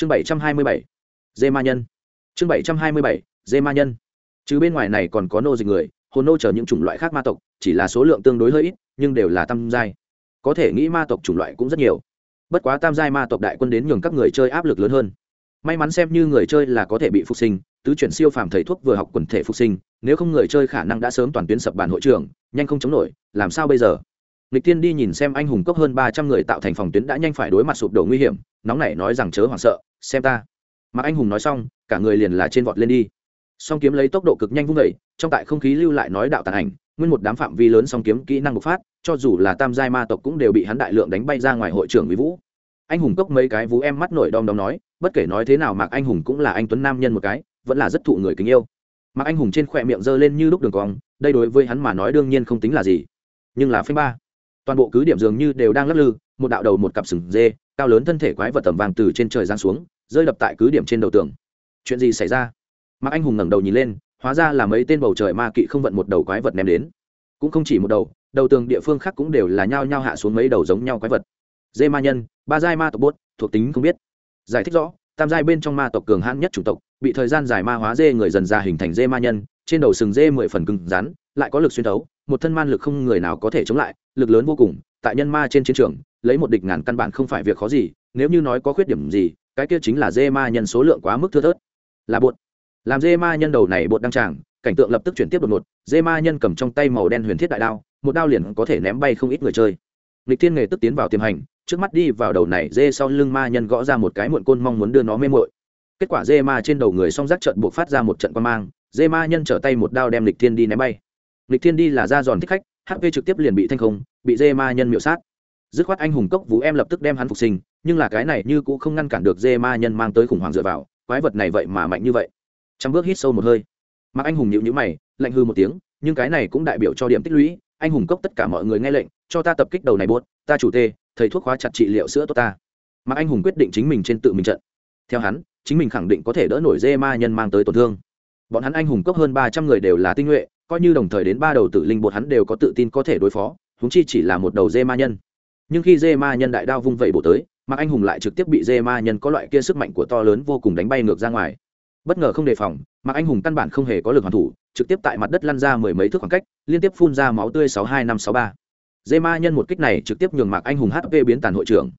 chương bảy trăm hai mươi bảy, dê ma nhân. Chương bảy trăm hai mươi bảy, dê ma nhân. Chứ bên ngoài này còn có nô dịch người, hồn nô chờ những chủng loại khác ma tộc, chỉ là số lượng tương đối hơi ít, nhưng đều là tam giai. Có thể nghĩ ma tộc chủng loại cũng rất nhiều. Bất quá tam giai ma tộc đại quân đến nhường các người chơi áp lực lớn hơn. May mắn xem như người chơi là có thể bị phục sinh, tứ chuyển siêu phàm thầy thuốc vừa học quần thể phục sinh, nếu không người chơi khả năng đã sớm toàn tuyến sập bàn hội trưởng nhanh không chống nổi, làm sao bây giờ? Lịch tiên đi nhìn xem anh hùng cốc hơn ba trăm người tạo thành phòng tuyến đã nhanh phải đối mặt sụp đổ nguy hiểm, nóng nảy nói rằng chớ hoảng sợ xem ta. Mà anh hùng nói xong, cả người liền là trên vọt lên đi. Song kiếm lấy tốc độ cực nhanh vung vẩy trong tại không khí lưu lại nói đạo tàn ảnh, nguyên một đám phạm vi lớn song kiếm kỹ năng bộc phát, cho dù là tam giai ma tộc cũng đều bị hắn đại lượng đánh bay ra ngoài hội trưởng mỹ vũ. Anh hùng cốc mấy cái vú em mắt nổi đom đóm nói, bất kể nói thế nào mạc anh hùng cũng là anh tuấn nam nhân một cái, vẫn là rất thụ người kính yêu. Mạc anh hùng trên khỏe miệng giơ lên như lúc đường cong, đây đối với hắn mà nói đương nhiên không tính là gì. Nhưng là phanh ba. Toàn bộ cứ điểm dường như đều đang lắc lư, một đạo đầu một cặp sừng dê cao lớn thân thể quái vật tầm vàng từ trên trời giáng xuống, rơi đập tại cứ điểm trên đầu tường. Chuyện gì xảy ra? Mạc anh hùng ngẩng đầu nhìn lên, hóa ra là mấy tên bầu trời ma kỵ không vận một đầu quái vật ném đến. Cũng không chỉ một đầu đầu tường địa phương khác cũng đều là nhao nhao hạ xuống mấy đầu giống nhau quái vật. Dê ma nhân, ba giai ma tộc bốt, thuộc tính không biết. Giải thích rõ, tam giai bên trong ma tộc cường hãn nhất chủng tộc, bị thời gian dài ma hóa dê người dần ra hình thành dê ma nhân, trên đầu sừng dê mười phần cứng rắn, lại có lực xuyên thấu, một thân man lực không người nào có thể chống lại, lực lớn vô cùng tại nhân ma trên chiến trường, lấy một địch ngàn căn bản không phải việc khó gì, nếu như nói có khuyết điểm gì, cái kia chính là dê ma nhân số lượng quá mức thưa thớt. Là bột. Làm dê ma nhân đầu này bột đăng tràng, cảnh tượng lập tức chuyển tiếp đột ngột, dê ma nhân cầm trong tay màu đen huyền thiết đại đao, một đao liền có thể ném bay không ít người chơi. Lịch thiên nghề tức tiến vào tiềm hành, trước mắt đi vào đầu này dê sau lưng ma nhân gõ ra một cái muộn côn mong muốn đưa nó mê mội kết quả dê ma trên đầu người song rác trận buộc phát ra một trận quan mang, dê ma nhân trở tay một đao đem lịch thiên đi ném bay. Lịch thiên đi là ra giòn thích khách hp trực tiếp liền bị thanh không bị dê ma nhân miệu sát. Dứt khoát anh hùng cốc vũ em lập tức đem hắn phục sinh, nhưng là cái này như cũng không ngăn cản được dê ma nhân mang tới khủng hoảng dựa vào, quái vật này vậy mà mạnh như vậy. Trăm bước hít sâu một hơi. Mặc anh hùng nhịu nhữ mày, lạnh hư một tiếng, nhưng cái này cũng đại biểu cho điểm tích lũy, anh hùng cốc tất cả mọi người nghe lệnh, cho ta tập kích đầu này buốt, ta chủ tê, thầy thuốc khóa chặt trị liệu sữa tốt ta. Mặc anh hùng quyết định chính mình trên tự mình trận. Theo hắn, chính mình khẳng định có thể đỡ nổi dê ma nhân mang tới tổn thương. Bọn hắn anh hùng cốc hơn ba trăm người đều là tinh nhuệ, coi như đồng thời đến ba đầu tự linh bột hắn đều có tự tin có thể đối phó huống chi chỉ là một đầu dê ma nhân. Nhưng khi dê ma nhân đại đao vung vẩy bổ tới mặc anh hùng lại trực tiếp bị dê ma nhân có loại kia sức mạnh của to lớn vô cùng đánh bay ngược ra ngoài. Bất ngờ không đề phòng mặc anh hùng căn bản không hề có lực hoàn thủ, trực tiếp tại mặt đất lăn ra mười mấy thước khoảng cách, liên tiếp phun ra máu tươi sáu hai năm sáu ba. Dê ma nhân một kích này trực tiếp nhường mạc anh hùng hp biến tàn hội trưởng.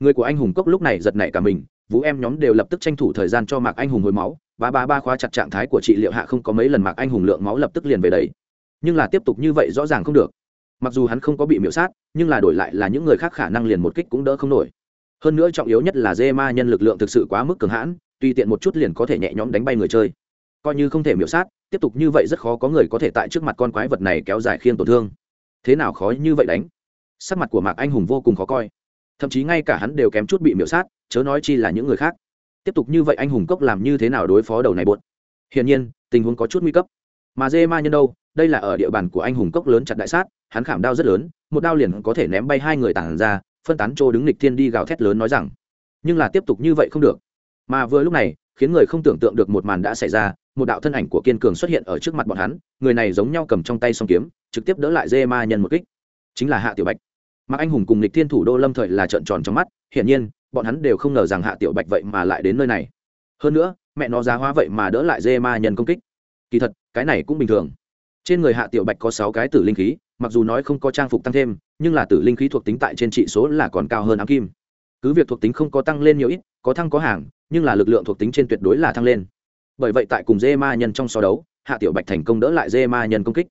Người của anh hùng cốc lúc này giật nảy cả mình, vũ em nhóm đều lập tức tranh thủ thời gian cho mạc anh hùng hồi máu, ba ba ba khóa chặt trạng thái của trị liệu hạ không có mấy lần mạc anh hùng lượng máu lập tức liền về đấy nhưng là tiếp tục như vậy rõ ràng không được mặc dù hắn không có bị miễu sát, nhưng là đổi lại là những người khác khả năng liền một kích cũng đỡ không nổi. Hơn nữa trọng yếu nhất là dê ma nhân lực lượng thực sự quá mức cường hãn, tùy tiện một chút liền có thể nhẹ nhõm đánh bay người chơi. Coi như không thể miễu sát, tiếp tục như vậy rất khó có người có thể tại trước mặt con quái vật này kéo dài khiên tổn thương. Thế nào khó như vậy đánh? Sắc mặt của mạc anh hùng vô cùng khó coi. Thậm chí ngay cả hắn đều kém chút bị miễu sát, chớ nói chi là những người khác. Tiếp tục như vậy anh hùng cốc làm như thế nào đối phó đầu này buột hiển nhiên, tình huống có chút nguy cấp mà dê ma nhân đâu, đây là ở địa bàn của anh hùng cốc lớn chặt đại sát, hắn khảm đao rất lớn, một đao liền có thể ném bay hai người tản ra, phân tán trô đứng lịch thiên đi gào thét lớn nói rằng, nhưng là tiếp tục như vậy không được. Mà vừa lúc này, khiến người không tưởng tượng được một màn đã xảy ra, một đạo thân ảnh của kiên cường xuất hiện ở trước mặt bọn hắn, người này giống nhau cầm trong tay song kiếm, trực tiếp đỡ lại dê ma nhân một kích. Chính là hạ tiểu bạch. Mạc anh hùng cùng lịch thiên thủ đô lâm thời là trợn tròn trong mắt, hiển nhiên, bọn hắn đều không ngờ rằng hạ tiểu bạch vậy mà lại đến nơi này. Hơn nữa, mẹ nó giá hóa vậy mà đỡ lại dê ma nhân công kích. Kỳ thật cái này cũng bình thường. Trên người hạ tiểu bạch có sáu cái tử linh khí, mặc dù nói không có trang phục tăng thêm, nhưng là tử linh khí thuộc tính tại trên trị số là còn cao hơn ám kim. Cứ việc thuộc tính không có tăng lên nhiều ít, có thăng có hàng, nhưng là lực lượng thuộc tính trên tuyệt đối là thăng lên. Bởi vậy tại cùng dê ma nhân trong so đấu, hạ tiểu bạch thành công đỡ lại dê ma nhân công kích.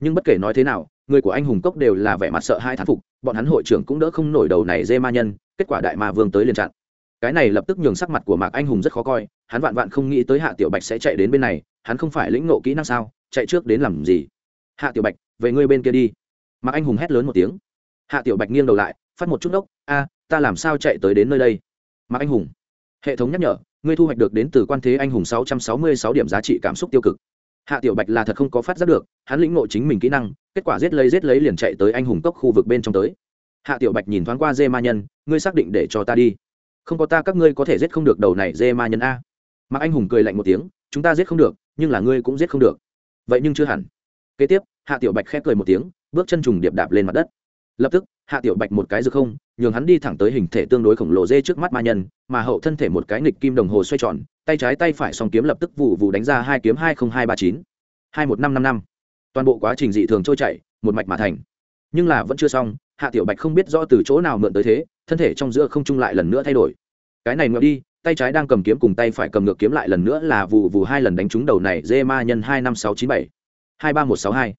Nhưng bất kể nói thế nào, người của anh hùng cốc đều là vẻ mặt sợ hai thán phục, bọn hắn hội trưởng cũng đỡ không nổi đầu này dê ma nhân, kết quả đại ma vương tới liền chặn. Cái này lập tức nhường sắc mặt của mạc anh hùng rất khó coi, hắn vạn vạn không nghĩ tới hạ tiểu bạch sẽ chạy đến bên này hắn không phải lĩnh ngộ kỹ năng sao, chạy trước đến làm gì? Hạ tiểu bạch, về ngươi bên kia đi. Mạc anh hùng hét lớn một tiếng. Hạ tiểu bạch nghiêng đầu lại, phát một chút đốc, a, ta làm sao chạy tới đến nơi đây? Mạc anh hùng, hệ thống nhắc nhở, ngươi thu hoạch được đến từ quan thế anh hùng sáu trăm sáu mươi sáu điểm giá trị cảm xúc tiêu cực. Hạ tiểu bạch là thật không có phát giác được, hắn lĩnh ngộ chính mình kỹ năng, kết quả giết lấy giết lấy liền chạy tới anh hùng cốc khu vực bên trong tới. Hạ tiểu bạch nhìn thoáng qua dê ma nhân, ngươi xác định để cho ta đi. Không có ta, các ngươi có thể giết không được đầu này dê ma nhân a. Mạc anh hùng cười lạnh một tiếng, chúng ta giết không được nhưng là ngươi cũng giết không được. Vậy nhưng chưa hẳn. Kế tiếp, hạ tiểu bạch khép cười một tiếng, bước chân trùng điệp đạp lên mặt đất. Lập tức, hạ tiểu bạch một cái rực không, nhường hắn đi thẳng tới hình thể tương đối khổng lồ dê trước mắt ma nhân, mà hậu thân thể một cái nghịch kim đồng hồ xoay tròn, tay trái tay phải song kiếm lập tức vụ vụ đánh ra hai kiếm hai nghìn hai ba chín. Hai một năm năm năm. Toàn bộ quá trình dị thường trôi chảy, một mạch mà thành. Nhưng là vẫn chưa xong, hạ tiểu bạch không biết rõ từ chỗ nào mượn tới thế, thân thể trong giữa không trung lại lần nữa thay đổi. Cái này ngược đi tay trái đang cầm kiếm cùng tay phải cầm ngược kiếm lại lần nữa là vụ vụ hai lần đánh trúng đầu này, dê ma nhân hai năm sáu chín bảy, hai ba một sáu hai.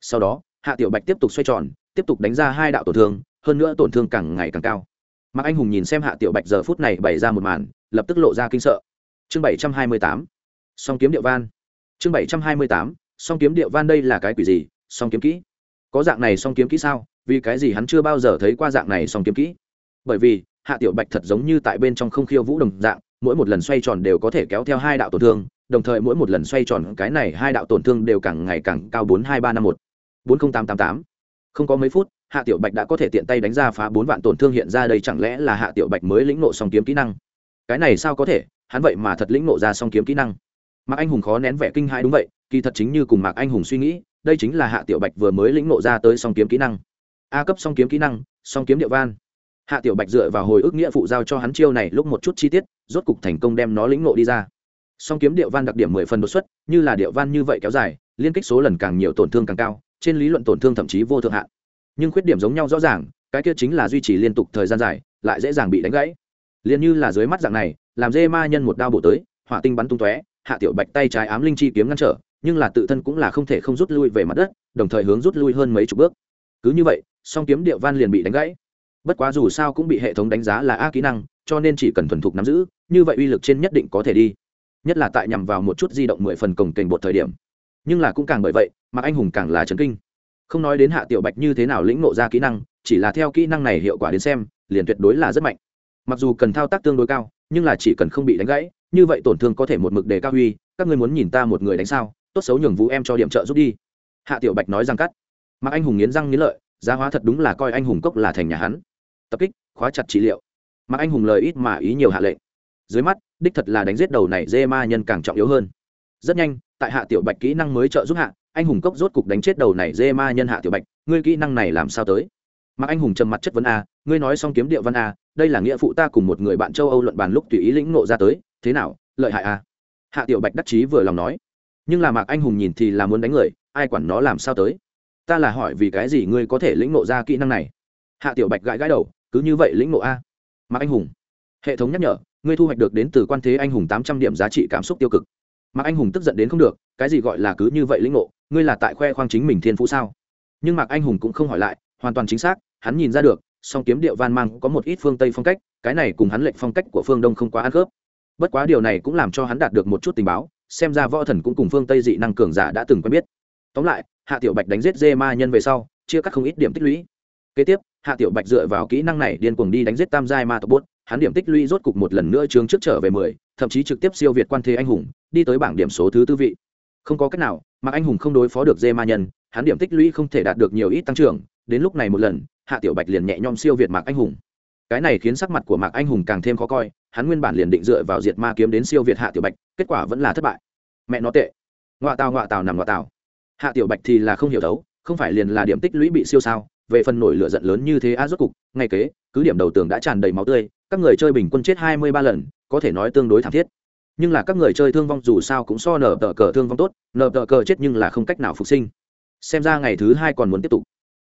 Sau đó, hạ tiểu bạch tiếp tục xoay tròn, tiếp tục đánh ra hai đạo tổn thương, hơn nữa tổn thương càng ngày càng cao. Mạc anh hùng nhìn xem hạ tiểu bạch giờ phút này bày ra một màn, lập tức lộ ra kinh sợ. Chương bảy trăm hai mươi tám, song kiếm điệu van chương bảy trăm hai mươi tám, song kiếm điệu van đây là cái quỷ gì? Song kiếm kỹ. Có dạng này song kiếm kỹ sao? Vì cái gì hắn chưa bao giờ thấy qua dạng này song kiếm kỹ? Bởi vì hạ tiểu bạch thật giống như tại bên trong không khiêu vũ đồng dạng, mỗi một lần xoay tròn đều có thể kéo theo hai đạo tổn thương, đồng thời mỗi một lần xoay tròn cái này hai đạo tổn thương đều càng ngày càng cao bốn hai ba năm một. Bốn mươi tám tám tám. Không có mấy phút, hạ tiểu bạch đã có thể tiện tay đánh ra phá bốn vạn tổn thương hiện ra đây chẳng lẽ là hạ tiểu bạch mới lĩnh nộ song kiếm kỹ năng? Cái này sao có thể? Hắn vậy mà thật lĩnh nộ ra song kiếm kỹ năng. Mạc anh hùng khó nén vẻ kinh hãi đúng vậy, kỳ thật chính như cùng mạc anh hùng suy nghĩ, đây chính là hạ tiểu bạch vừa mới lĩnh nộ ra tới song kiếm kỹ năng. A cấp song kiếm kỹ năng, song kiếm địa van hạ tiểu bạch dựa vào hồi ức nghĩa phụ giao cho hắn chiêu này lúc một chút chi tiết, rốt cục thành công đem nó lĩnh nộ đi ra. Song kiếm điệu van đặc điểm mười phần đột xuất, như là điệu van như vậy kéo dài, liên kích số lần càng nhiều tổn thương càng cao, trên lý luận tổn thương thậm chí vô thượng hạn. Nhưng khuyết điểm giống nhau rõ ràng, cái kia chính là duy trì liên tục thời gian dài, lại dễ dàng bị đánh gãy. Liền như là dưới mắt dạng này, làm dê ma nhân một đao bổ tới, hỏa tinh bắn tung tóe, hạ tiểu bạch tay trái ám linh chi kiếm ngăn trở, nhưng là tự thân cũng là không thể không rút lui về mặt đất, đồng thời hướng rút lui hơn mấy chục bước. Cứ như vậy, song kiếm điệu van liền bị đánh gãy bất quá dù sao cũng bị hệ thống đánh giá là a kỹ năng, cho nên chỉ cần thuần thục nắm giữ, như vậy uy lực trên nhất định có thể đi. Nhất là tại nhằm vào một chút di động mười phần cổng kềnh bột thời điểm. Nhưng là cũng càng bởi vậy, mà anh hùng càng là trấn kinh. Không nói đến hạ tiểu bạch như thế nào lĩnh nộ ra kỹ năng, chỉ là theo kỹ năng này hiệu quả đến xem, liền tuyệt đối là rất mạnh. Mặc dù cần thao tác tương đối cao, nhưng là chỉ cần không bị đánh gãy, như vậy tổn thương có thể một mực đề cao huy các ngươi muốn nhìn ta một người đánh sao, tốt xấu nhường vũ em cho điểm trợ giúp đi. Hạ tiểu bạch nói rằng cắt. Mặc anh hùng nghiến răng nghiến lợi, giá hóa thật đúng là coi anh hùng cốc là thành nhà hắn tập kích, khóa chặt trị liệu. Mặc anh hùng lời ít mà ý nhiều hạ lệnh. Dưới mắt, đích thật là đánh giết đầu này dê ma nhân càng trọng yếu hơn. Rất nhanh, tại hạ tiểu bạch kỹ năng mới trợ giúp hạ, anh hùng cốc rốt cục đánh chết đầu này dê ma nhân hạ tiểu bạch. Ngươi kỹ năng này làm sao tới? Mặc anh hùng trầm mặt chất vấn a, ngươi nói xong kiếm địa văn a, đây là nghĩa phụ ta cùng một người bạn châu âu luận bàn lúc tùy ý lĩnh nộ ra tới, thế nào, lợi hại a? Hạ tiểu bạch đắc chí vừa lòng nói. Nhưng là mạc anh hùng nhìn thì là muốn đánh người, ai quản nó làm sao tới? Ta là hỏi vì cái gì ngươi có thể lĩnh nộ ra kỹ năng này? Hạ tiểu bạch gãi gãi đầu cứ như vậy lĩnh nộ a. Mạc anh hùng, hệ thống nhắc nhở, ngươi thu hoạch được đến từ quan thế anh hùng tám trăm điểm giá trị cảm xúc tiêu cực. Mạc anh hùng tức giận đến không được, cái gì gọi là cứ như vậy lĩnh nộ ngươi là tại khoe khoang chính mình thiên phú sao? Nhưng mạc anh hùng cũng không hỏi lại, hoàn toàn chính xác, hắn nhìn ra được, song kiếm điệu van mang có một ít phương tây phong cách, cái này cùng hắn lệnh phong cách của phương đông không quá ăn khớp. Bất quá điều này cũng làm cho hắn đạt được một chút tình báo, xem ra võ thần cũng cùng phương tây dị năng cường giả đã từng quen biết. Tóm lại, hạ tiểu bạch đánh giết dê ma nhân về sau, chia cắt không ít điểm tích lũy. Kế tiếp hạ tiểu bạch dựa vào kỹ năng này điên cuồng đi đánh giết tam giai ma tộc bốt, hắn điểm tích lũy rốt cục một lần nữa trường trước trở về mười, thậm chí trực tiếp siêu việt quan thế anh hùng, đi tới bảng điểm số thứ tư vị. Không có cách nào, mà anh hùng không đối phó được dê ma nhân, hắn điểm tích lũy không thể đạt được nhiều ít tăng trưởng, đến lúc này một lần, hạ tiểu bạch liền nhẹ nhõm siêu việt mạc anh hùng. Cái này khiến sắc mặt của mạc anh hùng càng thêm khó coi, hắn nguyên bản liền định dựa vào diệt ma kiếm đến siêu việt hạ tiểu bạch, kết quả vẫn là thất bại. Mẹ nó tệ. Ngoại tào ngoại tào nằm ngoại tào. Hạ tiểu bạch thì là không hiểu đấu không phải liền là điểm tích lũy bị siêu sao về phần nổi lửa giận lớn như thế a rốt cục, ngay kế, cứ điểm đầu tường đã tràn đầy máu tươi, các người chơi bình quân chết hai mươi ba lần, có thể nói tương đối thảm thiết. Nhưng là các người chơi thương vong dù sao cũng so nở tờ cờ thương vong tốt, nở tờ cờ chết nhưng là không cách nào phục sinh. Xem ra ngày thứ hai còn muốn tiếp tục.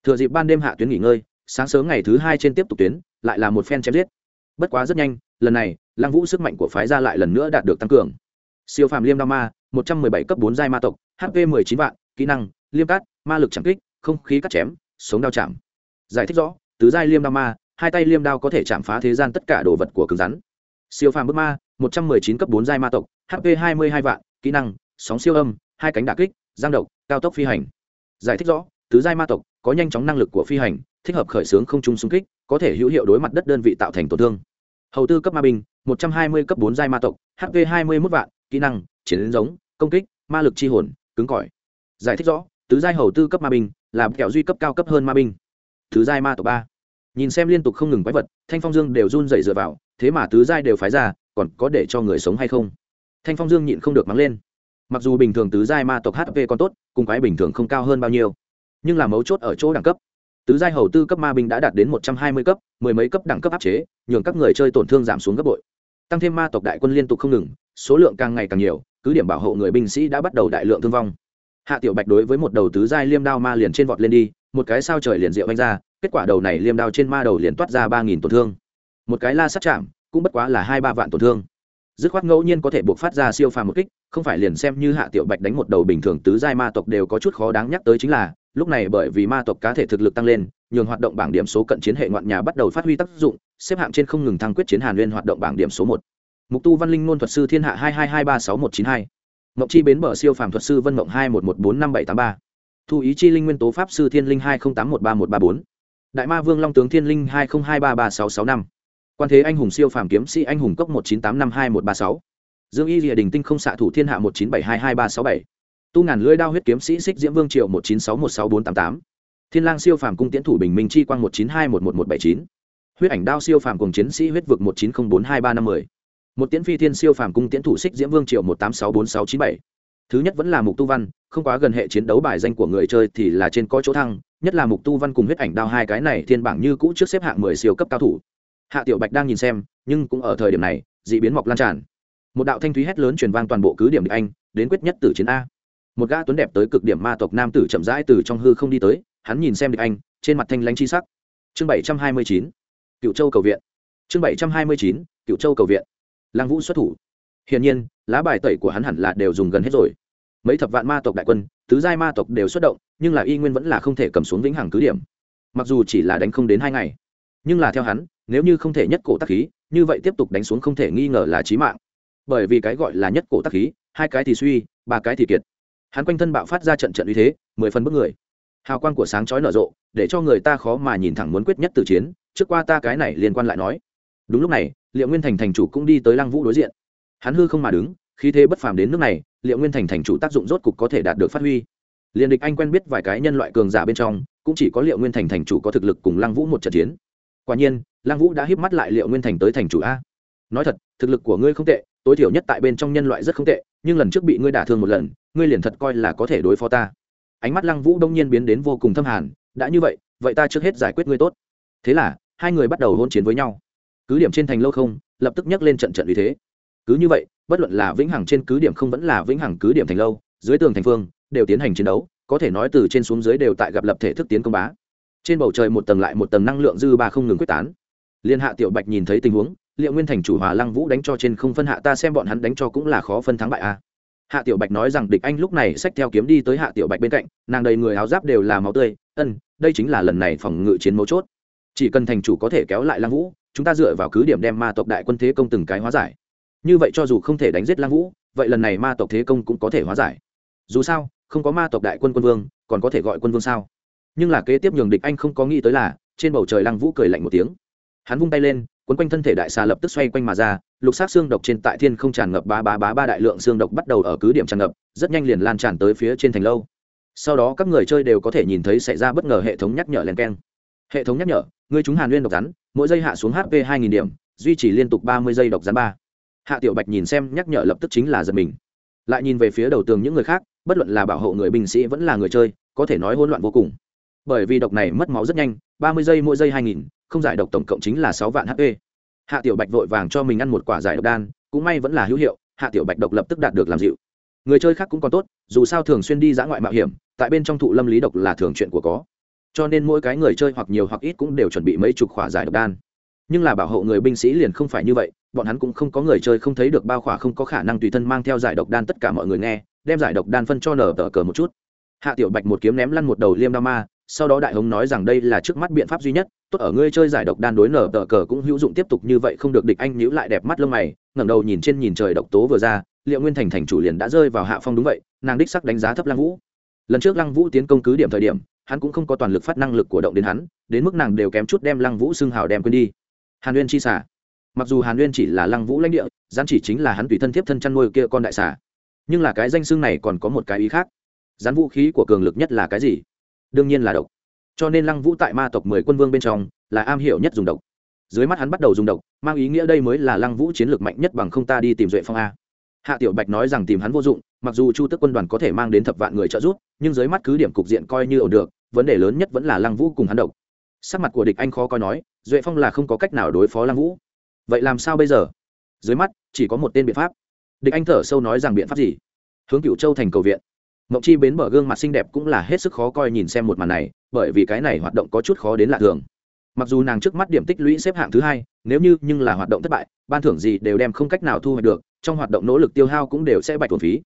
Thừa dịp ban đêm hạ tuyến nghỉ ngơi, sáng sớm ngày thứ hai trên tiếp tục tuyến, lại là một phen chém giết. Bất quá rất nhanh, lần này, lăng vũ sức mạnh của phái ra lại lần nữa đạt được tăng cường. Siêu phàm liêm đao ma, một trăm mười bảy cấp bốn giai ma tộc, hp mười chín vạn, kỹ năng, liêm cát, ma lực chẳng kích, không khí cắt chém sống đao chạm. Giải thích rõ, tứ giai liêm đao ma, hai tay liêm đao có thể chạm phá thế gian tất cả đồ vật của cứng rắn. Siêu phàm bước ma, một trăm mười chín cấp bốn giai ma tộc hp hai mươi hai vạn, kỹ năng, sóng siêu âm, hai cánh đà kích, giang độc, cao tốc phi hành. Giải thích rõ, tứ giai ma tộc có nhanh chóng năng lực của phi hành, thích hợp khởi xướng không trung xung kích, có thể hữu hiệu đối mặt đất đơn vị tạo thành tổn thương. Hầu tư cấp ma binh, một trăm hai mươi cấp bốn giai ma tộc hp hai mươi mốt vạn, kỹ năng, chiến giống, công kích, ma lực chi hồn, cứng cỏi. Giải thích rõ, tứ giai hầu tư cấp ma binh là kẹo duy cấp cao cấp hơn ma binh. Thứ giai ma tộc ba. Nhìn xem liên tục không ngừng quái vật, thanh phong dương đều run dậy dựa vào, thế mà tứ giai đều phái ra, còn có để cho người sống hay không? Thanh phong dương nhịn không được mắng lên. Mặc dù bình thường tứ giai ma tộc hp còn tốt, cùng quái bình thường không cao hơn bao nhiêu, nhưng là mấu chốt ở chỗ đẳng cấp. Tứ giai hầu tư cấp ma binh đã đạt đến một trăm hai mươi cấp, mười mấy cấp đẳng cấp áp chế, nhường các người chơi tổn thương giảm xuống gấp bội. Tăng thêm ma tộc đại quân liên tục không ngừng, số lượng càng ngày càng nhiều, cứ điểm bảo hộ người binh sĩ đã bắt đầu đại lượng thương vong hạ tiểu bạch đối với một đầu tứ giai liêm đao ma liền trên vọt lên đi, một cái sao trời liền diệu vanh ra, kết quả đầu này liêm đao trên ma đầu liền toát ra ba nghìn tổn thương. Một cái la sát chạm, cũng bất quá là hai ba vạn tổn thương. Dứt khoát ngẫu nhiên có thể buộc phát ra siêu phàm một kích, không phải liền xem như hạ tiểu bạch đánh một đầu bình thường tứ giai ma tộc đều có chút khó đáng nhắc tới chính là, lúc này bởi vì ma tộc cá thể thực lực tăng lên, nhường hoạt động bảng điểm số cận chiến hệ ngoạn nhà bắt đầu phát huy tác dụng, xếp hạng trên không ngừng thăng quyết chiến hàn liên hoạt động bảng điểm số một. Mục tu văn linh ngôn thuật sư thiên hạ hai hai hai ba sáu một chín hai mộng chi bến bờ siêu phàm thuật sư vân mộng hai một một bốn năm bảy tám ba. Thu ý chi linh nguyên tố pháp sư thiên linh hai không tám một ba một ba bốn. Đại ma vương long tướng thiên linh hai không hai ba ba sáu sáu năm. Quan thế anh hùng siêu phàm kiếm sĩ anh hùng cốc một chín tám năm hai một ba sáu. Dương y rìa đình tinh không xạ thủ thiên hạ một chín bảy hai hai ba sáu bảy. Tu ngàn lưỡi đao huyết kiếm sĩ xích diễm vương triệu một chín sáu một sáu bốn tám tám. Thiên lang siêu phàm cung tiễn thủ bình minh chi quang một chín hai một một một bảy chín. Huyết ảnh đao siêu phàm cùng chiến sĩ huyết vực một chín không bốn hai ba năm mười một tiễn phi thiên siêu phàm cung tiễn thủ xích diễm vương triệu một tám sáu bốn sáu chín bảy. Thứ nhất vẫn là mục tu văn, không quá gần hệ chiến đấu bài danh của người chơi thì là trên có chỗ thăng, nhất là mục tu văn cùng huyết ảnh đao hai cái này thiên bảng như cũ trước xếp hạng mười siêu cấp cao thủ. Hạ tiểu bạch đang nhìn xem, nhưng cũng ở thời điểm này d ị biến mọc lan tràn. Một đạo thanh thúy hét lớn truyền vang toàn bộ cứ điểm địch anh, đến quyết nhất tử chiến a. Một gã tuấn đẹp tới cực điểm ma tộc nam tử chậm rãi từ trong hư không đi tới, hắn nhìn xem địch anh, trên mặt thanh lãnh chi sắc. Chương bảy trăm hai mươi chín cựu châu cầu viện. Chương bảy trăm hai mươi chín cựu châu cầu viện lăng vũ xuất thủ. Hiển nhiên, lá bài tẩy của hắn hẳn là đều dùng gần hết rồi. Mấy thập vạn ma tộc đại quân, tứ giai ma tộc đều xuất động, nhưng là y nguyên vẫn là không thể cầm xuống vĩnh hằng cứ điểm. Mặc dù chỉ là đánh không đến hai ngày, nhưng là theo hắn, nếu như không thể nhất cổ tác khí, như vậy tiếp tục đánh xuống không thể nghi ngờ là chí mạng. Bởi vì cái gọi là nhất cổ tác khí, hai cái thì suy, ba cái thì kiệt. Hắn quanh thân bạo phát ra trận trận uy thế, mười phần bức người. Hào quang của sáng chói nở rộ, để cho người ta khó mà nhìn thẳng muốn quyết nhất từ chiến, trước qua ta cái này liên quan lại nói. Đúng lúc này liệu nguyên thành thành chủ cũng đi tới lăng vũ đối diện. Hắn hư không mà đứng khi thế bất phàm đến nước này, liệu nguyên thành thành chủ tác dụng rốt cục có thể đạt được phát huy. Liền địch anh quen biết vài cái nhân loại cường giả bên trong, cũng chỉ có liệu nguyên thành thành chủ có thực lực cùng lăng vũ một trận chiến. Quả nhiên, lăng vũ đã híp mắt lại liệu nguyên thành tới thành chủ a. Nói thật, thực lực của ngươi không tệ, tối thiểu nhất tại bên trong nhân loại rất không tệ, nhưng lần trước bị ngươi đả thương một lần, ngươi liền thật coi là có thể đối phó ta. Ánh mắt lăng vũ đông nhiên biến đến vô cùng thâm hàn, đã như vậy vậy ta trước hết giải quyết ngươi tốt. Thế là, hai người bắt đầu hôn chiến với nhau cứ điểm trên thành lâu không, lập tức nhắc lên trận trận uy thế. Cứ như vậy, bất luận là vĩnh hằng trên cứ điểm không vẫn là vĩnh hằng cứ điểm thành lâu, dưới tường thành phương, đều tiến hành chiến đấu, có thể nói từ trên xuống dưới đều tại gặp lập thể thức tiến công bá. Trên bầu trời một tầng lại một tầng năng lượng dư ba không ngừng quyết tán. Liên hạ tiểu bạch nhìn thấy tình huống, liệu nguyên thành chủ hòa lăng vũ đánh cho trên không phân hạ, ta xem bọn hắn đánh cho cũng là khó phân thắng bại a. Hạ tiểu bạch nói rằng địch anh lúc này xách theo kiếm đi tới hạ tiểu bạch bên cạnh, nàng đầy người áo giáp đều là máu tươi, ân, đây chính là lần này phòng ngự chiến mấu chốt. Chỉ cần thành chủ có thể kéo lại lăng vũ chúng ta dựa vào cứ điểm đem ma tộc đại quân thế công từng cái hóa giải. Như vậy cho dù không thể đánh giết Lang vũ, vậy lần này ma tộc thế công cũng có thể hóa giải. Dù sao, không có ma tộc đại quân quân vương, còn có thể gọi quân vương sao? Nhưng là kế tiếp nhường địch anh không có nghĩ tới là, trên bầu trời lăng vũ cười lạnh một tiếng. Hắn vung tay lên, quấn quanh thân thể đại xà lập tức xoay quanh mà ra, lục sát xương độc trên tại thiên không tràn ngập ba ba ba ba đại lượng xương độc bắt đầu ở cứ điểm tràn ngập, rất nhanh liền lan tràn tới phía trên thành lâu. Sau đó các người chơi đều có thể nhìn thấy xảy ra bất ngờ hệ thống nhắc nhở len keng hệ thống nhắc nhở, người chúng hàn nguyên độc rắn, mỗi giây hạ xuống hp hai nghìn điểm, duy trì liên tục ba mươi giây độc rắn ba. Hạ tiểu bạch nhìn xem nhắc nhở lập tức chính là giật mình. Lại nhìn về phía đầu tường những người khác, bất luận là bảo hộ người binh sĩ vẫn là người chơi, có thể nói hỗn loạn vô cùng. Bởi vì độc này mất máu rất nhanh, ba mươi giây mỗi giây hai nghìn, không giải độc tổng cộng chính là sáu vạn hp hạ tiểu bạch vội vàng cho mình ăn một quả giải độc đan, cũng may vẫn là hữu hiệu, hạ tiểu bạch độc lập tức đạt được làm dịu. Người chơi khác cũng còn tốt, dù sao thường xuyên đi dã ngoại mạo hiểm, tại bên trong thụ lâm lý độc là thường chuyện của có cho nên mỗi cái người chơi hoặc nhiều hoặc ít cũng đều chuẩn bị mấy chục khỏa giải độc đan. Nhưng là bảo hộ người binh sĩ liền không phải như vậy, bọn hắn cũng không có người chơi không thấy được bao khỏa không có khả năng tùy thân mang theo giải độc đan tất cả mọi người nghe, đem giải độc đan phân cho nở tờ cờ một chút. Hạ tiểu bạch một kiếm ném lăn một đầu liêm đao ma, sau đó đại hống nói rằng đây là trước mắt biện pháp duy nhất, tốt ở ngươi chơi giải độc đan đối nở tờ cờ cũng hữu dụng tiếp tục như vậy không được địch anh nhíu lại đẹp mắt lông mày, ngẩng đầu nhìn trên nhìn trời độc tố vừa ra, liệu nguyên thành thành chủ liền đã rơi vào hạ phong đúng vậy, nàng đích sắc đánh giá thấp Lang vũ lần trước lăng vũ tiến công cứ điểm thời điểm, hắn cũng không có toàn lực phát năng lực của động đến hắn, đến mức nàng đều kém chút đem lăng vũ xưng hào đem quên đi. Hàn uyên chi xả mặc dù hàn uyên chỉ là lăng vũ lãnh địa gián chỉ chính là hắn tùy thân thiếp thân chăn nuôi kia con đại xả nhưng là cái danh xưng này còn có một cái ý khác. Gián vũ khí của cường lực nhất là cái gì? Đương nhiên là độc. Cho nên lăng vũ tại ma tộc mười quân vương bên trong là am hiểu nhất dùng độc. Dưới mắt hắn bắt đầu dùng độc, mang ý nghĩa đây mới là lăng vũ chiến lược mạnh nhất bằng không ta đi tìm duệ phong a hạ tiểu bạch nói rằng tìm hắn vô dụng, mặc dù chu tức quân đoàn có thể mang đến thập vạn người trợ giúp, nhưng dưới mắt cứ điểm cục diện coi như ổn được, vấn đề lớn nhất vẫn là lăng vũ cùng hắn độc. Sắc mặt của địch anh khó coi nói, duệ phong là không có cách nào đối phó lăng vũ. Vậy làm sao bây giờ? Dưới mắt, chỉ có một tên biện pháp. Địch anh thở sâu nói rằng biện pháp gì? Hướng cựu châu thành cầu viện. Mộng chi bến bờ gương mặt xinh đẹp cũng là hết sức khó coi nhìn xem một màn này, bởi vì cái này hoạt động có chút khó đến lạ thường. Mặc dù nàng trước mắt điểm tích lũy xếp hạng thứ hai, nếu như nhưng là hoạt động thất bại, ban thưởng gì đều đem không cách nào thu hoạch được trong hoạt động nỗ lực tiêu hao cũng đều sẽ bạch thuần phí.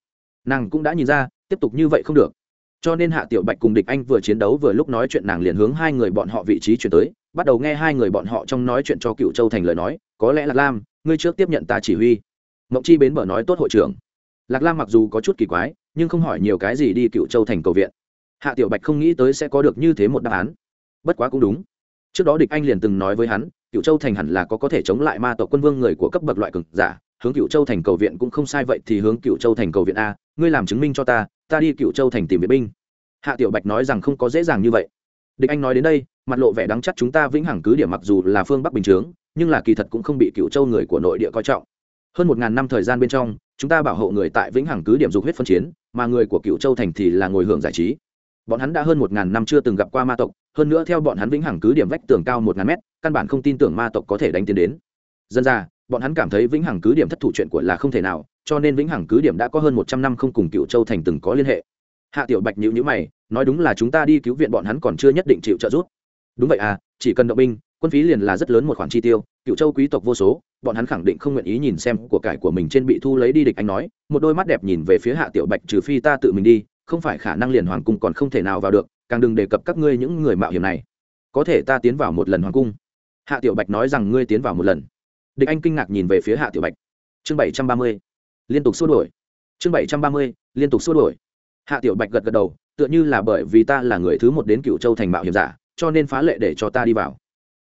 Nàng cũng đã nhìn ra, tiếp tục như vậy không được. Cho nên hạ tiểu bạch cùng địch anh vừa chiến đấu vừa lúc nói chuyện nàng liền hướng hai người bọn họ vị trí chuyển tới, bắt đầu nghe hai người bọn họ trong nói chuyện cho cựu châu thành lời nói, có lẽ là lam, ngươi trước tiếp nhận ta chỉ huy. Mộng chi bến bờ nói, tốt hội trưởng. Lạc lam mặc dù có chút kỳ quái, nhưng không hỏi nhiều cái gì đi cựu châu thành cầu viện. Hạ tiểu bạch không nghĩ tới sẽ có được như thế một đáp án. Bất quá cũng đúng. Trước đó địch anh liền từng nói với hắn, cựu châu thành hẳn là có có thể chống lại ma tộc quân vương người của cấp bậc loại cực giả hướng cựu châu thành cầu viện cũng không sai vậy thì hướng cựu châu thành cầu viện a, ngươi làm chứng minh cho ta ta đi cựu châu thành tìm viện binh. Hạ tiểu bạch nói rằng không có dễ dàng như vậy. Địch anh nói đến đây, mặt lộ vẻ đắng chắc chúng ta vĩnh hằng cứ điểm mặc dù là phương bắc bình chướng, nhưng là kỳ thật cũng không bị cựu châu người của nội địa coi trọng. Hơn một ngàn năm thời gian bên trong, chúng ta bảo hộ người tại vĩnh hằng cứ điểm dục huyết phân chiến, mà người của cựu châu thành thì là ngồi hưởng giải trí. Bọn hắn đã hơn một ngàn năm chưa từng gặp qua ma tộc, hơn nữa theo bọn hắn vĩnh hằng cứ điểm vách tường cao một ngàn mét, căn bản không tin tưởng ma tộc có thể đánh tiến đến. Dân ra bọn hắn cảm thấy vĩnh hằng cứ điểm thất thủ chuyện của là không thể nào, cho nên vĩnh hằng cứ điểm đã có hơn một trăm năm không cùng cựu châu thành từng có liên hệ. Hạ tiểu bạch nhữ nhữ mày, nói đúng là chúng ta đi cứu viện bọn hắn còn chưa nhất định chịu trợ giúp. Đúng vậy à chỉ cần động binh, quân phí liền là rất lớn một khoản chi tiêu, cựu châu quý tộc vô số, bọn hắn khẳng định không nguyện ý nhìn xem của cải của mình trên bị thu lấy đi địch anh nói, một đôi mắt đẹp nhìn về phía hạ tiểu bạch trừ phi ta tự mình đi, không phải khả năng liền hoàng cung còn không thể nào vào được, càng đừng đề cập các ngươi những người mạo hiểm này. Có thể ta tiến vào một lần hoàng cung. Hạ tiểu bạch nói rằng ngươi tiến vào một lần địch anh kinh ngạc nhìn về phía hạ tiểu bạch. Chương bảy trăm ba mươi, liên tục xua đổi chương bảy trăm ba mươi, liên tục xua đổi hạ tiểu bạch gật gật đầu, tựa như là bởi vì ta là người thứ một đến cựu châu thành mạo hiểm giả, cho nên phá lệ để cho ta đi vào.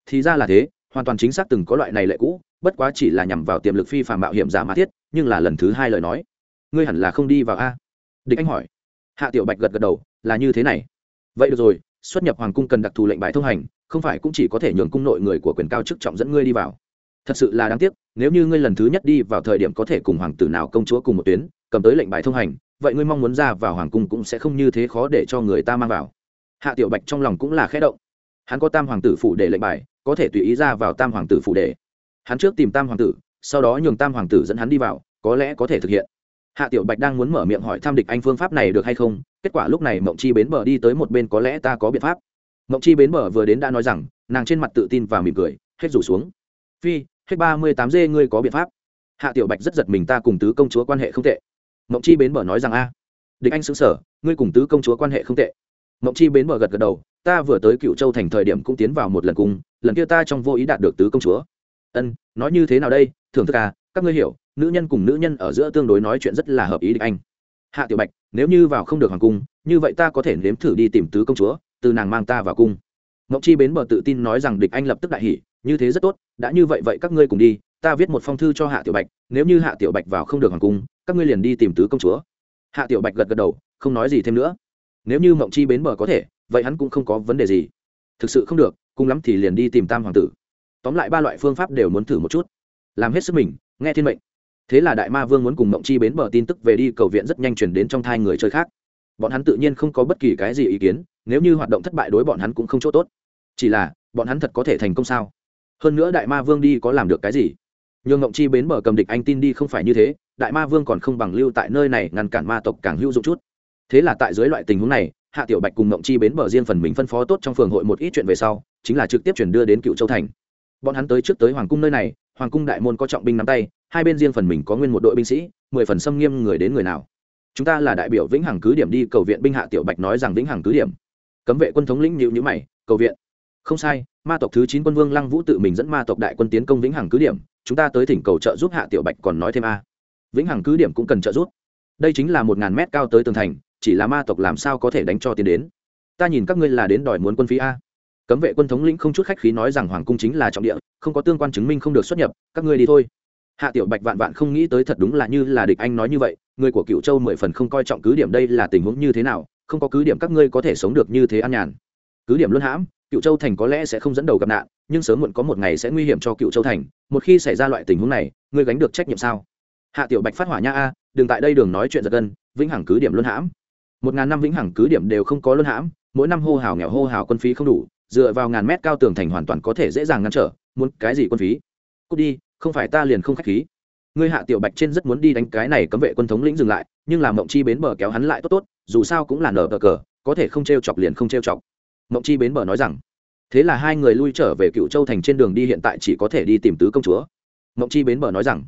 Thì ra là thế, hoàn toàn chính xác từng có loại này lệ cũ, bất quá chỉ là nhằm vào tiềm lực phi Phạm mạo hiểm giả mà thiết, nhưng là lần thứ hai lời nói. Ngươi hẳn là không đi vào a? Địch anh hỏi. Hạ tiểu bạch gật gật đầu, là như thế này. Vậy được rồi, xuất nhập hoàng cung cần đặc thù lệnh bài thông hành, không phải cũng chỉ có thể nhường cung nội người của quyền cao chức trọng dẫn ngươi đi vào thật sự là đáng tiếc, nếu như ngươi lần thứ nhất đi vào thời điểm có thể cùng hoàng tử nào công chúa cùng một tuyến, cầm tới lệnh bài thông hành, vậy ngươi mong muốn ra vào hoàng cung cũng sẽ không như thế khó để cho người ta mang vào. Hạ tiểu bạch trong lòng cũng là khẽ động. Hắn có tam hoàng tử phủ để lệnh bài, có thể tùy ý ra vào tam hoàng tử phủ để. Hắn trước tìm tam hoàng tử, sau đó nhường tam hoàng tử dẫn hắn đi vào, có lẽ có thể thực hiện. Hạ tiểu bạch đang muốn mở miệng hỏi tham địch anh phương pháp này được hay không, kết quả lúc này mộng chi bến bờ đi tới một bên có lẽ ta có biện pháp. Mộng chi bến bờ vừa đến đã nói rằng, nàng trên mặt tự tin và mỉm cười, hết rủ xuống. Phi hết ba mươi tám dê ngươi có biện pháp. Hạ tiểu bạch rất giật mình, ta cùng tứ công chúa quan hệ không tệ. Mộng chi bến bờ nói rằng a. Địch anh xứng sở ngươi cùng tứ công chúa quan hệ không tệ. Mộng chi bến bờ gật gật đầu, ta vừa tới cựu châu thành thời điểm cũng tiến vào một lần cung lần kia ta trong vô ý đạt được tứ công chúa. Ân, nói như thế nào đây? Thưởng thức à các ngươi hiểu, nữ nhân cùng nữ nhân ở giữa tương đối nói chuyện rất là hợp ý địch anh. Hạ tiểu bạch, nếu như vào không được hoàng cung, như vậy ta có thể nếm thử đi tìm tứ công chúa, từ nàng mang ta vào cung ngọc chi bến bờ tự tin nói rằng địch anh lập tức đại hỉ, như thế rất tốt, đã như vậy vậy các ngươi cùng đi, ta viết một phong thư cho hạ tiểu bạch, nếu như hạ tiểu bạch vào không được hoàng cung, các ngươi liền đi tìm tứ công chúa. Hạ tiểu bạch gật gật đầu, không nói gì thêm nữa. Nếu như mộng chi bến bờ có thể, vậy hắn cũng không có vấn đề gì. Thực sự không được, cùng lắm thì liền đi tìm tam hoàng tử. Tóm lại ba loại phương pháp đều muốn thử một chút. Làm hết sức mình, nghe thiên mệnh. Thế là đại ma vương muốn cùng mộng chi bến bờ tin tức về đi, cầu viện rất nhanh chuyển đến trong thai người chơi khác. Bọn hắn tự nhiên không có bất kỳ cái gì ý kiến, nếu như hoạt động thất bại đối bọn hắn cũng không chỗ tốt chỉ là, bọn hắn thật có thể thành công sao? Hơn nữa đại ma vương đi có làm được cái gì? Nhường ngộng chi bến bờ cầm địch anh tin đi không phải như thế, đại ma vương còn không bằng lưu tại nơi này ngăn cản ma tộc càng hữu dụng chút. Thế là tại dưới loại tình huống này, hạ tiểu bạch cùng ngộng chi bến bờ riêng phần mình phân phó tốt trong phường hội một ít chuyện về sau, chính là trực tiếp chuyển đưa đến cựu châu thành. Bọn hắn tới trước tới hoàng cung nơi này, hoàng cung đại môn có trọng binh nắm tay, hai bên riêng phần mình có nguyên một đội binh sĩ, mười phần xâm nghiêm người đến người nào. Chúng ta là đại biểu vĩnh hằng cứ điểm đi, cầu viện binh hạ tiểu bạch nói rằng vĩnh hằng cứ điểm. Cấm vệ quân thống lĩnh nhịu nhữ mày, cầu viện không sai, ma tộc thứ chín quân vương lăng vũ tự mình dẫn ma tộc đại quân tiến công vĩnh hằng cứ điểm, chúng ta tới thỉnh cầu trợ giúp hạ tiểu bạch còn nói thêm a. Vĩnh hằng cứ điểm cũng cần trợ giúp. Đây chính là một ngàn mét cao tới tường thành, chỉ là ma tộc làm sao có thể đánh cho tiến đến. Ta nhìn các ngươi là đến đòi muốn quân phí a. Cấm vệ quân thống lĩnh không chút khách khí nói rằng hoàng cung chính là trọng địa, không có tương quan chứng minh không được xuất nhập, các ngươi đi thôi. Hạ tiểu bạch vạn vạn không nghĩ tới thật đúng là như là địch anh nói như vậy, người của cựu châu mười phần không coi trọng cứ điểm đây là tình huống như thế nào, không có cứ điểm các ngươi có thể sống được như thế an nhàn. Cứ điểm luân hãm cựu châu thành có lẽ sẽ không dẫn đầu gặp nạn, nhưng sớm muộn có một ngày sẽ nguy hiểm cho cựu châu thành. Một khi xảy ra loại tình huống này, ngươi gánh được trách nhiệm sao? Hạ tiểu bạch phát hỏa nha a, đừng tại đây đường nói chuyện giật gân, vĩnh hằng cứ điểm luân hãm. Một ngàn năm vĩnh hằng cứ điểm đều không có luân hãm, mỗi năm hô hào nghèo hô hào quân phí không đủ, dựa vào ngàn mét cao tường thành hoàn toàn có thể dễ dàng ngăn trở, muốn cái gì quân phí? Cút đi, không phải ta liền không khách khí. Ngươi hạ tiểu bạch trên rất muốn đi đánh cái này cấm vệ quân thống lĩnh dừng lại, nhưng làm mộng chi bến bờ kéo hắn lại tốt tốt, dù sao cũng là nở cờ cờ, có thể không t r e o chọc liền không t r e o chọc mộng chi bến bờ nói rằng, thế là hai người lui trở về cựu châu thành trên đường đi hiện tại chỉ có thể đi tìm tứ công chúa. Mộng chi bến bờ nói rằng,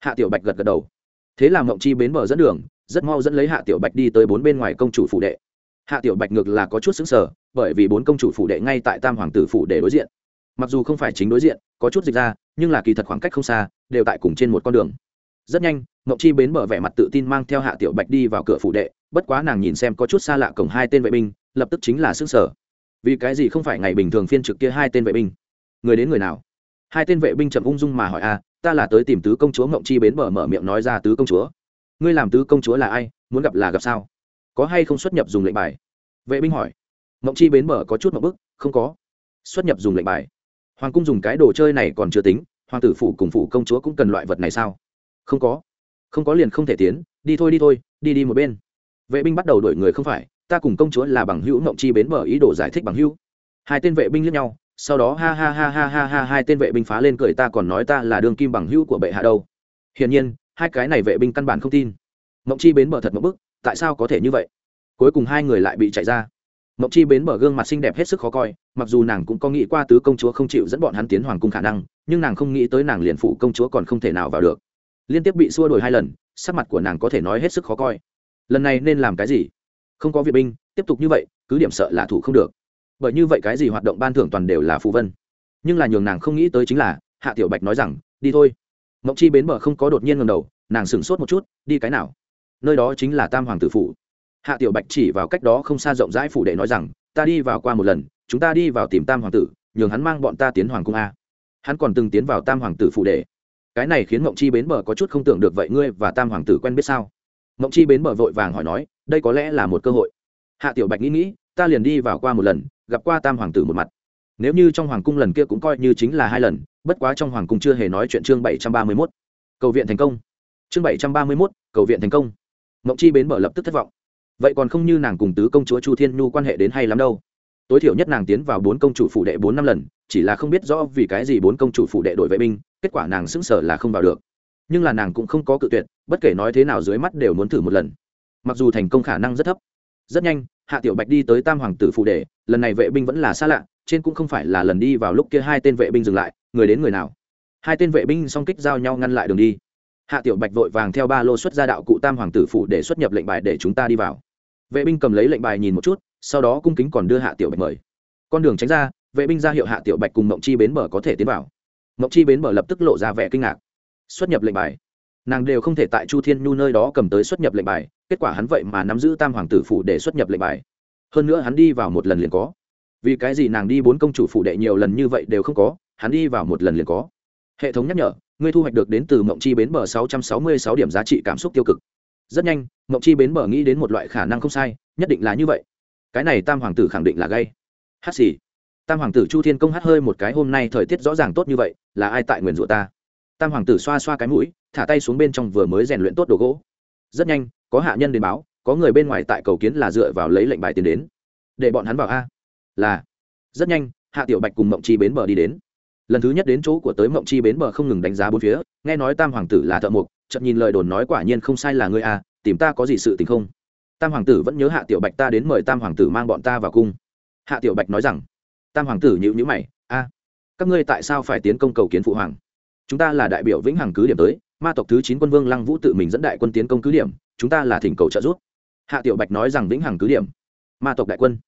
hạ tiểu bạch gật gật đầu. Thế là mộng chi bến bờ dẫn đường, rất mau dẫn lấy hạ tiểu bạch đi tới bốn bên ngoài công chủ phủ đệ. Hạ tiểu bạch ngược là có chút xứng sở bởi vì bốn công chủ phủ đệ ngay tại tam hoàng tử phủ để đối diện. Mặc dù không phải chính đối diện, có chút dịch ra, nhưng là kỳ thật khoảng cách không xa, đều tại cùng trên một con đường. Rất nhanh, mộng chi bến bờ vẻ mặt tự tin mang theo hạ tiểu bạch đi vào cửa phủ đệ, bất quá nàng nhìn xem có chút xa lạ cổng hai tên vệ binh, lập tức chính là xứng sở vì cái gì không phải ngày bình thường phiên trực kia hai tên vệ binh? Người đến người nào? Hai tên vệ binh chậm ung dung mà hỏi a ta là tới tìm tứ công chúa mộng chi bến bờ mở miệng nói ra tứ công chúa. Ngươi làm tứ công chúa là ai? Muốn gặp là gặp sao? Có hay không xuất nhập dùng lệnh bài? Vệ binh hỏi. Mộng chi bến bờ có chút một bức, không có. Xuất nhập dùng lệnh bài. Hoàng cung dùng cái đồ chơi này còn chưa tính, hoàng tử phủ cùng phủ công chúa cũng cần loại vật này sao? Không có. Không có liền không thể tiến, đi thôi đi thôi, đi đi một bên. Vệ binh bắt đầu đổi người không phải ta cùng công chúa là bằng hữu ngộng chi bến bờ ý đồ giải thích bằng hữu. Hai tên vệ binh lẫn nhau, sau đó ha ha ha ha ha ha, hai tên vệ binh phá lên cười ta còn nói ta là đường kim bằng hữu của bệ hạ đâu. Hiển nhiên, hai cái này vệ binh căn bản không tin. Mộng chi bến bờ thật một bức, tại sao có thể như vậy? Cuối cùng hai người lại bị chạy ra. Mộng chi bến bờ gương mặt xinh đẹp hết sức khó coi, mặc dù nàng cũng có nghĩ qua tứ công chúa không chịu dẫn bọn hắn tiến hoàng cung khả năng, nhưng nàng không nghĩ tới nàng liền phụ công chúa còn không thể nào vào được. Liên tiếp bị xua đổi hai lần, sắc mặt của nàng có thể nói hết sức khó coi. Lần này nên làm cái gì? Không có viện binh, tiếp tục như vậy, cứ điểm sợ là thủ không được. Bởi như vậy cái gì hoạt động ban thưởng toàn đều là phù vân. Nhưng là nhường nàng không nghĩ tới chính là, hạ tiểu bạch nói rằng, đi thôi. Mộng chi bến bờ không có đột nhiên ngầm đầu, nàng sửng sốt một chút, đi cái nào? Nơi đó chính là tam hoàng tử phủ. Hạ tiểu bạch chỉ vào cách đó không xa rộng rãi phủ để nói rằng, ta đi vào qua một lần, chúng ta đi vào tìm tam hoàng tử, nhường hắn mang bọn ta tiến hoàng cung a. Hắn còn từng tiến vào tam hoàng tử phủ để cái này khiến mộng chi bến bờ có chút không tưởng được vậy ngươi và tam hoàng tử quen biết sao? Mộng chi bến bờ vội vàng hỏi nói, đây có lẽ là một cơ hội. Hạ tiểu bạch nghĩ nghĩ, ta liền đi vào qua một lần, gặp qua tam hoàng tử một mặt. Nếu như trong hoàng cung lần kia cũng coi như chính là hai lần, bất quá trong hoàng cung chưa hề nói chuyện chương bảy trăm ba mươi mốt. Cầu viện thành công. Chương bảy trăm ba mươi mốt, cầu viện thành công. Mộng chi bến bờ lập tức thất vọng. Vậy còn không như nàng cùng tứ công chúa chu thiên nhu quan hệ đến hay lắm đâu. Tối thiểu nhất nàng tiến vào bốn công chủ phụ đệ bốn năm lần, chỉ là không biết rõ vì cái gì bốn công chủ phụ đệ đội vệ binh, kết quả nàng xứng sở là không vào được nhưng là nàng cũng không có cự tuyệt, bất kể nói thế nào dưới mắt đều muốn thử một lần. Mặc dù thành công khả năng rất thấp. Rất nhanh, hạ tiểu bạch đi tới tam hoàng tử phụ đề, lần này vệ binh vẫn là xa lạ, trên cũng không phải là lần đi vào lúc kia hai tên vệ binh dừng lại, người đến người nào. Hai tên vệ binh song kích giao nhau ngăn lại đường đi. Hạ tiểu bạch vội vàng theo ba lô xuất ra đạo cụ tam hoàng tử phụ để xuất nhập lệnh bài để chúng ta đi vào. Vệ binh cầm lấy lệnh bài nhìn một chút, sau đó cung kính còn đưa hạ tiểu bạch mời. Con đường tránh ra, vệ binh ra hiệu hạ tiểu bạch cùng mộng chi bến bờ có thể tiến vào. Mộng chi bến bờ lập tức lộ ra vẻ kinh ngạc xuất nhập lệnh bài. Nàng đều không thể tại chu thiên nhu nơi đó cầm tới xuất nhập lệnh bài, kết quả hắn vậy mà nắm giữ tam hoàng tử phủ để xuất nhập lệnh bài. Hơn nữa hắn đi vào một lần liền có. Vì cái gì nàng đi bốn công chủ phủ đệ nhiều lần như vậy đều không có, hắn đi vào một lần liền có. Hệ thống nhắc nhở, ngươi thu hoạch được đến từ mộng chi bến bờ sáu trăm sáu mươi sáu điểm giá trị cảm xúc tiêu cực. Rất nhanh, mộng chi bến bờ nghĩ đến một loại khả năng không sai, nhất định là như vậy. Cái này tam hoàng tử khẳng định là gây hát xì. Tam hoàng tử chu thiên công hát hơi một cái, hôm nay thời tiết rõ ràng tốt như vậy, là ai tại nguyền rủa ta? Tam hoàng tử xoa xoa cái mũi, thả tay xuống bên trong vừa mới rèn luyện tốt đồ gỗ. Rất nhanh, có hạ nhân đến báo, có người bên ngoài tại cầu kiến là dựa vào lấy lệnh bài tiền đến. Để bọn hắn vào a. Là. Rất nhanh, hạ tiểu bạch cùng mộng chi bến bờ đi đến. Lần thứ nhất đến chỗ của tới mộng chi bến bờ không ngừng đánh giá bốn phía, nghe nói tam hoàng tử là thợ mộc chậm nhìn lời đồn nói quả nhiên không sai là ngươi a, tìm ta có gì sự tình không? Tam hoàng tử vẫn nhớ hạ tiểu bạch ta đến mời tam hoàng tử mang bọn ta vào cung. Hạ tiểu bạch nói rằng, tam hoàng tử nhịu nhữ mày, a, các ngươi tại sao phải tiến công cầu kiến phụ hoàng? Chúng ta là đại biểu vĩnh hằng cứ điểm tới, ma tộc thứ chín quân vương lăng vũ tự mình dẫn đại quân tiến công cứ điểm, chúng ta là thỉnh cầu trợ giúp. Hạ tiểu bạch nói rằng vĩnh hằng cứ điểm. Ma tộc đại quân.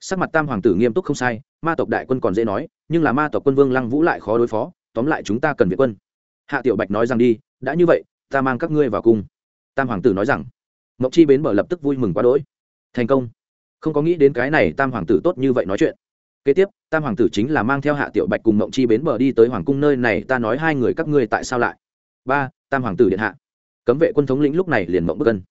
Sắc mặt tam hoàng tử nghiêm túc không sai, ma tộc đại quân còn dễ nói, nhưng là ma tộc quân vương lăng vũ lại khó đối phó, tóm lại chúng ta cần viện quân. Hạ tiểu bạch nói rằng đi, đã như vậy, ta mang các ngươi vào cung. Tam hoàng tử nói rằng, mộc chi bến bờ lập tức vui mừng quá đỗi. Thành công. Không có nghĩ đến cái này tam hoàng tử tốt như vậy nói chuyện kế tiếp, tam hoàng tử chính là mang theo hạ tiểu bạch cùng mộng chi bến bờ đi tới hoàng cung nơi này, ta nói hai người các ngươi tại sao lại? Ba, tam hoàng tử điện hạ. Cấm vệ quân thống lĩnh lúc này liền mộng bức cân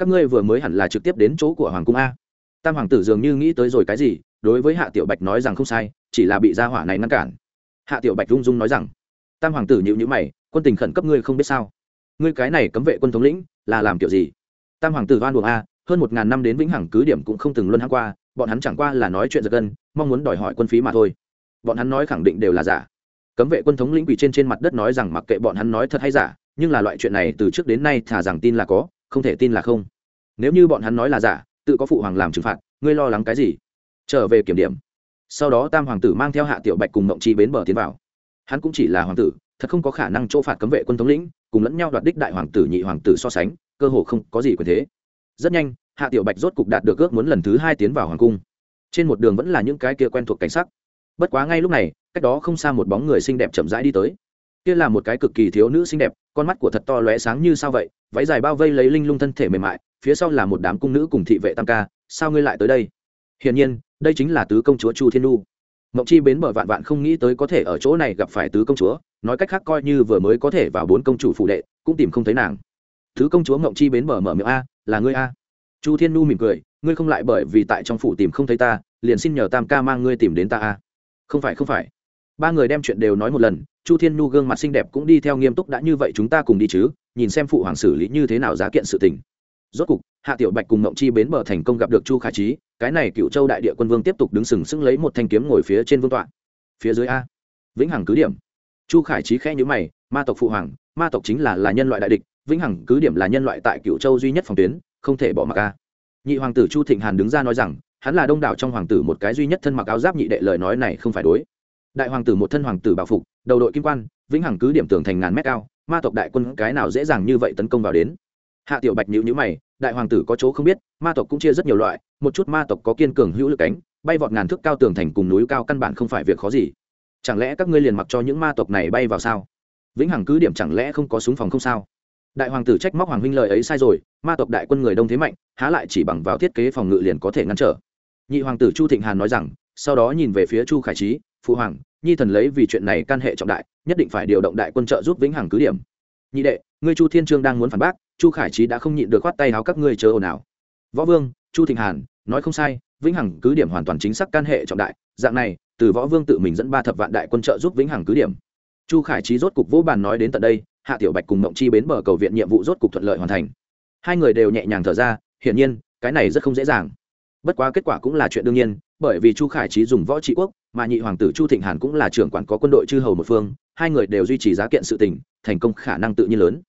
các ngươi vừa mới hẳn là trực tiếp đến chỗ của hoàng cung a. Tam hoàng tử dường như nghĩ tới rồi cái gì, đối với hạ tiểu bạch nói rằng không sai, chỉ là bị gia hỏa này ngăn cản. Hạ tiểu bạch rung rung nói rằng, tam hoàng tử nhịu nhữ mày, quân tình khẩn cấp ngươi không biết sao? Ngươi cái này cấm vệ quân thống lĩnh là làm kiểu gì? Tam hoàng tử oan buồng a, hơn một ngàn năm đến vĩnh hằng cứ điểm cũng không từng luân hăng qua bọn hắn chẳng qua là nói chuyện giật gân, mong muốn đòi hỏi quân phí mà thôi. Bọn hắn nói khẳng định đều là giả. Cấm vệ quân thống lĩnh quỷ trên trên mặt đất nói rằng mặc kệ bọn hắn nói thật hay giả, nhưng là loại chuyện này từ trước đến nay thả rằng tin là có, không thể tin là không. Nếu như bọn hắn nói là giả, tự có phụ hoàng làm trừng phạt, ngươi lo lắng cái gì? Trở về kiểm điểm. Sau đó tam hoàng tử mang theo hạ tiểu bạch cùng mộng chi bến bờ tiến vào. Hắn cũng chỉ là hoàng tử, thật không có khả năng chỗ phạt cấm vệ quân thống lĩnh, cùng lẫn nhau đoạt đích đại hoàng tử, nhị hoàng tử so sánh, cơ hồ không có gì quyền thế rất nhanh, hạ tiểu bạch rốt cục đạt được ước muốn lần thứ hai tiến vào hoàng cung. Trên một đường vẫn là những cái kia quen thuộc cảnh sắc. Bất quá ngay lúc này, cách đó không xa một bóng người xinh đẹp chậm rãi đi tới. Kia là một cái cực kỳ thiếu nữ xinh đẹp, con mắt của thật to lóe sáng như sao vậy, váy dài bao vây lấy linh lung thân thể mềm mại, phía sau là một đám cung nữ cùng thị vệ tam ca, sao ngươi lại tới đây? Hiển nhiên, đây chính là tứ công chúa chu thiên nu mộng chi bến bờ vạn vạn không nghĩ tới có thể ở chỗ này gặp phải tứ công chúa, nói cách khác coi như vừa mới có thể vào bốn công chủ phụ đệ, cũng tìm không thấy nàng thứ công chúa mộng chi bến bờ mở miệng a, là ngươi a. Chu thiên nu mỉm cười, ngươi không lại bởi vì tại trong phủ tìm không thấy ta, liền xin nhờ tam ca mang ngươi tìm đến ta a. Không phải không phải. Ba người đem chuyện đều nói một lần, chu thiên nu gương mặt xinh đẹp cũng đi theo nghiêm túc đã như vậy chúng ta cùng đi chứ, nhìn xem phụ hoàng xử lý như thế nào giá kiện sự tình. Rốt cục, hạ tiểu bạch cùng mộng chi bến bờ thành công gặp được chu khải trí cái này cựu châu đại địa quân vương tiếp tục đứng sừng sững lấy một thanh kiếm ngồi phía trên vương tọa. Phía dưới a. Vĩnh hằng cứ điểm. Chu khải trí khẽ nhữ mày, ma tộc phụ hoàng, ma tộc chính là là nhân loại đại địch vĩnh hằng cứ điểm là nhân loại tại cựu châu duy nhất phòng tuyến, không thể bỏ mặc a. Nhị hoàng tử chu thịnh hàn đứng ra nói rằng, hắn là đông đảo trong hoàng tử một cái duy nhất thân mặc áo giáp nhị đệ lời nói này không phải đối. Đại hoàng tử một thân hoàng tử bảo phục, đầu đội kim quan, vĩnh hằng cứ điểm tường thành ngàn mét cao, ma tộc đại quân cái nào dễ dàng như vậy tấn công vào đến. Hạ tiểu bạch nhữ nhữ mày, đại hoàng tử có chỗ không biết, ma tộc cũng chia rất nhiều loại, một chút ma tộc có kiên cường hữu lực cánh, bay vọt ngàn thước cao tường thành cùng núi cao căn bản không phải việc khó gì. Chẳng lẽ các ngươi liền mặc cho những ma tộc này bay vào sao? Vĩnh hằng cứ điểm chẳng lẽ không có súng phòng không sao? Đại hoàng tử trách móc hoàng huynh lời ấy sai rồi, ma tộc đại quân người đông thế mạnh, há lại chỉ bằng vào thiết kế phòng ngự liền có thể ngăn trở. Nhị hoàng tử chu thịnh hàn nói rằng, sau đó nhìn về phía chu khải trí, phụ hoàng, nhi thần lấy vì chuyện này can hệ trọng đại, nhất định phải điều động đại quân trợ giúp vĩnh hằng cứ điểm. Nhị đệ, ngươi chu thiên trương đang muốn phản bác, chu khải trí đã không nhịn được khoát tay áo các ngươi chờ ồn ào. Võ vương, chu thịnh hàn, nói không sai, vĩnh hằng cứ điểm hoàn toàn chính xác can hệ trọng đại, dạng này, từ võ vương tự mình dẫn ba thập vạn đại quân trợ giúp vĩnh hằng cứ điểm. Chu khải trí rốt cục vỗ bàn nói đến tận đây hạ tiểu bạch cùng mộng chi bến bờ cầu viện nhiệm vụ rốt cục thuận lợi hoàn thành. Hai người đều nhẹ nhàng thở ra, hiển nhiên, cái này rất không dễ dàng. Bất quá kết quả cũng là chuyện đương nhiên, bởi vì chu khải trí dùng võ trị quốc, mà nhị hoàng tử chu thịnh hàn cũng là trưởng quản có quân đội chư hầu một phương, hai người đều duy trì giá kiện sự tình, thành công khả năng tự nhiên lớn.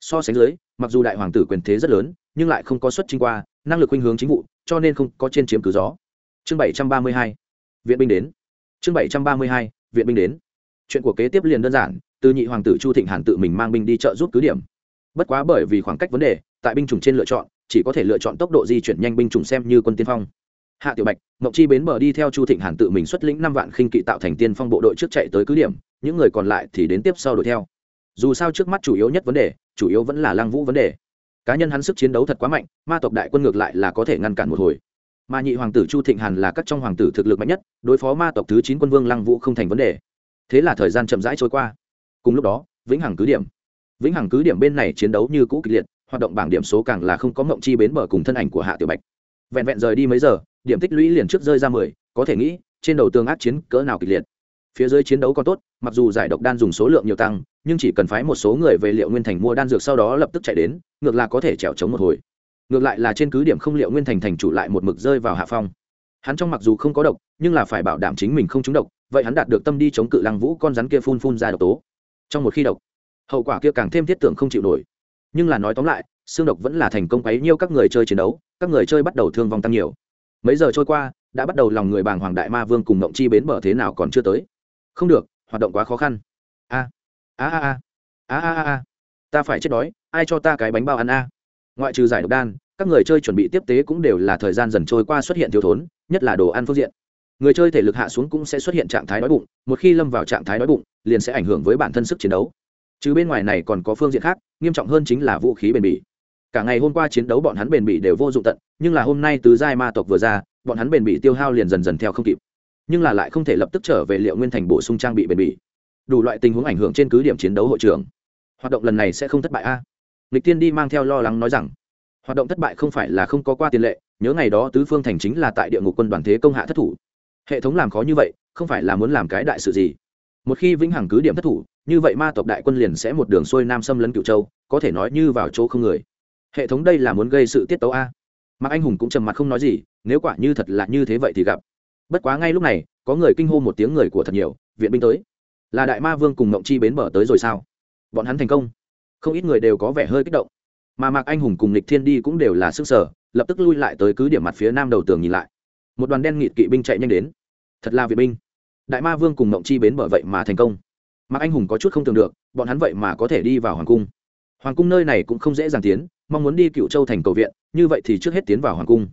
So sánh dưới, mặc dù đại hoàng tử quyền thế rất lớn, nhưng lại không có xuất trình qua, năng lực khuynh hướng chính vụ, cho nên không có trên chiếm cứ gió. Chương bảy trăm ba mươi hai, viện binh đến. Chương bảy trăm ba mươi hai, viện binh đến. Chuyện của kế tiếp liền đơn giản từ nhị hoàng tử chu thịnh hàn tự mình mang binh đi trợ giúp cứ điểm. Bất quá bởi vì khoảng cách vấn đề, tại binh chủng trên lựa chọn, chỉ có thể lựa chọn tốc độ di chuyển nhanh binh chủng xem như quân tiên phong. Hạ tiểu bạch mộng chi bến bờ đi theo chu thịnh hàn tự mình xuất lĩnh năm vạn khinh kỵ tạo thành tiên phong bộ đội trước chạy tới cứ điểm, những người còn lại thì đến tiếp sau đuổi theo. Dù sao trước mắt chủ yếu nhất vấn đề, chủ yếu vẫn là lang vũ vấn đề. Cá nhân hắn sức chiến đấu thật quá mạnh, ma tộc đại quân ngược lại là có thể ngăn cản một hồi. Mà nhị hoàng tử chu thịnh hàn là các trong hoàng tử thực lực mạnh nhất, đối phó ma tộc thứ chín quân vương lăng vũ không thành vấn đề. Thế là thời gian chậm rãi trôi qua cùng lúc đó, vĩnh hằng cứ điểm. Vĩnh hằng cứ điểm bên này chiến đấu như cũ kịch liệt, hoạt động bảng điểm số càng là không có mộng chi bến bờ cùng thân ảnh của hạ tiểu bạch. Vẹn vẹn rời đi mấy giờ, điểm tích lũy liền trước rơi ra mười, có thể nghĩ, trên đầu tường ác chiến cỡ nào kịch liệt. Phía dưới chiến đấu còn tốt, mặc dù giải độc đan dùng số lượng nhiều tăng, nhưng chỉ cần phái một số người về liệu nguyên thành mua đan dược sau đó lập tức chạy đến, ngược là có thể trèo chống một hồi. Ngược lại là trên cứ điểm không liệu nguyên thành thành chủ lại một mực rơi vào hạ phong. Hắn trong mặc dù không có độc, nhưng là phải bảo đảm chính mình không trúng độc, vậy hắn đạt được tâm đi chống cự lăng vũ con rắn kia phun phun ra độc tố trong một khi độc, hậu quả kia càng thêm thiết tưởng không chịu nổi. Nhưng là nói tóm lại, xương độc vẫn là thành công quấy nhiêu các người chơi chiến đấu, các người chơi bắt đầu thương vong tăng nhiều. Mấy giờ trôi qua, đã bắt đầu lòng người bàng hoàng đại ma vương cùng mộng chi bến bờ thế nào còn chưa tới. Không được, hoạt động quá khó khăn. A a a a a a a. Ta phải chết đói, ai cho ta cái bánh bao ăn a? Ngoại trừ giải độc đan, các người chơi chuẩn bị tiếp tế cũng đều là thời gian dần trôi qua xuất hiện thiếu thốn, nhất là đồ ăn phương diện người chơi thể lực hạ xuống cũng sẽ xuất hiện trạng thái đói bụng, một khi lâm vào trạng thái đói bụng, liền sẽ ảnh hưởng với bản thân sức chiến đấu. Chứ bên ngoài này còn có phương diện khác, nghiêm trọng hơn chính là vũ khí bền bỉ. Cả ngày hôm qua chiến đấu bọn hắn bền bỉ đều vô dụng tận, nhưng là hôm nay tứ giai ma tộc vừa ra, bọn hắn bền bỉ tiêu hao liền dần dần theo không kịp. Nhưng là lại không thể lập tức trở về liệu nguyên thành bổ sung trang bị bền bỉ. Đủ loại tình huống ảnh hưởng trên cứ điểm chiến đấu hội trưởng hoạt động lần này sẽ không thất bại a. À? lịch tiên đi mang theo lo lắng nói rằng, hoạt động thất bại không phải là không có qua tiền lệ, nhớ ngày đó tứ phương thành chính là tại địa ngục quân đoàn thế công hạ thất thủ hệ thống làm khó như vậy, không phải là muốn làm cái đại sự gì. Một khi vĩnh hằng cứ điểm thất thủ, như vậy ma tộc đại quân liền sẽ một đường xuôi nam xâm lấn cựu châu, có thể nói như vào chỗ không người. Hệ thống đây là muốn gây sự tiết tấu a. Mạc anh hùng cũng trầm mặt không nói gì, nếu quả như thật là như thế vậy thì gặp. Bất quá ngay lúc này, có người kinh hô một tiếng người của thật nhiều, viện binh tới. Là đại ma vương cùng mộng chi bến bờ tới rồi sao? Bọn hắn thành công. Không ít người đều có vẻ hơi kích động. Mà mạc anh hùng cùng lịch thiên đi cũng đều là sức sở, lập tức lui lại tới cứ điểm mặt phía nam đầu tường nhìn lại. Một đoàn đen nghịt kỵ binh chạy nhanh đến thật là việt binh. Đại ma vương cùng mộng chi bến bờ vậy mà thành công. Mạc anh hùng có chút không tưởng được, bọn hắn vậy mà có thể đi vào hoàng cung. Hoàng cung nơi này cũng không dễ dàng tiến, mong muốn đi cựu châu thành cầu viện, như vậy thì trước hết tiến vào hoàng cung.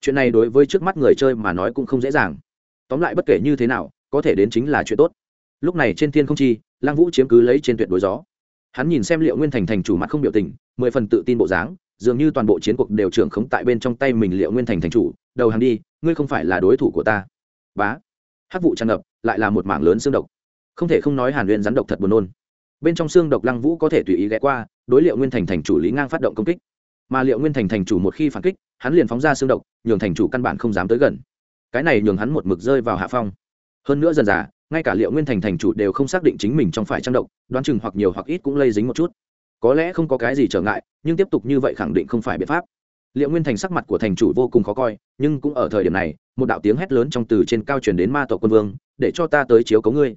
Chuyện này đối với trước mắt người chơi mà nói cũng không dễ dàng. Tóm lại bất kể như thế nào, có thể đến chính là chuyện tốt. Lúc này trên thiên không chi lang vũ chiếm cứ lấy trên tuyệt đối gió. Hắn nhìn xem liệu nguyên thành thành chủ mặt không biểu tình, mười phần tự tin bộ dáng, dường như toàn bộ chiến cuộc đều trưởng khống tại bên trong tay mình liệu nguyên thành thành chủ, đầu hàng đi, ngươi không phải là đối thủ của ta. Bá hắc vụ tràn ngập, lại là một mảng lớn xương độc. Không thể không nói hàn nguyên rắn độc thật buồn nôn. Bên trong xương độc lăng vũ có thể tùy ý ghé qua, đối liệu nguyên thành thành chủ lý ngang phát động công kích. Mà liệu nguyên thành thành chủ một khi phản kích, hắn liền phóng ra xương độc, nhường thành chủ căn bản không dám tới gần. Cái này nhường hắn một mực rơi vào hạ phong. Hơn nữa dần dà, ngay cả liệu nguyên thành thành chủ đều không xác định chính mình trong phải trang độc, đoán chừng hoặc nhiều hoặc ít cũng lây dính một chút. Có lẽ không có cái gì trở ngại, nhưng tiếp tục như vậy khẳng định không phải biện pháp. Liệu nguyên thành sắc mặt của thành chủ vô cùng khó coi, nhưng cũng ở thời điểm này một đạo tiếng hét lớn trong từ trên cao chuyển đến ma tổ quân vương, để cho ta tới chiếu cấu ngươi.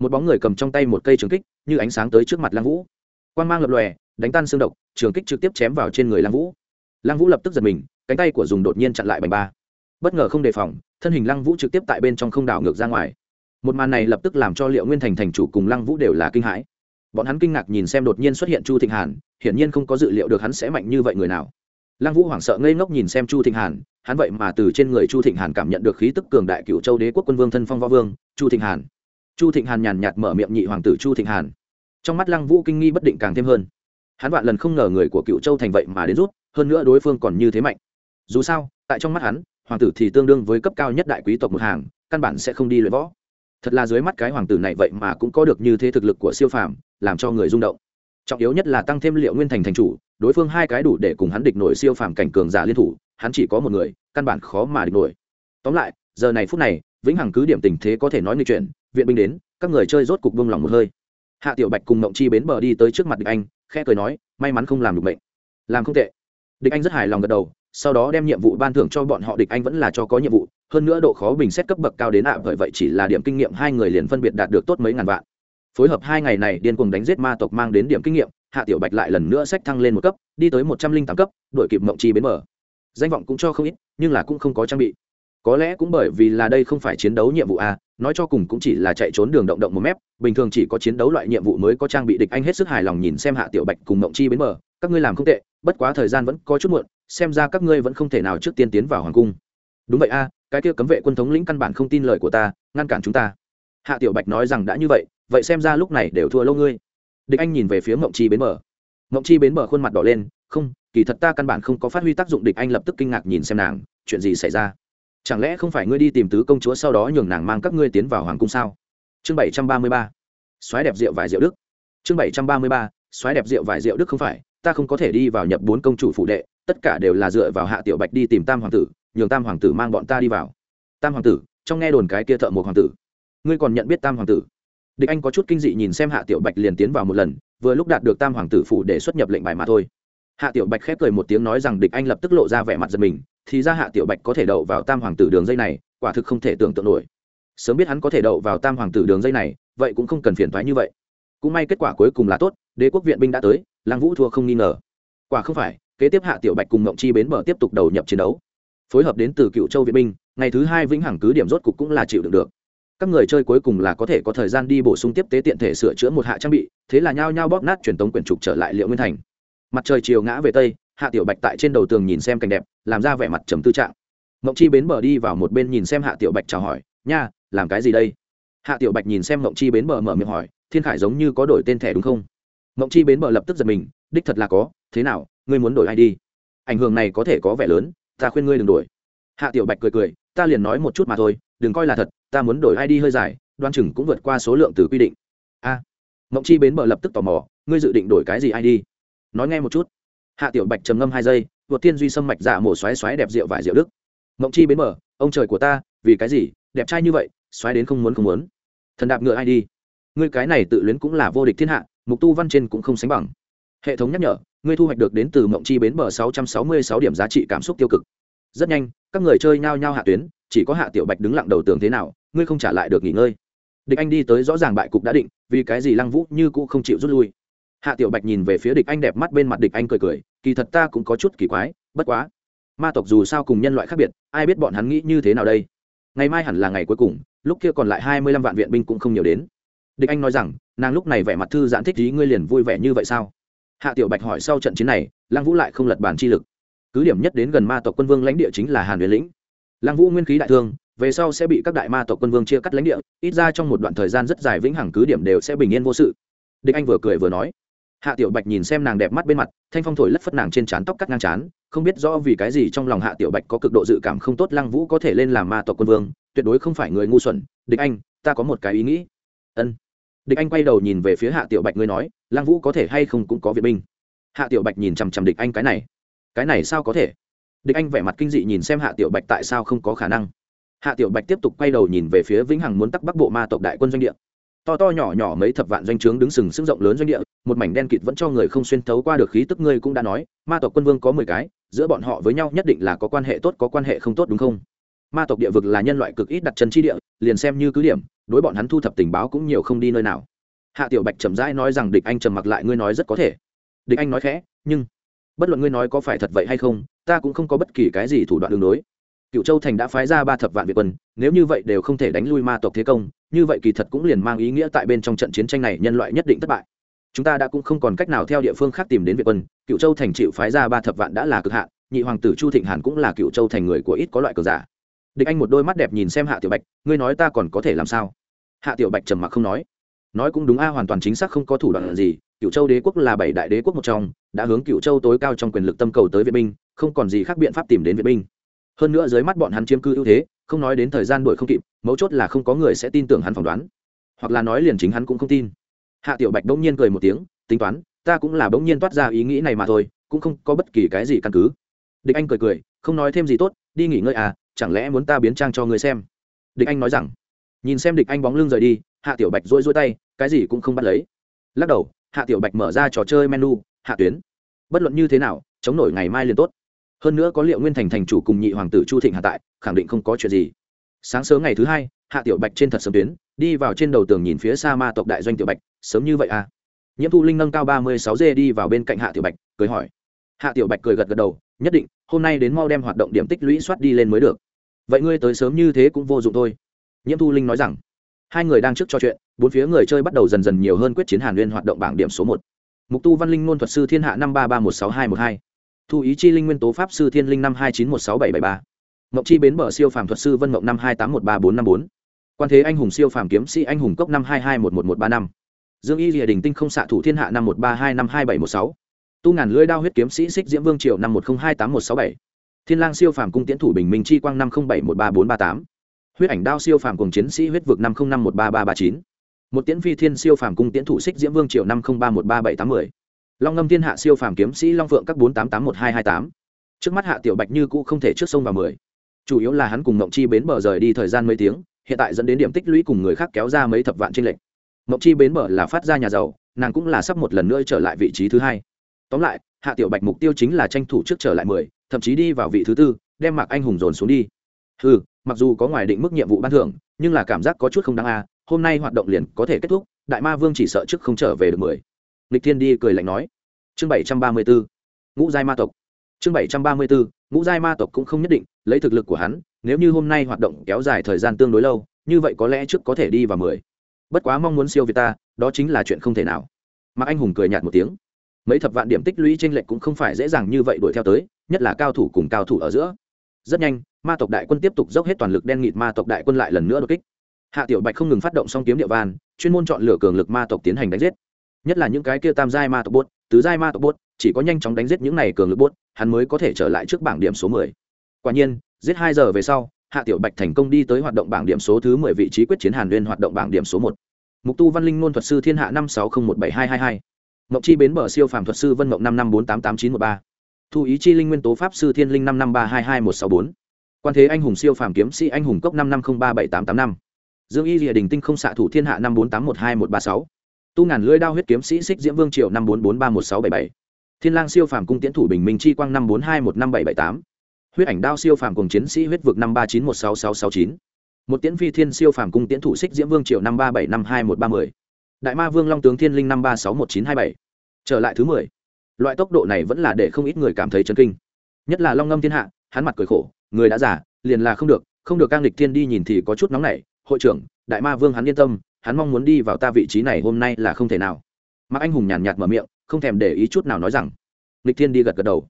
Một bóng người cầm trong tay một cây trường kích, như ánh sáng tới trước mặt lăng vũ. Quan mang lập lòe, đánh tan xương độc, trường kích trực tiếp chém vào trên người lăng vũ. Lăng vũ lập tức giật mình, cánh tay của dùng đột nhiên chặn lại bành ba. Bất ngờ không đề phòng, thân hình lăng vũ trực tiếp tại bên trong không đảo ngược ra ngoài. Một màn này lập tức làm cho liệu nguyên thành thành chủ cùng lăng vũ đều là kinh hãi. Bọn hắn kinh ngạc nhìn xem đột nhiên xuất hiện chu thịnh hàn, hiển nhiên không có dự liệu được hắn sẽ mạnh như vậy người nào lăng vũ hoảng sợ ngây ngốc nhìn xem chu thịnh hàn, hắn vậy mà từ trên người chu thịnh hàn cảm nhận được khí tức cường đại cựu châu đế quốc quân vương thân phong võ vương, chu thịnh hàn. Chu thịnh hàn nhàn nhạt mở miệng nhị hoàng tử chu thịnh hàn. Trong mắt lăng vũ kinh nghi bất định càng thêm hơn. Hắn vạn lần không ngờ người của cựu châu thành vậy mà đến rút, hơn nữa đối phương còn như thế mạnh. Dù sao, tại trong mắt hắn, hoàng tử thì tương đương với cấp cao nhất đại quý tộc một hàng, căn bản sẽ không đi luyện võ. Thật là dưới mắt cái hoàng tử này vậy mà cũng có được như thế thực lực của siêu phàm, làm cho người rung động. Trọng yếu nhất là tăng thêm liệu nguyên thành thành chủ đối phương hai cái đủ để cùng hắn địch nổi siêu phàm cảnh cường giả liên thủ, hắn chỉ có một người, căn bản khó mà địch nổi. Tóm lại, giờ này phút này, vĩnh hằng cứ điểm tình thế có thể nói người chuyện viện binh đến, các người chơi rốt cục buông lòng một hơi. Hạ tiểu bạch cùng mộng chi bến bờ đi tới trước mặt địch anh, khẽ cười nói, may mắn không làm được bệnh làm không tệ. Địch anh rất hài lòng gật đầu, sau đó đem nhiệm vụ ban thưởng cho bọn họ, địch anh vẫn là cho có nhiệm vụ, hơn nữa độ khó bình xét cấp bậc cao đến ạ, bởi vậy chỉ là điểm kinh nghiệm hai người liền phân biệt đạt được tốt mấy ngàn vạn. Phối hợp hai ngày này điên cuồng đánh giết ma tộc mang đến điểm kinh nghiệm hạ tiểu bạch lại lần nữa sách thăng lên một cấp, đi tới một trăm linh tám cấp đội kịp mộng chi bến mở. Danh vọng cũng cho không ít, nhưng là cũng không có trang bị. Có lẽ cũng bởi vì là đây không phải chiến đấu nhiệm vụ a nói cho cùng cũng chỉ là chạy trốn đường động động một mép, bình thường chỉ có chiến đấu loại nhiệm vụ mới có trang bị địch anh hết sức hài lòng nhìn xem hạ tiểu bạch cùng mộng chi bến mở, các ngươi làm không tệ, bất quá thời gian vẫn có chút muộn, xem ra các ngươi vẫn không thể nào trước tiên tiến vào hoàng cung. Đúng vậy a cái kia cấm vệ quân thống lĩnh căn bản không tin lời của ta, ngăn cản chúng ta. Hạ tiểu bạch nói rằng đã như vậy vậy xem ra lúc này đều thua lâu ngươi địch anh nhìn về phía mộng chi bến bờ. mộng chi bến bờ khuôn mặt đỏ lên, không, kỳ thật ta căn bản không có phát huy tác dụng địch anh lập tức kinh ngạc nhìn xem nàng, chuyện gì xảy ra? Chẳng lẽ không phải ngươi đi tìm tứ công chúa sau đó nhường nàng mang các ngươi tiến vào hoàng cung sao? Chương bảy trăm ba mươi ba. Soái đẹp rượu vải rượu đức. Chương bảy trăm ba mươi ba. Soái đẹp rượu vải rượu đức không phải, ta không có thể đi vào nhập bốn công chủ phụ đệ, tất cả đều là dựa vào hạ tiểu bạch đi tìm tam hoàng tử, nhường tam hoàng tử mang bọn ta đi vào. Tam hoàng tử, trong nghe đồn cái kia thợ một hoàng tử. Ngươi còn nhận biết tam hoàng tử? Địch anh có chút kinh dị nhìn xem hạ tiểu bạch liền tiến vào một lần, vừa lúc đạt được tam hoàng tử phủ để xuất nhập lệnh bài mà thôi. Hạ tiểu bạch khép cười một tiếng nói rằng địch anh lập tức lộ ra vẻ mặt giật mình, thì ra hạ tiểu bạch có thể đậu vào tam hoàng tử đường dây này, quả thực không thể tưởng tượng nổi. Sớm biết hắn có thể đậu vào tam hoàng tử đường dây này, vậy cũng không cần phiền thoái như vậy. Cũng may kết quả cuối cùng là tốt, đế quốc viện binh đã tới, lăng vũ thua không nghi ngờ. Quả không phải, kế tiếp hạ tiểu bạch cùng mộng chi bến bờ tiếp tục đầu nhập chiến đấu. Phối hợp đến từ cựu châu viện binh, ngày thứ hai vĩnh hằng cứ điểm rốt cục cũng là chịu đựng được các người chơi cuối cùng là có thể có thời gian đi bổ sung tiếp tế tiện thể sửa chữa một hạ trang bị, thế là nhao nhao bóp nát truyền tống quyển trục trở lại liệu nguyên thành. Mặt trời chiều ngã về tây, hạ tiểu bạch tại trên đầu tường nhìn xem cảnh đẹp, làm ra vẻ mặt trầm tư trạng. Mộng chi bến bờ đi vào một bên nhìn xem hạ tiểu bạch chào hỏi, nha, làm cái gì đây? Hạ tiểu bạch nhìn xem mộng chi bến bờ mở miệng hỏi, thiên khải giống như có đổi tên thẻ đúng không? Mộng chi bến bờ lập tức giật mình, đích thật là có, thế nào, ngươi muốn đổi ai đi? Ảnh hưởng này có thể có vẻ lớn, ta khuyên ngươi đừng đổi. Hạ tiểu bạch cười cười, ta liền nói một chút mà thôi đừng coi là thật, ta muốn đổi id hơi dài, đoan chừng cũng vượt qua số lượng từ quy định. A, mộng chi bến bờ lập tức tò mò, ngươi dự định đổi cái gì id nói nghe một chút. Hạ tiểu bạch trầm ngâm hai giây, vượt thiên duy sâm mạch giả mổ xoáy xoáy đẹp rượu vải rượu đức. Mộng chi bến bờ, ông trời của ta, vì cái gì, đẹp trai như vậy, xoáy đến không muốn không muốn. Thần đạp ngựa id ngươi cái này tự luyến cũng là vô địch thiên hạ, mục tu văn trên cũng không sánh bằng. Hệ thống nhắc nhở, ngươi thu hoạch được đến từ mộng chi bến bờ sáu trăm sáu mươi sáu điểm giá trị cảm xúc tiêu cực. Rất nhanh, các người chơi nhao nhao hạ tuyến chỉ có hạ tiểu bạch đứng lặng đầu tường thế nào, ngươi không trả lại được nghỉ ngơi. Địch anh đi tới rõ ràng bại cục đã định, vì cái gì lăng vũ như cũ không chịu rút lui. Hạ tiểu bạch nhìn về phía địch anh đẹp mắt bên mặt địch anh cười cười, kỳ thật ta cũng có chút kỳ quái, bất quá. Ma tộc dù sao cùng nhân loại khác biệt, ai biết bọn hắn nghĩ như thế nào đây? Ngày mai hẳn là ngày cuối cùng, lúc kia còn lại hai mươi lăm vạn viện binh cũng không nhiều đến. Địch anh nói rằng, nàng lúc này vẻ mặt thư giãn thích ý ngươi liền vui vẻ như vậy sao? Hạ tiểu bạch hỏi sau trận chiến này, lăng vũ lại không lật bàn chi lực. Cứ điểm nhất đến gần ma tộc quân vương lãnh địa chính là hàn huyền lĩnh lăng vũ nguyên khí đại thương, về sau sẽ bị các đại ma tộc quân vương chia cắt lãnh địa, ít ra trong một đoạn thời gian rất dài vĩnh hằng cứ điểm đều sẽ bình yên vô sự. Địch anh vừa cười vừa nói. Hạ tiểu bạch nhìn xem nàng đẹp mắt bên mặt, thanh phong thổi lất phất nàng trên trán tóc cắt ngang trán, không biết rõ vì cái gì trong lòng hạ tiểu bạch có cực độ dự cảm không tốt lăng vũ có thể lên làm ma tộc quân vương, tuyệt đối không phải người ngu xuẩn. Địch anh, ta có một cái ý nghĩ. Ân. Địch anh quay đầu nhìn về phía hạ tiểu bạch ngươi nói, lăng vũ có thể hay không cũng có viện binh. Hạ tiểu bạch nhìn chằm chằm địch anh cái này. Cái này sao có thể? Địch anh vẻ mặt kinh dị nhìn xem hạ tiểu bạch tại sao không có khả năng. Hạ tiểu bạch tiếp tục quay đầu nhìn về phía vĩnh hằng muốn tắc bắc bộ ma tộc đại quân doanh địa. To to nhỏ nhỏ mấy thập vạn doanh trướng đứng sừng sững rộng lớn doanh địa, một mảnh đen kịt vẫn cho người không xuyên thấu qua được khí tức ngươi cũng đã nói, ma tộc quân vương có mười cái, giữa bọn họ với nhau nhất định là có quan hệ tốt có quan hệ không tốt đúng không? Ma tộc địa vực là nhân loại cực ít đặt chân chi địa, liền xem như cứ điểm, đối bọn hắn thu thập tình báo cũng nhiều không đi nơi nào. Hạ tiểu bạch chậm rãi nói rằng địch anh trầm mặc lại, ngươi nói rất có thể. Địch anh nói khẽ, nhưng, bất luận ngươi nói có phải thật vậy hay không ta cũng không có bất kỳ cái gì thủ đoạn đường đối. Cựu châu thành đã phái ra ba thập vạn việt quân, nếu như vậy đều không thể đánh lui ma tộc thế công, như vậy kỳ thật cũng liền mang ý nghĩa tại bên trong trận chiến tranh này nhân loại nhất định thất bại. Chúng ta đã cũng không còn cách nào theo địa phương khác tìm đến việt quân, cựu châu thành chịu phái ra ba thập vạn đã là cực hạn, nhị hoàng tử chu thịnh hàn cũng là cựu châu thành người của ít có loại cờ giả. Địch anh một đôi mắt đẹp nhìn xem hạ tiểu bạch, ngươi nói ta còn có thể làm sao? Hạ tiểu bạch trầm mặc không nói. Nói cũng đúng a, hoàn toàn chính xác không có thủ đoạn gì, cựu châu đế quốc là bảy đại đế quốc một trong, đã hướng cựu châu tối cao trong quyền lực tâm cầu tới viện binh không còn gì khác biện pháp tìm đến viện binh. Hơn nữa dưới mắt bọn hắn chiếm cư ưu thế, không nói đến thời gian đuổi không kịp, mấu chốt là không có người sẽ tin tưởng hắn phỏng đoán. Hoặc là nói liền chính hắn cũng không tin. Hạ tiểu bạch bỗng nhiên cười một tiếng, tính toán, ta cũng là bỗng nhiên toát ra ý nghĩ này mà thôi, cũng không có bất kỳ cái gì căn cứ. Địch anh cười cười, không nói thêm gì tốt, đi nghỉ ngơi à chẳng lẽ muốn ta biến trang cho người xem? Địch anh nói rằng. Nhìn xem địch anh bóng lưng rời đi, hạ tiểu bạch rối rối tay, cái gì cũng không bắt lấy. Lắc đầu, hạ tiểu bạch mở ra trò chơi menu, hạ tuyến, bất luận như thế nào, chống nổi ngày mai liền tốt hơn nữa có liệu nguyên thành thành chủ cùng nhị hoàng tử chu thịnh hạ tại, khẳng định không có chuyện gì. Sáng sớm ngày thứ hai, hạ tiểu bạch trên thật sớm tuyến, đi vào trên đầu tường nhìn phía xa ma tộc đại doanh tiểu bạch, sớm như vậy à? Nhiễm thu linh nâng cao ba mươi sáu dê đi vào bên cạnh hạ tiểu bạch, cười hỏi. Hạ tiểu bạch cười gật gật đầu, nhất định, hôm nay đến mau đem hoạt động điểm tích lũy soát đi lên mới được. Vậy ngươi tới sớm như thế cũng vô dụng thôi. Nhiễm thu linh nói rằng. Hai người đang trước trò chuyện, bốn phía người chơi bắt đầu dần dần nhiều hơn quyết chiến hàn liên hoạt động bảng điểm số một. Mục tu văn linh ngôn thuật sư thiên hạ năm ba ba một sáu hai một hai thu ý chi linh nguyên tố pháp sư thiên linh năm hai chín một sáu bảy bảy ba. Mộng chi bến bờ siêu phàm thuật sư vân mộng năm hai tám một ba bốn năm bốn. Quan thế anh hùng siêu phàm kiếm sĩ anh hùng cốc năm hai hai một một một ba năm. Dương y rìa đình tinh không xạ thủ thiên hạ năm một ba hai năm hai bảy một sáu. Tu ngàn lưỡi đao huyết kiếm sĩ xích diễm vương triều năm một không hai tám một sáu bảy. Thiên lang siêu phàm cung tiễn thủ bình minh chi quang năm không bảy một ba bốn ba tám. Huyết ảnh đao siêu phàm cùng chiến sĩ huyết vực năm không năm một ba ba ba chín. Một tiễn phi thiên siêu phàm cung tiễn thủ xích diễm vương triều năm không ba một ba bảy tám mươi long ngâm thiên hạ siêu phàm kiếm sĩ long phượng các bốn tám tám một hai hai tám. Trước mắt hạ tiểu bạch như cũ không thể trước sông vào mười. Chủ yếu là hắn cùng mộng chi bến bờ rời đi thời gian mấy tiếng, hiện tại dẫn đến điểm tích lũy cùng người khác kéo ra mấy thập vạn tranh lệch. Mộng chi bến bờ là phát ra nhà giàu, nàng cũng là sắp một lần nữa trở lại vị trí thứ hai. Tóm lại, hạ tiểu bạch mục tiêu chính là tranh thủ trước trở lại mười, thậm chí đi vào vị thứ tư, đem mạc anh hùng dồn xuống đi. Ừ mặc dù có ngoài định mức nhiệm vụ ban thưởng, nhưng là cảm giác có chút không đáng a, hôm nay hoạt động liền có thể kết thúc, đại ma vương chỉ sợ trước không trở về được mười lịch thiên đi cười lạnh nói. Chương bảy trăm ba mươi bốn ngũ giai ma tộc. Chương bảy trăm ba mươi bốn ngũ giai ma tộc cũng không nhất định, lấy thực lực của hắn, nếu như hôm nay hoạt động kéo dài thời gian tương đối lâu, như vậy có lẽ trước có thể đi vào mười. Bất quá mong muốn siêu việt ta, đó chính là chuyện không thể nào. Mạc anh hùng cười nhạt một tiếng. Mấy thập vạn điểm tích lũy trên lệch cũng không phải dễ dàng như vậy đuổi theo tới, nhất là cao thủ cùng cao thủ ở giữa. Rất nhanh, ma tộc đại quân tiếp tục dốc hết toàn lực đen nghịt ma tộc đại quân lại lần nữa đột kích. Hạ tiểu bạch không ngừng phát động song kiếm địa van chuyên môn chọn lựa cường lực ma tộc tiến hành đánh giết nhất là những cái kia tam giai ma tộc bốt, tứ giai ma tộc bốt, chỉ có nhanh chóng đánh giết những này cường lực bốt, hắn mới có thể trở lại trước bảng điểm số mười. Quả nhiên, giết hai giờ về sau, hạ tiểu bạch thành công đi tới hoạt động bảng điểm số thứ mười vị trí quyết chiến hàn liên hoạt động bảng điểm số một. Mục tu văn linh ngôn thuật sư thiên hạ năm sáu không một bảy hai hai hai. Mộng chi bến bờ siêu phàm thuật sư vân mộng năm năm bốn tám tám chín một ba. Thu ý chi linh nguyên tố pháp sư thiên linh năm năm ba hai hai một sáu bốn. Quan thế anh hùng siêu phàm kiếm sĩ anh hùng cốc năm năm không ba bảy tám tám năm. Dương y rìa đình tinh không xạ thủ thiên hạ năm bốn tám một hai một ba sáu tu ngàn lưỡi đao huyết kiếm sĩ xích diễm vương triệu năm bốn bốn ba một sáu bảy bảy. Thiên lang siêu phàm cung tiễn thủ bình minh chi quang năm bốn hai một năm bảy bảy tám. Huyết ảnh đao siêu phàm cùng chiến sĩ huyết vực năm ba chín một sáu sáu sáu chín. Một tiễn phi thiên siêu phàm cung tiễn thủ xích diễm vương triệu năm ba bảy năm hai một ba mươi đại ma vương long tướng thiên linh năm ba sáu một chín hai bảy. Trở lại thứ mười. Loại tốc độ này vẫn là để không ít người cảm thấy chấn kinh. Nhất là long ngâm thiên hạ, hắn mặt cười khổ, người đã giả liền là không được không được cang lịch thiên đi nhìn thì có chút nóng nảy. Hội trưởng, đại ma vương hắn yên tâm hắn mong muốn đi vào ta vị trí này hôm nay là không thể nào. Mạc anh hùng nhàn nhạt mở miệng, không thèm để ý chút nào nói rằng lịch thiên đi gật gật đầu.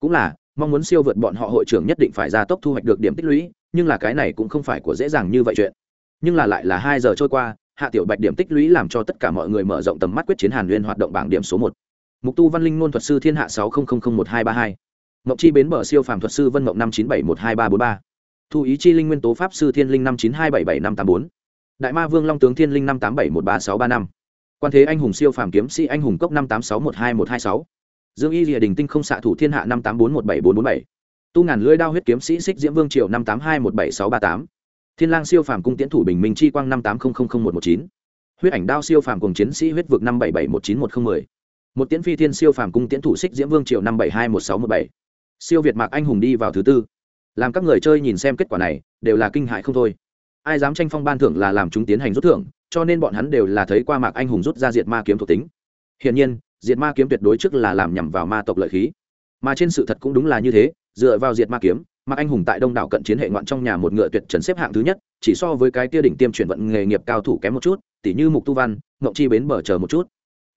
Cũng là, mong muốn siêu vượt bọn họ hội trưởng nhất định phải ra tốc thu hoạch được điểm tích lũy, nhưng là cái này cũng không phải của dễ dàng như vậy chuyện. Nhưng là lại là hai giờ trôi qua, hạ tiểu bạch điểm tích lũy làm cho tất cả mọi người mở rộng tầm mắt quyết chiến hàn liên hoạt động bảng điểm số một. Mục tu văn linh ngôn thuật sư thiên hạ sáu một hai ba hai. Mộng chi bến bờ siêu phàm thuật sư vân mộng năm chín bảy một hai ba bốn ba. Thu ý chi linh nguyên tố pháp sư thiên linh năm chín hai bảy bảy năm tám bốn đại ma vương long tướng thiên linh năm tám bảy một ba sáu ba năm. Quan thế anh hùng siêu phàm kiếm sĩ anh hùng cốc năm tám sáu một hai một hai sáu. Dương y rìa đình tinh không xạ thủ thiên hạ năm tám bốn một bảy bốn bốn bảy. Tu ngàn lưỡi đao huyết kiếm sĩ xích diễm vương triều năm tám hai một bảy sáu ba tám. Thiên lang siêu phàm cung tiễn thủ bình minh chi quang năm tám không không không một một chín. Huyết ảnh đao siêu phàm cùng chiến sĩ huyết vực năm bảy bảy một chín một không mười. Một tiễn phi thiên siêu phàm cung tiễn thủ xích diễm vương triều năm bảy hai một sáu một bảy. Siêu việt mạc anh hùng đi vào thứ tư. Làm các người chơi nhìn xem kết quả này, đều là kinh hại không thôi ai dám tranh phong ban thưởng là làm chúng tiến hành rút thưởng, cho nên bọn hắn đều là thấy qua mạc anh hùng rút ra diệt ma kiếm thuộc tính. Hiển nhiên, diệt ma kiếm tuyệt đối trước là làm nhằm vào ma tộc lợi khí. Mà trên sự thật cũng đúng là như thế, dựa vào diệt ma kiếm, mạc anh hùng tại đông đảo cận chiến hệ ngoạn trong nhà một ngựa tuyệt trần xếp hạng thứ nhất, chỉ so với cái tia đỉnh tiêm chuyển vận nghề nghiệp cao thủ kém một chút, tỉ như mục tu văn ngậu chi bến bờ chờ một chút.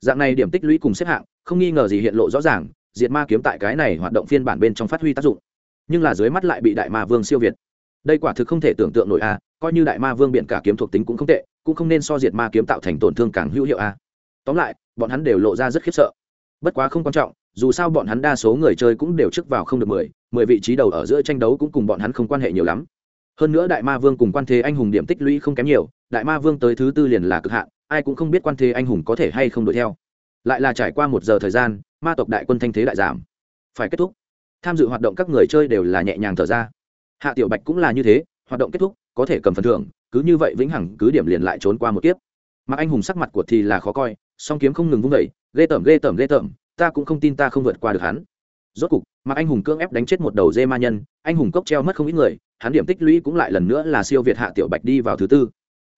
Dạng này điểm tích lũy cùng xếp hạng, không nghi ngờ gì hiện lộ rõ ràng, diệt ma kiếm tại cái này hoạt động phiên bản bên trong phát huy tác dụng. Nhưng là dưới mắt lại bị đại ma vương siêu việt đây quả thực không thể tưởng tượng nổi a, coi như đại ma vương biện cả kiếm thuộc tính cũng không tệ, cũng không nên so diệt ma kiếm tạo thành tổn thương càng hữu hiệu a. Tóm lại, bọn hắn đều lộ ra rất khiếp sợ. Bất quá không quan trọng, dù sao bọn hắn đa số người chơi cũng đều trước vào không được mười mười vị trí đầu ở giữa tranh đấu cũng cùng bọn hắn không quan hệ nhiều lắm. Hơn nữa đại ma vương cùng quan thế anh hùng điểm tích lũy không kém nhiều, đại ma vương tới thứ tư liền là cực hạn, ai cũng không biết quan thế anh hùng có thể hay không đuổi theo. Lại là trải qua một giờ thời gian, ma tộc đại quân thanh thế đại giảm. Phải kết thúc. Tham dự hoạt động các người chơi đều là nhẹ nhàng thở ra hạ tiểu bạch cũng là như thế, hoạt động kết thúc, có thể cầm phần thưởng, cứ như vậy vĩnh hằng cứ điểm liền lại trốn qua một kiếp. Mà anh hùng sắc mặt của thì là khó coi, song kiếm không ngừng vung vẩy ghê tởm ghê tởm ghê tởm, ta cũng không tin ta không vượt qua được hắn. Rốt cục, mà anh hùng cưỡng ép đánh chết một đầu dê ma nhân, anh hùng cốc treo mất không ít người, hắn điểm tích lũy cũng lại lần nữa là siêu việt hạ tiểu bạch đi vào thứ tư.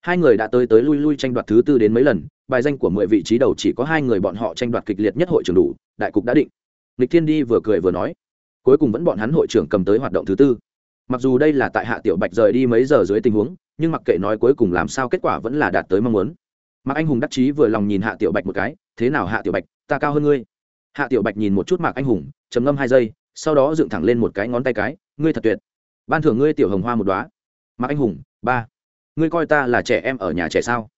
Hai người đã tới tới lui lui tranh đoạt thứ tư đến mấy lần, bài danh của mười vị trí đầu chỉ có hai người bọn họ tranh đoạt kịch liệt nhất hội trưởng đủ, đại cục đã định. Lịch thiên đi vừa cười vừa nói, cuối cùng vẫn bọn hắn hội trưởng cầm tới hoạt động thứ tư mặc dù đây là tại hạ tiểu bạch rời đi mấy giờ dưới tình huống, nhưng mặc kệ nói cuối cùng làm sao kết quả vẫn là đạt tới mong muốn. Mạc anh hùng đắc chí vừa lòng nhìn hạ tiểu bạch một cái, thế nào hạ tiểu bạch, ta cao hơn ngươi? Hạ tiểu bạch nhìn một chút mạc anh hùng chấm ngâm hai giây, sau đó dựng thẳng lên một cái ngón tay cái, ngươi thật tuyệt. Ban thưởng ngươi tiểu hồng hoa một đoá mạc anh hùng, ba. Ngươi coi ta là trẻ em ở nhà trẻ sao?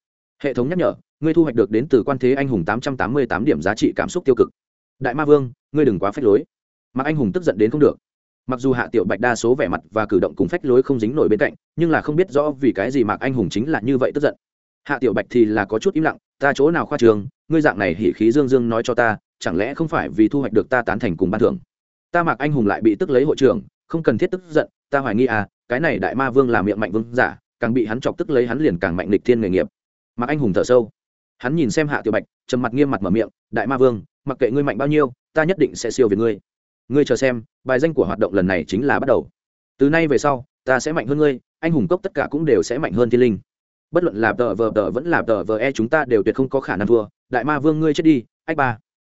Hệ thống nhắc nhở, ngươi thu hoạch được đến từ quan thế anh hùng tám trăm tám mươi tám điểm giá trị cảm xúc tiêu cực. Đại ma vương, ngươi đừng quá phép lối. Mạc anh hùng tức giận đến không được mặc dù hạ tiểu bạch đa số vẻ mặt và cử động cùng phách lối không dính nổi bên cạnh, nhưng là không biết rõ vì cái gì mạc anh hùng chính là như vậy tức giận. Hạ tiểu bạch thì là có chút im lặng, ta chỗ nào khoa trường, ngươi dạng này hỉ khí dương dương nói cho ta, chẳng lẽ không phải vì thu hoạch được ta tán thành cùng ban thưởng? Ta mạc anh hùng lại bị tức lấy hội trưởng, không cần thiết tức giận, ta hoài nghi à cái này đại ma vương là miệng mạnh vương giả, càng bị hắn chọc tức lấy hắn liền càng mạnh lịch thiên nghề nghiệp. Mạc anh hùng thở sâu. Hắn nhìn xem hạ tiểu bạch, trầm mặt nghiêm mặt mở miệng, đại ma vương, mặc kệ ngươi mạnh bao nhiêu, ta nhất định sẽ siêu về ngươi ngươi chờ xem, bài danh của hoạt động lần này chính là bắt đầu. Từ nay về sau, ta sẽ mạnh hơn ngươi, anh hùng cốc tất cả cũng đều sẽ mạnh hơn thiên linh. Bất luận là tờ vờ tờ vẫn là tờ vờ e chúng ta đều tuyệt không có khả năng thua. Đại ma vương ngươi chết đi, ách ba.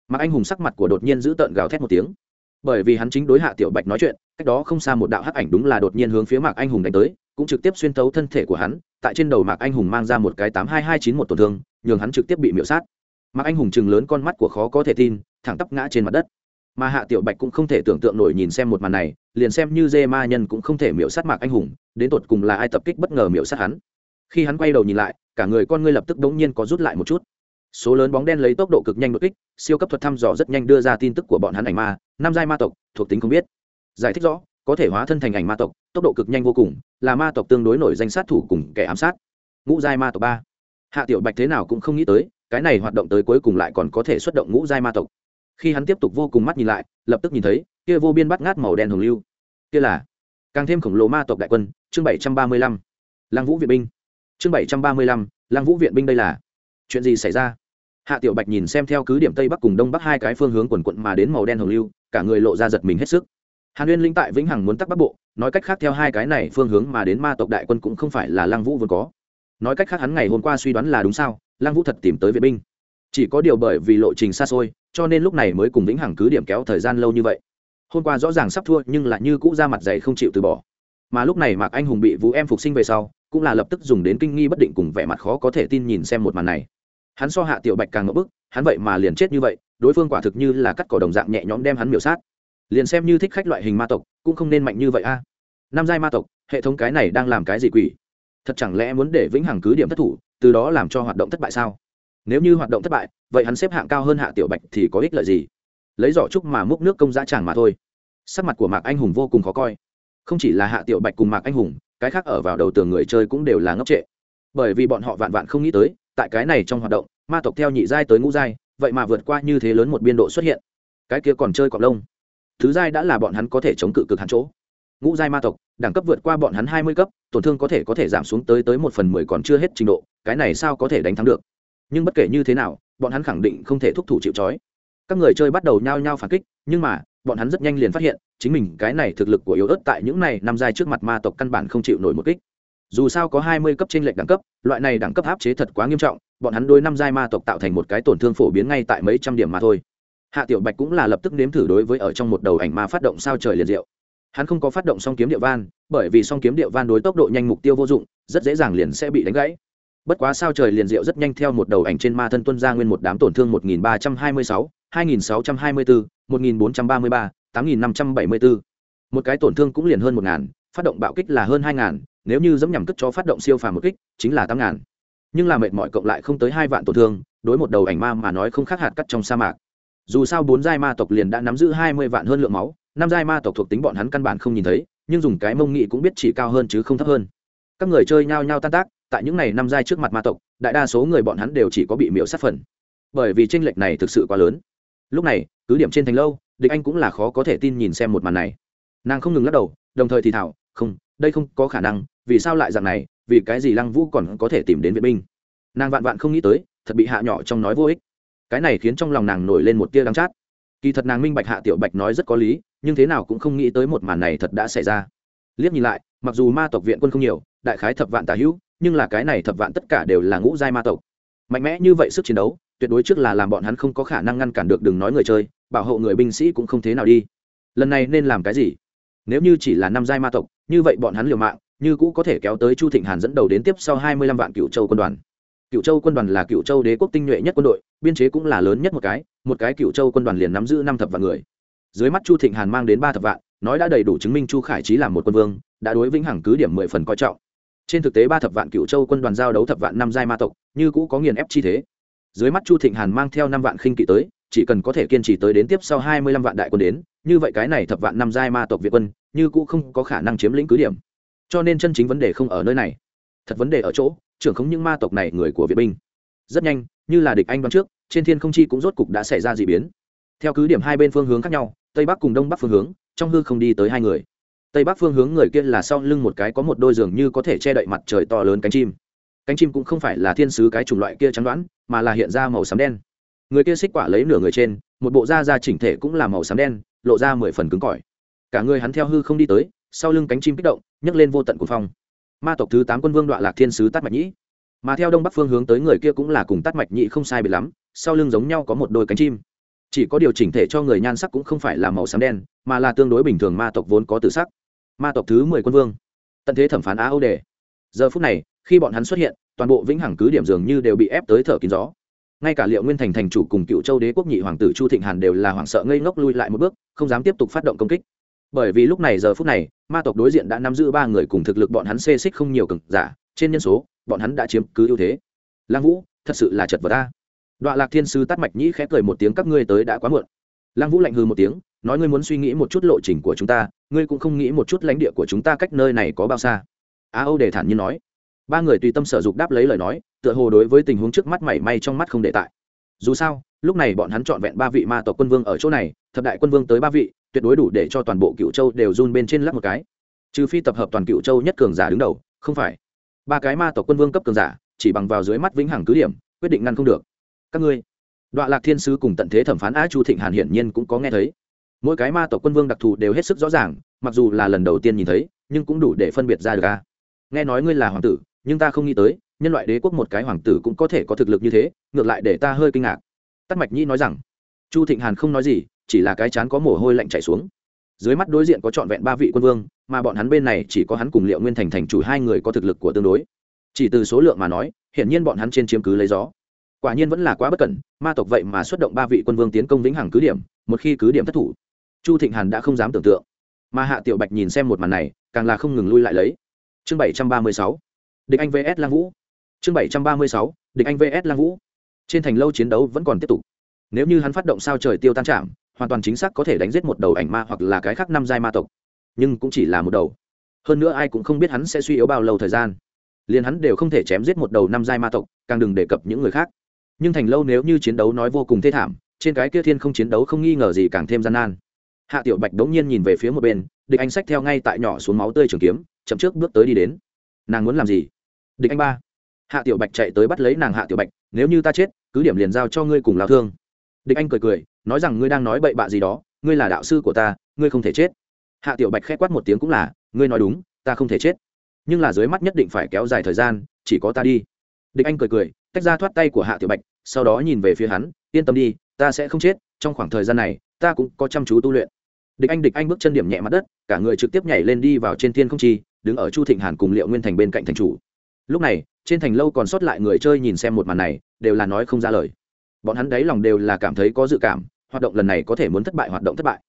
Mặc anh hùng sắc mặt của đột nhiên giữ tợn gào thét một tiếng. Bởi vì hắn chính đối hạ tiểu bạch nói chuyện, cách đó không xa một đạo hắc ảnh đúng là đột nhiên hướng phía mạc anh hùng đánh tới, cũng trực tiếp xuyên tấu thân thể của hắn, tại trên đầu mạc anh hùng mang ra một cái tám hai hai chín một tổn thương, nhường hắn trực tiếp bị miễu sát. Mạc anh hùng chừng lớn con mắt của khó có thể tin, thẳng tắp ngã trên mặt đất mà hạ tiểu bạch cũng không thể tưởng tượng nổi nhìn xem một màn này, liền xem như dê ma nhân cũng không thể miễu sát mạc anh hùng, đến tột cùng là ai tập kích bất ngờ miễu sát hắn. Khi hắn quay đầu nhìn lại, cả người con ngươi lập tức đống nhiên có rút lại một chút. Số lớn bóng đen lấy tốc độ cực nhanh đột kích, siêu cấp thuật thăm dò rất nhanh đưa ra tin tức của bọn hắn ảnh ma, năm giai ma tộc, thuộc tính không biết. Giải thích rõ, có thể hóa thân thành ảnh ma tộc, tốc độ cực nhanh vô cùng, là ma tộc tương đối nổi danh sát thủ cùng kẻ ám sát. Ngũ giai ma tộc ba. Hạ tiểu bạch thế nào cũng không nghĩ tới, cái này hoạt động tới cuối cùng lại còn có thể xuất động ngũ giai ma tộc khi hắn tiếp tục vô cùng mắt nhìn lại, lập tức nhìn thấy, kia vô biên bắt ngát màu đen hồng lưu. Kia là càng thêm khổng lồ ma tộc đại quân, chương bảy trăm ba mươi lăm. Lang vũ viện binh. Chương bảy trăm ba mươi lăm lang vũ viện binh đây là chuyện gì xảy ra? Hạ tiểu bạch nhìn xem theo cứ điểm tây bắc cùng đông bắc hai cái phương hướng quần quận mà đến màu đen hồng lưu, cả người lộ ra giật mình hết sức. Hàn uyên linh tại vĩnh hằng muốn tắc bắc bộ, nói cách khác theo hai cái này phương hướng mà đến ma tộc đại quân cũng không phải là lăng vũ vốn có. Nói cách khác hắn ngày hôm qua suy đoán là đúng sao, lăng vũ thật tìm tới vệ binh chỉ có điều bởi vì lộ trình xa xôi, cho nên lúc này mới cùng vĩnh hằng cứ điểm kéo thời gian lâu như vậy. Hôm qua rõ ràng sắp thua nhưng lại như cũ ra mặt dày không chịu từ bỏ. Mà lúc này mạc anh hùng bị vũ em phục sinh về sau, cũng là lập tức dùng đến kinh nghi bất định cùng vẻ mặt khó có thể tin nhìn xem một màn này. Hắn so hạ tiểu bạch càng ngỡ bức, hắn vậy mà liền chết như vậy, đối phương quả thực như là cắt cỏ đồng dạng nhẹ nhõm đem hắn miểu sát. Liền xem như thích khách loại hình ma tộc, cũng không nên mạnh như vậy a. Năm giai ma tộc, hệ thống cái này đang làm cái gì quỷ? Thật chẳng lẽ muốn để vĩnh hằng cứ điểm thất thủ, từ đó làm cho hoạt động thất bại sao? Nếu như hoạt động thất bại, vậy hắn xếp hạng cao hơn hạ tiểu bạch thì có ích lợi gì? Lấy giỏ trúc mà múc nước công giá tràng mà thôi. Sắc mặt của mạc anh hùng vô cùng khó coi. Không chỉ là hạ tiểu bạch cùng mạc anh hùng, cái khác ở vào đầu tường người chơi cũng đều là ngốc trệ. Bởi vì bọn họ vạn vạn không nghĩ tới, tại cái này trong hoạt động, ma tộc theo nhị giai tới ngũ giai, vậy mà vượt qua như thế lớn một biên độ xuất hiện. Cái kia còn chơi cọc lông. Thứ giai đã là bọn hắn có thể chống cự cực hạn chỗ. Ngũ giai ma tộc, đẳng cấp vượt qua bọn hắn hai mươi cấp, tổn thương có thể có thể giảm xuống tới tới một phần mười còn chưa hết trình độ, cái này sao có thể đánh thắng được? Nhưng bất kể như thế nào, bọn hắn khẳng định không thể thúc thủ chịu trói. Các người chơi bắt đầu nhao nhao phản kích, nhưng mà, bọn hắn rất nhanh liền phát hiện, chính mình cái này thực lực của yếu ớt tại những này năm dài trước mặt ma tộc căn bản không chịu nổi một kích. Dù sao có hai mươi cấp trên lệch đẳng cấp, loại này đẳng cấp áp chế thật quá nghiêm trọng, bọn hắn đối năm giai ma tộc tạo thành một cái tổn thương phổ biến ngay tại mấy trăm điểm mà thôi. Hạ tiểu bạch cũng là lập tức nếm thử đối với ở trong một đầu ảnh ma phát động sao trời liền diệu. Hắn không có phát động song kiếm địa van, bởi vì song kiếm địa van đối tốc độ nhanh mục tiêu vô dụng, rất dễ dàng liền sẽ bị đánh gãy bất quá sao trời liền diệu rất nhanh theo một đầu ảnh trên ma thân tuân ra nguyên một đám tổn thương 1326, 2624, 1433, 8574. một cái tổn thương cũng liền hơn 1000, phát động bạo kích là hơn 2000, nếu như dẫm nhằm cất cho phát động siêu phàm một kích chính là 8000. nhưng là mệt mỏi cộng lại không tới hai vạn tổn thương đối một đầu ảnh ma mà nói không khác hạt cắt trong sa mạc dù sao bốn giai ma tộc liền đã nắm giữ hai mươi vạn hơn lượng máu năm giai ma tộc thuộc tính bọn hắn căn bản không nhìn thấy nhưng dùng cái mông nghị cũng biết chỉ cao hơn chứ không thấp hơn các người chơi nhao nhao tan tác tại những này năm giai trước mặt ma tộc, đại đa số người bọn hắn đều chỉ có bị miễu sát phần. Bởi vì tranh lệch này thực sự quá lớn. Lúc này, cứ điểm trên thành lâu, địch anh cũng là khó có thể tin nhìn xem một màn này. Nàng không ngừng lắc đầu, đồng thời thì thảo, không, đây không có khả năng, vì sao lại dạng này, vì cái gì lăng vũ còn có thể tìm đến viện binh? Nàng vạn vạn không nghĩ tới, thật bị hạ nhỏ trong nói vô ích. Cái này khiến trong lòng nàng nổi lên một tia đắng chát. Kỳ thật nàng minh bạch hạ tiểu bạch nói rất có lý, nhưng thế nào cũng không nghĩ tới một màn này thật đã xảy ra. Liếc nhìn lại, mặc dù ma tộc viện quân không nhiều, đại khái thập vạn tà hữu nhưng là cái này thập vạn tất cả đều là ngũ giai ma tộc. Mạnh mẽ như vậy sức chiến đấu, tuyệt đối trước là làm bọn hắn không có khả năng ngăn cản được đừng nói người chơi, bảo hộ người binh sĩ cũng không thế nào đi. Lần này nên làm cái gì? Nếu như chỉ là năm giai ma tộc, như vậy bọn hắn liều mạng, như cũ có thể kéo tới chu thịnh hàn dẫn đầu đến tiếp sau hai mươi lăm vạn cựu châu quân đoàn. Cựu châu quân đoàn là cựu châu đế quốc tinh nhuệ nhất quân đội, biên chế cũng là lớn nhất một cái một cái cựu châu quân đoàn liền nắm giữ năm thập vạn người. Dưới mắt chu thịnh hàn mang đến ba thập vạn, nói đã đầy đủ chứng minh chu khải trí là một quân vương, đã đối vĩnh hằng cứ điểm mười phần coi trọng trên thực tế ba thập vạn cựu châu quân đoàn giao đấu thập vạn năm giai ma tộc, như cũ có nghiền ép chi thế. Dưới mắt chu thịnh hàn mang theo năm vạn khinh kỵ tới, chỉ cần có thể kiên trì tới đến tiếp sau hai mươi lăm vạn đại quân đến, như vậy cái này thập vạn năm giai ma tộc việt quân, như cũ không có khả năng chiếm lĩnh cứ điểm. Cho nên chân chính vấn đề không ở nơi này. Thật vấn đề ở chỗ, trưởng không những ma tộc này người của việt binh. Rất nhanh, như là địch anh đoán trước, trên thiên không chi cũng rốt cục đã xảy ra d ị biến. Theo cứ điểm hai bên phương hướng khác nhau, tây bắc cùng đông bắc phương hướng, trong hư không đi tới hai người tây bắc phương hướng người kia là sau lưng một cái có một đôi giường như có thể che đậy mặt trời to lớn cánh chim. Cánh chim cũng không phải là thiên sứ cái chủng loại kia trắng đoán, mà là hiện ra màu xám đen. Người kia xích quả lấy nửa người trên, một bộ da da chỉnh thể cũng là màu xám đen, lộ ra mười phần cứng cỏi. Cả người hắn theo hư không đi tới, sau lưng cánh chim kích động, nhấc lên vô tận cuồng phong. Ma tộc thứ tám quân vương đoạn lạc thiên sứ tát mạch nhĩ. Mà theo đông bắc phương hướng tới người kia cũng là cùng tát mạch nhĩ không sai bị lắm, sau lưng giống nhau có một đôi cánh chim. Chỉ có điều chỉnh thể cho người nhan sắc cũng không phải là màu xám đen, mà là tương đối bình thường ma tộc vốn có tự sắc ma tộc thứ mười quân vương. Tận thế thẩm phán á âu đề. Giờ phút này, khi bọn hắn xuất hiện, toàn bộ vĩnh hằng cứ điểm dường như đều bị ép tới thở kín gió. Ngay cả liệu nguyên thành thành chủ cùng cựu châu đế quốc nhị hoàng tử chu thịnh hàn đều là hoảng sợ ngây ngốc lui lại một bước, không dám tiếp tục phát động công kích. Bởi vì lúc này giờ phút này, ma tộc đối diện đã nắm giữ ba người cùng thực lực bọn hắn xê xích không nhiều cực giả, trên nhân số, bọn hắn đã chiếm cứ ưu thế. Lăng vũ, thật sự là chật vật ta đọa lạc thiên sư tắt mạch nhĩ khẽ cười một tiếng, các ngươi tới đã quá muộn. Lăng vũ lạnh hư một tiếng, nói ngươi muốn suy nghĩ một chút lộ trình của chúng ta ngươi cũng không nghĩ một chút lãnh địa của chúng ta cách nơi này có bao xa? Á âu đề thản nhiên nói. Ba người tùy tâm sở dục đáp lấy lời nói, tựa hồ đối với tình huống trước mắt mảy may trong mắt không để tại. Dù sao, lúc này bọn hắn chọn vẹn ba vị ma tộc quân vương ở chỗ này, thập đại quân vương tới ba vị, tuyệt đối đủ để cho toàn bộ cựu châu đều run bên trên lắp một cái. Trừ phi tập hợp toàn cựu châu nhất cường giả đứng đầu, không phải. Ba cái ma tộc quân vương cấp cường giả, chỉ bằng vào dưới mắt vĩnh hằng cứ điểm, quyết định ngăn không được. Các ngươi đoạn lạc thiên sứ cùng tận thế thẩm phán á chu thịnh hàn hiển nhiên cũng có nghe thấy mỗi cái ma tộc quân vương đặc thù đều hết sức rõ ràng, mặc dù là lần đầu tiên nhìn thấy, nhưng cũng đủ để phân biệt ra được a. Nghe nói ngươi là hoàng tử, nhưng ta không nghĩ tới, nhân loại đế quốc một cái hoàng tử cũng có thể có thực lực như thế, ngược lại để ta hơi kinh ngạc. Tắc mạch nhi nói rằng, chu thịnh hàn không nói gì, chỉ là cái chán có mồ hôi lạnh chảy xuống. Dưới mắt đối diện có trọn vẹn ba vị quân vương, mà bọn hắn bên này chỉ có hắn cùng liệu nguyên thành thành chủ hai người có thực lực của tương đối. Chỉ từ số lượng mà nói, hiển nhiên bọn hắn trên chiếm cứ lấy gió. Quả nhiên vẫn là quá bất cẩn, ma tộc vậy mà xuất động ba vị quân vương tiến công vĩnh hằng cứ điểm, một khi cứ điểm thất thủ chu thịnh hàn đã không dám tưởng tượng. Mà hạ tiểu bạch nhìn xem một màn này, càng là không ngừng lui lại lấy. Chương bảy trăm ba mươi sáu, địch anh vs lang vũ. Chương bảy trăm ba mươi sáu, địch anh vs lang vũ. Trên thành lâu chiến đấu vẫn còn tiếp tục. Nếu như hắn phát động sao trời tiêu tan trảm hoàn toàn chính xác có thể đánh giết một đầu ảnh ma hoặc là cái khác năm giai ma tộc. Nhưng cũng chỉ là một đầu. Hơn nữa ai cũng không biết hắn sẽ suy yếu bao lâu thời gian. Liền hắn đều không thể chém giết một đầu năm giai ma tộc, càng đừng đề cập những người khác. Nhưng thành lâu nếu như chiến đấu nói vô cùng thê thảm, trên cái kia thiên không chiến đấu không nghi ngờ gì càng thêm gian nan hạ tiểu bạch đống nhiên nhìn về phía một bên, địch anh sách theo ngay tại nhỏ xuống máu tươi trường kiếm, chậm trước bước tới đi đến. Nàng muốn làm gì? Địch anh ba. Hạ tiểu bạch chạy tới bắt lấy nàng hạ tiểu bạch, nếu như ta chết, cứ điểm liền giao cho ngươi cùng lao thương. Địch anh cười cười, nói rằng ngươi đang nói bậy bạ gì đó, ngươi là đạo sư của ta, ngươi không thể chết. Hạ tiểu bạch k h é quát một tiếng cũng là, ngươi nói đúng, ta không thể chết. Nhưng là dưới mắt nhất định phải kéo dài thời gian, chỉ có ta đi. Địch anh cười cười, tách ra thoát tay của hạ tiểu bạch, sau đó nhìn về phía hắn, yên tâm đi, ta sẽ không chết, trong khoảng thời gian này ta cũng có chăm chú tu luyện. Địch anh địch anh bước chân điểm nhẹ mặt đất, cả người trực tiếp nhảy lên đi vào trên thiên không chi, đứng ở chu thịnh hàn cùng liệu nguyên thành bên cạnh thành chủ. Lúc này, trên thành lâu còn sót lại người chơi nhìn xem một màn này, đều là nói không ra lời. Bọn hắn đấy lòng đều là cảm thấy có dự cảm, hoạt động lần này có thể muốn thất bại, hoạt động thất bại.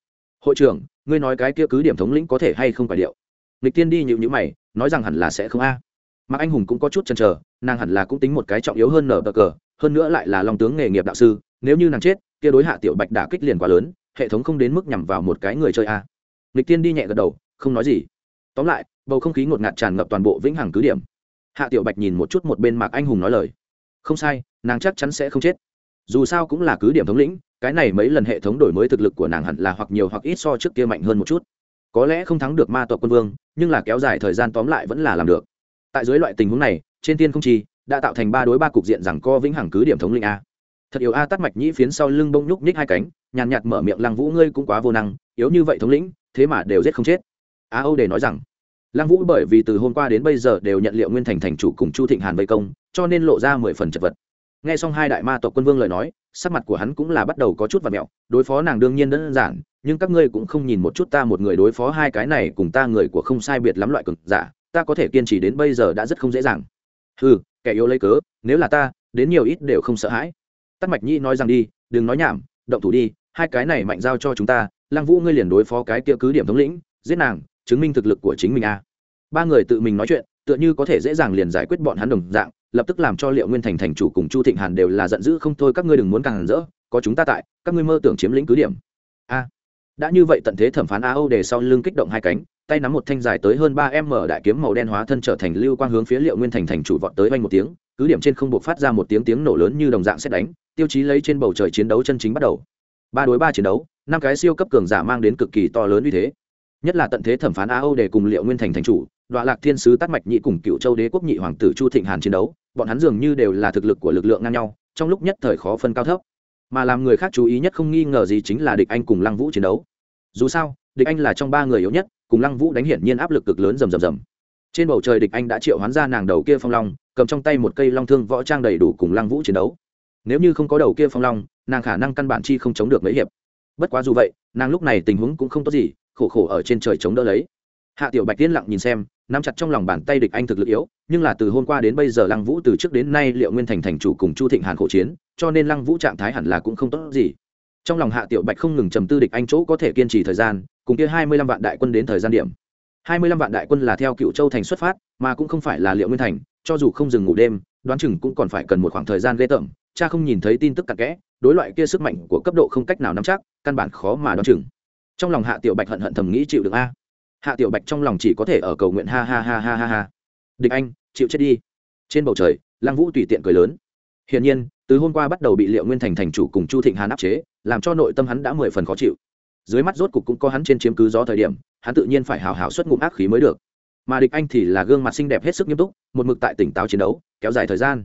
Hội trưởng, ngươi nói cái kia cứ điểm thống lĩnh có thể hay không phải điệu? Lịch tiên đi nhịu nhữ mày, nói rằng hẳn là sẽ không a. À. mạc anh hùng cũng có chút chần chờ, nàng hẳn là cũng tính một cái trọng yếu hơn nở bờ cờ, hơn nữa lại là long tướng nghề nghiệp đạo sư, nếu như nàng chết kia đối hạ tiểu bạch đả kích liền quá lớn, hệ thống không đến mức nhằm vào một cái người chơi a. À. lịch tiên đi nhẹ gật đầu, không nói gì. Tóm lại, bầu không khí ngột ngạt tràn ngập toàn bộ vĩnh hằng cứ điểm. Hạ tiểu bạch nhìn một chút một bên mạc anh hùng nói lời. Không sai, nàng chắc chắn sẽ không chết. Dù sao cũng là cứ điểm thống lĩnh, cái này mấy lần hệ thống đổi mới thực lực của nàng hẳn là hoặc nhiều hoặc ít so trước kia mạnh hơn một chút. Có lẽ không thắng được ma tộc quân vương, nhưng là kéo dài thời gian tóm lại vẫn là làm được. Tại dưới loại tình huống này, trên tiên không chi, đã tạo thành ba đối ba cục diện rằng co vĩnh hằng cứ điểm thống lĩnh a thật yếu a tắt mạch nhĩ phiến sau lưng bông nhúc nhích hai cánh, nhàn nhạt mở miệng, lăng vũ ngươi cũng quá vô năng, yếu như vậy thống lĩnh, thế mà đều giết không chết. A âu để nói rằng, lăng vũ bởi vì từ hôm qua đến bây giờ đều nhận liệu nguyên thành thành chủ cùng chu thịnh hàn vây công, cho nên lộ ra mười phần chật vật. Nghe xong hai đại ma tộc quân vương lời nói, sắc mặt của hắn cũng là bắt đầu có chút và mẹo, đối phó nàng đương nhiên đơn giản, nhưng các ngươi cũng không nhìn một chút ta một người đối phó hai cái này cùng ta người của không sai biệt lắm loại cực giả, ta có thể kiên trì đến bây giờ đã rất không dễ dàng. Ừ kẻ yếu lấy cớ, nếu là ta, đến nhiều ít đều không sợ hãi tắt mạch nhi nói rằng đi, đừng nói nhảm, động thủ đi, hai cái này mạnh giao cho chúng ta, lăng vũ ngươi liền đối phó cái kia cứ điểm thống lĩnh, giết nàng, chứng minh thực lực của chính mình a ba người tự mình nói chuyện, tựa như có thể dễ dàng liền giải quyết bọn hắn đồng dạng, lập tức làm cho liệu nguyên thành thành chủ cùng chu thịnh hàn đều là giận dữ không thôi, các ngươi đừng muốn càng hàn rỡ, có chúng ta tại, các ngươi mơ tưởng chiếm lĩnh cứ điểm. A. Đã như vậy tận thế thẩm phán a âu đề sau lưng kích động hai cánh, tay nắm một thanh dài tới hơn ba m đại kiếm màu đen hóa thân trở thành lưu quang hướng phía liệu nguyên thành thành chủ vọt tới vanh một tiếng cứ điểm trên không buộc phát ra một tiếng tiếng nổ lớn như đồng dạng xét đánh, tiêu chí lấy trên bầu trời chiến đấu chân chính bắt đầu. Ba đối ba chiến đấu, năm cái siêu cấp cường giả mang đến cực kỳ to lớn uy thế. Nhất là tận thế thẩm phán a âu để cùng liệu nguyên thành thành chủ, đoạ lạc thiên sứ tắt mạch nhị cùng cựu châu đế quốc nhị hoàng tử chu thịnh hàn chiến đấu, bọn hắn dường như đều là thực lực của lực lượng ngang nhau, trong lúc nhất thời khó phân cao thấp. Mà làm người khác chú ý nhất không nghi ngờ gì chính là địch anh cùng lăng vũ chiến đấu. Dù sao, địch anh là trong ba người yếu nhất, cùng lăng vũ đánh hiển nhiên áp lực cực lớn rầm rầm rầm trên bầu trời địch anh đã triệu hoán ra nàng đầu kia phong long, cầm trong tay một cây long thương võ trang đầy đủ cùng lăng vũ chiến đấu. Nếu như không có đầu kia phong long, nàng khả năng căn bản chi không chống được mấy hiệp. Bất quá dù vậy, nàng lúc này tình huống cũng không tốt gì, khổ khổ ở trên trời chống đỡ lấy. Hạ tiểu bạch tiên lặng nhìn xem, nắm chặt trong lòng bàn tay địch anh thực lực yếu, nhưng là từ hôm qua đến bây giờ lăng vũ từ trước đến nay liệu nguyên thành thành chủ cùng chu thịnh hàn khổ chiến, cho nên lăng vũ trạng thái hẳn là cũng không tốt gì. Trong lòng hạ tiểu bạch không ngừng trầm tư địch anh chỗ có thể kiên trì thời gian, cùng kia hai mươi lăm vạn đại quân đến thời gian điểm hai mươi lăm vạn đại quân là theo cựu châu thành xuất phát, mà cũng không phải là liệu nguyên thành, cho dù không dừng ngủ đêm, đoán chừng cũng còn phải cần một khoảng thời gian ghê tởm, cha không nhìn thấy tin tức cặn kẽ, đối loại kia sức mạnh của cấp độ không cách nào nắm chắc, căn bản khó mà đoán chừng. Trong lòng hạ tiểu bạch hận hận thầm nghĩ chịu được a. Hạ tiểu bạch trong lòng chỉ có thể ở cầu nguyện ha ha ha ha ha ha. Địch anh, chịu chết đi. Trên bầu trời, lăng vũ tùy tiện cười lớn. Hiển nhiên, từ hôm qua bắt đầu bị liệu nguyên thành thành chủ cùng chu thịnh hàn áp chế, làm cho nội tâm hắn đã mười phần khó chịu dưới mắt rốt cục cũng có hắn trên chiếm cứ gió thời điểm, hắn tự nhiên phải hào hào xuất ngụm ác khí mới được. Mà địch anh thì là gương mặt xinh đẹp hết sức nghiêm túc, một mực tại tỉnh táo chiến đấu, kéo dài thời gian.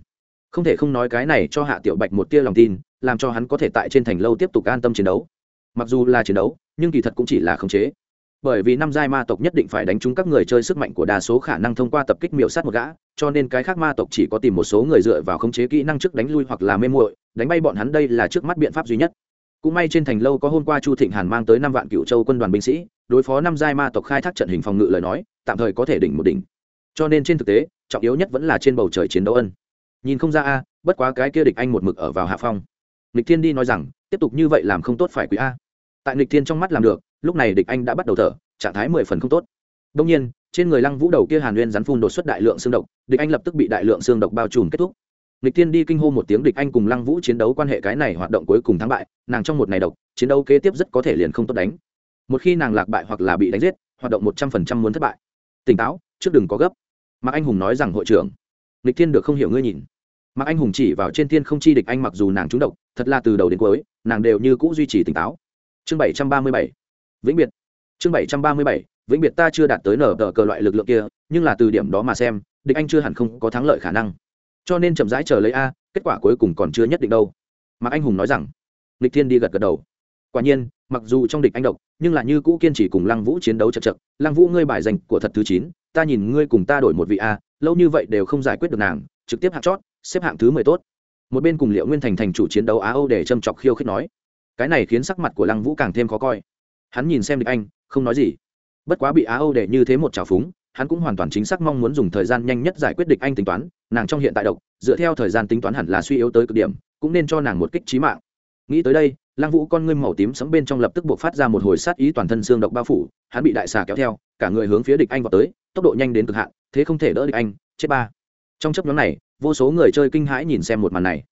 Không thể không nói cái này cho hạ tiểu bạch một tia lòng tin, làm cho hắn có thể tại trên thành lâu tiếp tục an tâm chiến đấu. Mặc dù là chiến đấu, nhưng kỳ thật cũng chỉ là khống chế. Bởi vì năm giai ma tộc nhất định phải đánh trúng các người chơi sức mạnh của đa số khả năng thông qua tập kích miểu sát một gã, cho nên cái khác ma tộc chỉ có tìm một số người dựa vào khống chế kỹ năng trước đánh lui hoặc là mê muội, đánh bay bọn hắn đây là trước mắt biện pháp duy nhất cũng may trên thành lâu có hôm qua chu thịnh hàn mang tới năm vạn cựu châu quân đoàn binh sĩ, đối phó năm giai ma tộc khai thác trận hình phòng ngự lời nói, tạm thời có thể đỉnh một đỉnh. Cho nên trên thực tế, trọng yếu nhất vẫn là trên bầu trời chiến đấu ân. Nhìn không ra a, bất quá cái kia địch anh một mực ở vào hạ phong. Lịch thiên đi nói rằng, tiếp tục như vậy làm không tốt phải quý a. Tại lịch thiên trong mắt làm được, lúc này địch anh đã bắt đầu thở, trạng thái mười phần không tốt. Đông nhiên, trên người lăng vũ đầu kia hàn nguyên rắn phun đột xuất đại lượng xương độc, địch anh lập tức bị đại lượng xương độc bao trùm kết thúc lịch thiên đi kinh hô một tiếng địch anh cùng lăng vũ chiến đấu quan hệ cái này hoạt động cuối cùng thắng bại, nàng trong một ngày độc, chiến đấu kế tiếp rất có thể liền không tốt đánh. Một khi nàng lạc bại hoặc là bị đánh giết, hoạt động một trăm phần trăm muốn thất bại. Tỉnh táo, trước đừng có gấp. Mạc anh hùng nói rằng, hội trưởng lịch thiên được không hiểu ngươi nhìn. Mạc anh hùng chỉ vào trên thiên không chi địch anh mặc dù nàng trúng độc, thật là từ đầu đến cuối, nàng đều như cũ duy trì tỉnh táo. Chương bảy trăm ba mươi bảy, vĩnh biệt. Chương bảy trăm ba mươi bảy, vĩnh biệt ta chưa đạt tới nở tờ cờ loại lực lượng kia, nhưng là từ điểm đó mà xem, địch anh chưa hẳn không có thắng lợi khả năng cho nên chậm rãi chờ lấy a, kết quả cuối cùng còn chưa nhất định đâu. Mạc anh hùng nói rằng, lịch thiên đi gật gật đầu. Quả nhiên, mặc dù trong địch anh độc, nhưng là như cũ kiên trì cùng lăng vũ chiến đấu chật chật. Lăng vũ ngươi bài dành của thật thứ chín, ta nhìn ngươi cùng ta đổi một vị a, lâu như vậy đều không giải quyết được nàng, trực tiếp hạng chót, xếp hạng thứ mười tốt. Một bên cùng liệu nguyên thành thành chủ chiến đấu á âu để châm chọc khiêu khích nói, cái này khiến sắc mặt của lăng vũ càng thêm khó coi. Hắn nhìn xem địch anh, không nói gì. Bất quá bị á âu để như thế một trào phúng hắn cũng hoàn toàn chính xác mong muốn dùng thời gian nhanh nhất giải quyết địch anh tính toán, nàng trong hiện tại độc, dựa theo thời gian tính toán hẳn là suy yếu tới cực điểm, cũng nên cho nàng một kích trí mạng. Nghĩ tới đây, lăng vũ con ngươi màu tím sẫm bên trong lập tức buộc phát ra một hồi sát ý toàn thân xương độc bao phủ, hắn bị đại xà kéo theo, cả người hướng phía địch anh vào tới, tốc độ nhanh đến cực hạn, thế không thể đỡ địch anh, chết ba. Trong chấp nhóm này, vô số người chơi kinh hãi nhìn xem một màn này.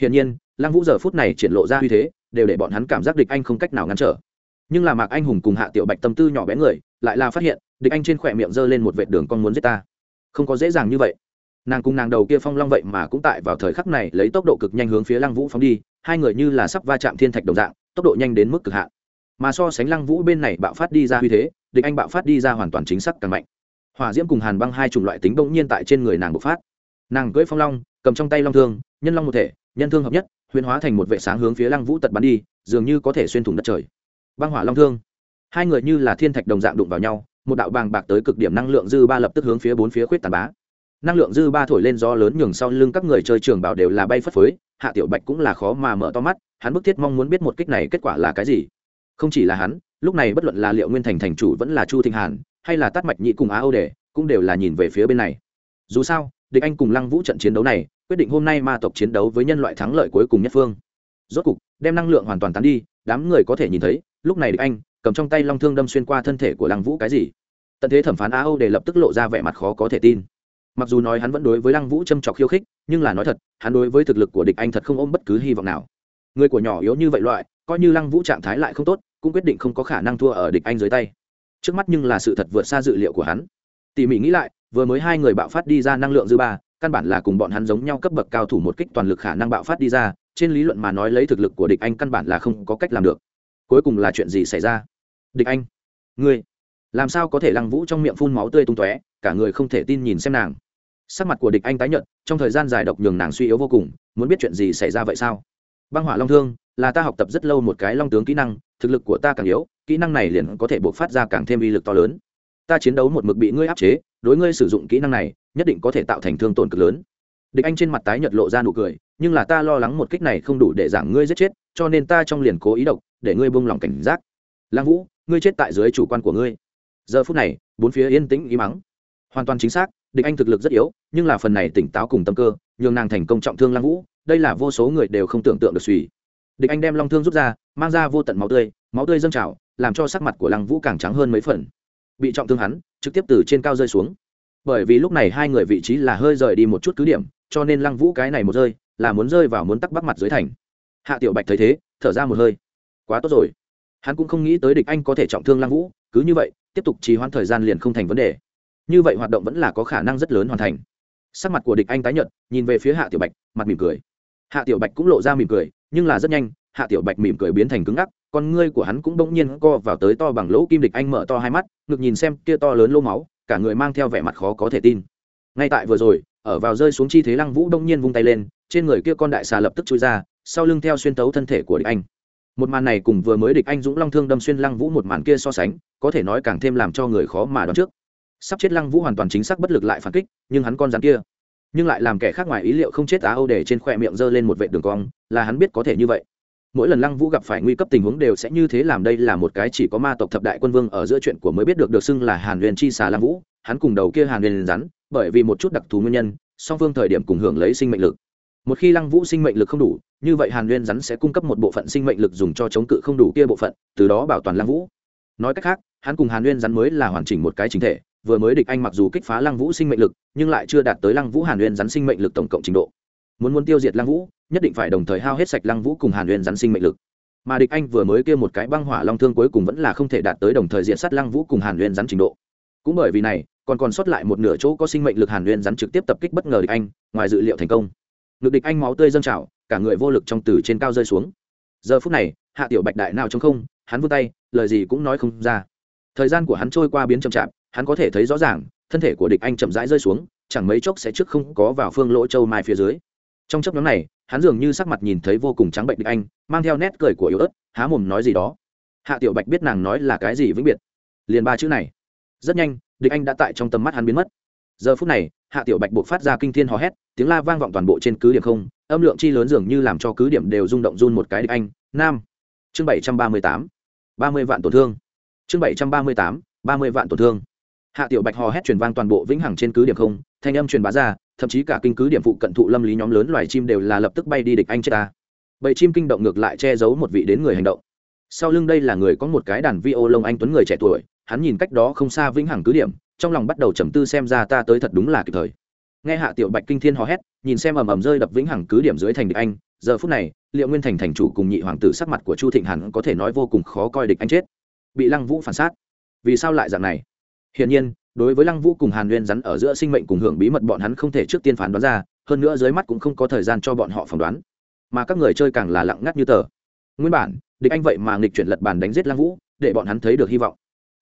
Hiển nhiên, lăng vũ giờ phút này triển lộ ra uy thế, đều để bọn hắn cảm giác địch anh không cách nào ngăn trở. Nhưng là mạc anh hùng cùng hạ tiểu bạch tâm tư nhỏ bé người lại là phát hiện, địch anh trên khỏe miệng giơ lên một vệt đường con muốn giết ta. Không có dễ dàng như vậy. Nàng cùng nàng đầu kia phong long vậy mà cũng tại vào thời khắc này lấy tốc độ cực nhanh hướng phía lăng vũ phóng đi, hai người như là sắp va chạm thiên thạch đồng dạng, tốc độ nhanh đến mức cực hạn. Mà so sánh lăng vũ bên này bạo phát đi ra uy thế, địch anh bạo phát đi ra hoàn toàn chính xác càng mạnh. Hỏa diễm cùng hàn băng hai chủng loại tính bỗng nhiên tại trên người nàng bộc phát. Nàng cưỡi phong long, cầm trong tay long thương, nhân long một thể, nhân thương hợp nhất, huyền hóa thành một vệ sáng hướng phía lăng vũ tật bắn đi, dường như có thể xuyên thủng đất trời. Băng hỏa long thương hai người như là thiên thạch đồng dạng đụng vào nhau, một đạo bàng bạc tới cực điểm năng lượng dư ba lập tức hướng phía bốn phía khuyết tàn bá. Năng lượng dư ba thổi lên gió lớn nhường sau lưng các người chơi trường bảo đều là bay phất phới, hạ tiểu bạch cũng là khó mà mở to mắt, hắn bức thiết mong muốn biết một kích này kết quả là cái gì. Không chỉ là hắn, lúc này bất luận là liệu nguyên thành thành chủ vẫn là chu thịnh hàn, hay là tát mạch nhị cùng á âu đề cũng đều là nhìn về phía bên này. Dù sao, địch anh cùng lăng vũ trận chiến đấu này, quyết định hôm nay ma tộc chiến đấu với nhân loại thắng lợi cuối cùng nhất phương. Rốt cục, đem năng lượng hoàn toàn tán đi, đám người có thể nhìn thấy, lúc này địch anh cầm trong tay long thương đâm xuyên qua thân thể của lăng vũ cái gì? Tận thế thẩm phán á âu để lập tức lộ ra vẻ mặt khó có thể tin. Mặc dù nói hắn vẫn đối với lăng vũ châm trọc khiêu khích, nhưng là nói thật, hắn đối với thực lực của địch anh thật không ôm bất cứ hy vọng nào. Người của nhỏ yếu như vậy loại, coi như lăng vũ trạng thái lại không tốt, cũng quyết định không có khả năng thua ở địch anh dưới tay. Trước mắt nhưng là sự thật vượt xa dự liệu của hắn. Tỉ mỉ nghĩ lại, vừa mới hai người bạo phát đi ra năng lượng dư ba, căn bản là cùng bọn hắn giống nhau cấp bậc cao thủ một kích toàn lực khả năng bạo phát đi ra, trên lý luận mà nói lấy thực lực của địch anh căn bản là không có cách làm được cuối cùng là chuyện gì xảy ra? Địch anh, ngươi, làm sao có thể lăng vũ trong miệng phun máu tươi tung tóe, cả người không thể tin nhìn xem nàng? Sắc mặt của địch anh tái nhợt, trong thời gian dài độc nhường nàng suy yếu vô cùng, muốn biết chuyện gì xảy ra vậy sao? Băng hỏa long thương là ta học tập rất lâu một cái long tướng kỹ năng, thực lực của ta càng yếu, kỹ năng này liền có thể buộc phát ra càng thêm uy lực to lớn. Ta chiến đấu một mực bị ngươi áp chế, đối ngươi sử dụng kỹ năng này, nhất định có thể tạo thành thương tổn cực lớn. Địch anh trên mặt tái nhợt lộ ra nụ cười, nhưng là ta lo lắng một kích này không đủ để giảm ngươi giết chết, cho nên ta trong liền cố ý độc để ngươi buông lòng cảnh giác. Lăng vũ, ngươi chết tại dưới chủ quan của ngươi. Giờ phút này, bốn phía yên tĩnh ý mắng hoàn toàn chính xác, địch anh thực lực rất yếu, nhưng là phần này tỉnh táo cùng tâm cơ, nhường nàng thành công trọng thương lăng vũ, đây là vô số người đều không tưởng tượng được suy. Địch anh đem long thương rút ra, mang ra vô tận máu tươi máu tươi dâng trào, làm cho sắc mặt của lăng vũ càng trắng hơn mấy phần. Bị trọng thương hắn, trực tiếp từ trên cao rơi xuống. Bởi vì lúc này hai người vị trí là hơi rời đi một chút cứ điểm, cho nên lăng vũ cái này một rơi, là muốn rơi vào muốn tắc bắc mặt dưới thành. Hạ tiểu bạch thấy thế, thở ra một hơi quá tốt rồi. Hắn cũng không nghĩ tới địch anh có thể trọng thương lăng vũ, cứ như vậy, tiếp tục trì hoãn thời gian liền không thành vấn đề. Như vậy hoạt động vẫn là có khả năng rất lớn hoàn thành. Sắc mặt của địch anh tái nhợt, nhìn về phía hạ tiểu bạch, mặt mỉm cười. Hạ tiểu bạch cũng lộ ra mỉm cười, nhưng là rất nhanh, hạ tiểu bạch mỉm cười biến thành cứng ngắc, con ngươi của hắn cũng bỗng nhiên co vào tới to bằng lỗ kim địch anh mở to hai mắt, ngực nhìn xem kia to lớn lô máu, cả người mang theo vẻ mặt khó có thể tin. Ngay tại vừa rồi, ở vào rơi xuống chi thế lăng vũ đông nhiên vung tay lên, trên người kia con đại xà lập tức chui ra, sau lưng theo xuyên tấu thân thể của địch anh một màn này cùng vừa mới địch anh dũng long thương đâm xuyên lăng vũ một màn kia so sánh, có thể nói càng thêm làm cho người khó mà đoán trước. Sắp chết lăng vũ hoàn toàn chính xác bất lực lại phản kích, nhưng hắn con rắn kia, nhưng lại làm kẻ khác ngoài ý liệu không chết á âu để trên khoe miệng giơ lên một vệ đường cong, là hắn biết có thể như vậy. Mỗi lần lăng vũ gặp phải nguy cấp tình huống đều sẽ như thế làm đây là một cái chỉ có ma tộc thập đại quân vương ở giữa chuyện của mới biết được được xưng là hàn huyền chi xà lăng vũ, hắn cùng đầu kia hàn huyền rắn, bởi vì một chút đặc thù nguyên nhân, song phương thời điểm cùng hưởng lấy sinh mệnh lực một khi lăng vũ sinh mệnh lực không đủ, như vậy hàn nguyên rắn sẽ cung cấp một bộ phận sinh mệnh lực dùng cho chống cự không đủ kia bộ phận, từ đó bảo toàn lăng vũ. Nói cách khác, hắn cùng hàn nguyên rắn mới là hoàn chỉnh một cái chính thể, vừa mới địch anh mặc dù kích phá lăng vũ sinh mệnh lực, nhưng lại chưa đạt tới lăng vũ hàn nguyên rắn sinh mệnh lực tổng cộng trình độ. Muốn muốn tiêu diệt lăng vũ, nhất định phải đồng thời hao hết sạch lăng vũ cùng hàn nguyên rắn sinh mệnh lực. Mà địch anh vừa mới kia một cái băng hỏa long thương cuối cùng vẫn là không thể đạt tới đồng thời diện sát lăng vũ cùng hàn nguyên rắn trình độ. Cũng bởi vì này, còn còn sót lại một nửa chỗ có sinh mệnh lực hàn nguyên rắn trực tiếp tập kích bất ngờ địch anh, ngoài dự liệu thành công ngực địch anh máu tươi dâng trào, cả người vô lực trong từ trên cao rơi xuống. Giờ phút này, hạ tiểu bạch đại nào trong không, hắn vươn tay, lời gì cũng nói không ra. Thời gian của hắn trôi qua biến chậm chạp, hắn có thể thấy rõ ràng, thân thể của địch anh chậm rãi rơi xuống, chẳng mấy chốc sẽ trước không có vào phương lỗ châu mai phía dưới. Trong chấp nhóm này, hắn dường như sắc mặt nhìn thấy vô cùng trắng bệnh địch anh, mang theo nét cười của yếu ớt, há mồm nói gì đó. Hạ tiểu bạch biết nàng nói là cái gì vĩnh biệt. Liền ba chữ này. Rất nhanh, địch anh đã tại trong tầm mắt hắn biến mất. Giờ phút này hạ tiểu bạch buộc phát ra kinh thiên hò hét, tiếng la vang vọng toàn bộ trên cứ điểm không, âm lượng chi lớn dường như làm cho cứ điểm đều rung động run một cái địch anh. Nam. Chương bảy trăm ba mươi tám. ba mươi vạn tổn thương. Chương bảy trăm ba mươi tám, ba mươi vạn tổn thương. Hạ tiểu bạch hò hét truyền vang toàn bộ vĩnh hằng trên cứ điểm không, thanh âm truyền bá ra, thậm chí cả kinh cứ điểm phụ cận thụ lâm lý nhóm lớn loài chim đều là lập tức bay đi địch anh chết ta. Bầy chim kinh động ngược lại che giấu một vị đến người hành động. Sau lưng đây là người có một cái đàn vi ô lông anh tuấn người trẻ tuổi, hắn nhìn cách đó không xa vĩnh hằng cứ điểm trong lòng bắt đầu trầm tư xem ra ta tới thật đúng là kịp thời. Nghe hạ tiểu bạch kinh thiên hò hét, nhìn xem ầm ầm rơi đập vĩnh hằng cứ điểm dưới thành địch anh, giờ phút này, liệu nguyên thành thành chủ cùng nhị hoàng tử sắc mặt của chu thịnh hẳn có thể nói vô cùng khó coi địch anh chết. Bị lăng vũ phản sát. Vì sao lại dạng này? Hiển nhiên, đối với lăng vũ cùng hàn nguyên rắn ở giữa sinh mệnh cùng hưởng bí mật bọn hắn không thể trước tiên phán đoán ra, hơn nữa dưới mắt cũng không có thời gian cho bọn họ phỏng đoán. Mà các người chơi càng là lặng ngắt như tờ. Nguyên bản, địch anh vậy mà nghịch chuyển lật bàn đánh giết lăng vũ, để bọn hắn thấy được hy vọng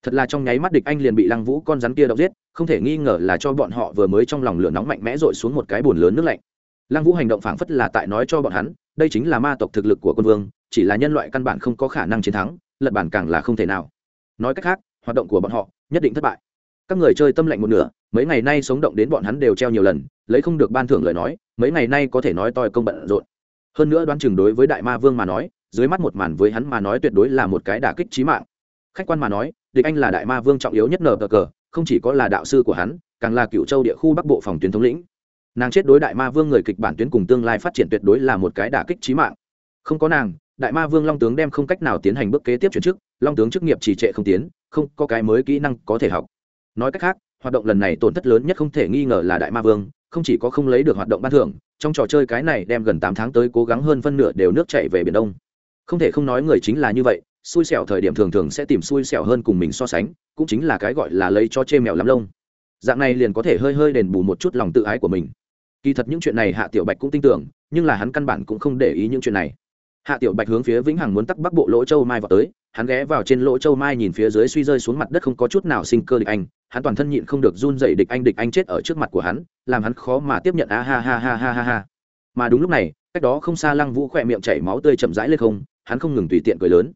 thật là trong nháy mắt địch anh liền bị lăng vũ con rắn kia đậu giết, không thể nghi ngờ là cho bọn họ vừa mới trong lòng lửa nóng mạnh mẽ rội xuống một cái bồn lớn nước lạnh. Lăng vũ hành động phảng phất là tại nói cho bọn hắn, đây chính là ma tộc thực lực của quân vương, chỉ là nhân loại căn bản không có khả năng chiến thắng, lật bản càng là không thể nào. Nói cách khác, hoạt động của bọn họ nhất định thất bại. Các người chơi tâm lạnh một nửa, mấy ngày nay sống động đến bọn hắn đều treo nhiều lần, lấy không được ban thưởng lời nói, mấy ngày nay có thể nói toi công bận rộn. Hơn nữa đoán chừng đối với đại ma vương mà nói, dưới mắt một màn với hắn mà nói tuyệt đối là một cái đả kích trí mạng. Khách quan mà nói địch anh là đại ma vương trọng yếu nhất nở cờ cờ, không chỉ có là đạo sư của hắn, càng là cựu châu địa khu bắc bộ phòng tuyến thống lĩnh. Nàng chết đối đại ma vương người kịch bản tuyến cùng tương lai phát triển tuyệt đối là một cái đả kích trí mạng. Không có nàng, đại ma vương long tướng đem không cách nào tiến hành bước kế tiếp chuyển chức, long tướng chức nghiệp trì trệ không tiến, không có cái mới kỹ năng có thể học. Nói cách khác, hoạt động lần này tổn thất lớn nhất không thể nghi ngờ là đại ma vương, không chỉ có không lấy được hoạt động ban thưởng, trong trò chơi cái này đem gần tám tháng tới cố gắng hơn phân nửa đều nước chạy về biển đông. Không thể không nói người chính là như vậy xui xẻo thời điểm thường thường sẽ tìm xui xẻo hơn cùng mình so sánh, cũng chính là cái gọi là lấy cho chê mèo lắm lông. Dạng này liền có thể hơi hơi đền bù một chút lòng tự ái của mình. Kỳ thật những chuyện này hạ tiểu bạch cũng tin tưởng, nhưng là hắn căn bản cũng không để ý những chuyện này. Hạ tiểu bạch hướng phía vĩnh hằng muốn tắc bắc bộ lỗ châu mai vào tới, hắn ghé vào trên lỗ châu mai nhìn phía dưới suy rơi xuống mặt đất không có chút nào sinh cơ địch anh, hắn toàn thân nhịn không được run dậy địch anh địch anh chết ở trước mặt của hắn, làm hắn khó mà tiếp nhận, a ha ha ha ha ha ha. Mà đúng lúc này, cách đó không xa lăng vũ khỏe miệng chảy máu tươi chậm rãi lên không, hắn không ngừng tùy tiện cười lớn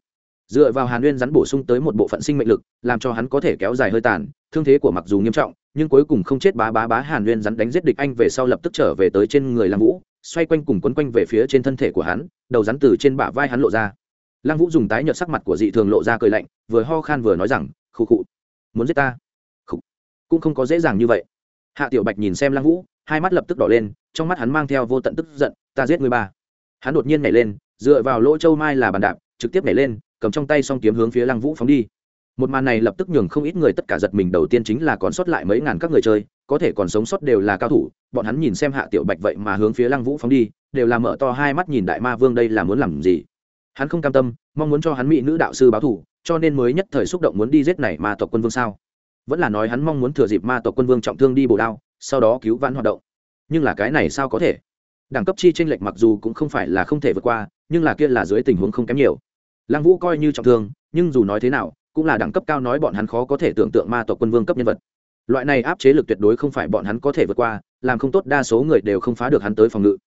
dựa vào hàn nguyên rắn bổ sung tới một bộ phận sinh mệnh lực, làm cho hắn có thể kéo dài hơi tàn, thương thế của mặc dù nghiêm trọng, nhưng cuối cùng không chết bá bá bá hàn nguyên rắn đánh giết địch anh về sau lập tức trở về tới trên người lăng vũ, xoay quanh cùng quấn quanh về phía trên thân thể của hắn, đầu rắn từ trên bả vai hắn lộ ra. Lăng vũ dùng tái nhợt sắc mặt của dị thường lộ ra cười lạnh, vừa ho khan vừa nói rằng, khụ khụ, muốn giết ta? Khụ. cũng không có dễ dàng như vậy. Hạ tiểu bạch nhìn xem lăng vũ, hai mắt lập tức đỏ lên, trong mắt hắn mang theo vô tận tức giận, ta giết người ba. Hắn đột nhiên nhảy lên, dựa vào lỗ châu mai là bàn đạp, trực tiếp nhảy lên cầm trong tay song kiếm hướng phía lăng vũ phóng đi. Một màn này lập tức nhường không ít người tất cả giật mình, đầu tiên chính là còn sót lại mấy ngàn các người chơi, có thể còn sống sót đều là cao thủ, bọn hắn nhìn xem hạ tiểu bạch vậy mà hướng phía lăng vũ phóng đi, đều là mở to hai mắt nhìn đại ma vương đây là muốn làm gì. Hắn không cam tâm, mong muốn cho hắn mỹ nữ đạo sư báo thủ cho nên mới nhất thời xúc động muốn đi giết này ma tộc quân vương sao. Vẫn là nói hắn mong muốn thừa dịp ma tộc quân vương trọng thương đi bổ đao, sau đó cứu vãn hoạt động. Nhưng là cái này sao có thể? Đẳng cấp chi tranh lệch mặc dù cũng không phải là không thể vượt qua, nhưng là kia là dưới tình huống không kém nhiều lăng vũ coi như trọng thương, nhưng dù nói thế nào, cũng là đẳng cấp cao nói bọn hắn khó có thể tưởng tượng ma tộc quân vương cấp nhân vật. Loại này áp chế lực tuyệt đối không phải bọn hắn có thể vượt qua, làm không tốt đa số người đều không phá được hắn tới phòng ngự.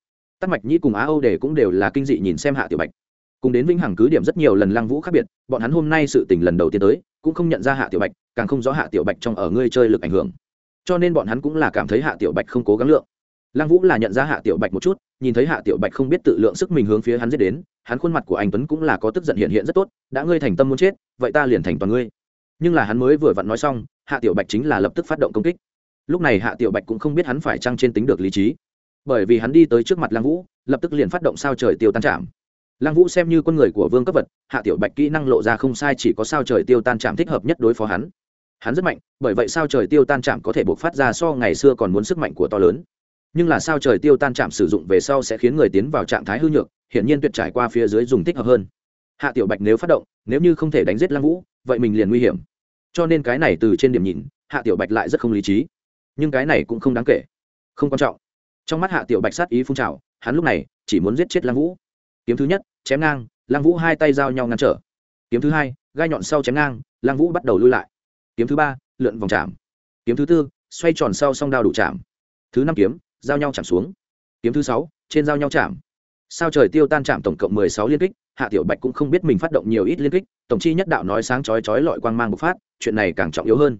Tắc mạch nhĩ cùng á âu để cũng đều là kinh dị nhìn xem hạ tiểu bạch. Cùng đến vĩnh hằng cứ điểm rất nhiều lần lăng vũ khác biệt, bọn hắn hôm nay sự tình lần đầu tiên tới, cũng không nhận ra hạ tiểu bạch, càng không rõ hạ tiểu bạch trong ở ngươi chơi lực ảnh hưởng. Cho nên bọn hắn cũng là cảm thấy hạ tiểu bạch không cố gắng lượng lăng vũ là nhận ra hạ tiểu bạch một chút, nhìn thấy hạ tiểu bạch không biết tự lượng sức mình hướng phía hắn giết đến, hắn khuôn mặt của anh tuấn cũng là có tức giận hiện hiện rất tốt, đã ngươi thành tâm muốn chết, vậy ta liền thành toàn ngươi. Nhưng là hắn mới vừa vặn nói xong, hạ tiểu bạch chính là lập tức phát động công kích. Lúc này hạ tiểu bạch cũng không biết hắn phải trăng trên tính được lý trí. Bởi vì hắn đi tới trước mặt lăng vũ, lập tức liền phát động sao trời tiêu tan chạm. Lăng vũ xem như con người của vương cấp vật, hạ tiểu bạch kỹ năng lộ ra không sai chỉ có sao trời tiêu tan chạm thích hợp nhất đối phó hắn. Hắn rất mạnh, bởi vậy sao trời tiêu tan chạm có thể buộc phát ra so ngày xưa còn muốn sức mạnh của to lớn nhưng là sao trời tiêu tan chạm sử dụng về sau sẽ khiến người tiến vào trạng thái hư nhược, hiển nhiên tuyệt trải qua phía dưới dùng thích hợp hơn. Hạ tiểu bạch nếu phát động, nếu như không thể đánh giết lăng vũ, vậy mình liền nguy hiểm. Cho nên cái này từ trên điểm nhìn, hạ tiểu bạch lại rất không lý trí. Nhưng cái này cũng không đáng kể. Không quan trọng. Trong mắt hạ tiểu bạch sát ý phun trào, hắn lúc này chỉ muốn giết chết lăng vũ. Kiếm thứ nhất, chém ngang, lăng vũ hai tay giao nhau ngăn trở. Kiếm thứ hai, gai nhọn sau chém ngang, lăng vũ bắt đầu lui lại. Kiếm thứ ba, lượn vòng chạm. Kiếm thứ tư, xoay tròn sau song đao đủ chạm. Thứ năm kiếm giao nhau chạm xuống. Kiếm thứ sáu, trên giao nhau chạm. Sao trời tiêu tan chạm tổng cộng mười sáu liên kích, hạ tiểu bạch cũng không biết mình phát động nhiều ít liên kích, tổng chi nhất đạo nói sáng chói chói lọi quang mang bộc phát, chuyện này càng trọng yếu hơn.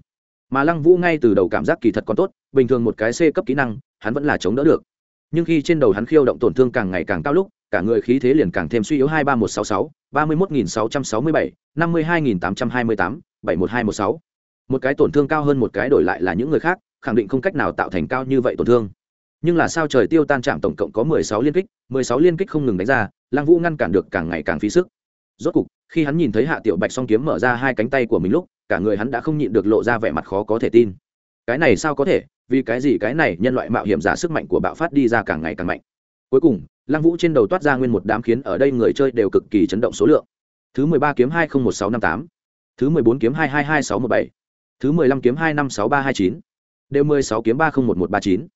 Mà lăng vũ ngay từ đầu cảm giác kỳ thật còn tốt, bình thường một cái c cấp kỹ năng, hắn vẫn là chống đỡ được. Nhưng khi trên đầu hắn khiêu động tổn thương càng ngày càng cao lúc, cả người khí thế liền càng thêm suy yếu hai ba một sáu sáu, ba mươi một nghìn sáu trăm sáu mươi bảy, năm mươi hai nghìn tám trăm hai mươi tám, bảy một hai một sáu. Một cái tổn thương cao hơn một cái đổi lại là những người khác, khẳng định không cách nào tạo thành cao như vậy tổn thương nhưng là sao trời tiêu tan chạm tổng cộng có mười sáu liên kích, mười sáu liên kích không ngừng đánh ra, lăng vũ ngăn cản được càng ngày càng phí sức. Rốt cục, khi hắn nhìn thấy hạ tiểu bạch song kiếm mở ra hai cánh tay của mình lúc, cả người hắn đã không nhịn được lộ ra vẻ mặt khó có thể tin. Cái này sao có thể? Vì cái gì cái này? Nhân loại mạo hiểm giả sức mạnh của bạo phát đi ra càng ngày càng mạnh. Cuối cùng, lăng vũ trên đầu toát ra nguyên một đám khiến ở đây người chơi đều cực kỳ chấn động số lượng. Thứ mười ba kiếm hai không một sáu năm tám. Thứ mười bốn kiếm hai hai hai sáu một bảy. Thứ mười lăm kiếm hai năm sáu ba hai chín. Đều mười sáu kiếm ba không một một ba chín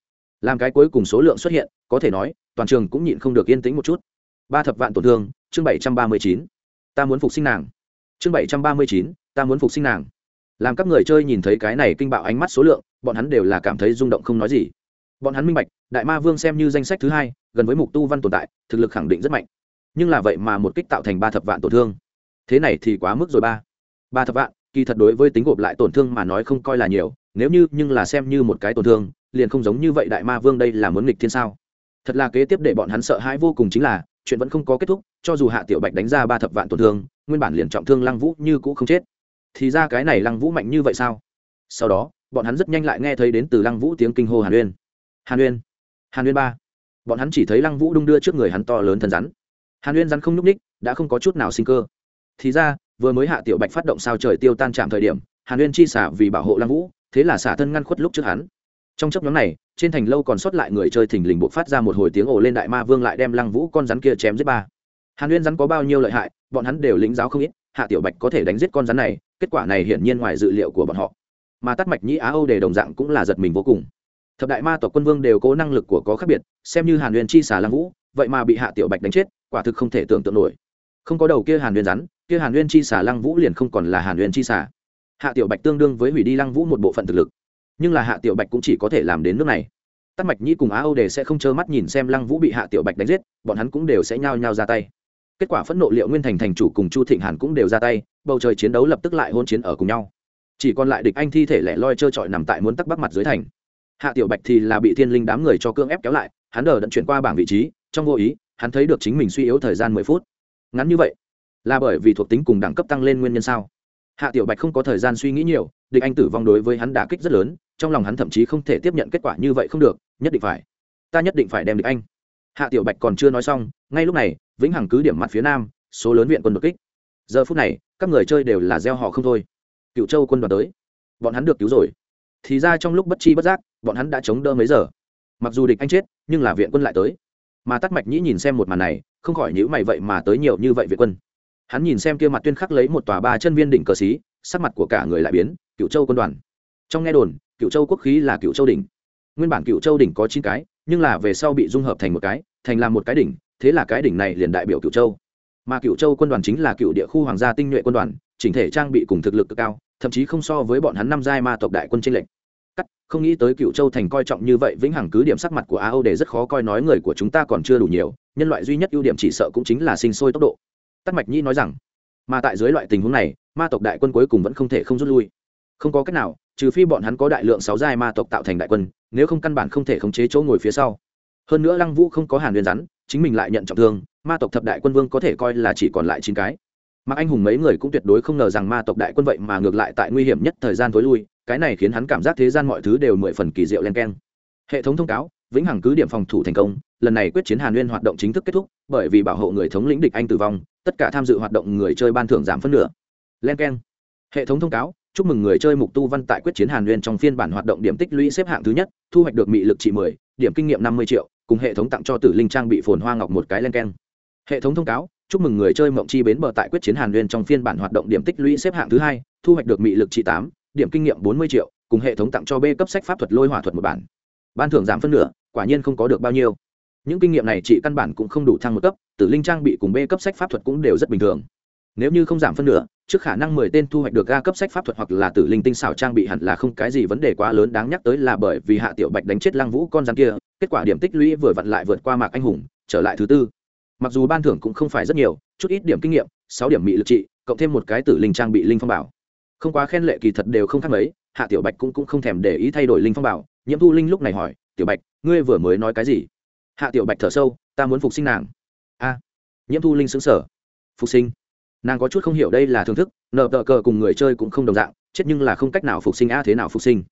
làm cái cuối cùng số lượng xuất hiện, có thể nói, toàn trường cũng nhịn không được yên tĩnh một chút. Ba thập vạn tổn thương, chương bảy trăm ba mươi chín. Ta muốn phục sinh nàng. Chương bảy trăm ba mươi chín, ta muốn phục sinh nàng. Làm các người chơi nhìn thấy cái này kinh bạo ánh mắt số lượng, bọn hắn đều là cảm thấy rung động không nói gì. Bọn hắn minh bạch, đại ma vương xem như danh sách thứ hai, gần với mục tu văn tồn tại, thực lực khẳng định rất mạnh. Nhưng là vậy mà một kích tạo thành ba thập vạn tổn thương. Thế này thì quá mức rồi ba. Ba thập vạn, kỳ thật đối với tính gộp lại tổn thương mà nói không coi là nhiều, nếu như, nhưng là xem như một cái tổn thương liền không giống như vậy đại ma vương đây là muốn nghịch thiên sao? Thật là kế tiếp để bọn hắn sợ hãi vô cùng chính là, chuyện vẫn không có kết thúc, cho dù hạ tiểu bạch đánh ra ba thập vạn tổn thương, nguyên bản liền trọng thương lăng vũ như cũ không chết. Thì ra cái này lăng vũ mạnh như vậy sao? Sau đó, bọn hắn rất nhanh lại nghe thấy đến từ lăng vũ tiếng kinh hô hàn uyên. Hàn uyên hàn uyên ba. Bọn hắn chỉ thấy lăng vũ đung đưa trước người hắn to lớn thân rắn. Hàn uyên rắn không nhúc ních, đã không có chút nào sinh cơ. Thì ra, vừa mới hạ tiểu bạch phát động sao trời tiêu tan chạm thời điểm, hàn uyên chi xả vì bảo hộ lăng vũ, thế là xả thân ngăn khuất lúc trước hắn trong chấp nhóm này, trên thành lâu còn sót lại người chơi thình lình buộc phát ra một hồi tiếng ồ lên đại ma vương lại đem lăng vũ con rắn kia chém giết ba. Hàn uyên rắn có bao nhiêu lợi hại, bọn hắn đều lĩnh giáo không ít, hạ tiểu bạch có thể đánh giết con rắn này, kết quả này hiển nhiên ngoài dự liệu của bọn họ. Mà tắt mạch nhĩ á âu đề đồng dạng cũng là giật mình vô cùng. Thập đại ma tộc quân vương đều cố năng lực của có khác biệt, xem như hàn uyên chi xà lăng vũ, vậy mà bị hạ tiểu bạch đánh chết, quả thực không thể tưởng tượng nổi. Không có đầu kia hàn uyên rắn, kia hàn uyên chi xà lăng vũ liền không còn là hàn uyên chi xà. Hạ tiểu bạch tương đương với hủy đi lăng vũ một bộ phận thực lực nhưng là hạ tiểu bạch cũng chỉ có thể làm đến nước này. Tắc mạch nhĩ cùng á âu đề sẽ không trơ mắt nhìn xem lăng vũ bị hạ tiểu bạch đánh giết, bọn hắn cũng đều sẽ nhao nhao ra tay. Kết quả phẫn nộ liệu nguyên thành thành chủ cùng chu thịnh hàn cũng đều ra tay, bầu trời chiến đấu lập tức lại hôn chiến ở cùng nhau. Chỉ còn lại địch anh thi thể lẻ loi trơ trọi nằm tại muốn tắc bắc mặt dưới thành. Hạ tiểu bạch thì là bị thiên linh đám người cho cương ép kéo lại, hắn đờ đẫn chuyển qua bảng vị trí, trong vô ý, hắn thấy được chính mình suy yếu thời gian mười phút. Ngắn như vậy, là bởi vì thuộc tính cùng đẳng cấp tăng lên nguyên nhân sao? Hạ tiểu bạch không có thời gian suy nghĩ nhiều địch anh tử vong đối với hắn đả kích rất lớn, trong lòng hắn thậm chí không thể tiếp nhận kết quả như vậy không được, nhất định phải, ta nhất định phải đem địch anh. Hạ tiểu bạch còn chưa nói xong, ngay lúc này, vĩnh hằng cứ điểm mặt phía nam, số lớn viện quân đột kích. Giờ phút này, các người chơi đều là gieo họ không thôi. Cựu châu quân đoàn tới. Bọn hắn được cứu rồi. Thì ra trong lúc bất chi bất giác, bọn hắn đã chống đỡ mấy giờ. Mặc dù địch anh chết, nhưng là viện quân lại tới. Mà tắt mạch nhĩ nhìn xem một màn này, không khỏi nhữ mày vậy mà tới nhiều như vậy viện quân. Hắn nhìn xem kia mặt tuyên khắc lấy một tòa ba chân viên đỉnh cờ xí sắc mặt của cả người lại biến cựu châu quân đoàn. Trong nghe đồn cựu châu quốc khí là cựu châu đỉnh. Nguyên bản cựu châu đỉnh có chín cái, nhưng là về sau bị dung hợp thành một cái, thành làm một cái đỉnh, thế là cái đỉnh này liền đại biểu cựu châu. Mà cựu châu quân đoàn chính là cựu địa khu hoàng gia tinh nhuệ quân đoàn, chỉnh thể trang bị cùng thực lực cực cao, thậm chí không so với bọn hắn năm giai ma tộc đại quân tranh lệnh cắt, không nghĩ tới cựu châu thành coi trọng như vậy, vĩnh hằng cứ điểm sắc mặt của a âu để rất khó coi nói người của chúng ta còn chưa đủ nhiều, nhân loại duy nhất ưu điểm chỉ sợ cũng chính là sinh sôi tốc độ. Tắc mạch nhi nói rằng, mà tại dưới loại tình huống này ma tộc đại quân cuối cùng vẫn không thể không rút lui. Không có cách nào, trừ phi bọn hắn có đại lượng sáu giai ma tộc tạo thành đại quân, nếu không căn bản không thể khống chế chỗ ngồi phía sau. Hơn nữa lăng vũ không có hàn huyền rắn, chính mình lại nhận trọng thương, ma tộc thập đại quân vương có thể coi là chỉ còn lại chín cái. Mặc anh hùng mấy người cũng tuyệt đối không ngờ rằng ma tộc đại quân vậy mà ngược lại tại nguy hiểm nhất thời gian tối lui, cái này khiến hắn cảm giác thế gian mọi thứ đều mười phần kỳ diệu len keng. Hệ thống thông cáo, vĩnh hằng cứ điểm phòng thủ thành công, lần này quyết chiến hàn nguyên hoạt động chính thức kết thúc, bởi vì bảo hộ người thống lĩnh địch anh tử vong, tất cả tham dự hoạt động người chơi ban thưởng giảm phân nửa len k e n hệ thống thông cáo, chúc mừng người chơi mục tu văn tại quyết chiến hàn nguyên trong phiên bản hoạt động điểm tích lũy xếp hạng thứ nhất, thu hoạch được mị lực trị mười, điểm kinh nghiệm năm mươi triệu, cùng hệ thống tặng cho tử linh trang bị phồn hoa ngọc một cái len k e n hệ thống thông cáo, chúc mừng người chơi mộng chi bến bờ tại quyết chiến hàn nguyên trong phiên bản hoạt động điểm tích lũy xếp hạng thứ hai, thu hoạch được mị lực trị tám, điểm kinh nghiệm bốn mươi triệu, cùng hệ thống tặng cho b cấp sách pháp thuật lôi hỏa thuật một bản. Ban thưởng giảm phân nửa, quả nhiên không có được bao nhiêu. Những kinh nghiệm này chị căn bản cũng không đủ thăng một cấp, tử linh trang bị cùng b cấp sách pháp thuật cũng đều rất bình thường nếu như không giảm phân nửa trước khả năng mười tên thu hoạch được ga cấp sách pháp thuật hoặc là tử linh tinh xảo trang bị hẳn là không cái gì vấn đề quá lớn đáng nhắc tới là bởi vì hạ tiểu bạch đánh chết lăng vũ con rắn kia kết quả điểm tích lũy vừa vặn lại vượt qua mạc anh hùng trở lại thứ tư. Mặc dù ban thưởng cũng không phải rất nhiều chút ít điểm kinh nghiệm sáu điểm mị lực trị cộng thêm một cái tử linh trang bị linh phong bảo. Không quá khen lệ kỳ thật đều không khác mấy hạ tiểu bạch cũng, cũng không thèm để ý thay đổi linh phong bảo. Nhiễm thu linh lúc này hỏi tiểu bạch ngươi vừa mới nói cái gì? Hạ tiểu bạch thở sâu ta muốn phục sinh nàng. A. Nhiễm thu linh xứng sở phục sinh? Nàng có chút không hiểu đây là thưởng thức, nợ tờ cờ cùng người chơi cũng không đồng dạng, chết nhưng là không cách nào phục sinh a thế nào phục sinh.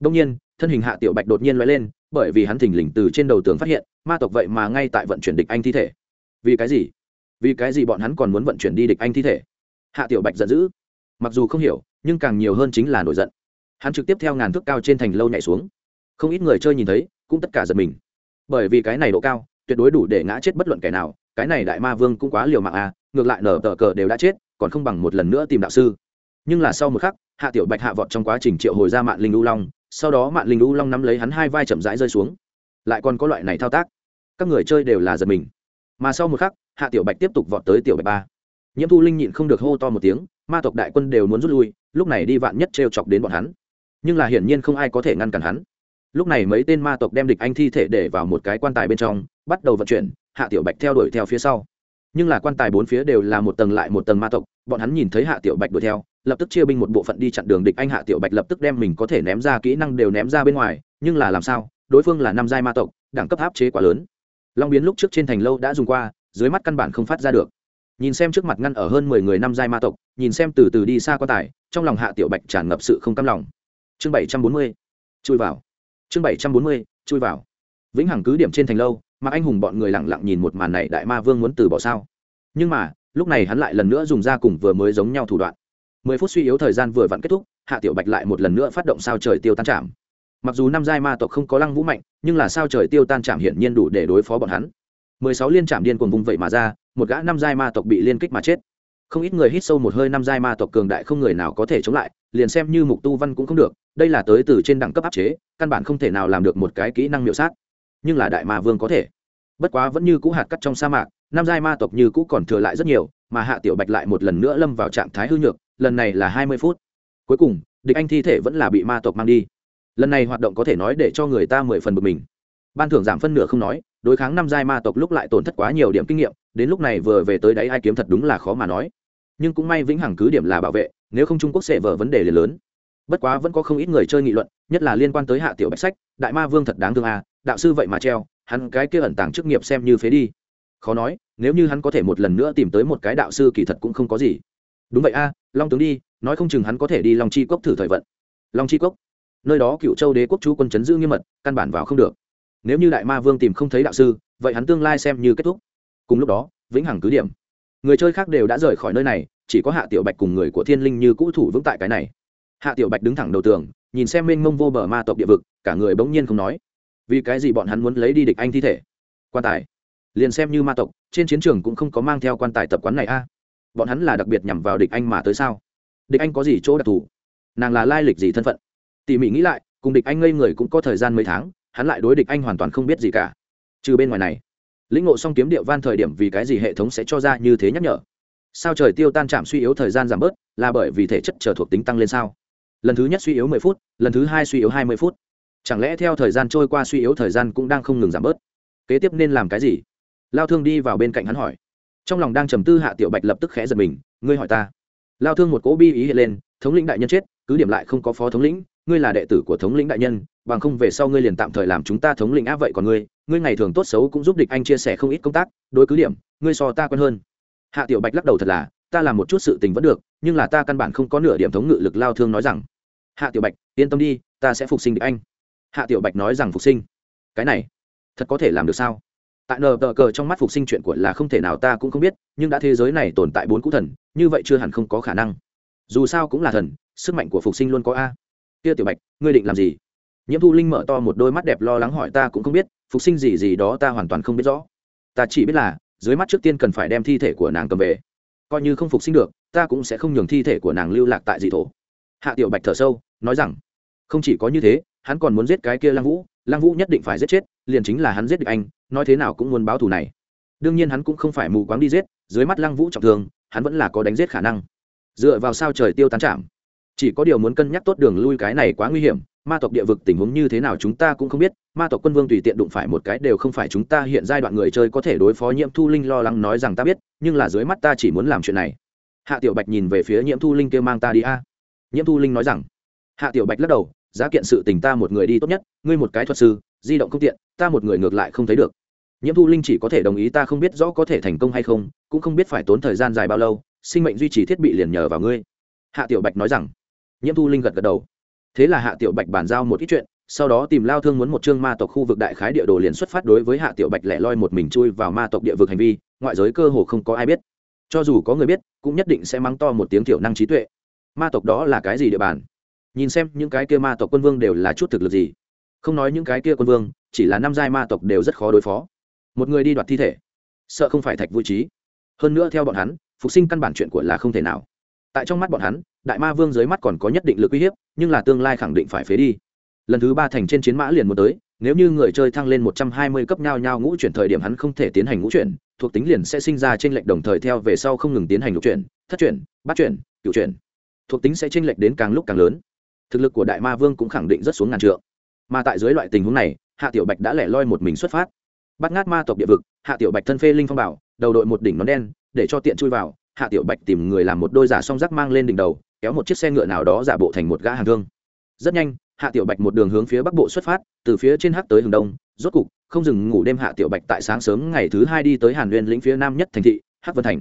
Đông nhiên, thân hình hạ tiểu bạch đột nhiên l lên, bởi vì hắn thình lình từ trên đầu tường phát hiện, ma tộc vậy mà ngay tại vận chuyển địch anh thi thể. Vì cái gì? Vì cái gì bọn hắn còn muốn vận chuyển đi địch anh thi thể? Hạ tiểu bạch giận dữ. Mặc dù không hiểu, nhưng càng nhiều hơn chính là nổi giận. Hắn trực tiếp theo ngàn thước cao trên thành lâu nhảy xuống. Không ít người chơi nhìn thấy, cũng tất cả giật mình. Bởi vì cái này độ cao, tuyệt đối đủ để ngã chết bất luận kẻ nào, cái này đại ma vương cũng quá liều mạng à ngược lại nở tờ cờ đều đã chết, còn không bằng một lần nữa tìm đạo sư. Nhưng là sau một khắc, hạ tiểu bạch hạ vọt trong quá trình triệu hồi ra mạng linh u long, sau đó mạng linh u long nắm lấy hắn hai vai chậm rãi rơi xuống. Lại còn có loại này thao tác. Các người chơi đều là giật mình. Mà sau một khắc, hạ tiểu bạch tiếp tục vọt tới tiểu bạch ba. Nhiễm thu linh nhịn không được hô to một tiếng, ma tộc đại quân đều muốn rút lui, lúc này đi vạn nhất t chọc đến bọn hắn. Nhưng là hiển nhiên không ai có thể ngăn cản hắn. Lúc này mấy tên ma tộc đem địch anh thi thể để vào một cái quan tài bên trong, bắt đầu vận chuyển, hạ tiểu bạch theo đuổi theo phía sau nhưng là quan tài bốn phía đều là một tầng lại một tầng ma tộc, bọn hắn nhìn thấy hạ tiểu bạch đuổi theo, lập tức chia binh một bộ phận đi chặn đường địch anh hạ tiểu bạch lập tức đem mình có thể ném ra kỹ năng đều ném ra bên ngoài, nhưng là làm sao, đối phương là năm giai ma tộc, đẳng cấp áp chế quá lớn. Long biến lúc trước trên thành lâu đã dùng qua, dưới mắt căn bản không phát ra được. Nhìn xem trước mặt ngăn ở hơn mười người năm giai ma tộc, nhìn xem từ từ đi xa quan tài, trong lòng hạ tiểu bạch tràn ngập sự không cam lòng. Chương bảy trăm bốn mươi, chui vào. Chương bảy trăm bốn mươi, chui vào. Vĩnh hằng cứ điểm trên thành lâu mà anh hùng bọn người lặng lặng nhìn một màn này đại ma vương muốn từ bỏ sao? Nhưng mà, lúc này hắn lại lần nữa dùng ra cùng vừa mới giống nhau thủ đoạn. Mười phút suy yếu thời gian vừa vặn kết thúc, hạ tiểu bạch lại một lần nữa phát động sao trời tiêu tan chạm. Mặc dù năm giai ma tộc không có lăng vũ mạnh, nhưng là sao trời tiêu tan chạm hiển nhiên đủ để đối phó bọn hắn. Mười sáu liên chạm điên cuồng vùng vậy mà ra, một gã năm giai ma tộc bị liên kích mà chết. Không ít người hít sâu một hơi năm giai ma tộc cường đại không người nào có thể chống lại, liền xem như mục tu văn cũng không được, đây là tới từ trên đẳng cấp áp chế, căn bản không thể nào làm được một cái kỹ năng miểu sát nhưng là đại ma vương có thể. Bất quá vẫn như cũ hạt cắt trong sa mạc Nam giai ma tộc như cũ còn thừa lại rất nhiều, mà hạ tiểu bạch lại một lần nữa lâm vào trạng thái hư nhược, lần này là hai mươi phút. Cuối cùng, địch anh thi thể vẫn là bị ma tộc mang đi. Lần này hoạt động có thể nói để cho người ta mười phần bực mình. Ban thưởng giảm phân nửa không nói, đối kháng năm giai ma tộc lúc lại tổn thất quá nhiều điểm kinh nghiệm, đến lúc này vừa về tới đáy ai kiếm thật đúng là khó mà nói. Nhưng cũng may vĩnh hằng cứ điểm là bảo vệ, nếu không trung quốc sẽ vở vấn đề liền lớn. Bất quá vẫn có không ít người chơi nghị luận, nhất là liên quan tới hạ tiểu bạch sách, đại ma vương thật đáng thương à đạo sư vậy mà treo, hắn cái kia ẩn tàng chức nghiệp xem như phế đi. Khó nói, nếu như hắn có thể một lần nữa tìm tới một cái đạo sư kỳ thật cũng không có gì. Đúng vậy a, long tướng đi, nói không chừng hắn có thể đi long chi cốc thử thời vận. Long chi cốc? Nơi đó cựu châu đế quốc chú quân chấn giữ nghiêm mật, căn bản vào không được. Nếu như đại ma vương tìm không thấy đạo sư, vậy hắn tương lai xem như kết thúc. Cùng lúc đó, vĩnh hằng cứ điểm. Người chơi khác đều đã rời khỏi nơi này, chỉ có hạ tiểu bạch cùng người của thiên linh như cũ thủ vững tại cái này. Hạ tiểu bạch đứng thẳng đầu tường, nhìn xem mênh mông vô bờ ma tộc địa vực, cả người bỗng nhiên không nói vì cái gì bọn hắn muốn lấy đi địch anh thi thể? Quan tài. Liền xem như ma tộc, trên chiến trường cũng không có mang theo quan tài tập quán này a. À, bọn hắn là đặc biệt nhằm vào địch anh mà tới sao? Địch anh có gì chỗ đặc thù? Nàng là lai lịch gì thân phận? Tỉ mỉ nghĩ lại, cùng địch anh ngây người cũng có thời gian mấy tháng, hắn lại đối địch anh hoàn toàn không biết gì cả. Trừ bên ngoài này, lĩnh ngộ xong kiếm điệu van thời điểm vì cái gì hệ thống sẽ cho ra như thế nhắc nhở? Sao trời tiêu tan chạm suy yếu thời gian giảm bớt, là bởi vì thể chất trở thuộc tính tăng lên sao? Lần thứ nhất suy yếu mười phút, lần thứ hai suy yếu hai mươi phút chẳng lẽ theo thời gian trôi qua suy yếu thời gian cũng đang không ngừng giảm bớt? Kế tiếp nên làm cái gì? Lao thương đi vào bên cạnh hắn hỏi. Trong lòng đang trầm tư hạ tiểu bạch lập tức khẽ giật mình, ngươi hỏi ta. Lao thương một cỗ bi ý hiện lên, thống lĩnh đại nhân chết, cứ điểm lại không có phó thống lĩnh, ngươi là đệ tử của thống lĩnh đại nhân, bằng không về sau ngươi liền tạm thời làm chúng ta thống lĩnh á vậy còn ngươi ngươi ngày thường tốt xấu cũng giúp địch anh chia sẻ không ít công tác, đối cứ điểm, ngươi so ta quen hơn. Hạ tiểu bạch lắc đầu thật là, ta làm một chút sự tình vẫn được, nhưng là ta căn bản không có nửa điểm thống ngự lực. Lao thương nói rằng. Hạ tiểu bạch, yên tâm đi, ta sẽ phục sinh địch anh hạ tiểu bạch nói rằng phục sinh. Cái này, thật có thể làm được sao? Tại nờ tờ cờ trong mắt phục sinh chuyện của là không thể nào ta cũng không biết, nhưng đã thế giới này tồn tại bốn cũ thần, như vậy chưa hẳn không có khả năng. Dù sao cũng là thần, sức mạnh của phục sinh luôn có a. Kia tiểu bạch, ngươi định làm gì? Nhiễm thu linh mở to một đôi mắt đẹp lo lắng hỏi ta cũng không biết, phục sinh gì gì đó ta hoàn toàn không biết rõ. Ta chỉ biết là, dưới mắt trước tiên cần phải đem thi thể của nàng cầm về. Coi như không phục sinh được, ta cũng sẽ không nhường thi thể của nàng lưu lạc tại dị thổ. Hạ tiểu bạch thở sâu, nói rằng, không chỉ có như thế hắn còn muốn giết cái kia lăng vũ lăng vũ nhất định phải giết chết, liền chính là hắn giết được anh, nói thế nào cũng muốn báo thù này. Đương nhiên hắn cũng không phải mù quáng đi giết, dưới mắt lăng vũ trọng thương, hắn vẫn là có đánh giết khả năng. Dựa vào sao trời tiêu tán chạm chỉ có điều muốn cân nhắc tốt đường lui cái này quá nguy hiểm, ma tộc địa vực tình huống như thế nào chúng ta cũng không biết, ma tộc quân vương tùy tiện đụng phải một cái đều không phải chúng ta hiện giai đoạn người chơi có thể đối phó nhiễm thu linh lo lắng nói rằng ta biết, nhưng là dưới mắt ta chỉ muốn làm chuyện này. Hạ tiểu bạch nhìn về phía nhiễm thu linh kêu mang ta đi a. Nhiễm thu linh nói rằng. Hạ tiểu bạch lắc đầu giá kiện sự tình ta một người đi tốt nhất, ngươi một cái thuật sư, di động không tiện, ta một người ngược lại không thấy được. Nhiễm thu linh chỉ có thể đồng ý, ta không biết rõ có thể thành công hay không, cũng không biết phải tốn thời gian dài bao lâu, sinh mệnh duy trì thiết bị liền nhờ vào ngươi. Hạ tiểu bạch nói rằng. Nhiễm thu linh gật gật đầu. Thế là hạ tiểu bạch bàn giao một ít chuyện, sau đó tìm lao thương muốn một chương ma tộc khu vực đại khái địa đồ liền xuất phát đối với hạ tiểu bạch lẻ loi một mình chui vào ma tộc địa vực hành vi, ngoại giới cơ hồ không có ai biết. Cho dù có người biết, cũng nhất định sẽ mắng to một tiếng thiểu năng trí tuệ. Ma tộc đó là cái gì địa bàn? Nhìn xem những cái kia ma tộc quân vương đều là chút thực lực gì. Không nói những cái kia quân vương, chỉ là năm giai ma tộc đều rất khó đối phó. Một người đi đoạt thi thể, sợ không phải thạch vui trí. Hơn nữa theo bọn hắn, phục sinh căn bản chuyện của là không thể nào. Tại trong mắt bọn hắn, đại ma vương dưới mắt còn có nhất định lực uy hiếp, nhưng là tương lai khẳng định phải phế đi. Lần thứ ba thành trên chiến mã liền muốn tới, nếu như người chơi thăng lên một trăm hai mươi cấp nhau nhau ngũ chuyển thời điểm hắn không thể tiến hành ngũ chuyển, thuộc tính liền sẽ sinh ra trên lệch đồng thời theo về sau không ngừng tiến hành lục chuyển, thất chuyển, bát chuyển cựu chuyển. Thuộc tính sẽ chênh lệch đến càng lúc càng lớn thực lực của đại ma vương cũng khẳng định rất xuống ngàn trượng. Mà tại dưới loại tình huống này, hạ tiểu bạch đã lẻ loi một mình xuất phát. Bắt ngát ma tộc địa vực, hạ tiểu bạch thân phê linh phong bảo, đầu đội một đỉnh nón đen, để cho tiện chui vào, hạ tiểu bạch tìm người làm một đôi giả song rác mang lên đỉnh đầu, kéo một chiếc xe ngựa nào đó giả bộ thành một gã hàng thương. Rất nhanh, hạ tiểu bạch một đường hướng phía bắc bộ xuất phát, từ phía trên hắc tới hướng đông, rốt cục, không dừng ngủ đêm hạ tiểu bạch tại sáng sớm ngày thứ hai đi tới hàn nguyên lĩnh phía nam nhất thành thị, hắc vân thành.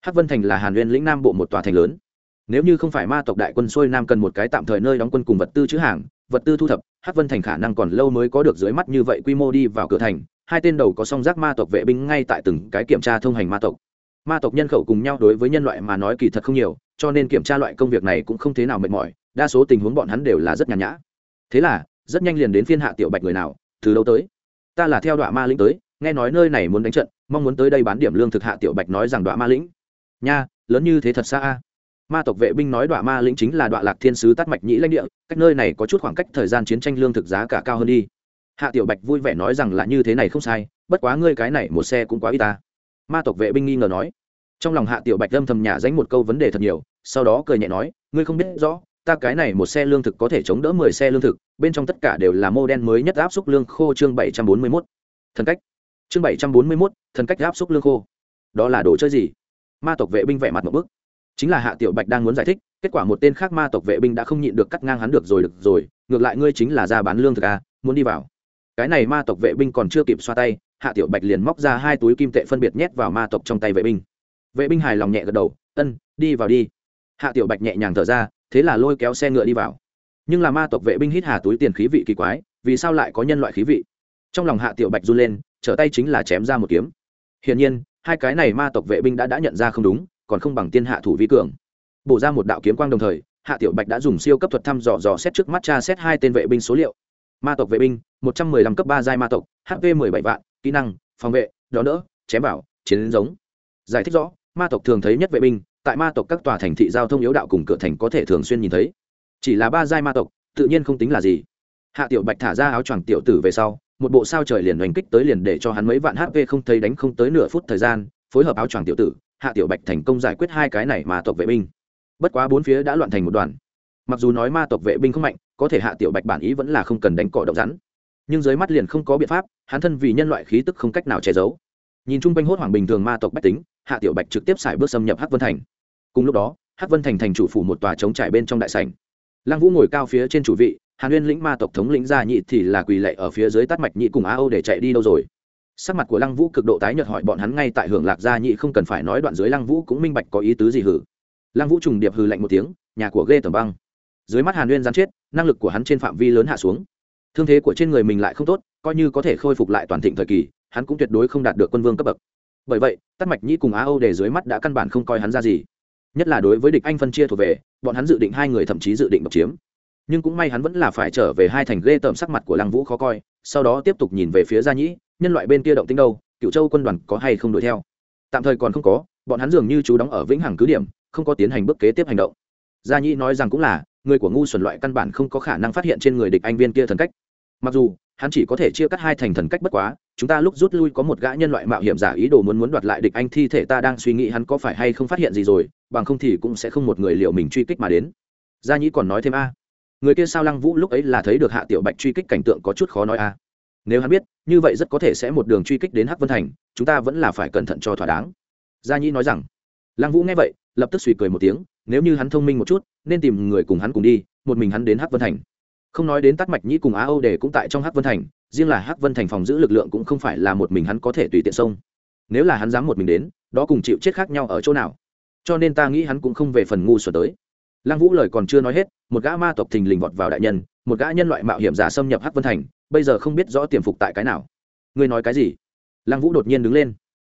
Hắc vân thành là hàn nguyên lĩnh nam bộ một tòa thành lớn nếu như không phải ma tộc đại quân xuôi nam cần một cái tạm thời nơi đóng quân cùng vật tư chữ hàng, vật tư thu thập Hát vân thành khả năng còn lâu mới có được dưới mắt như vậy quy mô đi vào cửa thành, hai tên đầu có song giác ma tộc vệ binh ngay tại từng cái kiểm tra thông hành ma tộc. Ma tộc nhân khẩu cùng nhau đối với nhân loại mà nói kỳ thật không nhiều, cho nên kiểm tra loại công việc này cũng không thế nào mệt mỏi, đa số tình huống bọn hắn đều là rất nhàn nhã. Thế là, rất nhanh liền đến phiên hạ tiểu bạch người nào, từ đâu tới? Ta là theo đoạn ma lĩnh tới, nghe nói nơi này muốn đánh trận, mong muốn tới đây bán điểm lương thực. Hạ tiểu bạch nói rằng đoạn ma lĩnh. Nha, lớn như thế thật xa a ma tộc vệ binh nói đoạn ma lĩnh chính là đoạn lạc thiên sứ tắt mạch nhĩ lãnh địa, cách nơi này có chút khoảng cách thời gian chiến tranh lương thực giá cả cao hơn đi. Hạ tiểu bạch vui vẻ nói rằng là như thế này không sai, bất quá ngươi cái này một xe cũng quá y ta. Ma tộc vệ binh nghi ngờ nói. Trong lòng hạ tiểu bạch âm thầm nhả dánh một câu vấn đề thật nhiều, sau đó cười nhẹ nói, ngươi không biết rõ, ta cái này một xe lương thực có thể chống đỡ mười xe lương thực, bên trong tất cả đều là mô đen mới nhất áp xúc lương khô chương bảy trăm bốn mươi mốt. Thần cách. Chương bảy trăm bốn mươi mốt, thần cách áp xúc lương khô. Đó là đồ chơi gì? Ma tộc vệ binh vẻ mặt một bức chính là hạ tiểu bạch đang muốn giải thích kết quả một tên khác ma tộc vệ binh đã không nhịn được cắt ngang hắn được rồi được rồi ngược lại ngươi chính là ra bán lương thực à, muốn đi vào. Cái này ma tộc vệ binh còn chưa kịp xoa tay hạ tiểu bạch liền móc ra hai túi kim tệ phân biệt nhét vào ma tộc trong tay vệ binh. Vệ binh hài lòng nhẹ gật đầu ân đi vào đi. Hạ tiểu bạch nhẹ nhàng thở ra thế là lôi kéo xe ngựa đi vào. Nhưng là ma tộc vệ binh hít hà túi tiền khí vị kỳ quái vì sao lại có nhân loại khí vị? Trong lòng hạ tiểu bạch run lên trở tay chính là chém ra một kiếm. Hiển nhiên hai cái này ma tộc vệ binh đã đã nhận ra không đúng còn không bằng tiên hạ thủ vi cường. Bổ ra một đạo kiếm quang đồng thời, hạ tiểu bạch đã dùng siêu cấp thuật thăm dò dò xét trước mắt tra xét hai tên vệ binh số liệu. Ma tộc vệ binh, một trăm mười lăm cấp ba giai ma tộc hp mười bảy vạn, kỹ năng, phòng vệ đón đỡ, chém bảo chiến giống. Giải thích rõ, ma tộc thường thấy nhất vệ binh, tại ma tộc các tòa thành thị giao thông yếu đạo cùng cửa thành có thể thường xuyên nhìn thấy. Chỉ là ba giai ma tộc, tự nhiên không tính là gì. Hạ tiểu bạch thả ra áo choàng tiểu tử về sau, một bộ sao trời liền đánh kích tới liền để cho hắn mấy vạn hp không thấy đánh không tới nửa phút thời gian, phối hợp áo choàng tiểu tử hạ tiểu bạch thành công giải quyết hai cái này ma tộc vệ binh. Bất quá bốn phía đã loạn thành một đoàn. Mặc dù nói ma tộc vệ binh không mạnh, có thể hạ tiểu bạch bản ý vẫn là không cần đánh cỏ động rắn. Nhưng dưới mắt liền không có biện pháp, hắn thân vì nhân loại khí tức không cách nào che giấu. Nhìn chung quanh hốt hoảng bình thường ma tộc bách tính, hạ tiểu bạch trực tiếp xài bước xâm nhập hắc vân thành. Cùng lúc đó, hắc vân thành thành chủ phủ một tòa trống trải bên trong đại sảnh. Lăng vũ ngồi cao phía trên chủ vị, hàn nguyên lĩnh ma tộc thống lĩnh gia nhị thì là quỳ lệ ở phía dưới tắt mạch nhị cùng a âu để chạy đi đâu rồi? Sắc mặt của lăng vũ cực độ tái nhợt hỏi bọn hắn ngay tại hưởng lạc gia nhị không cần phải nói đoạn dưới lăng vũ cũng minh bạch có ý tứ gì hử lăng vũ trùng điệp hừ lạnh một tiếng, nhà của ghê tầm băng. Dưới mắt hàn nguyên gián chết, năng lực của hắn trên phạm vi lớn hạ xuống. Thương thế của trên người mình lại không tốt, coi như có thể khôi phục lại toàn thịnh thời kỳ, hắn cũng tuyệt đối không đạt được quân vương cấp bậc. Bởi vậy tắt mạch nhĩ cùng á âu để dưới mắt đã căn bản không coi hắn ra gì. Nhất là đối với địch anh phân chia thuộc về, bọn hắn dự định hai người thậm chí dự định độc chiếm. Nhưng cũng may hắn vẫn là phải trở về hai thành ghê tởm sắc mặt của lăng vũ khó coi, sau đó tiếp tục nhìn về phía gia nhĩ nhân loại bên kia động tính đâu cựu châu quân đoàn có hay không đuổi theo? Tạm thời còn không có, bọn hắn dường như chú đóng ở vĩnh hằng cứ điểm, không có tiến hành bước kế tiếp hành động. Gia nhĩ nói rằng cũng là, người của ngu xuẩn loại căn bản không có khả năng phát hiện trên người địch anh viên kia thần cách. Mặc dù, hắn chỉ có thể chia cắt hai thành thần cách bất quá, chúng ta lúc rút lui có một gã nhân loại mạo hiểm giả ý đồ muốn muốn đoạt lại địch anh thi thể ta đang suy nghĩ hắn có phải hay không phát hiện gì rồi, bằng không thì cũng sẽ không một người liệu mình truy kích mà đến. Gia nhĩ còn nói thêm a, người kia sao lăng vũ lúc ấy là thấy được hạ tiểu bạch truy kích cảnh tượng có chút khó nói a nếu hắn biết, như vậy rất có thể sẽ một đường truy kích đến hắc vân thành, chúng ta vẫn là phải cẩn thận cho thỏa đáng. Gia nhĩ nói rằng. Lăng vũ nghe vậy, lập tức suy cười một tiếng, nếu như hắn thông minh một chút, nên tìm người cùng hắn cùng đi, một mình hắn đến hắc vân thành. Không nói đến tắt mạch nhĩ cùng á âu để cũng tại trong hắc vân thành, riêng là hắc vân thành phòng giữ lực lượng cũng không phải là một mình hắn có thể tùy tiện xông. Nếu là hắn dám một mình đến, đó cùng chịu chết khác nhau ở chỗ nào? Cho nên ta nghĩ hắn cũng không về phần ngu xuẩn tới. Lăng vũ lời còn chưa nói hết, một gã ma tộc thình lình vọt vào đại nhân, một gã nhân loại mạo hiểm giả xâm nhập hắc vân thành bây giờ không biết rõ tiềm phục tại cái nào. Ngươi nói cái gì? Lăng vũ đột nhiên đứng lên.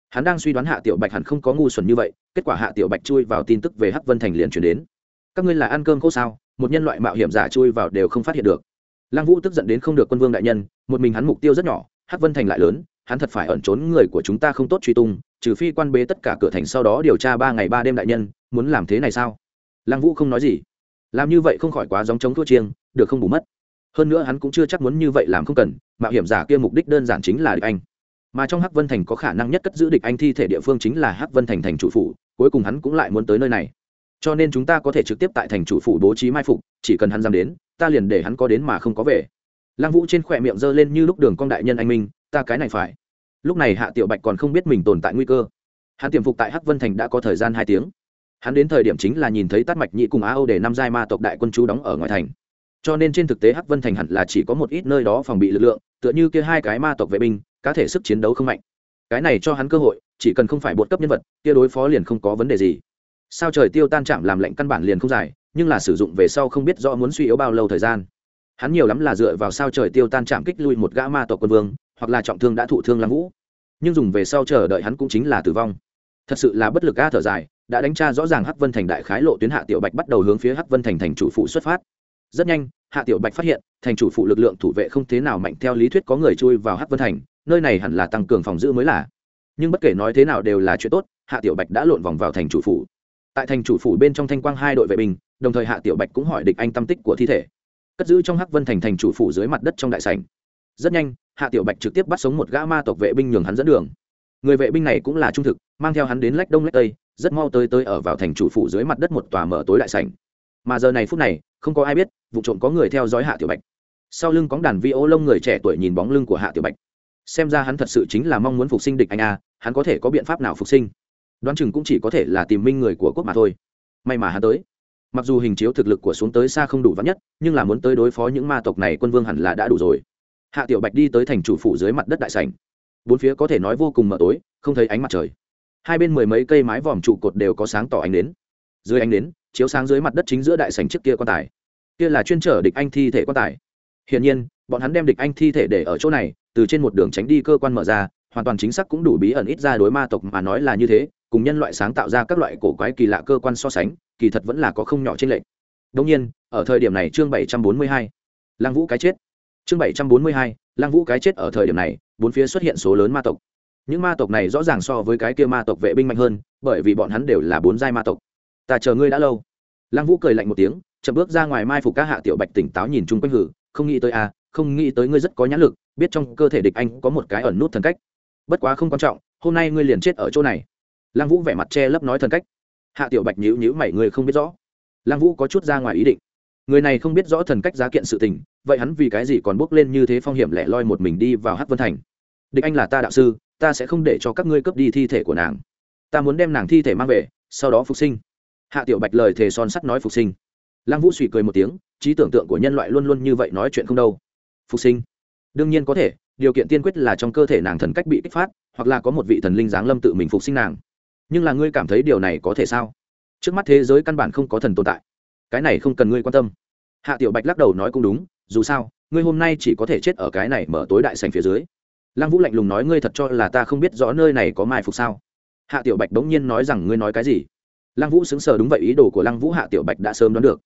Hắn đang suy đoán hạ tiểu bạch hẳn không có ngu xuẩn như vậy, kết quả hạ tiểu bạch chui vào tin tức về hắc vân thành liền chuyển đến. Các ngươi là ăn cơm khô sao? Một nhân loại mạo hiểm giả chui vào đều không phát hiện được. Lăng vũ tức giận đến không được quân vương đại nhân, một mình hắn mục tiêu rất nhỏ, hắc vân thành lại lớn, hắn thật phải ẩn trốn người của chúng ta không tốt truy tung, trừ phi quan bế tất cả cửa thành sau đó điều tra ba ngày ba đêm đại nhân, muốn làm thế này sao? Lăng vũ không nói gì. Làm như vậy không khỏi quá giống chống thua chiêng, được không bù mất hơn nữa hắn cũng chưa chắc muốn như vậy làm không cần, mạo hiểm giả kia mục đích đơn giản chính là địch anh. Mà trong hắc vân thành có khả năng nhất cất giữ địch anh thi thể địa phương chính là hắc vân thành thành chủ phủ, cuối cùng hắn cũng lại muốn tới nơi này. Cho nên chúng ta có thể trực tiếp tại thành chủ phủ bố trí mai phục, chỉ cần hắn dám đến, ta liền để hắn có đến mà không có về. Lăng vũ trên khỏe miệng giơ lên như lúc đường con đại nhân anh minh, ta cái này phải. Lúc này hạ tiểu bạch còn không biết mình tồn tại nguy cơ. Hắn tiềm phục tại hắc vân thành đã có thời gian hai tiếng. Hắn đến thời điểm chính là nhìn thấy tát mạch nhị cùng á âu để năm giai ma tộc đại quân chú đóng ở ngoài thành cho nên trên thực tế hắc vân thành hẳn là chỉ có một ít nơi đó phòng bị lực lượng, tựa như kia hai cái ma tộc vệ binh, cá thể sức chiến đấu không mạnh. Cái này cho hắn cơ hội, chỉ cần không phải bột cấp nhân vật, kia đối phó liền không có vấn đề gì. Sao trời tiêu tan chạm làm lệnh căn bản liền không dài, nhưng là sử dụng về sau không biết rõ muốn suy yếu bao lâu thời gian. Hắn nhiều lắm là dựa vào sao trời tiêu tan chạm kích lui một gã ma tộc quân vương, hoặc là trọng thương đã thụ thương lăng vũ. Nhưng dùng về sau chờ đợi hắn cũng chính là tử vong. Thật sự là bất lực ga thở dài, đã đánh tra rõ ràng hắc vân thành đại khái lộ tuyến hạ tiểu bạch bắt đầu hướng phía hắc vân thành thành chủ phụ xuất phát rất nhanh, hạ tiểu bạch phát hiện, thành chủ phụ lực lượng thủ vệ không thế nào mạnh theo lý thuyết có người chui vào hắc vân thành, nơi này hẳn là tăng cường phòng giữ mới là. Nhưng bất kể nói thế nào đều là chuyện tốt, hạ tiểu bạch đã lộn vòng vào thành chủ phủ. Tại thành chủ phủ bên trong thanh quang hai đội vệ binh, đồng thời hạ tiểu bạch cũng hỏi địch anh tâm tích của thi thể. Cất giữ trong hắc vân thành thành chủ phủ dưới mặt đất trong đại sảnh. Rất nhanh, hạ tiểu bạch trực tiếp bắt sống một gã ma tộc vệ binh nhường hắn dẫn đường. Người vệ binh này cũng là trung thực, mang theo hắn đến lách đông lách tây, rất mau tới tới ở vào thành chủ phủ dưới mặt đất một tòa mở tối đại sảnh mà giờ này phút này, không có ai biết, vụ trộm có người theo dõi hạ tiểu bạch. Sau lưng có đàn vi ô lông người trẻ tuổi nhìn bóng lưng của hạ tiểu bạch. Xem ra hắn thật sự chính là mong muốn phục sinh địch anh a, hắn có thể có biện pháp nào phục sinh? Đoán chừng cũng chỉ có thể là tìm minh người của quốc mà thôi. May mà hắn tới. Mặc dù hình chiếu thực lực của xuống tới xa không đủ vắn nhất, nhưng là muốn tới đối phó những ma tộc này quân vương hẳn là đã đủ rồi. Hạ tiểu bạch đi tới thành chủ phủ dưới mặt đất đại sảnh. Bốn phía có thể nói vô cùng mờ tối, không thấy ánh mặt trời. Hai bên mười mấy cây mái vòm trụ cột đều có sáng tỏ ánh đến dưới ánh đến chiếu sáng dưới mặt đất chính giữa đại sảnh trước kia quan tài. Kia là chuyên trở địch anh thi thể quan tài. Hiển nhiên, bọn hắn đem địch anh thi thể để ở chỗ này, từ trên một đường tránh đi cơ quan mở ra, hoàn toàn chính xác cũng đủ bí ẩn ít ra đối ma tộc mà nói là như thế, cùng nhân loại sáng tạo ra các loại cổ quái kỳ lạ cơ quan so sánh, kỳ thật vẫn là có không nhỏ trên lệnh đông nhiên, ở thời điểm này chương bảy trăm bốn mươi hai, lăng vũ cái chết. Chương bảy trăm bốn mươi hai, lăng vũ cái chết ở thời điểm này, bốn phía xuất hiện số lớn ma tộc. Những ma tộc này rõ ràng so với cái kia ma tộc vệ binh mạnh hơn, bởi vì bọn hắn đều là bốn giai ma tộc. Ta chờ ngươi đã lâu lăng vũ cười lạnh một tiếng chậm bước ra ngoài mai phục các hạ tiểu bạch tỉnh táo nhìn chung quanh hử không nghĩ tới a à, không nghĩ tới ngươi rất có nhãn lực biết trong cơ thể địch anh có một cái ẩn nút thần cách. Bất quá không quan trọng hôm nay ngươi liền chết ở chỗ này. Lăng vũ vẻ mặt che lấp nói thần cách. Hạ tiểu bạch nhíu nhíu mày người không biết rõ. Lăng vũ có chút ra ngoài ý định. Người này không biết rõ thần cách giá kiện sự tình vậy hắn vì cái gì còn bước lên như thế phong hiểm lẻ loi một mình đi vào hắc vân thành? Địch anh là ta đạo sư ta sẽ không để cho các ngươi cướp đi thi thể của nàng. Ta muốn đem nàng thi thể mang về sau đó phục sinh hạ tiểu bạch lời thề son sắt nói phục sinh. Lăng vũ suy cười một tiếng, trí tưởng tượng của nhân loại luôn luôn như vậy nói chuyện không đâu. Phục sinh. Đương nhiên có thể, điều kiện tiên quyết là trong cơ thể nàng thần cách bị kích phát, hoặc là có một vị thần linh giáng lâm tự mình phục sinh nàng. Nhưng là ngươi cảm thấy điều này có thể sao? Trước mắt thế giới căn bản không có thần tồn tại. Cái này không cần ngươi quan tâm. Hạ tiểu bạch lắc đầu nói cũng đúng, dù sao, ngươi hôm nay chỉ có thể chết ở cái này mở tối đại sành phía dưới. Lăng vũ lạnh lùng nói ngươi thật cho là ta không biết rõ nơi này có mai phục sao? Hạ tiểu bạch đống nhiên nói rằng ngươi nói cái gì? Lăng vũ xứng sờ đúng vậy ý đồ của lăng vũ hạ tiểu bạch đã sớm đoán được.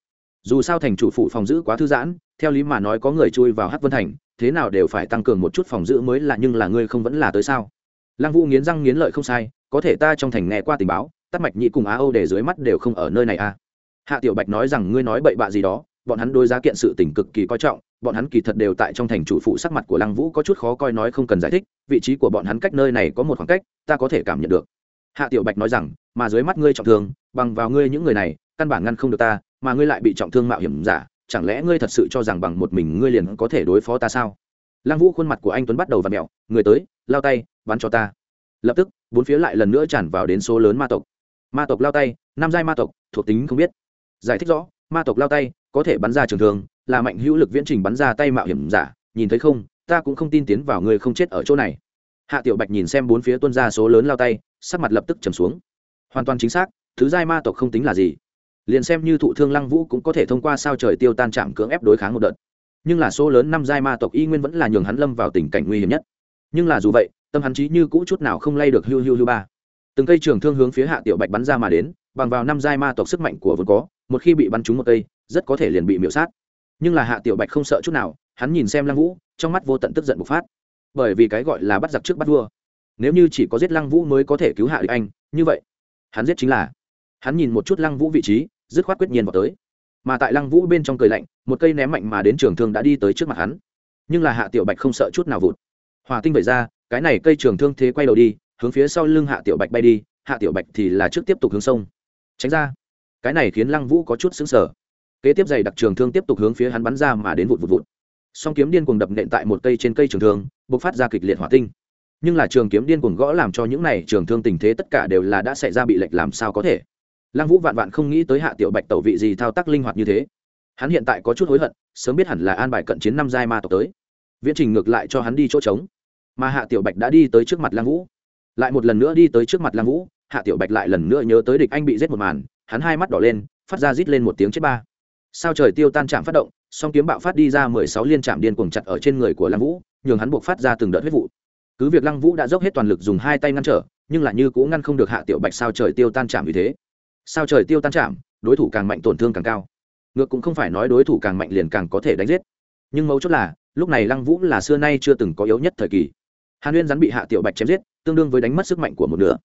Dù sao thành chủ phụ phòng giữ quá thư giãn, theo lý mà nói có người chui vào hát vân thành, thế nào đều phải tăng cường một chút phòng giữ mới là, nhưng là ngươi không vẫn là tới sao? Lăng vũ nghiến răng nghiến lợi không sai, có thể ta trong thành nghe qua tình báo tắt mạch nhị cùng á âu để dưới mắt đều không ở nơi này à? Hạ tiểu bạch nói rằng ngươi nói bậy bạ gì đó, bọn hắn đối giá kiện sự tình cực kỳ coi trọng, bọn hắn kỳ thật đều tại trong thành chủ phụ sắc mặt của lăng vũ có chút khó coi nói không cần giải thích, vị trí của bọn hắn cách nơi này có một khoảng cách, ta có thể cảm nhận được. Hạ tiểu bạch nói rằng, mà dưới mắt ngươi trọng thương bằng vào ngươi những người này, căn bản ngăn không được ta, mà ngươi lại bị trọng thương mạo hiểm giả, chẳng lẽ ngươi thật sự cho rằng bằng một mình ngươi liền có thể đối phó ta sao? Lăng vũ khuôn mặt của anh tuấn bắt đầu v ặ mẹo, người tới, lao tay, bắn cho ta. Lập tức, bốn phía lại lần nữa tràn vào đến số lớn ma tộc. Ma tộc lao tay, nam giai ma tộc, thuộc tính không biết. Giải thích rõ, ma tộc lao tay, có thể bắn ra trường thường là mạnh hữu lực viễn trình bắn ra tay mạo hiểm giả. Nhìn thấy không, ta cũng không tin tiến vào người không chết ở chỗ này. Hạ tiểu bạch nhìn xem bốn phía tuân ra số lớn lao tay, sắc mặt lập tức trầm xuống. Hoàn toàn chính xác thứ giai ma tộc không tính là gì. Liền xem như thụ thương lăng vũ cũng có thể thông qua sao trời tiêu tan chạm cưỡng ép đối kháng một đợt. Nhưng là số lớn năm giai ma tộc y nguyên vẫn là nhường hắn lâm vào tình cảnh nguy hiểm nhất. Nhưng là dù vậy, tâm hắn trí như cũ chút nào không lay được hưu hưu hưu ba. Từng cây trường thương hướng phía hạ tiểu bạch bắn ra mà đến, bằng vào năm giai ma tộc sức mạnh của vốn có, một khi bị bắn trúng một cây, rất có thể liền bị miễu sát. Nhưng là hạ tiểu bạch không sợ chút nào, hắn nhìn xem lăng vũ, trong mắt vô tận tức giận bộc phát. Bởi vì cái gọi là bắt giặc trước bắt vua. Nếu như chỉ có giết lăng vũ mới có thể cứu hạ địch anh, như vậy, hắn giết chính là hắn nhìn một chút lăng vũ vị trí, dứt khoát quyết nhiên vào tới. Mà tại lăng vũ bên trong cười lạnh, một cây ném mạnh mà đến trường thương đã đi tới trước mặt hắn. Nhưng là hạ tiểu bạch không sợ chút nào vụt. Hòa tinh vẩy ra, cái này cây trường thương thế quay đầu đi, hướng phía sau lưng hạ tiểu bạch bay đi, hạ tiểu bạch thì là trước tiếp tục hướng sông. Tránh ra. Cái này khiến lăng vũ có chút xứng sở kế tiếp giày đặc trường thương tiếp tục hướng phía hắn bắn ra mà đến vụt vụt vụt. Song kiếm điên cuồng đập nện tại một cây trên cây trường thương b ộ c phát ra kịch liệt hỏa tinh. Nhưng là trường kiếm điên cuồng gõ làm cho những này trường thương tình thế tất cả đều là đã xảy ra bị lệch làm sao có thể lăng vũ vạn vạn không nghĩ tới hạ tiểu bạch tẩu vị gì thao tác linh hoạt như thế. Hắn hiện tại có chút hối hận, sớm biết hẳn là an bài cận chiến năm giai ma tộc tới. Viễn trình ngược lại cho hắn đi chỗ trống. Mà hạ tiểu bạch đã đi tới trước mặt lăng vũ. Lại một lần nữa đi tới trước mặt lăng vũ, hạ tiểu bạch lại lần nữa nhớ tới địch anh bị giết một màn, hắn hai mắt đỏ lên, phát ra rít lên một tiếng chết ba. Sao trời tiêu tan chạm phát động, song kiếm bạo phát đi ra mười sáu liên chạm điên cuồng chặt ở trên người của lăng vũ, nhường hắn buộc phát ra từng đợt huyết vụ. Cứ việc lăng vũ đã dốc hết toàn lực dùng hai tay ngăn trở, nhưng lại như cũng ngăn không được hạ tiểu bạch sao trời tiêu tan chạm vì thế sao trời tiêu tan chạm, đối thủ càng mạnh tổn thương càng cao. Ngược cũng không phải nói đối thủ càng mạnh liền càng có thể đánh giết. Nhưng mấu chốt là, lúc này lăng vũ là xưa nay chưa từng có yếu nhất thời kỳ. Hàn nguyên rắn bị hạ tiểu bạch chém giết, tương đương với đánh mất sức mạnh của một nửa.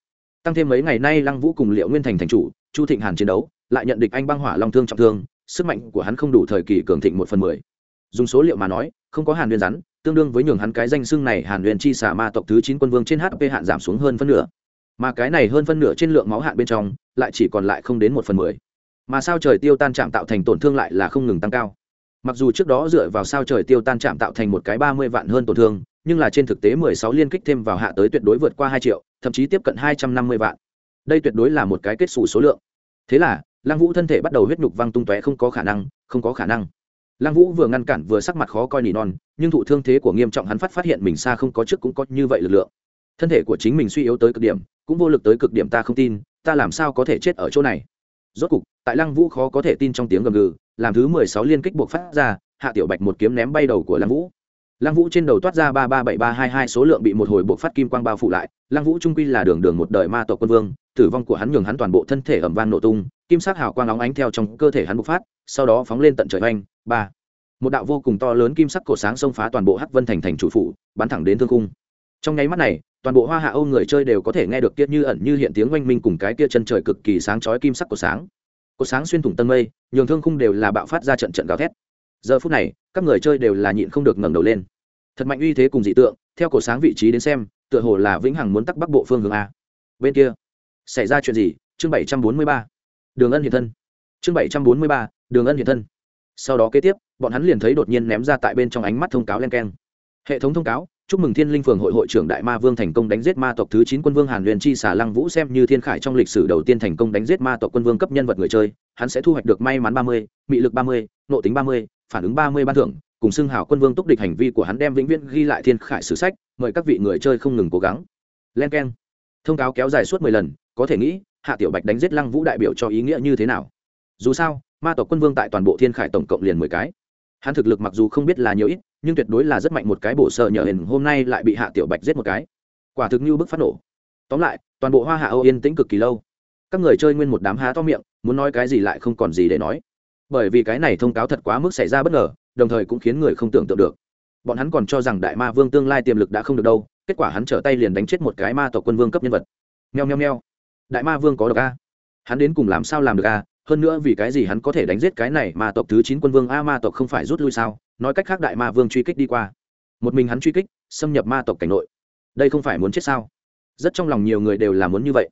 Tăng thêm mấy ngày nay lăng vũ cùng liệu nguyên thành thành chủ, chu thịnh hàn chiến đấu, lại nhận địch anh băng hỏa long thương trọng thương, sức mạnh của hắn không đủ thời kỳ cường thịnh một phần mười. Dùng số liệu mà nói, không có hàn Nguyên rắn, tương đương với nhường hắn cái danh xưng này hàn Nguyên chi xả ma tộc thứ chín quân vương trên hp hạn giảm xuống hơn phân nửa mà cái này hơn phân nửa trên lượng máu hạn bên trong, lại chỉ còn lại không đến một phần mười. Mà sao trời tiêu tan chạm tạo thành tổn thương lại là không ngừng tăng cao. Mặc dù trước đó dựa vào sao trời tiêu tan chạm tạo thành một cái ba mươi vạn hơn tổn thương, nhưng là trên thực tế mười sáu liên kích thêm vào hạ tới tuyệt đối vượt qua hai triệu, thậm chí tiếp cận hai trăm năm mươi vạn. Đây tuyệt đối là một cái kết xù số lượng. Thế là, lăng vũ thân thể bắt đầu huyết nhục văng tung tóe không có khả năng, không có khả năng. Lăng vũ vừa ngăn cản vừa sắc mặt khó coi nỉ non, nhưng thụ thương thế của nghiêm trọng hắn phát phát hiện mình xa không có trước cũng có như vậy lực lượng thân thể của chính mình suy yếu tới cực điểm, cũng vô lực tới cực điểm ta không tin, ta làm sao có thể chết ở chỗ này? Rốt cục, tại lăng vũ khó có thể tin trong tiếng gầm gừ, làm thứ mười sáu liên kích buộc phát ra, hạ tiểu bạch một kiếm ném bay đầu của lăng vũ. Lăng vũ trên đầu toát ra ba ba bảy ba hai hai số lượng bị một hồi buộc phát kim quang bao phủ lại, lăng vũ trung quy là đường đường một đời ma tộc quân vương, tử vong của hắn nhường hắn toàn bộ thân thể ẩm vang nổ tung, kim sắc hào quang óng ánh theo trong cơ thể hắn bộc phát, sau đó phóng lên tận trời oanh, ba. Một đạo vô cùng to lớn kim sắc cổ sáng xông phá toàn bộ hắc vân thành thành chủ phủ, bắn thẳng đến thương cung trong nháy mắt này, toàn bộ hoa hạ âu người chơi đều có thể nghe được kia như ẩn như hiện tiếng oanh minh cùng cái kia chân trời cực kỳ sáng chói kim sắc của sáng. Của sáng xuyên thủng tân mây, nhường thương khung đều là bạo phát ra trận trận gào thét. Giờ phút này, các người chơi đều là nhịn không được ngẩng đầu lên. Thật mạnh uy thế cùng dị tượng, theo cổ sáng vị trí đến xem, tựa hồ là vĩnh hằng muốn tắc bắc bộ phương hướng a. Bên kia, xảy ra chuyện gì? Chương bảy trăm bốn mươi ba. Đường ân hiện thân. Chương bảy trăm bốn mươi ba, đường ân hiện thân. Sau đó kế tiếp, bọn hắn liền thấy đột nhiên ném ra tại bên trong ánh mắt thông cáo len keng. Hệ thống thông cáo chúc mừng thiên linh phường hội hội trưởng đại ma vương thành công đánh giết ma tộc thứ chín quân vương hàn huyền chi xà lăng vũ xem như thiên khải trong lịch sử đầu tiên thành công đánh giết ma tộc quân vương cấp nhân vật người chơi. Hắn sẽ thu hoạch được may mắn ba mươi, mị lực ba mươi nộ tính ba mươi, phản ứng ba mươi ban thưởng, cùng xưng hào quân vương túc địch hành vi của hắn đem vĩnh viễn ghi lại thiên khải sử sách, mời các vị người chơi không ngừng cố gắng. Len k e n thông cáo kéo dài suốt mười lần, có thể nghĩ, hạ tiểu bạch đánh giết lăng vũ đại biểu cho ý nghĩa như thế nào? Dù sao, ma tộc quân vương tại toàn bộ thiên khải tổng cộng liền mười cái. Hắn thực lực mặc dù không biết là nhiều ít nhưng tuyệt đối là rất mạnh một cái bổ sợ nhờ hình, hôm nay lại bị hạ tiểu bạch giết một cái. Quả thực như bức phát nổ. Tóm lại, toàn bộ hoa hạ âu yên tĩnh cực kỳ lâu. Các người chơi nguyên một đám há to miệng, muốn nói cái gì lại không còn gì để nói. Bởi vì cái này thông cáo thật quá mức xảy ra bất ngờ, đồng thời cũng khiến người không tưởng tượng được. Bọn hắn còn cho rằng đại ma vương tương lai tiềm lực đã không được đâu, kết quả hắn trở tay liền đánh chết một cái ma tộc quân vương cấp nhân vật. Nheo nheo nheo đại ma vương có được a. Hắn đến cùng làm sao làm được a? Hơn nữa vì cái gì hắn có thể đánh giết cái này mà tộc thứ chín quân vương? A ma tộc không phải rút lui sao? Nói cách khác đại ma vương truy kích đi qua. Một mình hắn truy kích, xâm nhập ma tộc cảnh nội. Đây không phải muốn chết sao? Rất trong lòng nhiều người đều là muốn như vậy.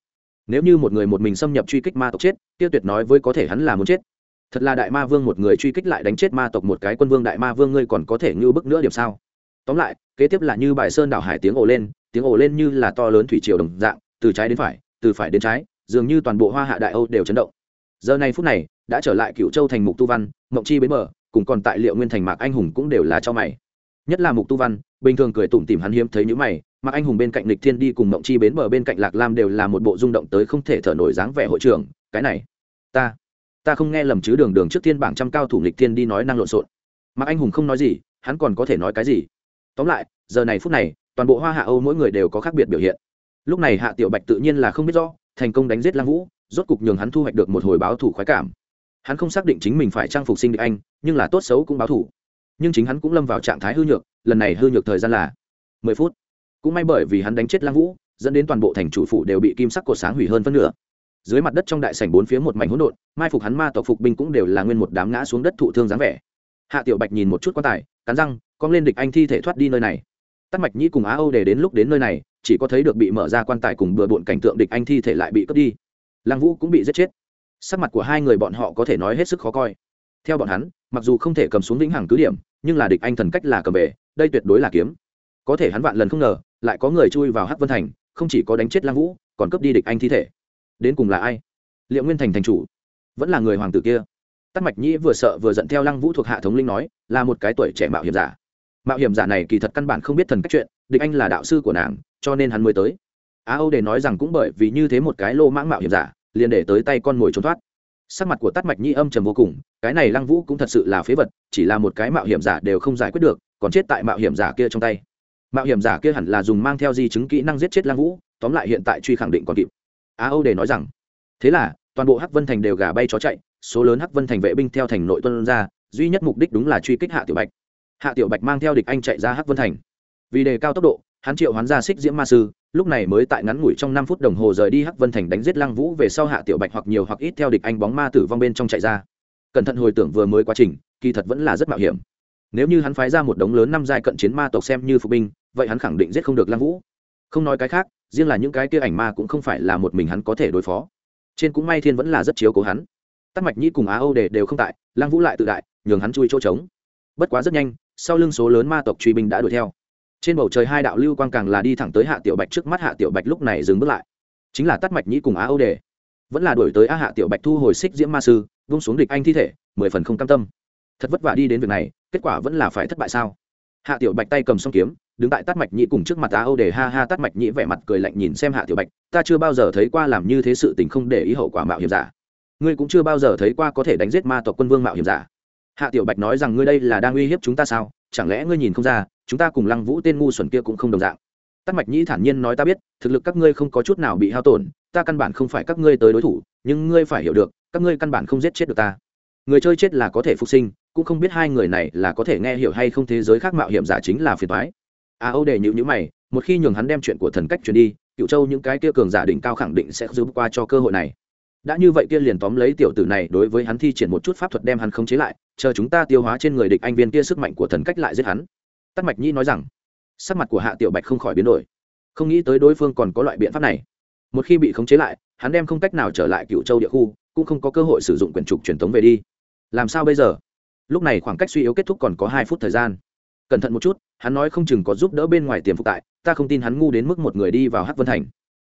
Nếu như một người một mình xâm nhập truy kích ma tộc chết tiêu tuyệt nói với có thể hắn là muốn chết. Thật là đại ma vương một người truy kích lại đánh chết ma tộc một cái quân vương đại ma vương ngươi còn có thể ngưu bức nữa điểm sao? Tóm lại, kế tiếp là như bài sơn đảo hải tiếng ồ lên, tiếng ồ lên như là to lớn thủy triều đồng dạng, từ trái đến phải, từ phải đến trái, dường như toàn bộ hoa hạ đại âu đều chấn động. Giờ này phút này, đã trở lại cựu châu thành mục tu văn, mộng chi bến bờ cùng còn tại liệu nguyên thành mạc anh hùng cũng đều là cho mày. Nhất là mục tu văn, bình thường cười tủm tìm hắn hiếm thấy những mày, mạc anh hùng bên cạnh lịch thiên đi cùng mộng chi bến bờ bên cạnh lạc lam đều là một bộ rung động tới không thể thở nổi dáng vẻ hội trưởng, cái này, ta ta không nghe lầm chứ đường đường trước thiên bảng trăm cao thủ lịch thiên đi nói năng lộn xộn. Mạc anh hùng không nói gì, hắn còn có thể nói cái gì? Tóm lại, giờ này phút này, toàn bộ hoa hạ âu mỗi người đều có khác biệt biểu hiện. Lúc này hạ tiểu bạch tự nhiên là không biết rõ, thành công đánh giết lang vũ, rốt cục nhường hắn thu hoạch được một hồi báo thủ khoái cảm hắn không xác định chính mình phải trang phục sinh địch anh, nhưng là tốt xấu cũng báo thủ. Nhưng chính hắn cũng lâm vào trạng thái hư nhược, lần này hư nhược thời gian là mười phút. Cũng may bởi vì hắn đánh chết lang vũ, dẫn đến toàn bộ thành chủ phủ đều bị kim sắc cột sáng hủy hơn phân nửa. Dưới mặt đất trong đại sảnh bốn phía một mảnh hỗn độn, mai phục hắn ma tộc phục binh cũng đều là nguyên một đám ngã xuống đất thụ thương dáng vẻ. Hạ tiểu bạch nhìn một chút quan tài, cắn răng cong lên địch anh thi thể thoát đi nơi này. Tắt mạch nhĩ cùng á âu để đến lúc đến nơi này, chỉ có thấy được bị mở ra quan tài cùng bừa bộn cảnh tượng địch anh thi thể lại bị cướp đi. Lang vũ cũng bị giết chết sắc mặt của hai người bọn họ có thể nói hết sức khó coi. Theo bọn hắn, mặc dù không thể cầm xuống vĩnh hằng cứ điểm, nhưng là địch anh thần cách là cầm về, đây tuyệt đối là kiếm. Có thể hắn vạn lần không ngờ, lại có người chui vào hắc vân thành, không chỉ có đánh chết lang vũ, còn cướp đi địch anh thi thể. Đến cùng là ai? Liệu nguyên thành thành chủ? Vẫn là người hoàng tử kia. Tắc mạch nhĩ vừa sợ vừa giận theo lăng vũ thuộc hạ thống linh nói, là một cái tuổi trẻ mạo hiểm giả. Mạo hiểm giả này kỳ thật căn bản không biết thần cách chuyện, địch anh là đạo sư của nàng, cho nên hắn mới tới. Á âu để nói rằng cũng bởi vì như thế một cái lô mãng mạo hiểm giả liền để tới tay con mồi trốn thoát. Sắc mặt của tắt mạch nhi âm trầm vô cùng, cái này lăng vũ cũng thật sự là phế vật, chỉ là một cái mạo hiểm giả đều không giải quyết được, còn chết tại mạo hiểm giả kia trong tay. Mạo hiểm giả kia hẳn là dùng mang theo di chứng kỹ năng giết chết lăng vũ, tóm lại hiện tại truy khẳng định còn kịp. Á âu để nói rằng, thế là, toàn bộ hắc vân thành đều gà bay chó chạy, số lớn hắc vân thành vệ binh theo thành nội tuân ra, duy nhất mục đích đúng là truy kích hạ tiểu bạch. Hạ tiểu bạch mang theo địch anh chạy ra hắc vân thành. Vì đề cao tốc độ, hắn triệu hoán ra xích diễm ma sư lúc này mới tại ngắn ngủi trong năm phút đồng hồ rời đi hắc vân thành đánh giết lăng vũ về sau hạ tiểu bạch hoặc nhiều hoặc ít theo địch anh bóng ma tử vong bên trong chạy ra. Cẩn thận hồi tưởng vừa mới quá trình, kỳ thật vẫn là rất mạo hiểm. Nếu như hắn phái ra một đống lớn năm giai cận chiến ma tộc xem như phục binh, vậy hắn khẳng định giết không được lăng vũ. Không nói cái khác, riêng là những cái kia ảnh ma cũng không phải là một mình hắn có thể đối phó. Trên cũng may thiên vẫn là rất chiếu cố hắn. Tắc mạch nhĩ cùng á âu đề đều không tại, lăng vũ lại tự đại, nhường hắn chui chỗ trống. Bất quá rất nhanh, sau lưng số lớn ma tộc truy binh đã đuổi theo trên bầu trời hai đạo lưu quang càng là đi thẳng tới hạ tiểu bạch trước mắt, hạ tiểu bạch lúc này dừng bước lại. Chính là tắt mạch nhĩ cùng á âu đề. Vẫn là đuổi tới á hạ tiểu bạch thu hồi xích diễm ma sư, vung xuống địch anh thi thể, mười phần không cam tâm. Thật vất vả đi đến việc này, kết quả vẫn là phải thất bại sao? Hạ tiểu bạch tay cầm song kiếm, đứng tại tắt mạch nhĩ cùng trước mặt á âu đề, ha ha tắt mạch nhĩ vẻ mặt cười lạnh nhìn xem hạ tiểu bạch, ta chưa bao giờ thấy qua làm như thế sự tình không để ý hậu quả mạo hiểm giả. Ngươi cũng chưa bao giờ thấy qua có thể đánh giết ma tộc quân vương mạo hiểm giả. Hạ tiểu bạch nói rằng ngươi đây là đang uy hiếp chúng ta sao? Chẳng lẽ ngươi nhìn không ra chúng ta cùng lăng vũ tên ngu xuẩn kia cũng không đồng dạng. Tắc mạch nhĩ thản nhiên nói ta biết thực lực các ngươi không có chút nào bị hao tổn ta căn bản không phải các ngươi tới đối thủ nhưng ngươi phải hiểu được các ngươi căn bản không giết chết được ta. Người chơi chết là có thể phục sinh cũng không biết hai người này là có thể nghe hiểu hay không thế giới khác mạo hiểm giả chính là phiền thoái a à, âu đề nhữ nhữ mày một khi nhường hắn đem chuyện của thần cách truyền đi cựu châu những cái kia cường giả đỉnh cao khẳng định sẽ giúp qua cho cơ hội này. Đã như vậy kia liền tóm lấy tiểu tử này đối với hắn thi triển một chút pháp thuật đem hắn khống chế lại chờ chúng ta tiêu hóa trên người địch anh viên kia sức mạnh của thần cách lại giết hắn tắt mạch nhi nói rằng, sắc mặt của hạ tiểu bạch không khỏi biến đổi. Không nghĩ tới đối phương còn có loại biện pháp này. Một khi bị khống chế lại, hắn đem không cách nào trở lại cựu châu địa khu, cũng không có cơ hội sử dụng quyển trục truyền thống về đi. Làm sao bây giờ? Lúc này khoảng cách suy yếu kết thúc còn có hai phút thời gian. Cẩn thận một chút, hắn nói không chừng có giúp đỡ bên ngoài tiềm phục tại, ta không tin hắn ngu đến mức một người đi vào hắc vân thành.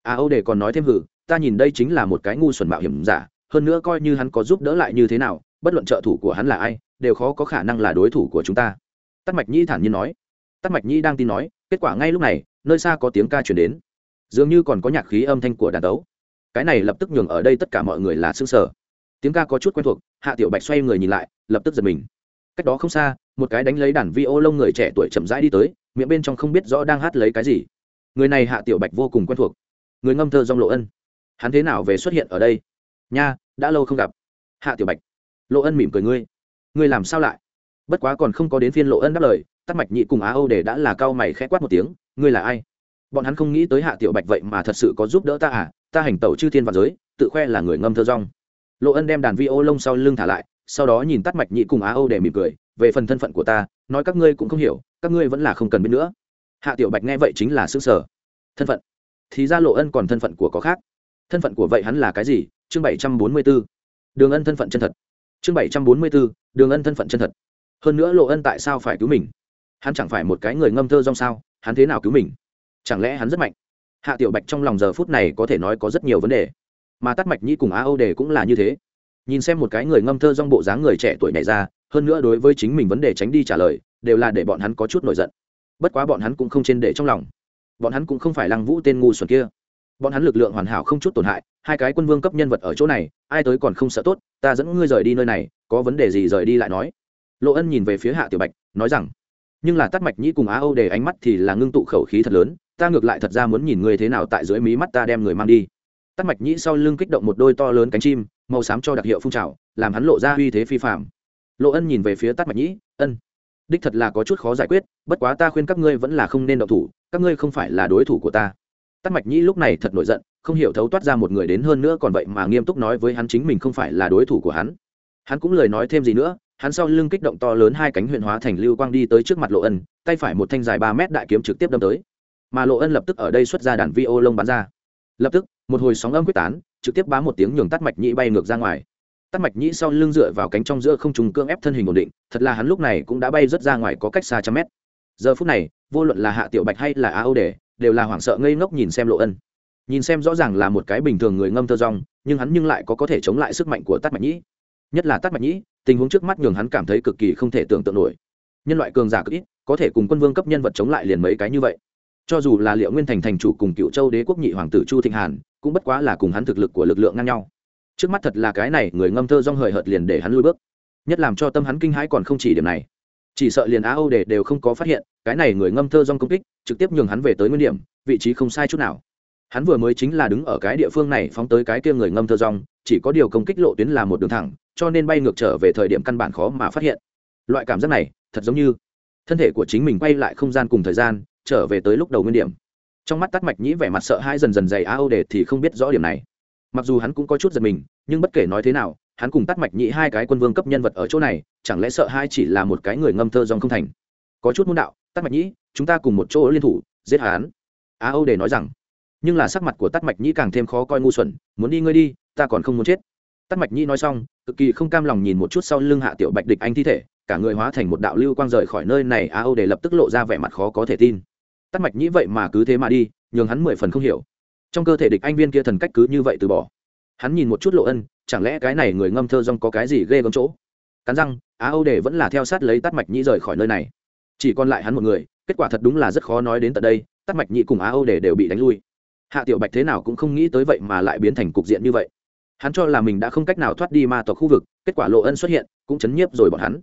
A âu để còn nói thêm hử, ta nhìn đây chính là một cái ngu xuẩn mạo hiểm giả, hơn nữa coi như hắn có giúp đỡ lại như thế nào, bất luận trợ thủ của hắn là ai, đều khó có khả năng là đối thủ của chúng ta tắt mạch nhĩ thản nhiên nói. Tắt mạch nhĩ đang tin nói, kết quả ngay lúc này, nơi xa có tiếng ca chuyển đến. Dường như còn có nhạc khí âm thanh của đàn tấu. Cái này lập tức nhường ở đây tất cả mọi người là xương sở tiếng ca có chút quen thuộc, hạ tiểu bạch xoay người nhìn lại, lập tức giật mình. Cách đó không xa, một cái đánh lấy đàn vi ô lông người trẻ tuổi chậm rãi đi tới, miệng bên trong không biết rõ đang hát lấy cái gì. Người này hạ tiểu bạch vô cùng quen thuộc. Người ngâm thơ dong lộ ân. Hắn thế nào về xuất hiện ở đây? Nha, đã lâu không gặp. Hạ tiểu bạch. Lộ ân mỉm cười ngươi. Ngươi làm sao lại? Bất quá còn không có đến phiên lộ ân đáp lời tắt mạch nhị cùng á âu để đã là cao mày khẽ quát một tiếng, ngươi là ai? Bọn hắn không nghĩ tới hạ tiểu bạch vậy mà thật sự có giúp đỡ ta à? Ta hành tẩu chư thiên và giới, tự khoe là người ngâm thơ rong. Lộ ân đem đàn vi ô lông sau lưng thả lại, sau đó nhìn tắt mạch nhị cùng á âu để mỉm cười, về phần thân phận của ta, nói các ngươi cũng không hiểu, các ngươi vẫn là không cần biết nữa. Hạ tiểu bạch nghe vậy chính là xương sở thân phận? Thì ra lộ ân còn thân phận của có khác. Thân phận của vậy hắn là cái gì? Chương bảy trăm bốn mươi b ố đường ân thân phận chân thật. Chương bảy trăm bốn mươi b ố đường ân thân phận chân thật hơn nữa lộ ân tại sao phải cứu mình? Hắn chẳng phải một cái người ngâm thơ rong sao? Hắn thế nào cứu mình? Chẳng lẽ hắn rất mạnh? Hạ tiểu bạch trong lòng giờ phút này có thể nói có rất nhiều vấn đề. Mà tắt mạch nhi cùng á âu đề cũng là như thế. Nhìn xem một cái người ngâm thơ rong bộ dáng người trẻ tuổi này ra, hơn nữa đối với chính mình vấn đề tránh đi trả lời, đều là để bọn hắn có chút nổi giận. Bất quá bọn hắn cũng không trên để trong lòng. Bọn hắn cũng không phải lăng vũ tên ngu xuẩn kia. Bọn hắn lực lượng hoàn hảo không chút tổn hại, hai cái quân vương cấp nhân vật ở chỗ này, ai tới còn không sợ tốt, ta dẫn ngươi rời đi nơi này, có vấn đề gì rời đi lại nói lộ ân nhìn về phía hạ tiểu bạch, nói rằng, nhưng là tắt mạch nhĩ cùng á âu để ánh mắt thì là ngưng tụ khẩu khí thật lớn, ta ngược lại thật ra muốn nhìn ngươi thế nào tại dưới mí mắt ta đem người mang đi. Tắt mạch nhĩ sau lưng kích động một đôi to lớn cánh chim, màu xám cho đặc hiệu phun trào, làm hắn lộ ra uy thế phi phạm lộ ân nhìn về phía tắt mạch nhĩ, ân, đích thật là có chút khó giải quyết, bất quá ta khuyên các ngươi vẫn là không nên động thủ, các ngươi không phải là đối thủ của ta. Tắt mạch nhĩ lúc này thật nổi giận, không hiểu thấu toát ra một người đến hơn nữa còn vậy mà nghiêm túc nói với hắn chính mình không phải là đối thủ của hắn. Hắn cũng lời nói thêm gì nữa hắn sau lưng kích động to lớn hai cánh huyện hóa thành lưu quang đi tới trước mặt lộ ân, tay phải một thanh dài ba mét đại kiếm trực tiếp đâm tới. Mà lộ ân lập tức ở đây xuất ra đàn vi ô lông bắn ra. Lập tức, một hồi sóng âm quyết tán, trực tiếp bám một tiếng nhường tắt mạch nhĩ bay ngược ra ngoài. Tắt mạch nhĩ sau lưng dựa vào cánh trong giữa không trùng cương ép thân hình ổn định, thật là hắn lúc này cũng đã bay rất ra ngoài có cách xa trăm mét. Giờ phút này, vô luận là hạ tiểu bạch hay là a âu đề, đều là hoảng sợ ngây ngốc nhìn xem lộ ân. Nhìn xem rõ ràng là một cái bình thường người ngâm thơ rong, nhưng hắn nhưng lại có có thể chống lại sức mạnh của tắt mạch nhĩ. Nhất là tắt mạch nhĩ tình huống trước mắt nhường hắn cảm thấy cực kỳ không thể tưởng tượng nổi. Nhân loại cường giả cực ít, có thể cùng quân vương cấp nhân vật chống lại liền mấy cái như vậy. Cho dù là liệu nguyên thành thành chủ cùng cựu châu đế quốc nhị hoàng tử chu thịnh hàn, cũng bất quá là cùng hắn thực lực của lực lượng ngang nhau. Trước mắt thật là cái này, người ngâm thơ rong hời hợt liền để hắn lui bước. Nhất làm cho tâm hắn kinh hãi còn không chỉ điểm này. Chỉ sợ liền á âu để đều không có phát hiện, cái này người ngâm thơ rong công kích, trực tiếp nhường hắn về tới nguyên điểm, vị trí không sai chút nào. Hắn vừa mới chính là đứng ở cái địa phương này, phóng tới cái kia người ngâm thơ rong, chỉ có điều công kích lộ tuyến là một đường thẳng cho nên bay ngược trở về thời điểm căn bản khó mà phát hiện. Loại cảm giác này, thật giống như thân thể của chính mình quay lại không gian cùng thời gian, trở về tới lúc đầu nguyên điểm. Trong mắt tắt mạch nhĩ vẻ mặt sợ hãi dần dần dày a âu đề thì không biết rõ điểm này. Mặc dù hắn cũng có chút giật mình, nhưng bất kể nói thế nào, hắn cùng tắt mạch nhĩ hai cái quân vương cấp nhân vật ở chỗ này, chẳng lẽ sợ hai chỉ là một cái người ngâm thơ dòng không thành? Có chút môn đạo tắt mạch nhĩ, chúng ta cùng một chỗ liên thủ, giết hắn. A âu đề nói rằng, nhưng là sắc mặt của tắt mạch nhĩ càng thêm khó coi ngu xuẩn, muốn đi ngươi đi, ta còn không muốn chết tắt mạch nhĩ nói xong, cực kỳ không cam lòng nhìn một chút sau lưng hạ tiểu bạch địch anh thi thể, cả người hóa thành một đạo lưu quang rời khỏi nơi này, a âu để lập tức lộ ra vẻ mặt khó có thể tin. Tắt mạch nhĩ vậy mà cứ thế mà đi, nhường hắn mười phần không hiểu. Trong cơ thể địch anh viên kia thần cách cứ như vậy từ bỏ. Hắn nhìn một chút lộ ân, chẳng lẽ cái này người ngâm thơ rong có cái gì ghê gớm chỗ? Cắn răng á âu để vẫn là theo sát lấy tắt mạch nhĩ rời khỏi nơi này. Chỉ còn lại hắn một người, kết quả thật đúng là rất khó nói đến tận đây tắt mạch nhĩ cùng á âu để đều bị đánh lui. Hạ tiểu bạch thế nào cũng không nghĩ tới vậy mà lại biến thành cục diện như vậy hắn cho là mình đã không cách nào thoát đi ma tộc khu vực, kết quả lộ ân xuất hiện, cũng chấn nhiếp rồi bọn hắn.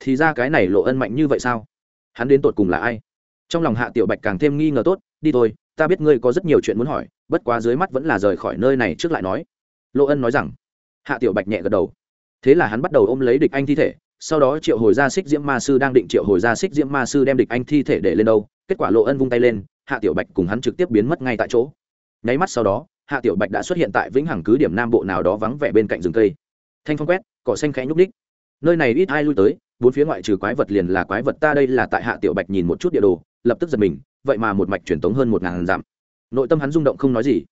Thì ra cái này lộ ân mạnh như vậy sao? Hắn đến tột cùng là ai? Trong lòng hạ tiểu bạch càng thêm nghi ngờ tốt, đi thôi, ta biết ngươi có rất nhiều chuyện muốn hỏi, bất quá dưới mắt vẫn là rời khỏi nơi này trước lại nói. Lộ ân nói rằng. Hạ tiểu bạch nhẹ gật đầu. Thế là hắn bắt đầu ôm lấy địch anh thi thể, sau đó triệu hồi ra xích diễm ma sư đang định triệu hồi ra xích diễm ma sư đem địch anh thi thể để lên đâu, kết quả lộ ân vung tay lên, hạ tiểu bạch cùng hắn trực tiếp biến mất ngay tại chỗ. Nháy mắt sau đó hạ tiểu bạch đã xuất hiện tại vĩnh hằng cứ điểm nam bộ nào đó vắng vẻ bên cạnh rừng cây. Thanh phong quét, cỏ xanh khẽ nhúc ních nơi này ít ai lui tới, bốn phía ngoại trừ quái vật liền là quái vật ta đây là tại hạ tiểu bạch nhìn một chút địa đồ, lập tức giật mình, vậy mà một mạch truyền tống hơn một ngàn dặm. Nội tâm hắn rung động không nói gì.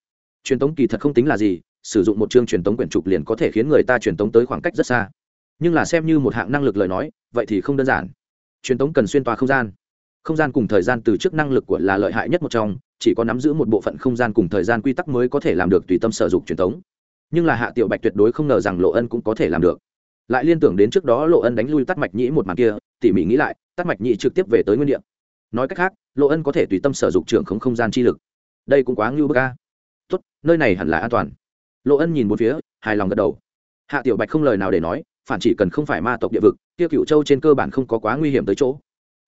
Truyền tống kỳ thật không tính là gì, sử dụng một chương truyền tống quyển trục liền có thể khiến người ta truyền tống tới khoảng cách rất xa. Nhưng là xem như một hạng năng lực lời nói, vậy thì không đơn giản. Truyền tống cần xuyên tòa không gian không gian cùng thời gian từ trước năng lực của là lợi hại nhất một trong, chỉ có nắm giữ một bộ phận không gian cùng thời gian quy tắc mới có thể làm được tùy tâm sở dụng truyền thống. nhưng là hạ tiểu bạch tuyệt đối không ngờ rằng lộ ân cũng có thể làm được. Lại liên tưởng đến trước đó lộ ân đánh lui tắt mạch nhĩ một màn kia, tỉ mỉ nghĩ lại tắt mạch nhĩ trực tiếp về tới nguyên địa. Nói cách khác, lộ ân có thể tùy tâm sở dụng trưởng không không gian chi lực. Đây cũng quá ngưu bức ca tốt, nơi này hẳn là an toàn. Lộ ân nhìn một phía, hài lòng gật đầu. Hạ tiểu bạch không lời nào để nói, phản chỉ cần không phải ma tộc địa vực Tiêu cựu châu trên cơ bản không có quá nguy hiểm tới chỗ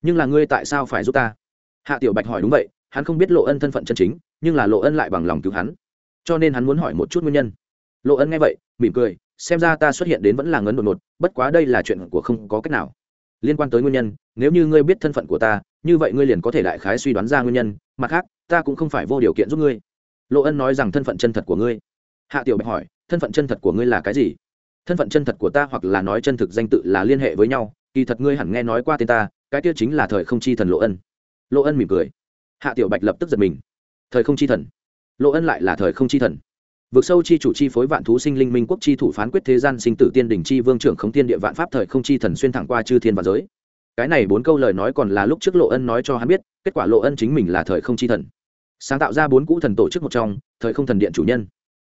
nhưng là ngươi tại sao phải giúp ta? Hạ tiểu bạch hỏi đúng vậy, hắn không biết lộ ân thân phận chân chính, nhưng là lộ ân lại bằng lòng cứu hắn. Cho nên hắn muốn hỏi một chút nguyên nhân. Lộ ân nghe vậy, mỉm cười, xem ra ta xuất hiện đến vẫn là ngấn đột ngột, bất quá đây là chuyện của không có cách nào. Liên quan tới nguyên nhân, nếu như ngươi biết thân phận của ta, như vậy ngươi liền có thể đại khái suy đoán ra nguyên nhân, mặt khác, ta cũng không phải vô điều kiện giúp ngươi. Lộ ân nói rằng thân phận chân thật của ngươi. Hạ tiểu bạch hỏi, thân phận chân thật của ngươi là cái gì? Thân phận chân thật của ta hoặc là nói chân thực danh tự là liên hệ với nhau kỳ thật ngươi hẳn nghe nói qua tên ta, cái kia chính là thời không chi thần lộ ân. Lộ ân mỉm cười. Hạ tiểu bạch lập tức giật mình. Thời không chi thần. Lộ ân lại là thời không chi thần. Vực sâu chi chủ chi phối vạn thú sinh linh minh quốc chi thủ phán quyết thế gian sinh tử tiên đình chi vương trưởng không tiên địa vạn pháp thời không chi thần xuyên thẳng qua chư thiên và giới. Cái này bốn câu lời nói còn là lúc trước lộ ân nói cho hắn biết, kết quả lộ ân chính mình là thời không chi thần. Sáng tạo ra bốn cũ thần tổ chức một trong, thời không thần điện chủ nhân.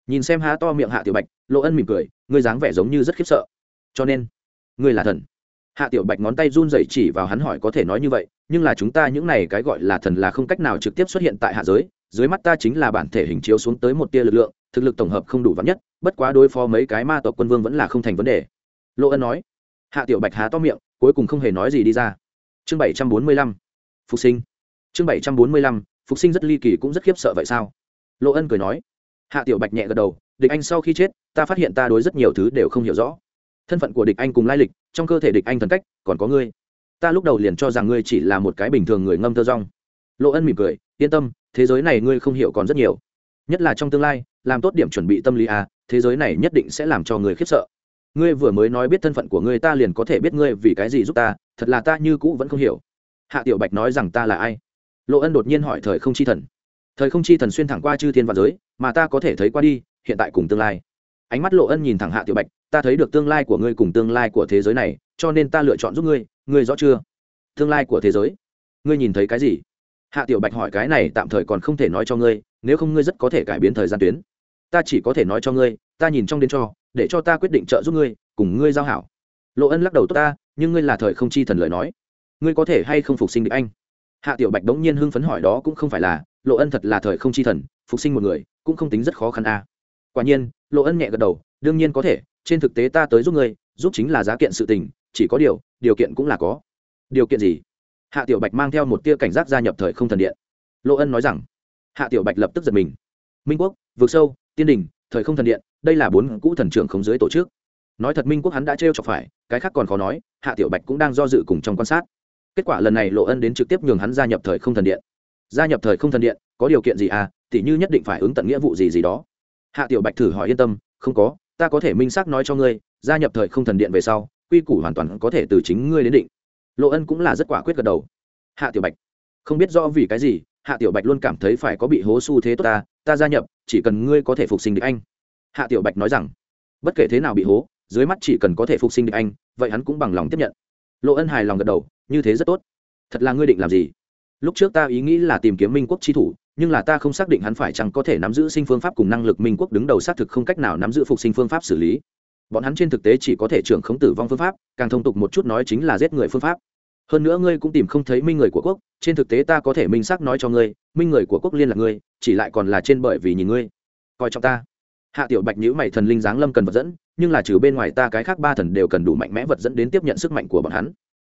Nhìn xem há to miệng hạ tiểu bạch, lộ ân mỉm cười, ngươi dáng vẻ giống như rất khiếp sợ. Cho nên, ngươi là thần hạ tiểu bạch ngón tay run dậy chỉ vào hắn hỏi có thể nói như vậy, nhưng là chúng ta những này cái gọi là thần là không cách nào trực tiếp xuất hiện tại hạ giới, dưới mắt ta chính là bản thể hình chiếu xuống tới một tia lực lượng, thực lực tổng hợp không đủ vắn nhất, bất quá đối phó mấy cái ma tộc quân vương vẫn là không thành vấn đề. Lộ ân nói. Hạ tiểu bạch há to miệng, cuối cùng không hề nói gì đi ra. Chương bảy trăm bốn mươi lăm. Phục sinh. Chương bảy trăm bốn mươi lăm. Phục sinh rất ly kỳ cũng rất khiếp sợ vậy sao? Lộ ân cười nói. Hạ tiểu bạch nhẹ gật đầu. Địch anh sau khi chết, ta phát hiện ta đối rất nhiều thứ đều không hiểu rõ thân phận của địch anh cùng lai lịch, trong cơ thể địch anh thần cách, còn có ngươi. Ta lúc đầu liền cho rằng ngươi chỉ là một cái bình thường người ngâm thơ rong. Lộ ân mỉm cười, yên tâm, thế giới này ngươi không hiểu còn rất nhiều. Nhất là trong tương lai, làm tốt điểm chuẩn bị tâm lý à thế giới này nhất định sẽ làm cho người khiếp sợ. Ngươi vừa mới nói biết thân phận của ngươi, ta liền có thể biết ngươi vì cái gì giúp ta, thật là ta như cũ vẫn không hiểu. Hạ tiểu bạch nói rằng ta là ai? Lộ ân đột nhiên hỏi thời không chi thần. Thời không chi thần xuyên thẳng qua chư thiên và giới, mà ta có thể thấy qua đi, hiện tại cùng tương lai ánh mắt lộ ân nhìn thẳng hạ tiểu bạch, ta thấy được tương lai của ngươi cùng tương lai của thế giới này, cho nên ta lựa chọn giúp ngươi ngươi rõ chưa? Tương lai của thế giới, ngươi nhìn thấy cái gì? Hạ tiểu bạch hỏi, cái này tạm thời còn không thể nói cho ngươi, nếu không ngươi rất có thể cải biến thời gian tuyến. Ta chỉ có thể nói cho ngươi, ta nhìn trong đến cho, để cho ta quyết định trợ giúp ngươi, cùng ngươi giao hảo. Lộ ân lắc đầu, tốt ta, nhưng ngươi là thời không chi thần lời nói. Ngươi có thể hay không phục sinh được anh? Hạ tiểu bạch đống nhiên hưng phấn hỏi, đó cũng không phải là, lộ ân thật là thời không chi thần, phục sinh một người, cũng không tính rất khó khăn a. à quả nhiên, lộ ân nhẹ gật đầu, đương nhiên có thể, trên thực tế ta tới giúp ngươi, giúp chính là giá kiện sự tình, chỉ có điều điều kiện cũng là có. Điều kiện gì? Hạ tiểu bạch mang theo một tia cảnh giác gia nhập thời không thần điện. Lộ ân nói rằng, hạ tiểu bạch lập tức giật mình. Minh quốc vượt sâu, tiên đình, thời không thần điện, đây là bốn cũ thần trưởng không dưới tổ chức. Nói thật minh quốc hắn đã trêu chọc phải, cái khác còn khó nói, hạ tiểu bạch cũng đang do dự cùng trong quan sát. Kết quả lần này lộ ân đến trực tiếp nhường hắn gia nhập thời không thần điện. Gia nhập thời không thần điện, có điều kiện gì à? Tỉ như nhất định phải ứng tận nghĩa vụ gì gì đó hạ tiểu bạch thử hỏi yên tâm, không có, ta có thể minh xác nói cho ngươi, gia nhập thời không thần điện về sau, quy củ hoàn toàn có thể từ chính ngươi đến định. Lộ ân cũng là rất quả quyết gật đầu. Hạ tiểu bạch, không biết do vì cái gì, hạ tiểu bạch luôn cảm thấy phải có bị hố xu thế tốt ta ta gia nhập, chỉ cần ngươi có thể phục sinh được anh. Hạ tiểu bạch nói rằng, bất kể thế nào bị hố, dưới mắt chỉ cần có thể phục sinh được anh, vậy hắn cũng bằng lòng tiếp nhận. Lộ ân hài lòng gật đầu, như thế rất tốt. Thật là ngươi định làm gì? Lúc trước ta ý nghĩ là tìm kiếm minh quốc chi thủ nhưng là ta không xác định hắn phải chẳng có thể nắm giữ sinh phương pháp cùng năng lực minh quốc đứng đầu xác thực không cách nào nắm giữ phục sinh phương pháp xử lý. Bọn hắn trên thực tế chỉ có thể trưởng khống tử vong phương pháp, càng thông tục một chút nói chính là giết người phương pháp. Hơn nữa ngươi cũng tìm không thấy minh người của quốc, trên thực tế ta có thể minh xác nói cho ngươi, minh người của quốc liên là ngươi, chỉ lại còn là trên bởi vì nhìn ngươi. Coi trọng ta. Hạ tiểu bạch nhữ mày thần linh giáng lâm cần vật dẫn, nhưng là trừ bên ngoài ta cái khác ba thần đều cần đủ mạnh mẽ vật dẫn đến tiếp nhận sức mạnh của bọn hắn.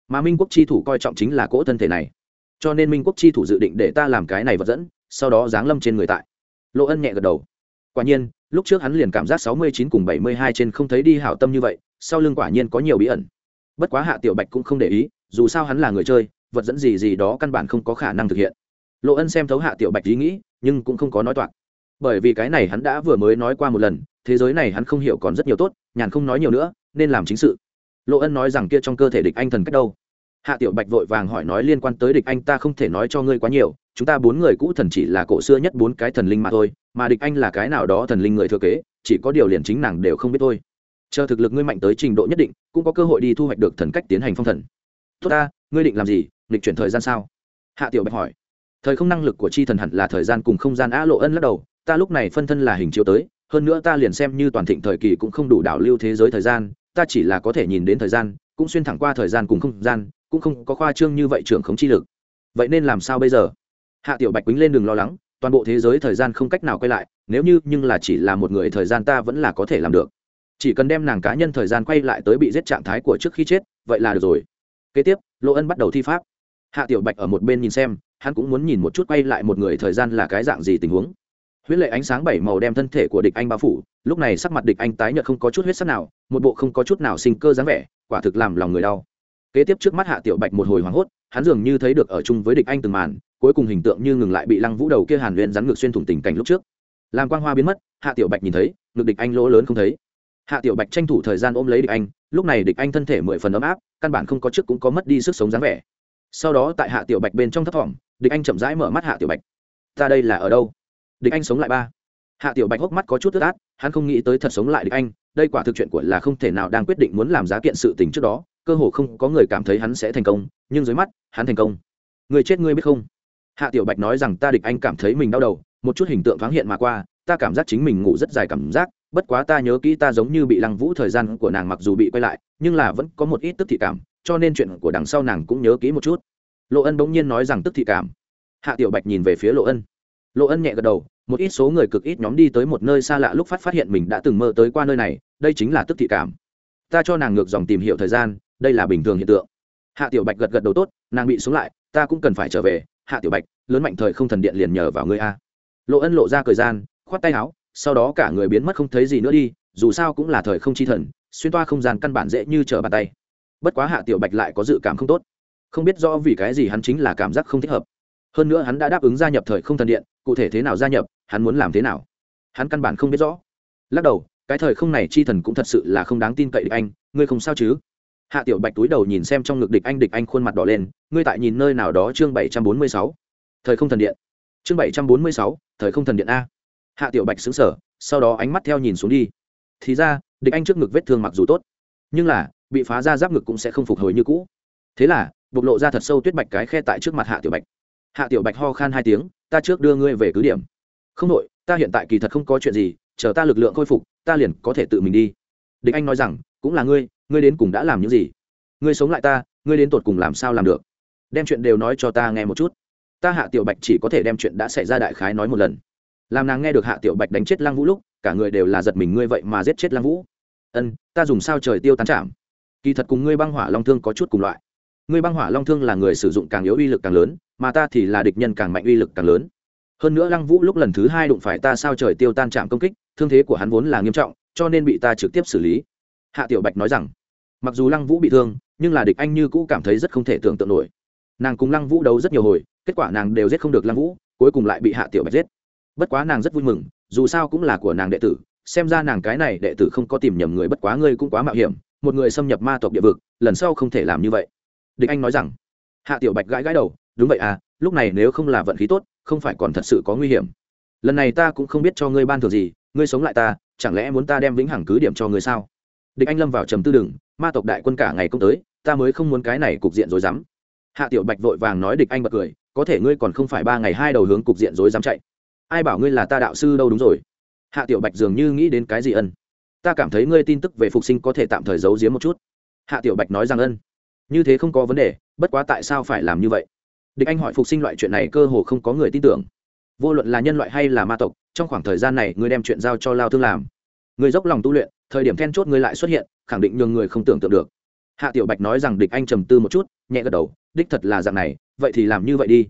Mà minh quốc chi thủ coi trọng chính là cỗ thân thể này. Cho nên minh quốc chi thủ dự định để ta làm cái này vật dẫn sau đó giáng lâm trên người tại. Lộ ân nhẹ gật đầu. Quả nhiên, lúc trước hắn liền cảm giác sáu mươi chín cùng bảy mươi hai trên không thấy đi hảo tâm như vậy, sau lưng quả nhiên có nhiều bí ẩn. Bất quá hạ tiểu bạch cũng không để ý, dù sao hắn là người chơi, vật dẫn gì gì đó căn bản không có khả năng thực hiện. Lộ ân xem thấu hạ tiểu bạch ý nghĩ, nhưng cũng không có nói toạc. Bởi vì cái này hắn đã vừa mới nói qua một lần, thế giới này hắn không hiểu còn rất nhiều tốt, nhàn không nói nhiều nữa, nên làm chính sự. Lộ ân nói rằng kia trong cơ thể địch anh thần cách đâu? Hạ tiểu bạch vội vàng hỏi nói liên quan tới địch anh ta không thể nói cho ngươi quá nhiều, chúng ta bốn người cũ thần chỉ là cổ xưa nhất bốn cái thần linh mà thôi, mà địch anh là cái nào đó thần linh người thừa kế, chỉ có điều liền chính nàng đều không biết thôi. Chờ thực lực ngươi mạnh tới trình độ nhất định, cũng có cơ hội đi thu hoạch được thần cách tiến hành phong thần. Tốt ta, ngươi định làm gì, nghịch chuyển thời gian sao? Hạ tiểu bạch hỏi. Thời không năng lực của chi thần hẳn là thời gian cùng không gian á lộ ân lắc đầu, ta lúc này phân thân là hình chiếu tới, hơn nữa ta liền xem như toàn thịnh thời kỳ cũng không đủ đảo lưu thế giới thời gian, ta chỉ là có thể nhìn đến thời gian, cũng xuyên thẳng qua thời gian cùng không gian cũng không có khoa trương như vậy trưởng khống chi lực. Vậy nên làm sao bây giờ? Hạ tiểu bạch quýnh lên đường lo lắng, toàn bộ thế giới thời gian không cách nào quay lại, nếu như, nhưng là chỉ là một người thời gian ta vẫn là có thể làm được. Chỉ cần đem nàng cá nhân thời gian quay lại tới bị giết trạng thái của trước khi chết, vậy là được rồi. Kế tiếp lỗ ân bắt đầu thi pháp. Hạ tiểu bạch ở một bên nhìn xem, hắn cũng muốn nhìn một chút quay lại một người thời gian là cái dạng gì tình huống. Huyết lệ ánh sáng bảy màu đem thân thể của địch anh bao phủ, lúc này sắc mặt địch anh tái nhợt không có chút huyết sắc nào, một bộ không có chút nào sinh cơ dáng vẻ, quả thực làm lòng người đau kế tiếp trước mắt hạ tiểu bạch một hồi hoảng hốt, hắn dường như thấy được ở chung với địch anh từng màn, cuối cùng hình tượng như ngừng lại bị lăng vũ đầu kia hàn luyện rắn ngược xuyên thủng tình cảnh lúc trước. Làm quang hoa biến mất, hạ tiểu bạch nhìn thấy, ngực địch anh lỗ lớn không thấy. Hạ tiểu bạch tranh thủ thời gian ôm lấy địch anh, lúc này địch anh thân thể mười phần ấm áp, căn bản không có trước cũng có mất đi sức sống dáng vẻ. Sau đó tại hạ tiểu bạch bên trong thấp thỏm, địch anh chậm rãi mở mắt hạ tiểu bạch. Ta đây là ở đâu? Địch anh sống lại ba. Hạ tiểu bạch hốc mắt có chút tức át, hắn không nghĩ tới thật sống lại địch anh, đây quả thực chuyện của là không thể nào đang quyết định muốn làm giá kiện sự tình trước đó cơ hồ không có người cảm thấy hắn sẽ thành công, nhưng dưới mắt, hắn thành công. Người chết ngươi biết không? Hạ tiểu bạch nói rằng ta địch anh cảm thấy mình đau đầu, một chút hình tượng thoáng hiện mà qua, ta cảm giác chính mình ngủ rất dài cảm giác, bất quá ta nhớ kỹ ta giống như bị lăng vũ thời gian của nàng mặc dù bị quay lại, nhưng là vẫn có một ít tức thị cảm, cho nên chuyện của đằng sau nàng cũng nhớ kỹ một chút. Lộ ân bỗng nhiên nói rằng tức thị cảm. Hạ tiểu bạch nhìn về phía lộ ân. Lộ ân nhẹ gật đầu, một ít số người cực ít nhóm đi tới một nơi xa lạ lúc phát phát hiện mình đã từng mơ tới qua nơi này, đây chính là tức thị cảm. Ta cho nàng ngược dòng tìm hiểu thời gian đây là bình thường hiện tượng. Hạ tiểu bạch gật gật đầu tốt, nàng bị xuống lại, ta cũng cần phải trở về. Hạ tiểu bạch, lớn mạnh thời không thần điện liền nhờ vào ngươi a. Lộ ân lộ ra thời gian, khoát tay áo, sau đó cả người biến mất không thấy gì nữa đi, dù sao cũng là thời không chi thần, xuyên toa không gian căn bản dễ như trở bàn tay. Bất quá hạ tiểu bạch lại có dự cảm không tốt. Không biết rõ vì cái gì hắn chính là cảm giác không thích hợp. Hơn nữa hắn đã đáp ứng gia nhập thời không thần điện, cụ thể thế nào gia nhập, hắn muốn làm thế nào? Hắn căn bản không biết rõ. Lắc đầu, cái thời không này chi thần cũng thật sự là không đáng tin cậy anh, ngươi không sao chứ? Hạ tiểu bạch túi đầu nhìn xem trong ngực địch anh địch anh khuôn mặt đỏ lên, ngươi tại nhìn nơi nào đó chương bảy trăm bốn mươi sáu? Thời không thần điện. Chương bảy trăm bốn mươi sáu, thời không thần điện a. Hạ tiểu bạch xứng sở sau đó ánh mắt theo nhìn xuống đi. Thì ra, địch anh trước ngực vết thương mặc dù tốt, nhưng là, bị phá ra giáp ngực cũng sẽ không phục hồi như cũ. Thế là, bộc lộ ra thật sâu tuyết bạch cái khe tại trước mặt hạ tiểu bạch. Hạ tiểu bạch ho khan hai tiếng, ta trước đưa ngươi về cứ điểm. Không đội ta hiện tại kỳ thật không có chuyện gì, chờ ta lực lượng khôi phục, ta liền có thể tự mình đi. Địch anh nói rằng, cũng là ngươi ngươi đến cùng đã làm những gì? Ngươi sống lại ta, ngươi đến tột cùng làm sao làm được? Đem chuyện đều nói cho ta nghe một chút. Ta hạ tiểu bạch chỉ có thể đem chuyện đã xảy ra đại khái nói một lần. Làm nàng nghe được hạ tiểu bạch đánh chết lăng vũ lúc, cả người đều là giật mình ngươi vậy mà giết chết lăng vũ. Ân, ta dùng sao trời tiêu tán chạm kỳ thật cùng ngươi băng hỏa long thương có chút cùng loại. Ngươi băng hỏa long thương là người sử dụng càng yếu uy lực càng lớn, mà ta thì là địch nhân càng mạnh uy lực càng lớn. Hơn nữa lăng vũ lúc lần thứ hai đụng phải ta sao trời tiêu tan chạm công kích, thương thế của hắn vốn là nghiêm trọng, cho nên bị ta trực tiếp xử lý. Hạ tiểu bạch nói rằng mặc dù lăng vũ bị thương, nhưng là địch anh như cũ cảm thấy rất không thể tưởng tượng nổi. Nàng cùng lăng vũ đấu rất nhiều hồi, kết quả nàng đều giết không được lăng vũ, cuối cùng lại bị hạ tiểu bạch giết. Bất quá nàng rất vui mừng, dù sao cũng là của nàng đệ tử, xem ra nàng cái này đệ tử không có tìm nhầm người bất quá ngươi cũng quá mạo hiểm, một người xâm nhập ma tộc địa vực, lần sau không thể làm như vậy. Địch anh nói rằng, hạ tiểu bạch gãi gãi đầu, đúng vậy à lúc này nếu không là vận khí tốt, không phải còn thật sự có nguy hiểm. Lần này ta cũng không biết cho ngươi ban thường gì, ngươi sống lại ta, chẳng lẽ muốn ta đem vĩnh hằng cứ điểm cho ngươi sao? Địch anh lâm vào trầm tư đừng ma tộc đại quân cả ngày công tới, ta mới không muốn cái này cục diện rối rắm. Hạ tiểu bạch vội vàng nói địch anh bật cười, có thể ngươi còn không phải ba ngày hai đầu hướng cục diện rối rắm chạy. Ai bảo ngươi là ta đạo sư đâu đúng rồi. Hạ tiểu bạch dường như nghĩ đến cái gì ân. Ta cảm thấy ngươi tin tức về phục sinh có thể tạm thời giấu giếm một chút. Hạ tiểu bạch nói rằng ân. Như thế không có vấn đề, bất quá tại sao phải làm như vậy? Địch anh hỏi phục sinh loại chuyện này cơ hồ không có người tin tưởng. Vô luận là nhân loại hay là ma tộc, trong khoảng thời gian này ngươi đem chuyện giao cho lao thương làm. Người dốc lòng tu luyện, thời điểm then chốt ngươi lại xuất hiện khẳng định nhường người không tưởng tượng được. Hạ tiểu bạch nói rằng địch anh trầm tư một chút, nhẹ gật đầu, đích thật là dạng này, vậy thì làm như vậy đi.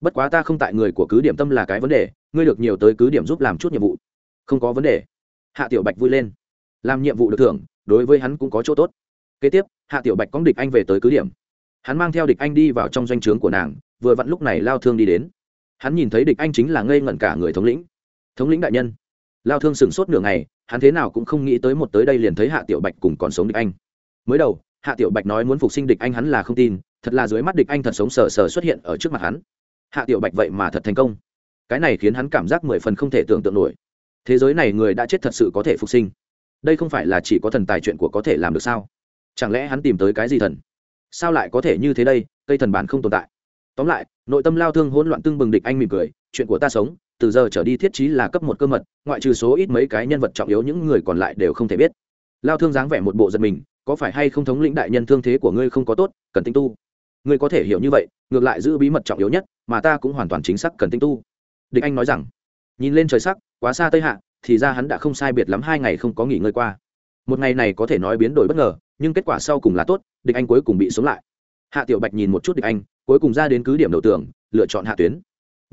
Bất quá ta không tại người của cứ điểm tâm là cái vấn đề, ngươi được nhiều tới cứ điểm giúp làm chút nhiệm vụ. Không có vấn đề. Hạ tiểu bạch vui lên. Làm nhiệm vụ được thưởng, đối với hắn cũng có chỗ tốt. Kế tiếp, hạ tiểu bạch cóng địch anh về tới cứ điểm. Hắn mang theo địch anh đi vào trong doanh trướng của nàng, vừa vặn lúc này lao thương đi đến. Hắn nhìn thấy địch anh chính là ngây ngẩn cả người thống lĩnh. Thống lĩnh đại nhân lao thương sửng sốt nửa ngày, hắn thế nào cũng không nghĩ tới một tới đây liền thấy hạ tiểu bạch cùng còn sống địch anh. Mới đầu, hạ tiểu bạch nói muốn phục sinh địch anh hắn là không tin, thật là dưới mắt địch anh thật sống sờ sờ xuất hiện ở trước mặt hắn. Hạ tiểu bạch vậy mà thật thành công. Cái này khiến hắn cảm giác mười phần không thể tưởng tượng nổi. Thế giới này người đã chết thật sự có thể phục sinh. Đây không phải là chỉ có thần tài chuyện của có thể làm được sao? Chẳng lẽ hắn tìm tới cái gì thần? Sao lại có thể như thế đây, cây thần bản không tồn tại? Tóm lại, nội tâm lao thương hỗn loạn tương bừng địch anh mỉm cười, chuyện của ta sống từ giờ trở đi thiết trí là cấp một cơ mật, ngoại trừ số ít mấy cái nhân vật trọng yếu những người còn lại đều không thể biết. Lao thương dáng vẻ một bộ giật mình, có phải hay không thống lĩnh đại nhân thương thế của ngươi không có tốt, cần tinh tu? Ngươi có thể hiểu như vậy, ngược lại giữ bí mật trọng yếu nhất, mà ta cũng hoàn toàn chính xác cần tinh tu. Địch anh nói rằng, nhìn lên trời sắc, quá xa tây hạ, thì ra hắn đã không sai biệt lắm hai ngày không có nghỉ ngơi qua. Một ngày này có thể nói biến đổi bất ngờ, nhưng kết quả sau cùng là tốt, địch anh cuối cùng bị sống lại. Hạ tiểu bạch nhìn một chút địch anh, cuối cùng ra đến cứ điểm đầu tường, lựa chọn hạ tuyến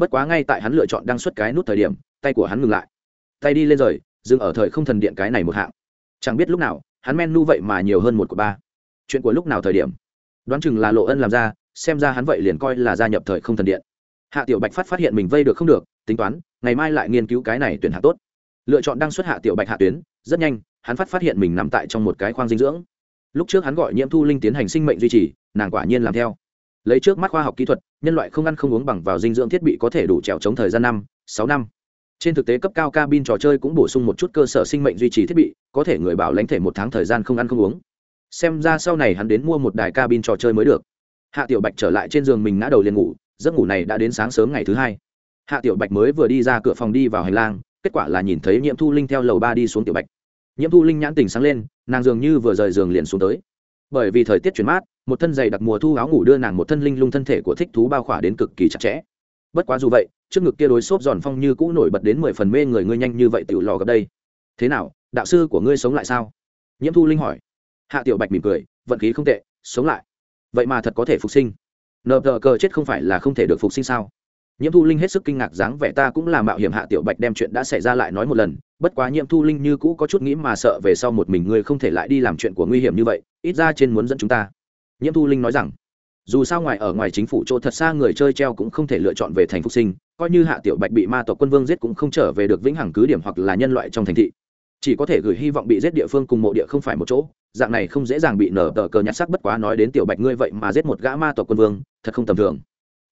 bất quá ngay tại hắn lựa chọn đăng xuất cái nút thời điểm, tay của hắn ngừng lại. Tay đi lên rời, dừng ở thời không thần điện cái này một hạng. Chẳng biết lúc nào, hắn men nu vậy mà nhiều hơn một của ba. Chuyện của lúc nào thời điểm? Đoán chừng là lộ ân làm ra, xem ra hắn vậy liền coi là gia nhập thời không thần điện. Hạ tiểu bạch phát phát hiện mình vây được không được, tính toán, ngày mai lại nghiên cứu cái này tuyển hạ tốt. Lựa chọn đăng xuất hạ tiểu bạch hạ tuyến, rất nhanh, hắn phát phát hiện mình nằm tại trong một cái khoang dinh dưỡng. Lúc trước hắn gọi nhiễm thu linh tiến hành sinh mệnh duy trì, nàng quả nhiên làm theo lấy trước mắt khoa học kỹ thuật, nhân loại không ăn không uống bằng vào dinh dưỡng thiết bị có thể đủ trèo chống thời gian năm, sáu năm. Trên thực tế cấp cao cabin trò chơi cũng bổ sung một chút cơ sở sinh mệnh duy trì thiết bị, có thể người bảo lãnh thể một tháng thời gian không ăn không uống. Xem ra sau này hắn đến mua một đài cabin trò chơi mới được. Hạ tiểu bạch trở lại trên giường mình ngã đầu liền ngủ, giấc ngủ này đã đến sáng sớm ngày thứ hai. Hạ tiểu bạch mới vừa đi ra cửa phòng đi vào hành lang, kết quả là nhìn thấy nhiễm thu linh theo lầu ba đi xuống tiểu bạch. Nhiễm thu linh nhãn tình sáng lên, nàng dường như vừa rời giường liền xuống tới. Bởi vì thời tiết chuyển mát một thân giày đặc mùa thu áo ngủ đưa nàng một thân linh lung thân thể của thích thú bao khỏa đến cực kỳ chặt chẽ. Bất quá dù vậy, trước ngực kia đối xốp giòn phong như cũ nổi bật đến mười phần mê người ngươi nhanh như vậy tiểu lò gặp đây. Thế nào, đạo sư của ngươi sống lại sao? Nhiễm thu linh hỏi. Hạ tiểu bạch mỉm cười, vận khí không tệ, sống lại. Vậy mà thật có thể phục sinh. Nợ tờ cờ chết không phải là không thể được phục sinh sao? Nhiễm thu linh hết sức kinh ngạc dáng vẻ ta cũng là mạo hiểm hạ tiểu bạch đem chuyện đã xảy ra lại nói một lần, bất quá nhiễm thu linh như cũ có chút nghĩ mà sợ về sau một mình ngươi không thể lại đi làm chuyện của nguy hiểm như vậy, ít ra trên muốn dẫn chúng ta nhiễm thu linh nói rằng, dù sao ngoài ở ngoài chính phủ chỗ thật xa người chơi treo cũng không thể lựa chọn về thành phục sinh, coi như hạ tiểu bạch bị ma tộc quân vương giết cũng không trở về được vĩnh hằng cứ điểm hoặc là nhân loại trong thành thị. Chỉ có thể gửi hy vọng bị giết địa phương cùng mộ địa không phải một chỗ, dạng này không dễ dàng bị nở tờ cờ nhặt sắc bất quá nói đến tiểu bạch ngươi vậy mà giết một gã ma tộc quân vương, thật không tầm thường.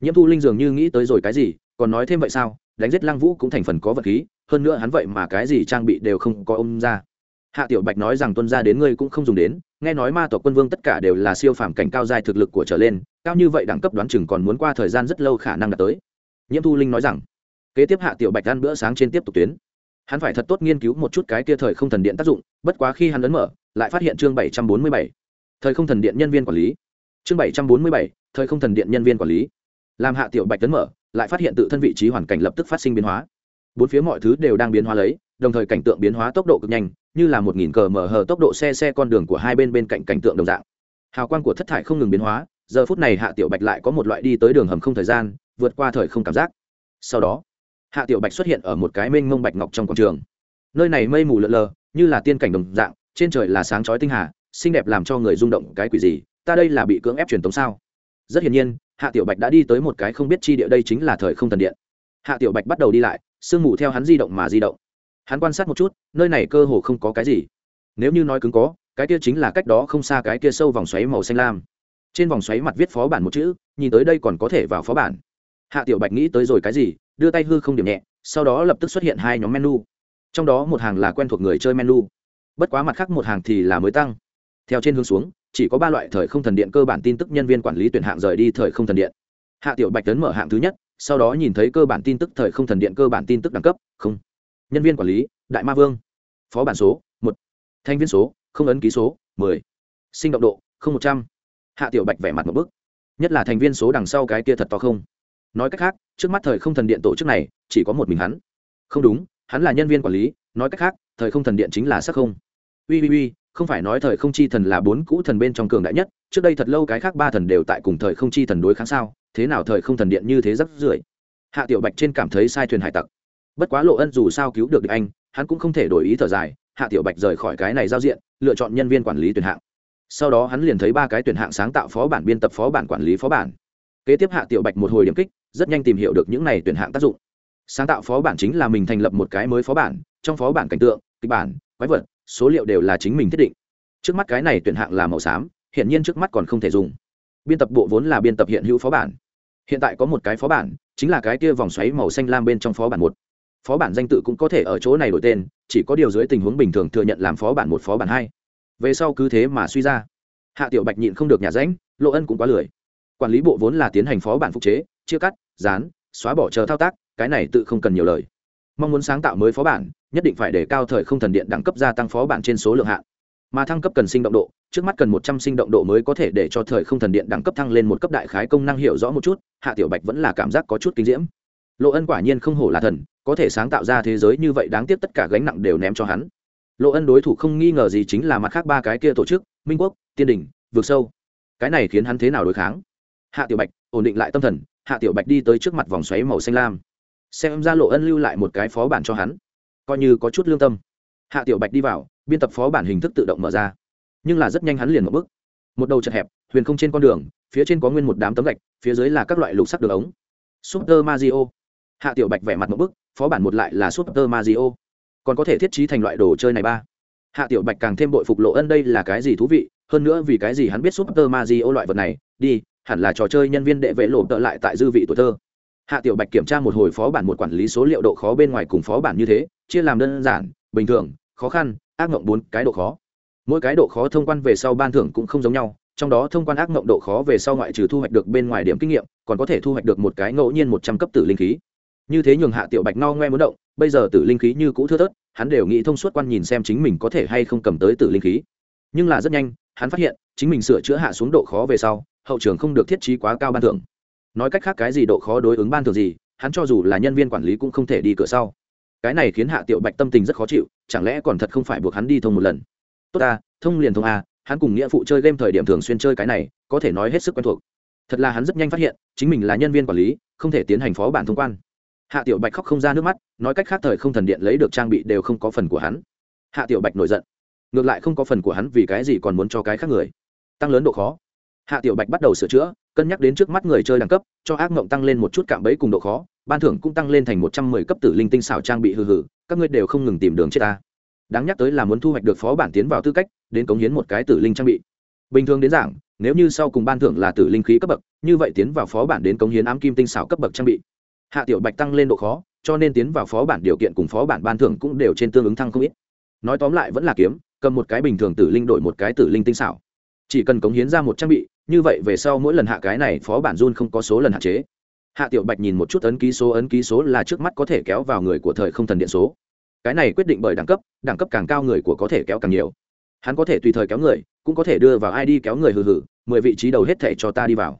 Nhiễm thu linh dường như nghĩ tới rồi cái gì, còn nói thêm vậy sao, đánh giết lăng vũ cũng thành phần có vật khí, hơn nữa hắn vậy mà cái gì trang bị đều không có ôm ra. Hạ tiểu bạch nói rằng tuân ra đến ngươi cũng không dùng đến nghe nói ma tộc quân vương tất cả đều là siêu phàm cảnh cao dài thực lực của trở lên, cao như vậy đẳng cấp đoán chừng còn muốn qua thời gian rất lâu khả năng đạt tới. Nhiễm thu linh nói rằng, kế tiếp hạ tiểu bạch ăn bữa sáng trên tiếp tục tuyến. Hắn phải thật tốt nghiên cứu một chút cái kia thời không thần điện tác dụng, bất quá khi hắn ấn mở, lại phát hiện chương bảy trăm bốn mươi bảy, thời không thần điện nhân viên quản lý. Chương bảy trăm bốn mươi bảy, thời không thần điện nhân viên quản lý. Làm hạ tiểu bạch ấn mở, lại phát hiện tự thân vị trí hoàn cảnh lập tức phát sinh biến hóa. Bốn phía mọi thứ đều đang biến hóa lấy, đồng thời cảnh tượng biến hóa tốc độ cực nhanh như là một nghìn cờ mở hờ tốc độ xe xe con đường của hai bên bên cạnh cảnh tượng đồng dạng. Hào quang của thất thải không ngừng biến hóa, giờ phút này hạ tiểu bạch lại có một loại đi tới đường hầm không thời gian, vượt qua thời không cảm giác. Sau đó, hạ tiểu bạch xuất hiện ở một cái mênh mông bạch ngọc trong quảng trường. Nơi này mây mù lợn lờ, như là tiên cảnh đồng dạng, trên trời là sáng chói tinh hà, xinh đẹp làm cho người rung động cái quỷ gì, ta đây là bị cưỡng ép truyền tống sao? Rất hiển nhiên, hạ tiểu bạch đã đi tới một cái không biết chi địa, đây chính là thời không thần điện. Hạ tiểu bạch bắt đầu đi lại, sương mù theo hắn di động mà di động hắn quan sát một chút, nơi này cơ hồ không có cái gì. Nếu như nói cứng có, cái kia chính là cách đó không xa cái kia sâu vòng xoáy màu xanh lam. Trên vòng xoáy mặt viết phó bản một chữ, nhìn tới đây còn có thể vào phó bản. Hạ tiểu bạch nghĩ tới rồi cái gì, đưa tay hư không điểm nhẹ, sau đó lập tức xuất hiện hai nhóm menu. Trong đó một hàng là quen thuộc người chơi menu. Bất quá mặt khác một hàng thì là mới tăng. Theo trên hướng xuống, chỉ có ba loại thời không thần điện cơ bản tin tức nhân viên quản lý tuyển hạng rời đi thời không thần điện. Hạ tiểu bạch tấn mở hạng thứ nhất, sau đó nhìn thấy cơ bản tin tức thời không thần điện cơ bản tin tức đẳng cấp, không nhân viên quản lý, đại ma vương. Phó bản số, một. Thành viên số, không ấn ký số, mười. Sinh động độ, không một trăm. Hạ tiểu bạch vẻ mặt một bức. Nhất là thành viên số đằng sau cái kia thật to không. Nói cách khác, trước mắt thời không thần điện tổ chức này, chỉ có một mình hắn. Không đúng, hắn là nhân viên quản lý, nói cách khác, thời không thần điện chính là sắc không. Ui ui ui, không phải nói thời không chi thần là bốn cũ thần bên trong cường đại nhất, trước đây thật lâu cái khác ba thần đều tại cùng thời không chi thần đối kháng sao, thế nào thời không thần điện như thế rất rưởi hạ tiểu bạch trên cảm thấy sai thuyền hải tặc bất quá lộ ân dù sao cứu được anh, hắn cũng không thể đổi ý thở dài, hạ tiểu bạch rời khỏi cái này giao diện, lựa chọn nhân viên quản lý tuyển hạng. Sau đó hắn liền thấy ba cái tuyển hạng sáng tạo phó bản biên tập phó bản quản lý phó bản. Kế tiếp hạ tiểu bạch một hồi điểm kích, rất nhanh tìm hiểu được những này tuyển hạng tác dụng. Sáng tạo phó bản chính là mình thành lập một cái mới phó bản, trong phó bản cảnh tượng, kịch bản, quái vật, số liệu đều là chính mình thiết định. Trước mắt cái này tuyển hạng là màu xám hiện nhiên trước mắt còn không thể dùng. Biên tập bộ vốn là biên tập hiện hữu phó bản. Hiện tại có một cái phó bản, chính là cái kia vòng xoáy màu xanh lam bên trong phó bản một phó bản danh tự cũng có thể ở chỗ này đổi tên, chỉ có điều dưới tình huống bình thường thừa nhận làm phó bản một, phó bản hai. Về sau cứ thế mà suy ra. Hạ tiểu bạch nhịn không được nhà ránh, lộ ân cũng quá lười. Quản lý bộ vốn là tiến hành phó bản phục chế, chia cắt, dán, xóa bỏ chờ thao tác, cái này tự không cần nhiều lời. Mong muốn sáng tạo mới phó bản, nhất định phải để cao thời không thần điện đẳng cấp gia tăng phó bản trên số lượng hạn. Mà thăng cấp cần sinh động độ, trước mắt cần một trăm sinh động độ mới có thể để cho thời không thần điện đẳng cấp thăng lên một cấp đại khái công năng hiểu rõ một chút, hạ tiểu bạch vẫn là cảm giác có chút kinh diễm. Lộ ân quả nhiên không hổ là thần có thể sáng tạo ra thế giới như vậy đáng tiếc tất cả gánh nặng đều ném cho hắn. Lộ ân đối thủ không nghi ngờ gì chính là mặt khác ba cái kia tổ chức, minh quốc, tiên đình vượt sâu. Cái này khiến hắn thế nào đối kháng? Hạ tiểu bạch, ổn định lại tâm thần, hạ tiểu bạch đi tới trước mặt vòng xoáy màu xanh lam. Xem ra lộ ân lưu lại một cái phó bản cho hắn, coi như có chút lương tâm. Hạ tiểu bạch đi vào, biên tập phó bản hình thức tự động mở ra. Nhưng là rất nhanh hắn liền một bước. Một đầu chật hẹp, huyền không trên con đường, phía trên có nguyên một đám tấm gạch, phía dưới là các loại lục sắc đường ống. Super mario hạ tiểu bạch vẻ mặt một bức, phó bản một lại là super mario còn có thể thiết trí thành loại đồ chơi này ba. Hạ tiểu bạch càng thêm bội phục lộ ân đây là cái gì thú vị, hơn nữa vì cái gì hắn biết super mario loại vật này, đi, hẳn là trò chơi nhân viên đệ vệ lộ tợ lại tại dư vị tuổi thơ. Hạ tiểu bạch kiểm tra một hồi phó bản một quản lý số liệu độ khó bên ngoài cùng phó bản như thế, chia làm đơn giản, bình thường, khó khăn, ác mộng bốn cái độ khó. Mỗi cái độ khó thông quan về sau ban thưởng cũng không giống nhau, trong đó thông quan ác mộng độ khó về sau ngoại trừ thu hoạch được bên ngoài điểm kinh nghiệm, còn có thể thu hoạch được một cái ngẫu nhiên một trăm cấp tử linh khí như thế nhường hạ tiểu bạch no ngoe muốn động, bây giờ tử linh khí như cũ thưa thớt, hắn đều nghĩ thông suốt quan nhìn xem chính mình có thể hay không cầm tới tử linh khí. Nhưng là rất nhanh, hắn phát hiện, chính mình sửa chữa hạ xuống độ khó về sau, hậu trường không được thiết trí quá cao ban thưởng. Nói cách khác cái gì độ khó đối ứng ban thưởng gì, hắn cho dù là nhân viên quản lý cũng không thể đi cửa sau. Cái này khiến hạ tiểu bạch tâm tình rất khó chịu, chẳng lẽ còn thật không phải buộc hắn đi thông một lần? Tốt ta, thông liền thông a, hắn cùng nghĩa phụ chơi game thời điểm thường xuyên chơi cái này, có thể nói hết sức quen thuộc. Thật là hắn rất nhanh phát hiện, chính mình là nhân viên quản lý, không thể tiến hành phó bản thông quan hạ tiểu bạch khóc không ra nước mắt, nói cách khác thời không thần điện lấy được trang bị đều không có phần của hắn. Hạ tiểu bạch nổi giận. Ngược lại không có phần của hắn vì cái gì còn muốn cho cái khác người. Tăng lớn độ khó. Hạ tiểu bạch bắt đầu sửa chữa, cân nhắc đến trước mắt người chơi đẳng cấp, cho ác mộng tăng lên một chút cạm bẫy cùng độ khó, ban thưởng cũng tăng lên thành một trăm mười cấp tử linh tinh xảo trang bị hư hử các ngươi đều không ngừng tìm đường chết ta. Đáng nhắc tới là muốn thu hoạch được phó bản tiến vào tư cách, đến cống hiến một cái tử linh trang bị. Bình thường đến giảng, nếu như sau cùng ban thưởng là tử linh khí cấp bậc, như vậy tiến vào phó bản đến cống hiến ám kim tinh xảo cấp bậc trang bị hạ tiểu bạch tăng lên độ khó, cho nên tiến vào phó bản điều kiện cùng phó bản ban thưởng cũng đều trên tương ứng thăng không ít. Nói tóm lại vẫn là kiếm, cầm một cái bình thường tử linh đổi một cái tử linh tinh xảo. Chỉ cần cống hiến ra một trang bị, như vậy về sau mỗi lần hạ cái này phó bản run không có số lần hạn chế. Hạ tiểu bạch nhìn một chút ấn ký số, ấn ký số là trước mắt có thể kéo vào người của thời không thần điện số. Cái này quyết định bởi đẳng cấp đẳng cấp càng cao người của có thể kéo càng nhiều. Hắn có thể tùy thời kéo người, cũng có thể đưa vào id kéo người hừ hừ, mười vị trí đầu hết thể cho ta đi vào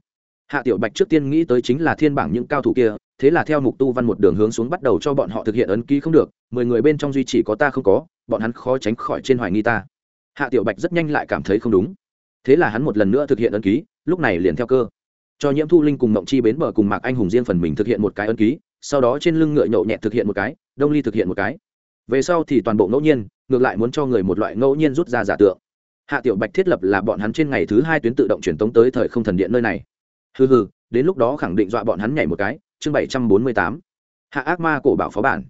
hạ tiểu bạch trước tiên nghĩ tới chính là thiên bảng những cao thủ kia, thế là theo mục tu văn một đường hướng xuống bắt đầu cho bọn họ thực hiện ấn ký không được, mười người bên trong duy chỉ có ta không có, bọn hắn khó tránh khỏi trên hoài nghi ta. Hạ tiểu bạch rất nhanh lại cảm thấy không đúng. Thế là hắn một lần nữa thực hiện ấn ký, lúc này liền theo cơ. Cho nhiễm thu linh cùng mộng chi bến bờ cùng mạc anh hùng riêng phần mình thực hiện một cái ấn ký, sau đó trên lưng ngựa nhậu nhẹt thực hiện một cái, đông ly thực hiện một cái. Về sau thì toàn bộ ngẫu nhiên, ngược lại muốn cho người một loại ngẫu nhiên rút ra giả tượng. Hạ tiểu bạch thiết lập là bọn hắn trên ngày thứ hai tuyến tự động truyền tống tới thời không thần điện nơi này hừ hừ, đến lúc đó khẳng định dọa bọn hắn nhảy một cái. Chương bảy trăm bốn mươi tám. Hạ ác ma cổ bảo phó bản.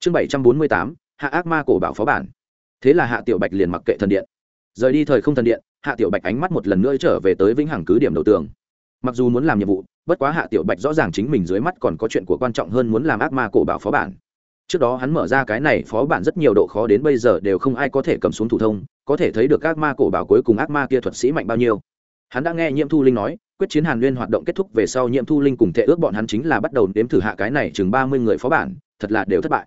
Chương bảy trăm bốn mươi tám. Hạ ác ma cổ bảo phó bản. Thế là hạ tiểu bạch liền mặc kệ thần điện. Rời đi thời không thần điện, hạ tiểu bạch ánh mắt một lần nữa trở về tới vĩnh hằng cứ điểm đầu tường. Mặc dù muốn làm nhiệm vụ, bất quá hạ tiểu bạch rõ ràng chính mình dưới mắt còn có chuyện của quan trọng hơn muốn làm ác ma cổ bảo phó bản. Trước đó hắn mở ra cái này phó bản rất nhiều độ khó đến bây giờ đều không ai có thể cầm xuống thủ thông, có thể thấy được ác ma cổ bảo cuối cùng ác ma kia thuật sĩ mạnh bao nhiêu. Hắn đã nghe nhiễm thu linh nói quyết chiến hàn nguyên hoạt động kết thúc về sau Nhiệm thu linh cùng thể ước bọn hắn chính là bắt đầu đếm thử hạ cái này chừng ba mươi người phó bản, thật là đều thất bại.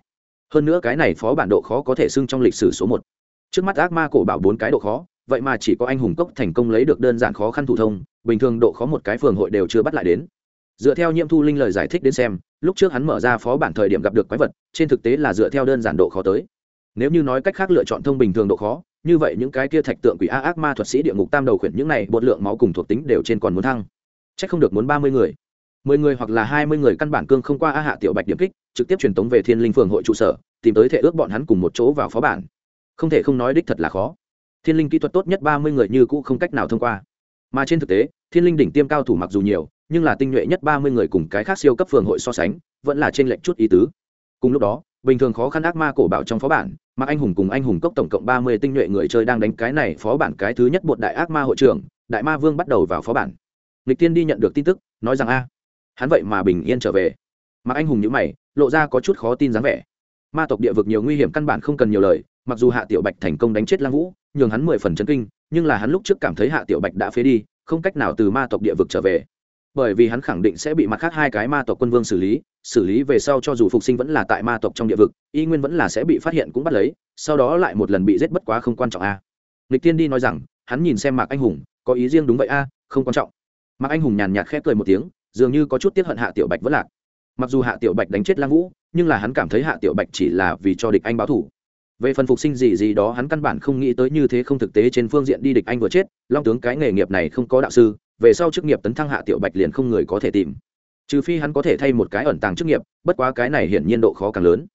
Hơn nữa cái này phó bản độ khó có thể xưng trong lịch sử số một. Trước mắt ác ma cổ bảo bốn cái độ khó, vậy mà chỉ có anh hùng cốc thành công lấy được đơn giản khó khăn thủ thông, bình thường độ khó một cái phường hội đều chưa bắt lại đến. Dựa theo Nhiệm thu linh lời giải thích đến xem, lúc trước hắn mở ra phó bản thời điểm gặp được quái vật, trên thực tế là dựa theo đơn giản độ khó tới nếu như nói cách khác lựa chọn thông bình thường độ khó, như vậy những cái kia thạch tượng quỷ a ác ma thuật sĩ địa ngục tam đầu khuyển những này, bột lượng máu cùng thuộc tính đều trên còn muốn thăng. C h ắ c không được muốn ba mươi người. Mười người hoặc là hai mươi người căn bản cương không qua a hạ tiểu bạch điểm kích, trực tiếp truyền tống về thiên linh phường hội trụ sở, tìm tới thể ước bọn hắn cùng một chỗ vào phó bản. Không thể không nói đích thật là khó. Thiên linh kỹ thuật tốt nhất ba mươi người như cũ không cách nào thông qua. Mà trên thực tế, thiên linh đỉnh tiêm cao thủ mặc dù nhiều, nhưng là tinh nhuệ nhất ba mươi người cùng cái khác siêu cấp phường hội so sánh, vẫn là trên lệnh chút ý tứ. Cùng lúc đó bình thường khó khăn ác ma cổ bảo trong phó bản mà anh hùng cùng anh hùng cốc tổng cộng ba mươi tinh nhuệ người chơi đang đánh cái này phó bản cái thứ nhất bột đại ác ma hội trưởng, đại ma vương bắt đầu vào phó bản. Lịch tiên đi nhận được tin tức, nói rằng a, hắn vậy mà bình yên trở về. Mà anh hùng nhữ mày, lộ ra có chút khó tin dáng vẻ. Ma tộc địa vực nhiều nguy hiểm căn bản không cần nhiều lời, mặc dù hạ tiểu bạch thành công đánh chết lang vũ, nhường hắn mười phần chấn kinh, nhưng là hắn lúc trước cảm thấy hạ tiểu bạch đã phế đi, không cách nào từ ma tộc địa vực trở về bởi vì hắn khẳng định sẽ bị mặt khác hai cái ma tộc quân vương xử lý xử lý về sau cho dù phục sinh vẫn là tại ma tộc trong địa vực, y nguyên vẫn là sẽ bị phát hiện cũng bắt lấy, sau đó lại một lần bị giết bất quá không quan trọng a. Lịch tiên đi nói rằng, hắn nhìn xem mạc anh hùng, có ý riêng đúng vậy a, không quan trọng. Mạc anh hùng nhàn nhạt khép cười một tiếng, dường như có chút tiếp hận hạ tiểu bạch vẫn lạc. Mặc dù hạ tiểu bạch đánh chết lang vũ, nhưng là hắn cảm thấy hạ tiểu bạch chỉ là vì cho địch anh báo thủ về phần phục sinh gì gì đó hắn căn bản không nghĩ tới như thế không thực tế trên phương diện đi địch anh vừa chết, long tướng cái nghề nghiệp này không có đạo sư về sau chức nghiệp tấn thăng hạ tiểu bạch liền không người có thể tìm. Trừ phi hắn có thể thay một cái ẩn tàng chức nghiệp, bất quá cái này hiển nhiên độ khó càng lớn.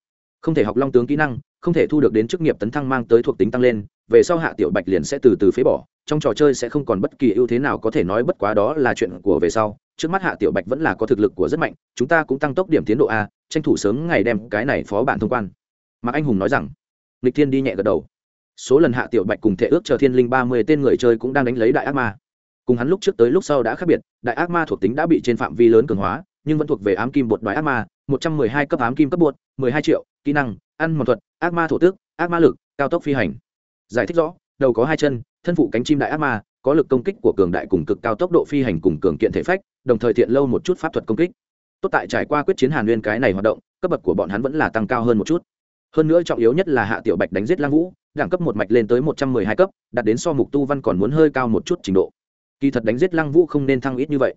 Không thể học long tướng kỹ năng, không thể thu được đến chức nghiệp tấn thăng mang tới thuộc tính tăng lên, về sau hạ tiểu bạch liền sẽ từ từ phế bỏ, trong trò chơi sẽ không còn bất kỳ ưu thế nào có thể nói bất quá đó là chuyện của về sau. Trước mắt hạ tiểu bạch vẫn là có thực lực của rất mạnh, chúng ta cũng tăng tốc điểm tiến độ a, tranh thủ sớm ngày đem cái này phó bản thông quan. Mạc anh hùng nói rằng, lịch thiên đi nhẹ gật đầu. Số lần hạ tiểu bạch cùng thể ước chờ thiên linh ba mươi tên người chơi cũng đang đánh lấy đại ác ma cùng hắn lúc trước tới lúc sau đã khác biệt, đại ác ma thuộc tính đã bị trên phạm vi lớn cường hóa, nhưng vẫn thuộc về ám kim bột đoái ác ma, một trăm mười hai cấp ám kim cấp bột, mười hai triệu, kỹ năng, ăn mòn thuật, ác ma thổ tước ác ma lực, cao tốc phi hành. Giải thích rõ, đầu có hai chân, thân phụ cánh chim đại ác ma, có lực công kích của cường đại cùng cực cao tốc độ phi hành cùng cường kiện thể phách, đồng thời thiện lâu một chút pháp thuật công kích. Tốt tại trải qua quyết chiến hàn nguyên cái này hoạt động, cấp bậc của bọn hắn vẫn là tăng cao hơn một chút. Hơn nữa trọng yếu nhất là hạ tiểu bạch đánh giết lang vũ, đẳng cấp một mạch lên tới một trăm mười hai cấp, đạt đến so mục tu văn còn muốn hơi cao một chút trình độ kỳ thật đánh giết lăng vũ không nên thăng ít như vậy.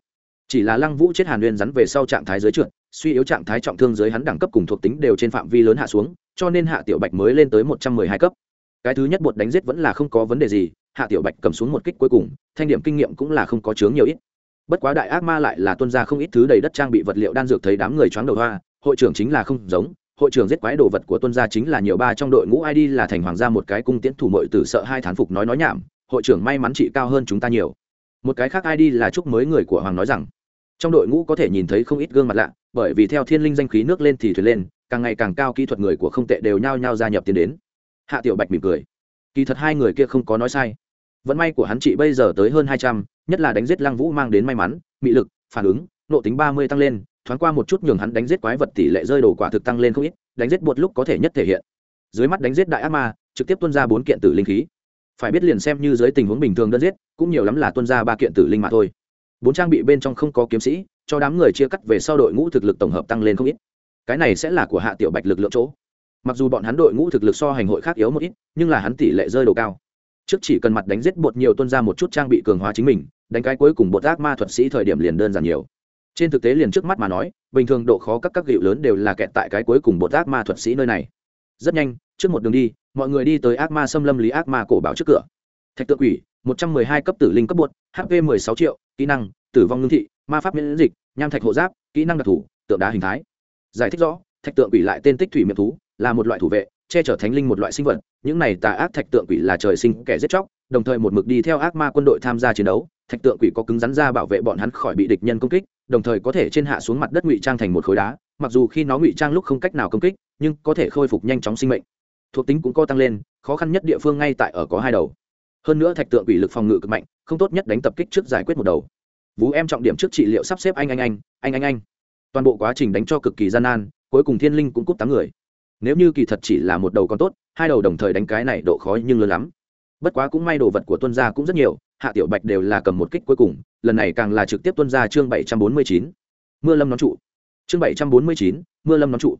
Chỉ là lăng vũ chết hàn nguyên rắn về sau trạng thái dưới trượt, suy yếu trạng thái trọng thương dưới hắn đẳng cấp cùng thuộc tính đều trên phạm vi lớn hạ xuống, cho nên hạ tiểu bạch mới lên tới một trăm mười hai cấp. Cái thứ nhất bột đánh giết vẫn là không có vấn đề gì, hạ tiểu bạch cầm xuống một kích cuối cùng, thanh điểm kinh nghiệm cũng là không có chướng nhiều ít. Bất quá đại ác ma lại là tuân ra không ít thứ đầy đất trang bị vật liệu đan dược thấy đám người choáng đầu hoa, hội trưởng chính là không giống, hội trưởng giết quái đồ vật của tuân gia chính là nhiều ba trong đội ngũ id là thành hoàng gia một cái cung tiễn thủ mội tử sợ hai thán phục nói nói nhảm, hội trưởng may mắn trị cao hơn chúng ta nhiều một cái khác id là chúc mới người của hoàng nói rằng, trong đội ngũ có thể nhìn thấy không ít gương mặt lạ, bởi vì theo thiên linh danh khí nước lên thì thuyền lên, càng ngày càng cao kỹ thuật người của không tệ đều nhao nhao gia nhập tiến đến. Hạ tiểu bạch mỉm cười, kỳ thật hai người kia không có nói sai. Vận may của hắn chị bây giờ tới hơn hai trăm, nhất là đánh giết lăng vũ mang đến may mắn, mị lực, phản ứng, nộ tính ba mươi tăng lên, thoáng qua một chút nhường hắn đánh giết quái vật tỷ lệ rơi đồ quả thực tăng lên không ít, đánh giết bột lúc có thể nhất thể hiện. Dưới mắt đánh giết đại ác ma, trực tiếp tuân ra bốn kiện tử linh khí phải biết liền xem như dưới tình huống bình thường đơn giết, cũng nhiều lắm là tuân ra ba kiện tử linh mà thôi. Bốn trang bị bên trong không có kiếm sĩ, cho đám người chia cắt về sau đội ngũ thực lực tổng hợp tăng lên không ít. Cái này sẽ là của hạ tiểu bạch lực lượng chỗ. Mặc dù bọn hắn đội ngũ thực lực so hành hội khác yếu một ít, nhưng là hắn tỷ lệ rơi đồ cao. Trước chỉ cần mặt đánh giết bột nhiều tuân ra một chút trang bị cường hóa chính mình, đánh cái cuối cùng bột ác ma thuật sĩ thời điểm liền đơn giản nhiều. Trên thực tế liền trước mắt mà nói, bình thường độ khó các các gịu lớn đều là kẹt tại cái cuối cùng bột ác ma thuật sĩ nơi này. Rất nhanh trước một đường đi, mọi người đi tới ác ma xâm lâm lý ác ma cổ bảo trước cửa. Thạch tượng quỷ, một trăm mười hai cấp tử linh cấp bột hp mười sáu triệu, kỹ năng, tử vong ngưng thị, ma pháp miễn dịch, nham thạch hộ giáp, kỹ năng đặc thù tượng đá hình thái. Giải thích rõ, thạch tượng quỷ lại tên tích thủy miệng thú, là một loại thủ vệ, che chở thánh linh một loại sinh vật. Những này tà ác thạch tượng quỷ là trời sinh kẻ giết chóc, đồng thời một mực đi theo ác ma quân đội tham gia chiến đấu. Thạch tượng quỷ có cứng rắn ra bảo vệ bọn hắn khỏi bị địch nhân công kích, đồng thời có thể trên hạ xuống mặt đất ngụy trang thành một khối đá. Mặc dù khi nó ngụy trang lúc không cách nào công kích, nhưng có thể khôi phục nhanh chóng sinh mệnh thuộc tính cũng có tăng lên, khó khăn nhất địa phương ngay tại ở có hai đầu. Hơn nữa thạch tượng quỷ lực phòng ngự cực mạnh, không tốt nhất đánh tập kích trước giải quyết một đầu. Vú em trọng điểm trước trị liệu sắp xếp anh anh anh anh anh anh. Toàn bộ quá trình đánh cho cực kỳ gian nan, cuối cùng thiên linh cũng cúp tám người. Nếu như kỳ thật chỉ là một đầu còn tốt, hai đầu đồng thời đánh cái này độ khó nhưng lớn lắm. Bất quá cũng may đồ vật của tuân gia cũng rất nhiều, hạ tiểu bạch đều là cầm một kích cuối cùng, lần này càng là trực tiếp tuân gia chương bảy trăm bốn mươi chín. Mưa lâm nón trụ. Chương bảy trăm bốn mươi chín, mưa lâm nón trụ.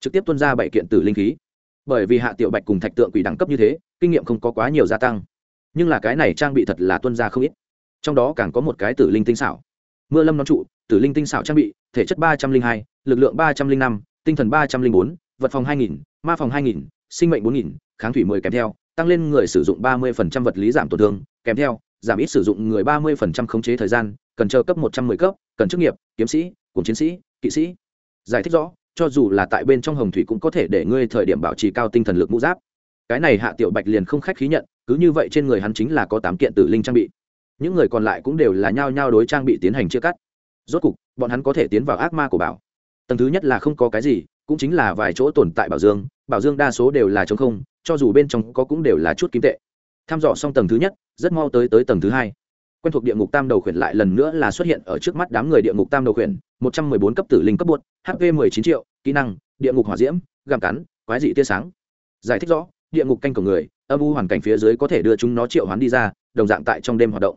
Trực tiếp tuân ra bảy kiện tử linh khí bởi vì hạ tiểu bạch cùng thạch tượng quỷ đẳng cấp như thế, kinh nghiệm không có quá nhiều gia tăng. Nhưng là cái này trang bị thật là tuân ra không ít. Trong đó càng có một cái tử linh tinh xảo. Mưa lâm nón trụ, tử linh tinh xảo trang bị, thể chất ba trăm linh hai, lực lượng ba trăm linh năm, tinh thần ba trăm linh bốn, vật phòng hai nghìn, ma phòng hai nghìn, sinh mệnh bốn nghìn, kháng thủy mười kèm theo, tăng lên người sử dụng ba mươi vật lý giảm tổn thương, kèm theo, giảm ít sử dụng người ba mươi khống chế thời gian, cần chờ cấp một trăm 110 cấp, cần chức nghiệp, kiếm sĩ, cùng chiến sĩ, kỵ sĩ. Giải thích rõ cho dù là tại bên trong hồng thủy cũng có thể để ngươi thời điểm bảo trì cao tinh thần lực mũ giáp. Cái này hạ tiểu bạch liền không khách khí nhận, cứ như vậy trên người hắn chính là có tám kiện tử linh trang bị. Những người còn lại cũng đều là nhao nhao đối trang bị tiến hành chia cắt. Rốt cục, bọn hắn có thể tiến vào ác ma của bảo. Tầng thứ nhất là không có cái gì, cũng chính là vài chỗ tồn tại bảo dương bảo dương đa số đều là t không, cho dù bên trong có cũng đều là chút kim tệ. Tham dò xong tầng thứ nhất, rất mau tới tới tầng thứ hai. Quen thuộc địa ngục tam đầu khuyển lại lần nữa là xuất hiện ở trước mắt đám người địa ngục tam đầu khuyển một trăm mười bốn cấp tử linh cấp bột hp mười chín triệu, kỹ năng, địa ngục hỏa diễm gàm cắn, quái dị tia sáng. Giải thích rõ, địa ngục canh cổng người, âm u hoàn cảnh phía dưới có thể đưa chúng nó triệu hoán đi ra, đồng dạng tại trong đêm hoạt động.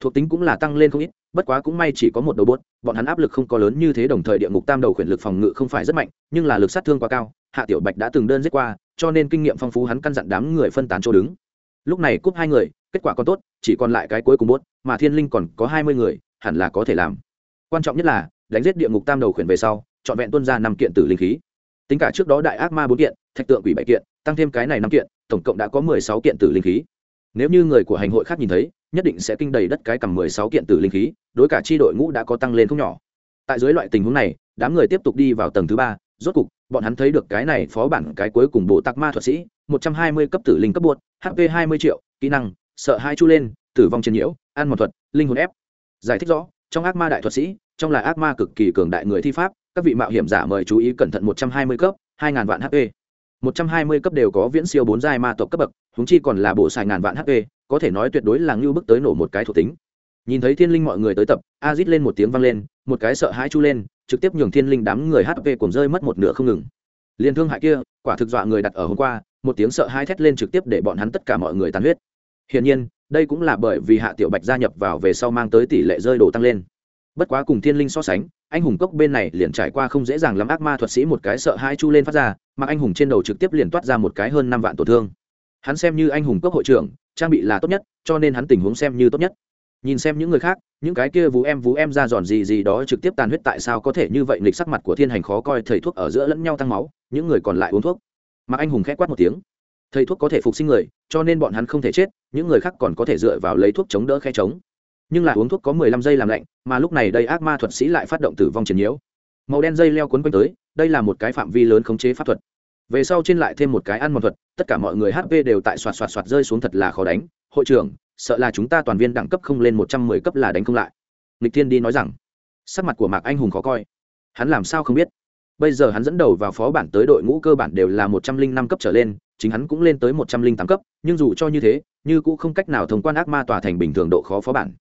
Thuộc tính cũng là tăng lên không ít, bất quá cũng may chỉ có một đầu bốt bọn hắn áp lực không có lớn như thế đồng thời địa ngục tam đầu khuyển lực phòng ngự không phải rất mạnh, nhưng là lực sát thương quá cao, hạ tiểu bạch đã từng đơn giết qua, cho nên kinh nghiệm phong phú hắn căn dặn đám người phân tán chỗ đứng. Lúc này cúp hai người, kết quả còn tốt, chỉ còn lại cái cuối cùng bốt mà thiên linh còn có hai mươi người, hẳn là có thể làm quan trọng nhất là, đánh giết địa ngục tam đầu khuyển về sau, trọn vẹn tuân ra năm kiện tử linh khí. Tính cả trước đó đại ác ma bốn kiện, thạch tượng quỷ bảy kiện, tăng thêm cái này năm kiện, tổng cộng đã có mười sáu kiện tử linh khí. Nếu như người của hành hội khác nhìn thấy, nhất định sẽ kinh đầy đất cái cầm mười sáu kiện tử linh khí, đối cả chi đội ngũ đã có tăng lên không nhỏ. Tại dưới loại tình huống này, đám người tiếp tục đi vào tầng thứ ba, rốt cục, bọn hắn thấy được cái này phó bản cái cuối cùng bộ tạc ma thuật sĩ, một trăm hai mươi cấp tử linh cấp buốt hp hai mươi triệu, kỹ năng, sợ hai chu lên, tử vong chiến nhiễu, ăn một thuật, linh hồn ép. Giải thích rõ trong ác ma đại thuật sĩ, trong là ác ma cực kỳ cường đại người thi pháp, các vị mạo hiểm giả mời chú ý cẩn thận một trăm hai mươi cấp, hai ngàn vạn hp một trăm hai mươi cấp đều có viễn siêu bốn giai ma tộc cấp bậc húng chi còn là bộ xài ngàn vạn hp có thể nói tuyệt đối là ngưu bức tới nổ một cái thuộc tính. Nhìn thấy thiên linh mọi người tới tập, a rít lên một tiếng vang lên, một cái sợ hãi chu lên, trực tiếp nhường thiên linh đám người hp cùng rơi mất một nửa không ngừng. Liên thương hại kia, quả thực dọa người đặt ở hôm qua, một tiếng sợ hãi thét lên trực tiếp để bọn hắn tất cả mọi người tàn huyết. Hiển nhiên đây cũng là bởi vì hạ tiểu bạch gia nhập vào về sau mang tới tỷ lệ rơi đồ tăng lên. Bất quá cùng thiên linh so sánh, anh hùng cốc bên này liền trải qua không dễ dàng lắm ác ma thuật sĩ một cái sợ hai chu lên phát ra, mà anh hùng trên đầu trực tiếp liền toát ra một cái hơn năm vạn tổn thương. Hắn xem như anh hùng cốc hội trưởng, trang bị là tốt nhất, cho nên hắn tình huống xem như tốt nhất. Nhìn xem những người khác, những cái kia vú em vú em ra giòn gì gì đó trực tiếp tàn huyết tại sao có thể như vậy lịch sắc mặt của thiên hành khó coi, thầy thuốc ở giữa lẫn nhau tăng máu, những người còn lại uống thuốc. Mà anh hùng khẽ quát một tiếng thầy thuốc có thể phục sinh người, cho nên bọn hắn không thể chết, những người khác còn có thể dựa vào lấy thuốc chống đỡ khe chống nhưng là uống thuốc có mười lăm giây làm lạnh, mà lúc này đây ác ma thuật sĩ lại phát động tử vong chiến nhiễu. Màu đen dây leo quấn quanh tới, đây là một cái phạm vi lớn khống chế pháp thuật. Về sau trên lại thêm một cái ăn một thuật, tất cả mọi người hp đều tại soạt soạt soạt rơi xuống thật là khó đánh. Hội trưởng, sợ là chúng ta toàn viên đẳng cấp không lên một trăm mười cấp là đánh không lại. Lịch thiên đi nói rằng, sắc mặt của mạc anh hùng khó coi. Hắn làm sao không biết? Bây giờ hắn dẫn đầu vào phó bản tới đội ngũ cơ bản đều là một trăm linh năm cấp trở lên chính hắn cũng lên tới một trăm linh tám cấp, nhưng dù cho như thế, như cũng không cách nào thông quan ác ma tòa thành bình thường độ khó phó bản.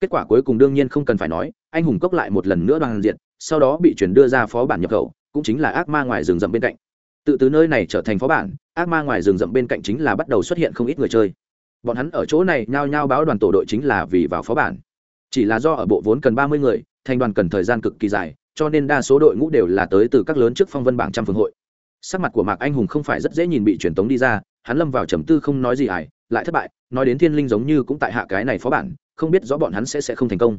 Kết quả cuối cùng đương nhiên không cần phải nói, anh hùng cốc lại một lần nữa đoàn diện sau đó bị chuyển đưa ra phó bản nhập khẩu, cũng chính là ác ma ngoài rừng rậm bên cạnh. Tự từ nơi này trở thành phó bản, ác ma ngoài rừng rậm bên cạnh chính là bắt đầu xuất hiện không ít người chơi. Bọn hắn ở chỗ này nhao nhao báo đoàn tổ đội chính là vì vào phó bản. Chỉ là do ở bộ vốn cần ba mươi người, thành đoàn cần thời gian cực kỳ dài, cho nên đa số đội ngũ đều là tới từ các lớn trước phong vân bảng trăm phương hội sắc mặt của mạc anh hùng không phải rất dễ nhìn bị truyền tống đi ra, hắn lâm vào trầm tư không nói gì ải lại thất bại, nói đến thiên linh giống như cũng tại hạ cái này phó bản, không biết rõ bọn hắn sẽ sẽ không thành công.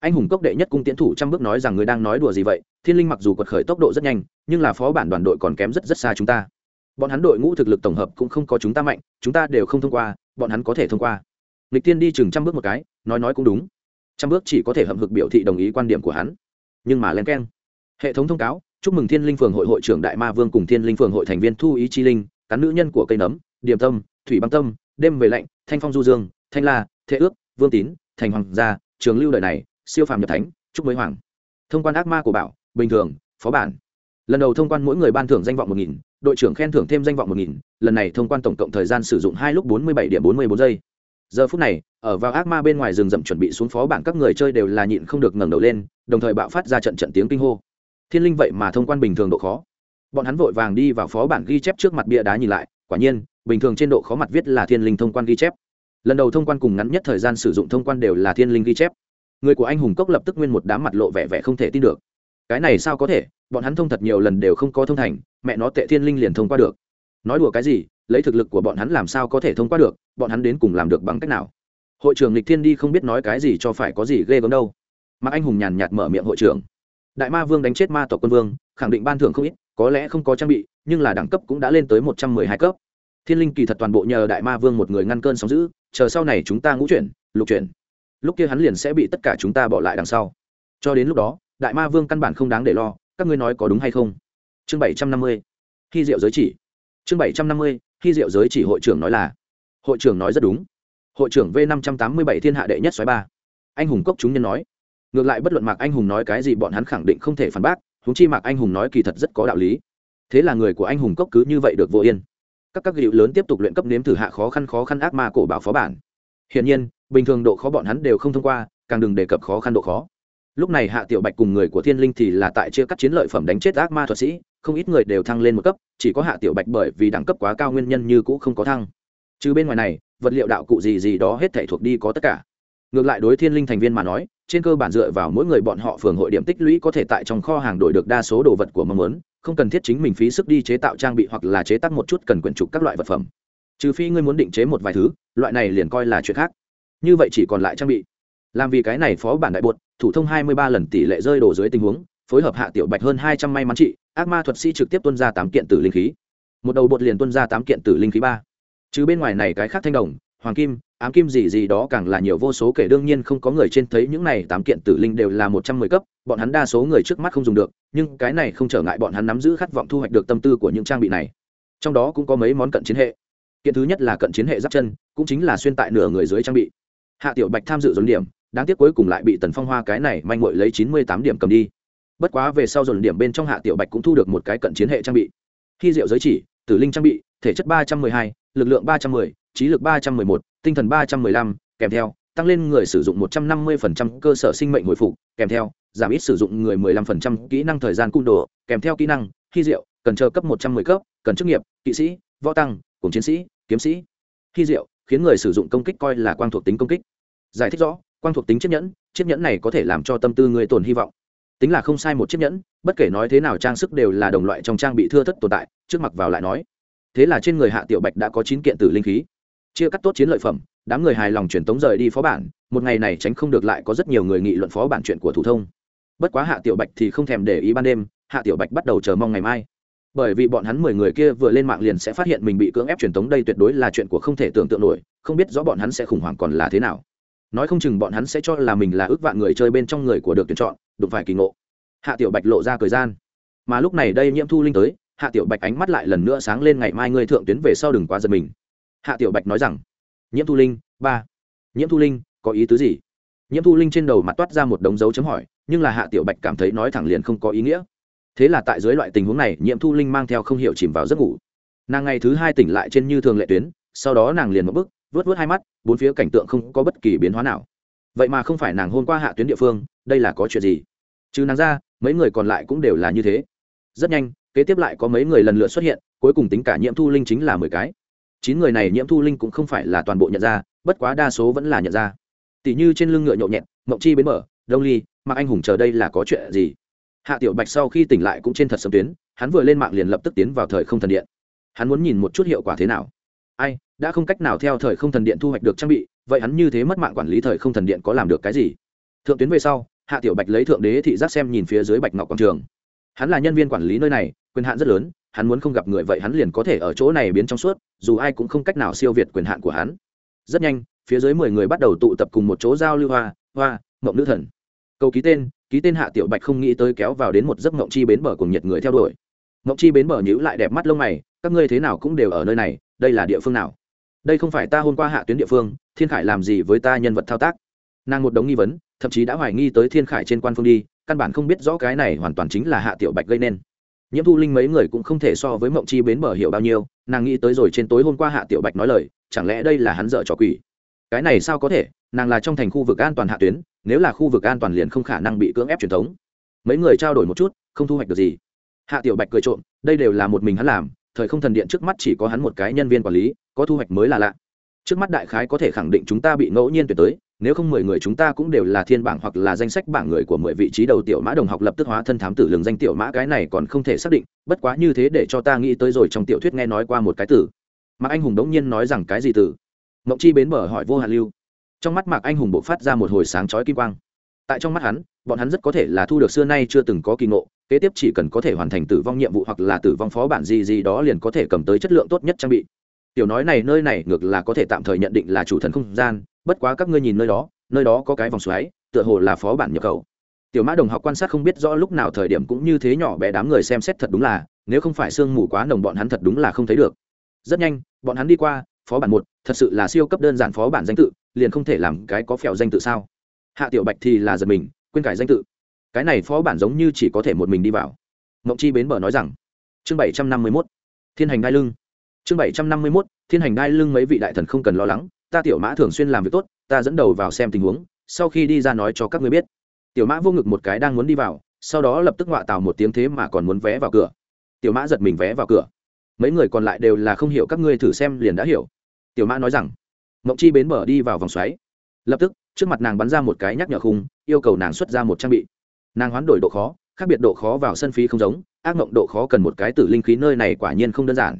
Anh hùng cốc đệ nhất cung tiến thủ trăm bước nói rằng người đang nói đùa gì vậy, thiên linh mặc dù quật khởi tốc độ rất nhanh, nhưng là phó bản đoàn đội còn kém rất rất xa chúng ta. Bọn hắn đội ngũ thực lực tổng hợp cũng không có chúng ta mạnh, chúng ta đều không thông qua, bọn hắn có thể thông qua. Lịch tiên đi chừng trăm bước một cái, nói nói cũng đúng. Trăm bước chỉ có thể hậm hực biểu thị đồng ý quan điểm của hắn. Nhưng mà len k e n hệ thống thông cáo chúc mừng thiên linh phường hội hội trưởng đại ma vương cùng thiên linh phường hội thành viên thu ý chi linh, cắn nữ nhân của cây nấm, điểm tâm, thủy băng tâm, đêm về lạnh, thanh phong du dương, thanh la thế ước, vương tín, thành hoàng gia, trường lưu đời này, siêu phàm nhập thánh, chúc mới hoàng. Thông quan ác ma của bảo, bình thường, phó bản. Lần đầu thông quan mỗi người ban thưởng danh vọng một nghìn, đội trưởng khen thưởng thêm danh vọng một nghìn, lần này thông quan tổng cộng thời gian sử dụng hai lúc bốn mươi bảy điểm bốn mươi bốn giây. Giờ phút này, ở vào ác ma bên ngoài rừng rậm chuẩn bị xuống phó bản các người chơi đều là nhịn không được ngẩng đầu lên, đồng thời bạo phát ra trận trận tiếng kinh hô thiên linh vậy mà thông quan bình thường độ khó. Bọn hắn vội vàng đi vào phó bản ghi chép trước mặt bia đá nhìn lại, quả nhiên, bình thường trên độ khó mặt viết là thiên linh thông quan ghi chép. Lần đầu thông quan cùng ngắn nhất thời gian sử dụng thông quan đều là thiên linh ghi chép. Người của anh hùng cốc lập tức nguyên một đám mặt lộ vẻ vẻ không thể tin được. Cái này sao có thể, bọn hắn thông thật nhiều lần đều không có thông thành, mẹ nó tệ thiên linh liền thông qua được. Nói đùa cái gì, lấy thực lực của bọn hắn làm sao có thể thông qua được, bọn hắn đến cùng làm được bằng cách nào? Hội trưởng lịch thiên đi không biết nói cái gì cho phải có gì ghê gớm đâu. Mà anh hùng nhàn nhạt mở miệng hội trưởng đại ma vương đánh chết ma tộc quân vương, khẳng định ban thưởng không ít, có lẽ không có trang bị, nhưng là đẳng cấp cũng đã lên tới một trăm mười hai cấp. Thiên linh kỳ thật toàn bộ nhờ đại ma vương một người ngăn cơn sóng giữ, chờ sau này chúng ta ngũ chuyển, lục chuyển. Lúc kia hắn liền sẽ bị tất cả chúng ta bỏ lại đằng sau. Cho đến lúc đó, đại ma vương căn bản không đáng để lo, các ngươi nói có đúng hay không? Chương bảy trăm năm mươi khi diệu giới chỉ. Chương bảy trăm năm mươi khi diệu giới chỉ hội trưởng nói là, hội trưởng nói rất đúng. Hội trưởng v năm trăm tám mươi bảy thiên hạ đệ nhất xoáy ba. Anh hùng cốc chúng nhân nói ngược lại bất luận mạc anh hùng nói cái gì bọn hắn khẳng định không thể phản bác húng chi mạc anh hùng nói kỳ thật rất có đạo lý. Thế là người của anh hùng cốc cứ như vậy được vô yên. Các các hiệu lớn tiếp tục luyện cấp nếm thử hạ khó khăn khó khăn ác ma cổ bảo phó bản. Hiển nhiên, bình thường độ khó bọn hắn đều không thông qua, càng đừng đề cập khó khăn độ khó. Lúc này hạ tiểu bạch cùng người của thiên linh thì là tại chia cắt chiến lợi phẩm đánh chết ác ma thuật sĩ, không ít người đều thăng lên một cấp, chỉ có hạ tiểu bạch bởi vì đẳng cấp quá cao nguyên nhân như cũ không có thăng. Chứ bên ngoài này, vật liệu đạo cụ gì gì đó hết thể thuộc đi có tất cả. Ngược lại đối thiên linh thành viên mà nói trên cơ bản dựa vào mỗi người bọn họ phường hội điểm tích lũy có thể tại trong kho hàng đổi được đa số đồ vật của mong muốn, không cần thiết chính mình phí sức đi chế tạo trang bị hoặc là chế tác một chút cần quyển trục các loại vật phẩm. Trừ phi ngươi muốn định chế một vài thứ, loại này liền coi là chuyện khác. Như vậy chỉ còn lại trang bị. Làm vì cái này phó bản đại bột, thủ thông hai mươi ba lần tỷ lệ rơi đổ dưới tình huống, phối hợp hạ tiểu bạch hơn hai trăm may mắn trị, ác ma thuật sĩ trực tiếp tuân ra tám kiện tử linh khí. Một đầu bột liền tuân ra tám kiện tử linh khí ba. Chứ bên ngoài này cái khác thanh đồng, hoàng kim ám kim gì gì đó càng là nhiều vô số kể. Đương nhiên không có người trên thấy những này tám kiện tử linh đều là một trăm mười cấp, bọn hắn đa số người trước mắt không dùng được, nhưng cái này không trở ngại bọn hắn nắm giữ khát vọng thu hoạch được tâm tư của những trang bị này. Trong đó cũng có mấy món cận chiến hệ. Kiện thứ nhất là cận chiến hệ giáp chân, cũng chính là xuyên tại nửa người dưới trang bị. Hạ tiểu bạch tham dự dồn điểm, đáng tiếc cuối cùng lại bị tần phong hoa cái này manh muội lấy chín mươi tám điểm cầm đi. Bất quá về sau dồn điểm bên trong hạ tiểu bạch cũng thu được một cái cận chiến hệ trang bị. Khi diệu giới chỉ, tử linh trang bị, thể chất ba trăm mười hai lực lượng ba trăm mười, trí lực ba trăm mười một, tinh thần ba trăm mười lăm, kèm theo, tăng lên người sử dụng một trăm năm mươi phần trăm cơ sở sinh mệnh hồi phục, kèm theo, giảm ít sử dụng người mười lăm phần trăm kỹ năng thời gian cung đồ, kèm theo kỹ năng, khi diệu cần chờ cấp một trăm mười cấp, cần chức nghiệp, kỵ sĩ, võ tăng, cùng chiến sĩ, kiếm sĩ. Khi diệu khiến người sử dụng công kích coi là quang thuộc tính công kích. Giải thích rõ, quang thuộc tính chiếc nhẫn chiếc nhẫn này có thể làm cho tâm tư người tồn hy vọng. Tính là không sai một chiếc nhẫn, bất kể nói thế nào trang sức đều là đồng loại trong trang bị thưa thất tồn tại, trước mặt vào lại nói thế là trên người hạ tiểu bạch đã có chín kiện tử linh khí. Chia cắt tốt chiến lợi phẩm, đám người hài lòng truyền tống rời đi phó bản, một ngày này tránh không được lại có rất nhiều người nghị luận phó bản chuyện của thủ thông. Bất quá hạ tiểu bạch thì không thèm để ý ban đêm, hạ tiểu bạch bắt đầu chờ mong ngày mai. Bởi vì bọn hắn mười người kia vừa lên mạng liền sẽ phát hiện mình bị cưỡng ép truyền tống đây tuyệt đối là chuyện của không thể tưởng tượng nổi, không biết rõ bọn hắn sẽ khủng hoảng còn là thế nào. Nói không chừng bọn hắn sẽ cho là mình là ước vạn người chơi bên trong người của được tuyển chọn, đụng phải kỳ ngộ. Hạ tiểu bạch lộ ra thời gian. Mà lúc này đây nhiễm thu linh tới hạ tiểu bạch ánh mắt lại lần nữa sáng lên ngày mai ngươi thượng tuyến về sau đừng quá giật mình. Hạ tiểu bạch nói rằng, nhiễm thu linh, ba. Nhiễm thu linh, có ý tứ gì? Nhiễm thu linh trên đầu mặt toát ra một đống dấu chấm hỏi, nhưng là hạ tiểu bạch cảm thấy nói thẳng liền không có ý nghĩa. Thế là tại dưới loại tình huống này, nhiễm thu linh mang theo không hiểu chìm vào giấc ngủ. Nàng ngày thứ hai tỉnh lại trên như thường lệ tuyến, sau đó nàng liền một bức vớt vớt hai mắt, bốn phía cảnh tượng không có bất kỳ biến hóa nào. Vậy mà không phải nàng hôn qua hạ tuyến địa phương, đây là có chuyện gì? Chứ nàng ra, mấy người còn lại cũng đều là như thế. Rất nhanh kế tiếp lại có mấy người lần lượt xuất hiện, cuối cùng tính cả nhiễm thu linh chính là mười cái. Chín người này nhiễm thu linh cũng không phải là toàn bộ nhận ra, bất quá đa số vẫn là nhận ra. Tỷ như trên lưng ngựa nhộn nhẹt, mộng chi bến mở đông ly mặc anh hùng chờ đây là có chuyện gì? Hạ tiểu bạch sau khi tỉnh lại cũng trên thật sớm tuyến, hắn vừa lên mạng liền lập tức tiến vào thời không thần điện. Hắn muốn nhìn một chút hiệu quả thế nào. Ai, đã không cách nào theo thời không thần điện thu hoạch được trang bị, vậy hắn như thế mất mạng quản lý thời không thần điện có làm được cái gì? Thượng tuyến về sau, hạ tiểu bạch lấy thượng đế thị giác xem nhìn phía dưới bạch ngọc quảng trường. Hắn là nhân viên quản lý nơi này quyền hạn rất lớn, hắn muốn không gặp người vậy hắn liền có thể ở chỗ này biến trong suốt, dù ai cũng không cách nào siêu việt quyền hạn của hắn. Rất nhanh, phía dưới mười người bắt đầu tụ tập cùng một chỗ giao lưu hoa hoa, mộng nữ thần. Cầu ký tên ký tên hạ tiểu bạch không nghĩ tới kéo vào đến một giấc mộng chi bến bờ cùng nhiệt người theo đuổi. Mộng chi bến bờ nhữ lại đẹp mắt lông mày, các ngươi thế nào cũng đều ở nơi này, đây là địa phương nào? Đây không phải ta hôm qua hạ tuyến địa phương, thiên khải làm gì với ta nhân vật thao tác? Nàng một đống nghi vấn, thậm chí đã hoài nghi tới thiên khải trên quan phương đi, căn bản không biết rõ cái này hoàn toàn chính là hạ tiểu bạch gây nên nhiễm thu linh mấy người cũng không thể so với mộng chi bến bờ hiểu bao nhiêu, nàng nghĩ tới rồi trên tối hôm qua hạ tiểu bạch nói lời, chẳng lẽ đây là hắn dợ trò quỷ? Cái này sao có thể, nàng là trong thành khu vực an toàn hạ tuyến, nếu là khu vực an toàn liền không khả năng bị cưỡng ép truyền thống. Mấy người trao đổi một chút, không thu hoạch được gì. Hạ tiểu bạch cười trộm, đây đều là một mình hắn làm, thời không thần điện trước mắt chỉ có hắn một cái nhân viên quản lý, có thu hoạch mới là lạ. Trước mắt đại khái có thể khẳng định chúng ta bị ngẫu nhiên tuyệt tới nếu không mười người chúng ta cũng đều là thiên bảng hoặc là danh sách bảng người của mười vị trí đầu tiểu mã đồng học lập tức hóa thân thám tử lường danh tiểu mã, cái này còn không thể xác định, bất quá như thế để cho ta nghĩ tới rồi trong tiểu thuyết nghe nói qua một cái từ mạc anh hùng đống nhiên nói rằng cái gì tử? Mộng chi bến bờ hỏi vô hạ lưu. Trong mắt mạc anh hùng bộ phát ra một hồi sáng chói kim quang. Tại trong mắt hắn, bọn hắn rất có thể là thu được xưa nay chưa từng có kỳ ngộ, kế tiếp chỉ cần có thể hoàn thành tử vong nhiệm vụ hoặc là tử vong phó bản gì gì đó liền có thể cầm tới chất lượng tốt nhất trang bị. Tiểu nói này, nơi này ngược là có thể tạm thời nhận định là chủ thần không gian bất quá các ngươi nhìn nơi đó nơi đó có cái vòng xoáy, tựa hồ là phó bản nhập khẩu. Tiểu mã đồng học quan sát không biết rõ lúc nào thời điểm cũng như thế nhỏ bé đám người xem xét thật đúng là, nếu không phải sương mù quá nồng bọn hắn thật đúng là không thấy được. Rất nhanh, bọn hắn đi qua, phó bản một, thật sự là siêu cấp đơn giản phó bản danh tự, liền không thể làm cái có phèo danh tự sao? Hạ tiểu bạch thì là giật mình, quên cải danh tự. Cái này phó bản giống như chỉ có thể một mình đi vào. Mộng chi bến bờ nói rằng, chương bảy trăm năm mươi mốt, thiên hành đai lưng. Chương bảy trăm năm mươi mốt, thiên hành đai lưng mấy vị đại thần không cần lo lắng ta tiểu mã thường xuyên làm việc tốt, ta dẫn đầu vào xem tình huống, sau khi đi ra nói cho các ngươi biết. Tiểu mã vô ngực một cái đang muốn đi vào, sau đó lập tức ngoạ tào một tiếng thế mà còn muốn vé vào cửa. Tiểu mã giật mình vé vào cửa. Mấy người còn lại đều là không hiểu các ngươi thử xem liền đã hiểu. Tiểu mã nói rằng, mộng chi bến bờ đi vào vòng xoáy. Lập tức, trước mặt nàng bắn ra một cái nhắc nhở khung, yêu cầu nàng xuất ra một trang bị. Nàng hoán đổi độ khó, khác biệt độ khó vào sân phí không giống, ác mộng độ khó cần một cái tử linh khí nơi này quả nhiên không đơn giản.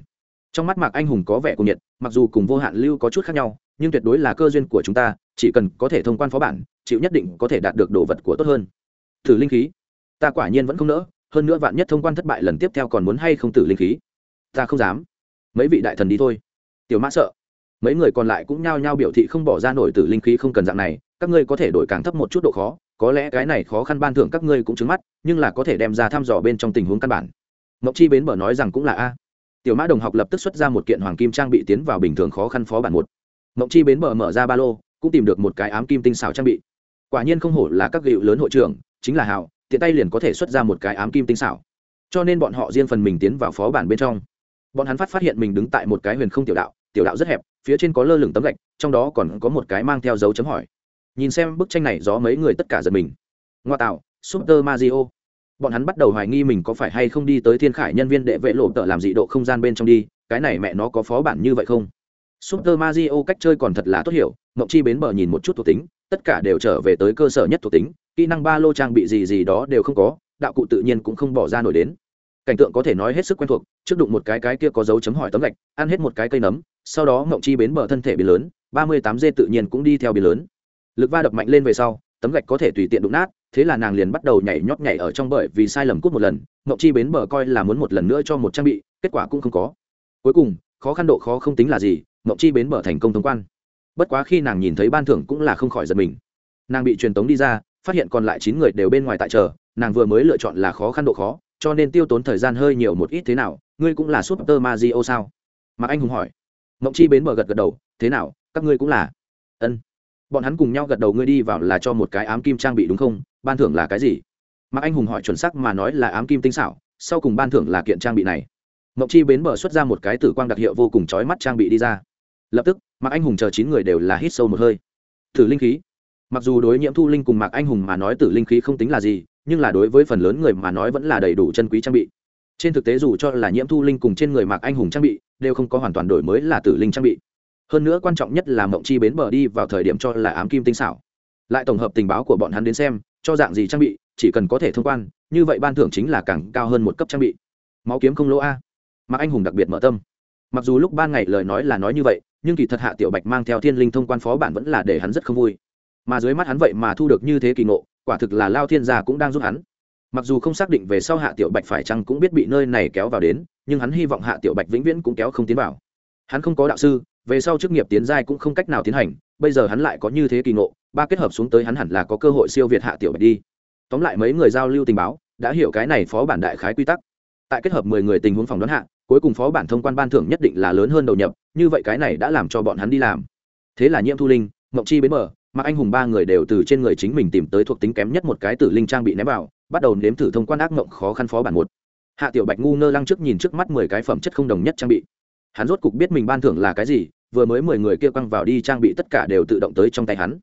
Trong mắt mạc anh hùng có vẻ cuồng nhiệt, mặc dù cùng vô hạn lưu có chút khác nhau nhưng tuyệt đối là cơ duyên của chúng ta, chỉ cần có thể thông quan phó bản, chịu nhất định có thể đạt được đồ vật của tốt hơn. Tử linh khí. Ta quả nhiên vẫn không nỡ, hơn nữa vạn nhất thông quan thất bại lần tiếp theo còn muốn hay không tử linh khí? Ta không dám. Mấy vị đại thần đi thôi. Tiểu mã sợ. Mấy người còn lại cũng nhao nhao biểu thị không bỏ ra nổi tử linh khí không cần dạng này, các ngươi có thể đổi càng thấp một chút độ khó, có lẽ cái này khó khăn ban thưởng các ngươi cũng trứng mắt, nhưng là có thể đem ra thăm dò bên trong tình huống căn bản. Mộc chi bến bờ nói rằng cũng là a. Tiểu mã đồng học lập tức xuất ra một kiện hoàng kim trang bị tiến vào bình thường khó khăn phó bản một mộng chi bến bờ mở ra ba lô, cũng tìm được một cái ám kim tinh xảo trang bị. Quả nhiên không hổ là các gịu lớn hội trưởng, chính là hào tiện tay liền có thể xuất ra một cái ám kim tinh xảo. Cho nên bọn họ riêng phần mình tiến vào phó bản bên trong. Bọn hắn phát phát hiện mình đứng tại một cái huyền không tiểu đạo tiểu đạo rất hẹp, phía trên có lơ lửng tấm gạch, trong đó còn có một cái mang theo dấu chấm hỏi. Nhìn xem bức tranh này gió mấy người tất cả giật mình. Ngoa tạo, super mario. Bọn hắn bắt đầu hoài nghi mình có phải hay không đi tới thiên khải nhân viên đệ vệ lộ tợ làm dị độ không gian bên trong đi, cái này mẹ nó có phó bản như vậy không? Super mario cách chơi còn thật là tốt hiểu, mộng chi bến bờ nhìn một chút thuộc tính, tất cả đều trở về tới cơ sở nhất thuộc tính, kỹ năng ba lô trang bị gì gì đó đều không có, đạo cụ tự nhiên cũng không bỏ ra nổi đến. Cảnh tượng có thể nói hết sức quen thuộc, trước đụng một cái cái kia có dấu chấm hỏi tấm gạch, ăn hết một cái cây nấm, sau đó mộng chi bến bờ thân thể biến lớn, ba mươi tám dê tự nhiên cũng đi theo biến lớn. Lực va đập mạnh lên về sau, tấm gạch có thể tùy tiện đụng nát, thế là nàng liền bắt đầu nhảy nhót nhảy ở trong bởi vì sai lầm cút một lần, mộng chi bến bờ coi là muốn một lần nữa cho một trang bị, kết quả cũng không có. Cuối cùng khó khăn độ khó không tính là gì, mộng chi bến mở thành công thông quan. Bất quá khi nàng nhìn thấy ban thưởng cũng là không khỏi giật mình. Nàng bị truyền tống đi ra, phát hiện còn lại chín người đều bên ngoài tại chờ, nàng vừa mới lựa chọn là khó khăn độ khó, cho nên tiêu tốn thời gian hơi nhiều một ít thế nào, ngươi cũng là súp tơ ma di ô sao? Mạc anh hùng hỏi. Mộng chi bến bờ gật gật đầu, thế nào, các ngươi cũng là. Ân. Bọn hắn cùng nhau gật đầu, ngươi đi vào là cho một cái ám kim trang bị đúng không? Ban thưởng là cái gì? Mạc anh hùng hỏi chuẩn sắc mà nói là ám kim tinh xảo, sau cùng ban thưởng là kiện trang bị này mộng chi bến bờ xuất ra một cái tử quang đặc hiệu vô cùng chói mắt trang bị đi ra. Lập tức, mạc anh hùng chờ chín người đều là hít sâu một hơi. Tử linh khí. Mặc dù đối nhiễm thu linh cùng mạc anh hùng mà nói tử linh khí không tính là gì, nhưng là đối với phần lớn người mà nói vẫn là đầy đủ chân quý trang bị. Trên thực tế dù cho là nhiễm thu linh cùng trên người mạc anh hùng trang bị, đều không có hoàn toàn đổi mới là tử linh trang bị. Hơn nữa quan trọng nhất là mộng chi bến bờ đi vào thời điểm cho là ám kim tinh xảo. Lại tổng hợp tình báo của bọn hắn đến xem, cho dạng gì trang bị, chỉ cần có thể thông quan, như vậy ban thưởng chính là càng cao hơn một cấp trang bị. Máu kiếm không lỗ a mạc anh hùng đặc biệt mở tâm. Mặc dù lúc ban ngày lời nói là nói như vậy, nhưng kỳ thật hạ tiểu bạch mang theo thiên linh thông quan phó bản vẫn là để hắn rất không vui. Mà dưới mắt hắn vậy mà thu được như thế kỳ ngộ, quả thực là lao thiên gia cũng đang giúp hắn. Mặc dù không xác định về sau hạ tiểu bạch phải chăng cũng biết bị nơi này kéo vào đến, nhưng hắn hy vọng hạ tiểu bạch vĩnh viễn cũng kéo không tiến vào. Hắn không có đạo sư, về sau chức nghiệp tiến giai cũng không cách nào tiến hành, bây giờ hắn lại có như thế kỳ ngộ, ba kết hợp xuống tới hắn hẳn là có cơ hội siêu việt hạ tiểu bạch đi. Tóm lại mấy người giao lưu tình báo, đã hiểu cái này phó bản đại khái quy tắc. Tại kết hợp mười người tình huống phòng đoán hạ cuối cùng phó bản thông quan ban thưởng nhất định là lớn hơn đầu nhập, như vậy cái này đã làm cho bọn hắn đi làm. Thế là nhiễm thu linh, mộng chi bến mở mà anh hùng ba người đều từ trên người chính mình tìm tới thuộc tính kém nhất một cái tử linh trang bị ném vào, bắt đầu nếm thử thông quan ác mộng khó khăn phó bản một. Hạ tiểu bạch ngu ngơ lăng trước nhìn trước mắt mười cái phẩm chất không đồng nhất trang bị. Hắn rốt cục biết mình ban thưởng là cái gì, vừa mới mười người kia quăng vào đi trang bị tất cả đều tự động tới trong tay hắn.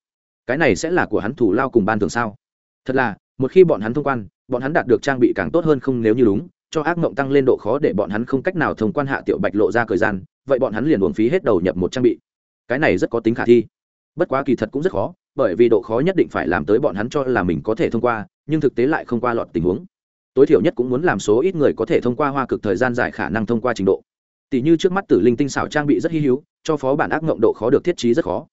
Cái này sẽ là của hắn thủ lao cùng ban thưởng sao? Thật là, một khi bọn hắn thông quan, bọn hắn đạt được trang bị càng tốt hơn không nếu như đúng cho ác mộng tăng lên độ khó để bọn hắn không cách nào thông quan hạ tiểu bạch lộ ra thời gian, vậy bọn hắn liền uống phí hết đầu nhập một trang bị. Cái này rất có tính khả thi. Bất quá kỳ thật cũng rất khó, bởi vì độ khó nhất định phải làm tới bọn hắn cho là mình có thể thông qua, nhưng thực tế lại không qua lọt tình huống. Tối thiểu nhất cũng muốn làm số ít người có thể thông qua hoa cực thời gian dài khả năng thông qua trình độ. Tỷ như trước mắt tử linh tinh xảo trang bị rất hy hữu, cho phó bản ác mộng độ khó được thiết trí rất khó.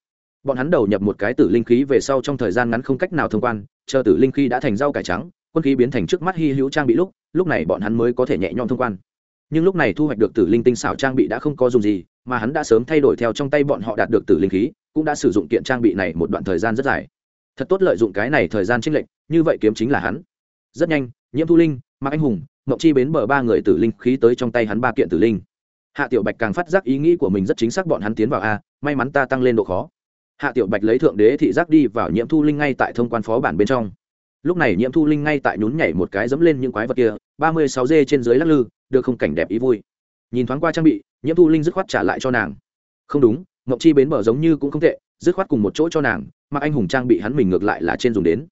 Bọn hắn đầu nhập một cái tử linh khí về sau trong thời gian ngắn không cách nào thông quan, chờ tử linh khí đã thành rau cải trắng quân khí biến thành trước mắt hy hữu trang bị lúc lúc này bọn hắn mới có thể nhẹ nhõm thông quan. Nhưng lúc này thu hoạch được tử linh tinh xảo trang bị đã không có dùng gì, mà hắn đã sớm thay đổi theo trong tay bọn họ đạt được tử linh khí, cũng đã sử dụng kiện trang bị này một đoạn thời gian rất dài. Thật tốt lợi dụng cái này thời gian trinh lệnh như vậy kiếm chính là hắn. Rất nhanh, nhiễm thu linh, mạc anh hùng mậu chi bến bờ ba người tử linh khí tới trong tay hắn ba kiện tử linh. Hạ tiểu bạch càng phát giác ý nghĩ của mình rất chính xác bọn hắn tiến vào a, may mắn ta tăng lên độ khó. Hạ tiểu bạch lấy thượng đế thị giác đi vào nhiễm thu linh ngay tại thông quan phó bản bên trong lúc này nhiễm thu linh ngay tại nhún nhảy một cái dẫm lên những quái vật kia, ba mươi sáu dê trên dưới lắc lư, được không cảnh đẹp ý vui. Nhìn thoáng qua trang bị, nhiễm thu linh dứt khoát trả lại cho nàng. Không đúng ngọc chi bến bờ giống như cũng không tệ, dứt khoát cùng một chỗ cho nàng, mặc anh hùng trang bị hắn mình ngược lại là trên dùng đến.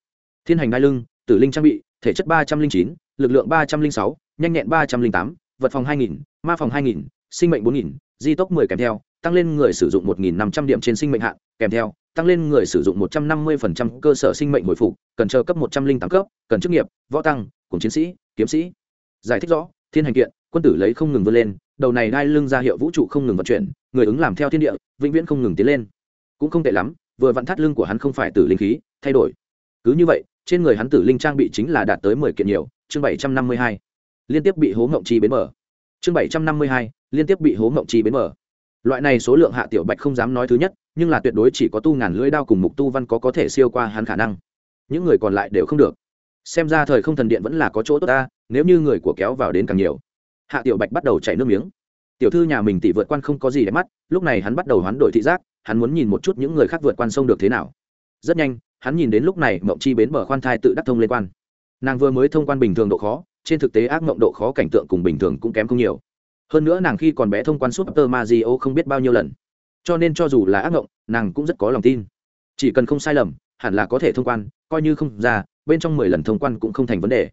Thiên hành đai lưng, tử linh trang bị, thể chất ba trăm linh chín, lực lượng ba trăm linh sáu, nhanh nhẹn ba trăm linh tám, vật phòng hai nghìn, ma phòng hai nghìn, sinh mệnh bốn nghìn, di tốc mười kèm theo, tăng lên người sử dụng một nghìn năm trăm điểm trên sinh mệnh hạn, kèm theo tăng lên người sử dụng một trăm năm mươi phần trăm cơ sở sinh mệnh hồi phục, cần chờ cấp một trăm linh tám cấp, cần chức nghiệp, võ tăng, cùng chiến sĩ, kiếm sĩ. Giải thích rõ, thiên hành kiện, quân tử lấy không ngừng vươn lên, đầu này đai lưng ra hiệu vũ trụ không ngừng vận chuyển, người ứng làm theo thiên địa, vĩnh viễn không ngừng tiến lên. Cũng không tệ lắm, vừa vặn thắt lưng của hắn không phải tử linh khí, thay đổi. Cứ như vậy, trên người hắn tử linh trang bị chính là đạt tới mười kiện nhiều, chương bảy trăm năm mươi hai. Liên tiếp bị hố ngộng chi bến mở. Chương bảy trăm năm mươi hai, liên tiếp bị hố ngộng chi bến mở loại này số lượng hạ tiểu bạch không dám nói thứ nhất, nhưng là tuyệt đối chỉ có tu ngàn lưỡi đao cùng mục tu văn có có thể siêu qua hắn khả năng. Những người còn lại đều không được. Xem ra thời không thần điện vẫn là có chỗ tốt ta, nếu như người của kéo vào đến càng nhiều. Hạ tiểu bạch bắt đầu chảy nước miếng. Tiểu thư nhà mình tỷ vượt quan không có gì để mắt, lúc này hắn bắt đầu hoán đổi thị giác, hắn muốn nhìn một chút những người khác vượt quan sông được thế nào. Rất nhanh, hắn nhìn đến lúc này mộng chi bến bờ khoan thai tự đắc thông lên quan. Nàng vừa mới thông quan bình thường độ khó, trên thực tế ác mộng độ khó cảnh tượng cùng bình thường cũng kém không nhiều hơn nữa nàng khi còn bé thông quan super mazio không biết bao nhiêu lần. Cho nên cho dù là ác ngộng, nàng cũng rất có lòng tin. Chỉ cần không sai lầm, hẳn là có thể thông quan, coi như không ra, bên trong mười lần thông quan cũng không thành vấn đề.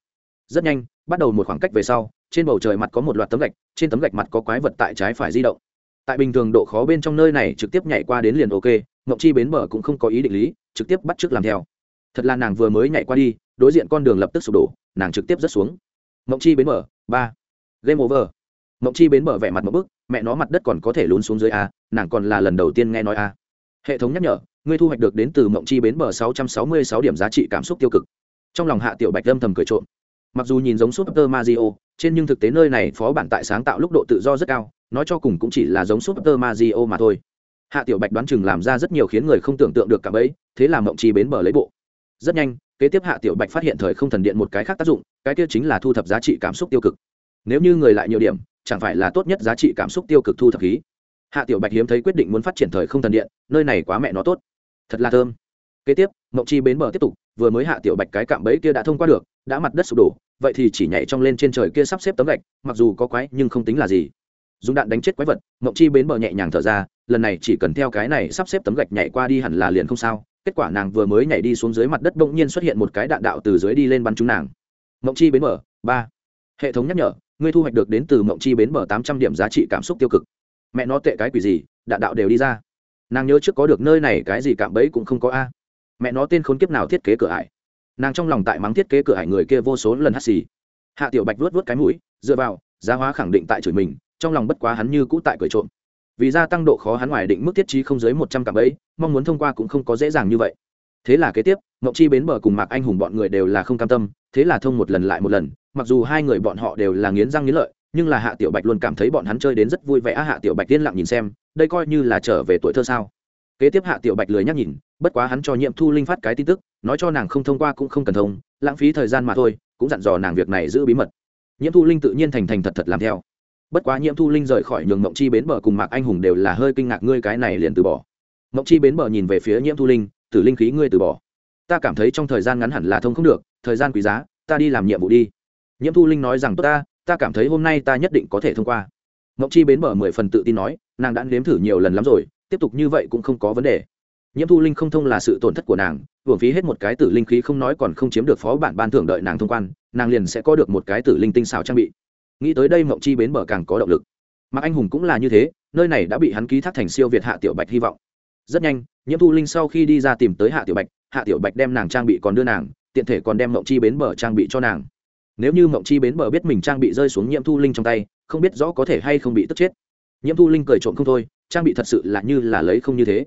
Rất nhanh, bắt đầu một khoảng cách về sau, trên bầu trời mặt có một loạt tấm gạch, trên tấm gạch mặt có quái vật tại trái phải di động. Tại bình thường độ khó bên trong nơi này trực tiếp nhảy qua đến liền ok ngộng chi bến bờ cũng không có ý định lý, trực tiếp bắt t r ư ớ c làm theo. Thật là nàng vừa mới nhảy qua đi, đối diện con đường lập tức sụp đổ, nàng trực tiếp rớt xuống. Ngộng chi bến bờ, ba. Game over mộng chi bến bờ vẻ mặt một bức, mẹ nó mặt đất còn có thể lún xuống dưới a, nàng còn là lần đầu tiên nghe nói a. Hệ thống nhắc nhở, ngươi thu hoạch được đến từ mộng chi bến bờ sáu trăm sáu mươi sáu điểm giá trị cảm xúc tiêu cực. Trong lòng hạ tiểu bạch lâm thầm cười trộm. Mặc dù nhìn giống super mario trên nhưng thực tế nơi này phó bản tại sáng tạo lúc độ tự do rất cao, nói cho cùng cũng chỉ là giống super mario mà thôi. Hạ tiểu bạch đoán chừng làm ra rất nhiều khiến người không tưởng tượng được cả bấy, thế là mộng chi bến bờ lấy bộ. Rất nhanh, kế tiếp hạ tiểu bạch phát hiện thời không thần điện một cái khác tác dụng, cái kia chính là thu thập giá trị cảm xúc tiêu cực. Nếu như người lại nhiều điểm chẳng phải là tốt nhất giá trị cảm xúc tiêu cực thu thập khí. Hạ tiểu bạch hiếm thấy quyết định muốn phát triển thời không thần điện, nơi này quá mẹ nó tốt. Thật là thơm. Kế tiếp, mộng chi bến bờ tiếp tục, vừa mới hạ tiểu bạch cái cạm bẫy kia đã thông qua được, đã mặt đất sụp đổ, vậy thì chỉ nhảy trong lên trên trời kia sắp xếp tấm gạch, mặc dù có quái nhưng không tính là gì. Dùng đạn đánh chết quái vật, mộng chi bến bờ nhẹ nhàng thở ra, lần này chỉ cần theo cái này sắp xếp tấm gạch nhảy qua đi hẳn là liền không sao. Kết quả nàng vừa mới nhảy đi xuống dưới mặt đất bỗng nhiên xuất hiện một cái đạn đạo từ dưới đi lên bắn trúng nàng. Mộng chi bến bờ, ba. Hệ thống nhắc nhở ngươi thu hoạch được đến từ mộng chi bến bờ tám trăm điểm giá trị cảm xúc tiêu cực. Mẹ nó tệ cái quỷ gì, đạn đạo đều đi ra. Nàng nhớ trước có được nơi này cái gì cạm bẫy cũng không có a. Mẹ nó tên khốn kiếp nào thiết kế cửa ải. Nàng trong lòng tại mắng thiết kế cửa ải người kia vô số lần hắt xì. Hạ tiểu bạch vuốt vuốt cái mũi, dựa vào, giá hóa khẳng định tại chửi mình, trong lòng bất quá hắn như cũ tại cười trộm. Vì gia tăng độ khó hắn ngoài định mức thiết trí không dưới một trăm cạm bẫy, mong muốn thông qua cũng không có dễ dàng như vậy. Thế là kế tiếp ngọc chi bến bờ cùng mạc anh hùng bọn người đều là không cam tâm, thế là thông một lần lại một lần mặc dù hai người bọn họ đều là nghiến răng nghiến lợi, nhưng là hạ tiểu bạch luôn cảm thấy bọn hắn chơi đến rất vui vẻ hạ tiểu bạch tiên lặng nhìn xem, đây coi như là trở về tuổi thơ sao. Kế tiếp hạ tiểu bạch lười nhắc nhìn, bất quá hắn cho nhiệm thu linh phát cái tin tức, nói cho nàng không thông qua cũng không cần thông, lãng phí thời gian mà thôi, cũng dặn dò nàng việc này giữ bí mật. Nhiễm thu linh tự nhiên thành thành thật thật làm theo. Bất quá nhiễm thu linh rời khỏi nhường mộng chi bến bờ cùng mạc anh hùng đều là hơi kinh ngạc ngươi cái này liền từ bỏ. Mộng chi bến bờ nhìn về phía nhiễm thu linh, tử linh khí ngươi từ bỏ. Ta cảm thấy trong thời gian ngắn hẳn là thông không được, thời gian quý giá, ta đi làm nhiệm vụ đi nhiễm thu linh nói rằng, tốt ta ta cảm thấy hôm nay ta nhất định có thể thông qua. Ngọc chi bến bờ mười phần tự tin nói, nàng đã nếm thử nhiều lần lắm rồi, tiếp tục như vậy cũng không có vấn đề. Nhiễm thu linh không thông là sự tổn thất của nàng, hưởng phí hết một cái tử linh khí không nói còn không chiếm được phó bản ban thưởng đợi nàng thông quan, nàng liền sẽ có được một cái tử linh tinh xào trang bị. Nghĩ tới đây mộng chi bến bờ càng có động lực. Mạc anh hùng cũng là như thế, nơi này đã bị hắn ký thác thành siêu việt hạ tiểu bạch hy vọng. Rất nhanh, nhiễm thu linh sau khi đi ra tìm tới hạ tiểu bạch, hạ tiểu bạch đem nàng trang bị còn đưa nàng, tiện thể còn đem mộng chi bến bờ trang bị cho nàng nếu như mộng chi bến bờ biết mình trang bị rơi xuống nhiễm thu linh trong tay, không biết rõ có thể hay không bị tức chết. Nhiễm thu linh cười trộm không thôi, trang bị thật sự là như là lấy không như thế.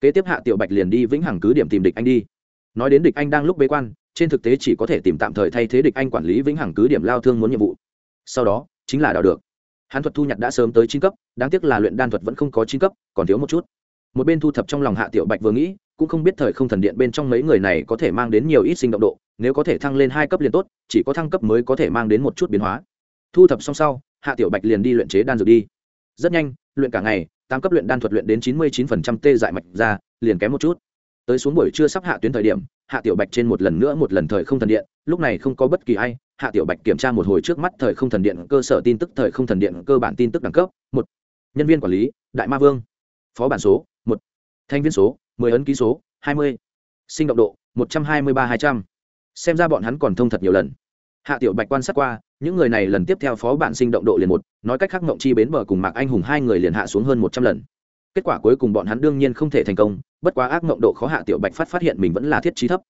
Kế tiếp hạ tiểu bạch liền đi vĩnh hằng cứ điểm tìm địch anh đi. Nói đến địch anh đang lúc bế quan, trên thực tế chỉ có thể tìm tạm thời thay thế địch anh quản lý vĩnh hằng cứ điểm lao thương muốn nhiệm vụ. Sau đó, chính là đào được. Hắn thuật thu nhặt đã sớm tới chín cấp, đáng tiếc là luyện đan thuật vẫn không có chín cấp, còn thiếu một chút. Một bên thu thập trong lòng hạ tiểu bạch vừa nghĩ, cũng không biết thời không thần điện bên trong mấy người này có thể mang đến nhiều ít sinh động độ nếu có thể thăng lên hai cấp liền tốt, chỉ có thăng cấp mới có thể mang đến một chút biến hóa. Thu thập xong sau, hạ tiểu bạch liền đi luyện chế đan dược đi. Rất nhanh, luyện cả ngày, tám cấp luyện đan thuật luyện đến chín mươi chín phần trăm tê dại mạch ra, liền kém một chút. Tới xuống buổi trưa sắp hạ tuyến thời điểm, hạ tiểu bạch trên một lần nữa một lần thời không thần điện, lúc này không có bất kỳ ai, hạ tiểu bạch kiểm tra một hồi trước mắt thời không thần điện cơ sở tin tức, thời không thần điện cơ bản tin tức đẳng cấp, một. Nhân viên quản lý, đại ma vương. Phó bản số, một. Thành viên số, mười ấn ký số, hai mươi. Sinh động độ, một trăm hai mươi ba hai trăm xem ra bọn hắn còn thông thật nhiều lần. Hạ tiểu bạch quan sát qua, những người này lần tiếp theo phó bản sinh động độ liền một, nói cách khác mộng chi bến bờ cùng mạc anh hùng hai người liền hạ xuống hơn một trăm lần. Kết quả cuối cùng bọn hắn đương nhiên không thể thành công, bất quá ác mộng độ khó hạ tiểu bạch phát phát hiện mình vẫn là thiết trí thấp.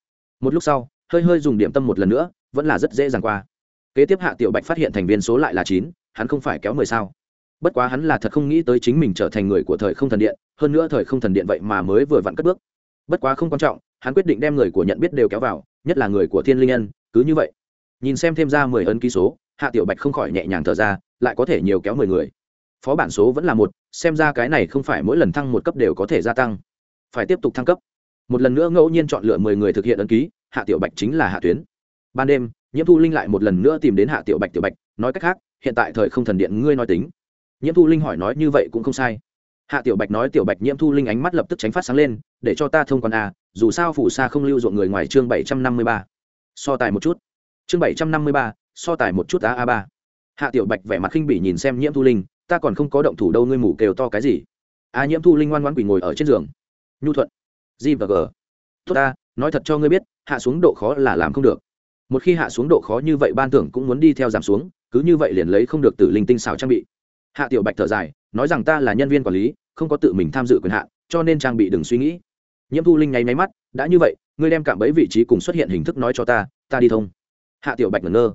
Một lúc sau, hơi hơi dùng điểm tâm một lần nữa, vẫn là rất dễ dàng qua. Kế tiếp hạ tiểu bạch phát hiện thành viên số lại là chín, hắn không phải kéo mười sao. Bất quá hắn là thật không nghĩ tới chính mình trở thành người của thời không thần điện, hơn nữa thời không thần điện vậy mà mới vừa vặn cất bước. Bất quá không quan trọng, hắn quyết định đem người của nhận biết đều kéo vào nhất là người của thiên linh nhân, cứ như vậy. Nhìn xem thêm ra mười ấn ký số, hạ tiểu bạch không khỏi nhẹ nhàng thở ra, lại có thể nhiều kéo mười người. Phó bản số vẫn là một, xem ra cái này không phải mỗi lần thăng một cấp đều có thể gia tăng. Phải tiếp tục thăng cấp. Một lần nữa ngẫu nhiên chọn lựa mười người thực hiện ấn ký, hạ tiểu bạch chính là hạ tuyến. Ban đêm, nhiễm thu linh lại một lần nữa tìm đến hạ tiểu bạch tiểu bạch, nói cách khác, hiện tại thời không thần điện ngươi nói tính. Nhiễm thu linh hỏi nói như vậy cũng không sai. Hạ tiểu bạch nói tiểu bạch nhiễm thu linh ánh mắt lập tức tránh phát sáng lên, để cho ta thông quan a dù sao phủ xa không lưu ruộng người ngoài chương bảy trăm năm mươi ba. So tài một chút. Chương bảy trăm năm mươi ba, so tài một chút a a ba. Hạ tiểu bạch vẻ mặt khinh bỉ nhìn xem nhiễm thu linh, ta còn không có động thủ đâu, ngươi mủ kêu to cái gì? A nhiễm thu linh ngoan ngoan quỳ ngồi ở trên giường. Nhu thuận, g và g. Tốt ta, nói thật cho ngươi biết, hạ xuống độ khó là làm không được. Một khi hạ xuống độ khó như vậy, ban tưởng cũng muốn đi theo giảm xuống, cứ như vậy liền lấy không được tử linh tinh xảo trang bị. Hạ tiểu bạch thở dài, nói rằng ta là nhân viên quản lý, không có tự mình tham dự quyền hạn, cho nên trang bị đừng suy nghĩ nhiễm thu linh nháy máy mắt, đã như vậy, ngươi đem cảm bẫy vị trí cùng xuất hiện hình thức nói cho ta ta đi thông. Hạ tiểu bạch ngẩn ngơ.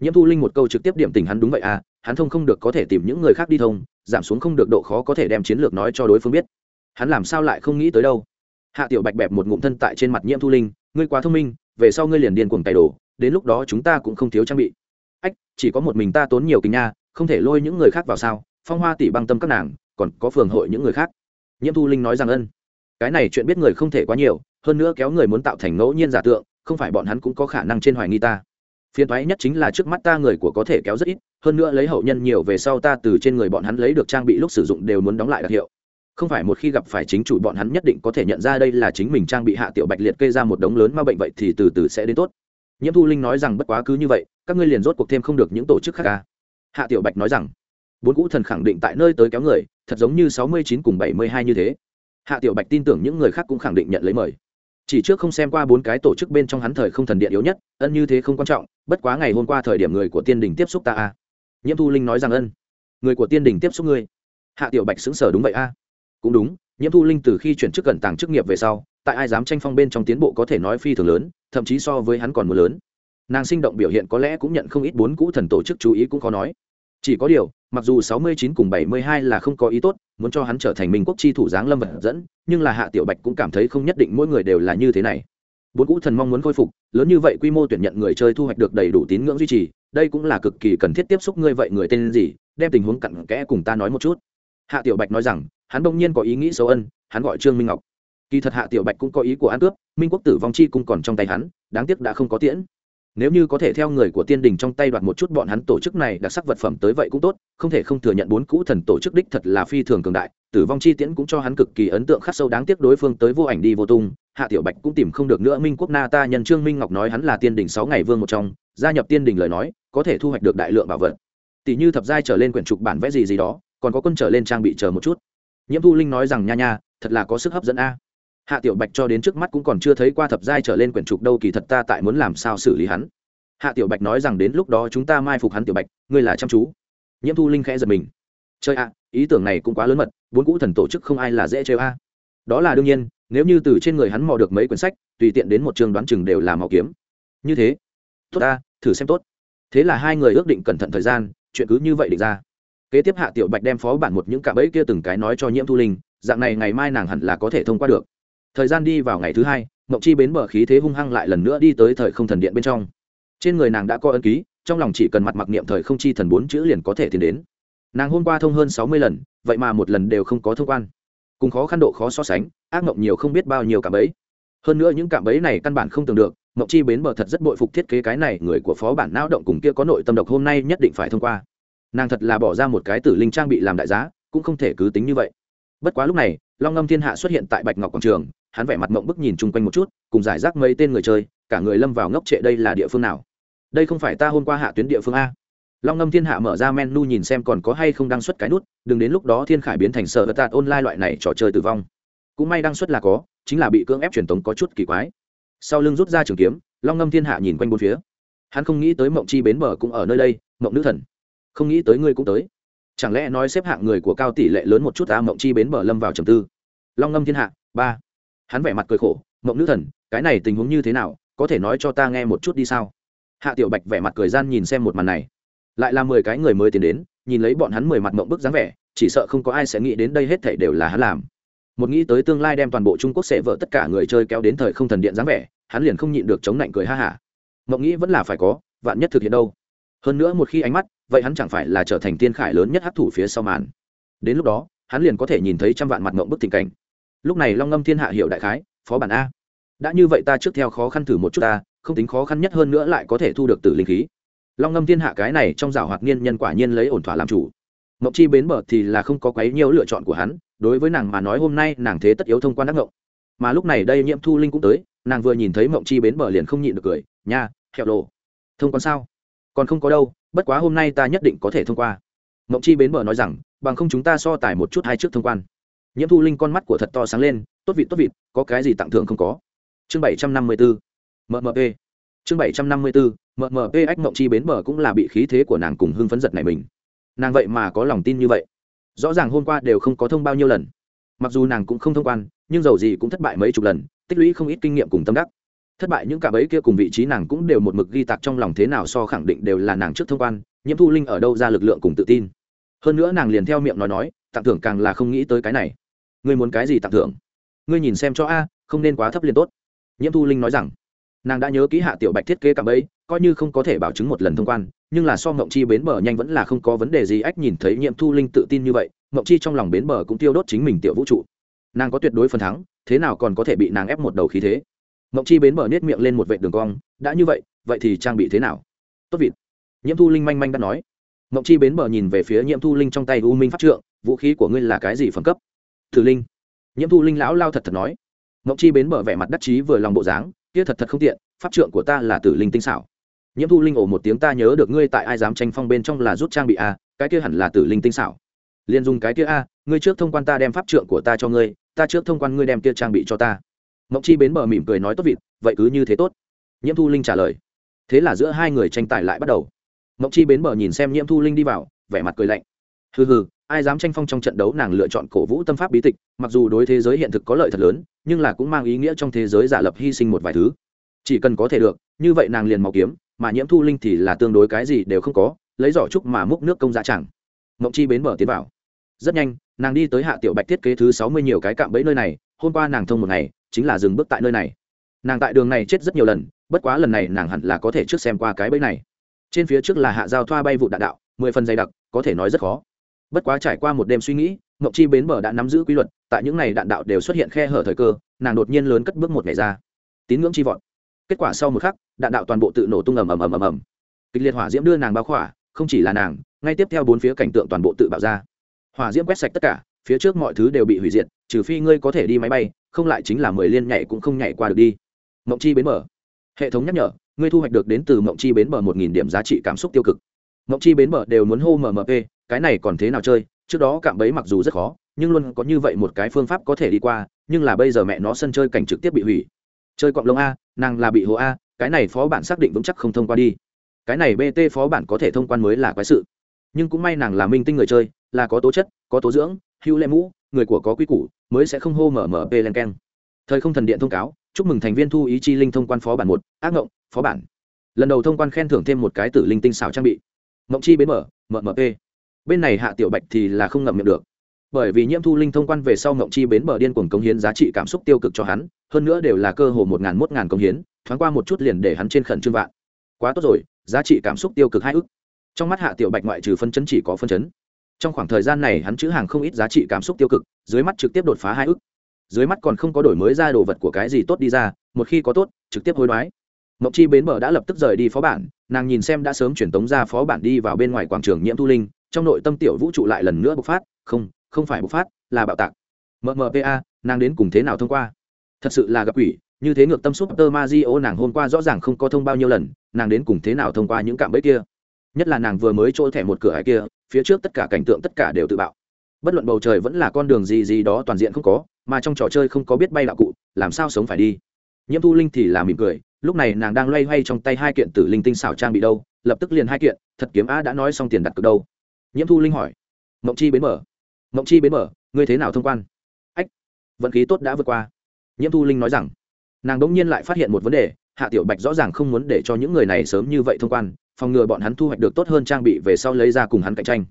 Nhiễm thu linh một câu trực tiếp điểm tình hắn đúng vậy à hắn thông không được có thể tìm những người khác đi thông, giảm xuống không được độ khó có thể đem chiến lược nói cho đối phương biết. Hắn làm sao lại không nghĩ tới đâu? Hạ tiểu bạch bẹp một ngụm thân tại trên mặt nhiễm thu linh, ngươi quá thông minh, về sau ngươi liền điên cuồng cày đồ, đến lúc đó chúng ta cũng không thiếu trang bị. Ách, chỉ có một mình ta tốn nhiều kính nha, không thể lôi những người khác vào sao? Phong hoa tỷ băng tâm các nàng, còn có phường hội những người khác. Nhiễm thu linh nói rằng ân cái này chuyện biết người không thể quá nhiều, hơn nữa kéo người muốn tạo thành ngẫu nhiên giả tượng, không phải bọn hắn cũng có khả năng trên hoài nghi ta. Phiền thoái nhất chính là trước mắt ta người của có thể kéo rất ít, hơn nữa lấy hậu nhân nhiều về sau ta từ trên người bọn hắn lấy được trang bị lúc sử dụng đều muốn đóng lại đặc hiệu. Không phải một khi gặp phải chính chủ bọn hắn nhất định có thể nhận ra đây là chính mình trang bị hạ tiểu bạch liệt kê ra một đống lớn ma bệnh vậy thì từ từ sẽ đến tốt. Nhiễm thu linh nói rằng bất quá cứ như vậy, các ngươi liền rốt cuộc thêm không được những tổ chức khác ca à. hạ tiểu bạch nói rằng, bốn cũ thần khẳng định tại nơi tới kéo người, thật giống như sáu mươi chín cùng bảy mươi hai như thế hạ tiểu bạch tin tưởng những người khác cũng khẳng định nhận lấy mời. Chỉ trước không xem qua bốn cái tổ chức bên trong hắn thời không thần điện yếu nhất, ân như thế không quan trọng, bất quá ngày hôm qua thời điểm người của tiên đình tiếp xúc ta a. Nhiễm thu linh nói rằng ân. Người của tiên đình tiếp xúc ngươi. Hạ tiểu bạch xứng sở đúng vậy a. Cũng đúng, nhiễm thu linh từ khi chuyển chức cẩn tàng chức nghiệp về sau, tại ai dám tranh phong bên trong tiến bộ có thể nói phi thường lớn, thậm chí so với hắn còn mưa lớn. Nàng sinh động biểu hiện có lẽ cũng nhận không ít bốn cũ thần tổ chức chú ý cũng khó nói chỉ có điều, mặc dù sáu mươi chín cùng bảy mươi hai là không có ý tốt, muốn cho hắn trở thành minh quốc chi thủ giáng lâm vật dẫn, nhưng là hạ tiểu bạch cũng cảm thấy không nhất định mỗi người đều là như thế này. Bốn cũ thần mong muốn khôi phục, lớn như vậy quy mô tuyển nhận người chơi thu hoạch được đầy đủ tín ngưỡng duy trì, đây cũng là cực kỳ cần thiết tiếp xúc ngươi vậy người tên gì, đem tình huống cặn kẽ cùng ta nói một chút. Hạ tiểu bạch nói rằng, hắn bỗng nhiên có ý nghĩ xấu ân, hắn gọi trương minh ngọc. Kỳ thật hạ tiểu bạch cũng có ý của an cướp, minh quốc tử vong chi cung còn trong tay hắn, đáng tiếc đã không có tiễn nếu như có thể theo người của tiên đình trong tay đoạt một chút bọn hắn tổ chức này, đặc sắc vật phẩm tới vậy cũng tốt, không thể không thừa nhận bốn cũ thần tổ chức đích thật là phi thường cường đại, tử vong chi tiễn cũng cho hắn cực kỳ ấn tượng khắc sâu đáng tiếc đối phương tới vô ảnh đi vô tung, hạ tiểu bạch cũng tìm không được nữa, minh quốc na ta nhân trương minh ngọc nói hắn là tiên đình sáu ngày vương một trong, gia nhập tiên đình lời nói, có thể thu hoạch được đại lượng bảo vật. Tỷ như thập giai trở lên quyển trục bản vẽ gì gì đó, còn có quân trở lên trang bị chờ một chút. Nhiễm thu linh nói rằng, nha nha, thật là có sức hấp dẫn a hạ tiểu bạch cho đến trước mắt cũng còn chưa thấy qua thập giai trở lên quyển trục đâu, kỳ thật ta tại muốn làm sao xử lý hắn. Hạ tiểu bạch nói rằng đến lúc đó chúng ta mai phục hắn, tiểu bạch, ngươi là chăm chú. Nhiễm thu linh khẽ giật mình. Chơi a ý tưởng này cũng quá lớn mật, bốn cũ thần tổ chức không ai là dễ chơi a. Đó là đương nhiên, nếu như từ trên người hắn mò được mấy quyển sách, tùy tiện đến một trường đoán chừng đều là mò kiếm. Như thế. Tốt a thử xem tốt. Thế là hai người ước định cẩn thận thời gian, chuyện cứ như vậy định ra. Kế tiếp hạ tiểu bạch đem phó bản một những cạm bẫy kia từng cái nói cho nhiễm thu linh, dạng này ngày mai nàng hẳn là có thể thông qua được thời gian đi vào ngày thứ hai mộng chi bến bờ khí thế hung hăng lại lần nữa đi tới thời không thần điện bên trong. Trên người nàng đã có ân ký, trong lòng chỉ cần mặt mặc niệm thời không chi thần bốn chữ liền có thể tiến đến. Nàng hôm qua thông hơn sáu mươi lần, vậy mà một lần đều không có thông quan. Cùng khó khăn độ khó so sánh, ác mộng nhiều không biết bao nhiêu cảm ấy hơn nữa những cảm ấy này căn bản không tưởng được mộng chi bến bờ thật rất bội phục thiết kế cái này, người của phó bản não động cùng kia có nội tâm độc hôm nay nhất định phải thông qua. Nàng thật là bỏ ra một cái tử linh trang bị làm đại giá, cũng không thể cứ tính như vậy. Bất quá lúc này long ngâm thiên hạ xuất hiện tại bạch ngọc quảng trường, hắn vẻ mặt mộng bức nhìn chung quanh một chút, cùng giải rác mấy tên người chơi, cả người lâm vào ngốc trệ đây là địa phương nào? Đây không phải ta hôm qua hạ tuyến địa phương a. Long ngâm thiên hạ mở ra menu nhìn xem còn có hay không đăng xuất cái nút, đừng đến lúc đó thiên khải biến thành sợ tạt online loại này trò chơi tử vong. Cũng may đăng xuất là có, chính là bị cưỡng ép truyền tống có chút kỳ quái. Sau lưng rút ra trường kiếm, long ngâm thiên hạ nhìn quanh bốn phía. Hắn không nghĩ tới mộng chi bến bờ cũng ở nơi đây, mộng nữ thần. Không nghĩ tới ngươi cũng tới chẳng lẽ nói xếp hạng người của cao tỷ lệ lớn một chút ta mộng chi bến bờ lâm vào trầm tư? Long ngâm thiên hạ, ba. Hắn vẻ mặt cười khổ, mộng nữ thần, cái này tình huống như thế nào? Có thể nói cho ta nghe một chút đi sao? Hạ tiểu bạch vẻ mặt cười gian nhìn xem một màn này. Lại là mười cái người mới tiến đến, nhìn lấy bọn hắn mười mặt mộng bức dáng vẻ, chỉ sợ không có ai sẽ nghĩ đến đây hết thảy đều là hắn làm. Một nghĩ tới tương lai đem toàn bộ trung quốc sẽ vợ tất cả người chơi kéo đến thời không thần điện dáng vẻ, hắn liền không nhịn được chống lạnh cười ha hả. Mộng nghĩ vẫn là phải có, vạn nhất thực hiện đâu? Hơn nữa một khi ánh mắt, vậy hắn chẳng phải là trở thành tiên khải lớn nhất hấp thủ phía sau màn. Đến lúc đó, hắn liền có thể nhìn thấy trăm vạn mặt ngộng bức tình cảnh. Lúc này long ngâm thiên hạ hiệu đại khái, phó bản a. Đã như vậy ta trước theo khó khăn thử một chút ta, không tính khó khăn nhất hơn nữa lại có thể thu được tử linh khí. Long ngâm thiên hạ cái này trong rào hoạt niên nhân quả nhiên lấy ổn thỏa làm chủ. Mộng chi bến bờ thì là không có quấy nhiều lựa chọn của hắn, đối với nàng mà nói hôm nay nàng thế tất yếu thông quan đắc ngộng. Mà lúc này đây nhiễm thu linh cũng tới, nàng vừa nhìn thấy mộng chi bến bờ liền không nhịn được cười, nha hẹo lộ thông quan sao? Còn không có đâu, bất quá hôm nay ta nhất định có thể thông qua. Mộng chi bến bờ nói rằng, bằng không chúng ta so tài một chút hai trước thông quan. Nhiễm thu linh con mắt của thật to sáng lên, tốt vịt tốt vịt, có cái gì tặng thưởng không có. Chương bảy trăm năm mươi bốn mmp chương bảy trăm năm mươi bốn mmp ách mộng chi bến bờ cũng là bị khí thế của nàng cùng hưng phấn giật này mình. Nàng vậy mà có lòng tin như vậy. Rõ ràng hôm qua đều không có thông bao nhiêu lần. Mặc dù nàng cũng không thông quan, nhưng dầu gì cũng thất bại mấy chục lần, tích lũy không ít kinh nghiệm cùng tâm đắc thất bại những cả bấy kia cùng vị trí nàng cũng đều một mực ghi tạc trong lòng thế nào so khẳng định đều là nàng trước thông quan, nhiễm thu linh ở đâu ra lực lượng cùng tự tin. Hơn nữa nàng liền theo miệng nói nói, tặng thưởng càng là không nghĩ tới cái này. Ngươi muốn cái gì tặng thưởng? Ngươi nhìn xem cho a, không nên quá thấp liền tốt. Nhiễm thu linh nói rằng, nàng đã nhớ ký hạ tiểu bạch thiết kế cả ấy coi như không có thể bảo chứng một lần thông quan, nhưng là so mộng chi bến bờ nhanh vẫn là không có vấn đề gì, ách nhìn thấy nhiễm thu linh tự tin như vậy, mộng chi trong lòng bến bờ cũng tiêu đốt chính mình tiểu vũ trụ. Nàng có tuyệt đối phần thắng, thế nào còn có thể bị nàng ép một đầu khí thế? Mộng chi bến mở nết miệng lên một vệ đường cong, đã như vậy vậy thì trang bị thế nào? Tốt vịt. Nhiễm thu linh manh manh đã nói. Mộng chi bến mở nhìn về phía nhiễm thu linh trong tay u minh pháp trượng, vũ khí của ngươi là cái gì phẩm cấp? Thử linh. Nhiễm thu linh lão lao thật thật nói. Mộng chi bến mở vẻ mặt đắc chí vừa lòng bộ dáng, kia thật thật không tiện, pháp trượng của ta là tử linh tinh xảo. Nhiễm thu linh ổ một tiếng, ta nhớ được ngươi tại ai dám tranh phong bên trong là rút trang bị a, cái kia hẳn là tử linh tinh xảo. Liền dùng cái kia a, ngươi trước thông quan ta đem pháp trượng của ta cho ngươi, ta trước thông quan ngươi đem kia trang bị cho ta mộng chi bến bờ mỉm cười nói tốt vịt, vậy cứ như thế tốt. Nhiễm thu linh trả lời. Thế là giữa hai người tranh tài lại bắt đầu. Mộng chi bến bờ nhìn xem nhiễm thu linh đi vào, vẻ mặt cười lạnh. Hừ hừ, ai dám tranh phong trong trận đấu nàng lựa chọn cổ vũ tâm pháp bí tịch, mặc dù đối thế giới hiện thực có lợi thật lớn, nhưng là cũng mang ý nghĩa trong thế giới giả lập hy sinh một vài thứ. Chỉ cần có thể được, như vậy nàng liền màu kiếm, mà nhiễm thu linh thì là tương đối cái gì đều không có, lấy giỏ trúc mà múc nước công giá chẳng. Mộng chi bến bờ tiến vào. Rất nhanh, nàng đi tới hạ tiểu bạch thiết kế thứ sáu mươi nhiều cái cạm bẫy nơi này, hôm qua nàng thông một ngày chính là dừng bước tại nơi này. Nàng tại đường này chết rất nhiều lần, bất quá lần này nàng hẳn là có thể trước xem qua cái bẫy này. Trên phía trước là hạ giao thoa bay vụ đạn đạo, mười phần dày đặc, có thể nói rất khó. Bất quá trải qua một đêm suy nghĩ mộng chi bến bờ đã nắm giữ quy luật, tại những ngày đạn đạo đều xuất hiện khe hở thời cơ, nàng đột nhiên lớn cất bước một ngày ra. Tín ngưỡng chi vọt kết quả sau một khắc, đạn đạo toàn bộ tự nổ tung ầm ầm ầm ầm ầm. Kịch liệt hỏa diễm đưa nàng bao khỏa, không chỉ là nàng, ngay tiếp theo bốn phía cảnh tượng toàn bộ tự bạo ra. Hỏa diễm quét sạch tất cả, phía trước mọi thứ đều bị hủy diệt, trừ phi ngươi có thể đi máy bay không lại chính là mười liên nhảy cũng không nhảy qua được đi. Mộng chi bến bờ. Hệ thống nhắc nhở, ngươi thu hoạch được đến từ mộng chi bến bờ một nghìn điểm giá trị cảm xúc tiêu cực. Mộng chi bến bờ đều muốn hô mmp cái này còn thế nào chơi? Trước đó cạm bẫy mặc dù rất khó, nhưng luôn có như vậy một cái phương pháp có thể đi qua, nhưng là bây giờ mẹ nó sân chơi cảnh trực tiếp bị hủy. Chơi cọng lông a, nàng là bị hồ a, cái này phó bản xác định vững chắc không thông qua đi. Cái này bt phó bản có thể thông quan mới là quái sự. Nhưng cũng may nàng là minh tinh người chơi, là có tố chất, có tố dưỡng, hữu lệ mũ người của có quy củ mới sẽ không hô mở mở p len keng. Thời không thần điện thông cáo, chúc mừng thành viên thu ý chi linh thông quan phó bản một, ác ngộng, phó bản. Lần đầu thông quan khen thưởng thêm một cái tử linh tinh xảo trang bị. Ngộng chi bến mở mmp bên này hạ tiểu bạch thì là không ngậm miệng được. Bởi vì nhiễm thu linh thông quan về sau ngộng chi bến bờ điên cuồng cống hiến giá trị cảm xúc tiêu cực cho hắn, hơn nữa đều là cơ hồ một ngàn một ngàn cống hiến, thoáng qua một chút liền để hắn trên khẩn trương vạn. Quá tốt rồi, giá trị cảm xúc tiêu cực hai ức. Trong mắt hạ tiểu bạch ngoại trừ phân chấn chỉ có phân chấn trong khoảng thời gian này hắn chữ hàng không ít giá trị cảm xúc tiêu cực, dưới mắt trực tiếp đột phá hai ức. Dưới mắt còn không có đổi mới ra đồ vật của cái gì tốt đi ra, một khi có tốt, trực tiếp hối đoái. Mộng chi bến bờ đã lập tức rời đi phó bản, nàng nhìn xem đã sớm chuyển tống ra phó bản đi vào bên ngoài quảng trường nhiễm thu linh, trong nội tâm tiểu vũ trụ lại lần nữa bộc phát, không không phải bộc phát, là bạo tạc. Mmpa nàng đến cùng thế nào thông qua? Thật sự là gặp quỷ, như thế ngược tâm súp tơ ma di ô nàng hôm qua rõ ràng không có thông bao nhiêu lần, nàng đến cùng thế nào thông qua những cạm bẫy kia? Nhất là nàng vừa mới trôi thẻ một cửa hải kia phía trước tất cả cảnh tượng tất cả đều tự bạo. Bất luận bầu trời vẫn là con đường gì gì đó toàn diện không có, mà trong trò chơi không có biết bay đạo cụ, làm sao sống phải đi? Nhiễm thu linh thì là mỉm cười, lúc này nàng đang loay hoay trong tay hai kiện tử linh tinh xảo trang bị đâu, lập tức liền hai kiện, thật kiếm a đã nói xong tiền đặt cược đâu. Nhiễm thu linh hỏi, mộng chi bến mở mộng chi bến mở ngươi thế nào thông quan? Ách, vận khí tốt đã vượt qua. Nhiễm thu linh nói rằng, nàng đỗng nhiên lại phát hiện một vấn đề, hạ tiểu bạch rõ ràng không muốn để cho những người này sớm như vậy thông quan phòng ngừa bọn hắn thu hoạch được tốt hơn trang bị về sau lấy ra cùng hắn cạnh tranh.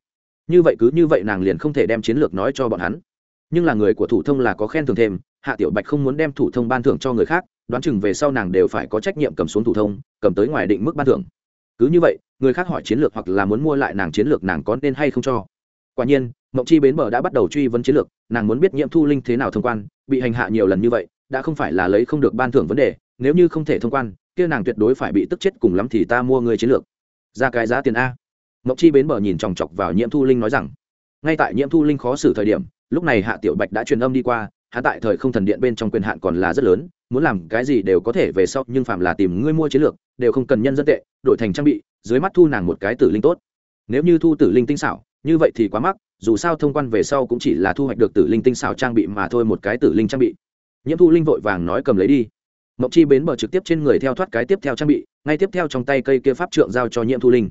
Như vậy cứ như vậy nàng liền không thể đem chiến lược nói cho bọn hắn. Nhưng là người của thủ thông là có khen thưởng thêm, hạ tiểu bạch không muốn đem thủ thông ban thưởng cho người khác, đoán chừng về sau nàng đều phải có trách nhiệm cầm xuống thủ thông, cầm tới ngoài định mức ban thưởng. Cứ như vậy, người khác hỏi chiến lược hoặc là muốn mua lại nàng chiến lược nàng có nên hay không cho. Quả nhiên, mộng chi bến bờ đã bắt đầu truy vấn chiến lược, nàng muốn biết nhiễm thu linh thế nào thông quan, bị hành hạ nhiều lần như vậy, đã không phải là lấy không được ban thưởng vấn đề, nếu như không thể thông quan, kia nàng tuyệt đối phải bị tức chết cùng lắm thì ta mua người chiến lược ra cái giá tiền a. Mộng chi bến bờ nhìn chòng chọc vào nhiễm thu linh nói rằng, ngay tại nhiễm thu linh khó xử thời điểm, lúc này hạ tiểu bạch đã truyền âm đi qua hạ tại thời không thần điện bên trong quyền hạn còn là rất lớn, muốn làm cái gì đều có thể về sau, nhưng phạm là tìm ngươi mua chiến lược, đều không cần nhân dân tệ, đổi thành trang bị, dưới mắt thu nàng một cái tử linh tốt. Nếu như thu tử linh tinh xảo, như vậy thì quá mắc, dù sao thông quan về sau cũng chỉ là thu hoạch được tử linh tinh xảo trang bị mà thôi, một cái tử linh trang bị. Nhiễm thu linh vội vàng nói cầm lấy đi mộng chi bến bờ trực tiếp trên người theo thoát cái tiếp theo trang bị, ngay tiếp theo trong tay cây kia pháp trượng giao cho nhiễm thu linh.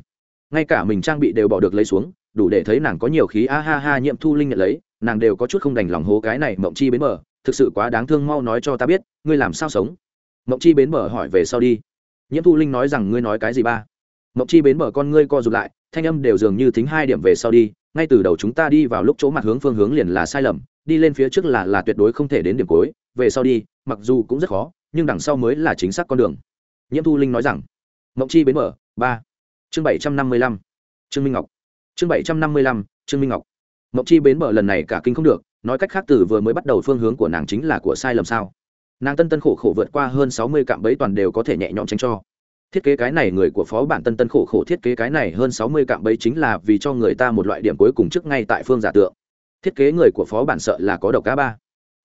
Ngay cả mình trang bị đều bỏ được lấy xuống, đủ để thấy nàng có nhiều khí, a ha ha nhiễm thu linh nhận lấy, nàng đều có chút không đành lòng hố cái này mộng chi bến bờ, thực sự quá đáng thương mau nói cho ta biết, ngươi làm sao sống? Mộng chi bến bờ hỏi về sau đi. Nhiễm thu linh nói rằng, ngươi nói cái gì ba? Mộng chi bến bờ con ngươi co rụt lại, thanh âm đều dường như thính hai điểm về sau đi, ngay từ đầu chúng ta đi vào lúc chỗ mặt hướng phương hướng liền là sai lầm, đi lên phía trước là là tuyệt đối không thể đến điểm cuối, về sau đi, mặc dù cũng rất khó nhưng đằng sau mới là chính xác con đường. Nhiễm thu linh nói rằng, mộng chi bến bờ, ba, chương bảy trăm năm mươi lăm, trương minh ngọc. Chương bảy trăm năm mươi lăm, trương minh ngọc. Mộng chi bến bờ lần này cả kinh không được, nói cách khác từ vừa mới bắt đầu phương hướng của nàng chính là của sai lầm sao. Nàng tân tân khổ khổ vượt qua hơn sáu mươi cạm bẫy toàn đều có thể nhẹ nhõm tránh cho. Thiết kế cái này người của phó bản tân tân khổ khổ thiết kế cái này hơn sáu mươi cạm bẫy chính là vì cho người ta một loại điểm cuối cùng trước ngay tại phương giả tượng. Thiết kế người của phó bản sợ là có độc cá ba.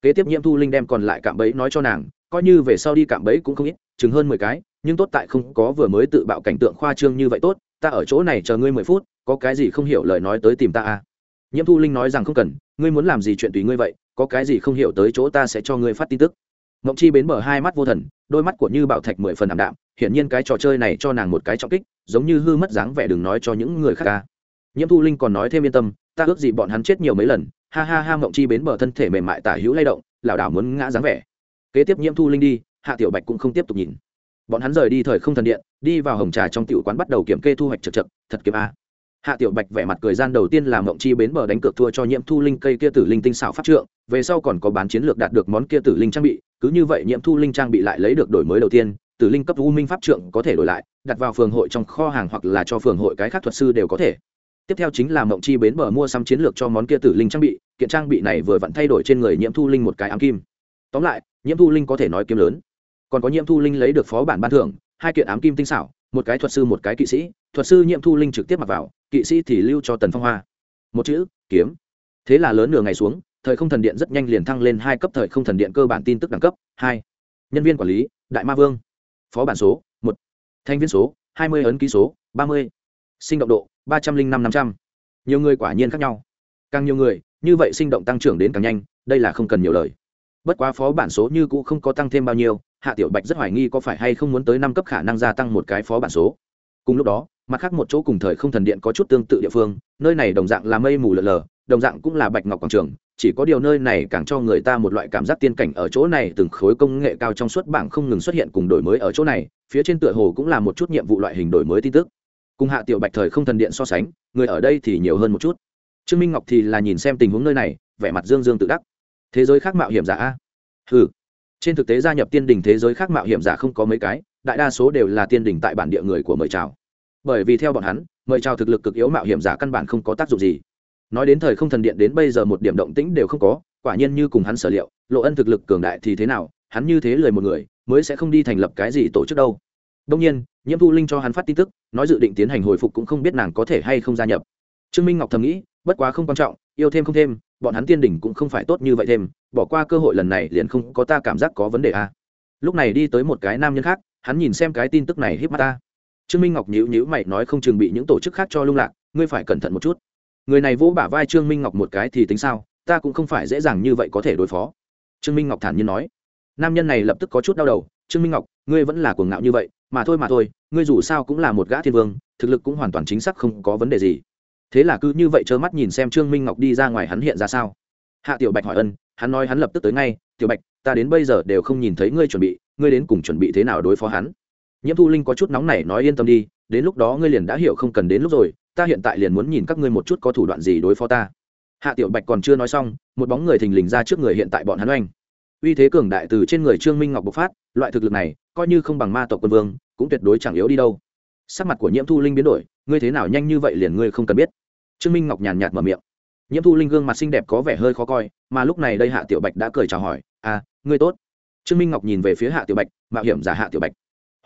Kế tiếp nhiễm thu linh đem còn lại cạm bẫy nói cho nàng coi như về sau đi cạm bẫy cũng không ít, chừng hơn mười cái, nhưng tốt tại không có vừa mới tự bạo cảnh tượng khoa trương như vậy tốt, ta ở chỗ này chờ ngươi mười phút, có cái gì không hiểu lời nói tới tìm ta à? Nhiễm thu linh nói rằng không cần, ngươi muốn làm gì chuyện tùy ngươi vậy, có cái gì không hiểu tới chỗ ta sẽ cho ngươi phát tin tức. Mộng chi bến mở hai mắt vô thần, đôi mắt của như bảo thạch mười phần ảm đạm, hiển nhiên cái trò chơi này cho nàng một cái trọng kích, giống như hư mất dáng vẻ đừng nói cho những người khác ca nhiễm thu linh còn nói thêm yên tâm, ta ước gì bọn hắn chết nhiều mấy lần, ha ha ha mộng chi bến bờ thân thể mềm mại tả hữu lay động, lảo đảo muốn ngã dáng vẻ kế tiếp nhiễm thu linh đi, hạ tiểu bạch cũng không tiếp tục nhìn. Bọn hắn rời đi thời không thần điện, đi vào hồng trà trong tiểu quán bắt đầu kiểm kê thu hoạch chật chật thật kiếm a. Hạ tiểu bạch vẻ mặt cười gian đầu tiên là mộng chi bến bờ đánh cược thua cho nhiễm thu linh cây kia tử linh tinh xảo pháp trượng, về sau còn có bán chiến lược đạt được món kia tử linh trang bị, cứ như vậy nhiễm thu linh trang bị lại lấy được đổi mới đầu tiên, tử linh cấp u minh pháp trượng có thể đổi lại, đặt vào phường hội trong kho hàng hoặc là cho phường hội cái khác thuật sư đều có thể. Tiếp theo chính là mộng chi bến bờ mua xăm chiến lược cho món kia tử linh trang bị, kiện trang bị này vừa vặn thay đổi trên người nhiễm thu linh một cái ám kim tóm lại, nhiễm thu linh có thể nói kiếm lớn. Còn có nhiễm thu linh lấy được phó bản ban thưởng, hai kiện ám kim tinh xảo, một cái thuật sư, một cái kỵ sĩ. Thuật sư nhiễm thu linh trực tiếp mặc vào, kỵ sĩ thì lưu cho tần phong hoa. Một chữ, kiếm. Thế là lớn nửa ngày xuống, thời không thần điện rất nhanh liền thăng lên hai cấp thời không thần điện cơ bản tin tức đẳng cấp, hai. Nhân viên quản lý, đại ma vương. Phó bản số, một. Thành viên số, hai mươi ấn ký số, ba mươi. Sinh động độ, ba trăm linh năm năm trăm. Nhiều người quả nhiên khác nhau. Càng nhiều người, như vậy sinh động tăng trưởng đến càng nhanh, đây là không cần nhiều lời bất quá phó bản số như cũ không có tăng thêm bao nhiêu, hạ tiểu bạch rất hoài nghi có phải hay không muốn tới năm cấp khả năng gia tăng một cái phó bản số. Cùng lúc đó, mặt khác một chỗ cùng thời không thần điện có chút tương tự địa phương, nơi này đồng dạng là mây mù lờ lờ, đồng dạng cũng là bạch ngọc quảng trường, chỉ có điều nơi này càng cho người ta một loại cảm giác tiên cảnh ở chỗ này, từng khối công nghệ cao trong suốt bảng không ngừng xuất hiện cùng đổi mới ở chỗ này, phía trên tựa hồ cũng là một chút nhiệm vụ loại hình đổi mới tin tức. Cùng hạ tiểu bạch thời không thần điện so sánh, người ở đây thì nhiều hơn một chút. Trương minh ngọc thì là nhìn xem tình huống nơi này, vẻ mặt dương dương tự đắc thế giới khác mạo hiểm giả a? Ừ trên thực tế gia nhập tiên đình thế giới khác mạo hiểm giả không có mấy cái, đại đa số đều là tiên đình tại bản địa người của mời chào. Bởi vì theo bọn hắn, mời chào thực lực cực yếu mạo hiểm giả căn bản không có tác dụng gì. Nói đến thời không thần điện đến bây giờ một điểm động tĩnh đều không có, quả nhiên như cùng hắn sở liệu, lộ ân thực lực cường đại thì thế nào, hắn như thế lời một người, mới sẽ không đi thành lập cái gì tổ chức đâu. Đông nhiên, nhiễm thu linh cho hắn phát tin tức, nói dự định tiến hành hồi phục cũng không biết nàng có thể hay không gia nhập. Trương minh ngọc thầm nghĩ, bất quá không quan trọng, yêu thêm không thêm bọn hắn tiên đỉnh cũng không phải tốt như vậy thêm, bỏ qua cơ hội lần này liền không có ta cảm giác có vấn đề à. lúc này đi tới một cái nam nhân khác, hắn nhìn xem cái tin tức này híp mắt ta. Trương minh ngọc nhíu nhíu mày nói không chừng bị những tổ chức khác cho lung lạc, ngươi phải cẩn thận một chút. Người này vỗ bả vai trương minh ngọc một cái thì tính sao, ta cũng không phải dễ dàng như vậy có thể đối phó. Trương minh ngọc thản nhiên nói. Nam nhân này lập tức có chút đau đầu, trương minh ngọc, ngươi vẫn là cuồng ngạo như vậy, mà thôi mà thôi, ngươi dù sao cũng là một gã thiên vương, thực lực cũng hoàn toàn chính xác không có vấn đề gì thế là cứ như vậy trơ mắt nhìn xem trương minh ngọc đi ra ngoài hắn hiện ra sao? Hạ tiểu bạch hỏi ân, hắn nói hắn lập tức tới ngay, tiểu bạch, ta đến bây giờ đều không nhìn thấy ngươi chuẩn bị, ngươi đến cùng chuẩn bị thế nào đối phó hắn? Nhiễm thu linh có chút nóng này nói yên tâm đi, đến lúc đó ngươi liền đã hiểu không cần đến lúc rồi, ta hiện tại liền muốn nhìn các ngươi một chút có thủ đoạn gì đối phó ta. Hạ tiểu bạch còn chưa nói xong, một bóng người thình lình ra trước người hiện tại bọn hắn oanh. Uy thế cường đại từ trên người trương minh ngọc bộc phát, loại thực lực này, coi như không bằng ma tộc quân vương, cũng tuyệt đối chẳng yếu đi đâu. Sắc mặt của nhiễm thu linh biến đổi, ngươi thế nào nhanh như vậy liền ngươi không cần biết? Trương minh ngọc nhàn nhạt mở miệng. Nhiễm thu linh gương mặt xinh đẹp có vẻ hơi khó coi mà lúc này đây hạ tiểu bạch đã cười chào hỏi à ngươi tốt. Trương minh ngọc nhìn về phía hạ tiểu bạch mạo hiểm giả hạ tiểu bạch.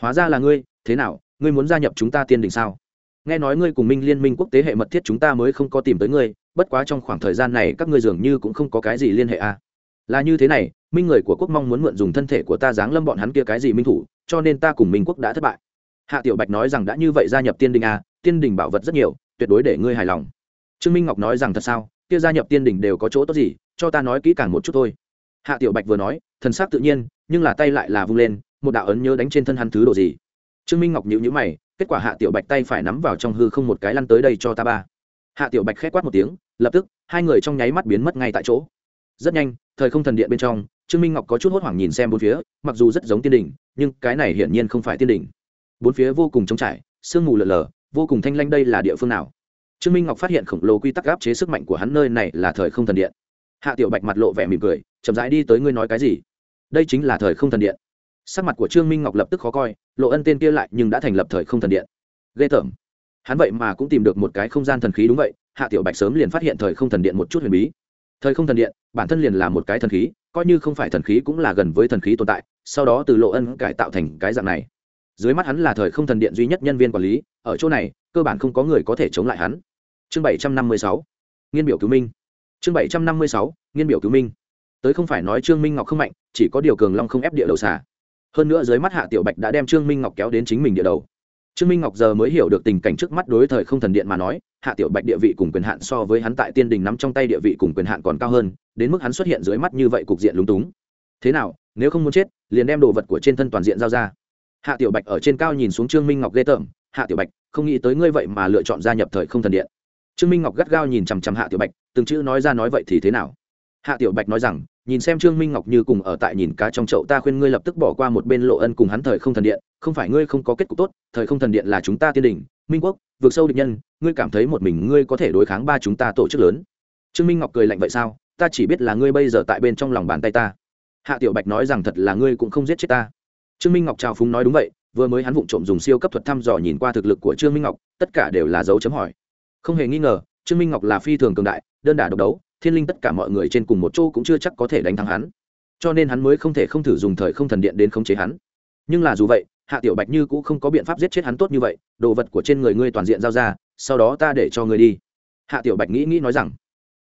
Hóa ra là ngươi thế nào ngươi muốn gia nhập chúng ta tiên đình sao? Nghe nói ngươi cùng minh liên minh quốc tế hệ mật thiết chúng ta mới không có tìm tới ngươi bất quá trong khoảng thời gian này các ngươi dường như cũng không có cái gì liên hệ à. là như thế này minh người của quốc mong muốn mượn dùng thân thể của ta giáng lâm bọn hắn kia cái gì minh thủ cho nên ta cùng minh quốc đã thất bại. Hạ tiểu bạch nói rằng đã như vậy gia nhập tiên đình à, tiên đình bảo vật rất nhiều tuyệt đối để ngươi hài lòng trương minh ngọc nói rằng thật sao? Kia gia nhập tiên đình đều có chỗ tốt gì? Cho ta nói kỹ càng một chút thôi. Hạ tiểu bạch vừa nói, thần sắc tự nhiên, nhưng là tay lại là vung lên, một đạo ấn nhớ đánh trên thân hắn thứ đồ gì? Trương minh ngọc nhíu nhíu mày, kết quả hạ tiểu bạch tay phải nắm vào trong hư không một cái lăn tới đây cho ta ba. Hạ tiểu bạch khẽ quát một tiếng, lập tức, hai người trong nháy mắt biến mất ngay tại chỗ. Rất nhanh, thời không thần điện bên trong, trương minh ngọc có chút hốt hoảng nhìn xem bốn phía, mặc dù rất giống tiên đỉnh, nhưng cái này hiển nhiên không phải tiên đỉnh. Bốn phía vô cùng trống trải, sương mù lờ lờ vô cùng thanh lanh đây là địa phương nào? Trương minh ngọc phát hiện khổng lồ quy tắc áp chế sức mạnh của hắn nơi này là thời không thần điện. Hạ tiểu bạch mặt lộ vẻ mỉm cười, chậm rãi đi tới ngươi nói cái gì? Đây chính là thời không thần điện. Sắc mặt của trương minh ngọc lập tức khó coi, lộ ân tên kia lại nhưng đã thành lập thời không thần điện. Ghê tởm. Hắn vậy mà cũng tìm được một cái không gian thần khí đúng vậy, hạ tiểu bạch sớm liền phát hiện thời không thần điện một chút huyền bí. Thời không thần điện, bản thân liền là một cái thần khí, coi như không phải thần khí cũng là gần với thần khí tồn tại, sau đó từ lộ ân cải tạo thành cái dạng này. Dưới mắt hắn là thời không thần điện duy nhất nhân viên quản lý, ở chỗ này, cơ bản không có người có thể chống lại hắn chương bảy trăm năm mươi sáu, nghiên biểu cứu minh. Chương bảy trăm năm mươi sáu, nghiên biểu cứu minh. Tới không phải nói trương minh ngọc không mạnh, chỉ có điều cường long không ép địa đầu xà. Hơn nữa dưới mắt hạ tiểu bạch đã đem trương minh ngọc kéo đến chính mình địa đầu. Trương minh ngọc giờ mới hiểu được tình cảnh trước mắt đối thời không thần điện mà nói, hạ tiểu bạch địa vị cùng quyền hạn so với hắn tại tiên đình nắm trong tay địa vị cùng quyền hạn còn cao hơn, đến mức hắn xuất hiện dưới mắt như vậy cục diện lúng túng. Thế nào, nếu không muốn chết, liền đem đồ vật của trên thân toàn diện giao ra. Hạ tiểu bạch ở trên cao nhìn xuống trương minh ngọc ghê tởm. Hạ tiểu bạch, không nghĩ tới ngươi vậy mà lựa chọn gia nhập thời không thần điện trương minh ngọc gắt gao nhìn chằm chằm hạ tiểu bạch, từng chữ nói ra nói vậy thì thế nào? Hạ tiểu bạch nói rằng, nhìn xem trương minh ngọc như cùng ở tại nhìn cá trong chậu, ta khuyên ngươi lập tức bỏ qua một bên lộ ân cùng hắn thời không thần điện, không phải ngươi không có kết cục tốt, thời không thần điện là chúng ta tiên đình minh quốc, vượt sâu địch nhân, ngươi cảm thấy một mình ngươi có thể đối kháng ba chúng ta tổ chức lớn. Trương minh ngọc cười lạnh vậy sao? Ta chỉ biết là ngươi bây giờ tại bên trong lòng bàn tay ta. Hạ tiểu bạch nói rằng thật là ngươi cũng không giết chết ta. Trương minh ngọc trào phúng nói đúng vậy, vừa mới hắn vụng trộm dùng siêu cấp thuật thăm dò nhìn qua thực lực của trương minh ngọc, tất cả đều là dấu chấm hỏi không hề nghi ngờ, trương minh ngọc là phi thường cường đại, đơn đả độc đấu, thiên linh tất cả mọi người trên cùng một chỗ cũng chưa chắc có thể đánh thắng hắn. Cho nên hắn mới không thể không thử dùng thời không thần điện đến khống chế hắn. Nhưng là dù vậy, hạ tiểu bạch như cũng không có biện pháp giết chết hắn tốt như vậy, đồ vật của trên người ngươi toàn diện giao ra, sau đó ta để cho ngươi đi. Hạ tiểu bạch nghĩ nghĩ nói rằng,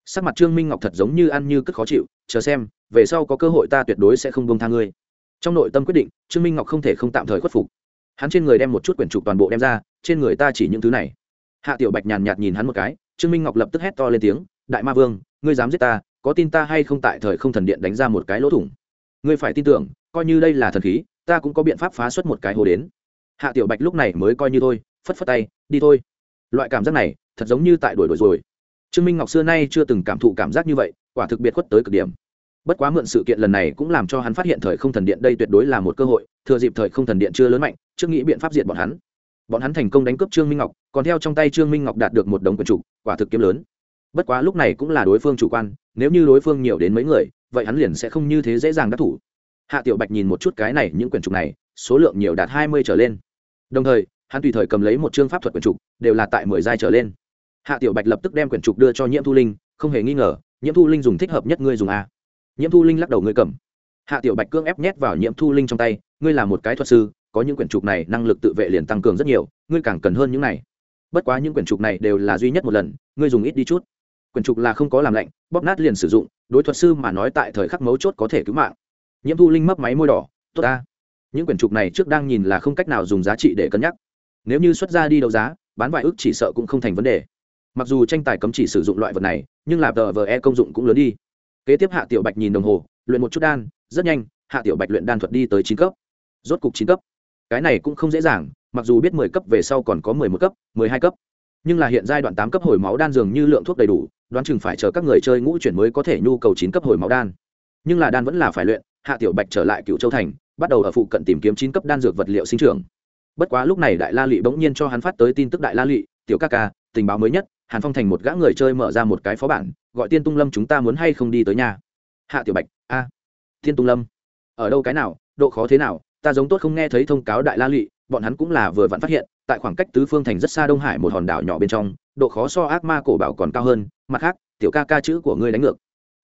sắc mặt trương minh ngọc thật giống như ăn như cất khó chịu, chờ xem, về sau có cơ hội ta tuyệt đối sẽ không bông tha ngươi. Trong nội tâm quyết định, trương minh ngọc không thể không tạm thời khuất phục. Hắn trên người đem một chút quyển trục toàn bộ đem ra, trên người ta chỉ những thứ này hạ tiểu bạch nhàn nhạt nhìn hắn một cái, trương minh ngọc lập tức hét to lên tiếng, đại ma vương, ngươi dám giết ta, có tin ta hay không tại thời không thần điện đánh ra một cái lỗ thủng? Ngươi phải tin tưởng, coi như đây là thần khí, ta cũng có biện pháp phá xuất một cái hồ đến. Hạ tiểu bạch lúc này mới coi như thôi, phất phất tay, đi thôi. Loại cảm giác này, thật giống như tại đuổi đuổi rồi. Trương minh ngọc xưa nay chưa từng cảm thụ cảm giác như vậy, quả thực biệt khuất tới cực điểm. Bất quá mượn sự kiện lần này cũng làm cho hắn phát hiện thời không thần điện đây tuyệt đối là một cơ hội, thừa dịp thời không thần điện chưa lớn mạnh, trước nghĩ biện pháp diện bọn hắn bọn hắn thành công đánh cướp trương minh ngọc, còn theo trong tay trương minh ngọc đạt được một đồng quần chủ, quả thực kiếm lớn. Bất quá lúc này cũng là đối phương chủ quan, nếu như đối phương nhiều đến mấy người, vậy hắn liền sẽ không như thế dễ dàng đắc thủ. Hạ tiểu bạch nhìn một chút cái này, những quyển trục này, số lượng nhiều đạt hai mươi trở lên. Đồng thời, hắn tùy thời cầm lấy một chương pháp thuật quyển trục đều là tại mười giai trở lên. Hạ tiểu bạch lập tức đem quyển trục đưa cho nhiễm thu linh, không hề nghi ngờ, nhiễm thu linh dùng thích hợp nhất ngươi dùng a. Nhiễm thu linh lắc đầu ngươi cầm. Hạ tiểu bạch cưỡng ép nhét vào nhiễm thu linh trong tay, ngươi là một cái thuật sư có những quyển trục này năng lực tự vệ liền tăng cường rất nhiều, ngươi càng cần hơn những này. Bất quá những quyển trục này đều là duy nhất một lần, ngươi dùng ít đi chút. Quyển trục là không có làm lạnh, bóp nát liền sử dụng, đối thuật sư mà nói tại thời khắc mấu chốt có thể cứu mạng. Nhiễm thu linh mấp máy môi đỏ, tốt ta. Những quyển trục này trước đang nhìn là không cách nào dùng giá trị để cân nhắc. Nếu như xuất ra đi đấu giá, bán vài ước chỉ sợ cũng không thành vấn đề. Mặc dù tranh tài cấm chỉ sử dụng loại vật này, nhưng là tờ vờ e công dụng cũng lớn đi. Kế tiếp hạ tiểu bạch nhìn đồng hồ, luyện một chút đan, rất nhanh, hạ tiểu bạch luyện đan thuật đi tới chín cấp. Rốt cục chín cấp cái này cũng không dễ dàng, mặc dù biết mười cấp về sau còn có mười một cấp, mười hai cấp. Nhưng là hiện giai đoạn tám cấp hồi máu đan dường như lượng thuốc đầy đủ, đoán chừng phải chờ các người chơi ngũ chuyển mới có thể nhu cầu chín cấp hồi máu đan. Nhưng là đan vẫn là phải luyện, hạ tiểu bạch trở lại cựu châu thành, bắt đầu ở phụ cận tìm kiếm chín cấp đan dược vật liệu sinh trưởng. Bất quá lúc này đại la lị bỗng nhiên cho hắn phát tới tin tức đại la lị, tiểu ca ca, tình báo mới nhất, hàn phong thành một gã người chơi mở ra một cái phó bản, gọi tiên tung lâm chúng ta muốn hay không đi tới nhà? Hạ tiểu bạch, a, tiên tung lâm, ở đâu cái nào, độ khó thế nào ta giống tốt không nghe thấy thông cáo đại la lụy, bọn hắn cũng là vừa vặn phát hiện, tại khoảng cách tứ phương thành rất xa đông hải một hòn đảo nhỏ bên trong, độ khó so ác ma cổ bảo còn cao hơn, mặt khác, tiểu ca ca chữ của ngươi đánh ngược.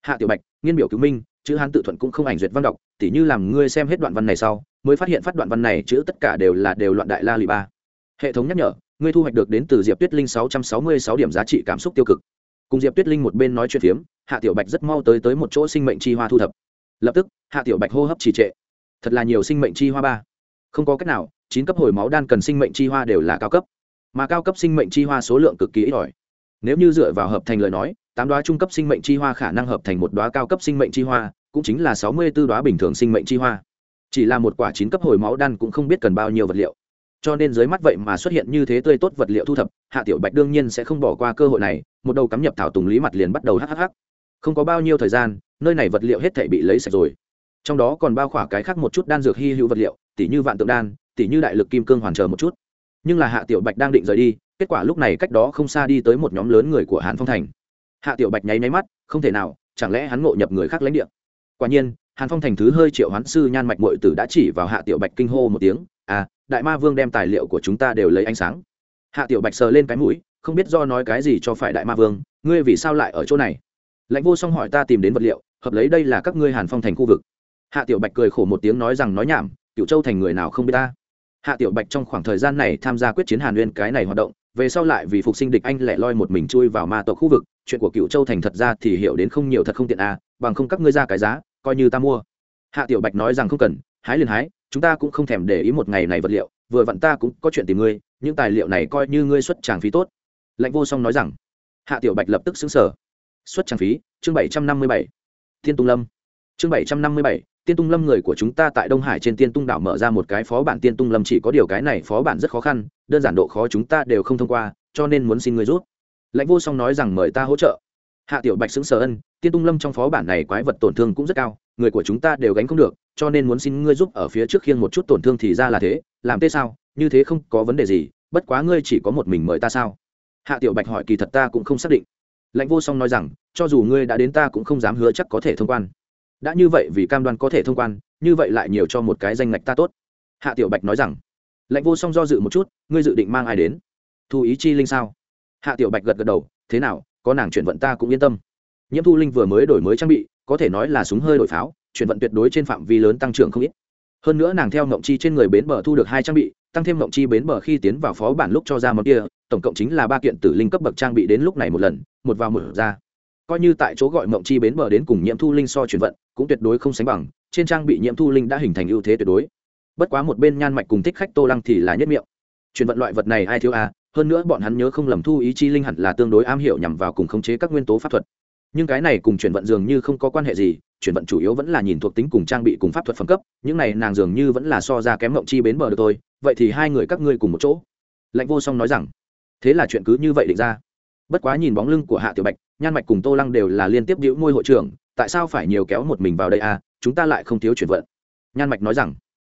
Hạ tiểu bạch, nghiên biểu cứu minh, chữ hắn tự thuận cũng không ảnh duyệt văn đọc, tỉ như làm ngươi xem hết đoạn văn này sau, mới phát hiện phát đoạn văn này chữ tất cả đều là đều loạn đại la lụy ba. Hệ thống nhắc nhở, ngươi thu hoạch được đến từ diệp tuyết linh sáu trăm sáu mươi sáu điểm giá trị cảm xúc tiêu cực. Cùng diệp tuyết linh một bên nói chuyện phiếm, hạ tiểu bạch rất mau tới tới một chỗ sinh mệnh chi hoa thu thập. Lập tức, hạ tiểu bạch hô hấp trì trệ thật là nhiều sinh mệnh chi hoa ba. Không có cách nào, chín cấp hồi máu đan cần sinh mệnh chi hoa đều là cao cấp. Mà cao cấp sinh mệnh chi hoa số lượng cực kỳ ít ỏi. Nếu như dựa vào hợp thành lời nói, tám đoá trung cấp sinh mệnh chi hoa khả năng hợp thành một đoá cao cấp sinh mệnh chi hoa, cũng chính là sáu mươi b ố đoá bình thường sinh mệnh chi hoa. Chỉ là một quả chín cấp hồi máu đan cũng không biết cần bao nhiêu vật liệu. Cho nên dưới mắt vậy mà xuất hiện như thế tươi tốt vật liệu thu thập, hạ tiểu bạch đương nhiên sẽ không bỏ qua cơ hội này, một đầu cắm nhập thảo tùng lý mặt liền bắt đầu hhh không có bao nhiêu thời gian, nơi này vật liệu hết thể bị lấy sạch rồi trong đó còn bao khỏa cái khác một chút đan dược hy hữu vật liệu, tỉ như vạn tượng đan, tỉ như đại lực kim cương hoàn chờ một chút. Nhưng là hạ tiểu bạch đang định rời đi, kết quả lúc này cách đó không xa đi tới một nhóm lớn người của hàn phong thành. Hạ tiểu bạch nháy nháy mắt, không thể nào, chẳng lẽ hắn ngộ nhập người khác lãnh địa? Quả nhiên, hàn phong thành thứ hơi triệu hoán sư nhan mạch mội tử đã chỉ vào hạ tiểu bạch kinh hô một tiếng à đại ma vương đem tài liệu của chúng ta đều lấy ánh sáng. Hạ tiểu bạch sờ lên cái mũi, không biết do nói cái gì cho phải đại ma vương, ngươi vì sao lại ở chỗ này? Lãnh vô song hỏi ta tìm đến vật liệu, hợp lấy đây là các ngươi hàn phong thành khu vực hạ tiểu bạch cười khổ một tiếng nói rằng nói nhảm cựu châu thành người nào không biết ta. Hạ tiểu bạch trong khoảng thời gian này tham gia quyết chiến hàn nguyên cái này hoạt động, về sau lại vì phục sinh địch anh lẻ loi một mình chui vào ma tộc khu vực, chuyện của cựu châu thành thật ra thì hiểu đến không nhiều thật không tiện à bằng không các ngươi ra cái giá, coi như ta mua. Hạ tiểu bạch nói rằng không cần, hái liền hái, chúng ta cũng không thèm để ý một ngày này vật liệu, vừa vặn ta cũng có chuyện tìm ngươi, những tài liệu này coi như ngươi xuất tràng phí tốt. Lãnh vô song nói rằng. Hạ tiểu bạch lập tức xứng sở xuất tràng phí, chương bảy trăm năm mươi bảy. Thiên tung lâm. Chương bảy trăm năm mươi bảy tiên tung lâm người của chúng ta tại đông hải trên tiên tung đảo mở ra một cái phó bản tiên tung lâm chỉ có điều cái này phó bản rất khó khăn, đơn giản độ khó chúng ta đều không thông qua, cho nên muốn xin người rút lãnh vô song nói rằng mời ta hỗ trợ. Hạ tiểu bạch xứng sở ân, tiên tung lâm trong phó bản này quái vật tổn thương cũng rất cao, người của chúng ta đều gánh không được, cho nên muốn xin ngươi giúp ở phía trước khiêng một chút tổn thương thì ra là thế, làm thế sao? Như thế không có vấn đề gì, bất quá ngươi chỉ có một mình mời ta sao? Hạ tiểu bạch hỏi kỳ thật ta cũng không xác định. Lãnh vô song nói rằng, cho dù ngươi đã đến ta cũng không dám hứa chắc có thể thông quan đã như vậy vì cam đoan có thể thông quan, như vậy lại nhiều cho một cái danh ngạch ta tốt. Hạ tiểu bạch nói rằng, lệnh vô song do dự một chút, ngươi dự định mang ai đến? Thu ý chi linh sao? Hạ tiểu bạch gật gật đầu, thế nào, có nàng chuyển vận ta cũng yên tâm. Nhiễm thu linh vừa mới đổi mới trang bị, có thể nói là súng hơi đổi pháo, chuyển vận tuyệt đối trên phạm vi lớn tăng trưởng không ít. Hơn nữa nàng theo ngộng chi trên người bến bờ thu được hai trang bị, tăng thêm ngộng chi bến bờ khi tiến vào phó bản lúc cho ra món kia tổng cộng chính là ba kiện tử linh cấp bậc trang bị đến lúc này một lần, một vào một ra coi như tại chỗ gọi mộng chi bến bờ đến cùng nhiễm thu linh so chuyển vận, cũng tuyệt đối không sánh bằng, trên trang bị nhiễm thu linh đã hình thành ưu thế tuyệt đối. Bất quá một bên nhan mạch cùng thích khách tô lăng thì là nhất miệng. Chuyển vận loại vật này ai thiếu à hơn nữa bọn hắn nhớ không lầm thu ý chi linh hẳn là tương đối am hiểu nhằm vào cùng khống chế các nguyên tố pháp thuật. Nhưng cái này cùng chuyển vận dường như không có quan hệ gì, chuyển vận chủ yếu vẫn là nhìn thuộc tính cùng trang bị cùng pháp thuật phẩm cấp, những này nàng dường như vẫn là so ra kém mộng chi bến bờ được thôi, vậy thì hai người các ngươi cùng một chỗ. Lạnh vô song nói rằng, thế là chuyện cứ như vậy định ra bất quá nhìn bóng lưng của hạ tiểu bạch, nhan mạch cùng tô lăng đều là liên tiếp đĩu môi hội trưởng, tại sao phải nhiều kéo một mình vào đây à chúng ta lại không thiếu chuyển vận. Nhan mạch nói rằng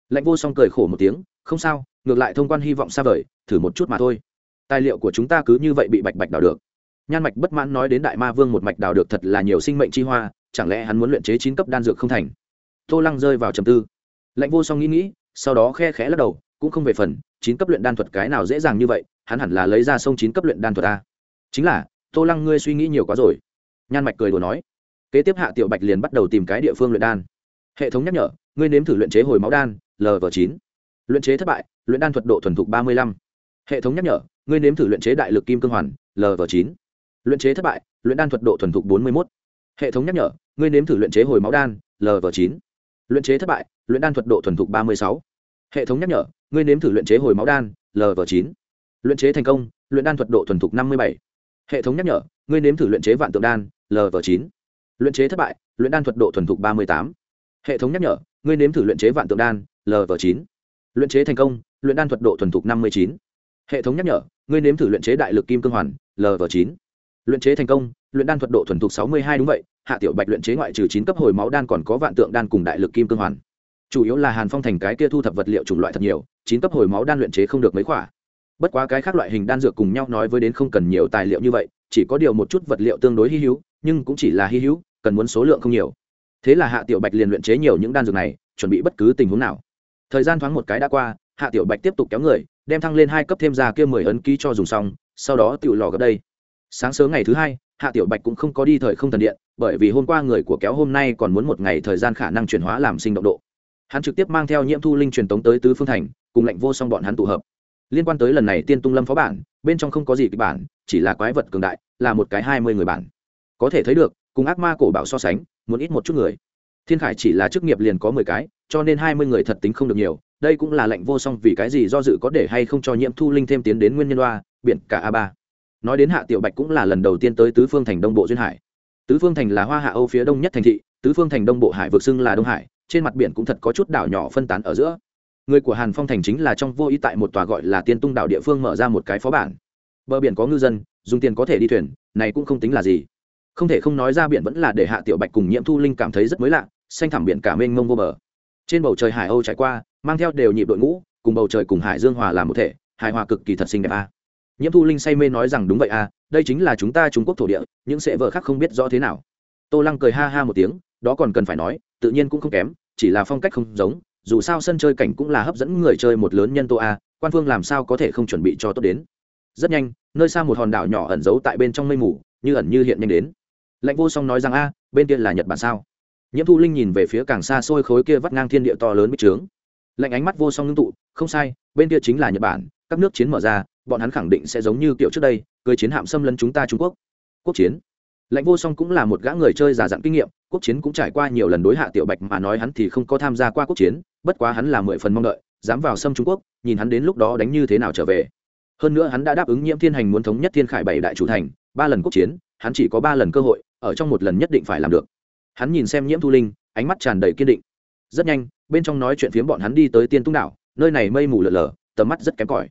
lãnh vô song cười khổ một tiếng, không sao, ngược lại thông quan hy vọng xa vời, thử một chút mà thôi. Tài liệu của chúng ta cứ như vậy bị bạch bạch đào được. Nhan mạch bất mãn nói đến đại ma vương một mạch đào được thật là nhiều sinh mệnh chi hoa, chẳng lẽ hắn muốn luyện chế chín cấp đan dược không thành? Tô lăng rơi vào trầm tư. Lãnh vô song nghĩ nghĩ, sau đó khe khẽ lắc đầu, cũng không về phần, chín cấp luyện đan thuật cái nào dễ dàng như vậy, hắn hẳn là lấy ra sông chín cấp luyện đan thuật ta chính là, tô lăng ngươi suy nghĩ nhiều quá rồi. Nhan mạch cười đùa nói. Kế tiếp hạ tiểu bạch liền bắt đầu tìm cái địa phương luyện đan. Hệ thống nhắc nhở, ngươi nếm thử luyện chế hồi máu đan lv chín. Luyện chế thất bại, luyện đan thuật độ thuần thục ba mươi lăm. Hệ thống nhắc nhở, ngươi nếm thử luyện chế đại lực kim cương hoàn lv chín. Luyện chế thất bại, luyện đan thuật độ thuần thục bốn mươi một hệ thống nhắc nhở, ngươi nếm thử luyện chế hồi máu đan lv chín. Luyện chế thất bại, luyện đan thuật độ thuần thục ba mươi sáu. Hệ thống nhắc nhở, ngươi nếm thử luyện chế hồi máu đan lv chín. Luyện chế thành công, luyện đan thuật độ thuần thục năm mươi bảy hệ thống nhắc nhở, ngươi nếm thử luyện chế vạn tượng đan lv chín. Luyện chế thất bại, luyện đan thuật độ thuần thục ba mươi tám. Hệ thống nhắc nhở, ngươi nếm thử luyện chế vạn tượng đan lv chín. Luyện chế thành công, luyện đan thuật độ thuần thục năm mươi chín. Hệ thống nhắc nhở, ngươi nếm thử luyện chế đại lực kim cương hoàn lv chín. Luyện chế thành công, luyện đan thuật độ thuần thục sáu mươi hai đúng vậy, hạ tiểu bạch luyện chế ngoại trừ chín cấp hồi máu đan còn có vạn tượng đan cùng đại lực kim cương hoàn. Chủ yếu là hàn phong thành cái kia thu thập vật liệu chủng loại thật nhiều, chín cấp hồi máu đan luyện chế không được mấy khoả bất quá cái khác loại hình đan dược cùng nhau nói với đến không cần nhiều tài liệu như vậy, chỉ có điều một chút vật liệu tương đối hy hữu, nhưng cũng chỉ là hy hữu, cần muốn số lượng không nhiều. Thế là hạ tiểu bạch liền luyện chế nhiều những đan dược này, chuẩn bị bất cứ tình huống nào. Thời gian thoáng một cái đã qua, hạ tiểu bạch tiếp tục kéo người, đem thăng lên hai cấp thêm ra kia mười ấn ký cho dùng xong, sau đó tự lò gấp đây. Sáng sớm ngày thứ hai, hạ tiểu bạch cũng không có đi thời không thần điện, bởi vì hôm qua người của kéo hôm nay còn muốn một ngày thời gian khả năng chuyển hóa làm sinh động độ. Hắn trực tiếp mang theo nhiễm thu linh truyền tống tới tứ phương thành, cùng lệnh vô song bọn hắn tụ hợp liên quan tới lần này tiên tung lâm phó bản, bên trong không có gì kịch bản, chỉ là quái vật cường đại, là một cái hai mươi người bản. Có thể thấy được, cùng ác ma cổ bảo so sánh, muốn ít một chút người. Thiên khải chỉ là chức nghiệp liền có mười cái, cho nên hai mươi người thật tính không được nhiều, đây cũng là lệnh vô song vì cái gì do dự có để hay không cho nhiễm thu linh thêm tiến đến nguyên nhân đoa biển cả a ba. Nói đến hạ tiểu bạch cũng là lần đầu tiên tới tứ phương thành đông bộ duyên hải. Tứ phương thành là hoa hạ âu phía đông nhất thành thị, tứ phương thành đông bộ hải vực xưng là đông hải, trên mặt biển cũng thật có chút đảo nhỏ phân tán ở giữa người của hàn phong thành chính là trong vô ý tại một tòa gọi là tiên tung đảo địa phương mở ra một cái phó bản. Bờ biển có ngư dân, dùng tiền có thể đi thuyền, này cũng không tính là gì. Không thể không nói ra biển vẫn là để hạ tiểu bạch cùng nhiễm thu linh cảm thấy rất mới lạ, xanh thẳm biển cả mênh mông vô bờ. Trên bầu trời hải âu trải qua, mang theo đều nhịp đội ngũ, cùng bầu trời cùng hải dương hòa làm một thể, hài hòa cực kỳ thật xinh đẹp a. Nhiễm thu linh say mê nói rằng đúng vậy a, đây chính là chúng ta trung quốc thổ địa, những sệ vợ khác không biết rõ thế nào. Tô lăng cười ha ha một tiếng, đó còn cần phải nói, tự nhiên cũng không kém, chỉ là phong cách không giống dù sao sân chơi cảnh cũng là hấp dẫn người chơi một lớn nhân tố a, quan phương làm sao có thể không chuẩn bị cho tốt đến. Rất nhanh, nơi xa một hòn đảo nhỏ ẩn giấu tại bên trong mây mù, như ẩn như hiện nhanh đến. Lạnh vô song nói rằng, a, bên kia là nhật bản sao? Nhiễm thu linh nhìn về phía càng xa xôi khối kia vắt ngang thiên địa to lớn bích trướng. Lạnh ánh mắt vô song ngưng tụ, không sai, bên kia chính là nhật bản, các nước chiến mở ra, bọn hắn khẳng định sẽ giống như kiểu trước đây, cưới chiến hạm xâm lấn chúng ta trung quốc. Quốc chiến. Lạnh vô song cũng là một gã người chơi già dặn kinh nghiệm quốc chiến cũng trải qua nhiều lần đối hạ tiểu bạch mà nói hắn thì không có tham gia qua quốc chiến, bất quá hắn là mười phần mong đợi, dám vào xâm trung quốc, nhìn hắn đến lúc đó đánh như thế nào trở về. Hơn nữa hắn đã đáp ứng nhiễm thiên hành muốn thống nhất thiên khải bảy đại chủ thành, ba lần quốc chiến, hắn chỉ có ba lần cơ hội, ở trong một lần nhất định phải làm được. Hắn nhìn xem nhiễm thu linh, ánh mắt tràn đầy kiên định. Rất nhanh, bên trong nói chuyện phiếm bọn hắn đi tới tiên tung đảo, nơi này mây mù lở lở, tầm mắt rất kém cỏi.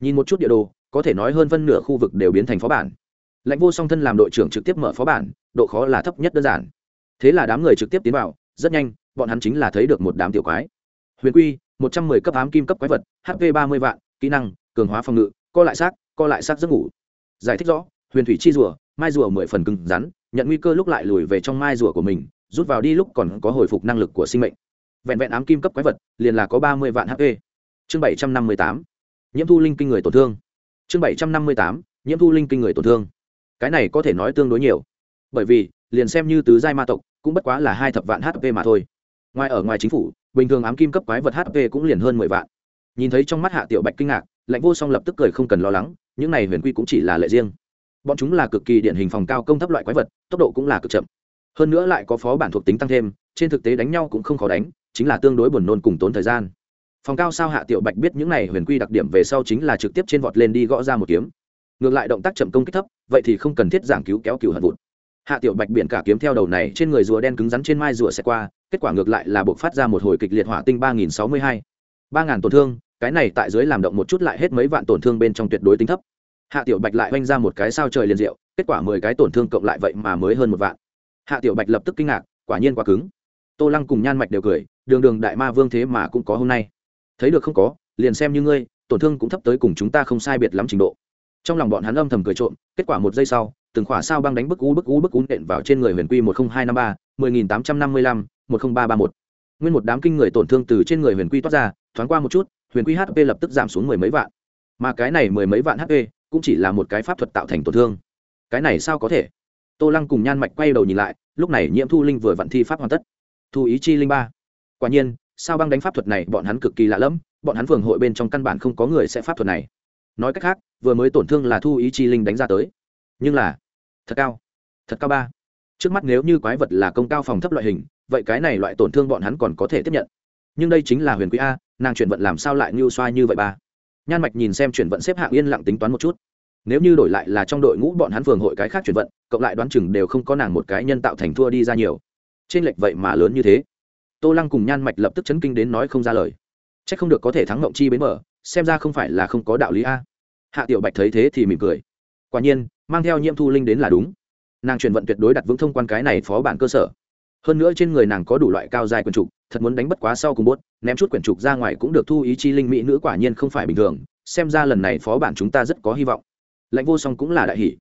Nhìn một chút địa đồ, có thể nói hơn phân nửa khu vực đều biến thành phó bản. Lãnh vô song thân làm đội trưởng trực tiếp mở phó bản, độ khó là thấp nhất đơn giản thế là đám người trực tiếp tiến vào, rất nhanh, bọn hắn chính là thấy được một đám tiểu quái. Huyền quy, một trăm mười cấp ám kim cấp quái vật hp ba mươi vạn, kỹ năng, cường hóa phòng ngự, co lại xác, co lại xác giấc ngủ. Giải thích rõ, huyền thủy chi rùa, mai rùa mười phần cứng rắn, nhận nguy cơ lúc lại lùi về trong mai rùa của mình, rút vào đi lúc còn có hồi phục năng lực của sinh mệnh. Vẹn vẹn ám kim cấp quái vật, liền là có ba mươi vạn hp chương bảy trăm năm mươi tám, nhiễm thu linh kinh người tổn thương. Chương bảy trăm năm mươi tám, nhiễm thu linh kinh người tổn thương. Cái này có thể nói tương đối nhiều. Bởi vì, liền xem như tứ giai ma tộc cũng bất quá là hai thập vạn hp mà thôi. Ngoài ở ngoài chính phủ, bình thường ám kim cấp quái vật hp cũng liền hơn mười vạn. Nhìn thấy trong mắt hạ tiểu bạch kinh ngạc, lạnh vô song lập tức cười không cần lo lắng, những này huyền quy cũng chỉ là lệ riêng. Bọn chúng là cực kỳ điển hình phòng cao công thấp loại quái vật, tốc độ cũng là cực chậm. Hơn nữa lại có phó bản thuộc tính tăng thêm, trên thực tế đánh nhau cũng không khó đánh, chính là tương đối buồn nôn cùng tốn thời gian. Phòng cao sao hạ tiểu bạch biết những này huyền quy đặc điểm về sau chính là trực tiếp trên vọt lên đi gõ ra một kiếm. Ngược lại động tác chậm công kích thấp, vậy thì không cần thiết giảng cứu kéo cựu hận vụt hạ tiểu bạch biển cả kiếm theo đầu này trên người rùa đen cứng rắn trên mai rùa sẽ qua, kết quả ngược lại là buộc phát ra một hồi kịch liệt hỏa tinh ba nghìn sáu mươi hai. Ba ngàn tổn thương, cái này tại dưới làm động một chút lại hết mấy vạn tổn thương bên trong tuyệt đối tính thấp. Hạ tiểu bạch lại oanh ra một cái sao trời liền diệu, kết quả mười cái tổn thương cộng lại vậy mà mới hơn một vạn. Hạ tiểu bạch lập tức kinh ngạc, quả nhiên quá cứng. Tô lăng cùng nhan mạch đều cười, đường đường đại ma vương thế mà cũng có hôm nay. Thấy được không có, liền xem như ngươi, tổn thương cũng thấp tới cùng chúng ta không sai biệt lắm trình độ trong lòng bọn hắn âm thầm cười trộm, kết quả một giây sau, từng khỏa sao băng đánh bức u bức u bức u nện vào trên người huyền quy một nghìn hai năm ba, mười nghìn tám trăm năm mươi lăm, một nghìn ba ba một. Nguyên một đám kinh người tổn thương từ trên người huyền quy toát ra, thoáng qua một chút, huyền quy hp lập tức giảm xuống mười mấy vạn. Mà cái này mười mấy vạn hp cũng chỉ là một cái pháp thuật tạo thành tổn thương. Cái này sao có thể? Tô lăng cùng nhan mạch quay đầu nhìn lại, lúc này nhiễm thu linh vừa vặn thi pháp hoàn tất. Thu ý chi linh ba. Quả nhiên, sao băng đánh pháp thuật này bọn hắn cực kỳ lạ lẫm, bọn hắn phường hội bên trong căn bản không có người sẽ pháp thuật này. Nói cách khác vừa mới tổn thương là thu ý chi linh đánh ra tới. Nhưng là, thật cao thật cao ba. Trước mắt nếu như quái vật là công cao phòng thấp loại hình, vậy cái này loại tổn thương bọn hắn còn có thể tiếp nhận. Nhưng đây chính là huyền quý a, nàng chuyển vận làm sao lại ngưu xoa như vậy ba? Nhan mạch nhìn xem chuyển vận xếp hạng yên lặng tính toán một chút. Nếu như đổi lại là trong đội ngũ bọn hắn phường hội cái khác chuyển vận, cộng lại đoán chừng đều không có nàng một cái nhân tạo thành thua đi ra nhiều. Trên lệch vậy mà lớn như thế. Tô lăng cùng nhan mạch lập tức chấn kinh đến nói không ra lời. C h ắ c không được có thể thắng ngộng chi bến mở xem ra không phải là không có đạo lý a hạ tiểu bạch thấy thế thì mỉm cười. Quả nhiên, mang theo nhiễm thu linh đến là đúng. Nàng chuyển vận tuyệt đối đặt vững thông quan cái này phó bản cơ sở. Hơn nữa trên người nàng có đủ loại cao dài quyển trục, thật muốn đánh bất quá sau cùng bốt ném chút quyển trục ra ngoài cũng được thu ý chi linh mỹ nữ quả nhiên không phải bình thường, xem ra lần này phó bản chúng ta rất có hy vọng. Lãnh vô song cũng là đại hỷ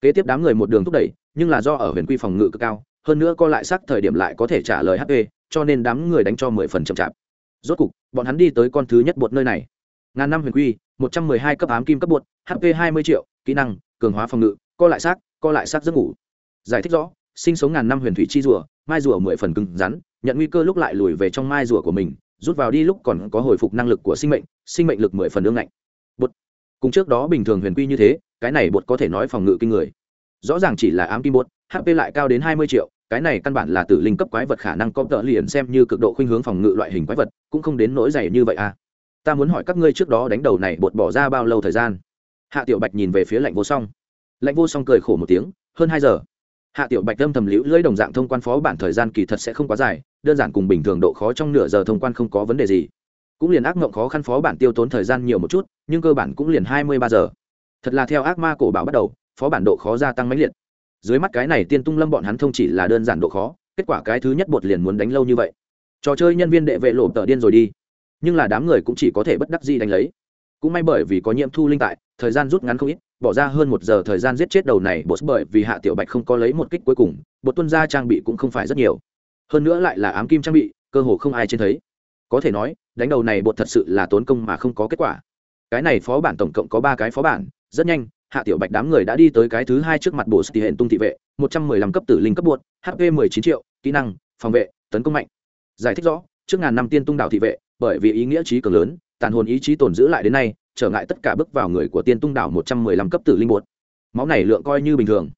kế tiếp đám người một đường thúc đẩy, nhưng là do ở huyền quy phòng ngự cực cao, hơn nữa co lại sắc thời điểm lại có thể trả lời hp cho nên đám người đánh cho mười phần chậm chạp. Rốt cục, bọn hắn đi tới con thứ nhất bột nơi này ngàn năm huyền quy, một trăm mười hai cấp ám kim cấp bột hp hai mươi triệu, kỹ năng, cường hóa phòng ngự, co lại xác, co lại xác giấc ngủ. Giải thích rõ, sinh sống ngàn năm huyền thủy chi rùa, mai rùa mười phần cứng rắn, nhận nguy cơ lúc lại lùi về trong mai rùa của mình, rút vào đi lúc còn có hồi phục năng lực của sinh mệnh sinh mệnh lực mười phần ương ngạnh. Bột. Cùng trước đó bình thường huyền quy như thế, cái này bột có thể nói phòng ngự kinh người. Rõ ràng chỉ là ám kim bột hp lại cao đến hai mươi triệu, cái này căn bản là tử linh cấp quái vật khả năng có tợ liền xem như cực độ khuynh hướng phòng ngự loại hình quái vật, cũng không đến nỗi dày như vậy à ta muốn hỏi các ngươi trước đó đánh đầu này bột bỏ ra bao lâu thời gian? Hạ tiểu bạch nhìn về phía lạnh vô song. Lạnh vô song cười khổ một tiếng, hơn hai giờ. Hạ tiểu bạch âm thầm liễu lưỡi đồng dạng thông quan phó bản thời gian kỳ thật sẽ không quá dài, đơn giản cùng bình thường độ khó trong nửa giờ thông quan không có vấn đề gì. Cũng liền ác mộng khó khăn phó bản tiêu tốn thời gian nhiều một chút, nhưng cơ bản cũng liền hai mươi ba giờ. Thật là theo ác ma cổ bảo bắt đầu, phó bản độ khó gia tăng mãnh liệt. Dưới mắt cái này tiên tung lâm bọn hắn thông chỉ là đơn giản độ khó, kết quả cái thứ nhất bột liền muốn đánh lâu như vậy. Trò chơi nhân viên đệ vệ lộ tờ điên rồi đi nhưng là đám người cũng chỉ có thể bất đắc gì đánh lấy. Cũng may bởi vì có nhiễm thu linh tại, thời gian rút ngắn không ít, bỏ ra hơn một giờ thời gian giết chết đầu này bột bởi vì hạ tiểu bạch không có lấy một kích cuối cùng bột tuân ra trang bị cũng không phải rất nhiều. Hơn nữa lại là ám kim trang bị, cơ hồ không ai trên thấy. Có thể nói, đánh đầu này bột thật sự là tốn công mà không có kết quả. Cái này phó bản tổng cộng có ba cái phó bản, rất nhanh, hạ tiểu bạch đám người đã đi tới cái thứ hai trước mặt bộ sĩ hệ tung thị vệ, một trăm mười lăm cấp tử linh cấp buốt hp mười chín triệu, kỹ năng, phòng vệ, tấn công mạnh. Giải thích rõ, trước ngàn năm tiên tung đảo thị vệ bởi vì ý nghĩa trí cường lớn, tàn hồn ý chí tồn giữ lại đến nay, trở ngại tất cả bước vào người của tiên tung đảo một trăm mười lăm cấp tử linh một máu này lượng coi như bình thường.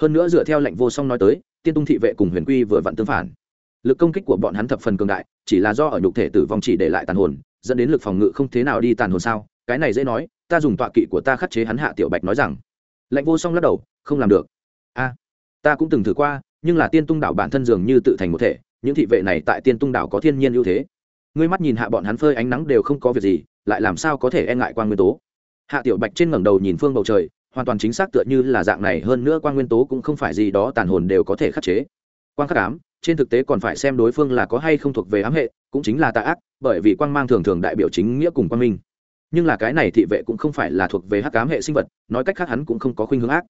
Hơn nữa dựa theo lệnh vô song nói tới, tiên tung thị vệ cùng huyền quy vừa vặn tương phản. Lực công kích của bọn hắn thập phần cường đại, chỉ là do ở nhục thể tử vong chỉ để lại tàn hồn, dẫn đến lực phòng ngự không thế nào đi tàn hồn sao? Cái này dễ nói, ta dùng tọa kỵ của ta khắc chế hắn hạ tiểu bạch nói rằng. Lệnh vô song lắc đầu, không làm được. A, ta cũng từng thử qua, nhưng là tiên tung đảo bản thân dường như tự thành một thể, những thị vệ này tại tiên tung đảo có thiên nhiên ưu thế ngươi mắt nhìn hạ bọn hắn phơi ánh nắng đều không có việc gì, lại làm sao có thể e ngại quan nguyên tố? Hạ tiểu bạch trên ngẩng đầu nhìn phương bầu trời, hoàn toàn chính xác tựa như là dạng này, hơn nữa quan nguyên tố cũng không phải gì đó tàn hồn đều có thể khắc chế. Quan khắc ám, trên thực tế còn phải xem đối phương là có hay không thuộc về ám hệ, cũng chính là tà ác, bởi vì quang mang thường thường đại biểu chính nghĩa cùng quan minh. Nhưng là cái này thị vệ cũng không phải là thuộc về hắc ám hệ sinh vật, nói cách khác hắn cũng không có khuynh hướng ác.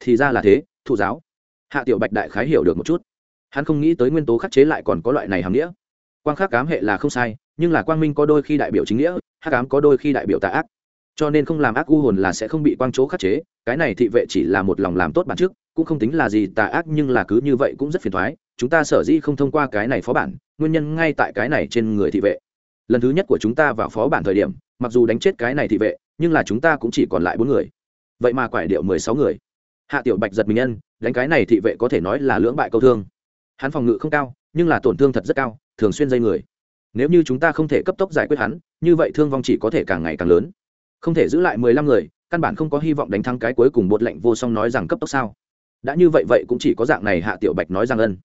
Thì ra là thế, thụ giáo. Hạ tiểu bạch đại khái hiểu được một chút. Hắn không nghĩ tới nguyên tố khắc chế lại còn có loại này hàm nghĩa quang khắc cám hệ là không sai, nhưng là quang minh có đôi khi đại biểu chính nghĩa, hắc cám có đôi khi đại biểu tà ác. Cho nên không làm ác u hồn là sẽ không bị quang chỗ khắc chế, cái này thị vệ chỉ là một lòng làm tốt bản trước cũng không tính là gì tà ác, nhưng là cứ như vậy cũng rất phiền thoái, chúng ta sở dĩ không thông qua cái này phó bản, nguyên nhân ngay tại cái này trên người thị vệ. Lần thứ nhất của chúng ta vào phó bản thời điểm, mặc dù đánh chết cái này thị vệ, nhưng là chúng ta cũng chỉ còn lại bốn người. Vậy mà quải điệu mười sáu người. Hạ tiểu bạch giật mình nhân đánh cái này thị vệ có thể nói là lưỡng bại câu thương. Hắn phòng ngự không cao, nhưng là tổn thương thật rất cao thường xuyên dây người. Nếu như chúng ta không thể cấp tốc giải quyết hắn, như vậy thương vong chỉ có thể càng ngày càng lớn. Không thể giữ lại mười lăm người, căn bản không có hy vọng đánh thắng cái cuối cùng bột lệnh vô song nói rằng cấp tốc sao? Đã như vậy vậy cũng chỉ có dạng này hạ tiểu bạch nói rằng ân.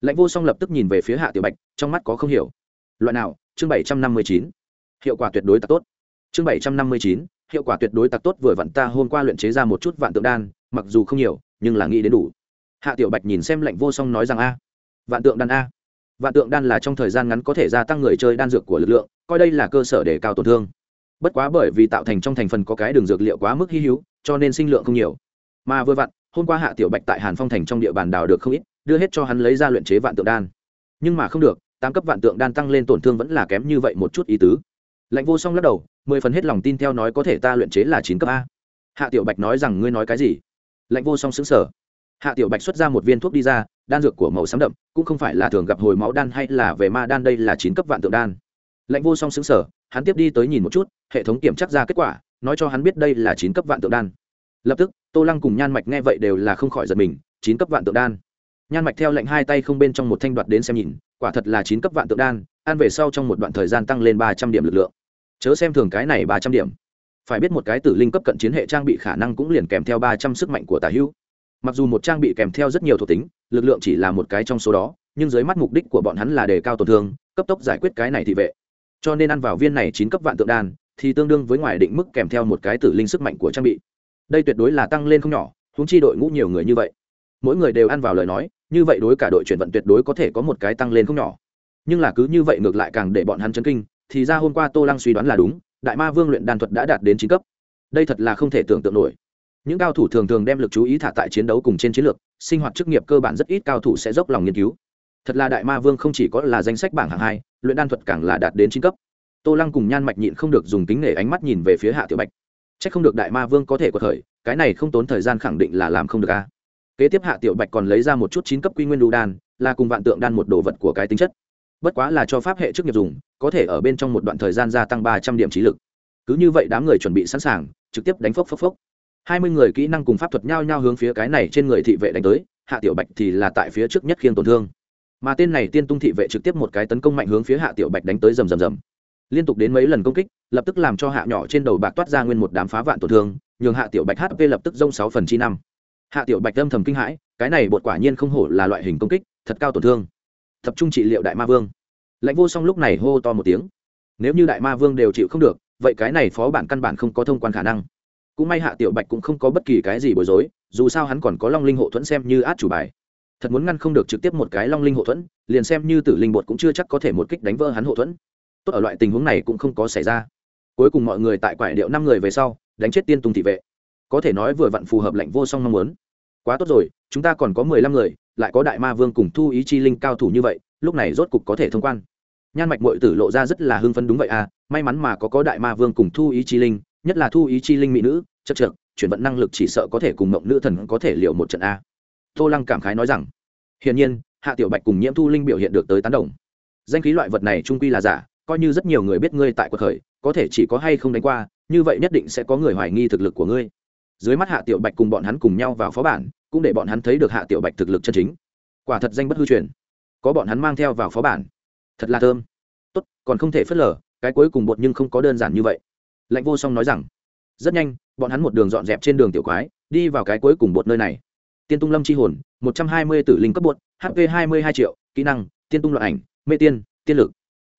Lệnh vô song lập tức nhìn về phía hạ tiểu bạch, trong mắt có không hiểu. Loại nào? Chương bảy trăm năm mươi chín. Hiệu quả tuyệt đối tạc tốt. Chương bảy trăm năm mươi chín. Hiệu quả tuyệt đối tạc tốt vừa vặn ta hôm qua luyện chế ra một chút vạn tượng đan, mặc dù không nhiều, nhưng là nghĩ đến đủ. Hạ tiểu bạch nhìn xem lệnh vô song nói rằng a. Vạn tượng đan a vạn tượng đan là trong thời gian ngắn có thể gia tăng người chơi đan dược của lực lượng, coi đây là cơ sở để cao tổn thương. Bất quá bởi vì tạo thành trong thành phần có cái đường dược liệu quá mức hy hữu, cho nên sinh lượng không nhiều. Mà vừa vặn, hôm qua hạ tiểu bạch tại hàn phong thành trong địa bàn đào được không ít, đưa hết cho hắn lấy ra luyện chế vạn tượng đan. Nhưng mà không được, tám cấp vạn tượng đan tăng lên tổn thương vẫn là kém như vậy một chút ý tứ. Lạnh vô song lắc đầu, mười phần hết lòng tin theo nói có thể ta luyện chế là chín cấp a. Hạ tiểu bạch nói rằng, ngươi nói cái gì? Lạnh vô song xứng sở hạ tiểu bạch xuất ra một viên thuốc đi ra, đan dược của màu xám đậm, cũng không phải là thường gặp hồi máu đan hay là về ma đan, đây là chín cấp vạn tượng đan. Lạnh vô song xứng sở hắn tiếp đi tới nhìn một chút, hệ thống kiểm chắc ra kết quả, nói cho hắn biết đây là chín cấp vạn tượng đan. Lập tức, tô lăng cùng nhan mạch nghe vậy đều là không khỏi giật mình, chín cấp vạn tượng đan. Nhan mạch theo lệnh hai tay không bên trong một thanh đoạt đến xem nhìn, quả thật là chín cấp vạn tượng đan, ăn về sau trong một đoạn thời gian tăng lên ba trăm điểm lực lượng. Chớ xem thường cái này ba trăm điểm. Phải biết một cái tử linh cấp cận chiến hệ trang bị khả năng cũng liền kèm theo ba trăm sức mạnh của tà hữu mặc dù một trang bị kèm theo rất nhiều thuộc tính, lực lượng chỉ là một cái trong số đó, nhưng dưới mắt mục đích của bọn hắn là đề cao tổn thương, cấp tốc giải quyết cái này thị vệ. Cho nên ăn vào viên này chín cấp vạn tượng đan, thì tương đương với ngoài định mức kèm theo một cái tử linh sức mạnh của trang bị. Đây tuyệt đối là tăng lên không nhỏ húng chi đội ngũ nhiều người như vậy. Mỗi người đều ăn vào lời nói, như vậy đối cả đội chuyển vận tuyệt đối có thể có một cái tăng lên không nhỏ. Nhưng là cứ như vậy ngược lại càng để bọn hắn chấn kinh, thì ra hôm qua tô lăng suy đoán là đúng, đại ma vương luyện đan thuật đã đạt đến chín cấp. Đây thật là không thể tưởng tượng nổi những cao thủ thường thường đem lực chú ý thả tại chiến đấu cùng trên chiến lược, sinh hoạt chức nghiệp cơ bản rất ít cao thủ sẽ dốc lòng nghiên cứu. Thật là đại ma vương không chỉ có là danh sách bảng hạng hai, luyện đan thuật càng là đạt đến chín cấp. Tô lăng cùng nhan mạch nhịn không được dùng kính nể ánh mắt nhìn về phía hạ tiểu bạch. C h ắ c không được đại ma vương có thể có thời cái này không tốn thời gian khẳng định là làm không được a. Kế tiếp hạ tiểu bạch còn lấy ra một chút chín cấp quy nguyên đu đan, là cùng vạn tượng đan một đồ vật của cái tính chất. Bất quá là cho pháp hệ chức nghiệp dùng, có thể ở bên trong một đoạn thời gian gia tăng ba trăm điểm trí lực. Cứ như vậy đám người chuẩn bị sẵn sàng, trực tiếp đánh phốc phốc phốc hai mươi người kỹ năng cùng pháp thuật nhao nhau hướng phía cái này trên người thị vệ đánh tới, hạ tiểu bạch thì là tại phía trước nhất khiêng tổn thương. Mà tên này tiên tung thị vệ trực tiếp một cái tấn công mạnh hướng phía hạ tiểu bạch đánh tới rầm rầm rầm. Liên tục đến mấy lần công kích, lập tức làm cho hạ nhỏ trên đầu bạc toát ra nguyên một đám phá vạn tổn thương, nhường hạ tiểu bạch hp lập tức dông sáu phần chi năm. Hạ tiểu bạch âm thầm kinh hãi, cái này bột quả nhiên không hổ là loại hình công kích, thật cao tổn thương. Tập trung trị liệu đại ma vương. Lãnh vô song lúc này hô to một tiếng. Nếu như đại ma vương đều chịu không được, vậy cái này phó bản căn bản không có thông quan khả năng cũng may hạ tiểu bạch cũng không có bất kỳ cái gì bối rối, dù sao hắn còn có long linh hộ thuẫn xem như át chủ bài. Thật muốn ngăn không được trực tiếp một cái long linh hộ thuẫn, liền xem như tử linh bột cũng chưa chắc có thể một kích đánh vỡ hắn hộ thuẫn. Tốt ở loại tình huống này cũng không có xảy ra. Cuối cùng mọi người tại quải điệu năm người về sau, đánh chết tiên tùng thị vệ. Có thể nói vừa vặn phù hợp lệnh vô song mong muốn. Quá tốt rồi, chúng ta còn có mười lăm người, lại có đại ma vương cùng thu ý chi linh cao thủ như vậy, lúc này rốt cục có thể thông quan. Nhan mạch mội tử lộ ra rất là hưng phấn đúng vậy à may mắn mà có có đại ma vương cùng thu ý chi linh nhất là thu ý chi linh mỹ nữ chất trượt chuyển vận năng lực chỉ sợ có thể cùng mộng nữ thần có thể liệu một trận a. Tô lăng cảm khái nói rằng, hiển nhiên, hạ tiểu bạch cùng nhiễm thu linh biểu hiện được tới tán đồng. Danh khí loại vật này trung quy là giả, coi như rất nhiều người biết ngươi tại cuộc khởi, có thể chỉ có hay không đánh qua, như vậy nhất định sẽ có người hoài nghi thực lực của ngươi. Dưới mắt hạ tiểu bạch cùng bọn hắn cùng nhau vào phó bản, cũng để bọn hắn thấy được hạ tiểu bạch thực lực chân chính. Quả thật danh bất hư truyền. Có bọn hắn mang theo vào phó bản. Thật là thơm. Tốt, còn không thể phớt lờ, cái cuối cùng bột nhưng không có đơn giản như vậy lạnh vô song nói rằng, rất nhanh, bọn hắn một đường dọn dẹp trên đường tiểu quái, đi vào cái cuối cùng bột nơi này. Tiên tung lâm c h i hồn, một trăm hai mươi tử linh cấp bột hp hai mươi hai triệu, kỹ năng, tiên tung loạn ảnh, mê tiên tiên lực.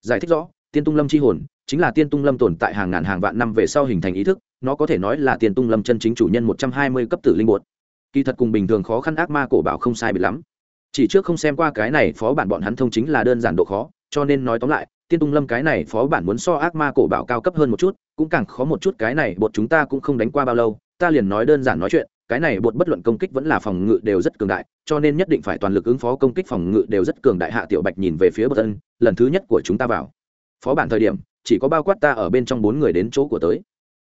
Giải thích rõ, tiên tung lâm c h i hồn chính là tiên tung lâm tồn tại hàng ngàn hàng vạn năm về sau hình thành ý thức, nó có thể nói là tiên tung lâm chân chính chủ nhân một trăm hai mươi cấp tử linh bột. Kỳ thật cùng bình thường khó khăn ác ma cổ bảo không sai bị lắm. Chỉ trước không xem qua cái này phó bản bọn hắn thông chính là đơn giản độ khó, cho nên nói tóm lại, tiên tung lâm cái này phó bản muốn so ác ma cổ bảo cao cấp hơn một chút cũng càng khó một chút cái này bột chúng ta cũng không đánh qua bao lâu, ta liền nói đơn giản nói chuyện, cái này bột bất luận công kích vẫn là phòng ngự đều rất cường đại, cho nên nhất định phải toàn lực ứng phó công kích phòng ngự đều rất cường đại hạ tiểu bạch nhìn về phía bậc tân lần thứ nhất của chúng ta vào. Phó bản thời điểm, chỉ có bao quát ta ở bên trong bốn người đến chỗ của tới.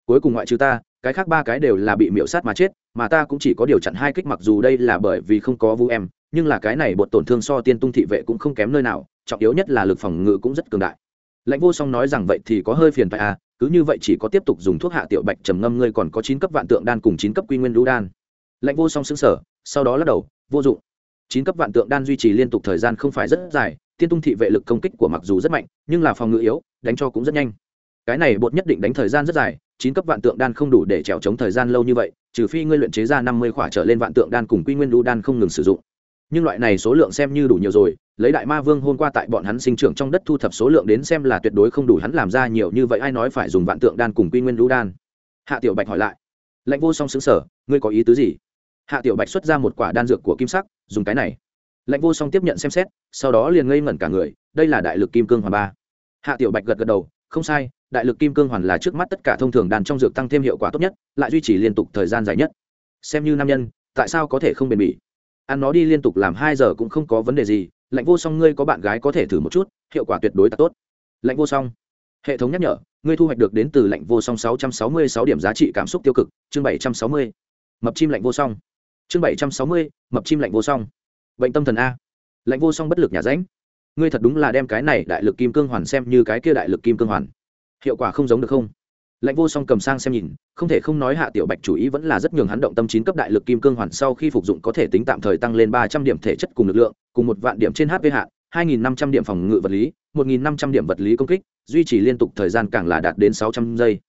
Cuối cùng ngoại trừ ta, cái khác ba cái đều là bị miễu sát mà chết, mà ta cũng chỉ có điều chặn hai kích mặc dù đây là bởi vì không có vu em, nhưng là cái này bột tổn thương so tiên tung thị vệ cũng không kém nơi nào, trọng yếu nhất là lực phòng ngự cũng rất cường đại. Lãnh vô song nói rằng vậy thì có hơi phiền phải à cứ như vậy chỉ có tiếp tục dùng thuốc hạ tiểu bạch trầm ngâm ngươi còn có chín cấp vạn tượng đan cùng chín cấp quy nguyên lũ đan. Lãnh vô song xứng sở sau đó lắc đầu, vô dụng. Chín cấp vạn tượng đan duy trì liên tục thời gian không phải rất dài, tiên tung thị vệ lực công kích của mặc dù rất mạnh, nhưng là phòng ngự yếu, đánh cho cũng rất nhanh. Cái này bột nhất định đánh thời gian rất dài, chín cấp vạn tượng đan không đủ để trèo chống thời gian lâu như vậy, trừ phi ngươi luyện chế ra năm mươi khỏa trở lên vạn tượng đan cùng quy nguyên lũ đan không ngừng sử dụng. Nhưng loại này số lượng xem như đủ nhiều rồi lấy đại ma vương hôm qua tại bọn hắn sinh trưởng trong đất thu thập số lượng đến xem là tuyệt đối không đủ hắn làm ra nhiều như vậy, ai nói phải dùng vạn tượng đan cùng quy nguyên lũ đan. Hạ tiểu bạch hỏi lại. Lãnh vô song xứng sở ngươi có ý tứ gì? Hạ tiểu bạch xuất ra một quả đan dược của kim sắc, dùng cái này. Lãnh vô song tiếp nhận xem xét, sau đó liền ngây ngẩn cả người, đây là đại lực kim cương hoàn ba. Hạ tiểu bạch gật gật đầu, không sai, đại lực kim cương hoàn là trước mắt tất cả thông thường đàn trong dược tăng thêm hiệu quả tốt nhất, lại duy trì liên tục thời gian dài nhất. Xem như nam nhân, tại sao có thể không bền bỉ? Ăn nó đi liên tục làm hai giờ cũng không có vấn đề gì lạnh vô song ngươi có bạn gái có thể thử một chút, hiệu quả tuyệt đối là tốt. Lạnh vô song. Hệ thống nhắc nhở, ngươi thu hoạch được đến từ lạnh vô song sáu trăm sáu mươi sáu điểm giá trị cảm xúc tiêu cực, chương bảy trăm sáu mươi. Mập chim lạnh vô song. Chương bảy trăm sáu mươi, mập chim lạnh vô song. Bệnh tâm thần a. Lạnh vô song bất lực nhà ránh. Ngươi thật đúng là đem cái này đại lực kim cương hoàn xem như cái kia đại lực kim cương hoàn. Hiệu quả không giống được không? Lạnh vô song cầm sang xem nhìn, không thể không nói hạ tiểu bạch chủ ý vẫn là rất nhường hắn động tâm chín cấp đại lực kim cương hoàn sau khi phục dụng có thể tính tạm thời tăng lên ba trăm điểm thể chất cùng lực lượng, cùng một vạn điểm trên hp hạ, hai nghìn năm trăm điểm phòng ngự vật lý, một nghìn năm trăm điểm vật lý công kích, duy trì liên tục thời gian càng là đạt đến sáu trăm giây.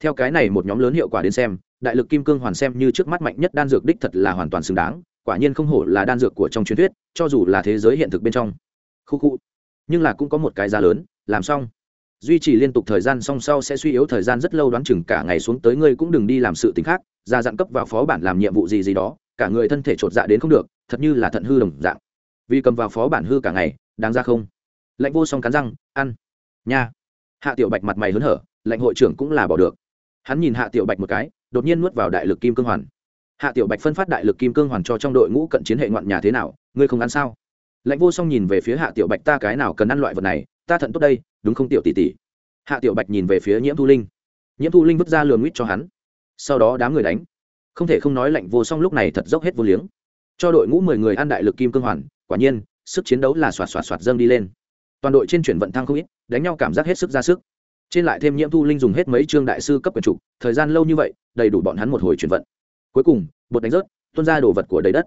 Theo cái này một nhóm lớn hiệu quả đến xem, đại lực kim cương hoàn xem như trước mắt mạnh nhất đan dược đích thật là hoàn toàn xứng đáng, quả nhiên không hổ là đan dược của trong truyền thuyết, cho dù là thế giới hiện thực bên trong. Khu khu. Nhưng là cũng có một cái giá lớn, làm xong duy trì liên tục thời gian song sau sẽ suy yếu thời gian rất lâu đoán chừng cả ngày xuống tới ngươi cũng đừng đi làm sự t khác, ra dặn cấp vào phó bản làm nhiệm vụ gì gì đó, cả người thân thể chột dạ đến không được, thật như là thận hư đồng dạng. Vì cầm vào phó bản hư cả ngày, đáng ra không? Lạnh vô song cắn răng, ăn. Nha. Hạ tiểu bạch mặt mày hớn hở lạnh hội trưởng cũng là bỏ được. Hắn nhìn hạ tiểu bạch một cái, đột nhiên nuốt vào đại lực kim cương hoàn. Hạ tiểu bạch phân phát đại lực kim cương hoàn cho trong đội ngũ cận chiến hệ ngoạn nhà thế nào, ngươi không ăn sao? Lệnh vô song nhìn về phía hạ tiểu bạch ta cái nào cần ăn loại vật này ta thận tốt đây, đúng không tiểu tỷ tỷ? Hạ tiểu bạch nhìn về phía nhiễm thu linh. Nhiễm thu linh vứt ra lường nguyết cho hắn. Sau đó đám người đánh. Không thể không nói lạnh vô song lúc này thật dốc hết vô liếng. Cho đội ngũ mười người ăn đại lực kim cương hoàn, quả nhiên, sức chiến đấu là xoạt xoạt xoạt dâng đi lên. Toàn đội trên chuyển vận thăng không ít, đánh nhau cảm giác hết sức ra sức. Trên lại thêm nhiễm thu linh dùng hết mấy chương đại sư cấp quyền trục thời gian lâu như vậy, đầy đủ bọn hắn một hồi chuyển vận. Cuối cùng, bột đánh rớt tuân ra đồ vật của đầy đất.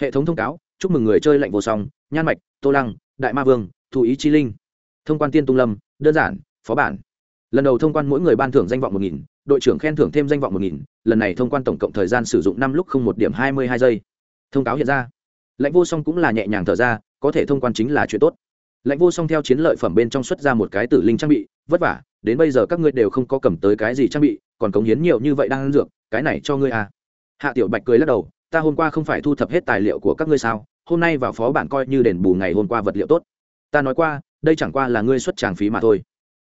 Hệ thống thông cáo, chúc mừng người chơi lạnh vô song, nhan mạch, tô lăng, đại ma vương thủ ý chi linh thông quan tiên tung lâm, đơn giản, phó bản. Lần đầu thông quan mỗi người ban thưởng danh vọng một nghìn, đội trưởng khen thưởng thêm danh vọng một nghìn, lần này thông quan tổng cộng thời gian sử dụng năm lúc không một điểm hai mươi hai giây. Thông cáo hiện ra. Lãnh vô song cũng là nhẹ nhàng thở ra, có thể thông quan chính là chuyện tốt. Lãnh vô song theo chiến lợi phẩm bên trong xuất ra một cái tử linh trang bị, vất vả, đến bây giờ các ngươi đều không có cầm tới cái gì trang bị, còn cống hiến nhiều như vậy đang ăn dược, cái này cho ngươi à. Hạ tiểu bạch cười lắc đầu, ta hôm qua không phải thu thập hết tài liệu của các ngươi sao, hôm nay vào phó bản coi như đền bù ngày hôm qua vật liệu tốt. Ta nói qua đây chẳng qua là ngươi xuất tràng phí mà thôi.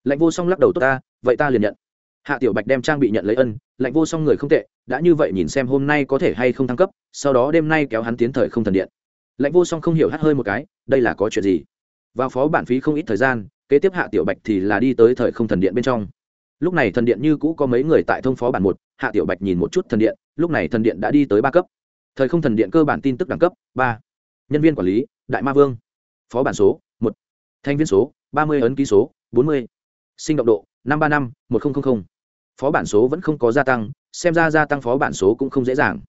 Lạnh vô song lắc đầu, tốt ta, vậy ta liền nhận. Hạ tiểu bạch đem trang bị nhận lấy ân, lạnh vô song người không tệ, đã như vậy nhìn xem hôm nay có thể hay không thăng cấp, sau đó đêm nay kéo hắn tiến thời không thần điện. Lạnh vô song không hiểu hát hơi một cái, đây là có chuyện gì? Vào phó bản phí không ít thời gian, kế tiếp hạ tiểu bạch thì là đi tới thời không thần điện bên trong. Lúc này thần điện như cũ có mấy người tại thông phó bản một, hạ tiểu bạch nhìn một chút thần điện, lúc này thần điện đã đi tới ba cấp. Thời không thần điện cơ bản tin tức đẳng cấp, ba. Nhân viên quản lý, đại ma vương. Phó bản số thành viên số, ba mươi ấn ký số, bốn mươi. Sinh động độ, năm ba năm, một nghìn phó bản số vẫn không có gia tăng, xem ra gia tăng phó bản số cũng không dễ dàng.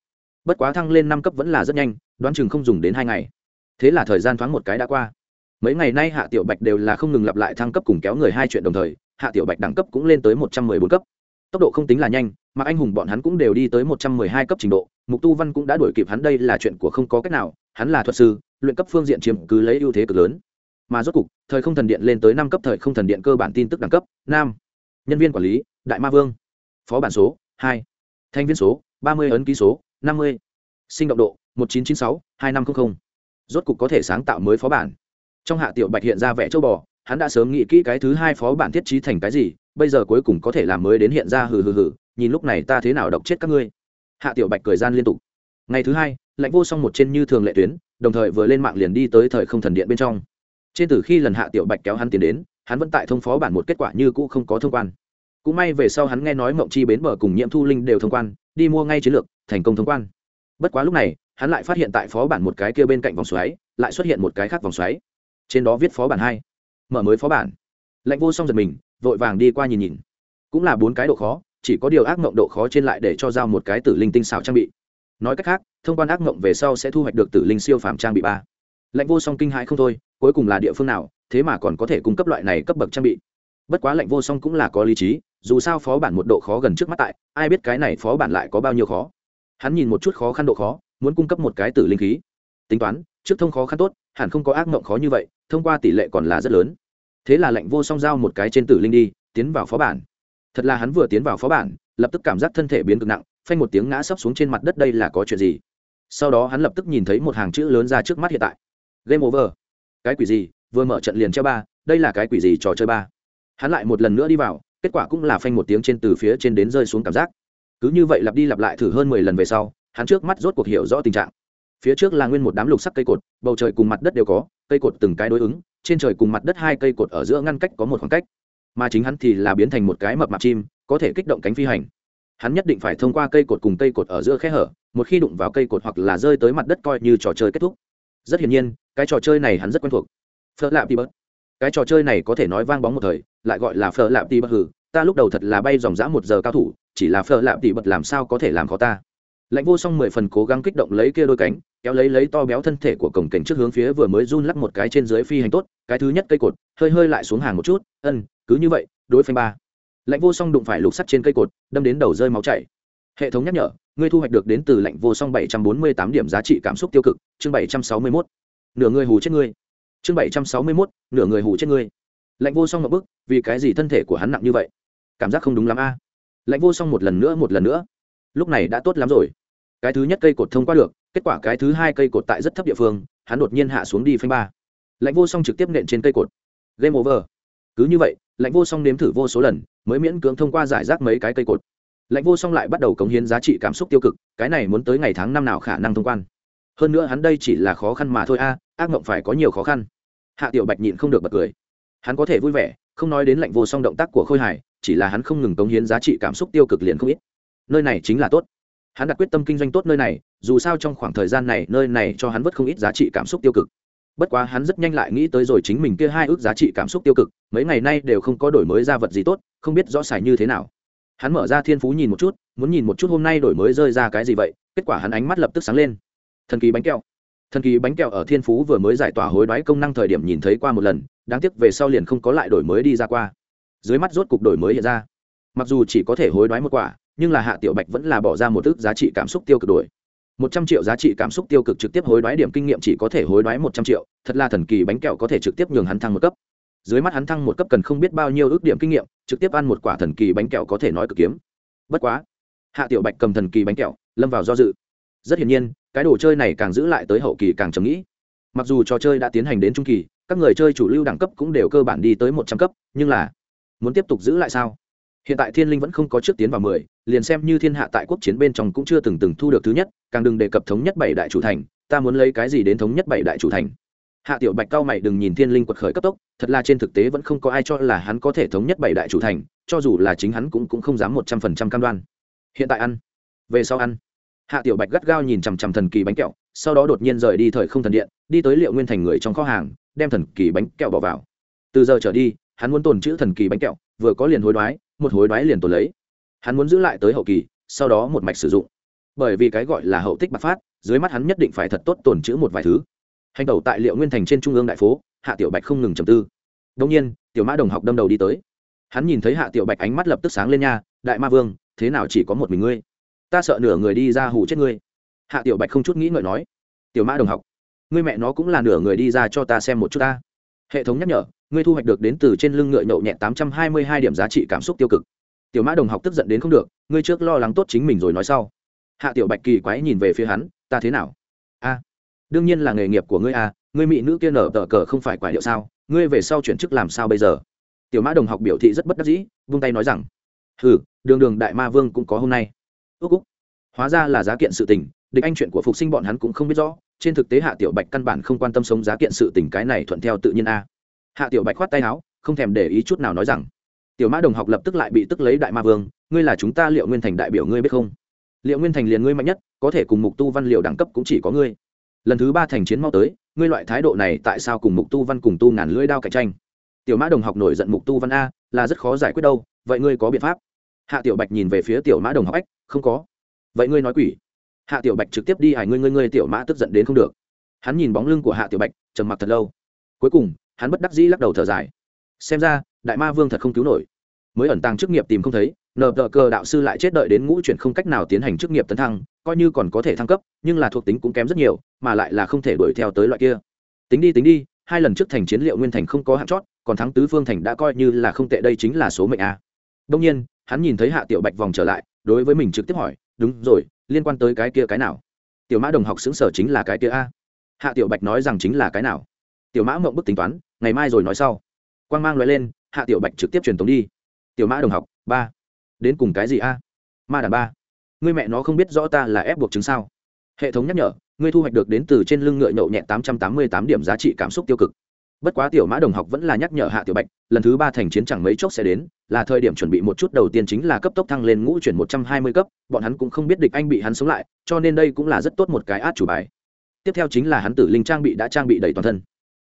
Bất quá thăng lên năm cấp vẫn là rất nhanh, đoán chừng không dùng đến hai ngày. Thế là thời gian thoáng một cái đã qua. Mấy ngày nay hạ tiểu bạch đều là không ngừng lặp lại thăng cấp cùng kéo người hai chuyện đồng thời, hạ tiểu bạch đẳng cấp cũng lên tới một trăm mười bốn cấp. Tốc độ không tính là nhanh mà anh hùng bọn hắn cũng đều đi tới một trăm mười hai cấp trình độ, mục tu văn cũng đã đuổi kịp hắn, đây là chuyện của không có cách nào, hắn là thuật sư, luyện cấp phương diện chiếm cứ lấy ưu thế cực lớn mà rốt cục, thời không thần điện lên tới năm cấp thời không thần điện cơ bản tin tức đẳng cấp, nam. Nhân viên quản lý, đại ma vương. Phó bản số, hai. Thành viên số, ba mươi, ấn ký số, năm mươi. Sinh động độ, một nghìn chín trăm chín mươi sáu, hai nghìn năm trăm linh rốt cục có thể sáng tạo mới phó bản. Trong hạ tiểu bạch hiện ra vẻ châu bò, hắn đã sớm nghĩ kỹ cái thứ hai phó bản thiết trí thành cái gì, bây giờ cuối cùng có thể làm mới đến hiện ra hừ hừ hừ, nhìn lúc này ta thế nào độc chết các ngươi. Hạ tiểu bạch cười gian liên tục. Ngày thứ hai, lạnh vô song một trên như thường lệ tuyến, đồng thời vừa lên mạng liền đi tới thời không thần điện bên trong trên từ khi lần hạ tiểu bạch kéo hắn tiến đến, hắn vẫn tại thông phó bản một kết quả như cũ không có thông quan. Cũng may về sau hắn nghe nói mộng chi bến bờ cùng nhiễm thu linh đều thông quan, đi mua ngay chiến lược, thành công thông quan. Bất quá lúc này, hắn lại phát hiện tại phó bản một cái kia bên cạnh vòng xoáy, lại xuất hiện một cái khác vòng xoáy. Trên đó viết phó bản hai. Mở mới phó bản. Lạnh vô song giật mình, vội vàng đi qua nhìn nhìn. Cũng là bốn cái độ khó, chỉ có điều ác mộng độ khó trên lại để cho giao một cái tử linh tinh xảo trang bị. Nói cách khác, thông quan ác mộng về sau sẽ thu hoạch được tử linh siêu phàm trang bị ba. Lạnh vô song kinh hãi không thôi cuối cùng là địa phương nào, thế mà còn có thể cung cấp loại này cấp bậc trang bị. Bất quá lệnh vô song cũng là có lý trí, dù sao phó bản một độ khó gần trước mắt tại, ai biết cái này phó bản lại có bao nhiêu khó. Hắn nhìn một chút khó khăn độ khó, muốn cung cấp một cái tử linh khí. Tính toán, trước thông khó khăn tốt, hẳn không có ác mộng khó như vậy, thông qua tỷ lệ còn là rất lớn. Thế là lệnh vô song giao một cái trên tử linh đi, tiến vào phó bản. Thật là hắn vừa tiến vào phó bản, lập tức cảm giác thân thể biến cực nặng, phanh một tiếng ngã sấp xuống trên mặt đất đây là có chuyện gì? Sau đó hắn lập tức nhìn thấy một hàng chữ lớn ra trước mắt hiện tại. Game over cái quỷ gì, vừa mở trận liền treo ba, đây là cái quỷ gì trò chơi ba. Hắn lại một lần nữa đi vào, kết quả cũng là phanh một tiếng trên từ phía trên đến rơi xuống cảm giác. Cứ như vậy lặp đi lặp lại thử hơn mười lần về sau, hắn trước mắt rốt cuộc hiểu rõ tình trạng. Phía trước là nguyên một đám lục sắc cây cột, bầu trời cùng mặt đất đều có, cây cột từng cái đối ứng, trên trời cùng mặt đất hai cây cột ở giữa ngăn cách có một khoảng cách. Mà chính hắn thì là biến thành một cái mập mạp chim, có thể kích động cánh phi hành. Hắn nhất định phải thông qua cây cột cùng cây cột ở giữa khe hở, một khi đụng vào cây cột hoặc là rơi tới mặt đất coi như trò chơi kết thúc rất hiển nhiên, cái trò chơi này hắn rất quen thuộc. Phở lạp đi bớt. Cái trò chơi này có thể nói vang bóng một thời, lại gọi là phở lạp đi bớt hử. Ta lúc đầu thật là bay dòng dã một giờ cao thủ, chỉ là phở lạp đi bớt làm sao có thể làm khó ta. Lãnh vô song mười phần cố gắng kích động lấy kia đôi cánh, kéo lấy lấy to béo thân thể của cổng cảnh trước hướng phía vừa mới run lắc một cái trên dưới phi hành tốt, cái thứ nhất cây cột, hơi hơi lại xuống hàng một chút, ân, cứ như vậy, đối phanh ba. Lãnh vô song đụng phải lục sắt trên cây cột, đâm đến đầu rơi máu chảy hệ thống nhắc nhở, ngươi thu hoạch được đến từ lạnh vô song bảy trăm bốn mươi tám điểm giá trị cảm xúc tiêu cực, chương bảy trăm sáu mươi mốt. Nửa người hù chết ngươi. Chương bảy trăm sáu mươi mốt, nửa người hù chết ngươi. Lạnh vô song một bức, vì cái gì thân thể của hắn nặng như vậy? Cảm giác không đúng lắm a. Lạnh vô song một lần nữa, một lần nữa. Lúc này đã tốt lắm rồi. Cái thứ nhất cây cột thông qua được, kết quả cái thứ hai cây cột tại rất thấp địa phương, hắn đột nhiên hạ xuống đi phanh ba. Lạnh vô song trực tiếp nện trên cây cột. Game over. Cứ như vậy, lạnh vô song nếm thử vô số lần, mới miễn cưỡng thông qua giải rác mấy cái cây cột lạnh vô song lại bắt đầu cống hiến giá trị cảm xúc tiêu cực, cái này muốn tới ngày tháng năm nào khả năng thông quan. Hơn nữa hắn đây chỉ là khó khăn mà thôi a, ác mộng phải có nhiều khó khăn. Hạ tiểu bạch nhịn không được bật cười. Hắn có thể vui vẻ, không nói đến lạnh vô song động tác của khôi hải, chỉ là hắn không ngừng cống hiến giá trị cảm xúc tiêu cực liền không ít. Nơi này chính là tốt. Hắn đặt quyết tâm kinh doanh tốt nơi này, dù sao trong khoảng thời gian này, nơi này cho hắn vất không ít giá trị cảm xúc tiêu cực. Bất quá hắn rất nhanh lại nghĩ tới rồi chính mình kia hai ước giá trị cảm xúc tiêu cực, mấy ngày nay đều không có đổi mới ra vật gì tốt, không biết rõ xài như thế nào hắn mở ra thiên phú nhìn một chút, muốn nhìn một chút hôm nay đổi mới rơi ra cái gì vậy, kết quả hắn ánh mắt lập tức sáng lên. Thần kỳ bánh kẹo. Thần kỳ bánh kẹo ở thiên phú vừa mới giải tỏa hối đoái công năng thời điểm nhìn thấy qua một lần, đáng tiếc về sau liền không có lại đổi mới đi ra qua. Dưới mắt rốt cục đổi mới hiện ra. Mặc dù chỉ có thể hối đoái một quả, nhưng là hạ tiểu bạch vẫn là bỏ ra một ước giá trị cảm xúc tiêu cực đổi. Một trăm triệu giá trị cảm xúc tiêu cực trực tiếp hối đoái điểm kinh nghiệm chỉ có thể hối đoái một trăm triệu, thật là thần kỳ bánh kẹo có thể trực tiếp nhường hắn thăng một cấp dưới mắt hắn thăng một cấp cần không biết bao nhiêu ước điểm kinh nghiệm, trực tiếp ăn một quả thần kỳ bánh kẹo có thể nói cực kiếm. Bất quá, hạ tiểu bạch cầm thần kỳ bánh kẹo, lâm vào do dự. Rất hiển nhiên, cái đồ chơi này càng giữ lại tới hậu kỳ càng chấm nghĩ. Mặc dù trò chơi đã tiến hành đến trung kỳ, các người chơi chủ lưu đẳng cấp cũng đều cơ bản đi tới một trăm cấp, nhưng là, muốn tiếp tục giữ lại sao? Hiện tại thiên linh vẫn không có trước tiến vào mười, liền xem như thiên hạ tại quốc chiến bên trong cũng chưa từng từng thu được thứ nhất, càng đừng đề cập thống nhất bảy đại chủ thành, ta muốn lấy cái gì đến thống nhất bảy đại chủ thành? Hạ tiểu bạch cao mày đừng nhìn thiên linh quật khởi cấp tốc, thật là trên thực tế vẫn không có ai cho là hắn có thể thống nhất bảy đại chủ thành, cho dù là chính hắn cũng cũng không dám một trăm phần trăm cam đoan. Hiện tại ăn. Về sau ăn. Hạ tiểu bạch gắt gao nhìn chằm chằm thần kỳ bánh kẹo, sau đó đột nhiên rời đi thời không thần điện, đi tới liệu nguyên thành người trong kho hàng, đem thần kỳ bánh kẹo bỏ vào. Từ giờ trở đi, hắn muốn tồn chữ thần kỳ bánh kẹo, vừa có liền hối đoái, một hối đoái liền tồn lấy. Hắn muốn giữ lại tới hậu kỳ, sau đó một mạch sử dụng. Bởi vì cái gọi là hậu tích bạc phát, dưới mắt hắn nhất định phải thật tốt tồn chữ một vài thứ hành tẩu tại liệu nguyên thành trên trung ương đại phố, hạ tiểu bạch không ngừng trầm tư. Đông nhiên, tiểu mã đồng học đâm đầu đi tới. Hắn nhìn thấy hạ tiểu bạch ánh mắt lập tức sáng lên nha, đại ma vương, thế nào chỉ có một mình ngươi? Ta sợ nửa người đi ra hủ chết ngươi. Hạ tiểu bạch không chút nghĩ ngợi nói. Tiểu mã đồng học, ngươi mẹ nó cũng là nửa người đi ra cho ta xem một chút ta. Hệ thống nhắc nhở, ngươi thu hoạch được đến từ trên lưng ngựa nhậu nhẹ tám trăm hai mươi hai điểm giá trị cảm xúc tiêu cực. Tiểu mã đồng học tức giận đến không được, ngươi trước lo lắng tốt chính mình rồi nói sau. Hạ tiểu bạch kỳ quái nhìn về phía hắn, ta thế nào? Đương nhiên là nghề nghiệp của ngươi a ngươi mỹ nữ kia nở tờ cờ không phải quả điệu sao, ngươi về sau chuyển chức làm sao bây giờ? Tiểu mã đồng học biểu thị rất bất đắc dĩ, vung tay nói rằng ừ đường đường đại ma vương cũng có hôm nay. Ước úc. Hóa ra là giá kiện sự tình, địch anh chuyện của phục sinh bọn hắn cũng không biết rõ, trên thực tế hạ tiểu bạch căn bản không quan tâm sống giá kiện sự tình cái này thuận theo tự nhiên a. Hạ tiểu bạch khoát tay áo, không thèm để ý chút nào nói rằng, tiểu mã đồng học lập tức lại bị tức lấy đại ma vương, ngươi là chúng ta liệu nguyên thành đại biểu ngươi biết không? Liệu nguyên thành liền ngươi mạnh nhất, có thể cùng mục tu văn liệu đẳng cấp cũng chỉ có ngươi lần thứ ba thành chiến mau tới, ngươi loại thái độ này tại sao cùng mục tu văn cùng tu ngàn lưỡi đao cạnh tranh? Tiểu mã đồng học nổi giận mục tu văn a, là rất khó giải quyết đâu, vậy ngươi có biện pháp? Hạ tiểu bạch nhìn về phía tiểu mã đồng học, ách, không có. Vậy ngươi nói quỷ. Hạ tiểu bạch trực tiếp đi hải ngươi ngươi ngươi, tiểu mã tức giận đến không được. Hắn nhìn bóng lưng của hạ tiểu bạch, trầm mặc thật lâu. Cuối cùng, hắn bất đắc dĩ lắc đầu thở dài. Xem ra, đại ma vương thật không cứu nổi. Mới ẩn tàng chức nghiệp tìm không thấy nờ tờ cờ đạo sư lại chết đợi đến ngũ chuyển không cách nào tiến hành chức nghiệp tấn thăng, coi như còn có thể thăng cấp, nhưng là thuộc tính cũng kém rất nhiều, mà lại là không thể đuổi theo tới loại kia. Tính đi tính đi, hai lần trước thành chiến liệu nguyên thành không có hạng chót, còn thắng tứ phương thành đã coi như là không tệ, đây chính là số mệnh a. Đông nhiên, hắn nhìn thấy hạ tiểu bạch vòng trở lại, đối với mình trực tiếp hỏi, đúng rồi, liên quan tới cái kia cái nào? Tiểu mã đồng học xứng sở chính là cái kia a. Hạ tiểu bạch nói rằng chính là cái nào? Tiểu mã mộng bức tính toán, ngày mai rồi nói sau. Quang mang loại lên, hạ tiểu bạch trực tiếp truyền tống đi. Tiểu mã đồng học, ba đến cùng cái gì a? Ma đà ba. Ngươi mẹ nó không biết rõ ta là ép buộc chứng sao? Hệ thống nhắc nhở, ngươi thu hoạch được đến từ trên lưng ngựa nhậu nhẹn tám trăm tám mươi tám điểm giá trị cảm xúc tiêu cực. Bất quá tiểu mã đồng học vẫn là nhắc nhở hạ tiểu bạch, lần thứ ba thành chiến chẳng mấy chốc sẽ đến, là thời điểm chuẩn bị một chút đầu tiên chính là cấp tốc thăng lên ngũ chuyển một trăm hai mươi cấp, bọn hắn cũng không biết địch anh bị hắn sống lại, cho nên đây cũng là rất tốt một cái át chủ bài. Tiếp theo chính là hắn tử linh trang bị đã trang bị đầy toàn thân.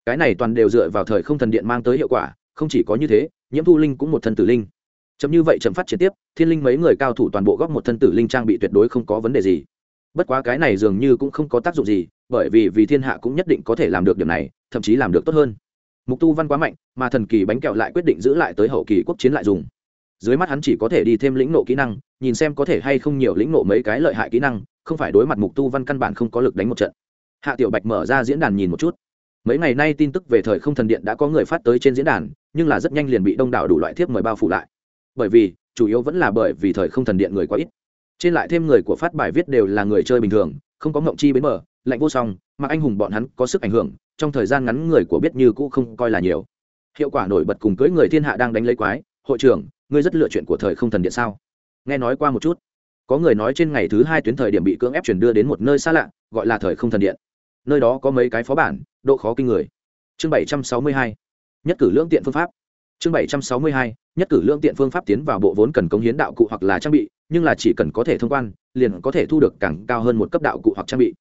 Cái này toàn đều dựa vào thời không thần điện mang tới hiệu quả, không chỉ có như thế, nhiễm thu linh cũng một thân tử linh chấm như vậy chậm phát triển tiếp, thiên linh mấy người cao thủ toàn bộ góp một thân tử linh trang bị tuyệt đối không có vấn đề gì. Bất quá cái này dường như cũng không có tác dụng gì, bởi vì vì thiên hạ cũng nhất định có thể làm được điều này, thậm chí làm được tốt hơn. Mục tu văn quá mạnh, mà thần kỳ bánh kẹo lại quyết định giữ lại tới hậu kỳ quốc chiến lại dùng. Dưới mắt hắn chỉ có thể đi thêm lĩnh nộ kỹ năng, nhìn xem có thể hay không nhiều lĩnh nộ mấy cái lợi hại kỹ năng, không phải đối mặt mục tu văn căn bản không có lực đánh một trận. Hạ tiểu bạch mở ra diễn đàn nhìn một chút. Mấy ngày nay tin tức về thời không thần điện đã có người phát tới trên diễn đàn, nhưng là rất nhanh liền bị đông đảo đủ loại thiếp mời bao phủ lại bởi vì, chủ yếu vẫn là bởi vì thời không thần điện người quá ít. Trên lại thêm người của phát bài viết đều là người chơi bình thường, không có ngộng chi bến mở lạnh vô song, mà anh hùng bọn hắn có sức ảnh hưởng, trong thời gian ngắn người của biết như cũ không coi là nhiều. Hiệu quả nổi bật cùng cưới người thiên hạ đang đánh lấy quái, hội trưởng, ngươi rất lựa chuyện của thời không thần điện sao? Nghe nói qua một chút. Có người nói trên ngày thứ hai tuyến thời điểm bị cưỡng ép chuyển đưa đến một nơi xa lạ, gọi là thời không thần điện. Nơi đó có mấy cái phó bản, độ khó kinh người. Chương bảy trăm sáu mươi hai. Nhất cử lưỡng tiện phương pháp chương bảy trăm sáu mươi hai, nhất cử lương tiện phương pháp tiến vào bộ vốn cần cống hiến đạo cụ hoặc là trang bị, nhưng là chỉ cần có thể thông quan, liền có thể thu được càng cao hơn một cấp đạo cụ hoặc trang bị.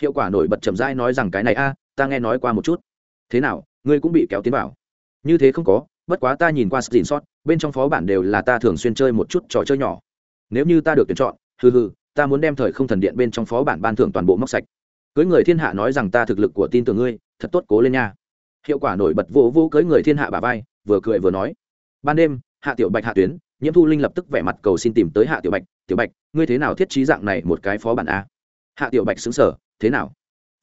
Hiệu quả nổi bật chậm rãi nói rằng cái này a, ta nghe nói qua một chút. Thế nào, ngươi cũng bị kéo tiến vào? Như thế không có, bất quá ta nhìn qua xin sót bên trong phó bản đều là ta thường xuyên chơi một chút trò chơi nhỏ. Nếu như ta được tuyển chọn, hừ hừ, ta muốn đem thời không thần điện bên trong phó bản ban thưởng toàn bộ móc sạch. Cưới người thiên hạ nói rằng ta thực lực của tin tưởng ngươi, thật tốt cố lên nha hiệu quả nổi bật vô vô cưới người thiên hạ bà vai, vừa cười vừa nói. Ban đêm, hạ tiểu bạch hạ tuyến, nhiễm thu linh lập tức vẻ mặt cầu xin tìm tới hạ tiểu bạch tiểu bạch, ngươi thế nào thiết trí dạng này một cái phó bản a? Hạ tiểu bạch xứng sở thế nào?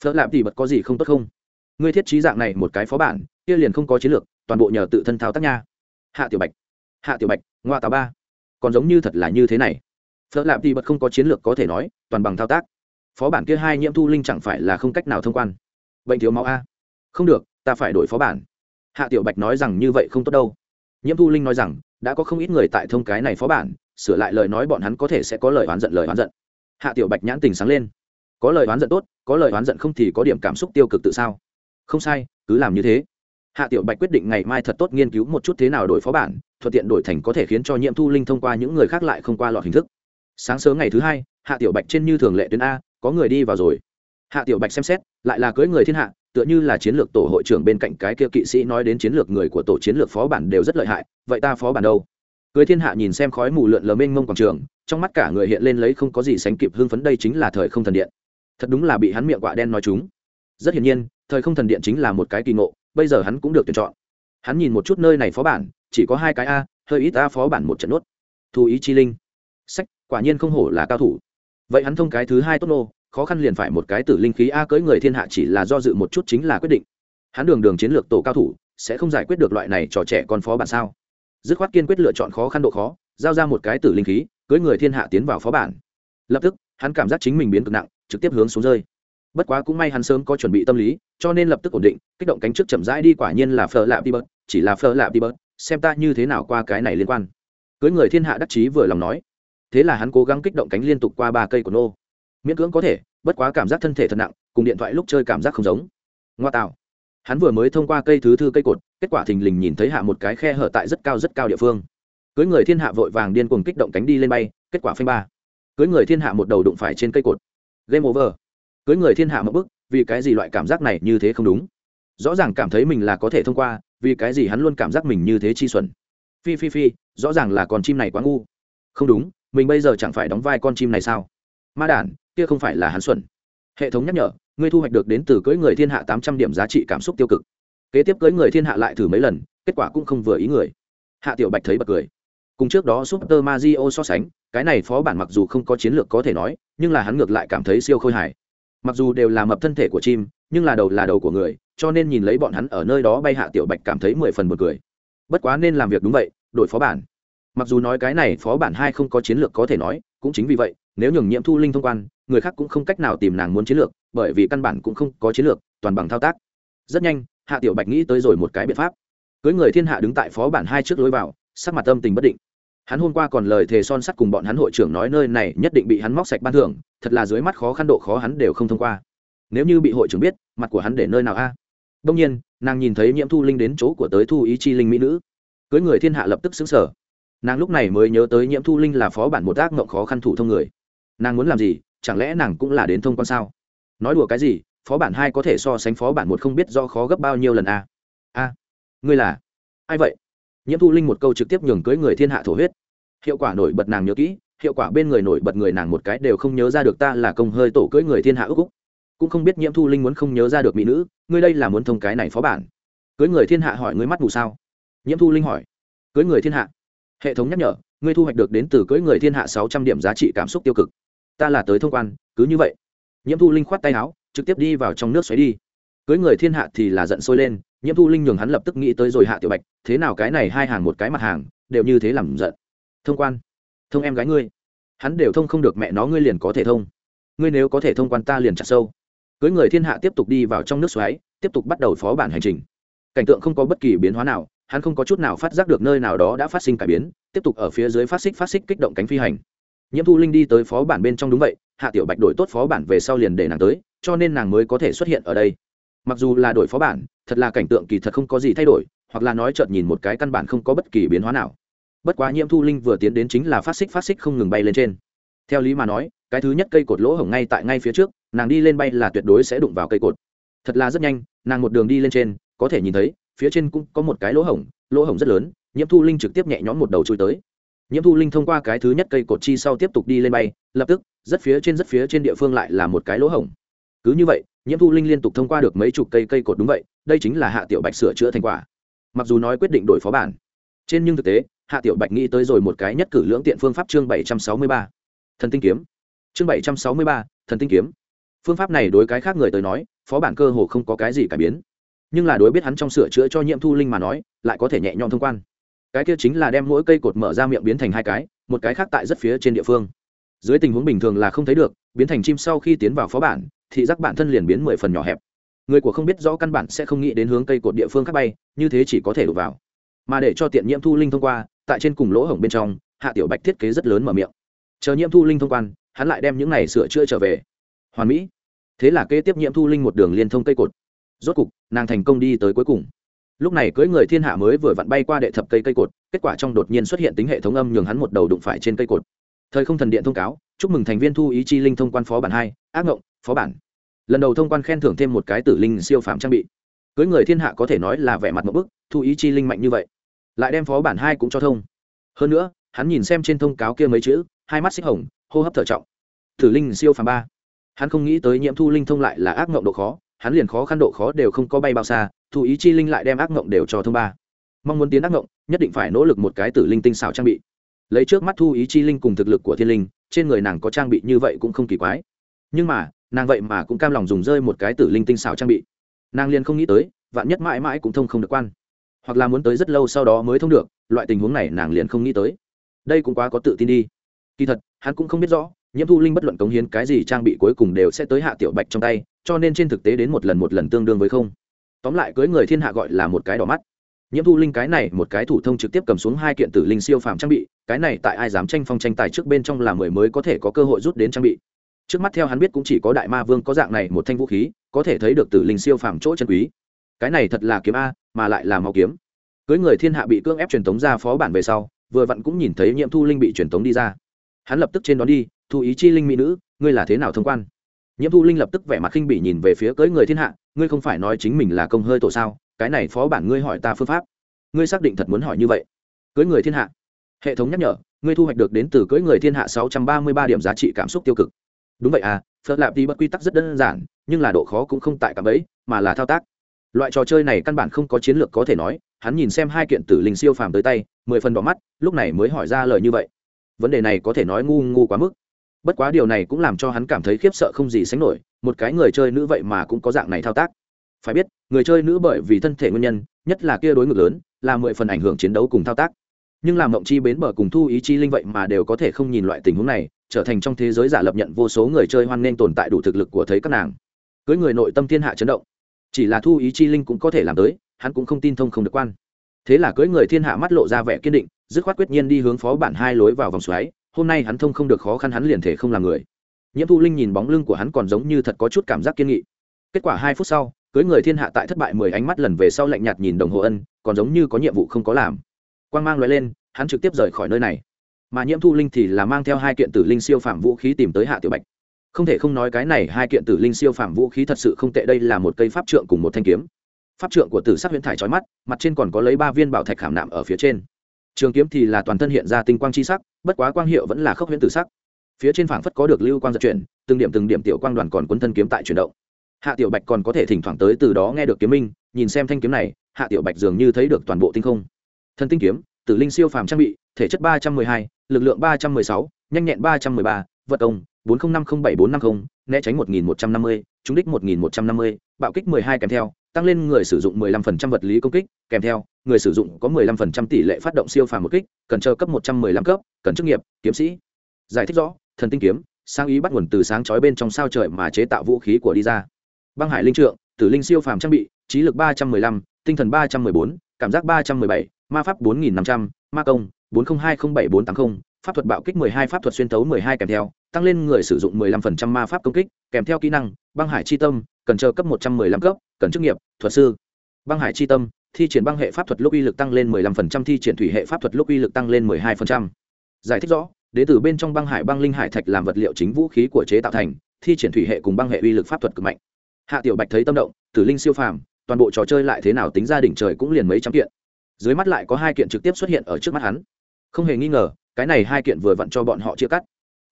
Phớt lạp thì bật có gì không tốt không? Ngươi thiết trí dạng này một cái phó bản, kia liền không có chiến lược, toàn bộ nhờ tự thân thao tác nha. Hạ tiểu bạch, hạ tiểu bạch, ngoa tà ba, còn giống như thật là như thế này. Phớt lạp thì bật không có chiến lược có thể nói, toàn bằng thao tác. Phó bản kia hai nhiễm thu linh chẳng phải là không cách nào thông quan. Bệnh thiếu máu a. Không được ta phải đổi phó bản. Hạ tiểu bạch nói rằng như vậy không tốt đâu. Nhiễm thu linh nói rằng, đã có không ít người tại thông cái này phó bản, sửa lại lời nói bọn hắn có thể sẽ có lời oán giận, lời oán giận. Hạ tiểu bạch nhãn tình sáng lên. Có lời oán giận tốt, có lời oán giận không thì có điểm cảm xúc tiêu cực tự sao? Không sai, cứ làm như thế. Hạ tiểu bạch quyết định ngày mai thật tốt nghiên cứu một chút thế nào đổi phó bản, thuận tiện đổi thành có thể khiến cho nhiễm thu linh thông qua những người khác lại không qua lọt hình thức. Sáng sớm ngày thứ hai, hạ tiểu bạch trên như thường lệ tuyến a, có người đi vào rồi. Hạ tiểu bạch xem xét, lại là cưới người thiên hạ tựa như là chiến lược tổ hội trưởng bên cạnh cái kia kỵ sĩ nói đến chiến lược người của tổ chiến lược phó bản đều rất lợi hại, vậy ta phó bản đâu? Cưới thiên hạ nhìn xem khói mù lượn lờ mênh mông quảng trường, trong mắt cả người hiện lên lấy không có gì sánh kịp hưng phấn đây chính là thời không thần điện. Thật đúng là bị hắn miệng quạ đen nói chúng. Rất hiển nhiên, thời không thần điện chính là một cái kỳ ngộ, bây giờ hắn cũng được tuyển chọn. Hắn nhìn một chút nơi này phó bản, chỉ có hai cái a, hơi ít a phó bản một trận nốt. Thu ý chi linh. Sách, quả nhiên không hổ là cao thủ. Vậy hắn thông cái thứ hai tốt nô khó khăn liền phải một cái tử linh khí a cưỡi người thiên hạ chỉ là do dự một chút chính là quyết định. Hắn đường đường chiến lược tổ cao thủ, sẽ không giải quyết được loại này trò trẻ con phó bản sao? Dứt khoát kiên quyết lựa chọn khó khăn độ khó, giao ra một cái tử linh khí, cưỡi người thiên hạ tiến vào phó bản. Lập tức, hắn cảm giác chính mình biến cực nặng, trực tiếp hướng xuống rơi. Bất quá cũng may hắn sớm có chuẩn bị tâm lý, cho nên lập tức ổn định, kích động cánh trước chậm rãi đi quả nhiên là phở lạp đi bớt, chỉ là phở lạp đi bớt, xem ta như thế nào qua cái này liên quan. Cưới người thiên hạ đắc chí vừa lòng nói. Thế là hắn cố gắng kích động cánh liên tục qua ba cây của nô miễn cưỡng có thể, bất quá cảm giác thân thể thật nặng, cùng điện thoại lúc chơi cảm giác không giống. Ngoa tạo. Hắn vừa mới thông qua cây thứ thư cây cột, kết quả thình lình nhìn thấy hạ một cái khe hở tại rất cao rất cao địa phương. Cưới người thiên hạ vội vàng điên cuồng kích động cánh đi lên bay, kết quả phanh ba. Cưới người thiên hạ một đầu đụng phải trên cây cột. Game over. Cưới người thiên hạ một bức vì cái gì loại cảm giác này như thế không đúng? Rõ ràng cảm thấy mình là có thể thông qua, vì cái gì hắn luôn cảm giác mình như thế chi xuẩn. Phi phi phi, rõ ràng là con chim này quá ngu. Không đúng, mình bây giờ chẳng phải đóng vai con chim này sao? Ma đản kia không phải là hắn xuẩn. Hệ thống nhắc nhở, ngươi thu hoạch được đến từ cưỡi người thiên hạ tám trăm điểm giá trị cảm xúc tiêu cực. Kế tiếp cưỡi người thiên hạ lại thử mấy lần, kết quả cũng không vừa ý người. Hạ tiểu bạch thấy bật cười. Cùng trước đó super Mario so sánh, cái này phó bản mặc dù không có chiến lược có thể nói, nhưng là hắn ngược lại cảm thấy siêu khôi hài. Mặc dù đều là mập thân thể của chim, nhưng là đầu là đầu của người, cho nên nhìn lấy bọn hắn ở nơi đó bay hạ tiểu bạch cảm thấy mười phần một cười. Bất quá nên làm việc đúng vậy, đổi phó bản. Mặc dù nói cái này phó bản hai không có chiến lược có thể nói, cũng chính vì vậy nếu nhường nhiệm thu linh thông quan, người khác cũng không cách nào tìm nàng muốn chiến lược, bởi vì căn bản cũng không có chiến lược, toàn bằng thao tác. Rất nhanh, hạ tiểu bạch nghĩ tới rồi một cái biện pháp. Cưới người thiên hạ đứng tại phó bản hai trước lối vào, sắc mặt tâm tình bất định. Hắn hôm qua còn lời thề son sắt cùng bọn hắn hội trưởng nói nơi này nhất định bị hắn móc sạch ban thưởng, thật là dưới mắt khó khăn độ khó hắn đều không thông qua. Nếu như bị hội trưởng biết, mặt của hắn để nơi nào a? Đông nhiên, nàng nhìn thấy nhiễm thu linh đến chỗ của tới thu ý chi linh mỹ nữ. Cưới người thiên hạ lập tức xứng sở nàng lúc này mới nhớ tới nhiễm thu linh là phó bản một ác mộng khó khăn thủ thông người nàng muốn làm gì, chẳng lẽ nàng cũng là đến thông quan sao? Nói đùa cái gì, phó bản hai có thể so sánh phó bản một không biết do khó gấp bao nhiêu lần a a ngươi là ai vậy? Nhiễm thu linh một câu trực tiếp nhường cưới người thiên hạ thổ huyết. Hiệu quả nổi bật nàng nhớ kỹ, hiệu quả bên người nổi bật người nàng một cái đều không nhớ ra được ta là công hơi tổ cưới người thiên hạ ước úc. Cũng không biết nhiễm thu linh muốn không nhớ ra được mỹ nữ, ngươi đây là muốn thông cái này phó bản. Cưới người thiên hạ hỏi ngươi mắt mù sao? Nhiễm thu linh hỏi. Cưới người thiên hạ. Hệ thống nhắc nhở, ngươi thu hoạch được đến từ cưới người thiên hạ sáu trăm điểm giá trị cảm xúc tiêu cực ta là tới thông quan, cứ như vậy. Nhiễm thu linh khoát tay áo, trực tiếp đi vào trong nước xoáy đi. Cưới người thiên hạ thì là giận sôi lên, nhiễm thu linh nhường hắn lập tức nghĩ tới rồi hạ tiểu bạch, thế nào cái này hai hàng một cái mặt hàng, đều như thế làm giận. Thông quan, thông em gái ngươi. Hắn đều thông không được mẹ nó ngươi liền có thể thông. Ngươi nếu có thể thông quan ta liền chặt sâu. Cưới người thiên hạ tiếp tục đi vào trong nước xoáy, tiếp tục bắt đầu phó bản hành trình. Cảnh tượng không có bất kỳ biến hóa nào, hắn không có chút nào phát giác được nơi nào đó đã phát sinh cải biến, tiếp tục ở phía dưới phát xích phát xích kích động cánh phi hành nhiễm thu linh đi tới phó bản bên trong đúng vậy, hạ tiểu bạch đổi tốt phó bản về sau liền để nàng tới, cho nên nàng mới có thể xuất hiện ở đây. Mặc dù là đổi phó bản, thật là cảnh tượng kỳ thật không có gì thay đổi, hoặc là nói chợt nhìn một cái căn bản không có bất kỳ biến hóa nào. Bất quá nhiễm thu linh vừa tiến đến chính là phát xích phát xích không ngừng bay lên trên. Theo lý mà nói, cái thứ nhất cây cột lỗ hổng ngay tại ngay phía trước, nàng đi lên bay là tuyệt đối sẽ đụng vào cây cột. Thật là rất nhanh, nàng một đường đi lên trên, có thể nhìn thấy, phía trên cũng có một cái lỗ hổng lỗ hổng rất lớn, nhiễm thu linh trực tiếp nhẹ nhõm một đầu chui tới nhiễm thu linh thông qua cái thứ nhất cây cột chi sau tiếp tục đi lên bay, lập tức, rất phía trên rất phía trên địa phương lại là một cái lỗ hổng. Cứ như vậy, nhiễm thu linh liên tục thông qua được mấy chục cây cây cột đúng vậy, đây chính là hạ tiểu bạch sửa chữa thành quả. Mặc dù nói quyết định đổi phó bản, trên nhưng thực tế, hạ tiểu bạch nghĩ tới rồi một cái nhất cử lưỡng tiện phương pháp chương bảy trăm sáu mươi ba. Thần tinh kiếm. Chương bảy trăm sáu mươi ba, thần tinh kiếm. Phương pháp này đối cái khác người tới nói, phó bản cơ hồ không có cái gì cải biến. Nhưng là đối biết hắn trong sửa chữa cho nhiễm thu linh mà nói, lại có thể nhẹ nhõm thông quan cái kia chính là đem mỗi cây cột mở ra miệng biến thành hai cái, một cái khác tại rất phía trên địa phương. Dưới tình huống bình thường là không thấy được, biến thành chim sau khi tiến vào phó bản, thị giác bản thân liền biến mười phần nhỏ hẹp. Người của không biết rõ căn bản sẽ không nghĩ đến hướng cây cột địa phương khác bay, như thế chỉ có thể đổ vào. Mà để cho tiện nhiễm thu linh thông qua, tại trên cùng lỗ hổng bên trong, hạ tiểu bạch thiết kế rất lớn mở miệng. Chờ nhiễm thu linh thông quan, hắn lại đem những này sửa chữa trở về. Hoàn mỹ. Thế là kế tiếp nhiễm thu linh một đường liên thông cây cột. Rốt cục, nàng thành công đi tới cuối cùng lúc này cưỡi người thiên hạ mới vừa vặn bay qua đệ thập cây cây cột, kết quả trong đột nhiên xuất hiện tính hệ thống âm nhường hắn một đầu đụng phải trên cây cột. Thời không thần điện thông cáo, chúc mừng thành viên thu ý chi linh thông quan phó bản hai, ác ngộng, phó bản. Lần đầu thông quan khen thưởng thêm một cái tử linh siêu phạm trang bị. Cưới người thiên hạ có thể nói là vẻ mặt một bức, thu ý chi linh mạnh như vậy. Lại đem phó bản hai cũng cho thông. Hơn nữa, hắn nhìn xem trên thông cáo kia mấy chữ, hai mắt xích hồng, hô hấp thở trọng. Tử linh siêu phàm ba. Hắn không nghĩ tới nhiễm thu linh thông lại là ác ngộng độ khó hắn liền khó khăn độ khó đều không có bay bao xa, thu ý chi linh lại đem ác ngộng đều cho thông ba. Mong muốn tiến ác ngộng, nhất định phải nỗ lực một cái tử linh tinh xảo trang bị. Lấy trước mắt thu ý chi linh cùng thực lực của thiên linh, trên người nàng có trang bị như vậy cũng không kỳ quái. Nhưng mà, nàng vậy mà cũng cam lòng dùng rơi một cái tử linh tinh xảo trang bị. Nàng liền không nghĩ tới, vạn nhất mãi mãi cũng thông không được quan. Hoặc là muốn tới rất lâu sau đó mới thông được, loại tình huống này nàng liền không nghĩ tới. Đây cũng quá có tự tin đi. Kỳ thật, hắn cũng không biết rõ, nhiễm thu linh bất luận cống hiến cái gì trang bị cuối cùng đều sẽ tới hạ tiểu bạch trong tay cho nên trên thực tế đến một lần một lần tương đương với không. Tóm lại cưới người thiên hạ gọi là một cái đỏ mắt. Nhiễm thu linh cái này, một cái thủ thông trực tiếp cầm xuống hai kiện tử linh siêu phàm trang bị, cái này tại ai dám tranh phong tranh tài trước bên trong là mười mới có thể có cơ hội rút đến trang bị. Trước mắt theo hắn biết cũng chỉ có đại ma vương có dạng này một thanh vũ khí, có thể thấy được tử linh siêu phàm chỗ chân quý. Cái này thật là kiếm a, mà lại là máu kiếm. Cưới người thiên hạ bị cưỡng ép truyền tống ra phó bản về sau, vừa vặn cũng nhìn thấy nhiễm thu linh bị truyền tống đi ra. Hắn lập tức trên đón đi, thu ý chi linh mỹ nữ, ngươi là thế nào thông quan? Nhiễm thu linh lập tức vẻ mặt khinh bỉ nhìn về phía cưới người thiên hạ, ngươi không phải nói chính mình là công hơi tổ sao? Cái này phó bản ngươi hỏi ta phương pháp. Ngươi xác định thật muốn hỏi như vậy? Cưới người thiên hạ. Hệ thống nhắc nhở, ngươi thu hoạch được đến từ cưới người thiên hạ sáu trăm ba mươi ba điểm giá trị cảm xúc tiêu cực. Đúng vậy à phật lạp đi bất quy tắc rất đơn giản, nhưng là độ khó cũng không tại cảm ấy mà là thao tác. Loại trò chơi này căn bản không có chiến lược có thể nói, hắn nhìn xem hai kiện tử linh siêu phàm tới tay, mười phần đỏ mắt, lúc này mới hỏi ra lời như vậy. Vấn đề này có thể nói ngu ngu quá mức bất quá điều này cũng làm cho hắn cảm thấy khiếp sợ không gì sánh nổi, một cái người chơi nữ vậy mà cũng có dạng này thao tác. Phải biết, người chơi nữ bởi vì thân thể nguyên nhân, nhất là kia đối ngược lớn, là mười phần ảnh hưởng chiến đấu cùng thao tác. Nhưng làm mộng chi bến bờ cùng thu ý chi linh vậy mà đều có thể không nhìn loại tình huống này, trở thành trong thế giới giả lập nhận vô số người chơi hoan nghênh tồn tại đủ thực lực của thấy các nàng. Cưới người nội tâm thiên hạ chấn động. Chỉ là thu ý chi linh cũng có thể làm tới, hắn cũng không tin thông không được quan. Thế là cưới người thiên hạ mắt lộ ra vẻ kiên định, dứt khoát quyết nhiên đi hướng phó bản hai lối vào vòng xoáy hôm nay hắn thông không được khó khăn hắn liền thể không làm người. Nhiễm thu linh nhìn bóng lưng của hắn còn giống như thật có chút cảm giác kiên nghị. Kết quả hai phút sau, cưới người thiên hạ tại thất bại mười ánh mắt lần về sau lạnh nhạt nhìn đồng hồ ân, còn giống như có nhiệm vụ không có làm. Quang mang loại lên, hắn trực tiếp rời khỏi nơi này. Mà nhiễm thu linh thì là mang theo hai kiện tử linh siêu phạm vũ khí tìm tới hạ tiểu bạch. Không thể không nói cái này hai kiện tử linh siêu phạm vũ khí thật sự không tệ, đây là một cây pháp trượng cùng một thanh kiếm. Pháp trượng của tử sắc huyễn thải trói mắt, mặt trên còn có lấy ba viên bảo thạch khảm nạm ở phía trên trường kiếm thì là toàn thân hiện ra tinh quang chi sắc, bất quá quang hiệu vẫn là khốc huyễn tử sắc. Phía trên phảng phất có được lưu quang giật chuyển, từng điểm từng điểm tiểu quang đoàn còn quấn thân kiếm tại chuyển động. Hạ tiểu bạch còn có thể thỉnh thoảng tới từ đó nghe được kiếm minh, nhìn xem thanh kiếm này, hạ tiểu bạch dường như thấy được toàn bộ tinh không. Thân tinh kiếm, tử linh siêu phàm trang bị, thể chất ba trăm mười hai, lực lượng ba trăm mười sáu, nhanh nhẹn ba trăm mười ba, vật công, bốn trăm năm mươi bảy bốn năm mươi né tránh một nghìn một trăm năm mươi, trúng đích một nghìn một trăm năm mươi, bạo kích mười hai kèm theo, tăng lên người sử dụng mười lăm phần trăm vật lý công kích, kèm theo người sử dụng có mười lăm phần trăm tỷ lệ phát động siêu phàm một kích, cần chờ cấp một trăm mười lăm cấp, cần chức nghiệp, kiếm sĩ. Giải thích rõ, thần tinh kiếm, sáng ý bắt nguồn từ sáng chói bên trong sao trời mà chế tạo vũ khí của đi ra. Băng hải linh trượng, tử linh siêu phàm trang bị, trí lực ba trăm mười lăm, tinh thần ba trăm mười bốn, cảm giác ba trăm mười bảy, ma pháp bốn nghìn năm trăm, ma công bốn trăm hai mươi bảy bốn tám mươi pháp thuật bạo kích mười hai, pháp thuật xuyên tấu mười hai kèm theo, tăng lên người sử dụng mười lăm phần trăm ma pháp công kích, kèm theo kỹ năng, băng hải chi tâm, cần chờ cấp một trăm mười lăm cấp, cần chức nghiệp, thuật sư. Băng hải chi tâm thi triển băng hệ pháp thuật lúc uy lực tăng lên mười lăm phần trăm, thi triển thủy hệ pháp thuật lúc uy lực tăng lên mười hai phần trăm. Giải thích rõ đế tử bên trong băng hải băng linh hải thạch làm vật liệu chính vũ khí của chế tạo thành, thi triển thủy hệ cùng băng hệ uy lực pháp thuật cực mạnh. Hạ tiểu bạch thấy tâm động, tử linh siêu phàm, toàn bộ trò chơi lại thế nào tính ra đỉnh trời cũng liền mấy trăm kiện. Dưới mắt lại có hai kiện trực tiếp xuất hiện ở trước mắt hắn. Không hề nghi ngờ, cái này hai kiện vừa vặn cho bọn họ chia cắt.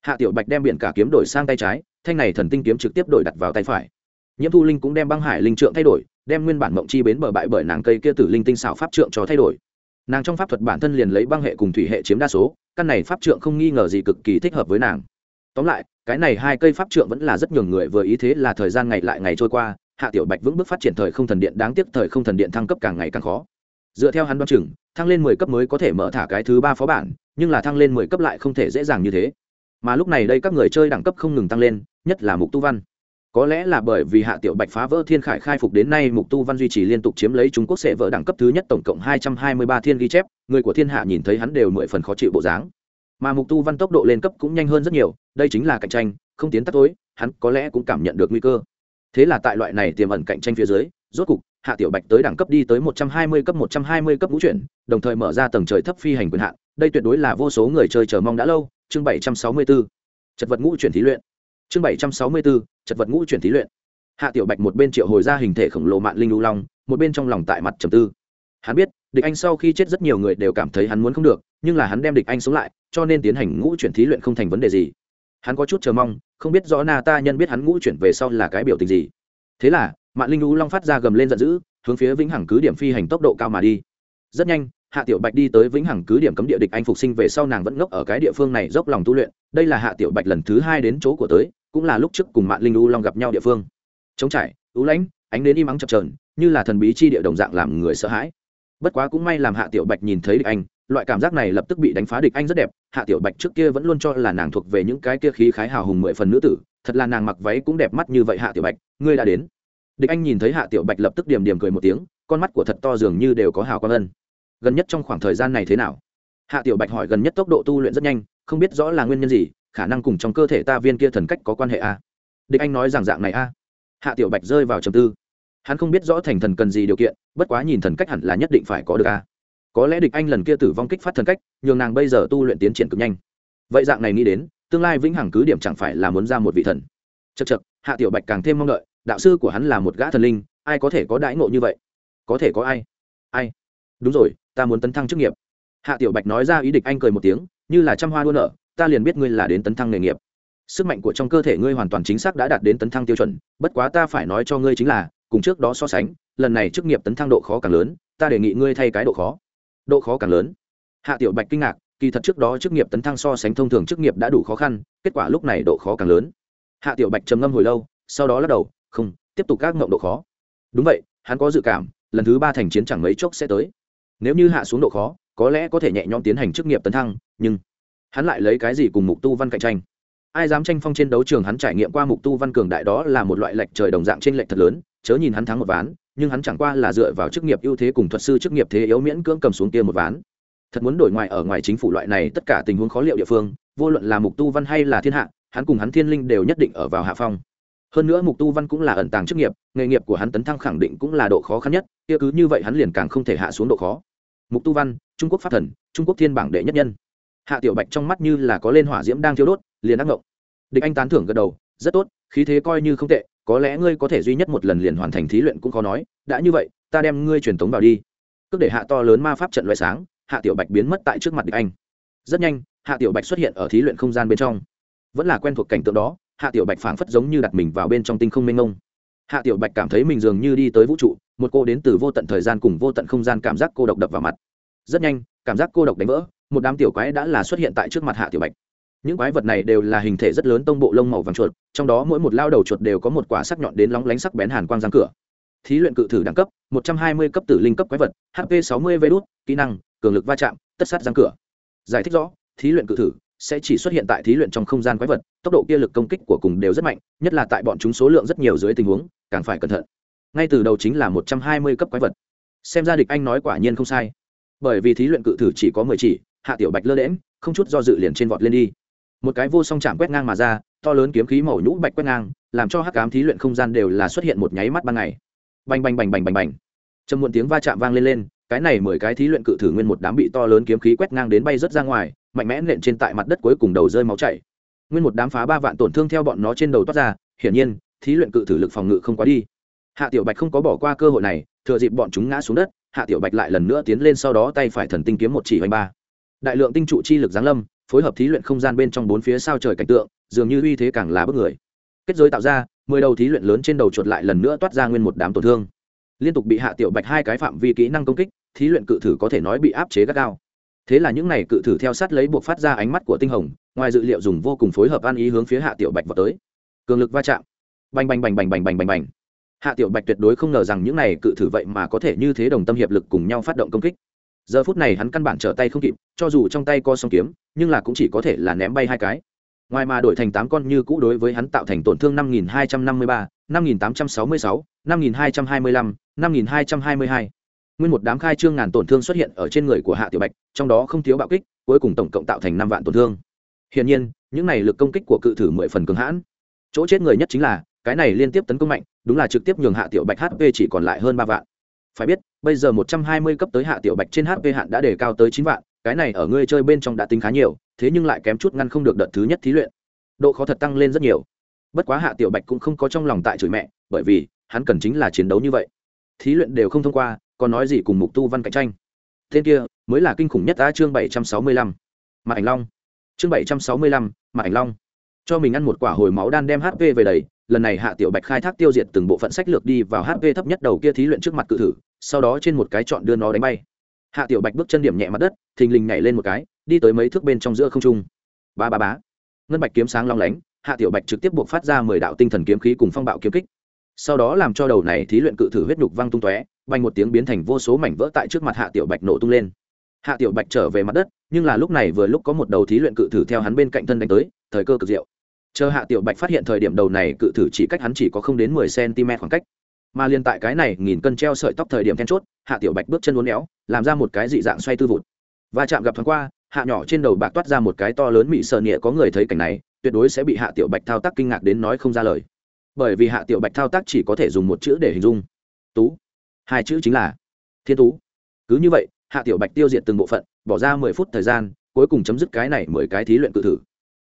Hạ tiểu bạch đem biển cả kiếm đổi sang tay trái, thanh này thần tinh kiếm trực tiếp đổi đặt vào tay phải. Nhiễm thu linh cũng đem băng hải linh trượng thay đổi đem nguyên bản mộng chi bến bờ bại bởi nàng cây kia tử linh tinh xảo pháp trượng cho thay đổi. Nàng trong pháp thuật bản thân liền lấy băng hệ cùng thủy hệ chiếm đa số, căn này pháp trượng không nghi ngờ gì cực kỳ thích hợp với nàng. Tóm lại, cái này hai cây pháp trượng vẫn là rất nhường người vừa ý thế là thời gian ngày lại ngày trôi qua, hạ tiểu bạch vững bước phát triển thời không thần điện, đáng tiếc thời không thần điện thăng cấp càng ngày càng khó. Dựa theo hắn đoán chừng, thăng lên mười cấp mới có thể mở thả cái thứ ba phó bản, nhưng là thăng lên mười cấp lại không thể dễ dàng như thế. Mà lúc này đây các người chơi đẳng cấp không ngừng tăng lên, nhất là mục tu văn có lẽ là bởi vì hạ tiểu bạch phá vỡ thiên khải khai phục đến nay mục tu văn duy trì liên tục chiếm lấy trung quốc sẽ vỡ đẳng cấp thứ nhất tổng cộng hai trăm hai mươi ba thiên ghi chép, người của thiên hạ nhìn thấy hắn đều mười phần khó chịu bộ dáng. Mà mục tu văn tốc độ lên cấp cũng nhanh hơn rất nhiều, đây chính là cạnh tranh, không tiến tắt tối, hắn có lẽ cũng cảm nhận được nguy cơ. Thế là tại loại này tiềm ẩn cạnh tranh phía dưới, rốt cục, hạ tiểu bạch tới đẳng cấp đi tới một trăm hai mươi cấp, một trăm hai mươi cấp ngũ chuyển, đồng thời mở ra tầng trời thấp phi hành quyền hạn, đây tuyệt đối là vô số người chơi chờ mong đã lâu. Chương bảy trăm sáu mươi bốn chật vật ngũ chuyển thí luyện. Chương bảy trăm sáu mươi bốn chật vật ngũ chuyển thí luyện. Hạ tiểu bạch một bên triệu hồi ra hình thể khổng lồ mạng linh lưu long, một bên trong lòng tại mặt trầm tư. Hắn biết, địch anh sau khi chết rất nhiều người đều cảm thấy hắn muốn không được, nhưng là hắn đem địch anh sống lại, cho nên tiến hành ngũ chuyển thí luyện không thành vấn đề gì. Hắn có chút chờ mong, không biết rõ na ta nhân biết hắn ngũ chuyển về sau là cái biểu tình gì. Thế là mạng linh lưu long phát ra gầm lên giận dữ, hướng phía vĩnh hằng cứ điểm phi hành tốc độ cao mà đi. Rất nhanh, hạ tiểu bạch đi tới vĩnh hằng cứ điểm cấm địa địch anh phục sinh về sau nàng vẫn ngốc ở cái địa phương này dốc lòng tu luyện. Đây là hạ tiểu bạch lần thứ hai đến chỗ của tới cũng là lúc trước cùng mạng linh u long gặp nhau địa phương. Chống trải ú lãnh, ánh đến im ắng chập trờn như là thần bí chi địa đồng dạng làm người sợ hãi. Bất quá cũng may làm hạ tiểu bạch nhìn thấy địch anh, loại cảm giác này lập tức bị đánh phá địch anh rất đẹp. Hạ tiểu bạch trước kia vẫn luôn cho là nàng thuộc về những cái kia khí khái hào hùng mười phần nữ tử, thật là nàng mặc váy cũng đẹp mắt như vậy hạ tiểu bạch, ngươi đã đến. Địch anh nhìn thấy hạ tiểu bạch lập tức điểm điểm cười một tiếng, con mắt của thật to dường như đều có hào quang ân. Gần nhất trong khoảng thời gian này thế nào? Hạ tiểu bạch hỏi gần nhất tốc độ tu luyện rất nhanh, không biết rõ là nguyên nhân gì khả năng cùng trong cơ thể ta viên kia thần cách có quan hệ a à? địch anh nói rằng dạng này a hạ tiểu bạch rơi vào trầm tư. Hắn không biết rõ thành thần cần gì điều kiện, bất quá nhìn thần cách hẳn là nhất định phải có được a có lẽ địch anh lần kia tử vong kích phát thần cách, nhường nàng bây giờ tu luyện tiến triển cực nhanh. Vậy dạng này nghĩ đến, tương lai vĩnh hằng cứ điểm chẳng phải là muốn ra một vị thần. Chật chật hạ tiểu bạch càng thêm mong đợi, đạo sư của hắn là một gã thần linh, ai có thể có đãi ngộ như vậy? Có thể có ai? Ai? Đúng rồi, ta muốn tấn thăng chức nghiệp. Hạ tiểu bạch nói ra ý địch anh cười một tiếng, như là trăm hoa đua nở ta liền biết ngươi là đến tấn thăng nghề nghiệp. Sức mạnh của trong cơ thể ngươi hoàn toàn chính xác đã đạt đến tấn thăng tiêu chuẩn, bất quá ta phải nói cho ngươi chính là, cùng trước đó so sánh, lần này chức nghiệp tấn thăng độ khó càng lớn, ta đề nghị ngươi thay cái độ khó. Độ khó càng lớn. Hạ tiểu bạch kinh ngạc, kỳ thật trước đó chức nghiệp tấn thăng so sánh thông thường chức nghiệp đã đủ khó khăn, kết quả lúc này độ khó càng lớn. Hạ tiểu bạch trầm ngâm hồi lâu, sau đó lắc đầu, không, tiếp tục các ngộng độ khó. Đúng vậy, hắn có dự cảm, lần thứ ba thành chiến chẳng mấy chốc sẽ tới. Nếu như hạ xuống độ khó, có lẽ có thể nhẹ nhõm tiến hành chức nghiệp tấn thăng, nhưng hắn lại lấy cái gì cùng mục tu văn cạnh tranh? Ai dám tranh phong trên đấu trường hắn trải nghiệm qua mục tu văn cường đại đó là một loại lệch trời đồng dạng trên lệch thật lớn, chớ nhìn hắn thắng một ván, nhưng hắn chẳng qua là dựa vào chức nghiệp ưu thế cùng thuật sư chức nghiệp thế yếu miễn cưỡng cầm xuống kia một ván. Thật muốn đổi ngoài ở ngoài chính phủ loại này, tất cả tình huống khó liệu địa phương, vô luận là mục tu văn hay là thiên hạ, hắn cùng hắn thiên linh đều nhất định ở vào hạ phong. Hơn nữa mục tu văn cũng là ẩn tàng chức nghiệp, nghề nghiệp của hắn tấn thăng khẳng định cũng là độ khó khăn nhất, kia cứ như vậy hắn liền càng không thể hạ xuống độ khó. Mục tu văn, trung quốc pháp thần, trung quốc thiên bảng đệ nhất nhân hạ tiểu bạch trong mắt như là có lên hỏa diễm đang thiêu đốt, liền ác ngộng. Địch anh tán thưởng gật đầu, rất tốt, khí thế coi như không tệ, có lẽ ngươi có thể duy nhất một lần liền hoàn thành thí luyện cũng khó nói, đã như vậy, ta đem ngươi truyền tống vào đi. Cước để hạ to lớn ma pháp trận loại sáng, hạ tiểu bạch biến mất tại trước mặt địch anh. Rất nhanh, hạ tiểu bạch xuất hiện ở thí luyện không gian bên trong. Vẫn là quen thuộc cảnh tượng đó, hạ tiểu bạch phảng phất giống như đặt mình vào bên trong tinh không mênh mông. Hạ tiểu bạch cảm thấy mình dường như đi tới vũ trụ, một cô đến từ vô tận thời gian cùng vô tận không gian cảm giác cô độc đập vào mặt. Rất nhanh, cảm giác cô độc đánh vỡ một đám tiểu quái đã là xuất hiện tại trước mặt hạ tiểu bạch. Những quái vật này đều là hình thể rất lớn tông bộ lông màu vàng chuột, trong đó mỗi một lao đầu chuột đều có một quả sắc nhọn đến lóng lánh sắc bén hàn quang giang cửa. Thí luyện cự thử đẳng cấp 120 cấp tử linh cấp quái vật hp 60 mươi kỹ năng, cường lực va chạm, tất sát giang cửa. Giải thích rõ, thí luyện cự thử sẽ chỉ xuất hiện tại thí luyện trong không gian quái vật, tốc độ kia lực công kích của cùng đều rất mạnh, nhất là tại bọn chúng số lượng rất nhiều dưới tình huống, càng phải cẩn thận. Ngay từ đầu chính là 120 cấp quái vật. Xem ra địch anh nói quả nhiên không sai. Bởi vì thí luyện cự thử chỉ có mười chỉ hạ tiểu bạch lơ đễm không chút do dự liền trên vọt lên đi. Một cái vô song chạm quét ngang mà ra, to lớn kiếm khí màu nhũ bạch quét ngang, làm cho hắc ám thí luyện không gian đều là xuất hiện một nháy mắt ban ngày. Bành bành bành bành bành bành. Trầm muộn tiếng va chạm vang lên lên, cái này mười cái thí luyện cự thử nguyên một đám bị to lớn kiếm khí quét ngang đến bay rớt ra ngoài, mạnh mẽ nện trên tại mặt đất cuối cùng đầu rơi máu chảy. Nguyên một đám phá ba vạn tổn thương theo bọn nó trên đầu toát ra, hiển nhiên, thí luyện cự thử lực phòng ngự không quá đi. Hạ tiểu bạch không có bỏ qua cơ hội này, thừa dịp bọn chúng ngã xuống đất, hạ tiểu bạch lại lần nữa tiến lên sau đó tay phải thần tinh kiếm một chỉ hoành ba đại lượng tinh trụ chi lực giáng lâm, phối hợp thí luyện không gian bên trong bốn phía sao trời cảnh tượng, dường như uy thế càng là bức người. Kết giới tạo ra, mười đầu thí luyện lớn trên đầu chuột lại lần nữa toát ra nguyên một đám tổn thương. Liên tục bị hạ tiểu bạch hai cái phạm vi kỹ năng công kích, thí luyện cự thử có thể nói bị áp chế gắt gao. Thế là những n à y cự thử theo sát lấy buộc phát ra ánh mắt của tinh hồng, ngoài dự liệu dùng vô cùng phối hợp ăn ý hướng phía hạ tiểu bạch vào tới. Cường lực va chạm. Bành bành bành bành bành bành bành bành. Hạ tiểu bạch tuyệt đối không ngờ rằng những n à y cự thử vậy mà có thể như thế đồng tâm hiệp lực cùng nhau phát động công kích giờ phút này hắn căn bản trở tay không kịp, cho dù trong tay co song kiếm, nhưng là cũng chỉ có thể là ném bay hai cái. Ngoài mà đổi thành tám con như cũ đối với hắn tạo thành tổn thương năm nghìn hai trăm năm mươi ba, năm nghìn tám trăm sáu mươi sáu, năm nghìn hai trăm hai mươi lăm, năm nghìn hai trăm hai mươi hai. Nguyên một đám khai trương ngàn tổn thương xuất hiện ở trên người của hạ tiểu bạch, trong đó không thiếu bạo kích, cuối cùng tổng cộng tạo thành năm vạn tổn thương. Hiển nhiên, những này lực công kích của cự thử mười phần cường hãn. Chỗ chết người nhất chính là, cái này liên tiếp tấn công mạnh, đúng là trực tiếp nhường hạ tiểu bạch hp chỉ còn lại hơn ba vạn phải biết, bây giờ một trăm hai mươi cấp tới hạ tiểu bạch trên hp hạn đã đề cao tới chín vạn, cái này ở ngươi chơi bên trong đã tính khá nhiều, thế nhưng lại kém chút ngăn không được đợt thứ nhất thí luyện. Độ khó thật tăng lên rất nhiều. Bất quá hạ tiểu bạch cũng không có trong lòng tại chửi mẹ, bởi vì hắn cần chính là chiến đấu như vậy. Thí luyện đều không thông qua, còn nói gì cùng mục tu văn cạnh tranh. Tên kia mới là kinh khủng nhất ta chương bảy trăm sáu mươi lăm. Mà ảnh long. Chương bảy trăm sáu mươi lăm mà ảnh long. Cho mình ăn một quả hồi máu đan đem hp về đầy, lần này hạ tiểu bạch khai thác tiêu diệt từng bộ phận sách lược đi vào hp thấp nhất đầu kia thí luyện trước mặt cự thử sau đó trên một cái chọn đưa nó đánh bay. Hạ tiểu bạch bước chân điểm nhẹ mặt đất, thình lình nhảy lên một cái, đi tới mấy thước bên trong giữa không trung. Ba ba bá ngân bạch kiếm sáng long lánh, hạ tiểu bạch trực tiếp buộc phát ra mười đạo tinh thần kiếm khí cùng phong bạo kiếm kích. Sau đó làm cho đầu này thí luyện cự thử huyết nhục văng tung tóe, bay một tiếng biến thành vô số mảnh vỡ tại trước mặt hạ tiểu bạch nổ tung lên. Hạ tiểu bạch trở về mặt đất, nhưng là lúc này vừa lúc có một đầu thí luyện cự thử theo hắn bên cạnh thân đánh tới, thời cơ cực diệu. Chờ hạ tiểu bạch phát hiện thời điểm đầu này cự thử chỉ cách hắn chỉ có không đến mười cm khoảng cách mà liên tại cái này nghìn cân treo sợi tóc thời điểm then chốt, hạ tiểu bạch bước chân uốn éo, làm ra một cái dị dạng xoay tư vụt. Và chạm gặp thoáng qua, hạ nhỏ trên đầu bạc toát ra một cái to lớn mị sợ nịa, có người thấy cảnh này, tuyệt đối sẽ bị hạ tiểu bạch thao tác kinh ngạc đến nói không ra lời. Bởi vì hạ tiểu bạch thao tác chỉ có thể dùng một chữ để hình dung. Tú. Hai chữ chính là thiên tú. Cứ như vậy, hạ tiểu bạch tiêu diệt từng bộ phận, bỏ ra mười phút thời gian, cuối cùng chấm dứt cái này mười cái thí luyện cự thử.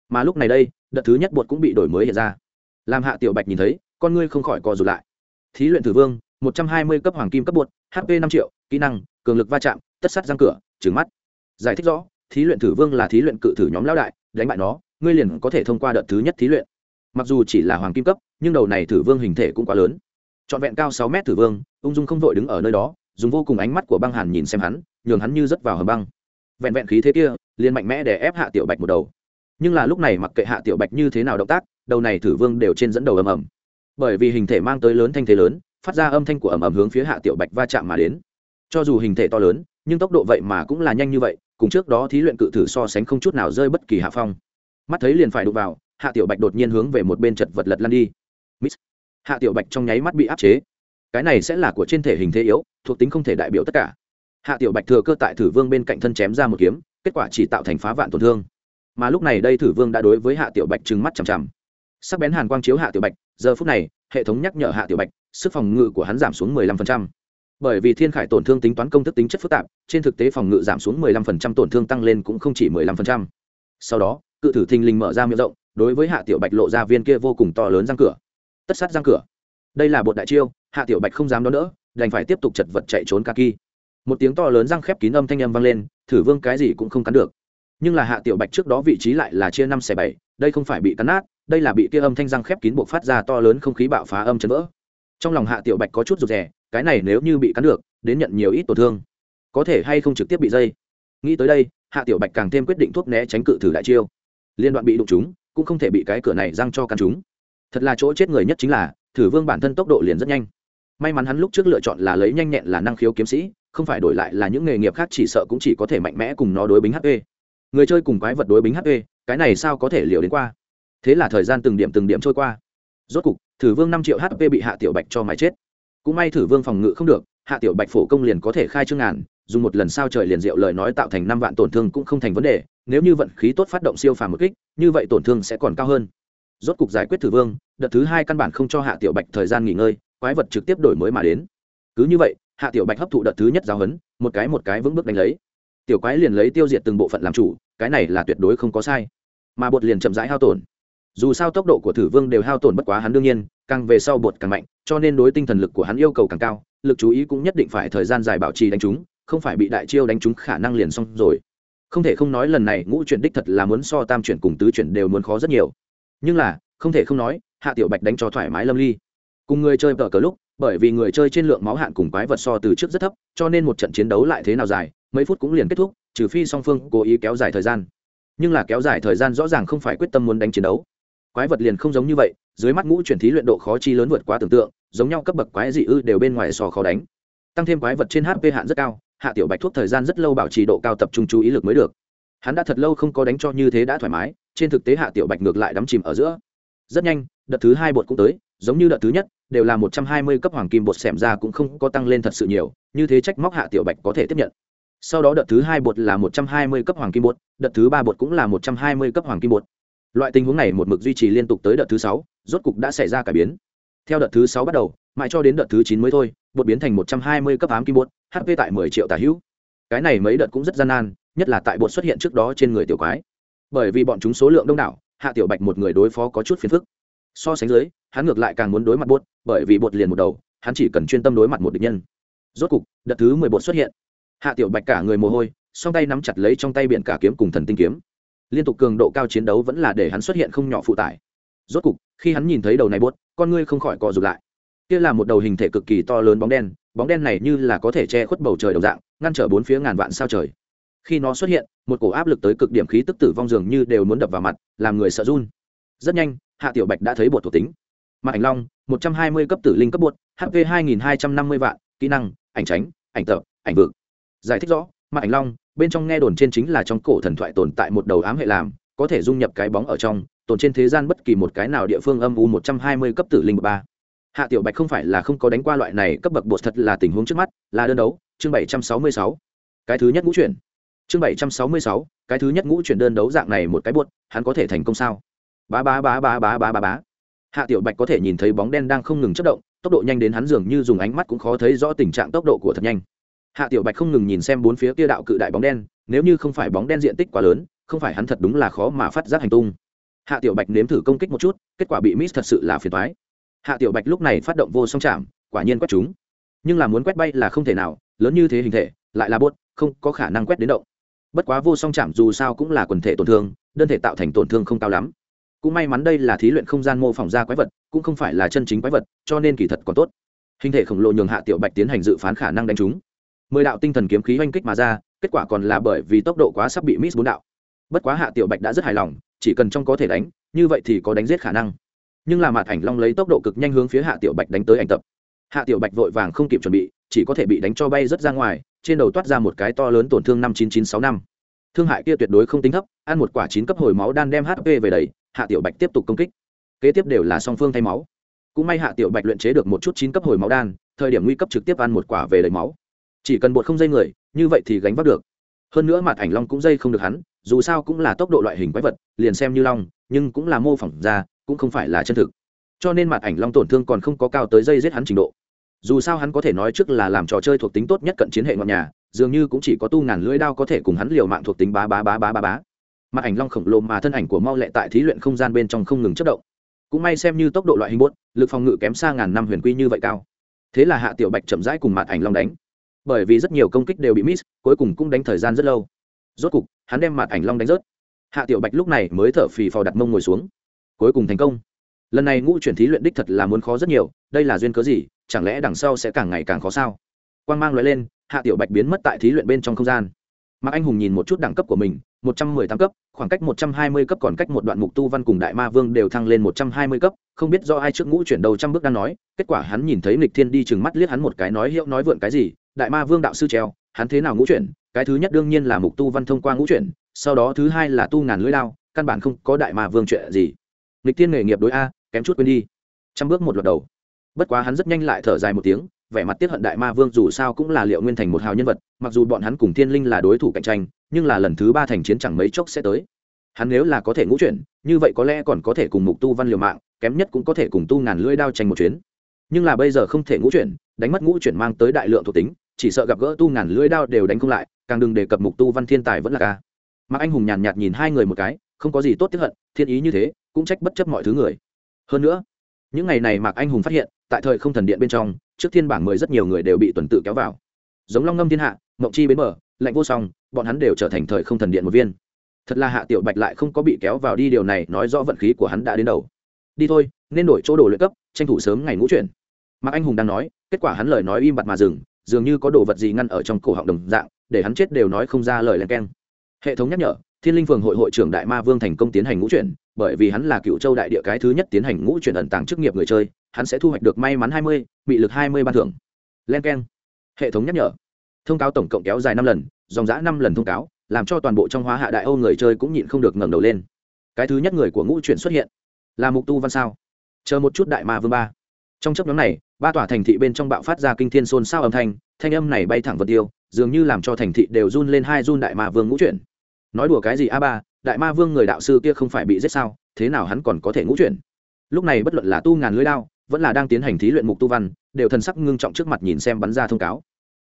Mà lúc này đây, đợt thứ nhất bột cũng bị đổi mới hiện ra. Làm hạ tiểu bạch nhìn thấy, con ngươi không khỏi co rụt lại thí luyện thử vương, một trăm hai mươi cấp hoàng kim cấp bột hp năm triệu, kỹ năng, cường lực va chạm, tất sắt răng cửa trứng mắt. Giải thích rõ, thí luyện thử vương là thí luyện cự thử nhóm lão đại, đánh bại nó, ngươi liền có thể thông qua đợt thứ nhất thí luyện. Mặc dù chỉ là hoàng kim cấp, nhưng đầu này thử vương hình thể cũng quá lớn. Trọn vẹn cao sáu mét thử vương, ung dung không vội đứng ở nơi đó, dùng vô cùng ánh mắt của băng hàn nhìn xem hắn, nhường hắn như rớt vào hầm băng. Vẹn vẹn khí thế kia, liền mạnh mẽ để ép hạ tiểu bạch một đầu. Nhưng là lúc này mặc kệ hạ tiểu bạch như thế nào động tác, đầu này thử vương đều trên dẫn đầu ầm ầm bởi vì hình thể mang tới lớn thanh thế lớn, phát ra âm thanh của ầm ầm hướng phía hạ tiểu bạch va chạm mà đến. Cho dù hình thể to lớn, nhưng tốc độ vậy mà cũng là nhanh như vậy, cùng trước đó thí luyện cự thử so sánh không chút nào rơi bất kỳ hạ phong. Mắt thấy liền phải đụng vào, hạ tiểu bạch đột nhiên hướng về một bên chật vật lật lăn đi. Miss. hạ tiểu bạch trong nháy mắt bị áp chế. Cái này sẽ là của trên thể hình thế yếu, thuộc tính không thể đại biểu tất cả. Hạ tiểu bạch thừa cơ tại thử vương bên cạnh thân chém ra một kiếm, kết quả chỉ tạo thành phá vạn tổn thương. Mà lúc này đây thử vương đã đối với hạ tiểu bạch trừng mắt chằm chằm sắc bén hàn quang chiếu hạ tiểu bạch, giờ phút này, hệ thống nhắc nhở hạ tiểu bạch, sức phòng ngự của hắn giảm xuống 15%. bởi vì thiên khải tổn thương tính toán công thức tính chất phức tạp, trên thực tế phòng ngự giảm xuống 15% tổn thương tăng lên cũng không chỉ 15%. sau đó, cự thử thình lình mở ra miệng rộng, đối với hạ tiểu bạch lộ ra viên kia vô cùng to lớn răng cửa tất sát răng cửa đây là bột đại chiêu, hạ tiểu bạch không dám đón đỡ, đành phải tiếp tục chật vật chạy trốn ca kỳ một tiếng to lớn răng khép kín âm thanh âm vang lên, thử vương cái gì cũng không cắn được nhưng là hạ tiểu bạch trước đó vị trí lại là chia năm xẻ bảy, đây không phải bị cắn nát đây là bị kia âm thanh răng khép kín buộc phát ra to lớn không khí bạo phá âm chấn vỡ. Trong lòng hạ tiểu bạch có chút rụt rè, cái này nếu như bị cắn được, đến nhận nhiều ít tổn thương, có thể hay không trực tiếp bị dây. Nghĩ tới đây, hạ tiểu bạch càng thêm quyết định thuốc né tránh cự thử đại chiêu. Liên đoạn bị đụng chúng cũng không thể bị cái cửa này răng cho căn chúng thật là chỗ chết người nhất chính là, thử vương bản thân tốc độ liền rất nhanh. May mắn hắn lúc trước lựa chọn là lấy nhanh nhẹn là năng khiếu kiếm sĩ, không phải đổi lại là những nghề nghiệp khác chỉ sợ cũng chỉ có thể mạnh mẽ cùng nó đối bính hp người chơi cùng quái vật đối bính hp cái này sao có thể liều đến qua? Thế là thời gian từng điểm từng điểm trôi qua. Rốt cục, thử vương năm triệu hp bị hạ tiểu bạch cho mái chết. Cũng may thử vương phòng ngự không được, hạ tiểu bạch phổ công liền có thể khai trương ngàn, dùng một lần sao trời liền diệu lời nói tạo thành năm vạn tổn thương cũng không thành vấn đề, nếu như vận khí tốt phát động siêu phàm một kích, như vậy tổn thương sẽ còn cao hơn. Rốt cục giải quyết thử vương, đợt thứ hai căn bản không cho hạ tiểu bạch thời gian nghỉ ngơi, quái vật trực tiếp đổi mới mà đến. Cứ như vậy, hạ tiểu bạch hấp thụ đợt thứ nhất giáo huấn, một cái một cái vững bước đánh lấy. Tiểu quái liền lấy tiêu diệt từng bộ phận làm chủ, cái này là tuyệt đối không có sai. Mà bột liền chậm rãi hao tổn dù sao tốc độ của thử vương đều hao tổn bất quá hắn đương nhiên, càng về sau bột càng mạnh, cho nên đối tinh thần lực của hắn yêu cầu càng cao, lực chú ý cũng nhất định phải thời gian dài bảo trì đánh chúng, không phải bị đại chiêu đánh chúng khả năng liền xong rồi. Không thể không nói lần này ngũ chuyển đích thật là muốn so tam chuyển cùng tứ chuyển đều muốn khó rất nhiều. Nhưng là, không thể không nói, hạ tiểu bạch đánh cho thoải mái lâm ly. Cùng người chơi tờ cờ lúc, bởi vì người chơi trên lượng máu hạn cùng quái vật so từ trước rất thấp, cho nên một trận chiến đấu lại thế nào dài, mấy phút cũng liền kết thúc, trừ phi song phương cố ý kéo dài thời gian. Nhưng là kéo dài thời gian rõ ràng không phải quyết tâm muốn đánh chiến đấu quái vật liền không giống như vậy, dưới mắt ngũ chuyển thí luyện độ khó chi lớn vượt quá tưởng tượng, giống nhau cấp bậc quái dị ư đều bên ngoài sò khó đánh. Tăng thêm quái vật trên hp hạn rất cao, hạ tiểu bạch thuốc thời gian rất lâu bảo trì độ cao tập trung chú ý lực mới được. Hắn đã thật lâu không có đánh cho như thế đã thoải mái, trên thực tế hạ tiểu bạch ngược lại đắm chìm ở giữa. Rất nhanh, đợt thứ hai bột cũng tới, giống như đợt thứ nhất, đều là một trăm hai mươi cấp hoàng kim bột xẻm ra cũng không có tăng lên thật sự nhiều, như thế trách móc hạ tiểu bạch có thể tiếp nhận. Sau đó đợt thứ hai bột là một trăm hai mươi cấp hoàng kim bột, đợt thứ ba bột cũng là một trăm hai mươi cấp hoàng kim bột loại tình huống này một mực duy trì liên tục tới đợt thứ sáu, rốt cục đã xảy ra cải biến. Theo đợt thứ sáu bắt đầu, mãi cho đến đợt thứ chín mới thôi bột biến thành một trăm hai mươi cấp ám kim bột hp tại mười triệu tả hữu. Cái này mấy đợt cũng rất gian nan, nhất là tại bột xuất hiện trước đó trên người tiểu quái. Bởi vì bọn chúng số lượng đông đảo, hạ tiểu bạch một người đối phó có chút phiền phức. So sánh dưới, hắn ngược lại càng muốn đối mặt bột, bởi vì bột liền một đầu, hắn chỉ cần chuyên tâm đối mặt một địch nhân. Rốt cục, đợt thứ mười bột xuất hiện. Hạ tiểu bạch cả người mồ hôi, song tay nắm chặt lấy trong tay biển cả kiếm cùng thần tinh kiếm liên tục cường độ cao chiến đấu vẫn là để hắn xuất hiện không nhỏ phụ tải. Rốt cục, khi hắn nhìn thấy đầu này bốt con ngươi không khỏi cọ rụt lại. Kia là một đầu hình thể cực kỳ to lớn bóng đen bóng đen này như là có thể che khuất bầu trời đồng dạng, ngăn trở bốn phía ngàn vạn sao trời. Khi nó xuất hiện, một cổ áp lực tới cực điểm khí tức tử vong dường như đều muốn đập vào mặt, làm người sợ run. Rất nhanh, hạ tiểu bạch đã thấy bột thuộc tính. Mặt ảnh long, một trăm hai mươi cấp tử linh cấp bột hp hai nghìn hai trăm năm mươi vạn, kỹ năng, ảnh tránh, ảnh tập, ảnh vực. Giải thích rõ mặt ảnh long bên trong nghe đồn trên chính là trong cổ thần thoại tồn tại một đầu ám hệ làm, có thể dung nhập cái bóng ở trong, tồn trên thế gian bất kỳ một cái nào địa phương âm u một trăm hai mươi cấp tử linh ba. Hạ tiểu bạch không phải là không có đánh qua loại này cấp bậc bột thật là tình huống trước mắt, là đơn đấu, chương bảy trăm sáu mươi sáu. Cái thứ nhất ngũ chuyển. Chương bảy trăm sáu mươi sáu, cái thứ nhất ngũ chuyển đơn đấu dạng này một cái buột hắn có thể thành công sao? Bá bá bá bá bá bá bá bá. Hạ tiểu bạch có thể nhìn thấy bóng đen đang không ngừng chất động, tốc độ nhanh đến hắn dường như dùng ánh mắt cũng khó thấy rõ tình trạng tốc độ của thật nhanh hạ tiểu bạch không ngừng nhìn xem bốn phía kia đạo cự đại bóng đen, nếu như không phải bóng đen diện tích quá lớn, không phải hắn thật đúng là khó mà phát giác hành tung. Hạ tiểu bạch nếm thử công kích một chút, kết quả bị miss thật sự là phiền toái. Hạ tiểu bạch lúc này phát động vô song chạm, quả nhiên quét chúng nhưng là muốn quét bay là không thể nào, lớn như thế hình thể, lại là bốt không có khả năng quét đến động. Bất quá vô song chạm dù sao cũng là quần thể tổn thương, đơn thể tạo thành tổn thương không cao lắm. Cũng may mắn đây là thí luyện không gian mô phỏng ra quái vật, cũng không phải là chân chính quái vật, cho nên kỳ thật còn tốt. Hình thể khổng lồ nhường hạ tiểu bạch tiến hành dự phán khả năng đánh chúng mười đạo tinh thần kiếm khí oanh kích mà ra, kết quả còn là bởi vì tốc độ quá sắp bị miss bốn đạo. Bất quá hạ tiểu bạch đã rất hài lòng, chỉ cần trong có thể đánh, như vậy thì có đánh giết khả năng. Nhưng là mặt ảnh long lấy tốc độ cực nhanh hướng phía hạ tiểu bạch đánh tới ảnh tập. Hạ tiểu bạch vội vàng không kịp chuẩn bị, chỉ có thể bị đánh cho bay rất ra ngoài, trên đầu toát ra một cái to lớn tổn thương năm chín chín sáu năm. Thương hại kia tuyệt đối không tính thấp, ăn một quả chín cấp hồi máu đan đem hp về đầy, hạ tiểu bạch tiếp tục công kích. Kế tiếp đều là song phương thay máu. Cũng may hạ tiểu bạch luyện chế được một chút chín cấp hồi máu đan, thời điểm nguy cấp trực tiếp ăn một quả về đầy máu chỉ cần bột không dây người, như vậy thì gánh vác được. Hơn nữa mặt ảnh long cũng dây không được hắn, dù sao cũng là tốc độ loại hình quái vật, liền xem như long, nhưng cũng là mô phỏng ra, cũng không phải là chân thực. Cho nên mặt ảnh long tổn thương còn không có cao tới dây giết hắn trình độ. Dù sao hắn có thể nói trước là làm trò chơi thuộc tính tốt nhất cận chiến hệ ngọn nhà, dường như cũng chỉ có tu ngàn lưỡi đao có thể cùng hắn liều mạng thuộc tính bá bá bá bá bá bá. Mặt ảnh long khổng lồ mà thân ảnh của mau lẹ tại thí luyện không gian bên trong không ngừng chất động. Cũng may xem như tốc độ loại hình bốt lực phòng ngự kém xa ngàn năm huyền quy như vậy cao. Thế là hạ tiểu bạch chậm rãi cùng mặt ảnh long đánh bởi vì rất nhiều công kích đều bị miss, cuối cùng cũng đánh thời gian rất lâu. Rốt cục, hắn đem mặt ảnh long đánh rớt. Hạ tiểu bạch lúc này mới thở phì phò đặt mông ngồi xuống. Cuối cùng thành công. Lần này ngũ chuyển thí luyện đích thật là muốn khó rất nhiều, đây là duyên cớ gì, chẳng lẽ đằng sau sẽ càng ngày càng khó sao? Quan g mang loại lên, hạ tiểu bạch biến mất tại thí luyện bên trong không gian. Mạc anh hùng nhìn một chút đẳng cấp của mình, một trăm mười tám cấp, khoảng cách một trăm hai mươi cấp còn cách một đoạn mục tu văn cùng đại ma vương đều thăng lên một trăm hai mươi cấp, không biết do ai trước ngũ chuyển đầu trăm bước đang nói, kết quả hắn nhìn thấy nịch thiên đi chừng mắt liếc hắn một cái nói hiệu nói vượn cái gì đại ma vương đạo sư treo hắn thế nào ngũ chuyển, cái thứ nhất đương nhiên là mục tu văn thông qua ngũ chuyển, sau đó thứ hai là tu ngàn lưỡi lao căn bản không có đại ma vương chuyện gì. Lịch tiên nghề nghiệp đối a, kém chút quên đi. Trăm bước một lượt đầu. Bất quá hắn rất nhanh lại thở dài một tiếng, vẻ mặt tiếp hận đại ma vương dù sao cũng là liệu nguyên thành một hào nhân vật, mặc dù bọn hắn cùng thiên linh là đối thủ cạnh tranh, nhưng là lần thứ ba thành chiến chẳng mấy chốc sẽ tới. Hắn nếu là có thể ngũ chuyển, như vậy có lẽ còn có thể cùng mục tu văn liều mạng, kém nhất cũng có thể cùng tu ngàn lưỡi đao tranh một chuyến. Nhưng là bây giờ không thể ngũ chuyển, đánh mất ngũ chuyển mang tới đại lượng thuộc tính chỉ sợ gặp gỡ tu ngàn lưỡi đao đều đánh không lại, càng đừng đề cập mục tu văn thiên tài vẫn là ca. Mạc anh hùng nhàn nhạt nhìn hai người một cái, không có gì tốt tiếp hận, thiên ý như thế, cũng trách bất chấp mọi thứ người. Hơn nữa, những ngày này mạc anh hùng phát hiện, tại thời không thần điện bên trong, trước thiên bảng mười rất nhiều người đều bị tuần tự kéo vào. Giống long ngâm thiên hạ, mộng chi bến mở lạnh vô song, bọn hắn đều trở thành thời không thần điện một viên. Thật là hạ tiểu bạch lại không có bị kéo vào đi, điều này nói rõ vận khí của hắn đã đến đầu. Đi thôi, nên đổi chỗ đồ luyện cấp, tranh thủ sớm ngày ngũ chuyển. Mạc anh hùng đang nói, kết quả hắn lời nói im bặt mà dừng dường như có đồ vật gì ngăn ở trong cổ họng đồng dạng, để hắn chết đều nói không ra lời len keng. Hệ thống nhắc nhở, thiên linh phường hội hội trưởng đại ma vương thành công tiến hành ngũ chuyển, bởi vì hắn là cựu châu đại địa cái thứ nhất tiến hành ngũ chuyển ẩn tàng chức nghiệp người chơi, hắn sẽ thu hoạch được may mắn hai mươi bị lực hai mươi ban thưởng. Len keng. Hệ thống nhắc nhở. Thông cáo tổng cộng kéo dài năm lần, dòng giã năm lần thông cáo, làm cho toàn bộ trong hóa hạ đại âu người chơi cũng nhịn không được ngẩng đầu lên. Cái thứ nhất người của ngũ chuyển xuất hiện. Là mục tu văn sao? Chờ một chút đại ma vương ba trong chấp nhóm này, ba tòa thành thị bên trong bạo phát ra kinh thiên xôn xao âm thanh thanh âm này bay thẳng vật tiêu, dường như làm cho thành thị đều run lên hai run đại ma vương ngũ chuyển. Nói đùa cái gì a ba, đại ma vương người đạo sư kia không phải bị giết sao, thế nào hắn còn có thể ngũ chuyển? Lúc này bất luận là tu ngàn lưới lao vẫn là đang tiến hành thí luyện mục tu văn, đều thần sắc ngưng trọng trước mặt nhìn xem bắn ra thông cáo.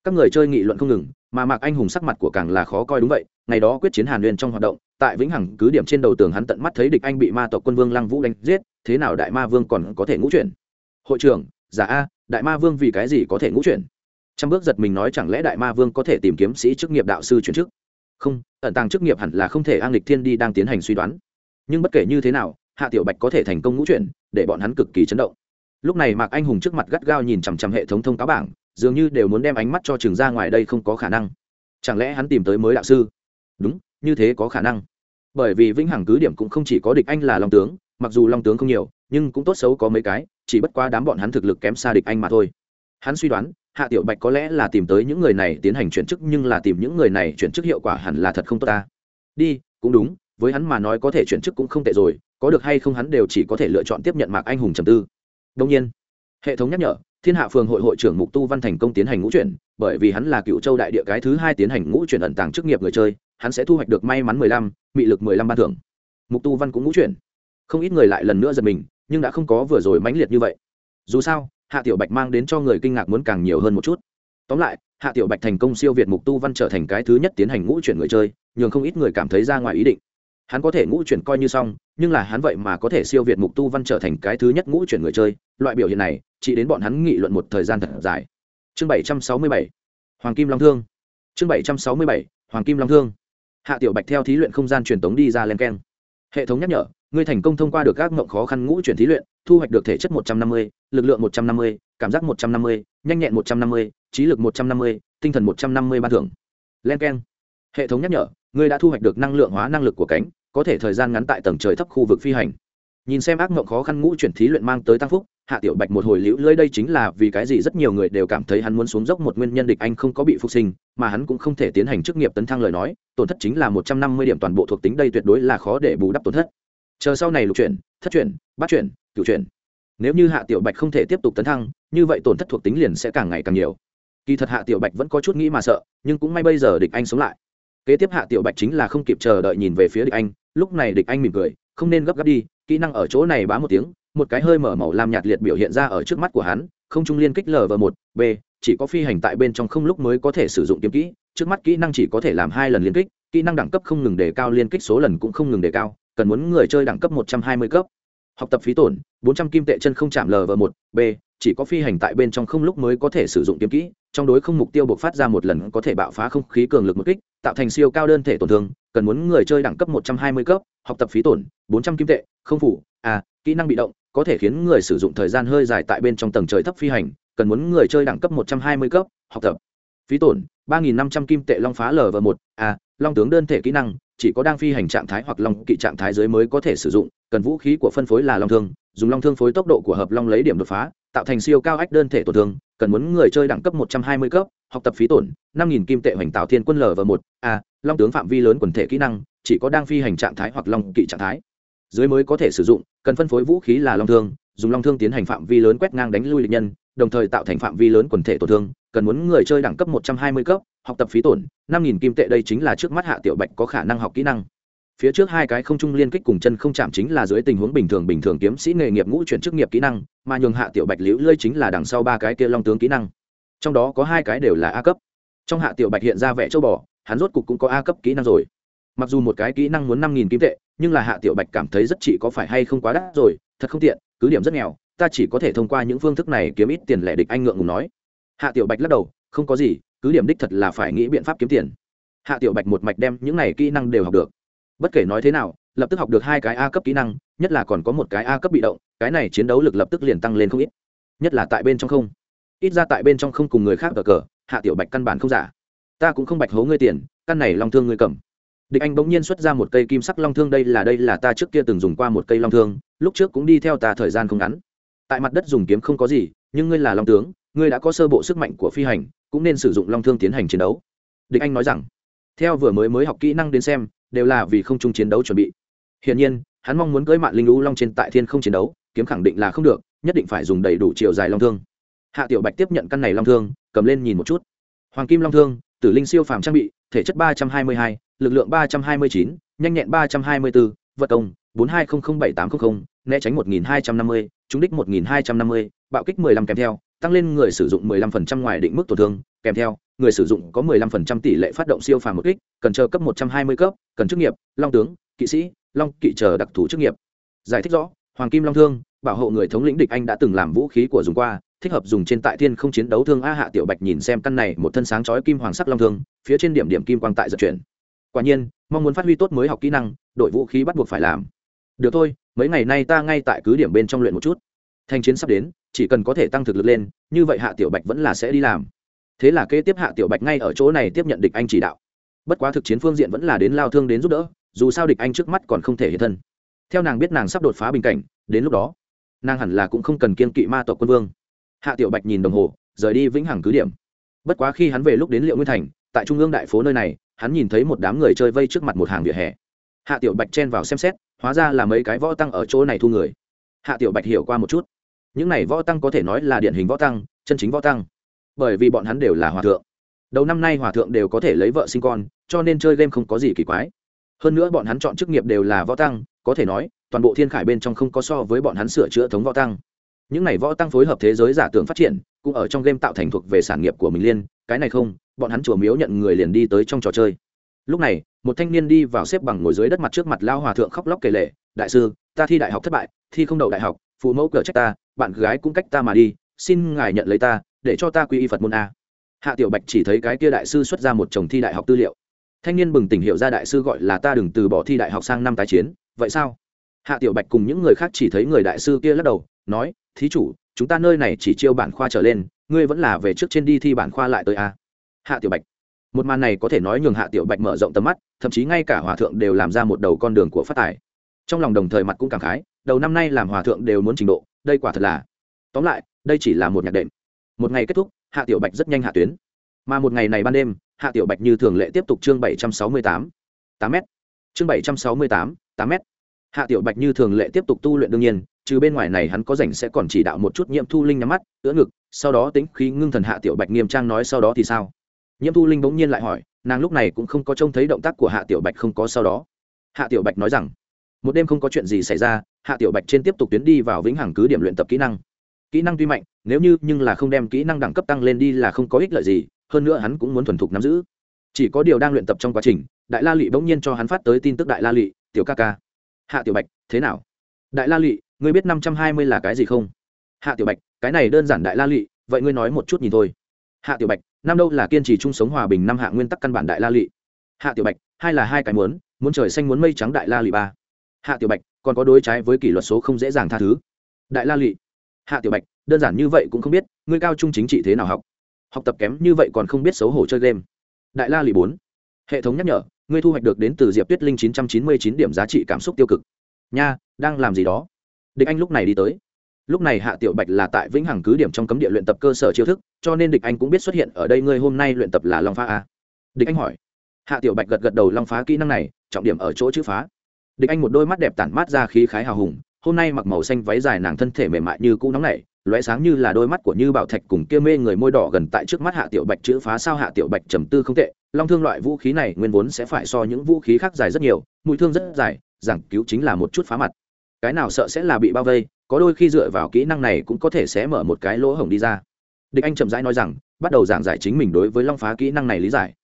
Các người chơi nghị luận không ngừng, mà mạc anh hùng sắc mặt của càng là khó coi đúng vậy, ngày đó quyết chiến hàn liên trong hoạt động, tại vĩnh hằng cứ điểm trên đầu tường hắn tận mắt thấy địch anh bị ma tộc quân vương lăng vũ đánh giết, thế nào đại ma vương còn có thể ngũ chuyển? Hội trưởng, giả a, đại ma vương vì cái gì có thể ngũ chuyển? Trăm bước giật mình nói chẳng lẽ đại ma vương có thể tìm kiếm sĩ chức nghiệp đạo sư chuyển chức? Không, ẩn tàng chức nghiệp hẳn là không thể an lịch thiên đi đang tiến hành suy đoán. Nhưng bất kể như thế nào, hạ tiểu bạch có thể thành công ngũ chuyển, để bọn hắn cực kỳ chấn động. Lúc này mạc anh hùng trước mặt gắt gao nhìn chằm chằm hệ thống thông cáo bảng, dường như đều muốn đem ánh mắt cho trường ra ngoài đây không có khả năng. Chẳng lẽ hắn tìm tới mới đạo sư? Đúng, như thế có khả năng. Bởi vì vĩnh hằng cứ điểm cũng không chỉ có địch anh là long tướng, mặc dù long tướng không nhiều, nhưng cũng tốt xấu có mấy cái chỉ bất quá đám bọn hắn thực lực kém xa địch anh mà thôi. Hắn suy đoán, hạ tiểu bạch có lẽ là tìm tới những người này tiến hành chuyển chức, nhưng là tìm những người này chuyển chức hiệu quả hẳn là thật không tốt ta. Đi, cũng đúng, với hắn mà nói có thể chuyển chức cũng không tệ rồi, có được hay không hắn đều chỉ có thể lựa chọn tiếp nhận mạc anh hùng trầm tư. Đông nhiên, hệ thống nhắc nhở, thiên hạ phường hội hội trưởng mục tu văn thành công tiến hành ngũ chuyển, bởi vì hắn là cựu châu đại địa cái thứ hai tiến hành ngũ chuyển ẩn tàng chức nghiệp người chơi, hắn sẽ thu hoạch được may mắn mười lăm bị lực mười lăm ban thưởng. Mục tu văn cũng ngũ chuyển. Không ít người lại lần nữa giật mình nhưng đã không có vừa rồi mãnh liệt như vậy. Dù sao, hạ tiểu bạch mang đến cho người kinh ngạc muốn càng nhiều hơn một chút. Tóm lại, hạ tiểu bạch thành công siêu việt mục tu văn trở thành cái thứ nhất tiến hành ngũ chuyển người chơi, nhường không ít người cảm thấy ra ngoài ý định. Hắn có thể ngũ chuyển coi như xong, nhưng là hắn vậy mà có thể siêu việt mục tu văn trở thành cái thứ nhất ngũ chuyển người chơi. Loại biểu hiện này, chỉ đến bọn hắn nghị luận một thời gian thật dài. Chương bảy trăm sáu mươi bảy, hoàng kim long thương. Chương bảy trăm sáu mươi bảy, hoàng kim long thương. Hạ tiểu bạch theo thí luyện không gian truyền tống đi ra len keng. Hệ thống nhắc nhở ngươi thành công thông qua được các mộng khó khăn ngũ chuyển thí luyện, thu hoạch được thể chất một trăm năm mươi, lực lượng một trăm năm mươi, cảm giác một trăm năm mươi, nhanh nhẹn một trăm năm mươi, trí lực một trăm năm mươi, tinh thần một trăm năm mươi ban thưởng. Len keng hệ thống nhắc nhở, ngươi đã thu hoạch được năng lượng hóa năng lực của cánh, có thể thời gian ngắn tại tầng trời thấp khu vực phi hành. Nhìn xem ác mộng khó khăn ngũ chuyển thí luyện mang tới tăng phúc, hạ tiểu bạch một hồi liễu lưỡi, đây chính là vì cái gì rất nhiều người đều cảm thấy hắn muốn xuống dốc một nguyên nhân địch anh không có bị phục sinh, mà hắn cũng không thể tiến hành chức nghiệp tấn thăng lời nói, tổn thất chính là một trăm năm mươi điểm toàn bộ thuộc tính, đây tuyệt đối là khó để bù đắp tổn thất chờ sau này lục chuyển, thất chuyển, bát chuyển, cửu chuyển. Nếu như hạ tiểu bạch không thể tiếp tục tấn thăng, như vậy tổn thất thuộc tính liền sẽ càng ngày càng nhiều. Kỳ thật hạ tiểu bạch vẫn có chút nghĩ mà sợ, nhưng cũng may bây giờ địch anh sống lại. Kế tiếp hạ tiểu bạch chính là không kịp chờ đợi nhìn về phía địch anh, lúc này địch anh mỉm cười, không nên gấp gáp đi, kỹ năng ở chỗ này bá một tiếng, một cái hơi mở màu lam nhạt liệt biểu hiện ra ở trước mắt của hắn, không trung liên kích lv một, b, chỉ có phi hành tại bên trong không lúc mới có thể sử dụng kiếm kỹ, trước mắt kỹ năng chỉ có thể làm hai lần liên kích, kỹ năng đẳng cấp không ngừng đề cao liên kích số lần cũng không ngừng đề cao cần muốn người chơi đẳng cấp một trăm hai mươi cấp. Học tập phí tổn bốn trăm kim tệ chân không chạm LV1, B, chỉ có phi hành tại bên trong không lúc mới có thể sử dụng kiếm kỹ trong đối không mục tiêu buộc phát ra một lần có thể bạo phá không khí cường lực một kích tạo thành siêu cao đơn thể tổn thương cần muốn người chơi đẳng cấp một trăm hai mươi cấp học tập phí tổn bốn trăm kim tệ không phủ a kỹ năng bị động có thể khiến người sử dụng thời gian hơi dài tại bên trong tầng trời thấp phi hành cần muốn người chơi đẳng cấp một trăm hai mươi cấp học tập phí tổn ba nghìn năm trăm kim tệ long phá lv một a long tướng đơn thể kỹ năng chỉ có đang phi hành trạng thái hoặc long kỵ trạng thái dưới mới có thể sử dụng, cần vũ khí của phân phối là long thương, dùng long thương phối tốc độ của hợp long lấy điểm đột phá, tạo thành siêu cao ách đơn thể tổn thương, cần muốn người chơi đẳng cấp một trăm hai mươi cấp, học tập phí tổn, năm nghìn kim tệ hoành tạo thiên quân lv một, a, long tướng phạm vi lớn quần thể kỹ năng, chỉ có đang phi hành trạng thái hoặc long kỵ trạng thái. Dưới mới có thể sử dụng, cần phân phối vũ khí là long thương, dùng long thương tiến hành phạm vi lớn quét ngang đánh lui địch nhân, đồng thời tạo thành phạm vi lớn quần thể tổn thương, cần muốn người chơi đẳng cấp một trăm hai mươi cấp học tập phí tổn, năm nghìn kim tệ đây chính là trước mắt hạ tiểu bạch có khả năng học kỹ năng. Phía trước hai cái không trung liên kích cùng chân không chạm chính là dưới tình huống bình thường bình thường kiếm sĩ nghề nghiệp ngũ chuyển chức nghiệp kỹ năng, mà nhường hạ tiểu bạch liễu lơi chính là đằng sau ba cái kia long tướng kỹ năng. Trong đó có hai cái đều là a cấp. Trong hạ tiểu bạch hiện ra vẻ châu bò, hắn rốt cục cũng có a cấp kỹ năng rồi. Mặc dù một cái kỹ năng muốn năm nghìn kim tệ, nhưng là hạ tiểu bạch cảm thấy rất chỉ có phải hay không quá đắt rồi, thật không tiện, cứ điểm rất nghèo, ta chỉ có thể thông qua những phương thức này kiếm ít tiền lẻ địch anh ngượng ngùng nói. Hạ tiểu bạch lắc đầu, không có gì cứ điểm đích thật là phải nghĩ biện pháp kiếm tiền. Hạ tiểu bạch một mạch đem những này kỹ năng đều học được. Bất kể nói thế nào, lập tức học được hai cái a cấp kỹ năng, nhất là còn có một cái a cấp bị động, cái này chiến đấu lực lập tức liền tăng lên không ít. Nhất là tại bên trong không. Ít ra tại bên trong không cùng người khác cờ cờ, hạ tiểu bạch căn bản không giả. Ta cũng không bạch hố ngươi tiền, căn này long thương ngươi cầm. Địch anh bỗng nhiên xuất ra một cây kim sắc long thương, đây là đây là ta trước kia từng dùng qua một cây long thương, lúc trước cũng đi theo ta thời gian không ngắn. Tại mặt đất dùng kiếm không có gì, nhưng ngươi là long tướng, ngươi đã có sơ bộ sức mạnh của phi hành cũng nên sử dụng long thương tiến hành chiến đấu. Địch anh nói rằng, theo vừa mới mới học kỹ năng đến xem, đều là vì không chung chiến đấu chuẩn bị. Hiển nhiên, hắn mong muốn cưới mạng linh lũ long trên tại thiên không chiến đấu, kiếm khẳng định là không được, nhất định phải dùng đầy đủ chiều dài long thương. Hạ tiểu bạch tiếp nhận căn này long thương, cầm lên nhìn một chút. Hoàng kim long thương, tử linh siêu phàm trang bị, thể chất ba trăm hai mươi hai, lực lượng ba trăm hai mươi chín, nhanh nhẹn ba trăm hai mươi bốn vật công, bốn hai không không bảy tám trăm linh né tránh một nghìn hai trăm năm mươi, trúng đích một nghìn hai trăm năm mươi, bạo kích mười lăm kèm theo tăng lên người sử dụng mười lăm phần trăm ngoài định mức tổn thương, kèm theo, người sử dụng có mười lăm phần trăm tỷ lệ phát động siêu phàm một kích, cần chờ cấp một trăm hai mươi cấp, cần chức nghiệp, long tướng, kỵ sĩ, long kỵ chờ đặc thù chức nghiệp. Giải thích rõ, hoàng kim long thương, bảo hộ người thống lĩnh địch anh đã từng làm vũ khí của dùng qua, thích hợp dùng trên tại thiên không chiến đấu thương a hạ tiểu bạch nhìn xem căn này một thân sáng chói kim hoàng sắc long thương, phía trên điểm điểm kim quang tại giật chuyển. Quả nhiên, mong muốn phát huy tốt mới học kỹ năng, đội vũ khí bắt buộc phải làm. Được thôi, mấy ngày nay ta ngay tại cứ điểm bên trong luyện một chút. Thanh chiến sắp đến chỉ cần có thể tăng thực lực lên, như vậy hạ tiểu bạch vẫn là sẽ đi làm. Thế là kế tiếp hạ tiểu bạch ngay ở chỗ này tiếp nhận địch anh chỉ đạo. Bất quá thực chiến phương diện vẫn là đến lao thương đến giúp đỡ, dù sao địch anh trước mắt còn không thể hiện thân. Theo nàng biết nàng sắp đột phá bình cảnh, đến lúc đó, nàng hẳn là cũng không cần kiên kỵ ma tộc quân vương. Hạ tiểu bạch nhìn đồng hồ, rời đi vĩnh hằng cứ điểm. Bất quá khi hắn về lúc đến liệu nguyên thành, tại trung ương đại phố nơi này, hắn nhìn thấy một đám người chơi vây trước mặt một hàng vỉa hè. Hạ tiểu bạch chen vào xem xét, hóa ra là mấy cái võ tăng ở chỗ này thu người. Hạ tiểu bạch hiểu qua một chút những này võ tăng có thể nói là điển hình võ tăng, chân chính võ tăng. Bởi vì bọn hắn đều là hòa thượng. Đầu năm nay hòa thượng đều có thể lấy vợ sinh con, cho nên chơi game không có gì kỳ quái. Hơn nữa bọn hắn chọn chức nghiệp đều là võ tăng, có thể nói, toàn bộ thiên khải bên trong không có so với bọn hắn sửa chữa thống võ tăng. Những này võ tăng phối hợp thế giới giả tưởng phát triển, cũng ở trong game tạo thành thuộc về sản nghiệp của mình liên, cái này không, bọn hắn chùa miếu nhận người liền đi tới trong trò chơi. Lúc này, một thanh niên đi vào xếp bằng ngồi dưới đất mặt trước mặt lao hòa thượng khóc lóc kể lệ đại sư, ta thi đại học thất bại, thi không đậu đại học, phụ mẫu cửa trách ta bạn gái cũng cách ta mà đi, xin ngài nhận lấy ta, để cho ta quy y phật môn a. Hạ tiểu bạch chỉ thấy cái kia đại sư xuất ra một chồng thi đại học tư liệu. Thanh niên bừng tỉnh hiệu ra đại sư gọi là ta đừng từ bỏ thi đại học sang năm tái chiến, vậy sao? Hạ tiểu bạch cùng những người khác chỉ thấy người đại sư kia lắc đầu, nói, thí chủ, chúng ta nơi này chỉ chiêu bản khoa trở lên, ngươi vẫn là về trước trên đi thi bản khoa lại tới a. Hạ tiểu bạch. Một màn này có thể nói nhường hạ tiểu bạch mở rộng tầm mắt, thậm chí ngay cả hòa thượng đều làm ra một đầu con đường của phát tài. Trong lòng đồng thời mặt cũng cảm khái, đầu năm nay làm hòa thượng đều muốn trình độ đây quả thật là tóm lại đây chỉ là một nhạc đệm một ngày kết thúc hạ tiểu bạch rất nhanh hạ tuyến mà một ngày này ban đêm hạ tiểu bạch như thường lệ tiếp tục chương bảy trăm sáu mươi tám tám m chương bảy trăm sáu mươi tám tám m hạ tiểu bạch như thường lệ tiếp tục tu luyện đương nhiên trừ bên ngoài này hắn có rảnh sẽ còn chỉ đạo một chút nhiễm thu linh nhắm mắt tựa ngực sau đó tính khí ngưng thần hạ tiểu bạch nghiêm trang nói sau đó thì sao nhiễm thu linh bỗng nhiên lại hỏi nàng lúc này cũng không có trông thấy động tác của hạ tiểu bạch không có sau đó hạ tiểu bạch nói rằng một đêm không có chuyện gì xảy ra, hạ tiểu bạch trên tiếp tục tuyến đi vào vĩnh hằng cứ điểm luyện tập kỹ năng. Kỹ năng tuy mạnh, nếu như, nhưng là không đem kỹ năng đẳng cấp tăng lên đi là không có ích lợi gì, hơn nữa hắn cũng muốn thuần thục nắm giữ. Chỉ có điều đang luyện tập trong quá trình, đại la lụy bỗng nhiên cho hắn phát tới tin tức đại la lụy tiểu ca ca. Hạ tiểu bạch, thế nào? Đại la lụy ngươi biết năm trăm hai mươi là cái gì không? Hạ tiểu bạch, cái này đơn giản đại la lụy vậy ngươi nói một chút nhìn thôi. Hạ tiểu bạch, năm đâu là kiên trì chung sống hòa bình năm hạ nguyên tắc căn bản đại la lụy hạ tiểu bạch, hai là hai cái muốn muốn trời xanh muốn mây trắng đại la lụy ba hạ tiểu bạch, còn có đối trái với kỷ luật số không dễ dàng tha thứ. Đại la lị. Hạ tiểu bạch, đơn giản như vậy cũng không biết, ngươi cao trung chính trị thế nào học? Học tập kém như vậy còn không biết xấu hổ chơi game. Đại la lị bốn. Hệ thống nhắc nhở, ngươi thu hoạch được đến từ diệp tuyết linh chín trăm chín mươi chín điểm giá trị cảm xúc tiêu cực. Nha, đang làm gì đó? Địch anh lúc này đi tới. Lúc này hạ tiểu bạch là tại vĩnh hằng cứ điểm trong cấm địa luyện tập cơ sở chiêu thức, cho nên địch anh cũng biết xuất hiện ở đây ngươi hôm nay luyện tập là long phá a. Địch anh hỏi. Hạ tiểu bạch gật gật đầu long phá kỹ năng này, trọng điểm ở chỗ chữ phá địch anh một đôi mắt đẹp tản mát ra khí khái hào hùng, hôm nay mặc màu xanh váy dài nàng thân thể mềm mại như cũ nóng nảy, lóe sáng như là đôi mắt của như bảo thạch cùng kia mê người môi đỏ gần tại trước mắt hạ tiểu bạch chữ phá sao hạ tiểu bạch trầm tư không tệ, long thương loại vũ khí này nguyên vốn sẽ phải so những vũ khí khác dài rất nhiều, mũi thương rất dài, giảng cứu chính là một chút phá mặt. Cái nào sợ sẽ là bị bao vây, có đôi khi dựa vào kỹ năng này cũng có thể sẽ mở một cái lỗ hổng đi ra. Địch anh chậm rãi nói rằng, bắt đầu giảng giải chính mình đối với long phá kỹ năng này lý giải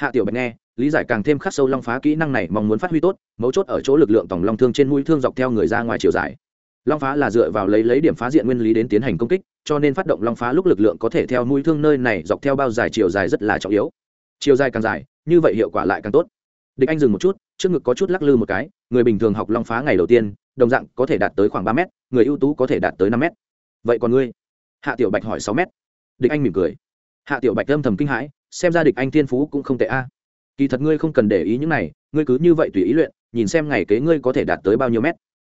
hạ tiểu bạch nghe, lý giải càng thêm khắc sâu long phá kỹ năng này mong muốn phát huy tốt, mấu chốt ở chỗ lực lượng tổng long thương trên mũi thương dọc theo người ra ngoài chiều dài. Long phá là dựa vào lấy lấy điểm phá diện nguyên lý đến tiến hành công kích, cho nên phát động long phá lúc lực lượng có thể theo mũi thương nơi này dọc theo bao dài chiều dài rất là trọng yếu. Chiều dài càng dài, như vậy hiệu quả lại càng tốt. Địch anh dừng một chút, trước ngực có chút lắc lư một cái, người bình thường học long phá ngày đầu tiên, đồng dạng có thể đạt tới khoảng ba mét, người ưu tú có thể đạt tới năm mét. Vậy còn ngươi? Hạ tiểu bạch hỏi sáu mét. Địch anh mỉm cười. Hạ tiểu bạch âm thầm kinh hãi xem ra địch anh thiên phú cũng không tệ a. Kỳ thật ngươi không cần để ý những này, ngươi cứ như vậy tùy ý luyện, nhìn xem ngày kế ngươi có thể đạt tới bao nhiêu mét.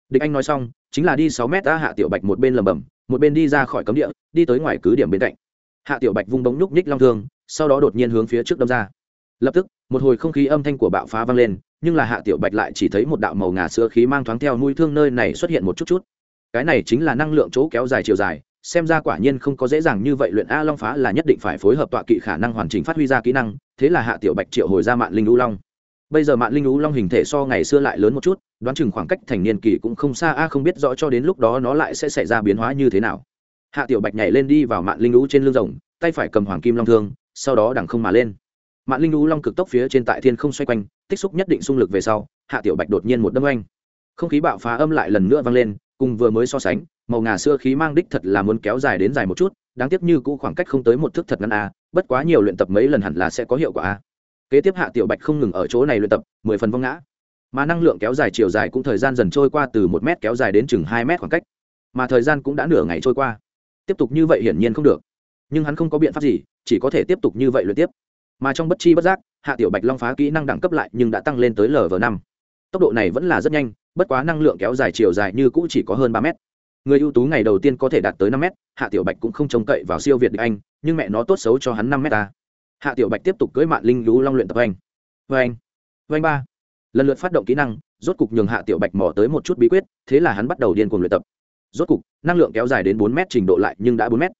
Địch anh nói xong, chính là đi sáu mét ta hạ tiểu bạch một bên lầm bầm, một bên đi ra khỏi cấm địa, đi tới ngoài cứ điểm bên cạnh. Hạ tiểu bạch vung bóng nhúc nhích long thương, sau đó đột nhiên hướng phía trước đâm ra. Lập tức, một hồi không khí âm thanh của bạo phá vang lên, nhưng là hạ tiểu bạch lại chỉ thấy một đạo màu ngà sữa khí mang thoáng theo nuôi thương nơi này xuất hiện một chút chút. Cái này chính là năng lượng chỗ kéo dài chiều dài xem ra quả nhiên không có dễ dàng như vậy, luyện a long phá là nhất định phải phối hợp tọa kỵ khả năng hoàn chỉnh phát huy ra kỹ năng, thế là hạ tiểu bạch triệu hồi ra mạng linh lũ long. Bây giờ mạng linh lũ long hình thể so ngày xưa lại lớn một chút, đoán chừng khoảng cách thành niên kỳ cũng không xa, a không biết rõ cho đến lúc đó nó lại sẽ xảy ra biến hóa như thế nào. Hạ tiểu bạch nhảy lên đi vào mạng linh lũ trên lưng rồng, tay phải cầm hoàng kim long thương, sau đó đằng không mà lên. Mạng linh lũ long cực tốc phía trên tại thiên không xoay quanh, tích xúc nhất định xung lực về sau, hạ tiểu bạch đột nhiên một đâm oanh. Không khí bạo phá âm lại lần nữa vang lên cùng vừa mới so sánh, màu ngà xưa khí mang đích thật là muốn kéo dài đến dài một chút, đáng tiếc như cũ khoảng cách không tới một thước thật ngắn a, bất quá nhiều luyện tập mấy lần hẳn là sẽ có hiệu quả a. Kế tiếp hạ tiểu bạch không ngừng ở chỗ này luyện tập, mười phần vong ngã. Mà năng lượng kéo dài chiều dài cũng thời gian dần trôi qua từ một mét kéo dài đến chừng hai mét khoảng cách. Mà thời gian cũng đã nửa ngày trôi qua. Tiếp tục như vậy hiển nhiên không được. Nhưng hắn không có biện pháp gì, chỉ có thể tiếp tục như vậy luyện tiếp. Mà trong bất chi bất giác, hạ tiểu bạch long phá kỹ năng đẳng cấp lại nhưng đã tăng lên tới lv năm. Tốc độ này vẫn là rất nhanh bất quá năng lượng kéo dài chiều dài như cũ chỉ có hơn ba mét. Người ưu tú ngày đầu tiên có thể đạt tới năm mét, hạ tiểu bạch cũng không trông cậy vào siêu việt địch anh, nhưng mẹ nó tốt xấu cho hắn năm mét ta. Hạ tiểu bạch tiếp tục cưỡi mạng linh lũ long luyện tập anh. Vê anh vê anh ba. Lần lượt phát động kỹ năng, rốt cục nhường hạ tiểu bạch mò tới một chút bí quyết, thế là hắn bắt đầu điên cuồng luyện tập. Rốt cục, năng lượng kéo dài đến bốn mét trình độ lại nhưng đã bốn mét.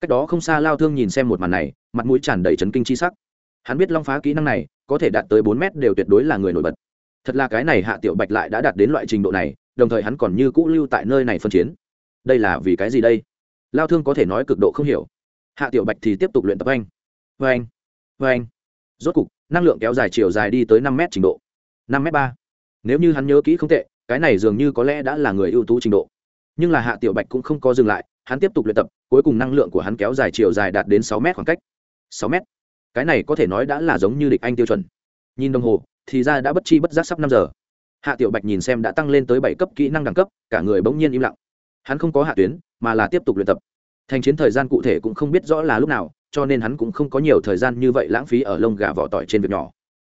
Cách đó không xa lao thương nhìn xem một màn này, mặt mũi tràn đầy chấn kinh chi sắc. Hắn biết long phá kỹ năng này, có thể đạt tới bốn mét đều tuyệt đối là người nổi bật thật là cái này hạ tiểu bạch lại đã đạt đến loại trình độ này, đồng thời hắn còn như cũ lưu tại nơi này phân chiến. Đây là vì cái gì đây? Lao thương có thể nói cực độ không hiểu. Hạ tiểu bạch thì tiếp tục luyện tập anh. Vê anh vê anh. Rốt cục, năng lượng kéo dài chiều dài đi tới năm m trình độ. Năm m ba. Nếu như hắn nhớ kỹ không tệ, cái này dường như có lẽ đã là người ưu tú trình độ. Nhưng là hạ tiểu bạch cũng không có dừng lại, hắn tiếp tục luyện tập, cuối cùng năng lượng của hắn kéo dài chiều dài đạt đến sáu m khoảng cách. Sáu m cái này có thể nói đã là giống như địch anh tiêu chuẩn. Nhìn đồng hồ thì ra đã bất chi bất giác sắp năm giờ. Hạ tiểu bạch nhìn xem đã tăng lên tới bảy cấp kỹ năng đẳng cấp, cả người bỗng nhiên im lặng. Hắn không có hạ tuyến, mà là tiếp tục luyện tập. Thành chiến thời gian cụ thể cũng không biết rõ là lúc nào, cho nên hắn cũng không có nhiều thời gian như vậy lãng phí ở lông gà vỏ tỏi trên việc nhỏ.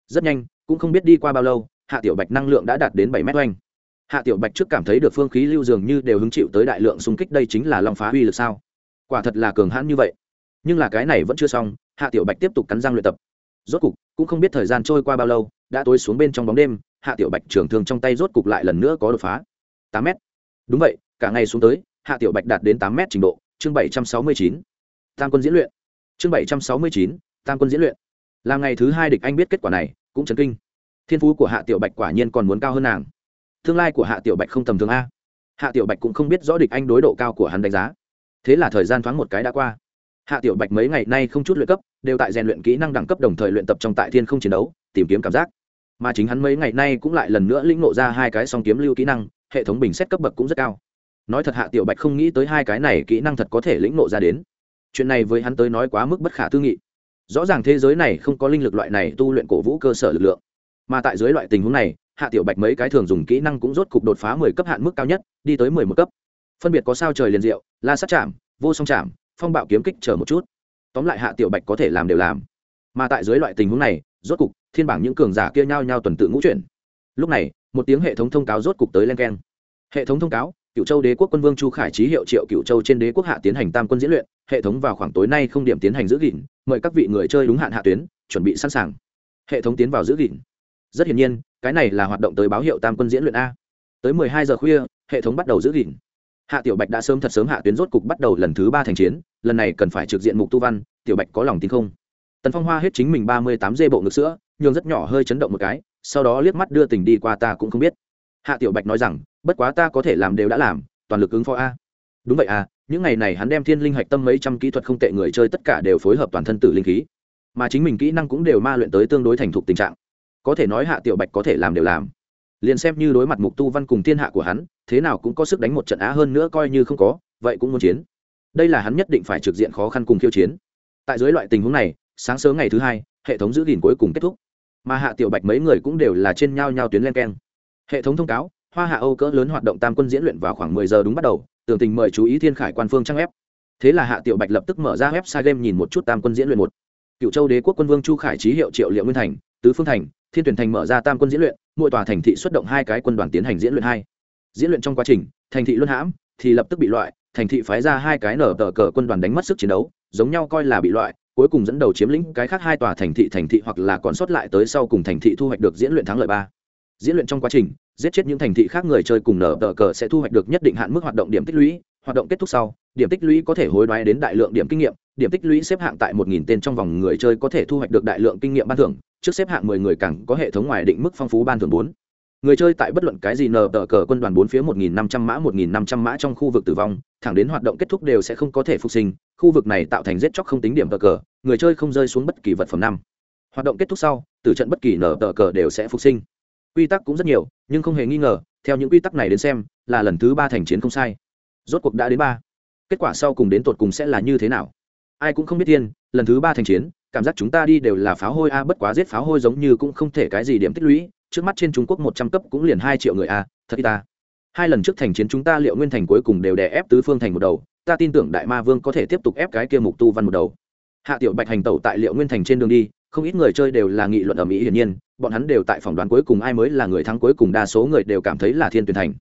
Rất nhanh, cũng không biết đi qua bao lâu, hạ tiểu bạch năng lượng đã đạt đến bảy mét oanh. Hạ tiểu bạch trước cảm thấy được phương khí lưu dường như đều hứng chịu tới đại lượng xung kích, đây chính là long phá uy lực sao? Quả thật là cường hãn như vậy. Nhưng là cái này vẫn chưa xong, hạ tiểu bạch tiếp tục cắn răng luyện tập. Rốt cục, cũng không biết thời gian trôi qua bao lâu đã tối xuống bên trong bóng đêm, hạ tiểu bạch trưởng thương trong tay rốt cục lại lần nữa có đột phá. Tám m đúng vậy, cả ngày xuống tới, hạ tiểu bạch đạt đến tám m trình độ, chương bảy trăm sáu mươi chín. Tam quân diễn luyện. Chương bảy trăm sáu mươi chín, tam quân diễn luyện. Là ngày thứ hai địch anh biết kết quả này, cũng chấn kinh. Thiên phú của hạ tiểu bạch quả nhiên còn muốn cao hơn nàng. Tương lai của hạ tiểu bạch không tầm thường a. Hạ tiểu bạch cũng không biết rõ địch anh đối độ cao của hắn đánh giá. Thế là thời gian thoáng một cái đã qua. Hạ tiểu bạch mấy ngày nay không chút luyện cấp, đều tại rèn luyện kỹ năng đẳng cấp đồng thời luyện tập trong tại thiên không chiến đấu, tìm kiếm cảm giác mà chính hắn mấy ngày nay cũng lại lần nữa lĩnh ngộ ra hai cái song kiếm lưu kỹ năng, hệ thống bình xét cấp bậc cũng rất cao. Nói thật hạ tiểu bạch không nghĩ tới hai cái này kỹ năng thật có thể lĩnh ngộ ra đến. Chuyện này với hắn tới nói quá mức bất khả tư nghị. Rõ ràng thế giới này không có linh lực loại này tu luyện cổ vũ cơ sở lực lượng. Mà tại dưới loại tình huống này, hạ tiểu bạch mấy cái thường dùng kỹ năng cũng rốt cục đột phá mười cấp hạn mức cao nhất, đi tới mười một cấp. Phân biệt có sao trời liền diệu, la sát chạm, vô song chạm, phong bạo kiếm kích chờ một chút. Tóm lại hạ tiểu bạch có thể làm đều làm. Mà tại dưới loại tình huống này, rốt cục thiên bảng những cường giả kia nhao nhao tuần tự ngũ chuyển. Lúc này, một tiếng hệ thống thông cáo rốt cục tới len keng. Hệ thống thông cáo cựu châu đế quốc quân vương chu khải trí hiệu triệu cựu châu trên đế quốc hạ tiến hành tam quân diễn luyện, hệ thống vào khoảng tối nay không điểm tiến hành giữ gìn, mời các vị người chơi đúng hạn hạ tuyến, chuẩn bị sẵn sàng. Hệ thống tiến vào giữ gìn. Rất hiển nhiên, cái này là hoạt động tới báo hiệu tam quân diễn luyện a. Tới mười hai giờ khuya, hệ thống bắt đầu giữ gìn. Hạ tiểu bạch đã sớm thật sớm hạ tuyến rốt cục bắt đầu lần thứ ba thành chiến, lần này cần phải trực diện mục tu văn, tiểu bạch có lòng tin không? Tần phong hoa hết chính mình ba mươi tám dê bộ ngực sữa nhường rất nhỏ hơi chấn động một cái, sau đó liếc mắt đưa tình đi qua ta cũng không biết. Hạ tiểu bạch nói rằng, bất quá ta có thể làm đều đã làm, toàn lực ứng phó a. Đúng vậy à những ngày này hắn đem thiên linh hạch tâm mấy trăm kỹ thuật không tệ người chơi tất cả đều phối hợp toàn thân tử linh khí, mà chính mình kỹ năng cũng đều ma luyện tới tương đối thành thục tình trạng. Có thể nói hạ tiểu bạch có thể làm đều làm. Liền xem như đối mặt mục tu văn cùng thiên hạ của hắn, thế nào cũng có sức đánh một trận á hơn nữa coi như không có, vậy cũng muốn chiến. Đây là hắn nhất định phải trực diện khó khăn cùng khiêu chiến. Tại dưới loại tình huống này, sáng sớm ngày thứ hai, hệ thống giữ gìn cuối cùng kết thúc mà hạ tiểu bạch mấy người cũng đều là trên nhau nhau tuyến len keng. Hệ thống thông cáo, hoa hạ âu cỡ lớn hoạt động tam quân diễn luyện vào khoảng mười giờ đúng bắt đầu Tưởng tình mời chú ý thiên khải quan phương trang web. Thế là hạ tiểu bạch lập tức mở ra website game nhìn một chút tam quân diễn luyện một. Cựu châu đế quốc quân vương chu khải trí hiệu triệu liệu nguyên thành, tứ phương thành, thiên tuyển thành mở ra tam quân diễn luyện, mỗi tòa thành thị xuất động hai cái quân đoàn tiến hành diễn luyện hai. Diễn luyện trong quá trình, thành thị luân hãm, thì lập tức bị loại, thành thị phái ra hai cái nở tờ cờ quân đoàn đánh mất sức chiến đấu, giống nhau coi là bị loại cuối cùng dẫn đầu chiếm lĩnh cái khác hai tòa thành thị thành thị hoặc là còn sót lại tới sau cùng thành thị thu hoạch được diễn luyện thắng lợi ba. Diễn luyện trong quá trình, giết chết những thành thị khác người chơi cùng nở tờ cờ sẽ thu hoạch được nhất định hạn mức hoạt động điểm tích lũy. Hoạt động kết thúc sau, điểm tích lũy có thể hối đoái đến đại lượng điểm kinh nghiệm. Điểm tích lũy xếp hạng tại một nghìn tên trong vòng người chơi có thể thu hoạch được đại lượng kinh nghiệm ban thưởng. Trước xếp hạng mười người càng có hệ thống ngoài định mức phong phú ban thưởng bốn. Người chơi tại bất luận cái gì nờ tờ cờ quân đoàn bốn phía một nghìn năm trăm mã, một nghìn năm trăm mã trong khu vực tử vong, thẳng đến hoạt động kết thúc đều sẽ không có thể phục sinh. Khu vực này tạo thành giết chóc không tính điểm tờ cờ người chơi không rơi xuống bất kỳ vật phẩm năm. Hoạt động kết thúc sau từ trận bất kỳ nở tờ cờ đều sẽ phục sinh. Quy tắc cũng rất nhiều, nhưng không hề nghi ngờ, theo những quy tắc này đến xem, là lần thứ ba thành chiến không sai. Rốt cuộc đã đến ba. Kết quả sau cùng đến tột cùng sẽ là như thế nào? Ai cũng không biết tiên, lần thứ ba thành chiến, cảm giác chúng ta đi đều là pháo hôi a, bất quá giết pháo hôi giống như cũng không thể cái gì điểm tích lũy. Trước mắt trên trung quốc một trăm cấp cũng liền hai triệu người a, thật ta. Hai lần trước thành chiến chúng ta liệu nguyên thành cuối cùng đều đè ép tứ phương thành một đầu. Ta tin tưởng đại ma vương có thể tiếp tục ép cái kia mục tu văn một đầu hạ tiểu bạch hành tẩu tại liệu nguyên thành trên đường đi, không ít người chơi đều là nghị luận ở mỹ hiển nhiên, bọn hắn đều tại phỏng đoán cuối cùng ai mới là người thắng cuối cùng đa số người đều cảm thấy là thiên tuyển thành.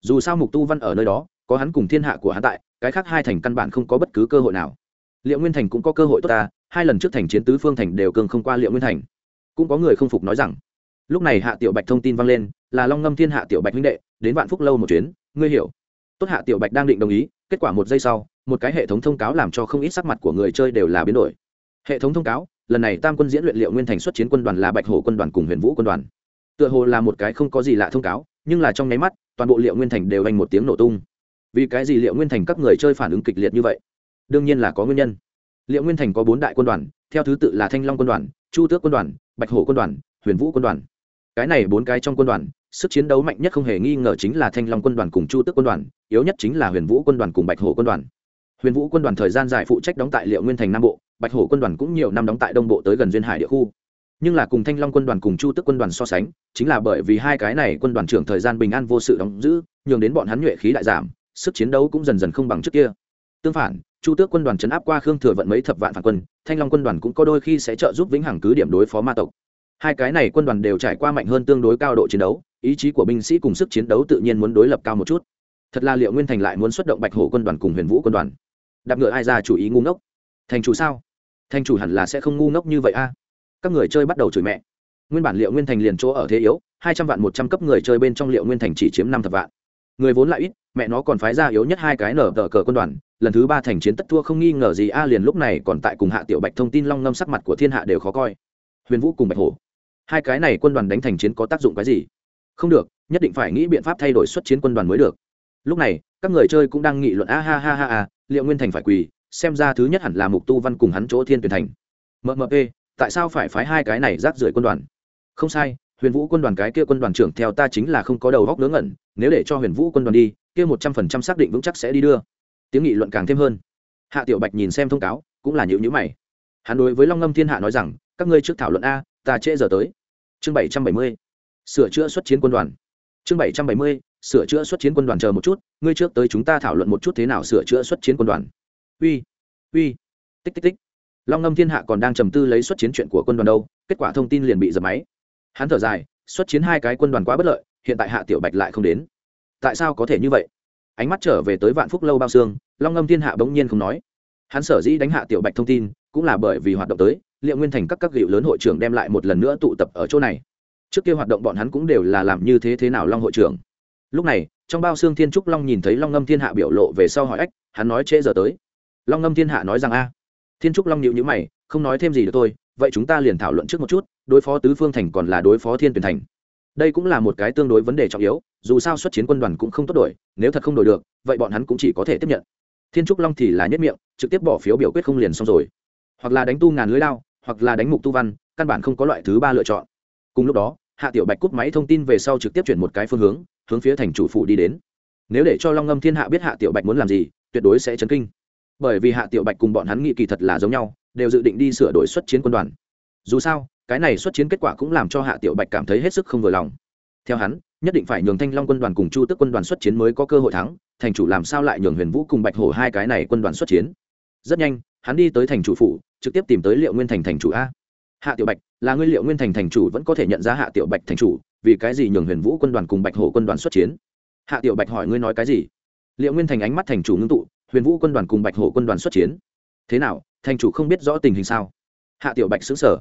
Dù sao mục tu văn ở nơi đó, có hắn cùng thiên hạ của hắn tại, cái khác hai thành căn bản không có bất cứ cơ hội nào. Liệu nguyên thành cũng có cơ hội tốt ta, hai lần trước thành chiến tứ phương thành đều cường không qua liệu nguyên thành. Cũng có người không phục nói rằng, lúc này hạ tiểu bạch thông tin vang lên, là long ngâm thiên hạ tiểu bạch huynh đệ, đến vạn phúc lâu một chuyến, ngươi hiểu. Tốt hạ tiểu bạch đang định đồng ý, kết quả một giây sau một cái hệ thống thông cáo làm cho không ít sắc mặt của người chơi đều là biến đổi. Hệ thống thông cáo, lần này tam quân diễn luyện liệu nguyên thành xuất chiến quân đoàn là bạch hổ quân đoàn cùng huyền vũ quân đoàn. Tựa hồ là một cái không có gì lạ thông cáo, nhưng là trong nháy mắt, toàn bộ liệu nguyên thành đều anh một tiếng nổ tung. Vì cái gì liệu nguyên thành các người chơi phản ứng kịch liệt như vậy? Đương nhiên là có nguyên nhân. Liệu nguyên thành có bốn đại quân đoàn, theo thứ tự là thanh long quân đoàn, chu tước quân đoàn, bạch hổ quân đoàn, huyền vũ quân đoàn. Cái này bốn cái trong quân đoàn, sức chiến đấu mạnh nhất không hề nghi ngờ chính là thanh long quân đoàn cùng chu tước quân đoàn, yếu nhất chính là huyền vũ quân đoàn cùng bạch hổ quân đoàn huyền vũ quân đoàn thời gian dài phụ trách đóng tại liệu nguyên thành nam bộ, bạch hổ quân đoàn cũng nhiều năm đóng tại đông bộ tới gần duyên hải địa khu. Nhưng là cùng thanh long quân đoàn cùng chu tức quân đoàn so sánh, chính là bởi vì hai cái này quân đoàn trưởng thời gian bình an vô sự đóng giữ, nhường đến bọn hắn nhuệ khí đại giảm, sức chiến đấu cũng dần dần không bằng trước kia. Tương phản, chu tước quân đoàn chấn áp qua khương thừa vận mấy thập vạn phản quân, thanh long quân đoàn cũng có đôi khi sẽ trợ giúp vĩnh hằng cứ điểm đối phó ma tộc. Hai cái này quân đoàn đều trải qua mạnh hơn tương đối cao độ chiến đấu, ý chí của binh sĩ cùng sức chiến đấu tự nhiên muốn đối lập cao một chút. Thật là liệu nguyên thành lại muốn xuất động bạch hổ quân đoàn cùng huyền vũ quân đoàn đạp ngựa ai ra chủ ý ngu ngốc. Thành chủ sao? Thành chủ hẳn là sẽ không ngu ngốc như vậy a. Các người chơi bắt đầu chửi mẹ. Nguyên bản liệu nguyên thành liền chỗ ở thế yếu, hai trăm vạn một trăm cấp người chơi bên trong liệu nguyên thành chỉ chiếm năm thập vạn. Người vốn lại ít, mẹ nó còn phái ra yếu nhất hai cái nở tờ cờ quân đoàn, lần thứ ba thành chiến tất thua không nghi ngờ gì a, liền lúc này còn tại cùng hạ tiểu bạch thông tin long ngâm sắc mặt của thiên hạ đều khó coi. Huyền vũ cùng bạch hổ. Hai cái này quân đoàn đánh thành chiến có tác dụng cái gì? Không được, nhất định phải nghĩ biện pháp thay đổi xuất chiến quân đoàn mới được. Lúc này, các người chơi cũng đang nghị luận a ha ha ha ha liệu nguyên thành phải quỳ, xem ra thứ nhất hẳn là mục tu văn cùng hắn chỗ thiên tuyển thành. Mmp tại sao phải phái hai cái này rác rưởi quân đoàn? Không sai, huyền vũ quân đoàn cái kia quân đoàn trưởng theo ta chính là không có đầu góc ngớ ngẩn, nếu để cho huyền vũ quân đoàn đi, kia một trăm phần trăm xác định vững chắc sẽ đi đưa. Tiếng nghị luận càng thêm hơn. Hạ tiểu bạch nhìn xem thông cáo, cũng là nhịu nhữ mày. Hắn đối với long ngâm thiên hạ nói rằng, các ngươi trước thảo luận a, ta trễ giờ tới. Chương bảy trăm bảy mươi, sửa chữa xuất chiến quân đoàn. Chương bảy trăm bảy mươi sửa chữa xuất chiến quân đoàn chờ một chút, ngươi trước tới chúng ta thảo luận một chút thế nào sửa chữa xuất chiến quân đoàn. Uy uy, tích tích tích. Long ngâm thiên hạ còn đang trầm tư lấy xuất chiến chuyện của quân đoàn đâu, kết quả thông tin liền bị dập máy. Hắn thở dài, xuất chiến hai cái quân đoàn quá bất lợi, hiện tại hạ tiểu bạch lại không đến. Tại sao có thể như vậy? Ánh mắt trở về tới vạn phúc lâu bao xương, long ngâm thiên hạ bỗng nhiên không nói. Hắn sở dĩ đánh hạ tiểu bạch thông tin, cũng là bởi vì hoạt động tới, liệu nguyên thành các các hiệu lớn hội trưởng đem lại một lần nữa tụ tập ở chỗ này. Trước kia hoạt động bọn hắn cũng đều là làm như thế thế nào long hội trưởng? Lúc này, trong bao xương thiên trúc long nhìn thấy long ngâm thiên hạ biểu lộ về sau hỏi ách, hắn nói trễ giờ tới. Long ngâm thiên hạ nói rằng a. Thiên trúc long nhịu nhữ mày, không nói thêm gì được tôi vậy chúng ta liền thảo luận trước một chút, đối phó tứ phương thành còn là đối phó thiên tuyển thành. Đây cũng là một cái tương đối vấn đề trọng yếu, dù sao xuất chiến quân đoàn cũng không tốt đổi, nếu thật không đổi được, vậy bọn hắn cũng chỉ có thể tiếp nhận. Thiên trúc long thì là nhất miệng, trực tiếp bỏ phiếu biểu quyết không liền xong rồi. Hoặc là đánh tu ngàn lưới lao hoặc là đánh mục tu văn, căn bản không có loại thứ ba lựa chọn. Cùng lúc đó, hạ tiểu bạch cúp máy thông tin về sau trực tiếp chuyển một cái phương hướng hướng phía thành chủ phủ đi đến. Nếu để cho long ngâm thiên hạ biết hạ tiểu bạch muốn làm gì, tuyệt đối sẽ chấn kinh. Bởi vì hạ tiểu bạch cùng bọn hắn nghị kỳ thật là giống nhau, đều dự định đi sửa đổi xuất chiến quân đoàn. Dù sao, cái này xuất chiến kết quả cũng làm cho hạ tiểu bạch cảm thấy hết sức không vừa lòng. Theo hắn, nhất định phải nhường thanh long quân đoàn cùng chu tức quân đoàn xuất chiến mới có cơ hội thắng, thành chủ làm sao lại nhường huyền vũ cùng bạch hổ hai cái này quân đoàn xuất chiến? Rất nhanh, hắn đi tới thành chủ phủ, trực tiếp tìm tới liệu nguyên thành thành chủ a hạ tiểu bạch, là ngươi liệu nguyên thành thành chủ vẫn có thể nhận ra hạ tiểu bạch thành chủ, vì cái gì nhường huyền vũ quân đoàn cùng bạch hổ quân đoàn xuất chiến? Hạ tiểu bạch hỏi ngươi nói cái gì? Liệu nguyên thành ánh mắt thành chủ ngưng tụ, huyền vũ quân đoàn cùng bạch hổ quân đoàn xuất chiến. Thế nào, thành chủ không biết rõ tình hình sao? Hạ tiểu bạch xứng sở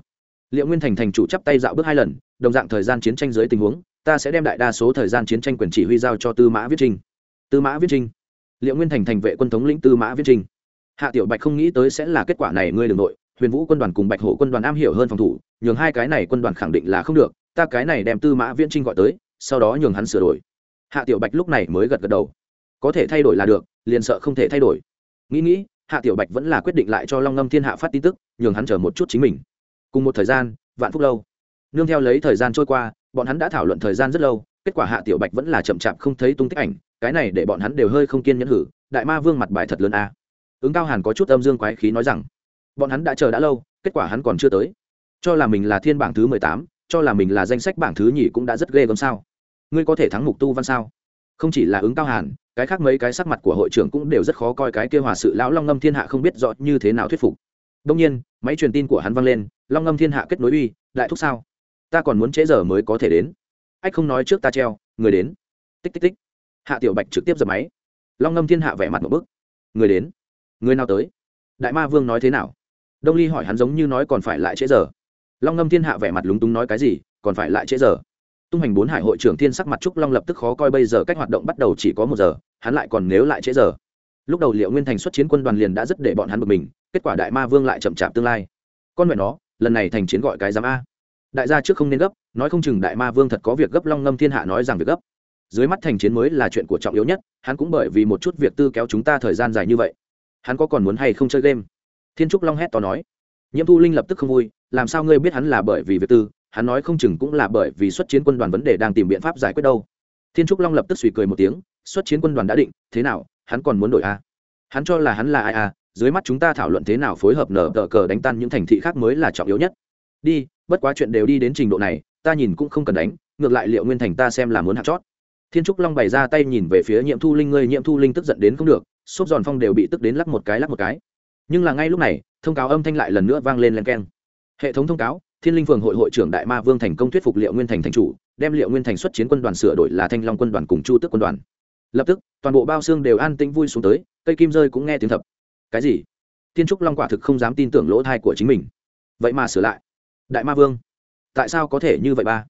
liệu nguyên thành thành chủ chắp tay dạo bước hai lần, đồng dạng thời gian chiến tranh dưới tình huống, ta sẽ đem đại đa số thời gian chiến tranh quyền chỉ huy giao cho tư mã viết trinh. Tư mã viết trinh. Liệu nguyên thành thành vệ quân thống lĩnh tư mã viết trinh. Hạ tiểu bạch không nghĩ tới sẽ là kết quả này, ngươi đ ừ n g nội huyền vũ quân đoàn cùng bạch hổ quân đoàn am hiểu hơn phòng thủ, nhường hai cái này quân đoàn khẳng định là không được, ta cái này đem tư mã viễn trinh gọi tới, sau đó nhường hắn sửa đổi. Hạ tiểu bạch lúc này mới gật gật đầu. Có thể thay đổi là được, liền sợ không thể thay đổi. Nghĩ nghĩ, hạ tiểu bạch vẫn là quyết định lại cho long ngâm thiên hạ phát tin tức, nhường hắn chờ một chút chính mình. Cùng một thời gian, vạn phúc lâu. Nương theo lấy thời gian trôi qua, bọn hắn đã thảo luận thời gian rất lâu, kết quả hạ tiểu bạch vẫn là chậm chạp không thấy tung tích ảnh, cái này để bọn hắn đều hơi không kiên nhẫn hử, đại ma vương mặt bài thật lớn a. Ứng cao hàn có chút âm dương quái khí nói rằng bọn hắn đã chờ đã lâu, kết quả hắn còn chưa tới. Cho là mình là thiên bảng thứ mười tám, cho là mình là danh sách bảng thứ nhì cũng đã rất ghê gớm sao. Ngươi có thể thắng mục tu văn sao? Không chỉ là ứng cao hàn, cái khác mấy cái sắc mặt của hội trưởng cũng đều rất khó coi cái kia hòa sự lão long ngâm thiên hạ không biết rõ như thế nào thuyết phục. Đông nhiên, máy truyền tin của hắn vang lên, long ngâm thiên hạ kết nối uy, đại thúc sao? Ta còn muốn trễ giờ mới có thể đến. Ách không nói trước ta treo, người đến. Tích tích tích. Hạ tiểu bạch trực tiếp dập máy. Long ngâm thiên hạ vẻ mặt một bức. Người đến. Người nào tới? Đại ma vương nói thế nào? Đông ly hỏi hắn giống như nói còn phải lại trễ giờ. Long ngâm thiên hạ vẻ mặt lúng túng nói cái gì, còn phải lại trễ giờ. Tung hành bốn hải hội trưởng thiên sắc mặt trúc long lập tức khó coi bây giờ cách hoạt động bắt đầu chỉ có một giờ, hắn lại còn nếu lại trễ giờ. Lúc đầu liệu nguyên thành xuất chiến quân đoàn liền đã rất để bọn hắn bực mình, kết quả đại ma vương lại chậm chạp tương lai. Con mẹ nó, lần này thành chiến gọi cái giám a. Đại gia trước không nên gấp, nói không chừng đại ma vương thật có việc gấp, long ngâm thiên hạ nói rằng việc gấp. Dưới mắt thành chiến mới là chuyện của trọng yếu nhất, hắn cũng bởi vì một chút việc tư kéo chúng ta thời gian dài như vậy. Hắn có còn muốn hay không chơi game? Thiên trúc long hét to nói. Nhiễm thu linh lập tức không vui, làm sao ngươi biết hắn là bởi vì việc tư? Hắn nói không chừng cũng là bởi vì xuất chiến quân đoàn vấn đề đang tìm biện pháp giải quyết đâu. Thiên trúc long lập tức suy cười một tiếng, xuất chiến quân đoàn đã định, thế nào, hắn còn muốn đổi a? À? hắn cho là hắn là ai à dưới mắt chúng ta thảo luận thế nào phối hợp nở tờ cờ đánh tan những thành thị khác mới là trọng yếu nhất. Đi, bất quá chuyện đều đi đến trình độ này, ta nhìn cũng không cần đánh, ngược lại liệu nguyên thành ta xem là muốn hạt chót. Thiên trúc long bày ra tay nhìn về phía nhiệm thu linh, ngươi nhiệm thu linh tức giận đến không được, xốp giòn phong đều bị tức đến lắc một cái lắc một cái nhưng là ngay lúc này, thông cáo âm thanh lại lần nữa vang lên len keng. Hệ thống thông cáo, thiên linh phường hội hội trưởng đại ma vương thành công thuyết phục liệu nguyên thành thành chủ, đem liệu nguyên thành xuất chiến quân đoàn sửa đổi là thanh long quân đoàn cùng chu tước quân đoàn. Lập tức, toàn bộ bao xương đều an tĩnh vui xuống tới, cây kim rơi cũng nghe tiếng thập. Cái gì? Thiên trúc long quả thực không dám tin tưởng lỗ thai của chính mình. Vậy mà sửa lại. Đại ma vương, tại sao có thể như vậy ba?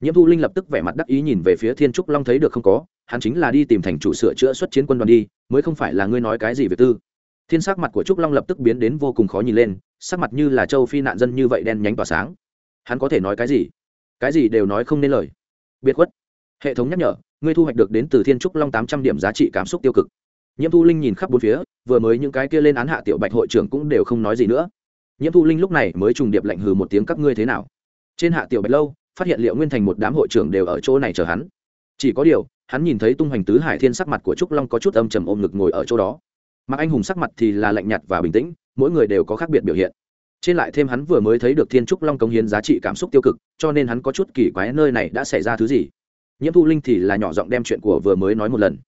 Nhiễm thu linh lập tức vẻ mặt đắc ý nhìn về phía thiên trúc long thấy được không có, hắn chính là đi tìm thành chủ sửa chữa xuất chiến quân đoàn đi, mới không phải là ngươi nói cái gì về tư thiên sắc mặt của trúc long lập tức biến đến vô cùng khó nhìn lên, sắc mặt như là châu phi nạn dân như vậy đen nhánh tỏa sáng. Hắn có thể nói cái gì? Cái gì đều nói không nên lời. Biệt khuất. Hệ thống nhắc nhở, ngươi thu hoạch được đến từ thiên trúc long tám trăm điểm giá trị cảm xúc tiêu cực. Nhiễm thu linh nhìn khắp bốn phía, vừa mới những cái kia lên án hạ tiểu bạch hội trưởng cũng đều không nói gì nữa. Nhiễm thu linh lúc này mới trùng điệp lạnh hừ một tiếng, các ngươi thế nào? Trên hạ tiểu bạch lâu, phát hiện liệu nguyên thành một đám hội trưởng đều ở chỗ này chờ hắn. Chỉ có điều, hắn nhìn thấy tung hoành tứ hải thiên sắc mặt của trúc long có chút âm trầm ôm ngực ngồi ở chỗ đó mặc anh hùng sắc mặt thì là lạnh nhạt và bình tĩnh, mỗi người đều có khác biệt biểu hiện. Trên lại thêm hắn vừa mới thấy được thiên trúc long cống hiến giá trị cảm xúc tiêu cực, cho nên hắn có chút kỳ quái nơi này đã xảy ra thứ gì. Nhiễm thu linh thì là nhỏ giọng đem chuyện của vừa mới nói một lần.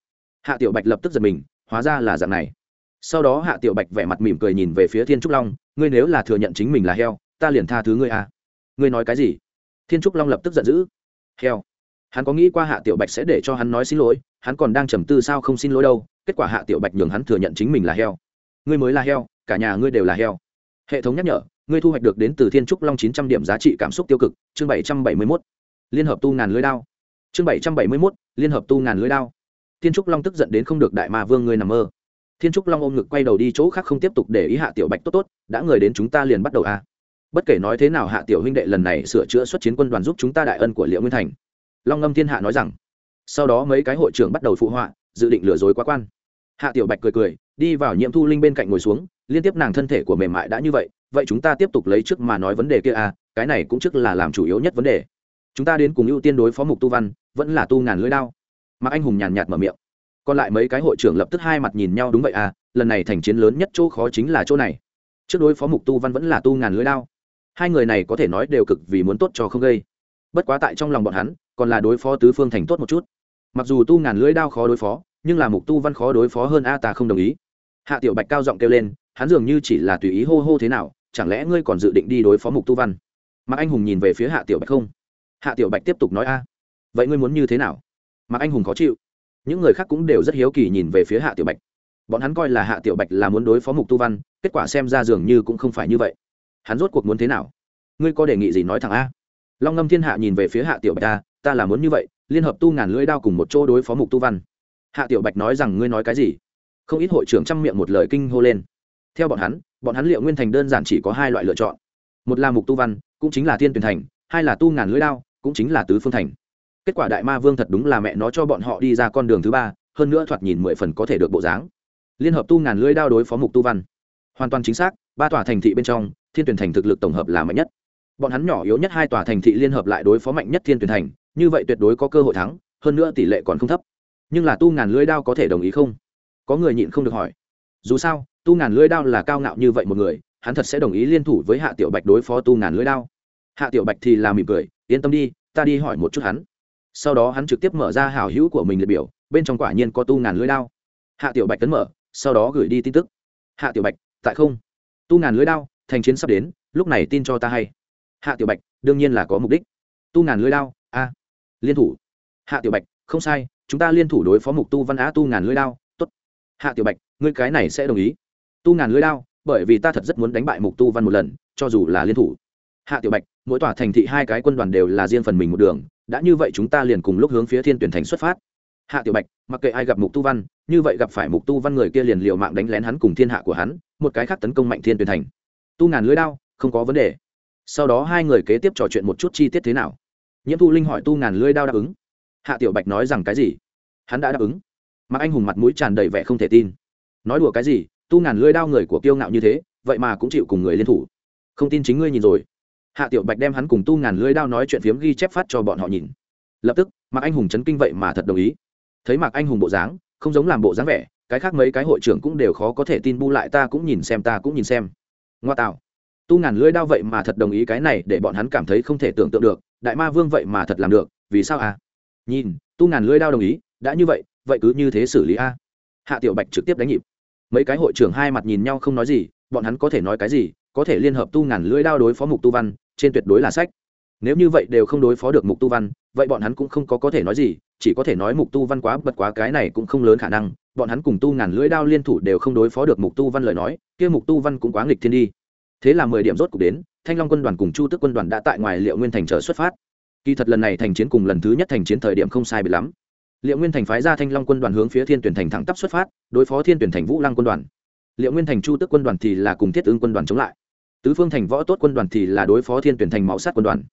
Hạ tiểu bạch lập tức giật mình, hóa ra là dạng này. Sau đó hạ tiểu bạch vẻ mặt mỉm cười nhìn về phía thiên trúc long, ngươi nếu là thừa nhận chính mình là heo, ta liền tha thứ ngươi a à. ngươi nói cái gì? Thiên trúc long lập tức giận dữ. Heo hắn có nghĩ qua hạ tiểu bạch sẽ để cho hắn nói xin lỗi, hắn còn đang trầm tư sao không xin lỗi đâu, kết quả hạ tiểu bạch nhường hắn thừa nhận chính mình là heo. Ngươi mới là heo, cả nhà ngươi đều là heo. Hệ thống nhắc nhở, ngươi thu hoạch được đến từ thiên trúc long chín trăm điểm giá trị cảm xúc tiêu cực, chương bảy trăm bảy mươi mốt. Liên hợp tu ngàn lưới đao. Chương bảy trăm bảy mươi mốt, liên hợp tu ngàn lưới đao. Thiên trúc long tức giận đến không được đại ma vương ngươi nằm mơ. Thiên trúc long ôm ngực quay đầu đi chỗ khác không tiếp tục để ý hạ tiểu bạch tốt tốt, đã người đến chúng ta liền bắt đầu a bất kể nói thế nào hạ tiểu huynh đệ lần này sửa chữa xuất chiến quân đoàn giúp chúng ta đại ân của liệu nguyên thành long ngâm thiên hạ nói rằng, sau đó mấy cái hội trưởng bắt đầu phụ họa, dự định lừa dối quá quan. Hạ tiểu bạch cười cười, đi vào nhiễm thu linh bên cạnh ngồi xuống, liên tiếp nàng thân thể của mềm mại đã như vậy vậy chúng ta tiếp tục lấy trước mà nói vấn đề kia à cái này cũng trước là làm chủ yếu nhất vấn đề. Chúng ta đến cùng ưu tiên đối phó mục tu văn, vẫn là tu ngàn lưỡi đao. Mạc anh hùng nhàn nhạt mở miệng. Còn lại mấy cái hội trưởng lập tức hai mặt nhìn nhau đúng vậy à lần này thành chiến lớn nhất chỗ khó chính là chỗ này. Trước đối phó mục tu văn vẫn là tu ngàn lưỡi đao. Hai người này có thể nói đều cực vì muốn tốt cho không gây. Bất quá tại trong lòng bọn hắn còn là đối phó tứ phương thành tốt một chút. Mặc dù tu ngàn lưỡi đao khó đối phó, nhưng là mục tu văn khó đối phó hơn a ta không đồng ý. Hạ tiểu bạch cao giọng kêu lên, hắn dường như chỉ là tùy ý hô hô thế nào, chẳng lẽ ngươi còn dự định đi đối phó mục tu văn? Mạc anh hùng nhìn về phía hạ tiểu bạch không. Hạ tiểu bạch tiếp tục nói a. Vậy ngươi muốn như thế nào? Mạc anh hùng khó chịu. Những người khác cũng đều rất hiếu kỳ nhìn về phía hạ tiểu bạch. Bọn hắn coi là hạ tiểu bạch là muốn đối phó mục tu văn, kết quả xem ra dường như cũng không phải như vậy. Hắn rốt cuộc muốn thế nào? Ngươi có đề nghị gì nói thẳng a? Long ngâm thiên hạ nhìn về phía hạ tiểu bạch ta ta là muốn như vậy, liên hợp tu ngàn lưỡi đao cùng một chỗ đối phó mục tu văn. Hạ tiểu bạch nói rằng, ngươi nói cái gì? Không ít hội trưởng chăm miệng một lời kinh hô lên. Theo bọn hắn bọn hắn liệu nguyên thành đơn giản chỉ có hai loại lựa chọn. Một là mục tu văn, cũng chính là thiên tuyển thành, hai là tu ngàn lưỡi đao, cũng chính là tứ phương thành. Kết quả đại ma vương thật đúng là mẹ nó cho bọn họ đi ra con đường thứ ba, hơn nữa thoạt nhìn mười phần có thể được bộ dáng. Liên hợp tu ngàn lưỡi đao đối phó mục tu văn. Hoàn toàn chính xác, ba tòa thành thị bên trong, thiên tuyển thành thực lực tổng hợp là mạnh nhất. Bọn hắn nhỏ yếu nhất hai tòa thành thị liên hợp lại đối phó mạnh nhất thiên tuyển thành như vậy tuyệt đối có cơ hội thắng, hơn nữa tỷ lệ còn không thấp. Nhưng là tu ngàn lưỡi đao có thể đồng ý không? Có người nhịn không được hỏi. Dù sao, tu ngàn lưỡi đao là cao ngạo như vậy một người, hắn thật sẽ đồng ý liên thủ với hạ tiểu bạch đối phó tu ngàn lưỡi đao. Hạ tiểu bạch thì là mỉm cười, yên tâm đi, ta đi hỏi một chút hắn. Sau đó hắn trực tiếp mở ra hào hữu của mình liệt biểu, bên trong quả nhiên có tu ngàn lưỡi đao. Hạ tiểu bạch tấn mở, sau đó gửi đi tin tức. Hạ tiểu bạch, tại không? Tu ngàn lưỡi đao, thành chiến sắp đến, lúc này tin cho ta hay. Hạ tiểu bạch, đương nhiên là có mục đích. Tu ngàn lưỡi đao, a liên thủ. Hạ tiểu bạch, không sai, chúng ta liên thủ đối phó mục tu văn á tu ngàn lưới đao t ố t hạ tiểu bạch, ngươi cái này sẽ đồng ý. Tu ngàn lưới đao, bởi vì ta thật rất muốn đánh bại mục tu văn một lần, cho dù là liên thủ. Hạ tiểu bạch, mỗi tòa thành thị hai cái quân đoàn đều là riêng phần mình một đường, đã như vậy chúng ta liền cùng lúc hướng phía thiên tuyển thành xuất phát. Hạ tiểu bạch, mặc kệ ai gặp mục tu văn, như vậy gặp phải mục tu văn người kia liền liều mạng đánh lén hắn cùng thiên hạ của hắn, một cái khác tấn công mạnh thiên tuyển thành. Tu ngàn lưới đao, không có vấn đề. Sau đó hai người kế tiếp trò chuyện một chút chi tiết thế nào nhiễm thu linh hỏi tu ngàn lưỡi đao đáp ứng. Hạ tiểu bạch nói rằng cái gì? Hắn đã đáp ứng. Mặc anh hùng mặt mũi tràn đầy vẻ không thể tin. Nói đùa cái gì? Tu ngàn lưỡi đao người của kiêu ngạo như thế, vậy mà cũng chịu cùng người liên thủ. Không tin chính ngươi nhìn rồi. Hạ tiểu bạch đem hắn cùng tu ngàn lưỡi đao nói chuyện phiếm ghi chép phát cho bọn họ nhìn. Lập tức, mạc anh hùng chấn kinh vậy mà thật đồng ý. Thấy mạc anh hùng bộ dáng, không giống làm bộ dáng vẻ, cái khác mấy cái hội trưởng cũng đều khó có thể tin bu lại ta cũng nhìn xem, ta cũng nhìn xem. Ngoa tạo. Tu ngàn lưỡi đao vậy mà thật đồng ý cái này để bọn hắn cảm thấy không thể tưởng tượng được đại ma vương vậy mà thật làm được, vì sao à? Nhìn, tu ngàn lưỡi đao đồng ý, đã như vậy vậy cứ như thế xử lý a. Hạ tiểu bạch trực tiếp đánh nhịp. Mấy cái hội trưởng hai mặt nhìn nhau không nói gì, bọn hắn có thể nói cái gì, có thể liên hợp tu ngàn lưỡi đao đối phó mục tu văn, trên tuyệt đối là sách. Nếu như vậy đều không đối phó được mục tu văn, vậy bọn hắn cũng không có có thể nói gì, chỉ có thể nói mục tu văn quá bật quá cái này cũng không lớn khả năng, bọn hắn cùng tu ngàn lưỡi đao liên thủ đều không đối phó được mục tu văn lời nói, kia mục tu văn cũng quá nghịch thiên đi thế là mười điểm rốt cục đến, thanh long quân đoàn cùng chu tức quân đoàn đã tại ngoài liệu nguyên thành chờ xuất phát. Kỳ thật lần này thành chiến cùng lần thứ nhất thành chiến thời điểm không sai biệt lắm. Liệu nguyên thành phái ra thanh long quân đoàn hướng phía thiên tuyển thành thẳng tắp xuất phát, đối phó thiên tuyển thành vũ lăng quân đoàn. Liệu nguyên thành chu tức quân đoàn thì là cùng thiết ứng quân đoàn chống lại. Tứ phương thành võ tốt quân đoàn thì là đối phó thiên tuyển thành máu sát quân đoàn.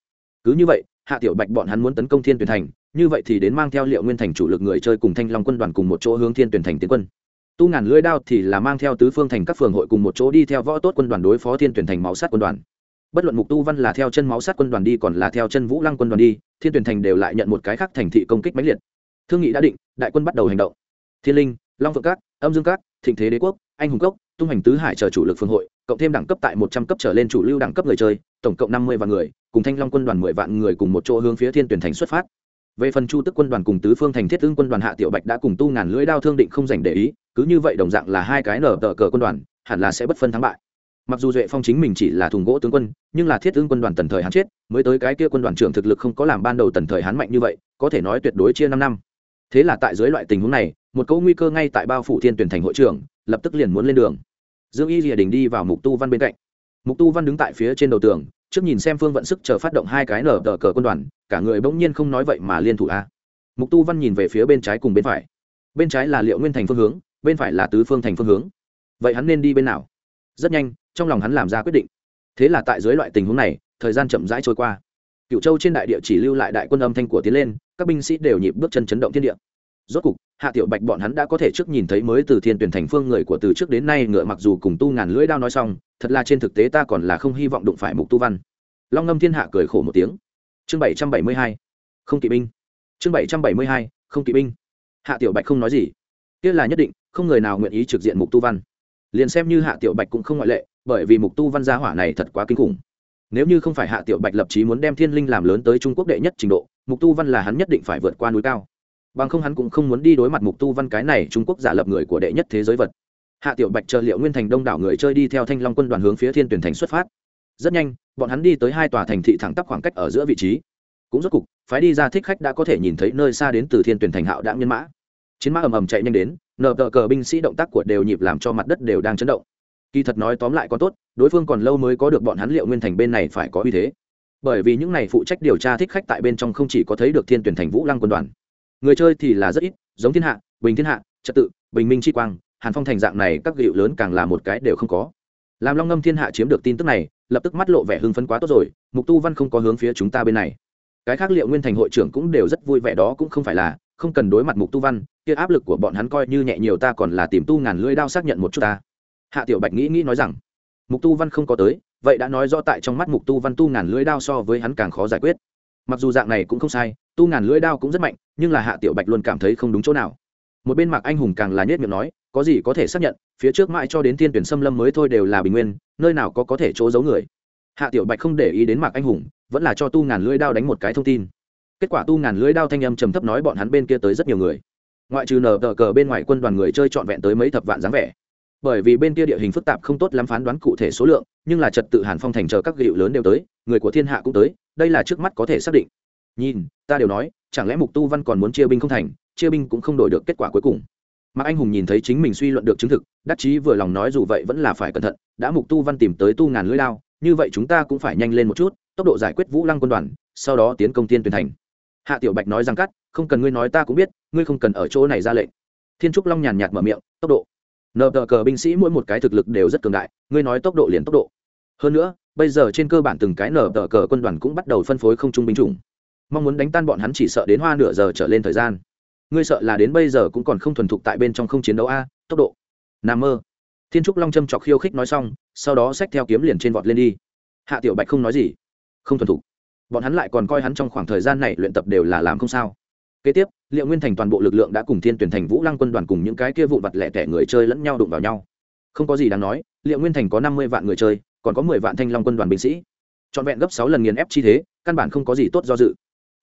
Cứ như vậy, hạ tiểu bạch bọn hắn muốn tấn công thiên tuyển thành, như vậy thì đến mang theo liệu nguyên thành chủ lực người chơi cùng thanh long quân đoàn cùng một chỗ hướng thiên tuyển thành tiến quân tu ngàn lưỡi đao thì là mang theo tứ phương thành các phường hội cùng một chỗ đi theo võ tốt quân đoàn đối phó thiên tuyển thành máu sát quân đoàn. Bất luận mục tu văn là theo chân máu sát quân đoàn đi còn là theo chân vũ lăng quân đoàn đi, thiên tuyển thành đều lại nhận một cái khác thành thị công kích mãnh liệt. Thương nghị đã định, đại quân bắt đầu hành động. Thiên linh, long phượng các, âm dương các, thịnh thế đế quốc, anh hùng cốc, tung hành tứ hải chờ chủ lực phương hội, cộng thêm đẳng cấp tại một trăm cấp trở lên chủ lưu đẳng cấp người chơi, tổng cộng năm mươi vạn người, cùng thanh long quân đoàn mười vạn người cùng một chỗ hướng phía thiên tuyển thành xuất phát về phần chu tức quân đoàn cùng tứ phương thành thiết ưng quân đoàn hạ tiểu bạch đã cùng tu ngàn lưỡi đao thương định không dành để ý, cứ như vậy đồng dạng là hai cái nở tờ cờ quân đoàn, hẳn là sẽ bất phân thắng bại. Mặc dù duệ phong chính mình chỉ là thùng gỗ tướng quân, nhưng là thiết ương quân đoàn tần thời hắn chết, mới tới cái kia quân đoàn trưởng thực lực không có làm ban đầu tần thời hắn mạnh như vậy, có thể nói tuyệt đối chia năm năm. Thế là tại dưới loại tình huống này, một câu nguy cơ ngay tại bao phủ thiên tuyển thành hội trưởng, lập tức liền muốn lên đường. Dương y rìa đình đi vào mục tu văn bên cạnh. Mục tu văn đứng tại phía trên đầu tường trước nhìn xem phương vận sức chờ phát động hai cái nở tờ cờ quân đoàn, cả người bỗng nhiên không nói vậy mà liên thủ a. Mục tu văn nhìn về phía bên trái cùng bên phải. Bên trái là liệu nguyên thành phương hướng, bên phải là tứ phương thành phương hướng. Vậy hắn nên đi bên nào? Rất nhanh, trong lòng hắn làm ra quyết định. Thế là tại dưới loại tình huống này, thời gian chậm rãi trôi qua. Cựu châu trên đại địa chỉ lưu lại đại quân âm thanh của tiến lên, các binh sĩ đều nhịp bước chân chấn động thiên địa rốt cục, hạ tiểu bạch bọn hắn đã có thể trước nhìn thấy mới từ thiên tuyển thành phương người của từ trước đến nay ngựa mặc dù cùng tu ngàn lưỡi đao nói xong, thật là trên thực tế ta còn là không hy vọng đụng phải mục tu văn. Long ngâm thiên hạ cười khổ một tiếng. Chương bảy trăm bảy mươi hai, không kỵ binh. Chương bảy trăm bảy mươi hai, không kỵ binh. Hạ tiểu bạch không nói gì. Kia là nhất định, không người nào nguyện ý trực diện mục tu văn. Liền xem như hạ tiểu bạch cũng không ngoại lệ, bởi vì mục tu văn gia hỏa này thật quá kinh khủng. Nếu như không phải hạ tiểu bạch lập chí muốn đem thiên linh làm lớn tới trung quốc đệ nhất trình độ, mục tu văn là hắn nhất định phải vượt qua núi cao bằng không hắn cũng không muốn đi đối mặt mục tu văn cái này trung quốc giả lập người của đệ nhất thế giới vật. Hạ tiểu bạch chờ liệu nguyên thành đông đảo người chơi đi theo thanh long quân đoàn hướng phía thiên tuyển thành xuất phát. Rất nhanh, bọn hắn đi tới hai tòa thành thị thẳng tắp khoảng cách ở giữa vị trí. Cũng rốt cục, phái đi ra thích khách đã có thể nhìn thấy nơi xa đến từ thiên tuyển thành hạo đạm nhân mã. Chiến mã ầm ầm chạy nhanh đến, nờ tờ cờ binh sĩ động tác của đều nhịp làm cho mặt đất đều đang chấn động. Kỳ thật nói tóm lại có tốt, đối phương còn lâu mới có được bọn hắn liệu nguyên thành bên này phải có uy thế. Bởi vì những này phụ trách điều tra thích khách tại bên trong không chỉ có thấy được thiên tuyển thành vũ lăng quân đoàn người chơi thì là rất ít, giống thiên hạ, bình thiên hạ, trật tự, bình minh chi quang, hàn phong thành dạng này các hiệu lớn càng là một cái đều không có. Làm long ngâm thiên hạ chiếm được tin tức này, lập tức mắt lộ vẻ hưng phấn quá tốt rồi, mục tu văn không có hướng phía chúng ta bên này. Cái khác liệu nguyên thành hội trưởng cũng đều rất vui vẻ đó cũng không phải là, không cần đối mặt mục tu văn, kia áp lực của bọn hắn coi như nhẹ nhiều ta còn là tìm tu ngàn lưỡi đao xác nhận một chút ta. Hạ tiểu bạch nghĩ nghĩ nói rằng, mục tu văn không có tới, vậy đã nói rõ tại trong mắt mục tu văn tu ngàn lưỡi đao so với hắn càng khó giải quyết. Mặc dù dạng này cũng không sai tu ngàn lưỡi đao cũng rất mạnh, nhưng là hạ tiểu bạch luôn cảm thấy không đúng chỗ nào. Một bên mạc anh hùng càng là nhất miệng nói, có gì có thể xác nhận, phía trước mãi cho đến thiên tuyển xâm lâm mới thôi đều là bình nguyên, nơi nào có có thể chỗ giấu người. Hạ tiểu bạch không để ý đến mạc anh hùng, vẫn là cho tu ngàn lưỡi đao đánh một cái thông tin. Kết quả tu ngàn lưỡi đao thanh âm trầm thấp nói bọn hắn bên kia tới rất nhiều người. Ngoại trừ nờ tờ cờ bên ngoài quân đoàn người chơi trọn vẹn tới mấy thập vạn dáng vẻ. Bởi vì bên kia địa hình phức tạp không tốt lắm phán đoán cụ thể số lượng, nhưng là trật tự hàn phong thành chờ các gịu lớn đều tới, người của thiên hạ cũng tới, đây là trước mắt có thể xác định nhìn, ta đều nói, chẳng lẽ mục tu văn còn muốn chia binh không thành, chia binh cũng không đổi được kết quả cuối cùng. Mà anh hùng nhìn thấy chính mình suy luận được chứng thực, đắc chí vừa lòng nói dù vậy vẫn là phải cẩn thận, đã mục tu văn tìm tới tu ngàn lưỡi lao, như vậy chúng ta cũng phải nhanh lên một chút, tốc độ giải quyết vũ lăng quân đoàn, sau đó tiến công tiên tuyển thành. Hạ tiểu bạch nói rằng cắt, không cần ngươi nói ta cũng biết, ngươi không cần ở chỗ này ra lệnh. Thiên trúc long nhàn nhạt mở miệng, tốc độ. Nợ tờ cờ binh sĩ mỗi một cái thực lực đều rất cường đại, ngươi nói tốc độ liền tốc độ. Hơn nữa, bây giờ trên cơ bản từng cái nở tờ cờ quân đoàn cũng bắt đầu phân phối không trung binh chủng mong muốn đánh tan bọn hắn chỉ sợ đến hoa nửa giờ trở lên thời gian. Ngươi sợ là đến bây giờ cũng còn không thuần thục tại bên trong không chiến đấu a, tốc độ. N mơ. Thiên trúc long châm chọc khiêu khích nói xong, sau đó xách theo kiếm liền trên vọt lên đi. Hạ tiểu bạch không nói gì. Không thuần thục. Bọn hắn lại còn coi hắn trong khoảng thời gian này luyện tập đều là làm không sao. Kế tiếp, liệu nguyên thành toàn bộ lực lượng đã cùng thiên tuyển thành vũ lăng quân đoàn cùng những cái kia vụn vặt lẻ tẻ người chơi lẫn nhau đụng vào nhau. Không có gì đáng nói, liệu nguyên thành có năm mươi vạn người chơi, còn có mười vạn thanh long quân đoàn binh sĩ. Trọn vẹn gấp sáu lần nghiền ép chi thế, căn bản không có gì tốt do dự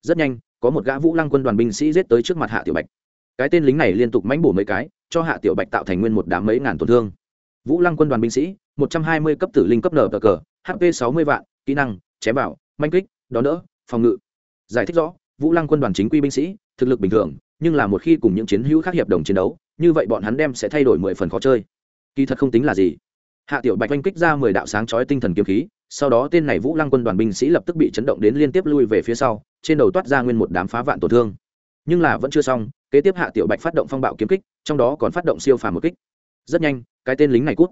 rất nhanh, có một gã vũ lăng quân đoàn binh sĩ giết tới trước mặt hạ tiểu bạch. Cái tên lính này liên tục mánh bổ mấy cái, cho hạ tiểu bạch tạo thành nguyên một đám mấy ngàn tổn thương. Vũ lăng quân đoàn binh sĩ, một trăm hai mươi cấp tử linh cấp nở cờ cờ hp sáu mươi vạn, kỹ năng, chém vào, manh kích, đón đỡ, phòng ngự. Giải thích rõ, vũ lăng quân đoàn chính quy binh sĩ, thực lực bình thường, nhưng là một khi cùng những chiến hữu khác hiệp đồng chiến đấu, như vậy bọn hắn đem sẽ thay đổi mười phần khó chơi. Kỳ thật không tính là gì. Hạ tiểu bạch oanh kích ra mười đạo sáng chói tinh thần kiếm khí sau đó tên này vũ lăng quân đoàn binh sĩ lập tức bị chấn động đến liên tiếp lui về phía sau, trên đầu toát ra nguyên một đám phá vạn tổn thương. Nhưng là vẫn chưa xong, kế tiếp hạ tiểu bạch phát động phong bạo kiếm kích, trong đó còn phát động siêu phàm một kích. Rất nhanh, cái tên lính này cút.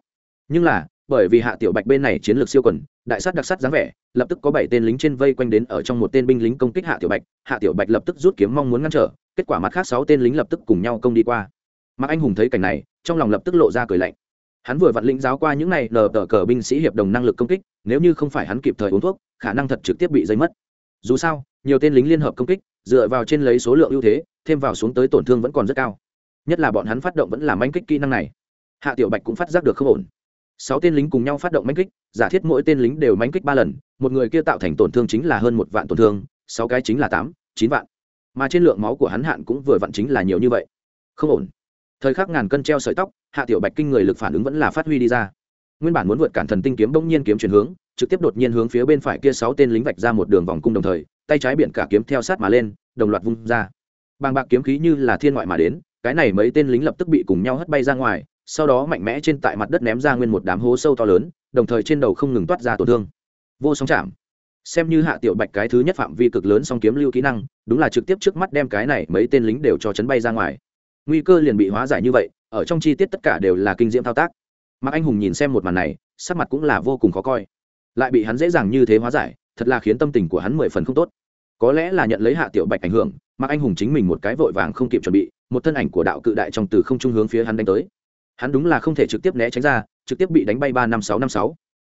Nhưng là, bởi vì hạ tiểu bạch bên này chiến lược siêu quần, đại sát đặc sát dáng vẻ, lập tức có bảy tên lính trên vây quanh đến ở trong một tên binh lính công kích hạ tiểu bạch. Hạ tiểu bạch lập tức rút kiếm mong muốn ngăn trở, kết quả mặt khác sáu tên lính lập tức cùng nhau công đi qua. Mạc anh hùng thấy cảnh này, trong lòng lập tức lộ ra cười lạnh hắn vừa vặn lĩnh giáo qua những này nờ tờ cờ binh sĩ hiệp đồng năng lực công kích, nếu như không phải hắn kịp thời uống thuốc, khả năng thật trực tiếp bị dây mất. Dù sao, nhiều tên lính liên hợp công kích, dựa vào trên lấy số lượng ưu thế, thêm vào xuống tới tổn thương vẫn còn rất cao. Nhất là bọn hắn phát động vẫn làm manh kích kỹ năng này. Hạ tiểu bạch cũng phát giác được không ổn. Sáu tên lính cùng nhau phát động manh kích, giả thiết mỗi tên lính đều manh kích ba lần, một người kia tạo thành tổn thương chính là hơn một vạn tổn thương, sáu cái chính là tám, chín vạn. Mà trên lượng máu của hắn hạn cũng vừa vặn chính là nhiều như vậy. Không ổn thời khắc ngàn cân treo sợi tóc, hạ tiểu bạch kinh người lực phản ứng vẫn là phát huy đi ra. Nguyên bản muốn vượt cản thần tinh kiếm bỗng nhiên kiếm chuyển hướng, trực tiếp đột nhiên hướng phía bên phải kia sáu tên lính vạch ra một đường vòng cung đồng thời, tay trái biển cả kiếm theo sát mà lên, đồng loạt vung ra. Bàng bạc kiếm khí như là thiên ngoại mà đến, cái này mấy tên lính lập tức bị cùng nhau hất bay ra ngoài, sau đó mạnh mẽ trên tại mặt đất ném ra nguyên một đám hố sâu to lớn, đồng thời trên đầu không ngừng toát ra tổn thương. Vô song chạm. Xem như hạ tiểu bạch cái thứ nhất phạm vi cực lớn song kiếm lưu kỹ năng, đúng là trực tiếp trước mắt đem cái này mấy tên lính đều cho chấn bay ra ngoài nguy cơ liền bị hóa giải như vậy, ở trong chi tiết tất cả đều là kinh diễm thao tác. Mạc anh hùng nhìn xem một màn này, sắc mặt cũng là vô cùng khó coi. Lại bị hắn dễ dàng như thế hóa giải, thật là khiến tâm tình của hắn mười phần không tốt. Có lẽ là nhận lấy hạ tiểu bạch ảnh hưởng, mạc anh hùng chính mình một cái vội vàng không kịp chuẩn bị, một thân ảnh của đạo cự đại trong từ không trung hướng phía hắn đánh tới. Hắn đúng là không thể trực tiếp né tránh ra, trực tiếp bị đánh bay ba năm sáu năm sáu.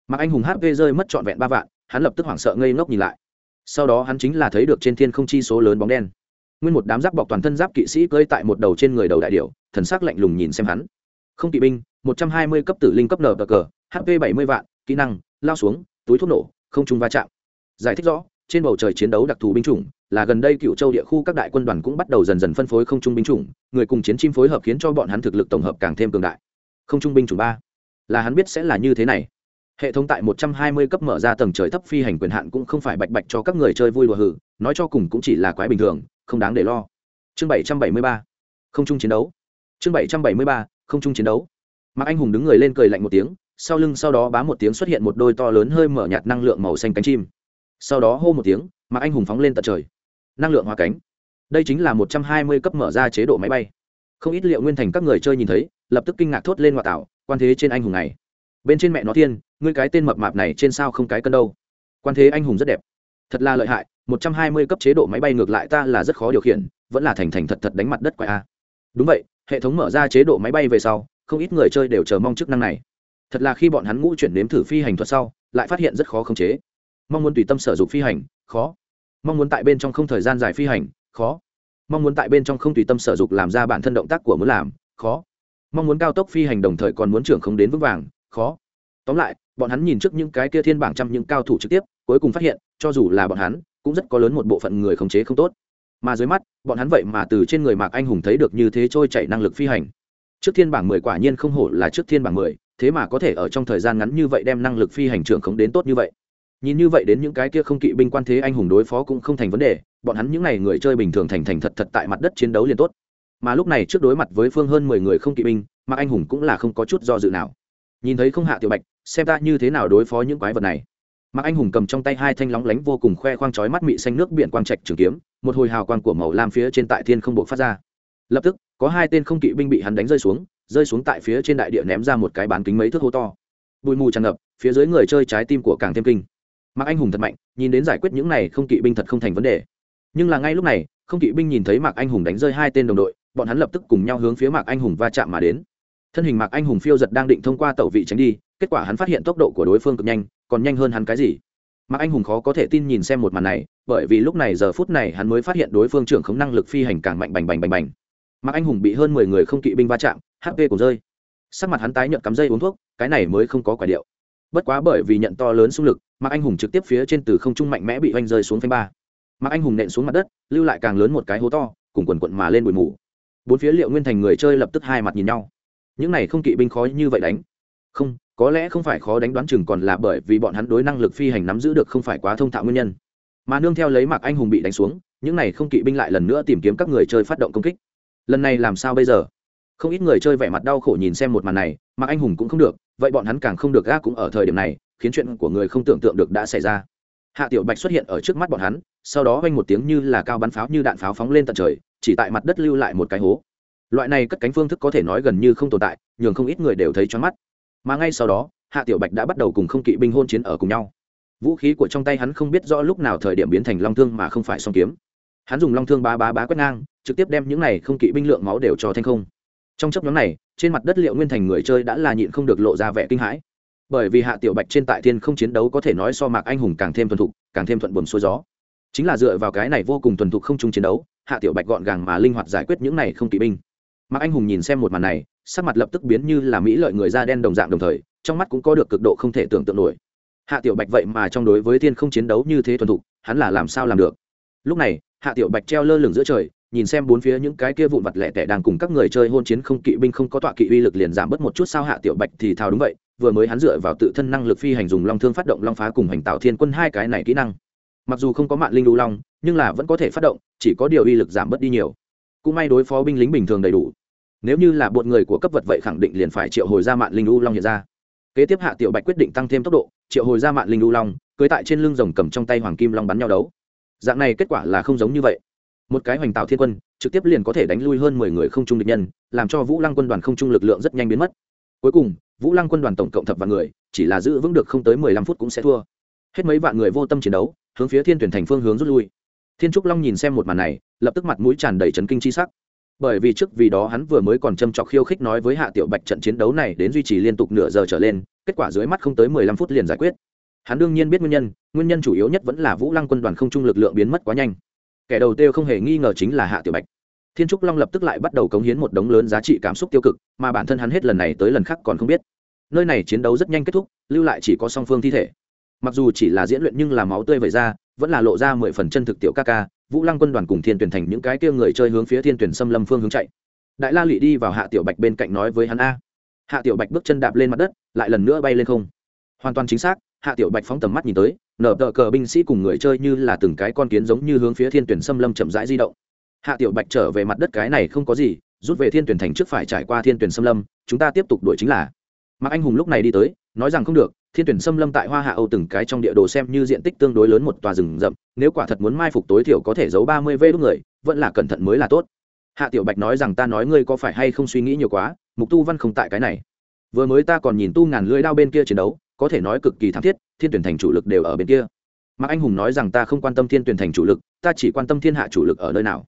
Mạc anh hùng hp rơi mất trọn vẹn ba vạn, hắn lập tức hoảng sợ ngây ngốc nhìn lại. Sau đó hắn chính là thấy được trên thiên không chi số lớn bóng đen nguyên một đám giáp bọc toàn thân giáp kỵ sĩ cơi tại một đầu trên người đầu đại điệu thần sắc lạnh lùng nhìn xem hắn. Không kỵ binh, một trăm hai mươi cấp tử linh cấp nở cờ hp bảy mươi vạn, kỹ năng, lao xuống, túi thuốc nổ, không trung va chạm. Giải thích rõ, trên bầu trời chiến đấu đặc thù binh chủng, là gần đây cựu châu địa khu các đại quân đoàn cũng bắt đầu dần dần phân phối không trung binh chủng, người cùng chiến chim phối hợp khiến cho bọn hắn thực lực tổng hợp càng thêm cường đại. Không trung binh chủng ba, là hắn biết sẽ là như thế này. Hệ thống tại một trăm hai mươi cấp mở ra tầng trời thấp phi hành quyền hạn cũng không phải bạch bạch cho các người chơi vui đùa hử, nói cho cùng cũng chỉ là quái bình thường không đáng để lo. Chương bảy trăm bảy mươi ba, không chung chiến đấu. Chương bảy trăm bảy mươi ba, không chung chiến đấu. Mạc anh hùng đứng người lên cười lạnh một tiếng, sau lưng sau đó bá một tiếng xuất hiện một đôi to lớn hơi mở nhạt năng lượng màu xanh cánh chim. Sau đó hô một tiếng, mạc anh hùng phóng lên tận trời. Năng lượng hóa cánh. Đây chính là một trăm hai mươi cấp mở ra chế độ máy bay. Không ít liệu nguyên thành các người chơi nhìn thấy, lập tức kinh ngạc thốt lên ngoại tạo, quan thế trên anh hùng này. Bên trên mẹ nó thiên, ngươi cái tên mập mạp này trên sao không cái cân đâu? Quan thế anh hùng rất đẹp thật là lợi hại, một trăm hai mươi cấp chế độ máy bay ngược lại ta là rất khó điều khiển, vẫn là thành thành thật thật đánh mặt đất quái a. Đúng vậy, hệ thống mở ra chế độ máy bay về sau, không ít người chơi đều chờ mong chức năng này. Thật là khi bọn hắn ngũ chuyển nếm thử phi hành thuật sau, lại phát hiện rất khó khống chế. Mong muốn tùy tâm sở dụng phi hành, khó. Mong muốn tại bên trong không thời gian dài phi hành, khó. Mong muốn tại bên trong không tùy tâm sở dụng làm ra bản thân động tác của muốn làm, khó. Mong muốn cao tốc phi hành đồng thời còn muốn trưởng không đến vững vàng, khó. Tóm lại bọn hắn nhìn trước những cái kia thiên bảng trăm những cao thủ trực tiếp, cuối cùng phát hiện, cho dù là bọn hắn, cũng rất có lớn một bộ phận người khống chế không tốt. Mà dưới mắt, bọn hắn vậy mà từ trên người mạc anh hùng thấy được như thế trôi chạy năng lực phi hành. Trước thiên bảng mười quả nhiên không hổ là trước thiên bảng mười, thế mà có thể ở trong thời gian ngắn như vậy đem năng lực phi hành trưởng khống đến tốt như vậy. Nhìn như vậy đến những cái kia không kỵ binh quan thế anh hùng đối phó cũng không thành vấn đề, bọn hắn những n à y người chơi bình thường thành thành thật thật tại mặt đất chiến đấu liền tốt. Mà lúc này trước đối mặt với phương hơn mười người không kỵ binh, mạc anh hùng cũng là không có chút do dự nào. Nhìn thấy không hạ tiểu bạch xem ta như thế nào đối phó những quái vật này. Mạc anh hùng cầm trong tay hai thanh lóng lánh vô cùng khoe khoang chói mắt mị xanh nước biển quang trạch trường kiếm, một hồi hào quang của màu lam phía trên tại thiên không buộc phát ra. Lập tức, có hai tên không kỵ binh bị hắn đánh rơi xuống rơi xuống tại phía trên đại địa ném ra một cái bán kính mấy thước hô to. Bụi mù tràn ngập, phía dưới người chơi trái tim của càng thêm kinh. Mạc anh hùng thật mạnh, nhìn đến giải quyết những này không kỵ binh thật không thành vấn đề. Nhưng là ngay lúc này, không kỵ binh nhìn thấy mạc anh hùng đánh rơi hai tên đồng đội, bọn hắn lập tức cùng nhau hướng phía mạc anh hùng va chạm mà đến. Thân hình mạc anh hùng phiêu giật đang định thông qua tẩu vị tránh đi kết quả hắn phát hiện tốc độ của đối phương cực nhanh, còn nhanh hơn hắn cái gì? Mạc anh hùng khó có thể tin nhìn xem một màn này, bởi vì lúc này giờ phút này hắn mới phát hiện đối phương trưởng khống năng lực phi hành càng mạnh bành bành bành bành. Mạc anh hùng bị hơn mười người không kỵ binh va chạm hp cũng rơi. Sắc mặt hắn tái nhợt cắm dây uống thuốc, cái này mới không có quả điệu. Bất quá bởi vì nhận to lớn xung lực, mạc anh hùng trực tiếp phía trên từ không trung mạnh mẽ bị oanh rơi xuống phanh ba. Mạc anh hùng nện xuống mặt đất, lưu lại càng lớn một cái hố to, cùng quần quận mà lên bụi mù. Bốn phía liệu nguyên thành người chơi lập tức hai mặt nhìn nhau. Những này không kỵ binh khó như vậy đánh không, có lẽ không phải khó đánh đoán chừng còn là bởi vì bọn hắn đối năng lực phi hành nắm giữ được không phải quá thông thạo nguyên nhân. Mà nương theo lấy mạc anh hùng bị đánh xuống, những này không kỵ binh lại lần nữa tìm kiếm các người chơi phát động công kích. Lần này làm sao bây giờ? Không ít người chơi vẻ mặt đau khổ nhìn xem một màn này, mạc anh hùng cũng không được, vậy bọn hắn càng không được gác cũng ở thời điểm này, khiến chuyện của người không tưởng tượng được đã xảy ra. Hạ tiểu bạch xuất hiện ở trước mắt bọn hắn, sau đó vang một tiếng như là cao bắn pháo như đạn pháo phóng lên tận trời, chỉ tại mặt đất lưu lại một cái hố. Loại này cất cánh phương thức có thể nói gần như không tồn tại, nhường không ít người đều thấy choáng mắt mà ngay sau đó, hạ tiểu bạch đã bắt đầu cùng không kỵ binh hôn chiến ở cùng nhau. Vũ khí của trong tay hắn không biết rõ lúc nào thời điểm biến thành long thương mà không phải song kiếm. Hắn dùng long thương bá bá bá quét ngang, trực tiếp đem những này không kỵ binh lượng máu đều cho thanh không. Trong chấp nhóm này, trên mặt đất liệu nguyên thành người chơi đã là nhịn không được lộ ra vẻ kinh hãi. Bởi vì hạ tiểu bạch trên tại thiên không chiến đấu có thể nói so mạc anh hùng càng thêm thuần thục, càng thêm thuận buồm xuôi gió. Chính là dựa vào cái này vô cùng thuần thục không chung chiến đấu, hạ tiểu bạch gọn gàng mà linh hoạt giải quyết những này không kỵ binh. Mạc anh hùng nhìn xem một màn này sắc mặt lập tức biến như là mỹ lợi người da đen đồng dạng đồng thời, trong mắt cũng có được cực độ không thể tưởng tượng nổi. Hạ tiểu bạch vậy mà trong đối với thiên không chiến đấu như thế thuần thục, hắn là làm sao làm được? Lúc này, hạ tiểu bạch treo lơ lửng giữa trời, nhìn xem bốn phía những cái kia vụn vặt lẻ tẻ đang cùng các người chơi hôn chiến không kỵ binh không có tọa kỵ uy lực liền giảm bớt một chút sao hạ tiểu bạch thì thào đúng vậy, vừa mới hắn dựa vào tự thân năng lực phi hành dùng long thương phát động long phá cùng hành tạo thiên quân hai cái này kỹ năng. Mặc dù không có mạng linh lưu long, nhưng là vẫn có thể phát động, chỉ có điều uy lực giảm bớt đi nhiều. Cũng may đối phó binh lính bình thường đầy đủ nếu như là bọn người của cấp vật vậy khẳng định liền phải triệu hồi ra mạng linh U long hiện ra. Kế tiếp hạ tiểu bạch quyết định tăng thêm tốc độ, triệu hồi ra mạng linh U long, cưới tại trên lưng rồng cầm trong tay hoàng kim long bắn nhau đấu. Dạng này kết quả là không giống như vậy. Một cái hoành tạo thiên quân, trực tiếp liền có thể đánh lui hơn mười người không trung địch nhân, làm cho vũ lăng quân đoàn không trung lực lượng rất nhanh biến mất. Cuối cùng, vũ lăng quân đoàn tổng cộng thập vạn người, chỉ là giữ vững được không tới mười lăm phút cũng sẽ thua. Hết mấy vạn người vô tâm chiến đấu, hướng phía thiên tuyển thành phương hướng rút lui. Thiên trúc long nhìn xem một màn này, lập tức mặt mũi tràn đầy trấn kinh chi sắc bởi vì trước vì đó hắn vừa mới còn châm trọc khiêu khích nói với hạ tiểu bạch trận chiến đấu này đến duy trì liên tục nửa giờ trở lên, kết quả dưới mắt không tới mười lăm phút liền giải quyết. Hắn đương nhiên biết nguyên nhân nguyên nhân chủ yếu nhất vẫn là vũ lăng quân đoàn không trung lực lượng biến mất quá nhanh. Kẻ đầu tiêu không hề nghi ngờ chính là hạ tiểu bạch. Thiên trúc long lập tức lại bắt đầu cống hiến một đống lớn giá trị cảm xúc tiêu cực, mà bản thân hắn hết lần này tới lần khác còn không biết. Nơi này chiến đấu rất nhanh kết thúc, lưu lại chỉ có song phương thi thể. Mặc dù chỉ là diễn luyện nhưng là máu tươi vẩy ra, vẫn là lộ ra mười phần chân thực tiểu ca ca vũ lăng quân đoàn cùng thiên tuyển thành những cái kia người chơi hướng phía thiên tuyển xâm lâm phương hướng chạy. Đại la lụy đi vào hạ tiểu bạch bên cạnh nói với hắn, a. Hạ tiểu bạch bước chân đạp lên mặt đất, lại lần nữa bay lên không. Hoàn toàn chính xác, hạ tiểu bạch phóng tầm mắt nhìn tới, nở tờ cờ binh sĩ cùng người chơi như là từng cái con kiến giống như hướng phía thiên tuyển xâm lâm chậm rãi di động. Hạ tiểu bạch trở về mặt đất cái này không có gì, rút về thiên tuyển thành trước phải trải qua thiên tuyển xâm lâm, chúng ta tiếp tục đuổi chính là. Mạc anh hùng lúc này đi tới nói rằng không được, thiên tuyển xâm lâm tại hoa hạ âu từng cái trong địa đồ xem như diện tích tương đối lớn một tòa rừng rậm, nếu quả thật muốn mai phục tối thiểu có thể giấu ba mươi vê đốt người, vẫn là cẩn thận mới là tốt. Hạ tiểu bạch nói rằng ta nói ngươi có phải hay không suy nghĩ nhiều quá, mục tu văn không tại cái này. Vừa mới ta còn nhìn tu ngàn lưỡi đao bên kia chiến đấu, có thể nói cực kỳ thảm thiết, thiên tuyển thành chủ lực đều ở bên kia. Mạc anh hùng nói rằng ta không quan tâm thiên tuyển thành chủ lực, ta chỉ quan tâm thiên hạ chủ lực ở nơi nào.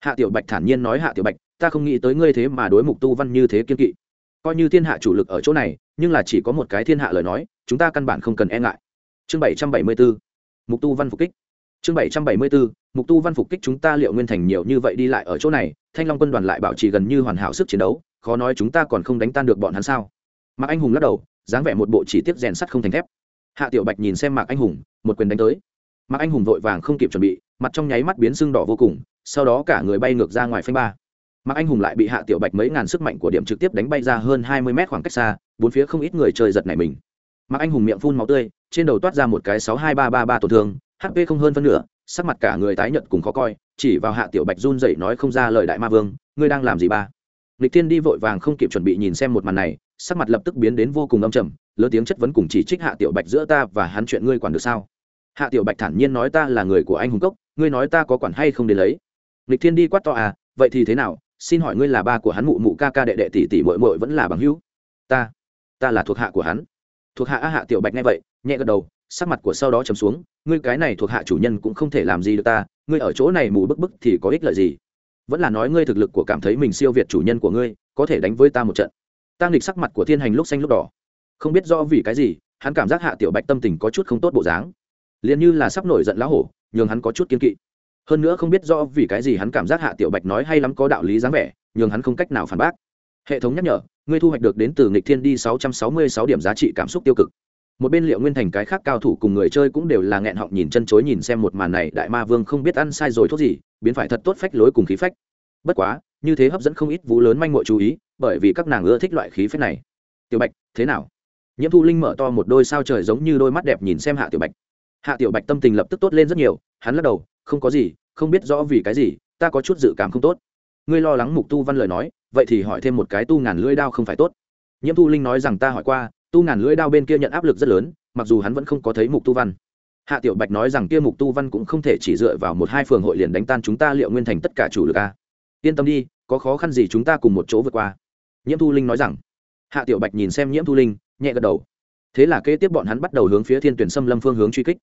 Hạ tiểu bạch thản nhiên nói hạ tiểu bạch, ta không nghĩ tới ngươi thế mà đối mục tu văn như thế kiên kỵ. Coi như thiên hạ chủ lực ở chỗ này nhưng là chỉ có một cái thiên hạ lời nói, chúng ta căn bản không cần e ngại. Chương bảy trăm bảy mươi bốn mục tu văn phục kích. Chương bảy trăm bảy mươi bốn mục tu văn phục kích chúng ta liệu nguyên thành nhiều như vậy đi lại ở chỗ này, thanh long quân đoàn lại bảo trì gần như hoàn hảo sức chiến đấu, khó nói chúng ta còn không đánh tan được bọn hắn sao? Mạc anh hùng lắc đầu, dáng vẻ một bộ chỉ tiếp rèn sắt không thành thép. Hạ tiểu bạch nhìn xem mạc anh hùng, một quyền đánh tới. Mạc anh hùng vội vàng không kịp chuẩn bị, mặt trong nháy mắt biến sưng đỏ vô cùng, sau đó cả người bay ngược ra ngoài phanh ba mạc anh hùng lại bị hạ tiểu bạch mấy ngàn sức mạnh của điểm trực tiếp đánh bay ra hơn hai mươi mét khoảng cách xa, bốn phía không ít người chơi giật này mình. Mạc anh hùng miệng phun máu tươi, trên đầu toát ra một cái sáu hai ba ba ba tổn thương hp không hơn phân nửa, sắc mặt cả người tái nhợt cùng khó coi, chỉ vào hạ tiểu bạch run rẩy nói không ra lời đại ma vương, ngươi đang làm gì ba? Lịch thiên đi vội vàng không kịp chuẩn bị nhìn xem một màn này, sắc mặt lập tức biến đến vô cùng âm trầm, lớn tiếng chất vấn cùng chỉ trích hạ tiểu bạch giữa ta và hắn chuyện ngươi quản được sao? Hạ tiểu bạch thản nhiên nói ta là người của anh hùng cốc, ngươi nói ta có quản hay không đến lấy? Lịch thiên đi quát to à vậy thì thế nào xin hỏi ngươi là ba của hắn mụ mụ ca ca đệ đệ tỷ tỷ mội mội vẫn là bằng hữu? Ta ta là thuộc hạ của hắn. Thuộc hạ a hạ tiểu bạch nghe vậy, nhẹ gật đầu, sắc mặt của sau đó chầm xuống, ngươi cái này thuộc hạ chủ nhân cũng không thể làm gì được ta, ngươi ở chỗ này mù bức bức thì có ích lợi gì? Vẫn là nói ngươi thực lực của cảm thấy mình siêu việt chủ nhân của ngươi, có thể đánh với ta một trận. Tăng lịch sắc mặt của thiên hành lúc xanh lúc đỏ. Không biết do vì cái gì, hắn cảm giác hạ tiểu bạch tâm tình có chút không tốt bộ dáng. Liền như là sắp nổi giận lá hổ, nhường hắn có chút kiên kỵ hơn nữa không biết do vì cái gì hắn cảm giác hạ tiểu bạch nói hay lắm có đạo lý dáng vẻ nhưng hắn không cách nào phản bác. Hệ thống nhắc nhở, ngươi thu hoạch được đến từ nghịch thiên đi sáu trăm sáu mươi sáu điểm giá trị cảm xúc tiêu cực. Một bên liệu nguyên thành cái khác cao thủ cùng người chơi cũng đều là nghẹn họng nhìn chân chối nhìn xem một màn này, đại ma vương không biết ăn sai rồi thuốc gì, biến phải thật tốt phách lối cùng khí phách. Bất quá, như thế hấp dẫn không ít vũ lớn manh mội chú ý, bởi vì các nàng ưa thích loại khí phách này. Tiểu bạch, thế nào? Nhiễm thu linh mở to một đôi sao trời giống như đôi mắt đẹp nhìn xem hạ tiểu bạch. Hạ tiểu bạch tâm tình lập tức tốt lên rất nhiều, hắn lắc đầu, không có gì không biết rõ vì cái gì, ta có chút dự cảm không tốt. Ngươi lo lắng mục tu văn lời nói, vậy thì hỏi thêm một cái tu ngàn lưỡi đao không phải tốt. Nhiễm thu linh nói rằng ta hỏi qua, tu ngàn lưỡi đao bên kia nhận áp lực rất lớn, mặc dù hắn vẫn không có thấy mục tu văn. Hạ tiểu bạch nói rằng kia mục tu văn cũng không thể chỉ dựa vào một hai phường hội liền đánh tan chúng ta liệu nguyên thành tất cả chủ lực a. Yên tâm đi, có khó khăn gì chúng ta cùng một chỗ vượt qua. Nhiễm thu linh nói rằng. Hạ tiểu bạch nhìn xem nhiễm thu linh, nhẹ gật đầu. Thế là kế tiếp bọn hắn bắt đầu hướng phía thiên tuyển xâm lâm phương hướng truy kích.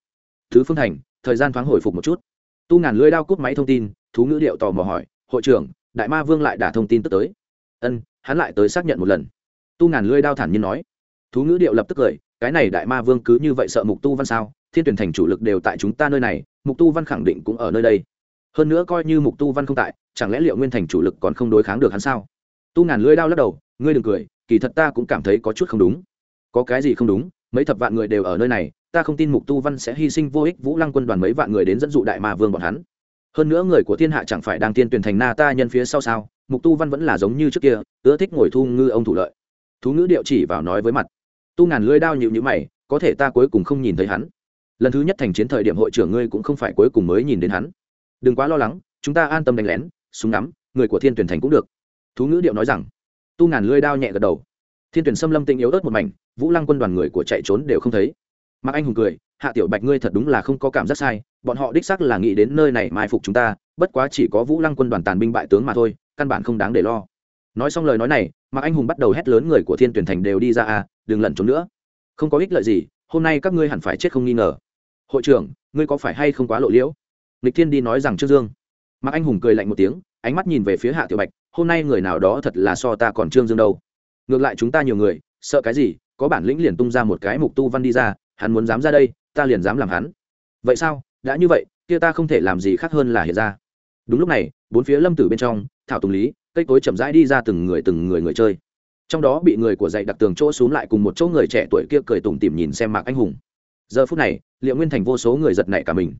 Thứ phương thành thời gian thoáng hồi phục một chút tu ngàn lưỡi đao cút máy thông tin, thú ngữ điệu tò mò hỏi, hội trưởng, đại ma vương lại đả thông tin tức tới. Ân, hắn lại tới xác nhận một lần. Tu ngàn lưỡi đao thản nhiên nói. Thú ngữ điệu lập tức cười, cái này đại ma vương cứ như vậy sợ mục tu văn sao? Thiên tuyển thành chủ lực đều tại chúng ta nơi này, mục tu văn khẳng định cũng ở nơi đây. Hơn nữa coi như mục tu văn không tại, chẳng lẽ liệu nguyên thành chủ lực còn không đối kháng được hắn sao? Tu ngàn lưỡi đao lắc đầu, ngươi đừng cười, kỳ thật ta cũng cảm thấy có chút không đúng. Có cái gì không đúng? Mấy thập vạn người đều ở nơi này, ta không tin mục tu văn sẽ hy sinh vô ích vũ lăng quân đoàn mấy vạn người đến dẫn dụ đại ma vương bọn hắn. Hơn nữa người của thiên hạ chẳng phải đang tiên tuyển thành na ta nhân phía sau sao, mục tu văn vẫn là giống như trước kia, ưa thích ngồi thu ngư ông thủ lợi. Thú ngữ điệu chỉ vào nói với mặt. Tu ngàn lưỡi đao nhịu nhữ mày, có thể ta cuối cùng không nhìn thấy hắn. Lần thứ nhất thành chiến thời điểm hội trưởng ngươi cũng không phải cuối cùng mới nhìn đến hắn. Đừng quá lo lắng, chúng ta an tâm đánh lén, súng ngắm, người của thiên tuyển thành cũng được. Thú ngữ điệu nói rằng. Tu ngàn lưỡi đao nhẹ gật đầu thiên tuyển xâm lâm tinh yếu ớt một mảnh, vũ lăng quân đoàn người của chạy trốn đều không thấy. Mạc anh hùng cười, hạ tiểu bạch ngươi thật đúng là không có cảm giác sai, bọn họ đích xác là nghĩ đến nơi này mai phục chúng ta, bất quá chỉ có vũ lăng quân đoàn tàn binh bại tướng mà thôi, căn bản không đáng để lo. Nói xong lời nói này, mạc anh hùng bắt đầu hét lớn người của thiên tuyển thành đều đi ra à đừng lẩn trốn nữa. Không có ích lợi gì, hôm nay các ngươi hẳn phải chết không nghi ngờ. Hội trưởng, ngươi có phải hay không quá lộ liễu? Lịch thiên đi nói rằng trương dương. Mạc anh hùng cười lạnh một tiếng, ánh mắt nhìn về phía hạ tiểu bạch, hôm nay người nào đó thật là so ta còn trương dương đâu ngược lại chúng ta nhiều người, sợ cái gì, có bản lĩnh liền tung ra một cái mục tu văn đi ra, hắn muốn dám ra đây, ta liền dám làm hắn. Vậy sao? Đã như vậy, kia ta không thể làm gì khác hơn là hiện ra. Đúng lúc này, bốn phía lâm tử bên trong, thảo tùng lý, cây cối chậm rãi đi ra từng người từng người người chơi. Trong đó bị người của dạy đặc tường chỗ xuống lại cùng một chỗ người trẻ tuổi kia cười tủm tỉm nhìn xem mạc anh hùng. Giờ phút này, liệu nguyên thành vô số người giật nảy cả mình.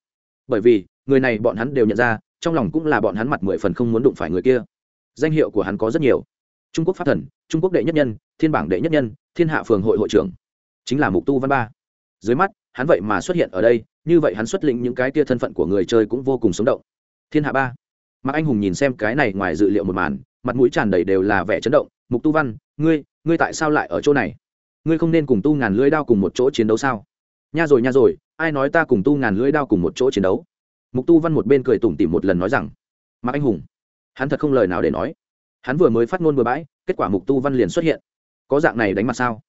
Bởi vì, người này bọn hắn đều nhận ra, trong lòng cũng là bọn hắn mặt mười phần không muốn đụng phải người kia. Danh hiệu của hắn có rất nhiều trung quốc pháp thần, trung quốc đệ nhất nhân, thiên bảng đệ nhất nhân, thiên hạ phường hội hội trưởng. Chính là mục tu văn ba. Dưới mắt, hắn vậy mà xuất hiện ở đây, như vậy hắn xuất lĩnh những cái tia thân phận của người chơi cũng vô cùng sống động. Thiên hạ ba. Mạc anh hùng nhìn xem cái này ngoài dự liệu một màn, mặt mũi tràn đầy đều là vẻ chấn động. Mục tu văn, ngươi ngươi tại sao lại ở chỗ này? Ngươi không nên cùng tu ngàn lưỡi đao cùng một chỗ chiến đấu sao? Nha rồi nha rồi, ai nói ta cùng tu ngàn lưỡi đao cùng một chỗ chiến đấu? Mục tu văn một bên cười tủm tỉm một lần nói rằng, mạc anh hùng, hắn thật không lời nào để nói hắn vừa mới phát ngôn bừa bãi, kết quả mục tu văn liền xuất hiện. Có dạng này đánh mặt sao?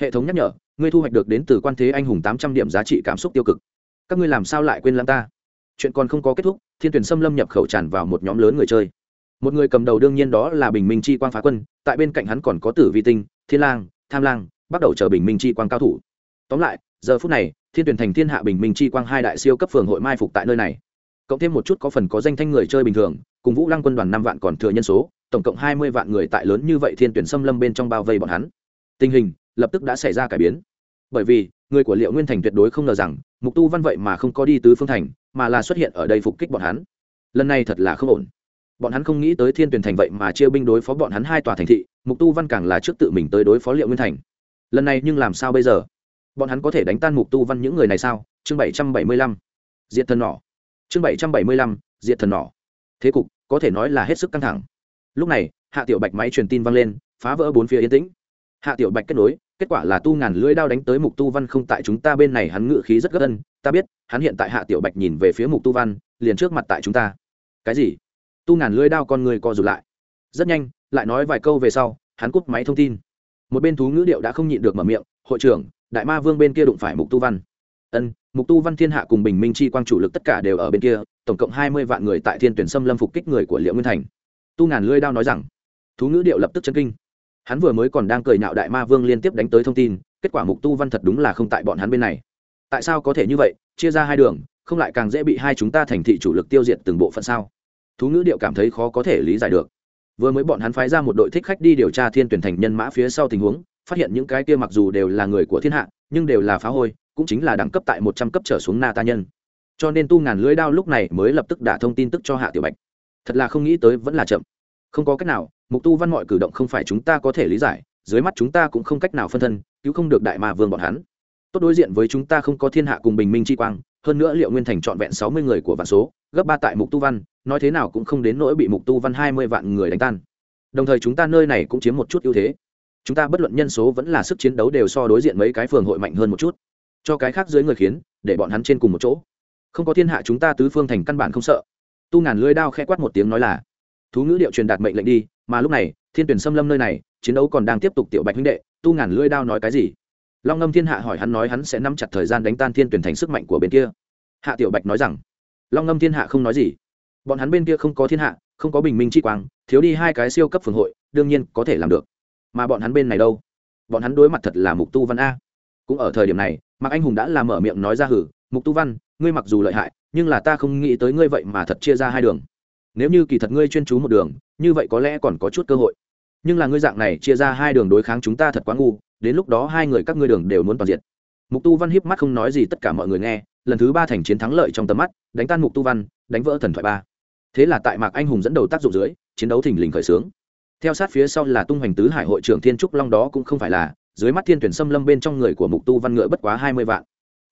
Hệ thống nhắc nhở, ngươi thu hoạch được đến từ quan thế anh hùng tám trăm điểm giá trị cảm xúc tiêu cực. Các ngươi làm sao lại quên lãng ta? Chuyện còn không có kết thúc, thiên tuyển xâm lâm nhập khẩu tràn vào một nhóm lớn người chơi. Một người cầm đầu đương nhiên đó là bình minh chi quang phá quân, tại bên cạnh hắn còn có tử vi tinh, thiên lang, tham lang, bắt đầu chờ bình minh chi quang cao thủ. Tóm lại, giờ phút này, thiên tuyển thành thiên hạ bình minh chi quang hai đại siêu cấp phường hội mai phục tại nơi này. Cộng thêm một chút có phần có danh thanh người chơi bình thường, cùng vũ lăng quân đoàn năm vạn còn thừa nhân số tổng cộng hai mươi vạn người tại lớn như vậy thiên tuyển xâm lâm bên trong bao vây bọn hắn. Tình hình lập tức đã xảy ra cải biến. Bởi vì, người của liệu nguyên thành tuyệt đối không ngờ rằng, mục tu văn vậy mà không có đi tứ phương thành, mà là xuất hiện ở đây phục kích bọn hắn. Lần này thật là không ổn. Bọn hắn không nghĩ tới thiên tuyển thành vậy mà chia binh đối phó bọn hắn hai tòa thành thị, mục tu văn càng là trước tự mình tới đối phó liệu nguyên thành. Lần này nhưng làm sao bây giờ? Bọn hắn có thể đánh tan mục tu văn những người này sao? Chương bảy trăm bảy mươi lăm. Diệt thần nỏ. Chương bảy trăm bảy mươi lăm, diệt thần nỏ. Thế cục, có thể nói là hết sức căng thẳng lúc này, hạ tiểu bạch máy truyền tin vang lên, phá vỡ bốn phía yên tĩnh. Hạ tiểu bạch kết nối, kết quả là tu ngàn lưỡi đao đánh tới mục tu văn không tại chúng ta bên này, hắn ngự khí rất gấp ân, ta biết, hắn hiện tại hạ tiểu bạch nhìn về phía mục tu văn, liền trước mặt tại chúng ta. Cái gì? Tu ngàn lưỡi đao con người co rụt lại. Rất nhanh, lại nói vài câu về sau, hắn cúp máy thông tin. Một bên thú ngữ điệu đã không nhịn được mở miệng, hội trưởng, đại ma vương bên kia đụng phải mục tu văn. Ân, mục tu văn thiên hạ cùng bình minh chi quang chủ lực tất cả đều ở bên kia, tổng cộng hai mươi vạn người tại thiên tuyển xâm lâm phục kích người của liệu nguyên thành tu ngàn lưỡi đao nói rằng, thú ngữ điệu lập tức chân kinh. Hắn vừa mới còn đang cười nhạo đại ma vương liên tiếp đánh tới thông tin, kết quả mục tu văn thật đúng là không tại bọn hắn bên này. Tại sao có thể như vậy? Chia ra hai đường, không lại càng dễ bị hai chúng ta thành thị chủ lực tiêu diệt từng bộ phận sao? Thú ngữ điệu cảm thấy khó có thể lý giải được. Vừa mới bọn hắn phái ra một đội thích khách đi điều tra thiên tuyển thành nhân mã phía sau tình huống, phát hiện những cái kia mặc dù đều là người của thiên hạ, nhưng đều là phá hôi, cũng chính là đẳng cấp tại một trăm cấp trở xuống na ta nhân. Cho nên tu ngàn lưới đao lúc này mới lập tức đả thông tin tức cho hạ tiểu bạch thật là không nghĩ tới vẫn là chậm. Không có cách nào, mục tu văn mọi cử động không phải chúng ta có thể lý giải, dưới mắt chúng ta cũng không cách nào phân thân, cứu không được đại ma vương bọn hắn. Tốt đối diện với chúng ta không có thiên hạ cùng bình minh chi quang, hơn nữa liệu nguyên thành trọn vẹn sáu mươi người của vạn số, gấp ba tại mục tu văn, nói thế nào cũng không đến nỗi bị mục tu văn hai mươi vạn người đánh tan. Đồng thời chúng ta nơi này cũng chiếm một chút ưu thế. Chúng ta bất luận nhân số vẫn là sức chiến đấu đều so đối diện mấy cái phường hội mạnh hơn một chút. Cho cái khác dưới người khiến, để bọn hắn trên cùng một chỗ. Không có thiên hạ chúng ta tứ phương thành căn bản không sợ tu ngàn lưới đao khẽ quát một tiếng nói là, thú ngữ điệu truyền đạt mệnh lệnh đi, mà lúc này, thiên tuyển xâm lâm nơi này, chiến đấu còn đang tiếp tục tiểu bạch huynh đệ, tu ngàn lưỡi đao nói cái gì? Long ngâm thiên hạ hỏi hắn nói hắn sẽ nắm chặt thời gian đánh tan thiên tuyển thành sức mạnh của bên kia. Hạ tiểu bạch nói rằng, long ngâm thiên hạ không nói gì. Bọn hắn bên kia không có thiên hạ, không có bình minh chi quang, thiếu đi hai cái siêu cấp phường hội, đương nhiên có thể làm được. Mà bọn hắn bên này đâu? Bọn hắn đối mặt thật là mục tu văn a. Cũng ở thời điểm này, mạc anh hùng đã làm mở miệng nói ra hử, mục tu văn ngươi mặc dù lợi hại, nhưng là ta không nghĩ tới ngươi vậy mà thật chia ra hai đường. Nếu như kỳ thật ngươi chuyên chú một đường, như vậy có lẽ còn có chút cơ hội. Nhưng là ngươi dạng này chia ra hai đường đối kháng chúng ta thật quá ngu, đến lúc đó hai người các ngươi đường đều muốn toàn diện. Mục tu văn hiếp mắt không nói gì tất cả mọi người nghe, lần thứ ba thành chiến thắng lợi trong tầm mắt, đánh tan mục tu văn, đánh vỡ thần thoại ba. Thế là tại mạc anh hùng dẫn đầu tác dụng dưới, chiến đấu thình lình khởi xướng. Theo sát phía sau là tung hoành tứ hải hội trưởng thiên trúc long đó cũng không phải là, dưới mắt thiên tuyển xâm lâm bên trong người của mục tu văn ngựa bất quá hai mươi vạn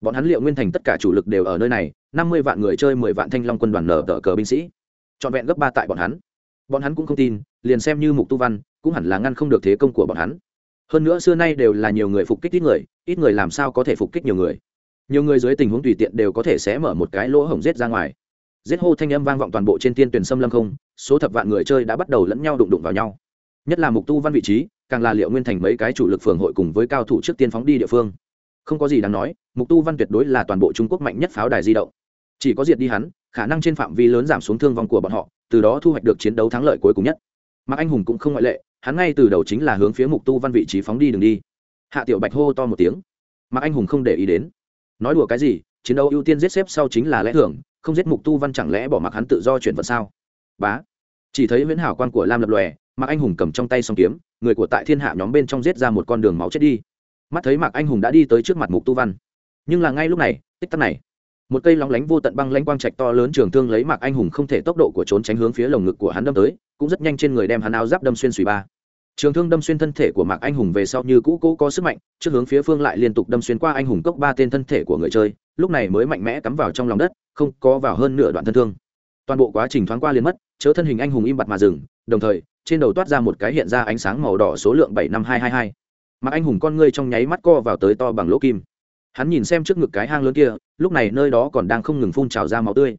bọn hắn liệu nguyên thành tất cả chủ lực đều ở nơi này, năm mươi vạn người chơi, mười vạn thanh long quân đoàn nở tờ cờ binh sĩ. Trọn vẹn gấp ba tại bọn hắn. Bọn hắn cũng không tin, liền xem như mục tu văn, cũng hẳn là ngăn không được thế công của bọn hắn. Hơn nữa xưa nay đều là nhiều người phục kích ít người ít người làm sao có thể phục kích nhiều người? Nhiều người dưới tình huống tùy tiện đều có thể sẽ mở một cái lỗ hổng rết ra ngoài. Giết hô thanh âm vang vọng toàn bộ trên tiên tuyển xâm lâm không, số thập vạn người chơi đã bắt đầu lẫn nhau đụng đụng vào nhau. Nhất là mục tu văn vị trí, càng là liệu nguyên thành mấy cái chủ lực phường hội cùng với cao thủ trước tiên phóng đi địa phương không có gì đáng nói, mục tu văn tuyệt đối là toàn bộ trung quốc mạnh nhất pháo đài di động. Chỉ có diệt đi hắn, khả năng trên phạm vi lớn giảm xuống thương vong của bọn họ, từ đó thu hoạch được chiến đấu thắng lợi cuối cùng nhất. Mạc anh hùng cũng không ngoại lệ, hắn ngay từ đầu chính là hướng phía mục tu văn vị trí phóng đi đường đi. Hạ tiểu bạch hô to một tiếng. Mạc anh hùng không để ý đến. Nói đùa cái gì, chiến đấu ưu tiên giết xếp sau chính là lẽ thường, không giết mục tu văn chẳng lẽ bỏ mặc hắn tự do chuyển vận sao? Bá. Chỉ thấy huyễn hảo quan của lam lập lòe, mạc anh hùng cầm trong tay song kiếm, người của tại thiên hạ nhóm bên trong giết ra một con đường máu chết đi mắt thấy mạc anh hùng đã đi tới trước mặt mục tu văn nhưng là ngay lúc này tích tắc này một cây lóng lánh vô tận băng lãnh quang trạch to lớn trường thương lấy mạc anh hùng không thể tốc độ của trốn tránh hướng phía lồng ngực của hắn đâm tới cũng rất nhanh trên người đem hắn áo giáp đâm xuyên suy ba trường thương đâm xuyên thân thể của mạc anh hùng về sau như cũ cũ có sức mạnh trước hướng phía phương lại liên tục đâm xuyên qua anh hùng cốc ba tên thân thể của người chơi lúc này mới mạnh mẽ cắm vào trong lòng đất không có vào hơn nửa đoạn thân thương toàn bộ quá trình thoáng qua liền mất chớ thân hình anh hùng im bặt mà dừng đồng thời trên đầu toát ra một cái hiện ra ánh sáng màu đỏ số lượng bảy năm hai hai hai mặc anh hùng con ngươi trong nháy mắt co vào tới to bằng lỗ kim. Hắn nhìn xem trước ngực cái hang lớn kia, lúc này nơi đó còn đang không ngừng phun trào ra máu tươi.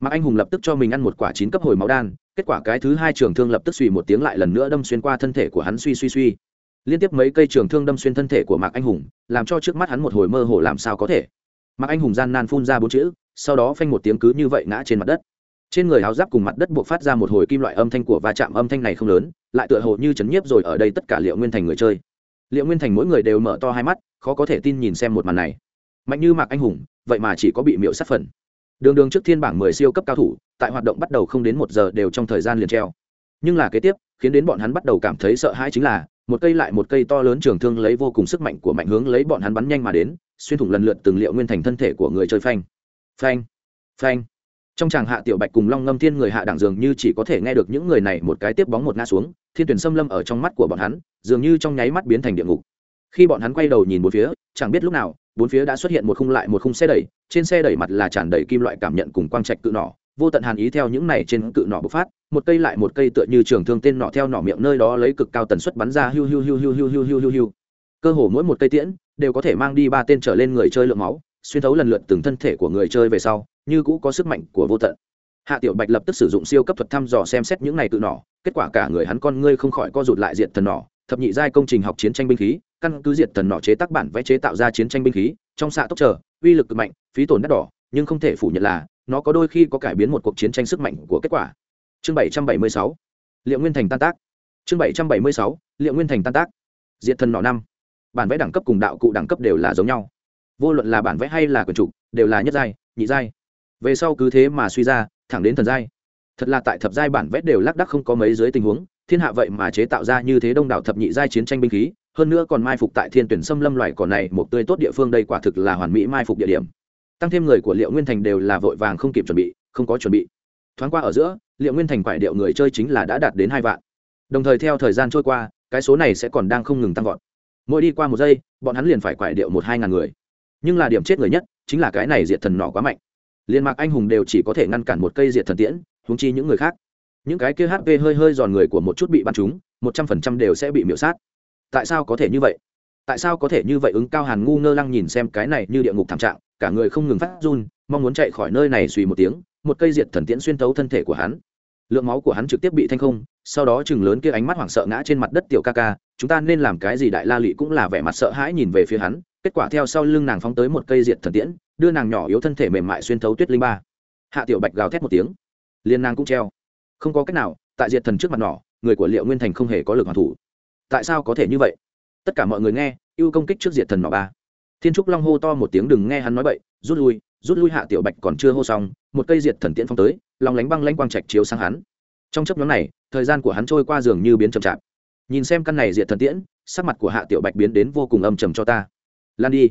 Mặc anh hùng lập tức cho mình ăn một quả chín cấp hồi máu đan, kết quả cái thứ hai trường thương lập tức suy một tiếng lại lần nữa đâm xuyên qua thân thể của hắn suy suy suy. Liên tiếp mấy cây trường thương đâm xuyên thân thể của mạc anh hùng, làm cho trước mắt hắn một hồi mơ hồ làm sao có thể. Mạc anh hùng gian nan phun ra bốn chữ, sau đó phanh một tiếng cứ như vậy ngã trên mặt đất. Trên người áo giáp cùng mặt đất buộc phát ra một hồi kim loại âm thanh của va chạm, âm thanh này không lớn, lại tựa hồ như chấn nhiếp rồi ở đây tất cả liệu nguyên thành người chơi liệu nguyên thành mỗi người đều mở to hai mắt, khó có thể tin nhìn xem một màn này. Mạnh như mạc anh hùng, vậy mà chỉ có bị miễu sát phần. Đường đường trước thiên bảng mười siêu cấp cao thủ, tại hoạt động bắt đầu không đến một giờ đều trong thời gian liền treo. Nhưng là kế tiếp, khiến đến bọn hắn bắt đầu cảm thấy sợ hãi chính là, một cây lại một cây to lớn trường thương lấy vô cùng sức mạnh của mạnh hướng lấy bọn hắn bắn nhanh mà đến, xuyên thủng lần lượt từng liệu nguyên thành thân thể của người chơi phanh. Phanh. Phanh trong tràng hạ tiểu bạch cùng long ngâm thiên người hạ đẳng dường như chỉ có thể nghe được những người này một cái tiếp bóng một ngã xuống, thiên tuyển xâm lâm ở trong mắt của bọn hắn, dường như trong nháy mắt biến thành địa ngục. Khi bọn hắn quay đầu nhìn bốn phía, chẳng biết lúc nào, bốn phía đã xuất hiện một khung lại một khung xe đẩy, trên xe đẩy mặt là tràn đầy kim loại cảm nhận cùng quang trạch cự nỏ, vô tận hàn ý theo những này trên cự nỏ bộc phát, một cây lại một cây tựa như trường thương tên nỏ theo nỏ miệng nơi đó lấy cực cao tần suất bắn ra hiu hiu hiu hiu hiu hiu hiu hiu hiu. Cơ hồ mỗi một cây tiễn đều có thể mang đi ba tên trở lên người chơi lượng máu, xuyên thấu lần lượt từng thân thể của người chơi về sau như cũ có sức mạnh của vô tận. Hạ tiểu bạch lập tức sử dụng siêu cấp thuật thăm dò xem xét những này tự nỏ, kết quả cả người hắn con ngươi không khỏi co rụt lại diện thần nỏ, thập nhị giai công trình học chiến tranh binh khí, căn cứ diệt thần nỏ chế tác bản vẽ chế tạo ra chiến tranh binh khí, trong xạ tốc trở, uy lực cực mạnh, phí tổn đắt đỏ, nhưng không thể phủ nhận là, nó có đôi khi có cải biến một cuộc chiến tranh sức mạnh của kết quả. Chương 776 liệu nguyên thành tan tác. Chương 776 liệu nguyên thành tan tác. Diệt thần nỏ năm. Bản vẽ đẳng cấp cùng đạo cụ đẳng cấp đều là giống nhau. Vô luận là bản vẽ hay là quyền trục, đều là nhất giai, nhị giai về sau cứ thế mà suy ra, thẳng đến thần giai. Thật là tại thập giai bản vét đều lác đắc không có mấy dưới tình huống, thiên hạ vậy mà chế tạo ra như thế đông đảo thập nhị giai chiến tranh binh khí, hơn nữa còn mai phục tại thiên tuyển xâm lâm loài cỏ này một tươi tốt địa phương đây quả thực là hoàn mỹ mai phục địa điểm. Tăng thêm người của liệu nguyên thành đều là vội vàng không kịp chuẩn bị, không có chuẩn bị. Thoáng qua ở giữa, liệu nguyên thành quải điệu người chơi chính là đã đạt đến hai vạn. Đồng thời theo thời gian trôi qua, cái số này sẽ còn đang không ngừng tăng vọt. Mỗi đi qua một giây, bọn hắn liền phải quải điệu một hai ngàn người. Nhưng là điểm chết người nhất chính là cái này diệt thần nọ quá mạnh liên mạc anh hùng đều chỉ có thể ngăn cản một cây diệt thần tiễn húng chi những người khác. Những cái kia hp hơi hơi giòn người của một chút bị bắn trúng, một trăm phần trăm đều sẽ bị miễu sát. Tại sao có thể như vậy? Tại sao có thể như vậy ứng cao hàn ngu ngơ lăng nhìn xem cái này như địa ngục thảm trạng, cả người không ngừng phát run, mong muốn chạy khỏi nơi này suy một tiếng, một cây diệt thần tiễn xuyên tấu thân thể của hắn. Lượng máu của hắn trực tiếp bị thanh không, sau đó chừng lớn kia ánh mắt hoảng sợ ngã trên mặt đất tiểu ca ca, chúng ta nên làm cái gì đại la lị cũng là vẻ mặt sợ hãi nhìn về phía hắn, kết quả theo sau lưng nàng phóng tới một cây diệt thần tiễn đưa nàng nhỏ yếu thân thể mềm mại xuyên thấu tuyết linh ba. Hạ tiểu bạch gào thét một tiếng liên nàng cũng treo. Không có cách nào, tại diệt thần trước mặt nỏ người của liệu nguyên thành không hề có lực hoàn thủ. Tại sao có thể như vậy? Tất cả mọi người nghe, ưu công kích trước diệt thần nỏ ba. Thiên trúc long hô to một tiếng đừng nghe hắn nói bậy, rút lui rút lui hạ tiểu bạch còn chưa hô xong, một cây diệt thần tiễn phong tới, lòng lánh băng lanh quang trạch chiếu sang hắn. Trong chấp nhóm này, thời gian của hắn trôi qua giường như biến chậm chạp. Nhìn xem căn này diệt thần tiễn, sắc mặt của hạ tiểu bạch biến đến vô cùng âm trầm cho ta. Lan đi.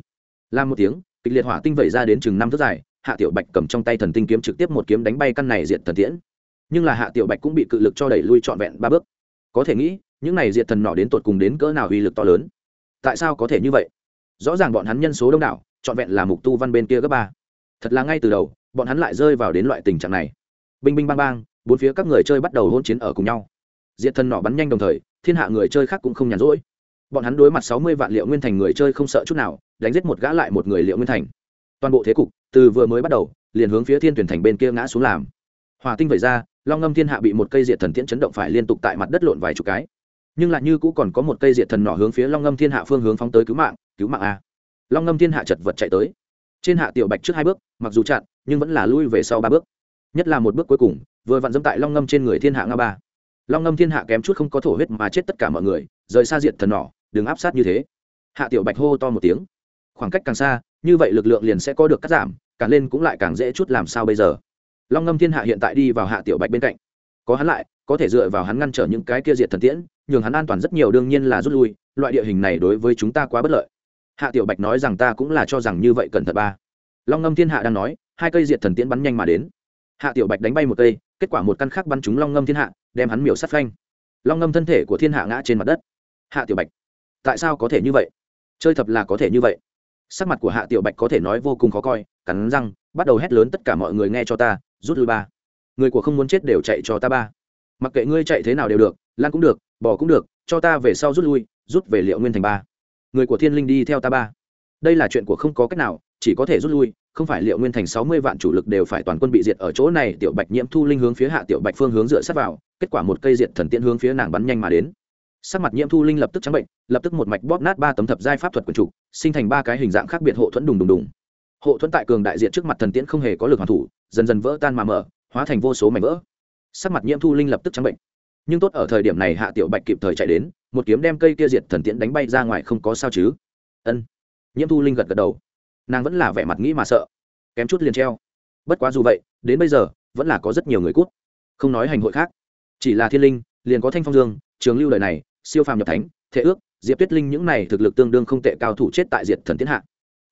Lan một tiếng kịch liệt hỏa tinh vẩy ra đến chừng năm thước dài, hạ tiểu bạch cầm trong tay thần tinh kiếm trực tiếp một kiếm đánh bay căn này diệt thần tiễn. Nhưng là hạ tiểu bạch cũng bị cự lực cho đẩy lui trọn vẹn ba bước. Có thể nghĩ, những này diệt thần nọ đến tột cùng đến cỡ nào uy lực to lớn? Tại sao có thể như vậy? Rõ ràng bọn hắn nhân số đông đảo, trọn vẹn là mục tu văn bên kia gấp ba. Thật là ngay từ đầu, bọn hắn lại rơi vào đến loại tình trạng này. Binh binh bang bang, bốn phía các người chơi bắt đầu hôn chiến ở cùng nhau. Diệt thần nọ bắn nhanh đồng thời, thiên hạ người chơi khác cũng không nhàn rỗi bọn hắn đối mặt sáu mươi vạn liệu nguyên thành người chơi không sợ chút nào, đánh giết một gã lại một người liệu nguyên thành. Toàn bộ thế cục, từ vừa mới bắt đầu, liền hướng phía thiên tuyển thành bên kia ngã xuống làm. Hòa tinh vẩy ra, long ngâm thiên hạ bị một cây diệt thần tiễn chấn động phải liên tục tại mặt đất lộn vài chục cái. Nhưng lại như cũ còn có một cây diệt thần nỏ hướng phía long ngâm thiên hạ phương hướng phóng tới cứu mạng cứu mạng a. Long ngâm thiên hạ chật vật chạy tới. Trên hạ tiểu bạch trước hai bước, mặc dù chặn, nhưng vẫn là lui về sau ba bước. Nhất là một bước cuối cùng, vừa vặn dẫm tại long ngâm trên người thiên hạ nga ba. Long ngâm thiên hạ kém chút không có thổ huyết mà chết tất cả mọi người, rời xa diệt thần nỏ đừng áp sát như thế. Hạ tiểu bạch hô to một tiếng. Khoảng cách càng xa, như vậy lực lượng liền sẽ có được cắt giảm, càng lên cũng lại càng dễ chút làm sao bây giờ. Long ngâm thiên hạ hiện tại đi vào hạ tiểu bạch bên cạnh. Có hắn lại, có thể dựa vào hắn ngăn trở những cái kia diệt thần tiễn, nhường hắn an toàn rất nhiều đương nhiên là rút lui, loại địa hình này đối với chúng ta quá bất lợi. Hạ tiểu bạch nói rằng ta cũng là cho rằng như vậy cần thận ba. Long ngâm thiên hạ đang nói, hai cây diệt thần tiễn bắn nhanh mà đến. Hạ tiểu bạch đánh bay một cây, kết quả một căn khác bắn trúng long ngâm thiên hạ, đem hắn miểu sát phanh. Long ngâm thân thể của thiên hạ ngã trên mặt đất. Hạ tiểu bạch tại sao có thể như vậy? Chơi thật là có thể như vậy. Sắc mặt của hạ tiểu bạch có thể nói vô cùng khó coi, cắn răng, bắt đầu hét lớn tất cả mọi người nghe cho ta, rút lui ba. Người của không muốn chết đều chạy cho ta ba. Mặc kệ ngươi chạy thế nào đều được, lan cũng được bỏ cũng được, cho ta về sau rút lui, rút về liệu nguyên thành ba. Người của thiên linh đi theo ta ba. Đây là chuyện của không có cách nào, chỉ có thể rút lui, không phải liệu nguyên thành sáu mươi vạn chủ lực đều phải toàn quân bị diệt ở chỗ này, tiểu bạch nhiễm thu linh hướng phía hạ tiểu bạch phương hướng dựa sát vào, kết quả một cây diệt thần tiễn hướng phía nàng bắn nhanh mà đến sắc mặt nhiễm thu linh lập tức trắng bệnh, lập tức một mạch bóp nát ba tấm thập giai pháp thuật quần trục, sinh thành ba cái hình dạng khác biệt hộ thuẫn đùng đùng đùng. Hộ thuẫn tại cường đại diện trước mặt thần tiễn không hề có lực hoàn thủ, dần dần vỡ tan mà mở, hóa thành vô số mảnh vỡ. Sắc mặt nhiễm thu linh lập tức trắng bệnh. Nhưng tốt ở thời điểm này hạ tiểu bạch kịp thời chạy đến, một kiếm đem cây kia diệt thần tiễn đánh bay ra ngoài không có sao chứ. Ân. Nhiễm thu linh gật gật đầu. Nàng vẫn là vẻ mặt nghĩ mà sợ. Kém chút liền treo. Bất quá dù vậy, đến bây giờ, vẫn là có rất nhiều người cút. Không nói hành hội khác. Chỉ là thiên linh, liền có thanh phong dương, trường lưu lời này siêu phàm nhập thánh, thế ước, diệp tuyết linh những này thực lực tương đương không tệ cao thủ chết tại diệt thần Thiên hạ.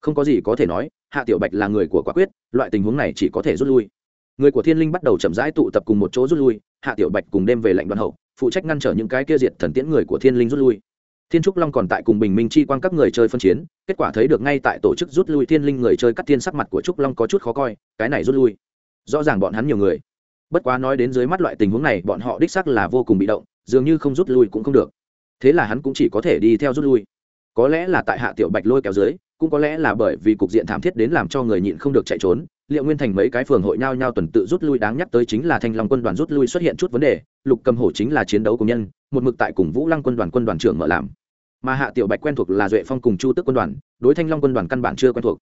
Không có gì có thể nói, hạ tiểu bạch là người của quả quyết, loại tình huống này chỉ có thể rút lui. Người của thiên linh bắt đầu chậm rãi tụ tập cùng một chỗ rút lui, hạ tiểu bạch cùng đêm về lệnh đoàn hậu, phụ trách ngăn trở những cái kia diệt thần tiễn người của thiên linh rút lui. Thiên trúc long còn tại cùng bình minh chi quan các người chơi phân chiến, kết quả thấy được ngay tại tổ chức rút lui thiên linh người chơi cắt thiên sắc mặt của trúc long có chút khó coi, cái này rút lui. Rõ ràng bọn hắn nhiều người. Bất quá nói đến dưới mắt loại tình huống này, bọn họ đích sắc là vô cùng bị động, dường như không rút lui cũng không được thế là hắn cũng chỉ có thể đi theo rút lui. Có lẽ là tại hạ tiểu bạch lôi kéo dưới, cũng có lẽ là bởi vì cục diện thảm thiết đến làm cho người nhịn không được chạy trốn, liệu nguyên thành mấy cái phường hội nhau nhau tuần tự rút lui đáng nhắc tới chính là thanh long quân đoàn rút lui xuất hiện chút vấn đề, lục cầm hổ chính là chiến đấu công nhân, một mực tại cùng vũ lăng quân đoàn quân đoàn trưởng mở làm. Mà hạ tiểu bạch quen thuộc là duệ phong cùng chu tức quân đoàn, đối thanh long quân đoàn căn bản chưa quen thuộc.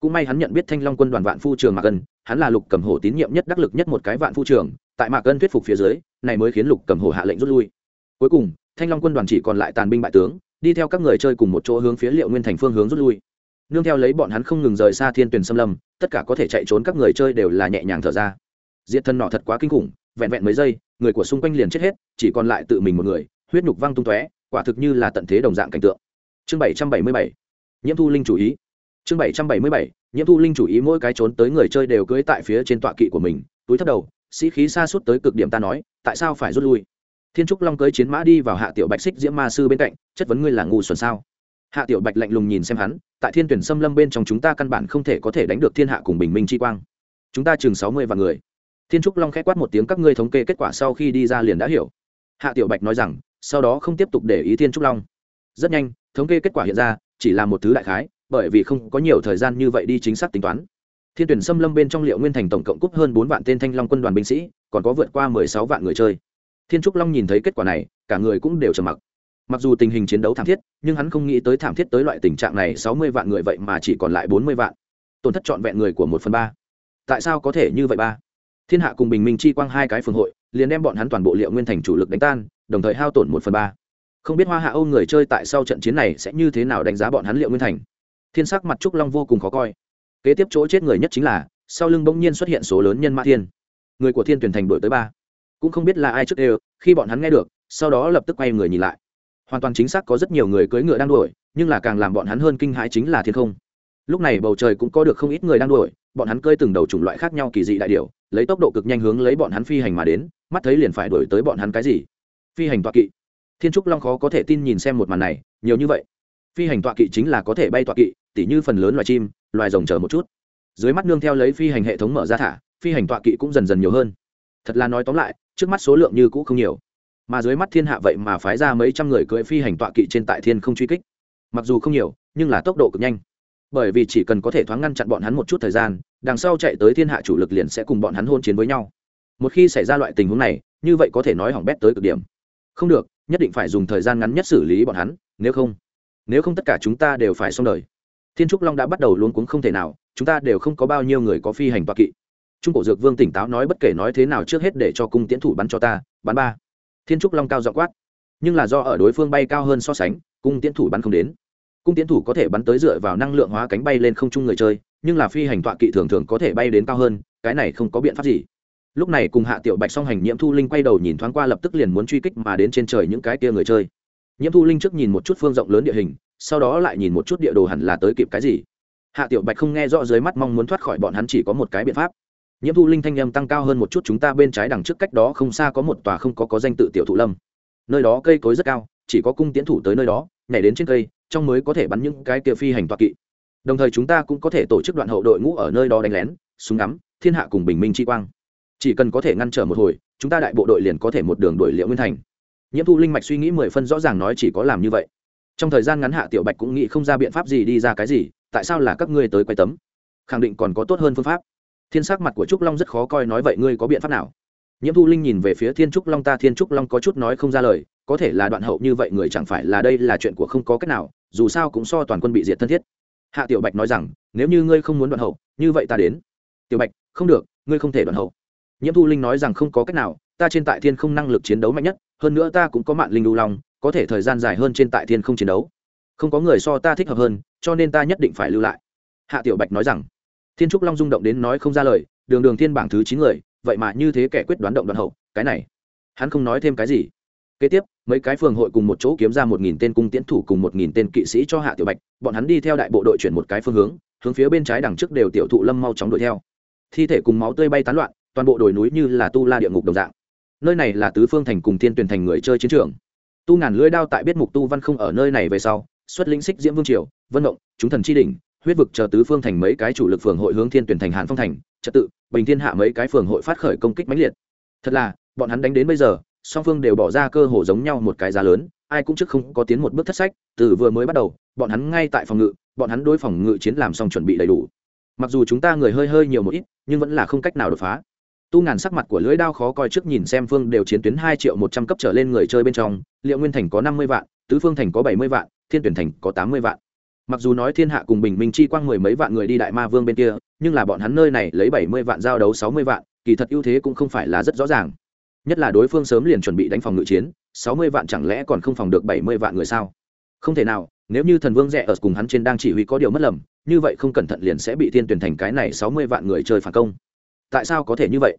Cũng may hắn nhận biết thanh long quân đoàn vạn phu trường mạc ân, hắn là lục cầm hổ tín nhiệm nhất đắc lực nhất một cái vạn phu trường, tại mạc ân thuyết phục phía dưới, này mới khiến lục cầm hổ hạ lệnh rút lui. Cuối cùng thanh long quân đoàn chỉ còn lại tàn binh bại tướng, đi theo các người chơi cùng một chỗ hướng phía liệu nguyên thành phương hướng rút lui. Nương theo lấy bọn hắn không ngừng rời xa thiên tuyển xâm lâm, tất cả có thể chạy trốn các người chơi đều là nhẹ nhàng thở ra. Diệt thân nọ thật quá kinh khủng, vẹn vẹn mấy giây, người của xung quanh liền chết hết, chỉ còn lại tự mình một người, huyết nhục văng tung tóe, quả thực như là tận thế đồng dạng cảnh tượng. Chương bảy trăm bảy mươi bảy, nhiễm thu linh chủ ý. Chương bảy trăm bảy mươi bảy, nhiễm thu linh chủ ý mỗi cái trốn tới người chơi đều cưỡi tại phía trên tọa kỵ của mình, túi thấp đầu, sĩ khí xa suốt tới cực điểm ta nói, tại sao phải rút lui? Thiên trúc long cưới chiến mã đi vào hạ tiểu bạch xích diễm ma sư bên cạnh, chất vấn ngươi là ngu xuẩn sao? Hạ tiểu bạch lạnh lùng nhìn xem hắn, tại thiên tuyển xâm lâm bên trong chúng ta căn bản không thể có thể đánh được thiên hạ cùng bình minh chi quang. Chúng ta chừng sáu mươi vạn người. Thiên trúc long k h ẽ quát một tiếng, các ngươi thống kê kết quả sau khi đi ra liền đã hiểu. Hạ tiểu bạch nói rằng, sau đó không tiếp tục để ý thiên trúc long. Rất nhanh, thống kê kết quả hiện ra, chỉ là một thứ đại khái, bởi vì không có nhiều thời gian như vậy đi chính xác tính toán. Thiên tuyển xâm lâm bên trong liệu nguyên thành tổng cộng cúp hơn bốn vạn tên thanh long quân đoàn binh sĩ, còn có vượt qua mười sáu vạn người chơi thiên trúc long nhìn thấy kết quả này, cả người cũng đều trầm mặc. Mặc dù tình hình chiến đấu thảm thiết, nhưng hắn không nghĩ tới thảm thiết tới loại tình trạng này, sáu mươi vạn người vậy mà chỉ còn lại bốn mươi vạn. Tổn thất trọn vẹn người của một phần ba. Tại sao có thể như vậy ba? Thiên hạ cùng bình minh chi quang hai cái phường hội, liền đem bọn hắn toàn bộ liệu nguyên thành chủ lực đánh tan, đồng thời hao tổn một phần ba. Không biết hoa hạ âu người chơi tại sau trận chiến này sẽ như thế nào đánh giá bọn hắn liệu nguyên thành. Thiên sắc mặt trúc long vô cùng khó coi. Kế tiếp chỗ chết người nhất chính là, sau lưng bỗng nhiên xuất hiện số lớn nhân mã thiên. Người của thiên tuyển thành đổi tới ba cũng không biết là ai trước đều, khi bọn hắn nghe được, sau đó lập tức quay người nhìn lại. Hoàn toàn chính xác có rất nhiều người cưỡi ngựa đang đuổi, nhưng là càng làm bọn hắn hơn kinh hãi chính là thiên không. Lúc này bầu trời cũng có được không ít người đang đuổi, bọn hắn cơi từng đầu chủng loại khác nhau kỳ dị đại điều lấy tốc độ cực nhanh hướng lấy bọn hắn phi hành mà đến, mắt thấy liền phải đuổi tới bọn hắn cái gì? Phi hành tọa kỵ. Thiên trúc long khó có thể tin nhìn xem một màn này, nhiều như vậy. Phi hành tọa kỵ chính là có thể bay tọa kỵ, tỉ như phần lớn loài chim, loài rồng chờ một chút. Dưới mắt nương theo lấy phi hành hệ thống mở ra thả, phi hành tọa kỵ cũng dần dần nhiều hơn thật là nói tóm lại, trước mắt số lượng như cũ không nhiều. Mà dưới mắt thiên hạ vậy mà phái ra mấy trăm người cưỡi phi hành tọa kỵ trên tại thiên không truy kích. Mặc dù không nhiều, nhưng là tốc độ cực nhanh. Bởi vì chỉ cần có thể thoáng ngăn chặn bọn hắn một chút thời gian, đằng sau chạy tới thiên hạ chủ lực liền sẽ cùng bọn hắn hôn chiến với nhau. Một khi xảy ra loại tình huống này, như vậy có thể nói hỏng bét tới cực điểm. Không được, nhất định phải dùng thời gian ngắn nhất xử lý bọn hắn, nếu không nếu không tất cả chúng ta đều phải xong đời. Thiên trúc long đã bắt đầu luôn cuống không thể nào, chúng ta đều không có bao nhiêu người có phi hành toa kỵ trung cổ dược vương tỉnh táo nói bất kể nói thế nào trước hết để cho cung tiến thủ bắn cho ta, bắn ba. Thiên trúc long cao dọ quát. Nhưng là do ở đối phương bay cao hơn so sánh, cung tiến thủ bắn không đến. Cung tiến thủ có thể bắn tới dựa vào năng lượng hóa cánh bay lên không chung người chơi, nhưng là phi hành tọa kỵ thường thường có thể bay đến cao hơn, cái này không có biện pháp gì. Lúc này cùng hạ tiểu bạch song hành nhiễm thu linh quay đầu nhìn thoáng qua lập tức liền muốn truy kích mà đến trên trời những cái kia người chơi. Nhiễm thu linh trước nhìn một chút phương rộng lớn địa hình, sau đó lại nhìn một chút địa đồ hẳn là tới kịp cái gì. Hạ tiểu bạch không nghe rõ dưới mắt mong muốn thoát khỏi bọn hắn chỉ có một cái biện pháp nhiễm thu linh thanh âm tăng cao hơn một chút, chúng ta bên trái đằng trước cách đó không xa có một tòa không có có danh tự tiểu thụ lâm. Nơi đó cây cối rất cao, chỉ có cung tiến thủ tới nơi đó, nhảy đến trên cây, trong mới có thể bắn những cái kia phi hành toạc kỵ. Đồng thời chúng ta cũng có thể tổ chức đoạn hậu đội ngũ ở nơi đó đánh lén, súng ngắm, thiên hạ cùng bình minh chi quang. Chỉ cần có thể ngăn trở một hồi, chúng ta đại bộ đội liền có thể một đường đuổi liệu nguyên thành. Nhiễm thu linh mạch suy nghĩ mười phân rõ ràng nói chỉ có làm như vậy. Trong thời gian ngắn hạ tiểu bạch cũng nghĩ không ra biện pháp gì đi ra cái gì, tại sao là các ngươi tới quay tấm? Khẳng định còn có tốt hơn phương pháp thiên sắc mặt của trúc long rất khó coi nói vậy ngươi có biện pháp nào? Nhiễm thu linh nhìn về phía thiên trúc long, ta thiên trúc long có chút nói không ra lời, có thể là đoạn hậu như vậy người chẳng phải là đây là chuyện của không có cách nào, dù sao cũng so toàn quân bị diệt thân thiết. Hạ tiểu bạch nói rằng, nếu như ngươi không muốn đoạn hậu, như vậy ta đến. Tiểu bạch, không được, ngươi không thể đoạn hậu. Nhiễm thu linh nói rằng không có cách nào, ta trên tại thiên không năng lực chiến đấu mạnh nhất, hơn nữa ta cũng có mạng linh lưu long, có thể thời gian dài hơn trên tại thiên không chiến đấu. Không có người so ta thích hợp hơn, cho nên ta nhất định phải lưu lại. Hạ tiểu bạch nói rằng thiên trúc long rung động đến nói không ra lời, đường đường thiên bảng thứ chín người, vậy mà như thế kẻ quyết đoán động đoạn hậu, cái này, hắn không nói thêm cái gì. Kế tiếp, mấy cái phường hội cùng một chỗ kiếm ra một nghìn tên cung tiễn thủ cùng một nghìn tên kỵ sĩ cho hạ tiểu bạch, bọn hắn đi theo đại bộ đội chuyển một cái phương hướng hướng phía bên trái đằng trước đều tiểu thụ lâm mau chóng đuổi theo. Thi thể cùng máu tươi bay tán loạn, toàn bộ đồi núi như là tu la địa ngục đồng dạng. Nơi này là tứ phương thành cùng thiên tuyển thành người chơi chiến trường. Tu ngàn lưỡi đao tại biết mục tu văn không ở nơi này về sau, xuất lĩnh xích diễm vương triều, vân động, chúng thần chi đỉnh huyết vực chờ tứ phương thành mấy cái chủ lực phường hội hướng thiên tuyển thành hàn phong thành, trật tự, bình thiên hạ mấy cái phường hội phát khởi công kích mãnh liệt. Thật là, bọn hắn đánh đến bây giờ, song phương đều bỏ ra cơ hồ giống nhau một cái giá lớn, ai cũng trước không có tiến một bước thất sách, từ vừa mới bắt đầu, bọn hắn ngay tại phòng ngự, bọn hắn đối phòng ngự chiến làm xong chuẩn bị đầy đủ. Mặc dù chúng ta người hơi hơi nhiều một ít, nhưng vẫn là không cách nào đột phá. Tu ngàn sắc mặt của lưỡi đao khó coi trước nhìn xem phương đều chiến tuyến hai triệu một trăm cấp trở lên người chơi bên trong, liệu nguyên thành có năm mươi vạn, tứ phương thành có bảy mươi vạn, thiên tuyển thành có tám mươi vạn mặc dù nói thiên hạ cùng bình minh chi quang mười mấy vạn người đi đại ma vương bên kia, nhưng là bọn hắn nơi này lấy bảy mươi vạn giao đấu sáu mươi vạn, kỳ thật ưu thế cũng không phải là rất rõ ràng. Nhất là đối phương sớm liền chuẩn bị đánh phòng ngự chiến, sáu mươi vạn chẳng lẽ còn không phòng được bảy mươi vạn người sao? Không thể nào, nếu như thần vương rẽ ở cùng hắn trên đang chỉ huy có điều mất lầm, như vậy không cẩn thận liền sẽ bị thiên tuyển thành cái này sáu mươi vạn người chơi phản công. Tại sao có thể như vậy?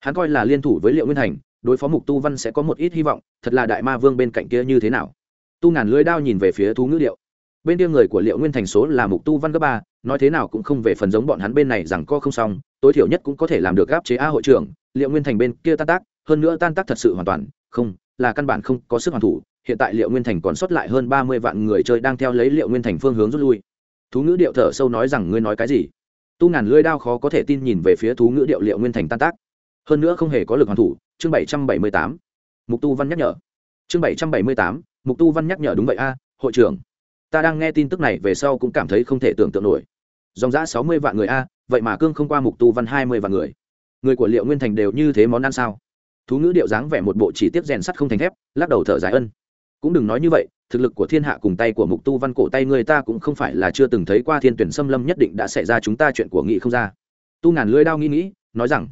Hắn coi là liên thủ với liệu nguyên thành, đối phó mục tu văn sẽ có một ít hy vọng, thật là đại ma vương bên cạnh kia như thế nào? Tu ngàn lưới đao nhìn về phía thú ngữ điệu bên kia người của liệu nguyên thành số là mục tu văn cấp ba, nói thế nào cũng không về phần giống bọn hắn bên này rằng co không xong, tối thiểu nhất cũng có thể làm được gáp chế a hội trưởng, liệu nguyên thành bên kia tan tác, hơn nữa tan tác thật sự hoàn toàn, không, là căn bản không có sức hoàn thủ, hiện tại liệu nguyên thành còn sót lại hơn ba mươi vạn người chơi đang theo lấy liệu nguyên thành phương hướng rút lui. Thú ngữ điệu thở sâu nói rằng ngươi nói cái gì? Tu ngàn lưỡi đao khó có thể tin nhìn về phía thú ngữ điệu liệu nguyên thành tan tác. Hơn nữa không hề có lực hoàn thủ, chương bảy trăm bảy mươi tám. Mục tu văn nhắc nhở. Chương bảy trăm bảy mươi tám, mục tu văn nhắc nhở đúng vậy a, hội trưởng ta đang nghe tin tức này về sau cũng cảm thấy không thể tưởng tượng nổi. Dòng giã sáu mươi vạn người a, vậy mà cương không qua mục tu văn hai mươi vạn người. Người của liệu nguyên thành đều như thế món ăn sao? Thú ngữ điệu dáng vẻ một bộ chỉ tiếp rèn sắt không thành thép, lắc đầu thở dài ân. Cũng đừng nói như vậy, thực lực của thiên hạ cùng tay của mục tu văn cổ tay người ta cũng không phải là chưa từng thấy qua thiên tuyển xâm lâm nhất định đã xảy ra chúng ta chuyện của nghị không ra. Tu ngàn lưỡi đao nghĩ nghĩ, nói rằng,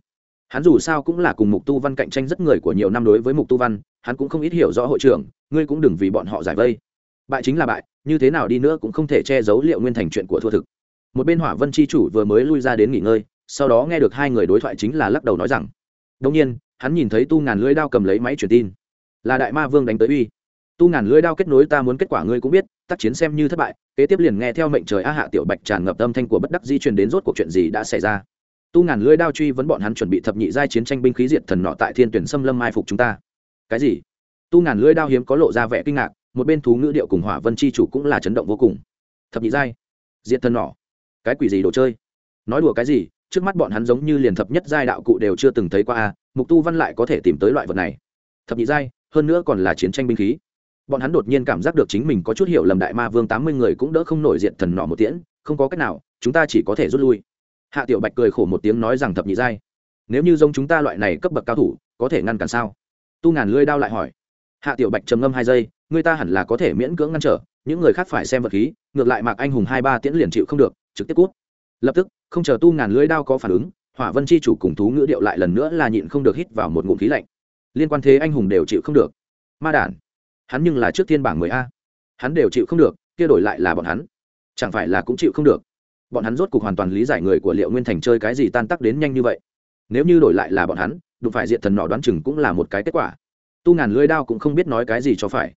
hắn dù sao cũng là cùng mục tu văn cạnh tranh rất người của nhiều năm đối với mục tu văn, hắn cũng không ít hiểu rõ hội trưởng, ngươi cũng đừng vì bọn họ giải vây bại chính là bại, như thế nào đi nữa cũng không thể che giấu liệu nguyên thành chuyện của thua thực. Một bên hỏa vân chi chủ vừa mới lui ra đến nghỉ ngơi, sau đó nghe được hai người đối thoại chính là lắc đầu nói rằng đông nhiên, hắn nhìn thấy tu ngàn lưỡi đao cầm lấy máy truyền tin. Là đại ma vương đánh tới uy. Tu ngàn lưỡi đao kết nối ta muốn kết quả ngươi cũng biết, tác chiến xem như thất bại, kế tiếp liền nghe theo mệnh trời a hạ tiểu bạch tràn ngập âm thanh của bất đắc di truyền đến rốt cuộc chuyện gì đã xảy ra. Tu ngàn lưỡi đao truy vấn bọn hắn chuẩn bị thập nhị giai chiến tranh binh khí diệt thần nọ tại thiên tuyển xâm lâm mai phục chúng ta. Cái gì? Tu ngàn lưỡi đao hiếm có lộ ra vẻ kinh ngạc một bên thú ngữ điệu cùng hỏa vân chi chủ cũng là chấn động vô cùng. Thập nhị giai, diệt thần nỏ. Cái quỷ gì đồ chơi? Nói đùa cái gì? Trước mắt bọn hắn giống như liền thập nhất giai đạo cụ đều chưa từng thấy qua a, mục tu văn lại có thể tìm tới loại vật này. Thập nhị giai, hơn nữa còn là chiến tranh binh khí. Bọn hắn đột nhiên cảm giác được chính mình có chút hiểu lầm đại ma vương tám mươi người cũng đỡ không nổi diện thần nọ một tiễn, không có cách nào, chúng ta chỉ có thể rút lui. Hạ tiểu bạch cười khổ một tiếng nói rằng thập nhị giai, nếu như giống chúng ta loại này cấp bậc cao thủ, có thể ngăn cản sao? Tu ngàn lưỡi đao lại hỏi hạ tiểu bạch trầm ngâm hai giây, người ta hẳn là có thể miễn cưỡng ngăn trở, những người khác phải xem vật khí, ngược lại mạc anh hùng hai ba tiễn liền chịu không được, trực tiếp cút. Lập tức, không chờ tu ngàn lưới đao có phản ứng, hỏa vân chi chủ cùng thú ngữ điệu lại lần nữa là nhịn không được hít vào một ngụm khí lạnh. Liên quan thế anh hùng đều chịu không được. Ma đản, hắn nhưng là trước thiên bảng mười a. Hắn đều chịu không được, kia đổi lại là bọn hắn. Chẳng phải là cũng chịu không được? Bọn hắn rốt cuộc hoàn toàn lý giải người của liệu nguyên thành chơi cái gì tan tắc đến nhanh như vậy. Nếu như đổi lại là bọn hắn, đụng phải diện thần nọ đoán chừng cũng là một cái kết quả tu ngàn lưới đao cũng không biết nói cái gì cho phải.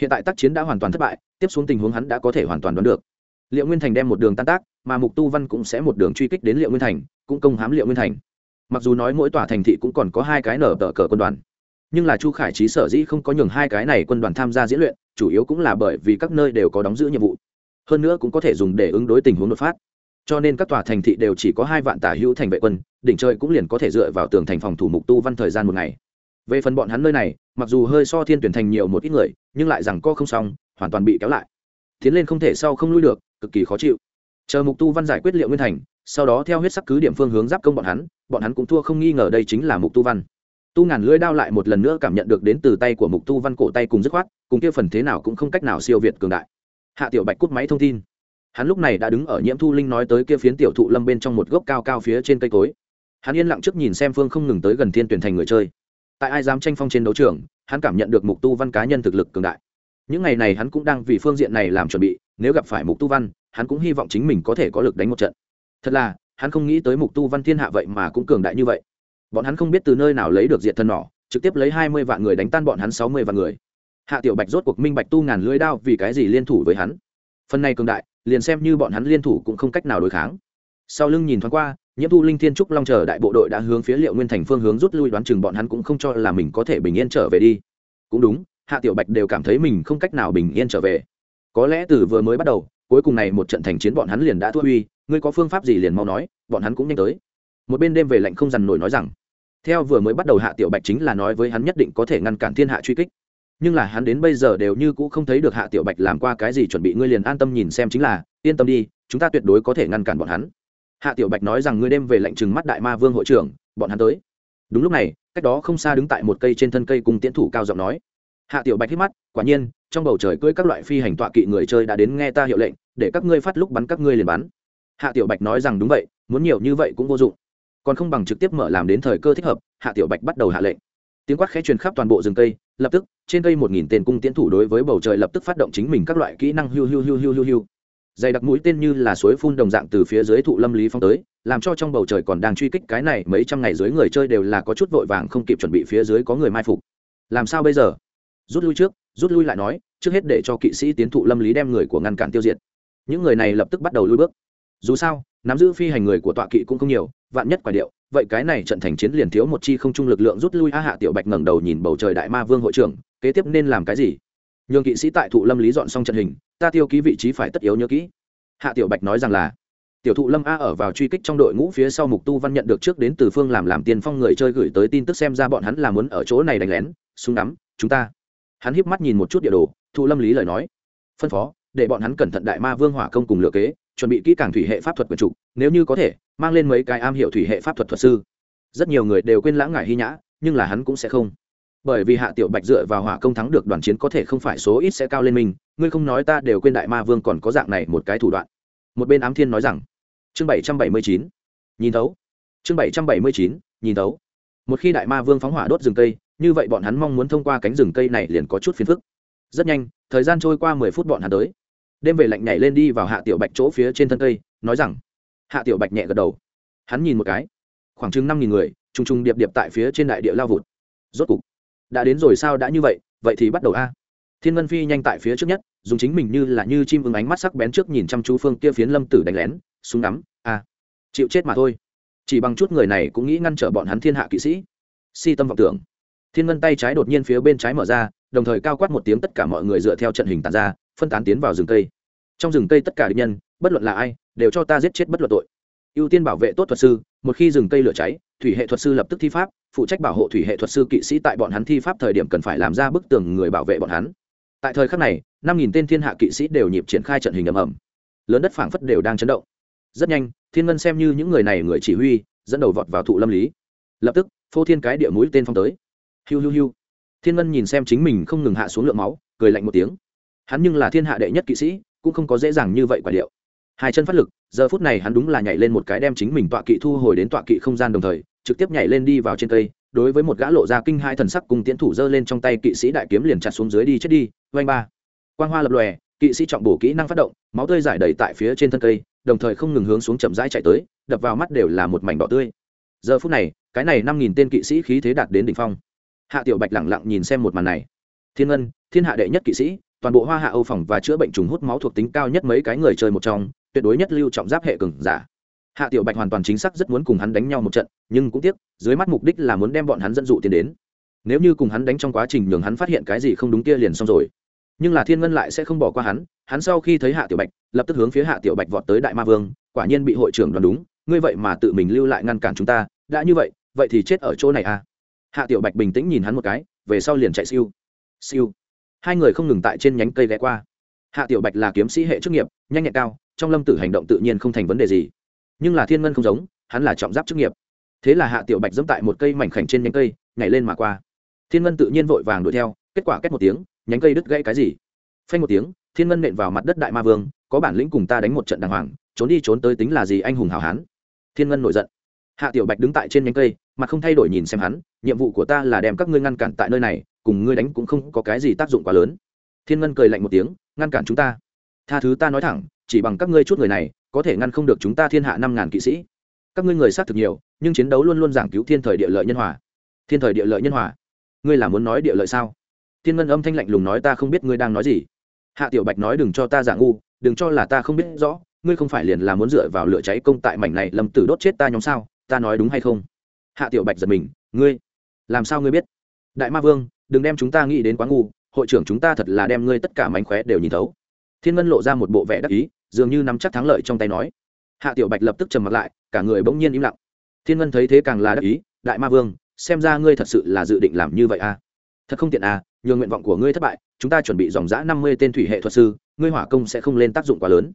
Hiện tại tác chiến đã hoàn toàn thất bại, tiếp xuống tình huống hắn đã có thể hoàn toàn đoán được. Liệu nguyên thành đem một đường tan tác, mà mục tu văn cũng sẽ một đường truy kích đến liệu nguyên thành, cũng công hám liệu nguyên thành. Mặc dù nói mỗi tòa thành thị cũng còn có hai cái nở tờ cờ quân đoàn, nhưng là chu khải trí sở dĩ không có nhường hai cái này quân đoàn tham gia diễn luyện, chủ yếu cũng là bởi vì các nơi đều có đóng giữ nhiệm vụ. Hơn nữa cũng có thể dùng để ứng đối tình huống đột phát. Cho nên các tòa thành thị đều chỉ có hai vạn tả hữu thành vệ quân, đỉnh trời cũng liền có thể dựa vào tường thành phòng thủ mục tu văn thời gian một ngày về phần bọn hắn nơi này, mặc dù hơi so thiên tuyển thành nhiều một ít người, nhưng lại rằng co không xong, hoàn toàn bị kéo lại. Tiến lên không thể sau không lui được, cực kỳ khó chịu. Chờ mục tu văn giải quyết liệu nguyên thành, sau đó theo huyết sắc cứ điểm phương hướng giáp công bọn hắn bọn hắn cũng thua không nghi ngờ đây chính là mục tu văn. Tu ngàn lưỡi đao lại một lần nữa cảm nhận được đến từ tay của mục tu văn cổ tay cùng dứt khoát, cùng kia phần thế nào cũng không cách nào siêu việt cường đại. Hạ tiểu bạch cút máy thông tin. Hắn lúc này đã đứng ở nhiễm thu linh nói tới kia phiến tiểu thụ lâm bên trong một gốc cao cao phía trên cây cối. Hắn yên lặng trước nhìn xem phương không ngừng tới gần thiên tuyển thành người chơi tại ai dám tranh phong trên đấu trường, hắn cảm nhận được mục tu văn cá nhân thực lực cường đại. Những ngày này hắn cũng đang vì phương diện này làm chuẩn bị, nếu gặp phải mục tu văn, hắn cũng hy vọng chính mình có thể có lực đánh một trận. Thật là, hắn không nghĩ tới mục tu văn thiên hạ vậy mà cũng cường đại như vậy. Bọn hắn không biết từ nơi nào lấy được diện thân nỏ, trực tiếp lấy hai mươi vạn người đánh tan bọn hắn sáu mươi vạn người. Hạ tiểu bạch rốt cuộc minh bạch tu ngàn lưới đao vì cái gì liên thủ với hắn. Phần này cường đại, liền xem như bọn hắn liên thủ cũng không cách nào đối kháng. Sau lưng nhìn thoáng qua nhiễm thu linh thiên trúc long chờ đại bộ đội đã hướng phía liệu nguyên thành phương hướng rút lui, đoán chừng bọn hắn cũng không cho là mình có thể bình yên trở về đi. Cũng đúng, hạ tiểu bạch đều cảm thấy mình không cách nào bình yên trở về. Có lẽ từ vừa mới bắt đầu, cuối cùng này một trận thành chiến bọn hắn liền đã thua uy. Ngươi có phương pháp gì liền mau nói, bọn hắn cũng nhanh tới. Một bên đêm về lạnh không dằn nổi nói rằng, theo vừa mới bắt đầu hạ tiểu bạch chính là nói với hắn nhất định có thể ngăn cản thiên hạ truy kích. Nhưng là hắn đến bây giờ đều như cũ không thấy được hạ tiểu bạch làm qua cái gì chuẩn bị. Ngươi liền an tâm nhìn xem chính là, yên tâm đi, chúng ta tuyệt đối có thể ngăn cản bọn hắn hạ tiểu bạch nói rằng ngươi đêm về lệnh trừng mắt đại ma vương hội trưởng, bọn hắn tới. Đúng lúc này, cách đó không xa đứng tại một cây trên thân cây cùng tiến thủ cao giọng nói. Hạ tiểu bạch hít mắt, quả nhiên, trong bầu trời cưỡi các loại phi hành tọa kỵ người chơi đã đến nghe ta hiệu lệnh, để các ngươi phát lúc bắn các ngươi liền bắn. Hạ tiểu bạch nói rằng đúng vậy, muốn nhiều như vậy cũng vô dụng. Còn không bằng trực tiếp mở làm đến thời cơ thích hợp, hạ tiểu bạch bắt đầu hạ lệnh. Tiếng quát khẽ truyền khắp toàn bộ rừng cây, lập tức, trên cây một nghìn tên cung tiến thủ đối với bầu trời lập tức phát động chính mình các loại kỹ năng hiu hiu hiu hiu hiu hiu dày đặc mũi tên như là suối phun đồng dạng từ phía dưới thụ lâm lý phong tới, làm cho trong bầu trời còn đang truy kích cái này mấy trăm ngày dưới người chơi đều là có chút vội vàng không kịp chuẩn bị phía dưới có người mai phục. Làm sao bây giờ? Rút lui trước, rút lui lại nói, trước hết để cho kỵ sĩ tiến thụ lâm lý đem người của ngăn cản tiêu diệt. Những người này lập tức bắt đầu lui bước. Dù sao, nắm giữ phi hành người của tọa kỵ cũng không nhiều, vạn nhất quả điệu, vậy cái này trận thành chiến liền thiếu một chi không trung lực lượng rút lui a hạ tiểu bạch ngẩng đầu nhìn bầu trời đại ma vương hội trưởng, kế tiếp nên làm cái gì? Nhường kỵ sĩ tại thụ lâm lý dọn xong trận hình ta tiêu ký vị trí phải tất yếu nhớ kỹ. Hạ tiểu bạch nói rằng là, tiểu thụ lâm a ở vào truy kích trong đội ngũ phía sau mục tu văn nhận được trước đến từ phương làm làm tiền phong người chơi gửi tới tin tức xem ra bọn hắn là muốn ở chỗ này đánh lén, súng đắm chúng ta. Hắn híp mắt nhìn một chút địa đồ, thụ lâm lý lời nói. Phân phó, để bọn hắn cẩn thận đại ma vương hỏa công cùng lựa kế, chuẩn bị kỹ càng thủy hệ pháp thuật quyền trục, nếu như có thể, mang lên mấy cái am hiểu thủy hệ pháp thuật thuật sư. Rất nhiều người đều quên lãng ngải hy nhã, nhưng là hắn cũng sẽ không bởi vì hạ tiểu bạch dựa vào hỏa công thắng được đoàn chiến có thể không phải số ít sẽ cao lên mình, ngươi không nói ta đều quên đại ma vương còn có dạng này một cái thủ đoạn. Một bên ám thiên nói rằng, chương bảy trăm bảy mươi chín, nhìn thấu. Chương bảy trăm bảy mươi chín, nhìn thấu. Một khi đại ma vương phóng hỏa đốt rừng cây, như vậy bọn hắn mong muốn thông qua cánh rừng cây này liền có chút phiền phức. Rất nhanh, thời gian trôi qua mười phút bọn hắn tới. Đêm về lạnh nhảy lên đi vào hạ tiểu bạch chỗ phía trên thân cây, nói rằng, hạ tiểu bạch nhẹ gật đầu. Hắn nhìn một cái, khoảng chừng năm nghìn người t r ù n g t r ù n g điệp điệp tại phía trên đại địa lao vụt. Rốt cục đã đến rồi sao đã như vậy vậy thì bắt đầu a. Thiên ngân phi nhanh tại phía trước nhất, dùng chính mình như là như chim ưng ánh mắt sắc bén trước nhìn chăm chú phương kia phiến lâm tử đánh lén, súng ngắm, a. Chịu chết mà thôi. Chỉ bằng chút người này cũng nghĩ ngăn trở bọn hắn thiên hạ kỵ sĩ. Si tâm vọng tưởng. Thiên ngân tay trái đột nhiên phía bên trái mở ra, đồng thời cao quát một tiếng tất cả mọi người dựa theo trận hình tàn ra, phân tán tiến vào rừng cây. Trong rừng cây tất cả địch nhân, bất luận là ai, đều cho ta giết chết bất luận tội. Ưu tiên bảo vệ tốt thuật sư một khi rừng cây lửa cháy, thủy hệ thuật sư lập tức thi pháp, phụ trách bảo hộ thủy hệ thuật sư kỵ sĩ tại bọn hắn thi pháp thời điểm cần phải làm ra bức tường người bảo vệ bọn hắn. Tại thời khắc này, năm nghìn tên thiên hạ kỵ sĩ đều nhịp triển khai trận hình ầm ầm. Lớn đất phảng phất đều đang chấn động. Rất nhanh, thiên ngân xem như những người này người chỉ huy, dẫn đầu vọt vào thụ lâm lý. Lập tức, phô thiên cái địa mũi tên phong tới. Hiu hiu hiu. Thiên ngân nhìn xem chính mình không ngừng hạ xuống lượng máu, cười lạnh một tiếng. Hắn nhưng là thiên hạ đệ nhất kỵ sĩ, cũng không có dễ dàng như vậy quả điệu hai chân phát lực, giờ phút này hắn đúng là nhảy lên một cái đem chính mình tọa kỵ thu hồi đến tọa kỵ không gian đồng thời, trực tiếp nhảy lên đi vào trên cây, đối với một gã lộ ra kinh hai thần sắc cùng tiến thủ giơ lên trong tay kỵ sĩ đại kiếm liền chặt xuống dưới đi chết đi vanh ba. Quang hoa lập lòe, kỵ sĩ trọng bổ kỹ năng phát động, máu tươi giải đầy tại phía trên thân cây, đồng thời không ngừng hướng xuống chậm rãi chạy tới, đập vào mắt đều là một mảnh đỏ tươi. Giờ phút này, cái này năm nghìn tên kỵ sĩ khí thế đạt đến đỉnh phong. Hạ tiểu bạch lẳng lặng nhìn xem một màn này. Thiên ngân, thiên hạ đệ nhất kỵ sĩ, toàn bộ hoa hạ âu phòng và chữa bệnh trùng hút máu thuộc tính cao nhất mấy cái người chơi một trong tuyệt đối nhất lưu trọng giáp hệ cường giả. Hạ tiểu bạch hoàn toàn chính xác rất muốn cùng hắn đánh nhau một trận, nhưng cũng tiếc, dưới mắt mục đích là muốn đem bọn hắn dẫn dụ tiền đến. Nếu như cùng hắn đánh trong quá trình nhường hắn phát hiện cái gì không đúng kia liền xong rồi. Nhưng là thiên ngân lại sẽ không bỏ qua hắn hắn sau khi thấy hạ tiểu bạch, lập tức hướng phía hạ tiểu bạch vọt tới đại ma vương, quả nhiên bị hội trưởng đoán đúng, ngươi vậy mà tự mình lưu lại ngăn cản chúng ta, đã như vậy vậy thì chết ở chỗ này à? Hạ tiểu bạch bình tĩnh nhìn hắn một cái, về sau liền chạy siêu. Siêu. Hai người không ngừng tại trên nhánh cây ghé qua. Hạ tiểu bạch là kiếm sĩ hệ chức nghiệp, nhanh nhẹn cao trong lâm tử hành động tự nhiên không thành vấn đề gì. Nhưng là thiên ngân không giống, hắn là trọng giáp chức nghiệp. Thế là hạ tiểu bạch dẫm tại một cây mảnh khảnh trên nhánh cây, nhảy lên mà qua. Thiên ngân tự nhiên vội vàng đuổi theo, kết quả kết một tiếng, nhánh cây đứt gãy cái gì? Phanh một tiếng, thiên ngân nện vào mặt đất đại ma vương, có bản lĩnh cùng ta đánh một trận đàng hoàng, trốn đi trốn tới tính là gì anh hùng hảo hán. Thiên ngân nổi giận. Hạ tiểu bạch đứng tại trên nhánh cây, mặt không thay đổi nhìn xem hắn, nhiệm vụ của ta là đem các ngươi ngăn cản tại nơi này, cùng ngươi đánh cũng không có cái gì tác dụng quá lớn. Thiên ngân cười lạnh một tiếng, ngăn cản chúng ta. Tha thứ ta nói thẳng chỉ bằng các ngươi chút người này, có thể ngăn không được chúng ta thiên hạ năm ngàn kỵ sĩ. Các ngươi người sát thực nhiều, nhưng chiến đấu luôn luôn giảng cứu thiên thời địa lợi nhân hòa. Thiên thời địa lợi nhân hòa. Ngươi là muốn nói địa lợi sao? Thiên ngân âm thanh lạnh lùng nói ta không biết ngươi đang nói gì. Hạ tiểu bạch nói đừng cho ta giả ngu, đừng cho là ta không biết rõ, ngươi không phải liền là muốn dựa vào lửa cháy công tại mảnh này lâm tử đốt chết ta nhóm sao? Ta nói đúng hay không? Hạ tiểu bạch giật mình, ngươi, làm sao ngươi biết? Đại ma vương, đừng đem chúng ta nghĩ đến quá ngu, hội trưởng chúng ta thật là đem ngươi tất cả mánh khóe đều nhìn thấu thiên ngân lộ ra một bộ vẻ đắc ý, dường như nắm chắc thắng lợi trong tay nói. Hạ tiểu bạch lập tức trầm mặt lại, cả người bỗng nhiên im lặng. Thiên ngân thấy thế càng là đắc ý, đại ma vương, xem ra ngươi thật sự là dự định làm như vậy à? Thật không tiện à nhường nguyện vọng của ngươi thất bại, chúng ta chuẩn bị dòng giã năm mươi tên thủy hệ thuật sư, ngươi hỏa công sẽ không lên tác dụng quá lớn.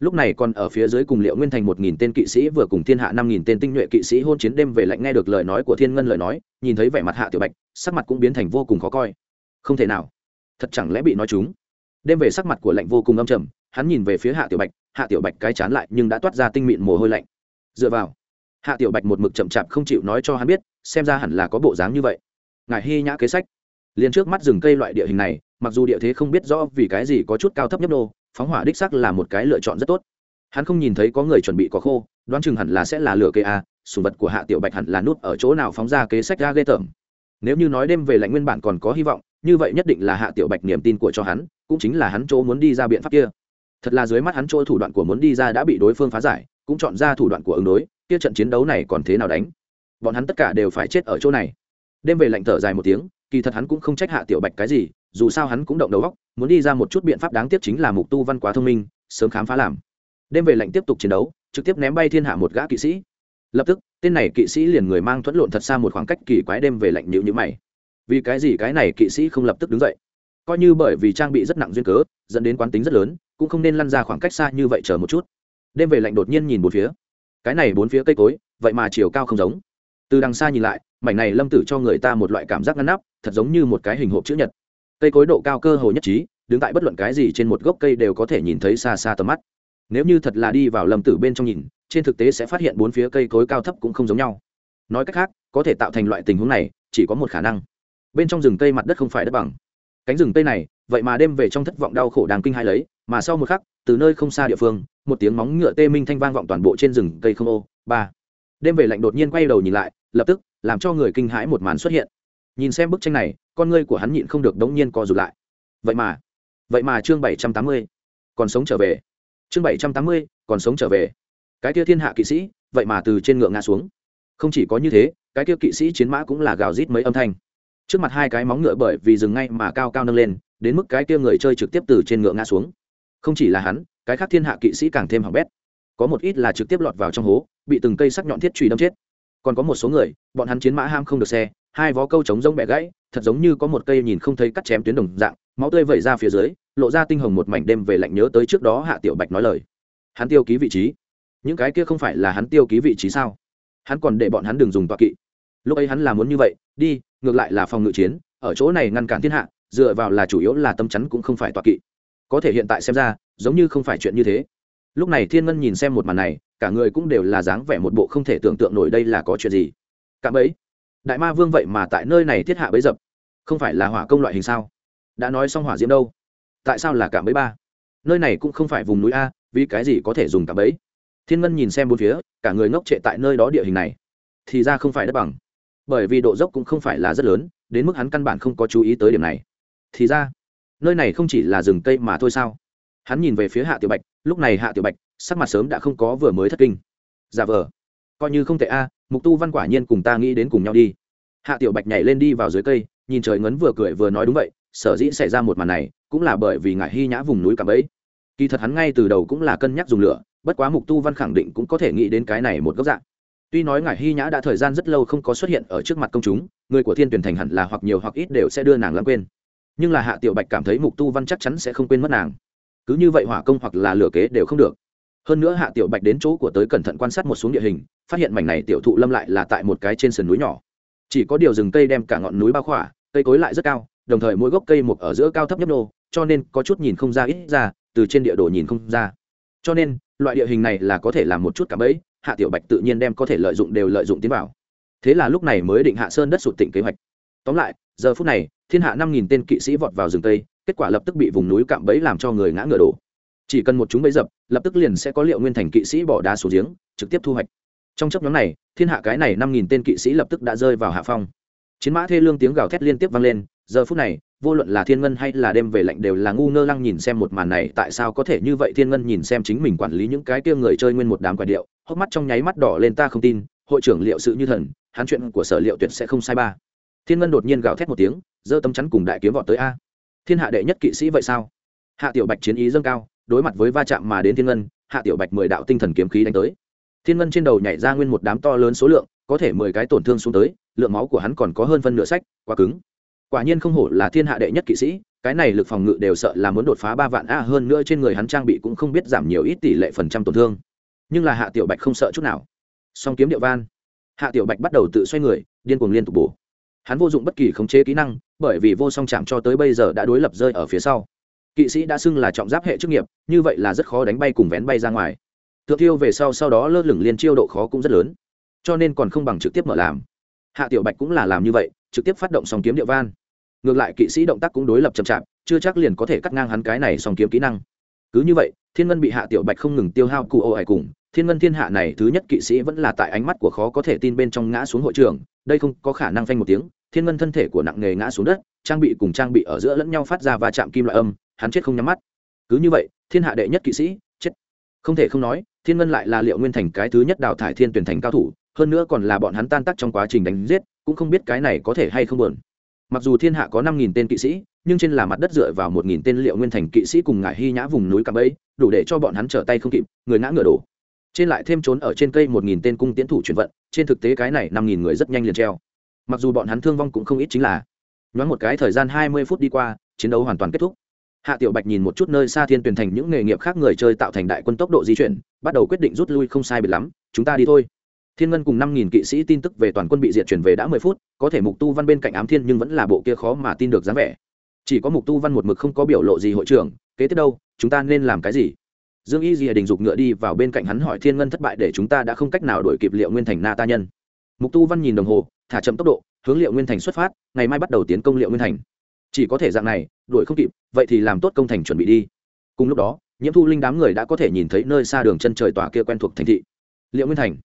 Lúc này còn ở phía dưới cùng liệu nguyên thành một nghìn tên kỵ sĩ vừa cùng thiên hạ năm nghìn tên tinh nhuệ kỵ sĩ hôn chiến đêm về lạnh nghe được lời nói của thiên ngân lời nói, nhìn thấy vẻ mặt hạ tiểu bạch, sắc mặt cũng biến thành vô cùng khó coi. Không thể nào, thật chẳng lẽ bị nói chúng? Đêm về sắc mặt của lạnh vô cùng âm trầm, hắn nhìn về phía hạ tiểu bạch, hạ tiểu bạch cái chán lại nhưng đã toát ra tinh mịn mồ hôi lạnh. Dựa vào, hạ tiểu bạch một mực chậm chạp không chịu nói cho hắn biết, xem ra hẳn là có bộ dáng như vậy. Ngài hy nhã kế sách. Liền trước mắt rừng cây loại địa hình này, mặc dù địa thế không biết rõ vì cái gì có chút cao thấp nhấp nô, phóng hỏa đích sắc là một cái lựa chọn rất tốt. Hắn không nhìn thấy có người chuẩn bị có khô, đoán chừng hẳn là sẽ là lửa cây a, sùng vật của hạ tiểu bạch hẳn là nút ở chỗ nào phóng ra kế sách ra ghê tởm. Nếu như nói đêm về lạnh nguyên bản còn có hy vọng như vậy nhất định là hạ tiểu bạch niềm tin của cho hắn, cũng chính là hắn chỗ muốn đi ra biện pháp kia. Thật là dưới mắt hắn chỗ thủ đoạn của muốn đi ra đã bị đối phương phá giải, cũng chọn ra thủ đoạn của ứng đối, kia trận chiến đấu này còn thế nào đánh? Bọn hắn tất cả đều phải chết ở chỗ này. Đêm về lạnh thở dài một tiếng, kỳ thật hắn cũng không trách hạ tiểu bạch cái gì, dù sao hắn cũng động đầu óc, muốn đi ra một chút biện pháp đáng tiếc chính là mục tu văn quá thông minh, sớm khám phá làm. Đêm về lạnh tiếp tục chiến đấu, trực tiếp ném bay thiên hạ một gã kỵ sĩ. Lập tức, tên này kỵ sĩ liền người mang thuẫn lộn thật xa một khoảng cách kỳ quái đêm về lạnh nhịu nhữ mày vì cái gì cái này kỵ sĩ không lập tức đứng dậy? Coi như bởi vì trang bị rất nặng duyên cớ, dẫn đến quán tính rất lớn, cũng không nên lăn ra khoảng cách xa như vậy chờ một chút. Đêm về lạnh đột nhiên nhìn bốn phía. Cái này bốn phía cây cối, vậy mà chiều cao không giống. Từ đằng xa nhìn lại, mảnh này lâm tử cho người ta một loại cảm giác ngăn nắp, thật giống như một cái hình hộp chữ nhật. Cây cối độ cao cơ hồ nhất trí, đứng tại bất luận cái gì trên một gốc cây đều có thể nhìn thấy xa xa tầm mắt. Nếu như thật là đi vào lâm tử bên trong nhìn, trên thực tế sẽ phát hiện bốn phía cây cối cao thấp cũng không giống nhau. Nói cách khác, có thể tạo thành loại tình huống này, chỉ có một khả năng bên trong rừng cây mặt đất không phải đất bằng. Cánh rừng cây này, vậy mà đêm về trong thất vọng đau khổ đàng kinh hai lấy, mà sau một khắc, từ nơi không xa địa phương, một tiếng móng ngựa tê minh thanh vang vọng toàn bộ trên rừng cây không ô. Ba. Đêm về lạnh đột nhiên quay đầu nhìn lại, lập tức, làm cho người kinh hãi một màn xuất hiện. Nhìn xem bức tranh này, con ngươi của hắn nhịn không được đống nhiên co rụt lại. Vậy mà vậy mà chương bảy trăm tám mươi, còn sống trở về. Chương bảy trăm tám mươi, còn sống trở về. Cái kia thiên hạ kỵ sĩ, vậy mà từ trên ngựa ngã xuống. Không chỉ có như thế, cái kia kỵ sĩ chiến mã cũng là gào rít mấy âm thanh trước mặt hai cái móng ngựa bởi vì dừng ngay mà cao cao nâng lên, đến mức cái kia người chơi trực tiếp từ trên ngựa ngã xuống. Không chỉ là hắn, cái khác thiên hạ kỵ sĩ càng thêm hỏng bét. Có một ít là trực tiếp lọt vào trong hố, bị từng cây sắc nhọn thiết truy đâm chết. Còn có một số người, bọn hắn chiến mã ham không được xe, hai vó câu chống rông bẻ gãy, thật giống như có một cây nhìn không thấy cắt chém tuyến đồng dạng, máu tươi vẩy ra phía dưới, lộ ra tinh hồng một mảnh đêm về lạnh nhớ tới trước đó hạ tiểu bạch nói lời. Hắn tiêu ký vị trí. Những cái kia không phải là hắn tiêu ký vị trí sao? Hắn còn để bọn hắn đừng dùng tọa kỵ. Lúc ấy hắn là muốn như vậy, đi ngược lại là phòng ngự chiến, ở chỗ này ngăn cản thiên hạ, dựa vào là chủ yếu là tâm chắn cũng không phải tọa kỵ. Có thể hiện tại xem ra, giống như không phải chuyện như thế. Lúc này thiên ngân nhìn xem một màn này, cả người cũng đều là dáng vẻ một bộ không thể tưởng tượng nổi đây là có chuyện gì. Cạm ấy đại ma vương vậy mà tại nơi này thiết hạ bấy dập. Không phải là hỏa công loại hình sao? Đã nói xong hỏa diễm đâu? Tại sao là cạm bẫy ba? Nơi này cũng không phải vùng núi a, vì cái gì có thể dùng cạm bẫy? Thiên ngân nhìn xem bốn phía, cả người ngốc trệ tại nơi đó địa hình này. Thì ra không phải đất bằng bởi vì độ dốc cũng không phải là rất lớn, đến mức hắn căn bản không có chú ý tới điểm này. Thì ra, nơi này không chỉ là rừng cây mà thôi sao? Hắn nhìn về phía hạ tiểu bạch, lúc này hạ tiểu bạch, sắc mặt sớm đã không có vừa mới thất kinh. Giả vờ, coi như không tệ a, mục tu văn quả nhiên cùng ta nghĩ đến cùng nhau đi. Hạ tiểu bạch nhảy lên đi vào dưới cây, nhìn trời ngấn vừa cười vừa nói đúng vậy, sở dĩ xảy ra một màn này, cũng là bởi vì ngại hy nhã vùng núi cảm ấy kỳ thật hắn ngay từ đầu cũng là cân nhắc dùng lửa, bất quá mục tu văn khẳng định cũng có thể nghĩ đến cái này một góc dạng tuy nói ngài hy nhã đã thời gian rất lâu không có xuất hiện ở trước mặt công chúng, người của thiên tuyển thành hẳn là hoặc nhiều hoặc ít đều sẽ đưa nàng lãng quên. Nhưng là hạ tiểu bạch cảm thấy mục tu văn chắc chắn sẽ không quên mất nàng. Cứ như vậy hỏa công hoặc là lửa kế đều không được. Hơn nữa hạ tiểu bạch đến chỗ của tới cẩn thận quan sát một xuống địa hình, phát hiện mảnh này tiểu thụ lâm lại là tại một cái trên sườn núi nhỏ. Chỉ có điều rừng cây đem cả ngọn núi bao khỏa, cây cối lại rất cao, đồng thời mỗi gốc cây mục ở giữa cao thấp nhấp nô cho nên có chút nhìn không ra ít ra, từ trên địa đồ nhìn không ra. Cho nên loại địa hình này là có thể làm một chút cả bẫy, hạ tiểu bạch tự nhiên đem có thể lợi dụng đều lợi dụng tiến vào. Thế là lúc này mới định hạ sơn đất sụt tỉnh kế hoạch. Tóm lại, giờ phút này, thiên hạ năm nghìn tên kỵ sĩ vọt vào rừng tây, kết quả lập tức bị vùng núi cạm bẫy làm cho người ngã ngựa đổ. Chỉ cần một chúng bẫy dập, lập tức liền sẽ có liệu nguyên thành kỵ sĩ bỏ đá xuống giếng, trực tiếp thu hoạch. Trong chấp nhóm này, thiên hạ cái này năm nghìn tên kỵ sĩ lập tức đã rơi vào hạ phong. Chiến mã thê lương tiếng gào thét liên tiếp vang lên, giờ phút này vô luận là thiên ngân hay là đêm về lạnh đều là ngu ngơ lăng nhìn xem một màn này, tại sao có thể như vậy? Thiên ngân nhìn xem chính mình quản lý những cái kia người chơi nguyên một đám quả điệu, hốc mắt trong nháy mắt đỏ lên, ta không tin, hội trưởng liệu sự như thần, hắn chuyện của sở liệu tuyệt sẽ không sai ba. Thiên ngân đột nhiên gào thét một tiếng, giơ tấm chắn cùng đại kiếm vọt tới a. Thiên hạ đệ nhất kỵ sĩ vậy sao? Hạ tiểu bạch chiến ý dâng cao, đối mặt với va chạm mà đến thiên ngân, hạ tiểu bạch mười đạo tinh thần kiếm khí đánh tới. Thiên ngân trên đầu nhảy ra nguyên một đám to lớn số lượng, có thể mười cái tổn thương xuống tới, lượng máu của hắn còn có hơn phân nửa sách, quá cứng quả nhiên không hổ là thiên hạ đệ nhất kỵ sĩ, cái này lực phòng ngự đều sợ là muốn đột phá ba vạn a hơn nữa trên người hắn trang bị cũng không biết giảm nhiều ít tỷ lệ phần trăm tổn thương. Nhưng là hạ tiểu bạch không sợ chút nào. Song kiếm điệu van. Hạ tiểu bạch bắt đầu tự xoay người, điên cuồng liên tục bổ. Hắn vô dụng bất kỳ khống chế kỹ năng, bởi vì vô song chạm cho tới bây giờ đã đối lập rơi ở phía sau. Kỵ sĩ đã xưng là trọng giáp hệ chức nghiệp, như vậy là rất khó đánh bay cùng vén bay ra ngoài. Thượng tiêu về sau sau đó lơ lửng liên chiêu độ khó cũng rất lớn, cho nên còn không bằng trực tiếp mở làm. Hạ tiểu bạch cũng là làm như vậy trực tiếp phát động song kiếm địa van. Ngược lại, kỵ sĩ động tác cũng đối lập chậm chạp, chưa chắc liền có thể cắt ngang hắn cái này song kiếm kỹ năng. Cứ như vậy, thiên ngân bị hạ tiểu bạch không ngừng tiêu hao cụ ô ải cùng, thiên ngân thiên hạ này thứ nhất kỵ sĩ vẫn là tại ánh mắt của khó có thể tin bên trong ngã xuống hội trường, đây không có khả năng phanh một tiếng, thiên ngân thân thể của nặng nghề ngã xuống đất, trang bị cùng trang bị ở giữa lẫn nhau phát ra và chạm kim loại âm, hắn chết không nhắm mắt. Cứ như vậy, thiên hạ đệ nhất kỵ sĩ, chết. Không thể không nói, thiên ngân lại là liệu nguyên thành cái thứ nhất đào thải thiên tuyển thành cao thủ, hơn nữa còn là bọn hắn tan tác trong quá trình đánh giết cũng không biết cái này có thể hay không buồn. Mặc dù thiên hạ có năm nghìn tên kỵ sĩ, nhưng trên là mặt đất dựa vào một nghìn tên liệu nguyên thành kỵ sĩ cùng ngải hy nhã vùng núi cạm bẫy, đủ để cho bọn hắn trở tay không kịp, người ngã ngựa đổ. Trên lại thêm trốn ở trên cây một nghìn tên cung tiến thủ chuyển vận, trên thực tế cái này năm nghìn người rất nhanh liền treo. Mặc dù bọn hắn thương vong cũng không ít chính là, nhoáng một cái thời gian hai mươi phút đi qua, chiến đấu hoàn toàn kết thúc. Hạ tiểu bạch nhìn một chút nơi xa thiên tuyển thành những nghề nghiệp khác người chơi tạo thành đại quân tốc độ di chuyển, bắt đầu quyết định rút lui không sai biệt lắm, chúng ta đi thôi thiên ngân cùng năm nghìn kỵ sĩ tin tức về toàn quân bị diệt chuyển về đã mười phút, có thể mục tu văn bên cạnh ám thiên nhưng vẫn là bộ kia khó mà tin được dáng vẻ. Chỉ có mục tu văn một mực không có biểu lộ gì hội trưởng, kế tiếp đâu, chúng ta nên làm cái gì? Dương y dìa đình dục ngựa đi vào bên cạnh hắn hỏi thiên ngân thất bại để chúng ta đã không cách nào đổi kịp liệu nguyên thành na ta nhân. Mục tu văn nhìn đồng hồ, thả chậm tốc độ, hướng liệu nguyên thành xuất phát, ngày mai bắt đầu tiến công liệu nguyên thành. Chỉ có thể dạng này, đuổi không kịp, vậy thì làm tốt công thành chuẩn bị đi. Cùng lúc đó, nhiễm thu linh đám người đã có thể nhìn thấy nơi xa đường chân trời tòa kia quen thuộc thành thị. Liệu nguyên thành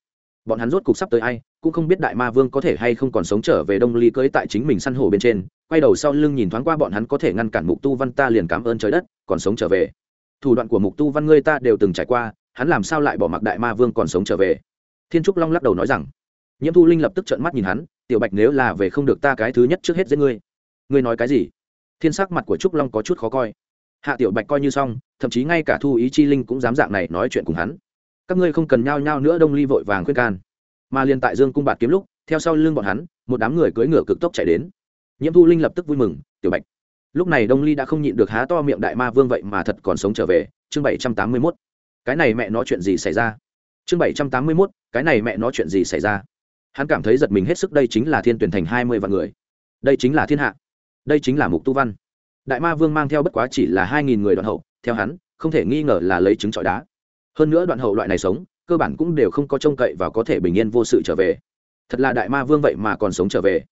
bọn hắn rốt cục sắp tới ai, cũng không biết đại ma vương có thể hay không còn sống trở về đông ly cưới tại chính mình săn hổ bên trên, quay đầu sau lưng nhìn thoáng qua bọn hắn có thể ngăn cản mục tu văn ta liền cảm ơn trời đất, còn sống trở về. Thủ đoạn của mục tu văn ngươi ta đều từng trải qua, hắn làm sao lại bỏ mặc đại ma vương còn sống trở về? Thiên trúc long lắc đầu nói rằng, nhiễm thu linh lập tức trợn mắt nhìn hắn, tiểu bạch nếu là về không được ta cái thứ nhất trước hết giết ngươi. Ngươi nói cái gì? Thiên sắc mặt của trúc long có chút khó coi. Hạ tiểu bạch coi như xong, thậm chí ngay cả thu ý chi linh cũng dám dạng này nói chuyện cùng hắn các ngươi không cần nhao nhao nữa đông ly vội vàng khuyên can. Mà liền tại dương cung bạt kiếm lúc, theo sau lưng bọn hắn, một đám người cưỡi ngựa cực tốc chạy đến. Nhiễm thu linh lập tức vui mừng, tiểu bạch, lúc này đông ly đã không nhịn được há to miệng đại ma vương vậy mà thật còn sống trở về. Chương bảy trăm tám mươi mốt. Cái này mẹ nói chuyện gì xảy ra? Chương bảy trăm tám mươi mốt. Cái này mẹ nói chuyện gì xảy ra? Hắn cảm thấy giật mình hết sức, đây chính là thiên tuyển thành hai mươi vạn người. Đây chính là thiên hạ. Đây chính là mục tu văn. Đại ma vương mang theo bất quá chỉ là hai nghìn người đoạn hậu, theo hắn, không thể nghi ngờ là lấy trứng trọi đá hơn nữa đoạn hậu loại này sống, cơ bản cũng đều không có trông cậy và có thể bình yên vô sự trở về. Thật là đại ma vương vậy mà còn sống trở về.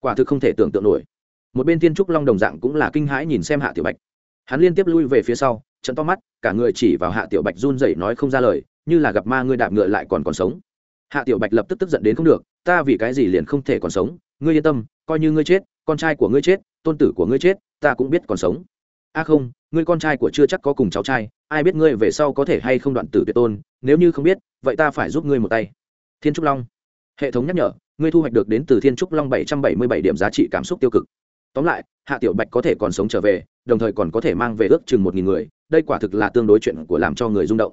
Quả thực không thể tưởng tượng nổi. Một bên tiên trúc long đồng dạng cũng là kinh hãi nhìn xem hạ tiểu bạch. Hắn liên tiếp lui về phía sau trận to mắt, cả người chỉ vào hạ tiểu bạch run rẩy nói không ra lời, như là gặp ma ngươi đạp ngựa lại còn còn sống. Hạ tiểu bạch lập tức tức giận đến không được, ta vì cái gì liền không thể còn sống, ngươi yên tâm, coi như ngươi chết, con trai của ngươi chết, tôn tử của ngươi chết, ta cũng biết còn sống. A không ngươi con trai của chưa chắc có cùng cháu trai, ai biết ngươi về sau có thể hay không đoạn tử tuyệt tôn, nếu như không biết, vậy ta phải giúp ngươi một tay. Thiên trúc long. Hệ thống nhắc nhở, ngươi thu hoạch được đến từ thiên trúc long bảy trăm bảy mươi bảy điểm giá trị cảm xúc tiêu cực. Tóm lại, hạ tiểu bạch có thể còn sống trở về, đồng thời còn có thể mang về ước chừng một nghìn người, đây quả thực là tương đối chuyện của làm cho người rung động.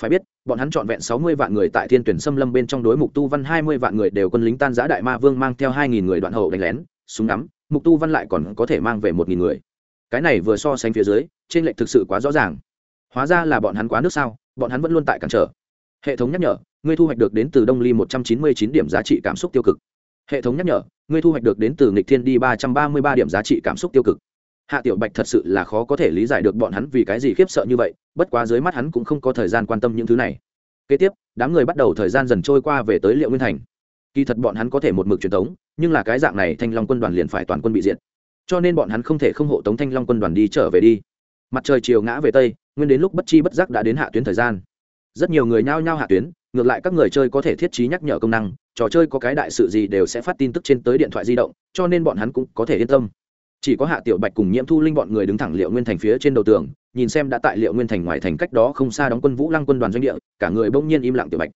Phải biết, bọn hắn trọn vẹn sáu mươi vạn người tại thiên tuyển xâm lâm bên trong đối mục tu văn hai mươi vạn người đều quân lính tan giã đại ma vương mang theo hai nghìn người đoạn hậu đánh lén, súng ngắm, mục tu văn lại còn có thể mang về một nghìn người cái này vừa so sánh phía dưới, trên lệnh thực sự quá rõ ràng. Hóa ra là bọn hắn quá nước sao, bọn hắn vẫn luôn tại cản trở. Hệ thống nhắc nhở, ngươi thu hoạch được đến từ đông ly một trăm chín mươi chín điểm giá trị cảm xúc tiêu cực. Hệ thống nhắc nhở, ngươi thu hoạch được đến từ nghịch thiên đi ba trăm ba mươi ba điểm giá trị cảm xúc tiêu cực. Hạ tiểu bạch thật sự là khó có thể lý giải được bọn hắn vì cái gì khiếp sợ như vậy, bất quá dưới mắt hắn cũng không có thời gian quan tâm những thứ này. Kế tiếp, đám người bắt đầu thời gian dần trôi qua về tới liệu nguyên thành. Kỳ thật bọn hắn có thể một mực truyền thống, nhưng là cái dạng này thanh long quân đoàn liền phải toàn quân bị diệt cho nên bọn hắn không thể không hộ tống thanh long quân đoàn đi trở về đi. Mặt trời chiều ngã về tây, nguyên đến lúc bất chi bất giác đã đến hạ tuyến thời gian. Rất nhiều người nhao nhao hạ tuyến, ngược lại các người chơi có thể thiết trí nhắc nhở công năng, trò chơi có cái đại sự gì đều sẽ phát tin tức trên tới điện thoại di động, cho nên bọn hắn cũng có thể yên tâm. Chỉ có hạ tiểu bạch cùng nhiễm thu linh bọn người đứng thẳng liệu nguyên thành phía trên đầu tường, nhìn xem đã tại liệu nguyên thành ngoài thành cách đó không xa đóng quân vũ lăng quân đoàn doanh địa, cả người bỗng nhiên im lặng tiểu bạch.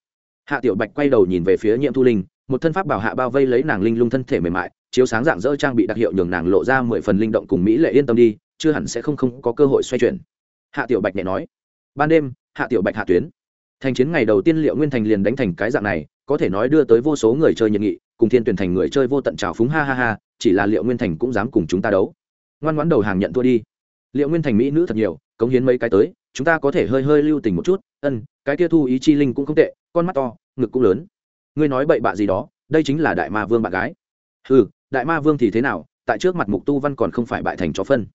Hạ tiểu bạch quay đầu nhìn về phía nhiễm thu linh, một thân pháp bảo hạ bao vây lấy nàng linh lung thân thể mềm mại chiếu sáng dạng dỡ trang bị đặc hiệu nhường nàng lộ ra mười phần linh động cùng mỹ lệ yên tâm đi, chưa hẳn sẽ không không có cơ hội xoay chuyển. Hạ tiểu bạch nhẹ nói. Ban đêm, hạ tiểu bạch hạ tuyến. Thành chiến ngày đầu tiên liệu nguyên thành liền đánh thành cái dạng này, có thể nói đưa tới vô số người chơi nhiệt nghị, cùng thiên tuyển thành người chơi vô tận trào phúng, ha ha ha, chỉ là liệu nguyên thành cũng dám cùng chúng ta đấu. Ngoan ngoãn đầu hàng nhận thua đi. Liệu nguyên thành mỹ nữ thật nhiều, cống hiến mấy cái tới, chúng ta có thể hơi hơi lưu tình một chút, ân, cái kia thu ý chi linh cũng không tệ, con mắt to, ngực cũng lớn. Ngươi nói bậy bạ gì đó, đây chính là đại ma vương bạn gái. Ừ đại ma vương thì thế nào, tại trước mặt mục tu văn còn không phải bại thành chó phân.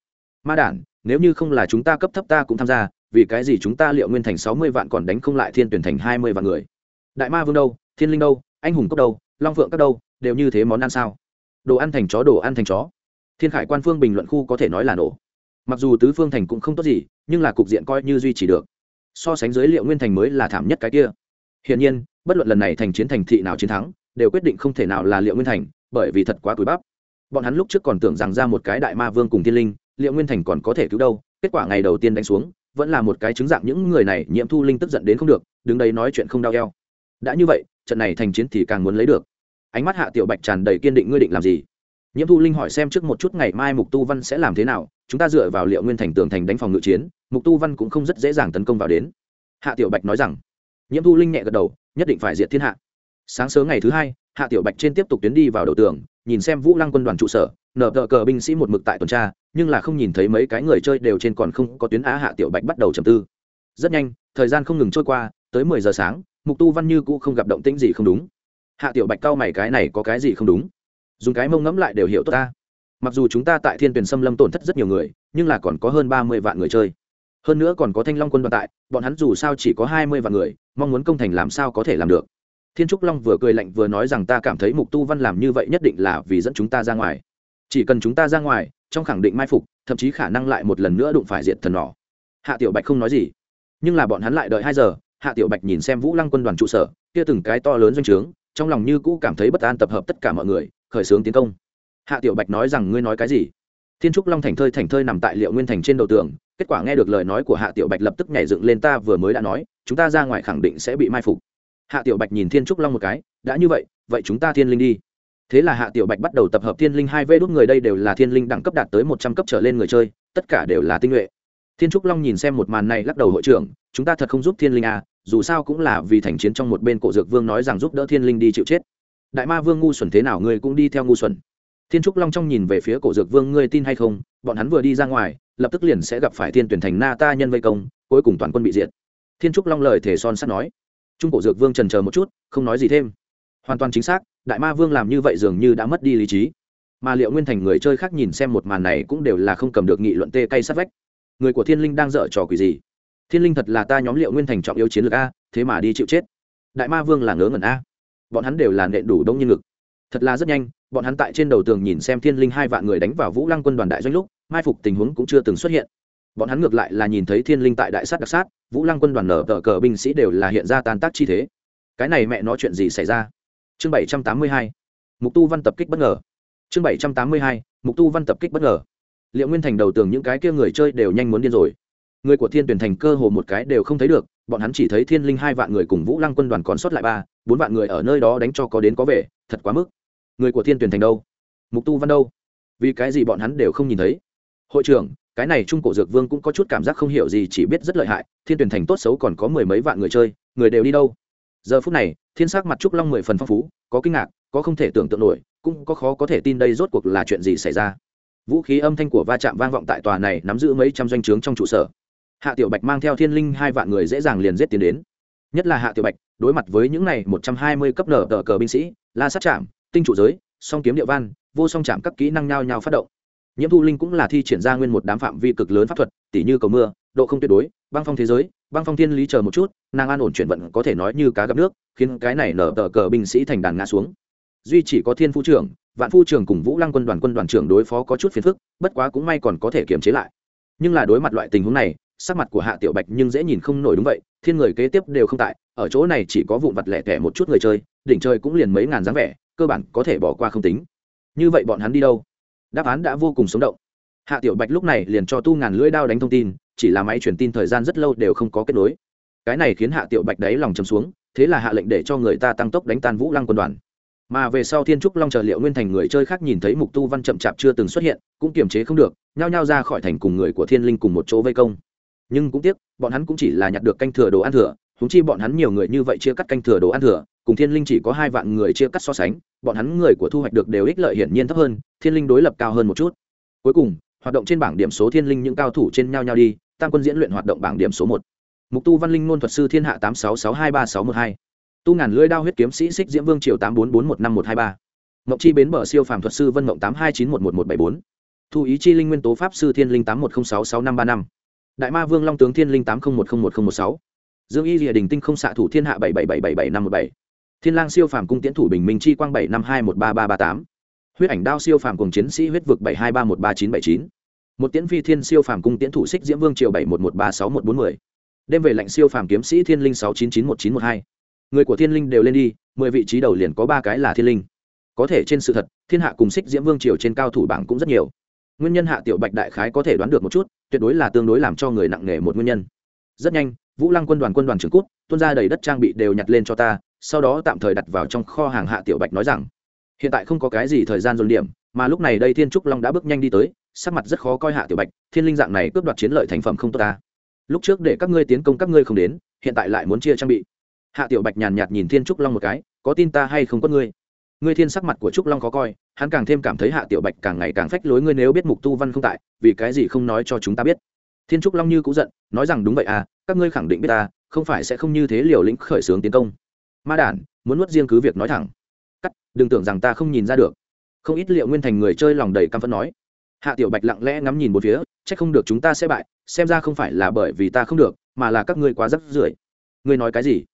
Ma đản, nếu như không là chúng ta cấp thấp ta cũng tham gia, vì cái gì chúng ta liệu nguyên thành sáu mươi vạn còn đánh không lại thiên tuyển thành hai mươi vạn người? Đại ma vương đâu, thiên linh đâu, anh hùng cốc đâu, long phượng các đâu, đều như thế món ăn sao? Đồ ăn thành chó, đồ ăn thành chó. Thiên khải quan phương bình luận khu có thể nói là nổ. Mặc dù tứ phương thành cũng không tốt gì, nhưng là cục diện coi như duy trì được. So sánh giới liệu nguyên thành mới là thảm nhất cái kia. Hiển nhiên, bất luận lần này thành chiến thành thị nào chiến thắng, đều quyết định không thể nào là liệu nguyên thành bởi vì thật quá túi bắp. Bọn hắn lúc trước còn tưởng rằng ra một cái đại ma vương cùng thiên linh, liệu nguyên thành còn có thể cứu đâu, kết quả ngày đầu tiên đánh xuống, vẫn là một cái chứng dạng những người này nhiễm thu linh tức giận đến không được, đứng đây nói chuyện không đau eo. Đã như vậy, trận này thành chiến thì càng muốn lấy được. Ánh mắt hạ tiểu bạch tràn đầy kiên định ngươi định làm gì? Nhiễm thu linh hỏi xem trước một chút ngày mai mục tu văn sẽ làm thế nào, chúng ta dựa vào liệu nguyên thành tường thành đánh phòng ngự chiến, mục tu văn cũng không rất dễ dàng tấn công vào đến. Hạ tiểu bạch nói rằng, nhiễm thu linh nhẹ gật đầu, nhất định phải diệt thiên hạ. Sáng sớm ngày thứ hai hạ tiểu bạch trên tiếp tục tiến đi vào đầu tường, nhìn xem vũ lăng quân đoàn trụ sở, nở tờ cờ binh sĩ một mực tại tuần tra, nhưng là không nhìn thấy mấy cái người chơi đều trên còn không có tuyến á hạ tiểu bạch bắt đầu trầm tư. Rất nhanh, thời gian không ngừng trôi qua, tới mười giờ sáng, mục tu văn như cũ không gặp động tĩnh gì không đúng. Hạ tiểu bạch cau mày cái này có cái gì không đúng? Dùng cái mông ngẫm lại đều hiểu tốt ta. Mặc dù chúng ta tại thiên tuyển xâm lâm tổn thất rất nhiều người, nhưng là còn có hơn ba mươi vạn người chơi. Hơn nữa còn có thanh long quân đoàn tại, bọn hắn dù sao chỉ có hai mươi vạn người, mong muốn công thành làm sao có thể làm được thiên trúc long vừa cười lạnh vừa nói rằng ta cảm thấy mục tu văn làm như vậy nhất định là vì dẫn chúng ta ra ngoài. Chỉ cần chúng ta ra ngoài, trong khẳng định mai phục, thậm chí khả năng lại một lần nữa đụng phải diệt thần nỏ. Hạ tiểu bạch không nói gì. Nhưng là bọn hắn lại đợi hai giờ, hạ tiểu bạch nhìn xem vũ lăng quân đoàn trụ sở, kia từng cái to lớn doanh trướng, trong lòng như cũ cảm thấy bất an tập hợp tất cả mọi người, khởi xướng tiến công. Hạ tiểu bạch nói rằng ngươi nói cái gì? Thiên trúc long thành thơi thành thơi nằm tại liệu nguyên thành trên đầu tường, kết quả nghe được lời nói của hạ tiểu bạch lập tức nhảy dựng lên ta vừa mới đã nói, chúng ta ra ngoài khẳng định sẽ bị mai phục hạ tiểu bạch nhìn thiên trúc long một cái, đã như vậy vậy chúng ta thiên linh đi. Thế là hạ tiểu bạch bắt đầu tập hợp thiên linh hai vê đốt người đây đều là thiên linh đẳng cấp đạt tới một trăm cấp trở lên người chơi, tất cả đều là tinh nhuệ. Thiên trúc long nhìn xem một màn này lắc đầu hội trưởng, chúng ta thật không giúp thiên linh à dù sao cũng là vì thành chiến trong một bên cổ dược vương nói rằng giúp đỡ thiên linh đi chịu chết. Đại ma vương ngu xuẩn thế nào ngươi cũng đi theo ngu xuẩn. Thiên trúc long trong nhìn về phía cổ dược vương, ngươi tin hay không, bọn hắn vừa đi ra ngoài, lập tức liền sẽ gặp phải thiên tuyển thành na ta nhân vây công, cuối cùng toàn quân bị diệt. Thiên trúc long lời thể son sắt nói trung cổ dược vương trần chờ một chút, không nói gì thêm. Hoàn toàn chính xác, đại ma vương làm như vậy dường như đã mất đi lý trí. Mà liệu nguyên thành người chơi khác nhìn xem một màn này cũng đều là không cầm được nghị luận tê cay sát vách. Người của thiên linh đang dở trò quỷ gì? Thiên linh thật là ta nhóm liệu nguyên thành trọng yếu chiến lược a, thế mà đi chịu chết. Đại ma vương là ngớ ngẩn a. Bọn hắn đều là nện đủ đông như ngực. Thật là rất nhanh, bọn hắn tại trên đầu tường nhìn xem thiên linh hai vạn người đánh vào vũ lăng quân đoàn đại doanh lúc, mai phục tình huống cũng chưa từng xuất hiện bọn hắn ngược lại là nhìn thấy thiên linh tại đại sát đặc sát, vũ lăng quân đoàn nở tờ cờ binh sĩ đều là hiện ra tan tác chi thế. Cái này mẹ nói chuyện gì xảy ra? Chương bảy trăm tám mươi hai, mục tu văn tập kích bất ngờ. Chương bảy trăm tám mươi hai, mục tu văn tập kích bất ngờ. Liệu nguyên thành đầu tường những cái kia người chơi đều nhanh muốn điên rồi. Người của thiên tuyển thành cơ hồ một cái đều không thấy được, bọn hắn chỉ thấy thiên linh hai vạn người cùng vũ lăng quân đoàn còn sót lại ba, bốn vạn người ở nơi đó đánh cho có đến có về, thật quá mức. Người của thiên tuyển thành đâu? Mục tu văn đâu? Vì cái gì bọn hắn đều không nhìn thấy? Hội trưởng cái này trung cổ dược vương cũng có chút cảm giác không hiểu gì, chỉ biết rất lợi hại. Thiên tuyển thành tốt xấu còn có mười mấy vạn người chơi, người đều đi đâu? Giờ phút này, thiên sắc mặt trúc long mười phần phong phú, có kinh ngạc, có không thể tưởng tượng nổi, cũng có khó có thể tin đây rốt cuộc là chuyện gì xảy ra. Vũ khí âm thanh của va chạm vang vọng tại tòa này, nắm giữ mấy trăm doanh trướng trong trụ sở. Hạ tiểu bạch mang theo thiên linh hai vạn người dễ dàng liền giết tiến đến. Nhất là hạ tiểu bạch, đối mặt với những này một trăm hai mươi cấp nở tờ cờ binh sĩ, la sát chạm tinh trụ giới, song kiếm địa văn, vô song chạm các kỹ năng nhao nhao phát động nhiễm thu linh cũng là thi triển ra nguyên một đám phạm vi cực lớn pháp thuật, tỉ như cầu mưa, độ không tuyệt đối, băng phong thế giới, băng phong thiên lý chờ một chút, nàng an ổn chuyển vận có thể nói như cá gặp nước, khiến cái này nở tờ cờ binh sĩ thành đàn ngã xuống. Duy chỉ có thiên phu trưởng, vạn phu trưởng cùng vũ lăng quân đoàn quân đoàn trưởng đối phó có chút phiền phức, bất quá cũng may còn có thể kiềm chế lại. Nhưng là đối mặt loại tình huống này, sắc mặt của hạ tiểu bạch nhưng dễ nhìn không nổi đúng vậy, thiên người kế tiếp đều không tại, ở chỗ này chỉ có vụn vặt lẻ tẻ một chút người chơi, đỉnh chơi cũng liền mấy ngàn dáng vẻ, cơ bản có thể bỏ qua không tính. Như vậy bọn hắn đi đâu? Đáp án đã vô cùng sống động. Hạ tiểu bạch lúc này liền cho tu ngàn lưỡi đao đánh thông tin, chỉ là máy truyền tin thời gian rất lâu đều không có kết nối. Cái này khiến hạ tiểu bạch đáy lòng chấm xuống, thế là hạ lệnh để cho người ta tăng tốc đánh tan vũ lăng quân đoàn. Mà về sau thiên trúc long chờ liệu nguyên thành người chơi khác nhìn thấy mục tu văn chậm chạp chưa từng xuất hiện, cũng kiềm chế không được, nhao nhao ra khỏi thành cùng người của thiên linh cùng một chỗ vây công. Nhưng cũng tiếc, bọn hắn cũng chỉ là nhặt được canh thừa đồ ăn thừa húng chi bọn hắn nhiều người như vậy chia cắt canh thừa đồ ăn thừa cùng thiên linh chỉ có hai vạn người chia cắt so sánh, bọn hắn người của thu hoạch được đều ích lợi hiển nhiên thấp hơn, thiên linh đối lập cao hơn một chút. Cuối cùng, hoạt động trên bảng điểm số thiên linh những cao thủ trên nhau nhau đi, tam quân diễn luyện hoạt động bảng điểm số một. Mục tu văn linh ngôn thuật sư thiên hạ tám sáu sáu hai ba sáu một hai. Tu ngàn lưỡi đao huyết kiếm sĩ xích diễm vương triều tám bốn bốn một năm một hai ba. Mộng chi bến bờ siêu phàm thuật sư vân mộng tám hai chín một một một bảy bốn. Thu ý chi linh nguyên tố pháp sư thiên linh tám một không sáu sáu năm ba năm. Đại ma vương long tướng thiên linh tám không một không một không một sáu. Dương y rìa đình tinh không xạ thủ thiên hạ bảy bảy bảy bảy bảy năm một bảy thiên lang siêu phàm cung tiễn thủ bình minh chi quang bảy năm hai một ba ba ba tám. Huyết ảnh đao siêu phàm cùng chiến sĩ huyết vực bảy hai ba một ba chín bảy chín. Một tiễn phi thiên siêu phàm cung tiễn thủ xích diễm vương triều bảy một một ba sáu một bốn mươi đêm về lệnh siêu phàm kiếm sĩ thiên linh sáu chín chín một chín một hai. Người của thiên linh đều lên đi, mười vị trí đầu liền có ba cái là thiên linh. Có thể trên sự thật, thiên hạ cùng xích diễm vương triều trên cao thủ bảng cũng rất nhiều. Nguyên nhân hạ tiểu bạch đại khái có thể đoán được một chút, tuyệt đối là tương đối làm cho người nặng nề một nguyên nhân. Rất nhanh, vũ lăng quân đoàn quân đoàn trưởng cút, tuôn ra đầy đất trang bị đều nhặt lên cho ta sau đó tạm thời đặt vào trong kho hàng hạ tiểu bạch nói rằng, hiện tại không có cái gì thời gian dồn điểm, mà lúc này đây thiên trúc long đã bước nhanh đi tới, sắc mặt rất khó coi hạ tiểu bạch, thiên linh dạng này cướp đoạt chiến lợi thành phẩm không tốt ta. Lúc trước để các ngươi tiến công các ngươi không đến, hiện tại lại muốn chia trang bị. Hạ tiểu bạch nhàn nhạt nhìn thiên trúc long một cái, có tin ta hay không có ngươi? Ngươi thiên sắc mặt của trúc long khó coi, hắn càng thêm cảm thấy hạ tiểu bạch càng ngày càng phách lối, ngươi nếu biết mục tu văn không tại, vì cái gì không nói cho chúng ta biết? Thiên trúc long như cũng giận, nói rằng đúng vậy à các ngươi khẳng định biết ta, không phải sẽ không như thế liều lĩnh khởi xướng tiến công ma đản, muốn nuốt riêng cứ việc nói thẳng. Cắt, đừng tưởng rằng ta không nhìn ra được. Không ít liệu nguyên thành người chơi lòng đầy căm phẫn nói. Hạ tiểu bạch lặng lẽ ngắm nhìn một phía c h ắ c không được chúng ta sẽ bại, xem ra không phải là bởi vì ta không được, mà là các ngươi quá rắc rưởi. Ngươi nói cái gì?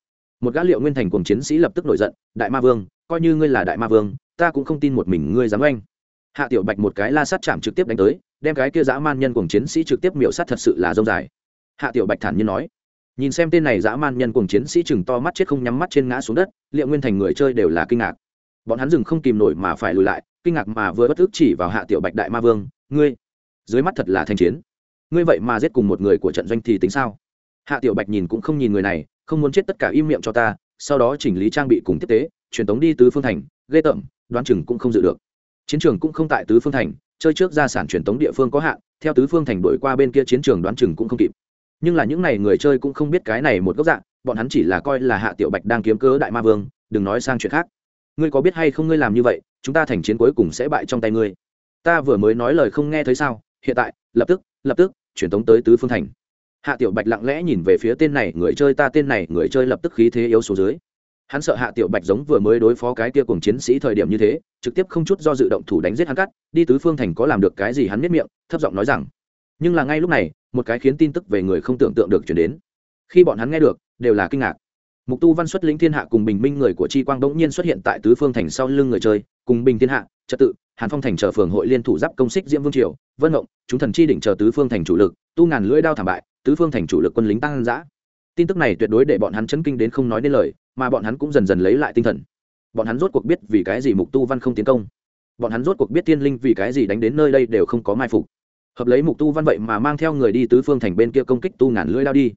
Một gã liệu nguyên thành cùng chiến sĩ lập tức nổi giận, đại ma vương, coi như ngươi là đại ma vương, ta cũng không tin một mình ngươi dám oanh. Hạ tiểu bạch một cái la sát chạm trực tiếp đánh tới, đem cái kia dã man nhân cùng chiến sĩ trực tiếp miểu sát thật sự là dông dài. Hạ tiểu bạch thản nhiên nói nhìn xem tên này dã man nhân cùng chiến sĩ chừng to mắt chết không nhắm mắt trên ngã xuống đất, liệu nguyên thành người chơi đều là kinh ngạc. Bọn hắn dừng không kìm nổi mà phải lùi lại, kinh ngạc mà vừa bất ức chỉ vào hạ tiểu bạch đại ma vương, ngươi, dưới mắt thật là thanh chiến. Ngươi vậy mà giết cùng một người của trận doanh thì tính sao? Hạ tiểu bạch nhìn cũng không nhìn người này, không muốn chết tất cả im miệng cho ta, sau đó chỉnh lý trang bị cùng tiếp tế, truyền tống đi tứ phương thành, ghê tởm, đoán chừng cũng không dự được. Chiến trường cũng không tại tứ phương thành, chơi trước gia sản truyền tống địa phương có hạn, theo tứ phương thành đổi qua bên kia chiến trường đoán chừng cũng không kịp nhưng là những n à y người chơi cũng không biết cái này một góc dạng, bọn hắn chỉ là coi là hạ tiểu bạch đang kiếm cớ đại ma vương, đừng nói sang chuyện khác. Ngươi có biết hay không ngươi làm như vậy, chúng ta thành chiến cuối cùng sẽ bại trong tay ngươi. Ta vừa mới nói lời không nghe thấy sao, hiện tại, lập tức lập tức truyền tống tới tứ phương thành. Hạ tiểu bạch lặng lẽ nhìn về phía tên này, người chơi ta tên này, người chơi lập tức khí thế yếu số dưới. Hắn sợ hạ tiểu bạch giống vừa mới đối phó cái kia cùng chiến sĩ thời điểm như thế, trực tiếp không chút do dự động thủ đánh giết hắn cắt, đi tứ phương thành có làm được cái gì hắn biết miệng, thấp giọng nói rằng. Nhưng là ngay lúc này một cái khiến tin tức về người không tưởng tượng được chuyển đến. Khi bọn hắn nghe được, đều là kinh ngạc. Mục tu văn xuất lĩnh thiên hạ cùng bình minh người của chi quang bỗng nhiên xuất hiện tại tứ phương thành sau lưng người chơi, cùng bình thiên hạ, trật tự, hàn phong thành chờ phường hội liên thủ giáp công xích diễm vương triều, vân ngộng, chúng thần chi đỉnh chờ tứ phương thành chủ lực, tu ngàn lưỡi đao thảm bại, tứ phương thành chủ lực quân lính tăng giã tin tức này tuyệt đối để bọn hắn chấn kinh đến không nói nên lời, mà bọn hắn cũng dần dần lấy lại tinh thần. Bọn hắn rốt cuộc biết vì cái gì mục tu văn không tiến công. Bọn hắn rốt cuộc biết tiên linh vì cái gì đánh đến nơi đây đều không có mai phục hợp lấy mục tu văn vậy mà mang theo người đi tứ phương thành bên kia công kích tu ngàn lưỡi đao đi.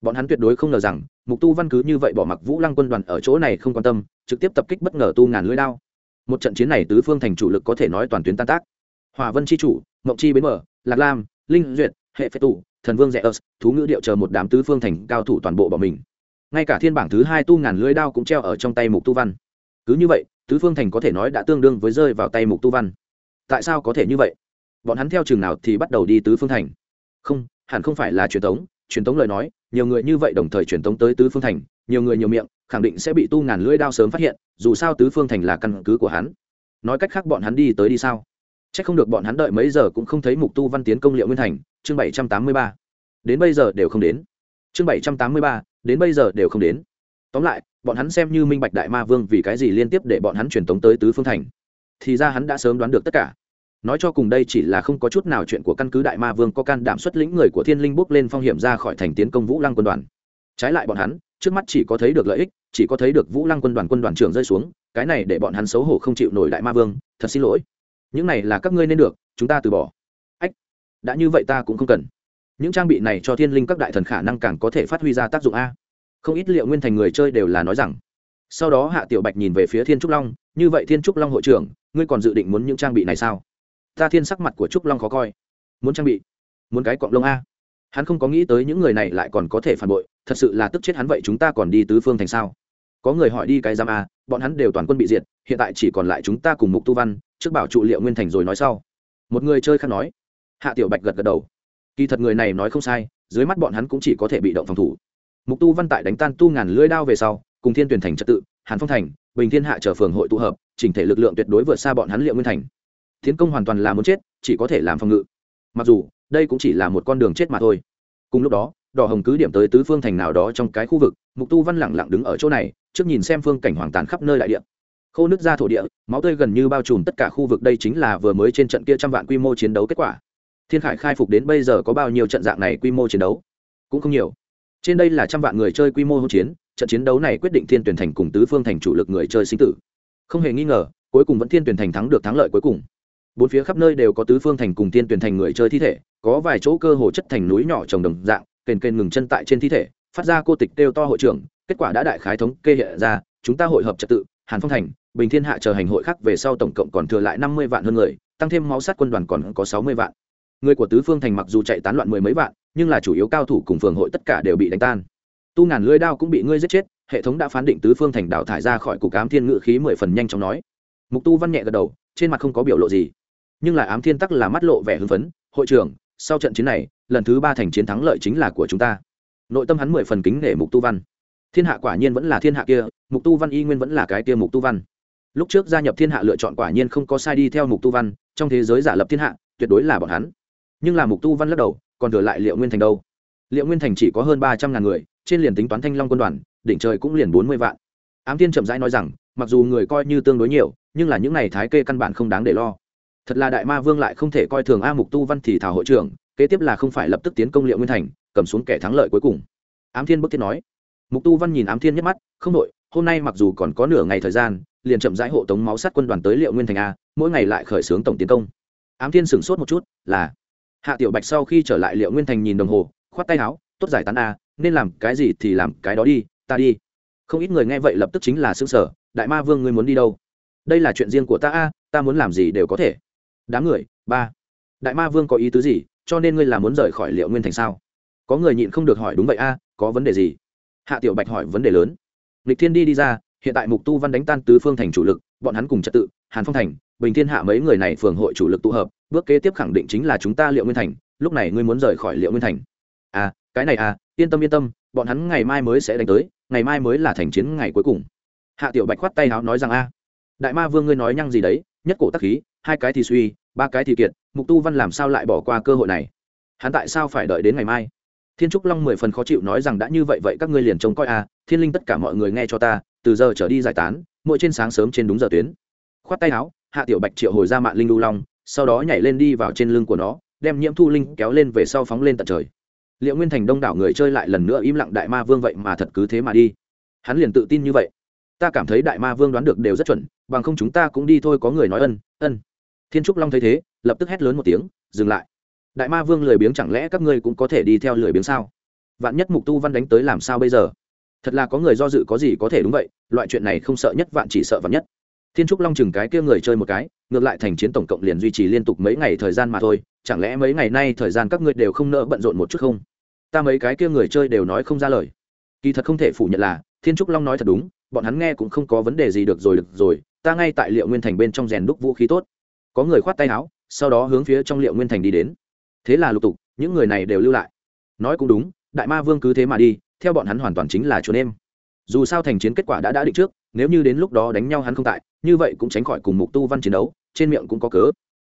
Bọn hắn tuyệt đối không ngờ rằng, mục tu văn cứ như vậy bỏ mặc vũ lăng quân đoàn ở chỗ này không quan tâm, trực tiếp tập kích bất ngờ tu ngàn lưỡi đao một trận chiến này tứ phương thành chủ lực có thể nói toàn tuyến tan tác. Hòa vân c h i chủ mộng chi bến mở, lạc lam, linh duyệt, hệ phép tủ thần vương rẽ ớt, thú ngữ điệu chờ một đám tứ phương thành cao thủ toàn bộ bỏ mình. Ngay cả thiên bảng thứ hai tu ngàn lưỡi đao cũng treo ở trong tay mục tu văn. Cứ như vậy, tứ phương thành có thể nói đã tương đương với rơi vào tay mục tu văn. Tại sao có thể như vậy? Bọn hắn theo trường nào thì bắt đầu đi tứ phương thành. Không, hẳn không phải là truyền thống truyền thống lời nói, nhiều người như vậy đồng thời truyền tống tới tứ phương thành, nhiều người nhiều miệng, khẳng định sẽ bị tu ngàn lưỡi đao sớm phát hiện, dù sao tứ phương thành là căn cứ của hắn. Nói cách khác bọn hắn đi tới đi sao? C h ắ c không được bọn hắn đợi mấy giờ cũng không thấy mục tu văn tiến công liệu nguyên thành, chương bảy trăm tám mươi ba. Đến bây giờ đều không đến. Chương bảy trăm tám mươi ba, đến bây giờ đều không đến. Tóm lại, bọn hắn xem như minh bạch đại ma vương vì cái gì liên tiếp để bọn hắn truyền tống tới tứ phương thành. Thì ra hắn đã sớm đoán được tất cả nói cho cùng đây chỉ là không có chút nào chuyện của căn cứ đại ma vương có can đảm xuất lĩnh người của thiên linh bước lên phong hiểm ra khỏi thành tiến công vũ lăng quân đoàn. Trái lại bọn hắn, trước mắt chỉ có thấy được lợi ích, chỉ có thấy được vũ lăng quân đoàn quân đoàn trưởng rơi xuống, cái này để bọn hắn xấu hổ không chịu nổi đại ma vương, thật xin lỗi. Những này là các ngươi nên được, chúng ta từ bỏ. Ách, đã như vậy ta cũng không cần. Những trang bị này cho thiên linh các đại thần khả năng càng có thể phát huy ra tác dụng a. Không ít liệu nguyên thành người chơi đều là nói rằng, sau đó hạ tiểu bạch nhìn về phía thiên trúc long, như vậy thiên trúc long hội trưởng, ngươi còn dự định muốn những trang bị này sao? Ta thiên sắc mặt của trúc long khó coi. Muốn trang bị, muốn cái cọng lông a. Hắn không có nghĩ tới những người này lại còn có thể phản bội, thật sự là tức chết hắn vậy chúng ta còn đi tứ phương thành sao? Có người hỏi đi cái giam a, bọn hắn đều toàn quân bị diệt, hiện tại chỉ còn lại chúng ta cùng mục tu văn, trước bảo trụ liệu nguyên thành rồi nói sau. Một người chơi khác nói. Hạ tiểu bạch gật gật đầu. Kỳ thật người này nói không sai, dưới mắt bọn hắn cũng chỉ có thể bị động phòng thủ. Mục tu văn tại đánh tan tu ngàn lưỡi đao về sau, cùng thiên tuyển thành trật tự, hàn phong thành, bình thiên hạ chờ phường hội tụ hợp, chỉnh thể lực lượng tuyệt đối vượt xa bọn hắn liệu nguyên thành tiến công hoàn toàn là muốn chết, chỉ có thể làm phòng ngự. Mặc dù, đây cũng chỉ là một con đường chết mà thôi. Cùng lúc đó, đỏ hồng cứ điểm tới tứ phương thành nào đó trong cái khu vực, mục tu văn lẳng lặng đứng ở chỗ này, trước nhìn xem phương cảnh hoàng tàn khắp nơi đại địa. Khô nước ra thổ địa, máu tươi gần như bao trùm tất cả khu vực, đây chính là vừa mới trên trận kia trăm vạn quy mô chiến đấu kết quả. Thiên khải khai phục đến bây giờ có bao nhiêu trận dạng này quy mô chiến đấu? Cũng không nhiều. Trên đây là trăm vạn người chơi quy mô hỗn chiến, trận chiến đấu này quyết định thiên tuyển thành cùng tứ phương thành chủ lực người chơi sinh tử. Không hề nghi ngờ, cuối cùng vẫn thiên tuyển thành thắng được thắng lợi cuối cùng bốn phía khắp nơi đều có tứ phương thành cùng tiên tuyển thành người chơi thi thể, có vài chỗ cơ hồ chất thành núi nhỏ trồng đồng dạng, kền kền ngừng chân tại trên thi thể, phát ra cô tịch kêu to hội trưởng, kết quả đã đại khái thống kê hiện ra, chúng ta hội hợp trật tự, hàn phong thành, bình thiên hạ chờ hành hội khác về sau tổng cộng còn thừa lại năm mươi vạn hơn người, tăng thêm máu sát quân đoàn còn có sáu mươi vạn. Người của tứ phương thành mặc dù chạy tán loạn mười mấy vạn, nhưng là chủ yếu cao thủ cùng phường hội tất cả đều bị đánh tan. Tu ngàn lưỡi đao cũng bị ngươi giết chết, hệ thống đã phán định tứ phương thành đảo thải ra khỏi cục cám thiên ngự khí mười phần nhanh chóng nói. Mục tu văn nhẹ gật đầu, trên mặt không có biểu lộ gì nhưng lại ám thiên tắc là mắt lộ vẻ hưng phấn, hội trưởng, sau trận chiến này, lần thứ ba thành chiến thắng lợi chính là của chúng ta. Nội tâm hắn mười phần kính nể mục tu văn. Thiên hạ quả nhiên vẫn là thiên hạ kia, mục tu văn y nguyên vẫn là cái kia mục tu văn. Lúc trước gia nhập thiên hạ lựa chọn quả nhiên không có sai đi theo mục tu văn, trong thế giới giả lập thiên hạ, tuyệt đối là bọn hắn. Nhưng là mục tu văn lắc đầu, còn thừa lại liệu nguyên thành đâu? Liệu nguyên thành chỉ có hơn ba trăm ngàn người, trên liền tính toán thanh long quân đoàn, đỉnh trời cũng liền bốn mươi vạn. Ám thiên chậm rãi nói rằng, mặc dù người coi như tương đối nhiều, nhưng là những n à y thái kê căn bản không đáng để lo thật là đại ma vương lại không thể coi thường a mục tu văn thì thảo hội trưởng, kế tiếp là không phải lập tức tiến công liệu nguyên thành, cầm xuống kẻ thắng lợi cuối cùng. Ám thiên bức thiết nói. Mục tu văn nhìn ám thiên nhắc mắt, không đội hôm nay mặc dù còn có nửa ngày thời gian, liền chậm rãi hộ tống máu sát quân đoàn tới liệu nguyên thành a, mỗi ngày lại khởi xướng tổng tiến công. Ám thiên sửng sốt một chút, là. Hạ tiểu bạch sau khi trở lại liệu nguyên thành nhìn đồng hồ, khoát tay áo, tốt giải tán a, nên làm cái gì thì làm cái đó đi, ta đi. Không ít người nghe vậy lập tức chính là xương sở đại ma vương ngươi muốn đi đâu? Đây là chuyện riêng của ta a, ta muốn làm gì đều có thể đám người, ba. Đại ma vương có ý tứ gì? Cho nên ngươi là muốn rời khỏi liệu nguyên thành sao? Có người nhịn không được hỏi, đúng vậy a, có vấn đề gì? Hạ tiểu bạch hỏi vấn đề lớn. Lịch thiên đi đi ra, hiện tại mục tu văn đánh tan tứ phương thành chủ lực, bọn hắn cùng trật tự, hàn phong thành, bình thiên hạ mấy người này phường hội chủ lực tụ hợp, bước kế tiếp khẳng định chính là chúng ta liệu nguyên thành, lúc này ngươi muốn rời khỏi liệu nguyên thành. À cái này à yên tâm yên tâm, bọn hắn ngày mai mới sẽ đánh tới, ngày mai mới là thành chiến ngày cuối cùng. Hạ tiểu bạch khoát tay áo nói rằng a, đại ma vương ngươi nói nhăng gì đấy, nhất cổ tắc khí, hai cái thì suy ba cái thì kiệt mục tu văn làm sao lại bỏ qua cơ hội này? Hắn tại sao phải đợi đến ngày mai? Thiên trúc long mười phần khó chịu nói rằng đã như vậy vậy các ngươi liền trông coi a thiên linh tất cả mọi người nghe cho ta, từ giờ trở đi giải tán, mỗi trên sáng sớm trên đúng giờ tuyến. Khoát tay áo, hạ tiểu bạch triệu hồi ra mạng linh lưu long, sau đó nhảy lên đi vào trên lưng của nó, đem nhiễm thu linh kéo lên về sau phóng lên tận trời. Liệu nguyên thành đông đảo người chơi lại lần nữa im lặng đại ma vương vậy mà thật cứ thế mà đi. Hắn liền tự tin như vậy. Ta cảm thấy đại ma vương đoán được đều rất chuẩn, bằng không chúng ta cũng đi thôi, có người nói ân ân thiên trúc long thấy thế, lập tức hét lớn một tiếng, dừng lại. Đại ma vương lười biếng chẳng lẽ các ngươi cũng có thể đi theo lười biếng sao? Vạn nhất mục tu văn đánh tới làm sao bây giờ? Thật là có người do dự có gì có thể đúng vậy, loại chuyện này không sợ nhất, vạn chỉ sợ vạn nhất. Thiên trúc long chừng cái kia người chơi một cái, ngược lại thành chiến tổng cộng liền duy trì liên tục mấy ngày thời gian mà thôi, chẳng lẽ mấy ngày nay thời gian các ngươi đều không nỡ bận rộn một chút không? Ta mấy cái kia người chơi đều nói không ra lời. Kỳ thật không thể phủ nhận là, thiên trúc long nói thật đúng, bọn hắn nghe cũng không có vấn đề gì, được rồi được rồi, ta ngay tại liệu nguyên thành bên trong rèn đúc vũ khí tốt có người khoát tay áo, sau đó hướng phía trong liệu nguyên thành đi đến. Thế là lục tục, những người này đều lưu lại. Nói cũng đúng, đại ma vương cứ thế mà đi, theo bọn hắn hoàn toàn chính là chuồn em. Dù sao thành chiến kết quả đã đã định trước, nếu như đến lúc đó đánh nhau hắn không tại, như vậy cũng tránh khỏi cùng mục tu văn chiến đấu, trên miệng cũng có cớ.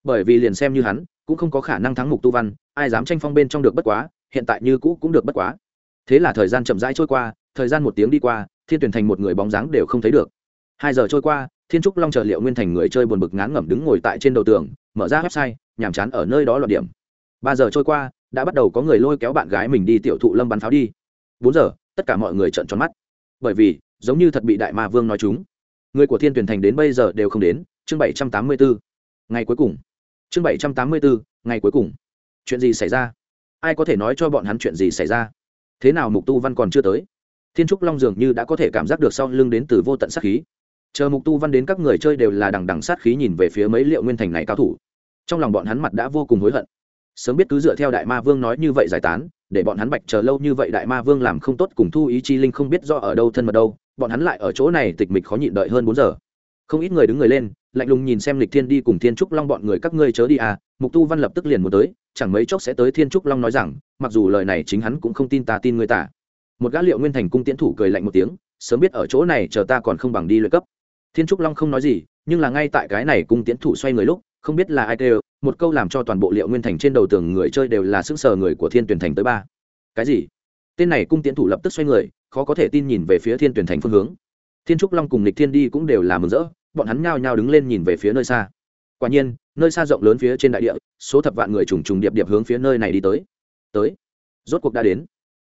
Bởi vì liền xem như hắn, cũng không có khả năng thắng mục tu văn, ai dám tranh phong bên trong được bất quá, hiện tại như cũ cũng được bất quá. Thế là thời gian chậm rãi trôi qua, thời gian một tiếng đi qua, thiên tuyển thành một người bóng dáng đều không thấy được. Hai giờ trôi qua thiên trúc long chờ liệu nguyên thành người chơi buồn bực ngán ngẩm đứng ngồi tại trên đầu tường, mở ra website, nhàm chán ở nơi đó loạt điểm. Ba giờ trôi qua, đã bắt đầu có người lôi kéo bạn gái mình đi tiểu thụ lâm bắn pháo đi. Bốn giờ, tất cả mọi người trợn tròn mắt. Bởi vì, giống như thật bị đại ma vương nói chúng. Người của thiên tuyển thành đến bây giờ đều không đến, chương bảy trăm tám mươi bốn ngày cuối cùng. Chương bảy trăm tám mươi bốn ngày cuối cùng. Chuyện gì xảy ra? Ai có thể nói cho bọn hắn chuyện gì xảy ra? Thế nào mục tu văn còn chưa tới? Thiên trúc long dường như đã có thể cảm giác được sau lưng đến từ vô tận sát khí chờ mục tu văn đến các người chơi đều là đằng đằng sát khí nhìn về phía mấy liệu nguyên thành này cao thủ. Trong lòng bọn hắn mặt đã vô cùng hối hận. Sớm biết cứ dựa theo đại ma vương nói như vậy giải tán, để bọn hắn bạch chờ lâu như vậy đại ma vương làm không tốt cùng thu ý chi linh không biết do ở đâu thân mật đâu, bọn hắn lại ở chỗ này tịch mịch khó nhịn đợi hơn bốn giờ. Không ít người đứng người lên, lạnh lùng nhìn xem lịch thiên đi cùng thiên trúc long bọn người các ngươi chớ đi à mục tu văn lập tức liền muốn tới, chẳng mấy chốc sẽ tới thiên trúc long nói rằng, mặc dù lời này chính hắn cũng không tin ta tin người ta. Một gã liệu nguyên thành cung tiễn thủ cười lạnh một tiếng, sớm biết ở chỗ này chờ ta còn không bằng đi luyện cấp thiên trúc long không nói gì, nhưng là ngay tại cái này cung tiễn thủ xoay người lúc, không biết là ai kêu, một câu làm cho toàn bộ liệu nguyên thành trên đầu tường người chơi đều là xứng sờ người của thiên tuyển thành tới ba. Cái gì? Tên này cung tiễn thủ lập tức xoay người, khó có thể tin nhìn về phía thiên tuyển thành phương hướng. Thiên trúc long cùng lịch thiên đi cũng đều là mừng rỡ, bọn hắn nhao nhao đứng lên nhìn về phía nơi xa. Quả nhiên, nơi xa rộng lớn phía trên đại địa, số thập vạn người trùng trùng điệp điệp hướng phía nơi này đi tới. Tới. Rốt cuộc đã đến.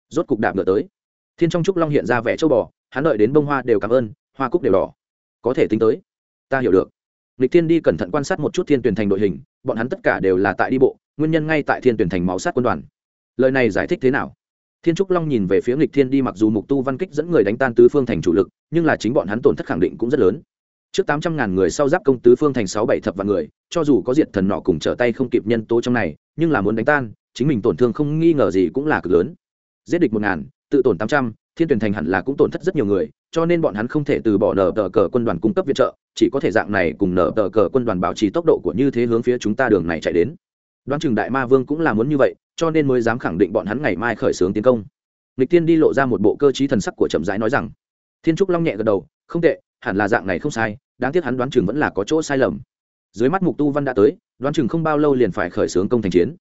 Rốt cuộc đạp ngựa tới. Thiên trong trúc long hiện ra vẻ châu bò, hắn đợi đến bông hoa đều cảm ơn, hoa cúc đều đỏ có thể tính tới. Ta hiểu được. Lịch thiên đi cẩn thận quan sát một chút thiên tuyển thành đội hình, bọn hắn tất cả đều là tại đi bộ, nguyên nhân ngay tại thiên tuyển thành máu sát quân đoàn. Lời này giải thích thế nào? Thiên trúc long nhìn về phía lịch thiên đi mặc dù mục tu văn kích dẫn người đánh tan tứ phương thành chủ lực, nhưng là chính bọn hắn tổn thất khẳng định cũng rất lớn. Trước tám trăm ngàn người sau giáp công tứ phương thành sáu bảy thập vạn người, cho dù có diệt thần nọ cùng trở tay không kịp nhân tố trong này, nhưng là muốn đánh tan, chính mình tổn thương không nghi ngờ gì cũng là cực lớn. Giết địch một ngàn, tự tổn tám trăm, thiên tuyển thành hẳn là cũng tổn thất rất nhiều người cho nên bọn hắn không thể từ bỏ nở tờ cờ quân đoàn cung cấp viện trợ, chỉ có thể dạng này cùng nở tờ cờ quân đoàn bảo trì tốc độ của như thế hướng phía chúng ta đường này chạy đến. Đoán chừng đại ma vương cũng là muốn như vậy, cho nên mới dám khẳng định bọn hắn ngày mai khởi xướng tiến công. Lịch tiên đi lộ ra một bộ cơ trí thần sắc của chậm rãi nói rằng, thiên trúc long nhẹ gật đầu, không tệ, hẳn là dạng này không sai, đáng tiếc hắn đoán chừng vẫn là có chỗ sai lầm. Dưới mắt mục tu văn đã tới, đoán chừng không bao lâu liền phải khởi xướng công thành chiến.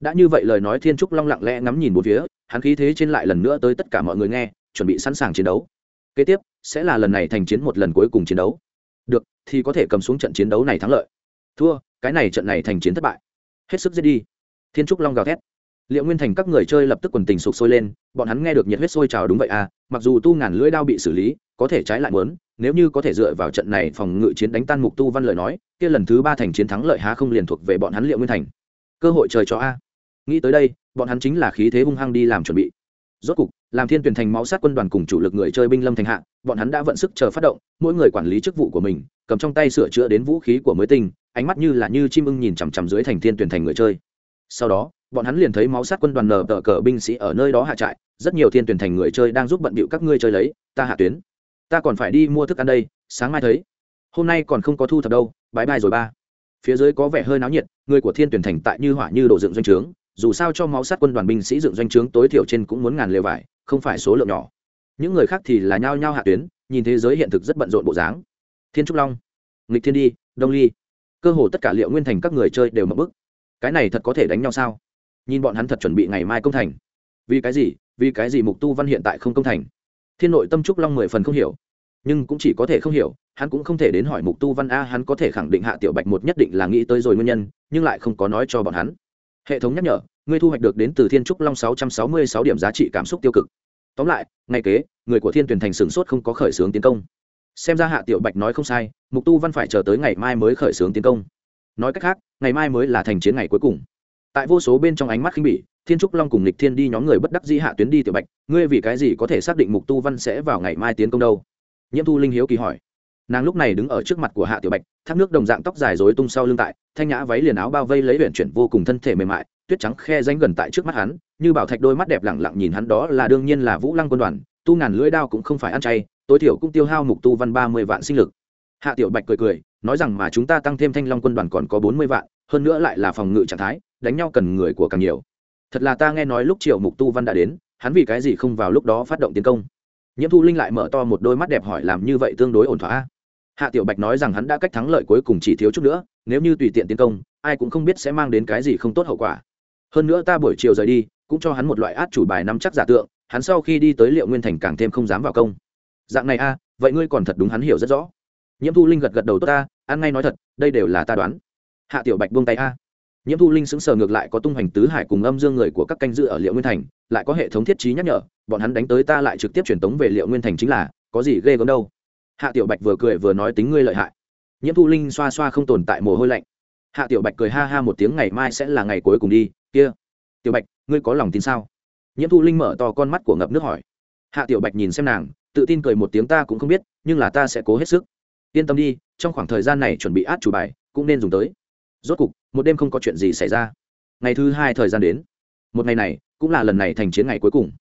Đã như vậy lời nói thiên trúc long lặng lẽ ngắm nhìn một phía, hắn khí thế trên lại lần nữa tới tất cả mọi người nghe, chuẩn bị sẵn sàng chiến đấu kế tiếp, sẽ là lần này thành chiến một lần cuối cùng chiến đấu. Được, thì có thể cầm xuống trận chiến đấu này thắng lợi. Thua, cái này trận này thành chiến thất bại. Hết sức giết đi. Thiên trúc long gào thét. Liệu nguyên thành các người chơi lập tức quần tình sụp sôi lên, bọn hắn nghe được nhiệt huyết sôi trào đúng vậy à mặc dù tu ngàn lưỡi đao bị xử lý, có thể trái lại muốn, nếu như có thể dựa vào trận này phòng ngự chiến đánh tan mục tu văn lợi nói, kia lần thứ ba thành chiến thắng lợi há không liền thuộc về bọn hắn liệu nguyên thành. Cơ hội trời cho a. Nghĩ tới đây, bọn hắn chính là khí thế hung hăng đi làm chuẩn bị. Rốt cục làm thiên tuyển thành máu sát quân đoàn cùng chủ lực người chơi binh lâm thành hạ, bọn hắn đã vận sức chờ phát động, mỗi người quản lý chức vụ của mình, cầm trong tay sửa chữa đến vũ khí của mới tinh, ánh mắt như là như chim ưng nhìn chằm chằm dưới thành thiên tuyển thành người chơi. Sau đó, bọn hắn liền thấy máu sát quân đoàn nở tờ cờ binh sĩ ở nơi đó hạ trại, rất nhiều thiên tuyển thành người chơi đang giúp bận bịu các ngươi chơi lấy, ta hạ tuyến. Ta còn phải đi mua thức ăn đây, sáng mai thấy. Hôm nay còn không có thu thập đâu, bãi bai rồi ba. Phía dưới có vẻ hơi náo nhiệt, người của thiên tuyển thành tại như hỏa như đổ dựng doanh trướng dù sao cho máu sát quân đoàn binh sĩ dựng doanh trướng tối thiểu trên cũng muốn ngàn lều vải, không phải số lượng nhỏ. Những người khác thì là nhao nhao hạ tuyến, nhìn thế giới hiện thực rất bận rộn bộ dáng. Thiên trúc long, nghịch thiên đi, đông ly. Cơ hồ tất cả liệu nguyên thành các người chơi đều mập bức. Cái này thật có thể đánh nhau sao? Nhìn bọn hắn thật chuẩn bị ngày mai công thành. Vì cái gì? Vì cái gì mục tu văn hiện tại không công thành? Thiên nội tâm trúc long mười phần không hiểu. Nhưng cũng chỉ có thể không hiểu, hắn cũng không thể đến hỏi mục tu văn a, hắn có thể khẳng định hạ tiểu bạch một nhất định là nghĩ tới rồi nguyên nhân, nhưng lại không có nói cho bọn hắn. Hệ thống nhắc nhở ngươi thu hoạch được đến từ thiên trúc long sáu trăm sáu mươi sáu điểm giá trị cảm xúc tiêu cực. Tóm lại ngay kế, người của thiên tuyển thành sửng sốt không có khởi xướng tiến công. Xem ra hạ tiểu bạch nói không sai, mục tu văn phải chờ tới ngày mai mới khởi xướng tiến công. Nói cách khác, ngày mai mới là thành chiến ngày cuối cùng. Tại vô số bên trong ánh mắt khinh bỉ, thiên trúc long cùng lịch thiên đi nhóm người bất đắc dĩ hạ tuyến đi tiểu bạch, ngươi vì cái gì có thể xác định mục tu văn sẽ vào ngày mai tiến công đâu? Nhiễm thu linh hiếu kỳ hỏi. Nàng lúc này đứng ở trước mặt của hạ tiểu bạch, thác nước đồng dạng tóc dài dối tung sau lưng tại, thanh nhã váy liền áo bao vây lấy huyện chuyển vô cùng thân thể mềm mại tuyết trắng khe danh gần tại trước mắt hắn, như bảo thạch đôi mắt đẹp lẳng lặng nhìn hắn đó là đương nhiên là vũ lăng quân đoàn, tu ngàn lưỡi đao cũng không phải ăn chay, tối thiểu cũng tiêu hao mục tu văn ba mươi vạn sinh lực. Hạ tiểu bạch cười cười, nói rằng mà chúng ta tăng thêm thanh long quân đoàn còn có bốn mươi vạn, hơn nữa lại là phòng ngự trạng thái, đánh nhau cần người của càng nhiều. Thật là ta nghe nói lúc triệu mục tu văn đã đến, hắn vì cái gì không vào lúc đó phát động tiến công? Nhiễm thu linh lại mở to một đôi mắt đẹp hỏi làm như vậy tương đối ổn thỏa hạ tiểu bạch nói rằng hắn đã cách thắng lợi cuối cùng chỉ thiếu chút nữa, nếu như tùy tiện tiến công, ai cũng không biết sẽ mang đến cái gì không tốt hậu quả hơn nữa ta buổi chiều rời đi, cũng cho hắn một loại át chủ bài nắm chắc giả tượng, hắn sau khi đi tới liệu nguyên thành càng thêm không dám vào công. Dạng này a, vậy ngươi còn thật đúng hắn hiểu rất rõ. Nhiễm thu linh gật gật đầu tốt ta, ăn ngay nói thật, đây đều là ta đoán. Hạ tiểu bạch buông tay a. Nhiễm thu linh xứng sờ ngược lại có tung hoành tứ hải cùng âm dương người của các canh dự ở liệu nguyên thành, lại có hệ thống thiết trí nhắc nhở, bọn hắn đánh tới ta lại trực tiếp truyền tống về liệu nguyên thành chính là, có gì ghê gớm đâu. Hạ tiểu bạch vừa cười vừa nói tính ngươi lợi hại. Nhiễm thu linh xoa xoa không tồn tại mồ hôi lạnh. Hạ tiểu bạch cười ha ha một tiếng, ngày mai sẽ là ngày cuối cùng đi kia, tiểu bạch, ngươi có lòng tin sao? Nhiễm thu linh mở to con mắt của ngập nước hỏi. Hạ tiểu bạch nhìn xem nàng, tự tin cười một tiếng ta cũng không biết, nhưng là ta sẽ cố hết sức. Yên tâm đi, trong khoảng thời gian này chuẩn bị át chủ bài, cũng nên dùng tới. Rốt cục, một đêm không có chuyện gì xảy ra. Ngày thứ hai thời gian đến. Một ngày này, cũng là lần này thành chiến ngày cuối cùng.